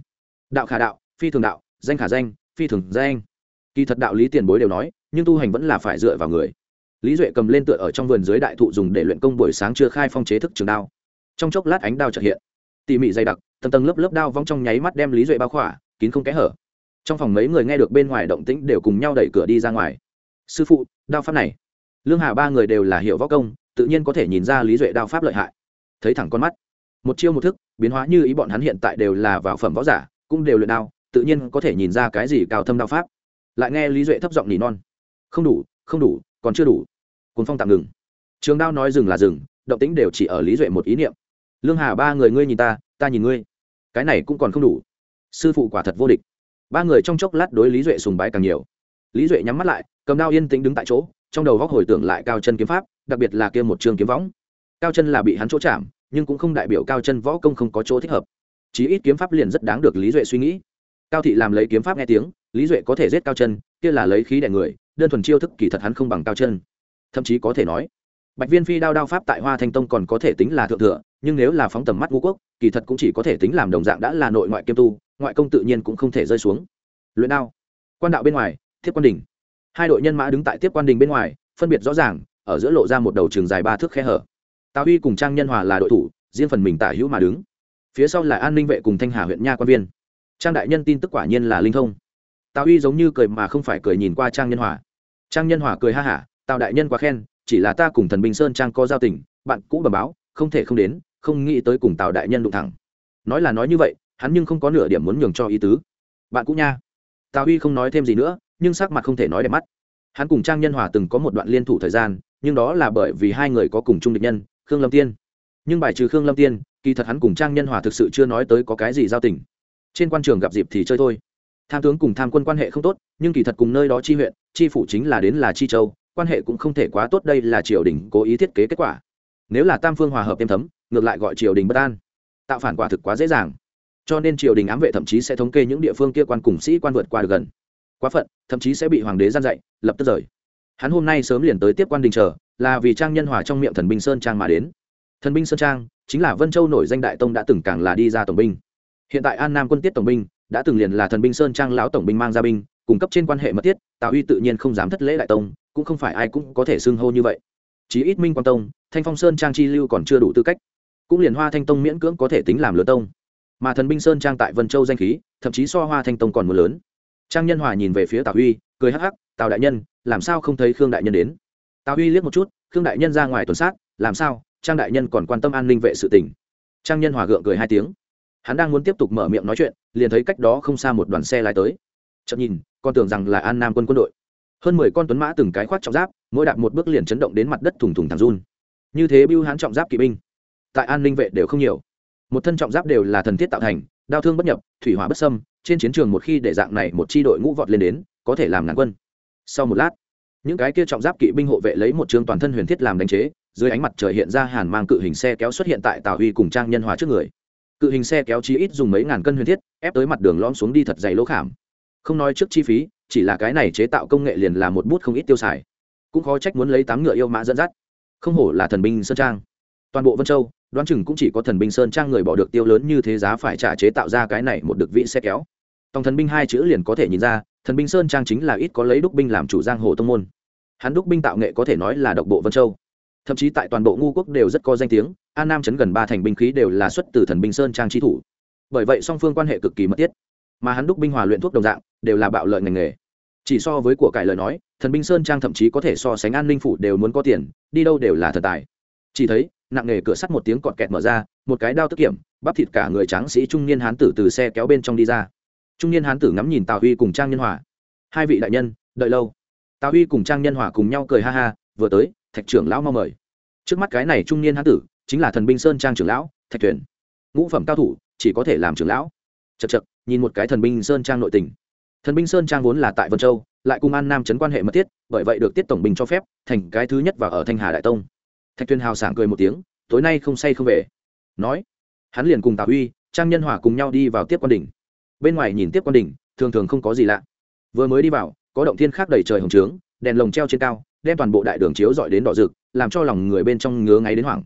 Đạo khả đạo, phi thường đạo, danh khả danh, phi thường danh. Kỳ thật đạo lý tiền bối đều nói, nhưng tu hành vẫn là phải dựa vào người. Lý duệ cầm lên tựa ở trong vườn dưới đại thụ dùng để luyện công buổi sáng chưa khai phong chế thức trường đao. Trong chốc lát ánh đao chợt hiện. Tỉ mỉ dày đặc, tầng tầng lớp lớp đao vong trong nháy mắt đem lý duệ bao khỏa, kín không kẽ hở. Trong phòng mấy người nghe được bên ngoài động tĩnh đều cùng nhau đẩy cửa đi ra ngoài. Sư phụ, đao pháp này lương hà ba người đều là hiệu võ công, tự nhiên có thể nhìn ra lý duệ đao pháp lợi hại. Thấy thẳng con mắt, một chiêu một thức, biến hóa như ý bọn hắn hiện tại đều là vào phẩm võ giả, cũng đều luyện đao, tự nhiên có thể nhìn ra cái gì cao thâm đao pháp. Lại nghe lý duệ thấp giọng nỉ non, không đủ không đủ, còn chưa đủ. Cuốn phong tạm ngừng. Trường đao nói dừng là dừng, động tĩnh đều chỉ ở lý duệ một ý niệm. Lương hà, ba người ngươi nhìn ta ta nhìn ngươi. Cái này cũng còn không đủ. Sư phụ quả thật vô địch. Ba người trong chốc lát đối lý duệ sùng bái càng nhiều. Lý duệ nhắm mắt lại, cầm đao yên tĩnh đứng tại chỗ trong đầu góc hồi tưởng lại cao chân kiếm pháp, đặc biệt là kia một trường kiếm võng. Cao chân là bị hắn chỗ chạm, nhưng cũng không đại biểu cao chân võ công không có chỗ thích hợp. Chí ít kiếm pháp liền rất đáng được lý duệ suy nghĩ. Cao thị làm lấy kiếm pháp nghe tiếng, lý duệ có thể giết cao chân, kia là lấy khí đẻ người, đơn thuần chiêu thức kỳ thật hắn không bằng cao chân. Thậm chí có thể nói, bạch viên phi đao đao pháp tại hoa thanh tông còn có thể tính là thượng thừa, nhưng nếu là phóng tầm mắt ngũ quốc, kỳ thật cũng chỉ có thể tính làm đồng dạng đã là nội ngoại kiêm tu, ngoại công tự nhiên cũng không thể rơi xuống. Luyện đao. Quan đạo bên ngoài thiếp quan đình hai đội nhân mã đứng tại tiếp quan đình bên ngoài, phân biệt rõ ràng, ở giữa lộ ra một đầu trường dài ba thước khe hở. Tào huy cùng trang nhân hòa là đội thủ, riêng phần mình tả hữu mà đứng. Phía sau là an ninh vệ cùng thanh hà huyện nha quan viên. Trang đại nhân tin tức quả nhiên là linh thông. Tào huy giống như cười mà không phải cười nhìn qua trang nhân hòa. Trang nhân hòa cười ha hả, tào đại nhân quá khen, chỉ là ta cùng thần bình sơn trang có giao tình, bạn cũ bẩm báo, không thể không đến, không nghĩ tới cùng tào đại nhân đụng thẳng. Nói là nói như vậy, hắn nhưng không có nửa điểm muốn nhường cho ý tứ. Bạn cũ nha. Tào huy không nói thêm gì nữa nhưng sắc mặt không thể nói đẹp mắt. Hắn cùng trang nhân hòa từng có một đoạn liên thủ thời gian, nhưng đó là bởi vì hai người có cùng chung địch nhân, khương lâm tiên. Nhưng bài trừ khương lâm tiên, kỳ thật hắn cùng trang nhân hòa thực sự chưa nói tới có cái gì giao tình. Trên quan trường gặp dịp thì chơi thôi. Tham tướng cùng tham quân quan hệ không tốt, nhưng kỳ thật cùng nơi đó chi huyện, chi phủ chính là đến là chi châu, quan hệ cũng không thể quá tốt đây là triều đình cố ý thiết kế kết quả. Nếu là tam phương hòa hợp êm thấm, ngược lại gọi triều đình bất an. Tạo phản quả thực quá dễ dàng. Cho nên triều đình ám vệ thậm chí sẽ thống kê những địa phương kia quan cùng sĩ quan vượt qua được gần quá phận, thậm chí sẽ bị hoàng đế gian dạy, lập tức rời. Hắn hôm nay sớm liền tới tiếp quan đình chờ, là vì trang nhân hòa trong miệng thần binh sơn trang mà đến. Thần binh sơn trang, chính là vân châu nổi danh đại tông đã từng càng là đi ra tổng binh. Hiện tại an nam quân tiết tổng binh, đã từng liền là thần binh sơn trang lão tổng binh mang ra binh, cung cấp trên quan hệ mật thiết, tào uy tự nhiên không dám thất lễ đại tông, cũng không phải ai cũng có thể xưng hô như vậy. Chí ít minh quan tông, thanh phong sơn trang chi lưu còn chưa đủ tư cách, cũng liền hoa thanh tông miễn cưỡng có thể tính làm lứa tông. Mà thần binh sơn trang tại vân châu danh khí, thậm chí so hoa thanh tông còn mưa lớn trang nhân hòa nhìn về phía tào huy, cười hắc hắc, tào đại nhân, làm sao không thấy khương đại nhân đến? Tào huy liếc một chút, khương đại nhân ra ngoài tuần sát, làm sao? Trang đại nhân còn quan tâm an ninh vệ sự tình? trang nhân hòa gượng cười hai tiếng. Hắn đang muốn tiếp tục mở miệng nói chuyện, liền thấy cách đó không xa một đoàn xe lái tới. Chậm nhìn con tưởng rằng là an nam quân quân đội. Hơn mười con tuấn mã từng cái khoác trọng giáp, mỗi đạp một bước liền chấn động đến mặt đất thùng thùng thẳng run. Như thế bưu hán trọng giáp kỵ binh, tại an ninh vệ đều không nhiều. Một thân trọng giáp đều là thần thiết tạo thành, đao thương bất nhập, thủy hỏa bất sâm trên chiến trường một khi để dạng này một chi đội ngũ vọt lên đến, có thể làm ngàn quân. Sau một lát, những cái kia trọng giáp kỵ binh hộ vệ lấy một trường toàn thân huyền thiết làm đánh chế, dưới ánh mặt trời hiện ra hàn mang cự hình xe kéo xuất hiện tại tào huy cùng trang nhân hóa trước người. Cự hình xe kéo chí ít dùng mấy ngàn cân huyền thiết, ép tới mặt đường lõm xuống đi thật dày lỗ khảm. Không nói trước chi phí, chỉ là cái này chế tạo công nghệ liền là một bút không ít tiêu xài. Cũng khó trách muốn lấy tám ngựa yêu mã dẫn dắt. Không hổ là thần binh sơn trang. Toàn bộ vân châu, đoán chừng cũng chỉ có thần binh sơn trang người bỏ được tiêu lớn như thế giá phải trả chế tạo ra cái này một được vị xe kéo tòng thần binh hai chữ liền có thể nhìn ra, thần binh sơn trang chính là ít có lấy đúc binh làm chủ giang hồ tông môn. Hắn đúc binh tạo nghệ có thể nói là độc bộ vân châu. Thậm chí tại toàn bộ ngu quốc đều rất có danh tiếng an nam chấn gần ba thành binh khí đều là xuất từ thần binh sơn trang trí thủ. Bởi vậy song phương quan hệ cực kỳ mật thiết. Mà hắn đúc binh hòa luyện thuốc đồng dạng, đều là bạo lợi ngành nghề. Chỉ so với của cải lời nói, thần binh sơn trang thậm chí có thể so sánh an ninh phủ đều muốn có tiền, đi đâu đều là thần tài. Chỉ thấy, nặng nghề cửa sắt một tiếng cọt kẹt mở ra, một cái đao tức kiểm, bắp thịt cả người tráng sĩ trung niên hán tử từ xe kéo bên trong đi ra trung niên hán tử ngắm nhìn tào huy cùng trang nhân hòa. Hai vị đại nhân, đợi lâu. Tào huy cùng trang nhân hòa cùng nhau cười ha ha, vừa tới, thạch trưởng lão mau mời. Trước mắt cái này trung niên hán tử, chính là thần binh sơn trang trưởng lão, thạch tuyển ngũ phẩm cao thủ, chỉ có thể làm trưởng lão. Chật chật nhìn một cái thần binh sơn trang nội tình. Thần binh sơn trang vốn là tại vân châu, lại cùng an nam chấn quan hệ mật thiết, bởi vậy được tiết tổng binh cho phép, thành cái thứ nhất và ở thanh hà đại tông. Thạch tuyên hào sảng cười một tiếng, tối nay không say không về. Nói, hắn liền cùng tào huy, trang nhân hòa cùng nhau đi vào tiếp quan đỉnh bên ngoài nhìn tiếp quan đỉnh, thường thường không có gì lạ. Vừa mới đi vào, có động thiên khác đầy trời hồng trướng, đèn lồng treo trên cao, đem toàn bộ đại đường chiếu dọi đến đỏ rực, làm cho lòng người bên trong ngứa ngáy đến hoảng.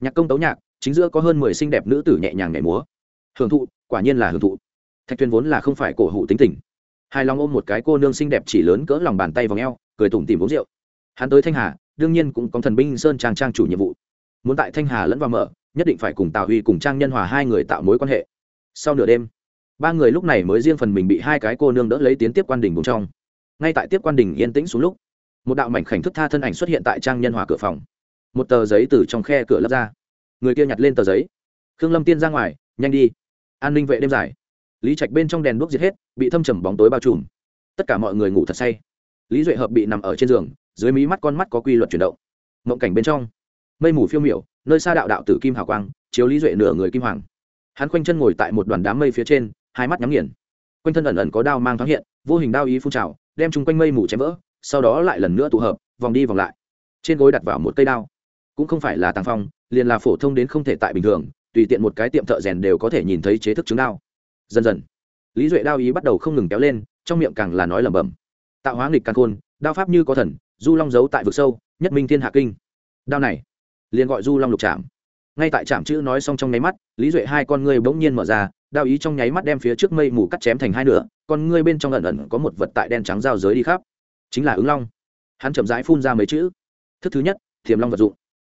Nhạc công tấu nhạc, chính giữa có hơn mười xinh đẹp nữ tử nhẹ nhàng nhảy múa. Hưởng thụ, quả nhiên là hưởng thụ. Thạch tuyên vốn là không phải cổ hủ tính tình. Hai lòng ôm một cái cô nương xinh đẹp chỉ lớn cỡ lòng bàn tay vào ngheo cười tủm tìm uống rượu. Hắn tới thanh hà, đương nhiên cũng có thần binh sơn trang trang chủ nhiệm vụ. Muốn tại thanh hà lẫn vào mở, nhất định phải cùng tào huy cùng trang nhân hòa hai người tạo mối quan hệ. Sau nửa đêm ba người lúc này mới riêng phần mình bị hai cái cô nương đỡ lấy tiến tiếp quan đình cùng trong. Ngay tại tiếp quan đình yên tĩnh xuống lúc, một đạo mảnh khảnh thức tha thân ảnh xuất hiện tại trang nhân hòa cửa phòng. Một tờ giấy từ trong khe cửa lấp ra. Người kia nhặt lên tờ giấy. Khương lâm tiên ra ngoài, nhanh đi. An ninh vệ đêm dài. Lý trạch bên trong đèn đuốc giết hết, bị thâm trầm bóng tối bao trùm. Tất cả mọi người ngủ thật say. Lý duệ hợp bị nằm ở trên giường, dưới mí mắt con mắt có quy luật chuyển động. Mộng cảnh bên trong. Mây mù phiêu miểu, nơi xa đạo đạo tử kim hào quang, chiếu lý duệ nửa người kim hoàng. Hắn khoanh chân ngồi tại một đoàn đám mây phía trên hai mắt nhắm nghiền. Quanh thân ẩn ẩn có đao mang thoáng hiện, vô hình đao ý phun trào, đem chung quanh mây mù chém vỡ, sau đó lại lần nữa tụ hợp, vòng đi vòng lại. Trên gối đặt vào một cây đao. Cũng không phải là tàng phong, liền là phổ thông đến không thể tại bình thường, tùy tiện một cái tiệm thợ rèn đều có thể nhìn thấy chế thức trứng đao. Dần dần, lý duệ đao ý bắt đầu không ngừng kéo lên, trong miệng càng là nói lẩm bẩm. Tạo hóa nghịch càng khôn, đao pháp như có thần, du long giấu tại vực sâu, nhất minh thiên hạ kinh. Đao này, liền gọi du long lục trạm ngay tại trạm chữ nói xong trong nháy mắt, lý duệ hai con ngươi bỗng nhiên mở ra đao ý trong nháy mắt đem phía trước mây mù cắt chém thành hai nửa còn ngươi bên trong ẩn ẩn có một vật tại đen trắng giao giới đi khắp. Chính là ứng long. Hắn chậm rãi phun ra mấy chữ. Thức thứ nhất thiềm long vật dụng.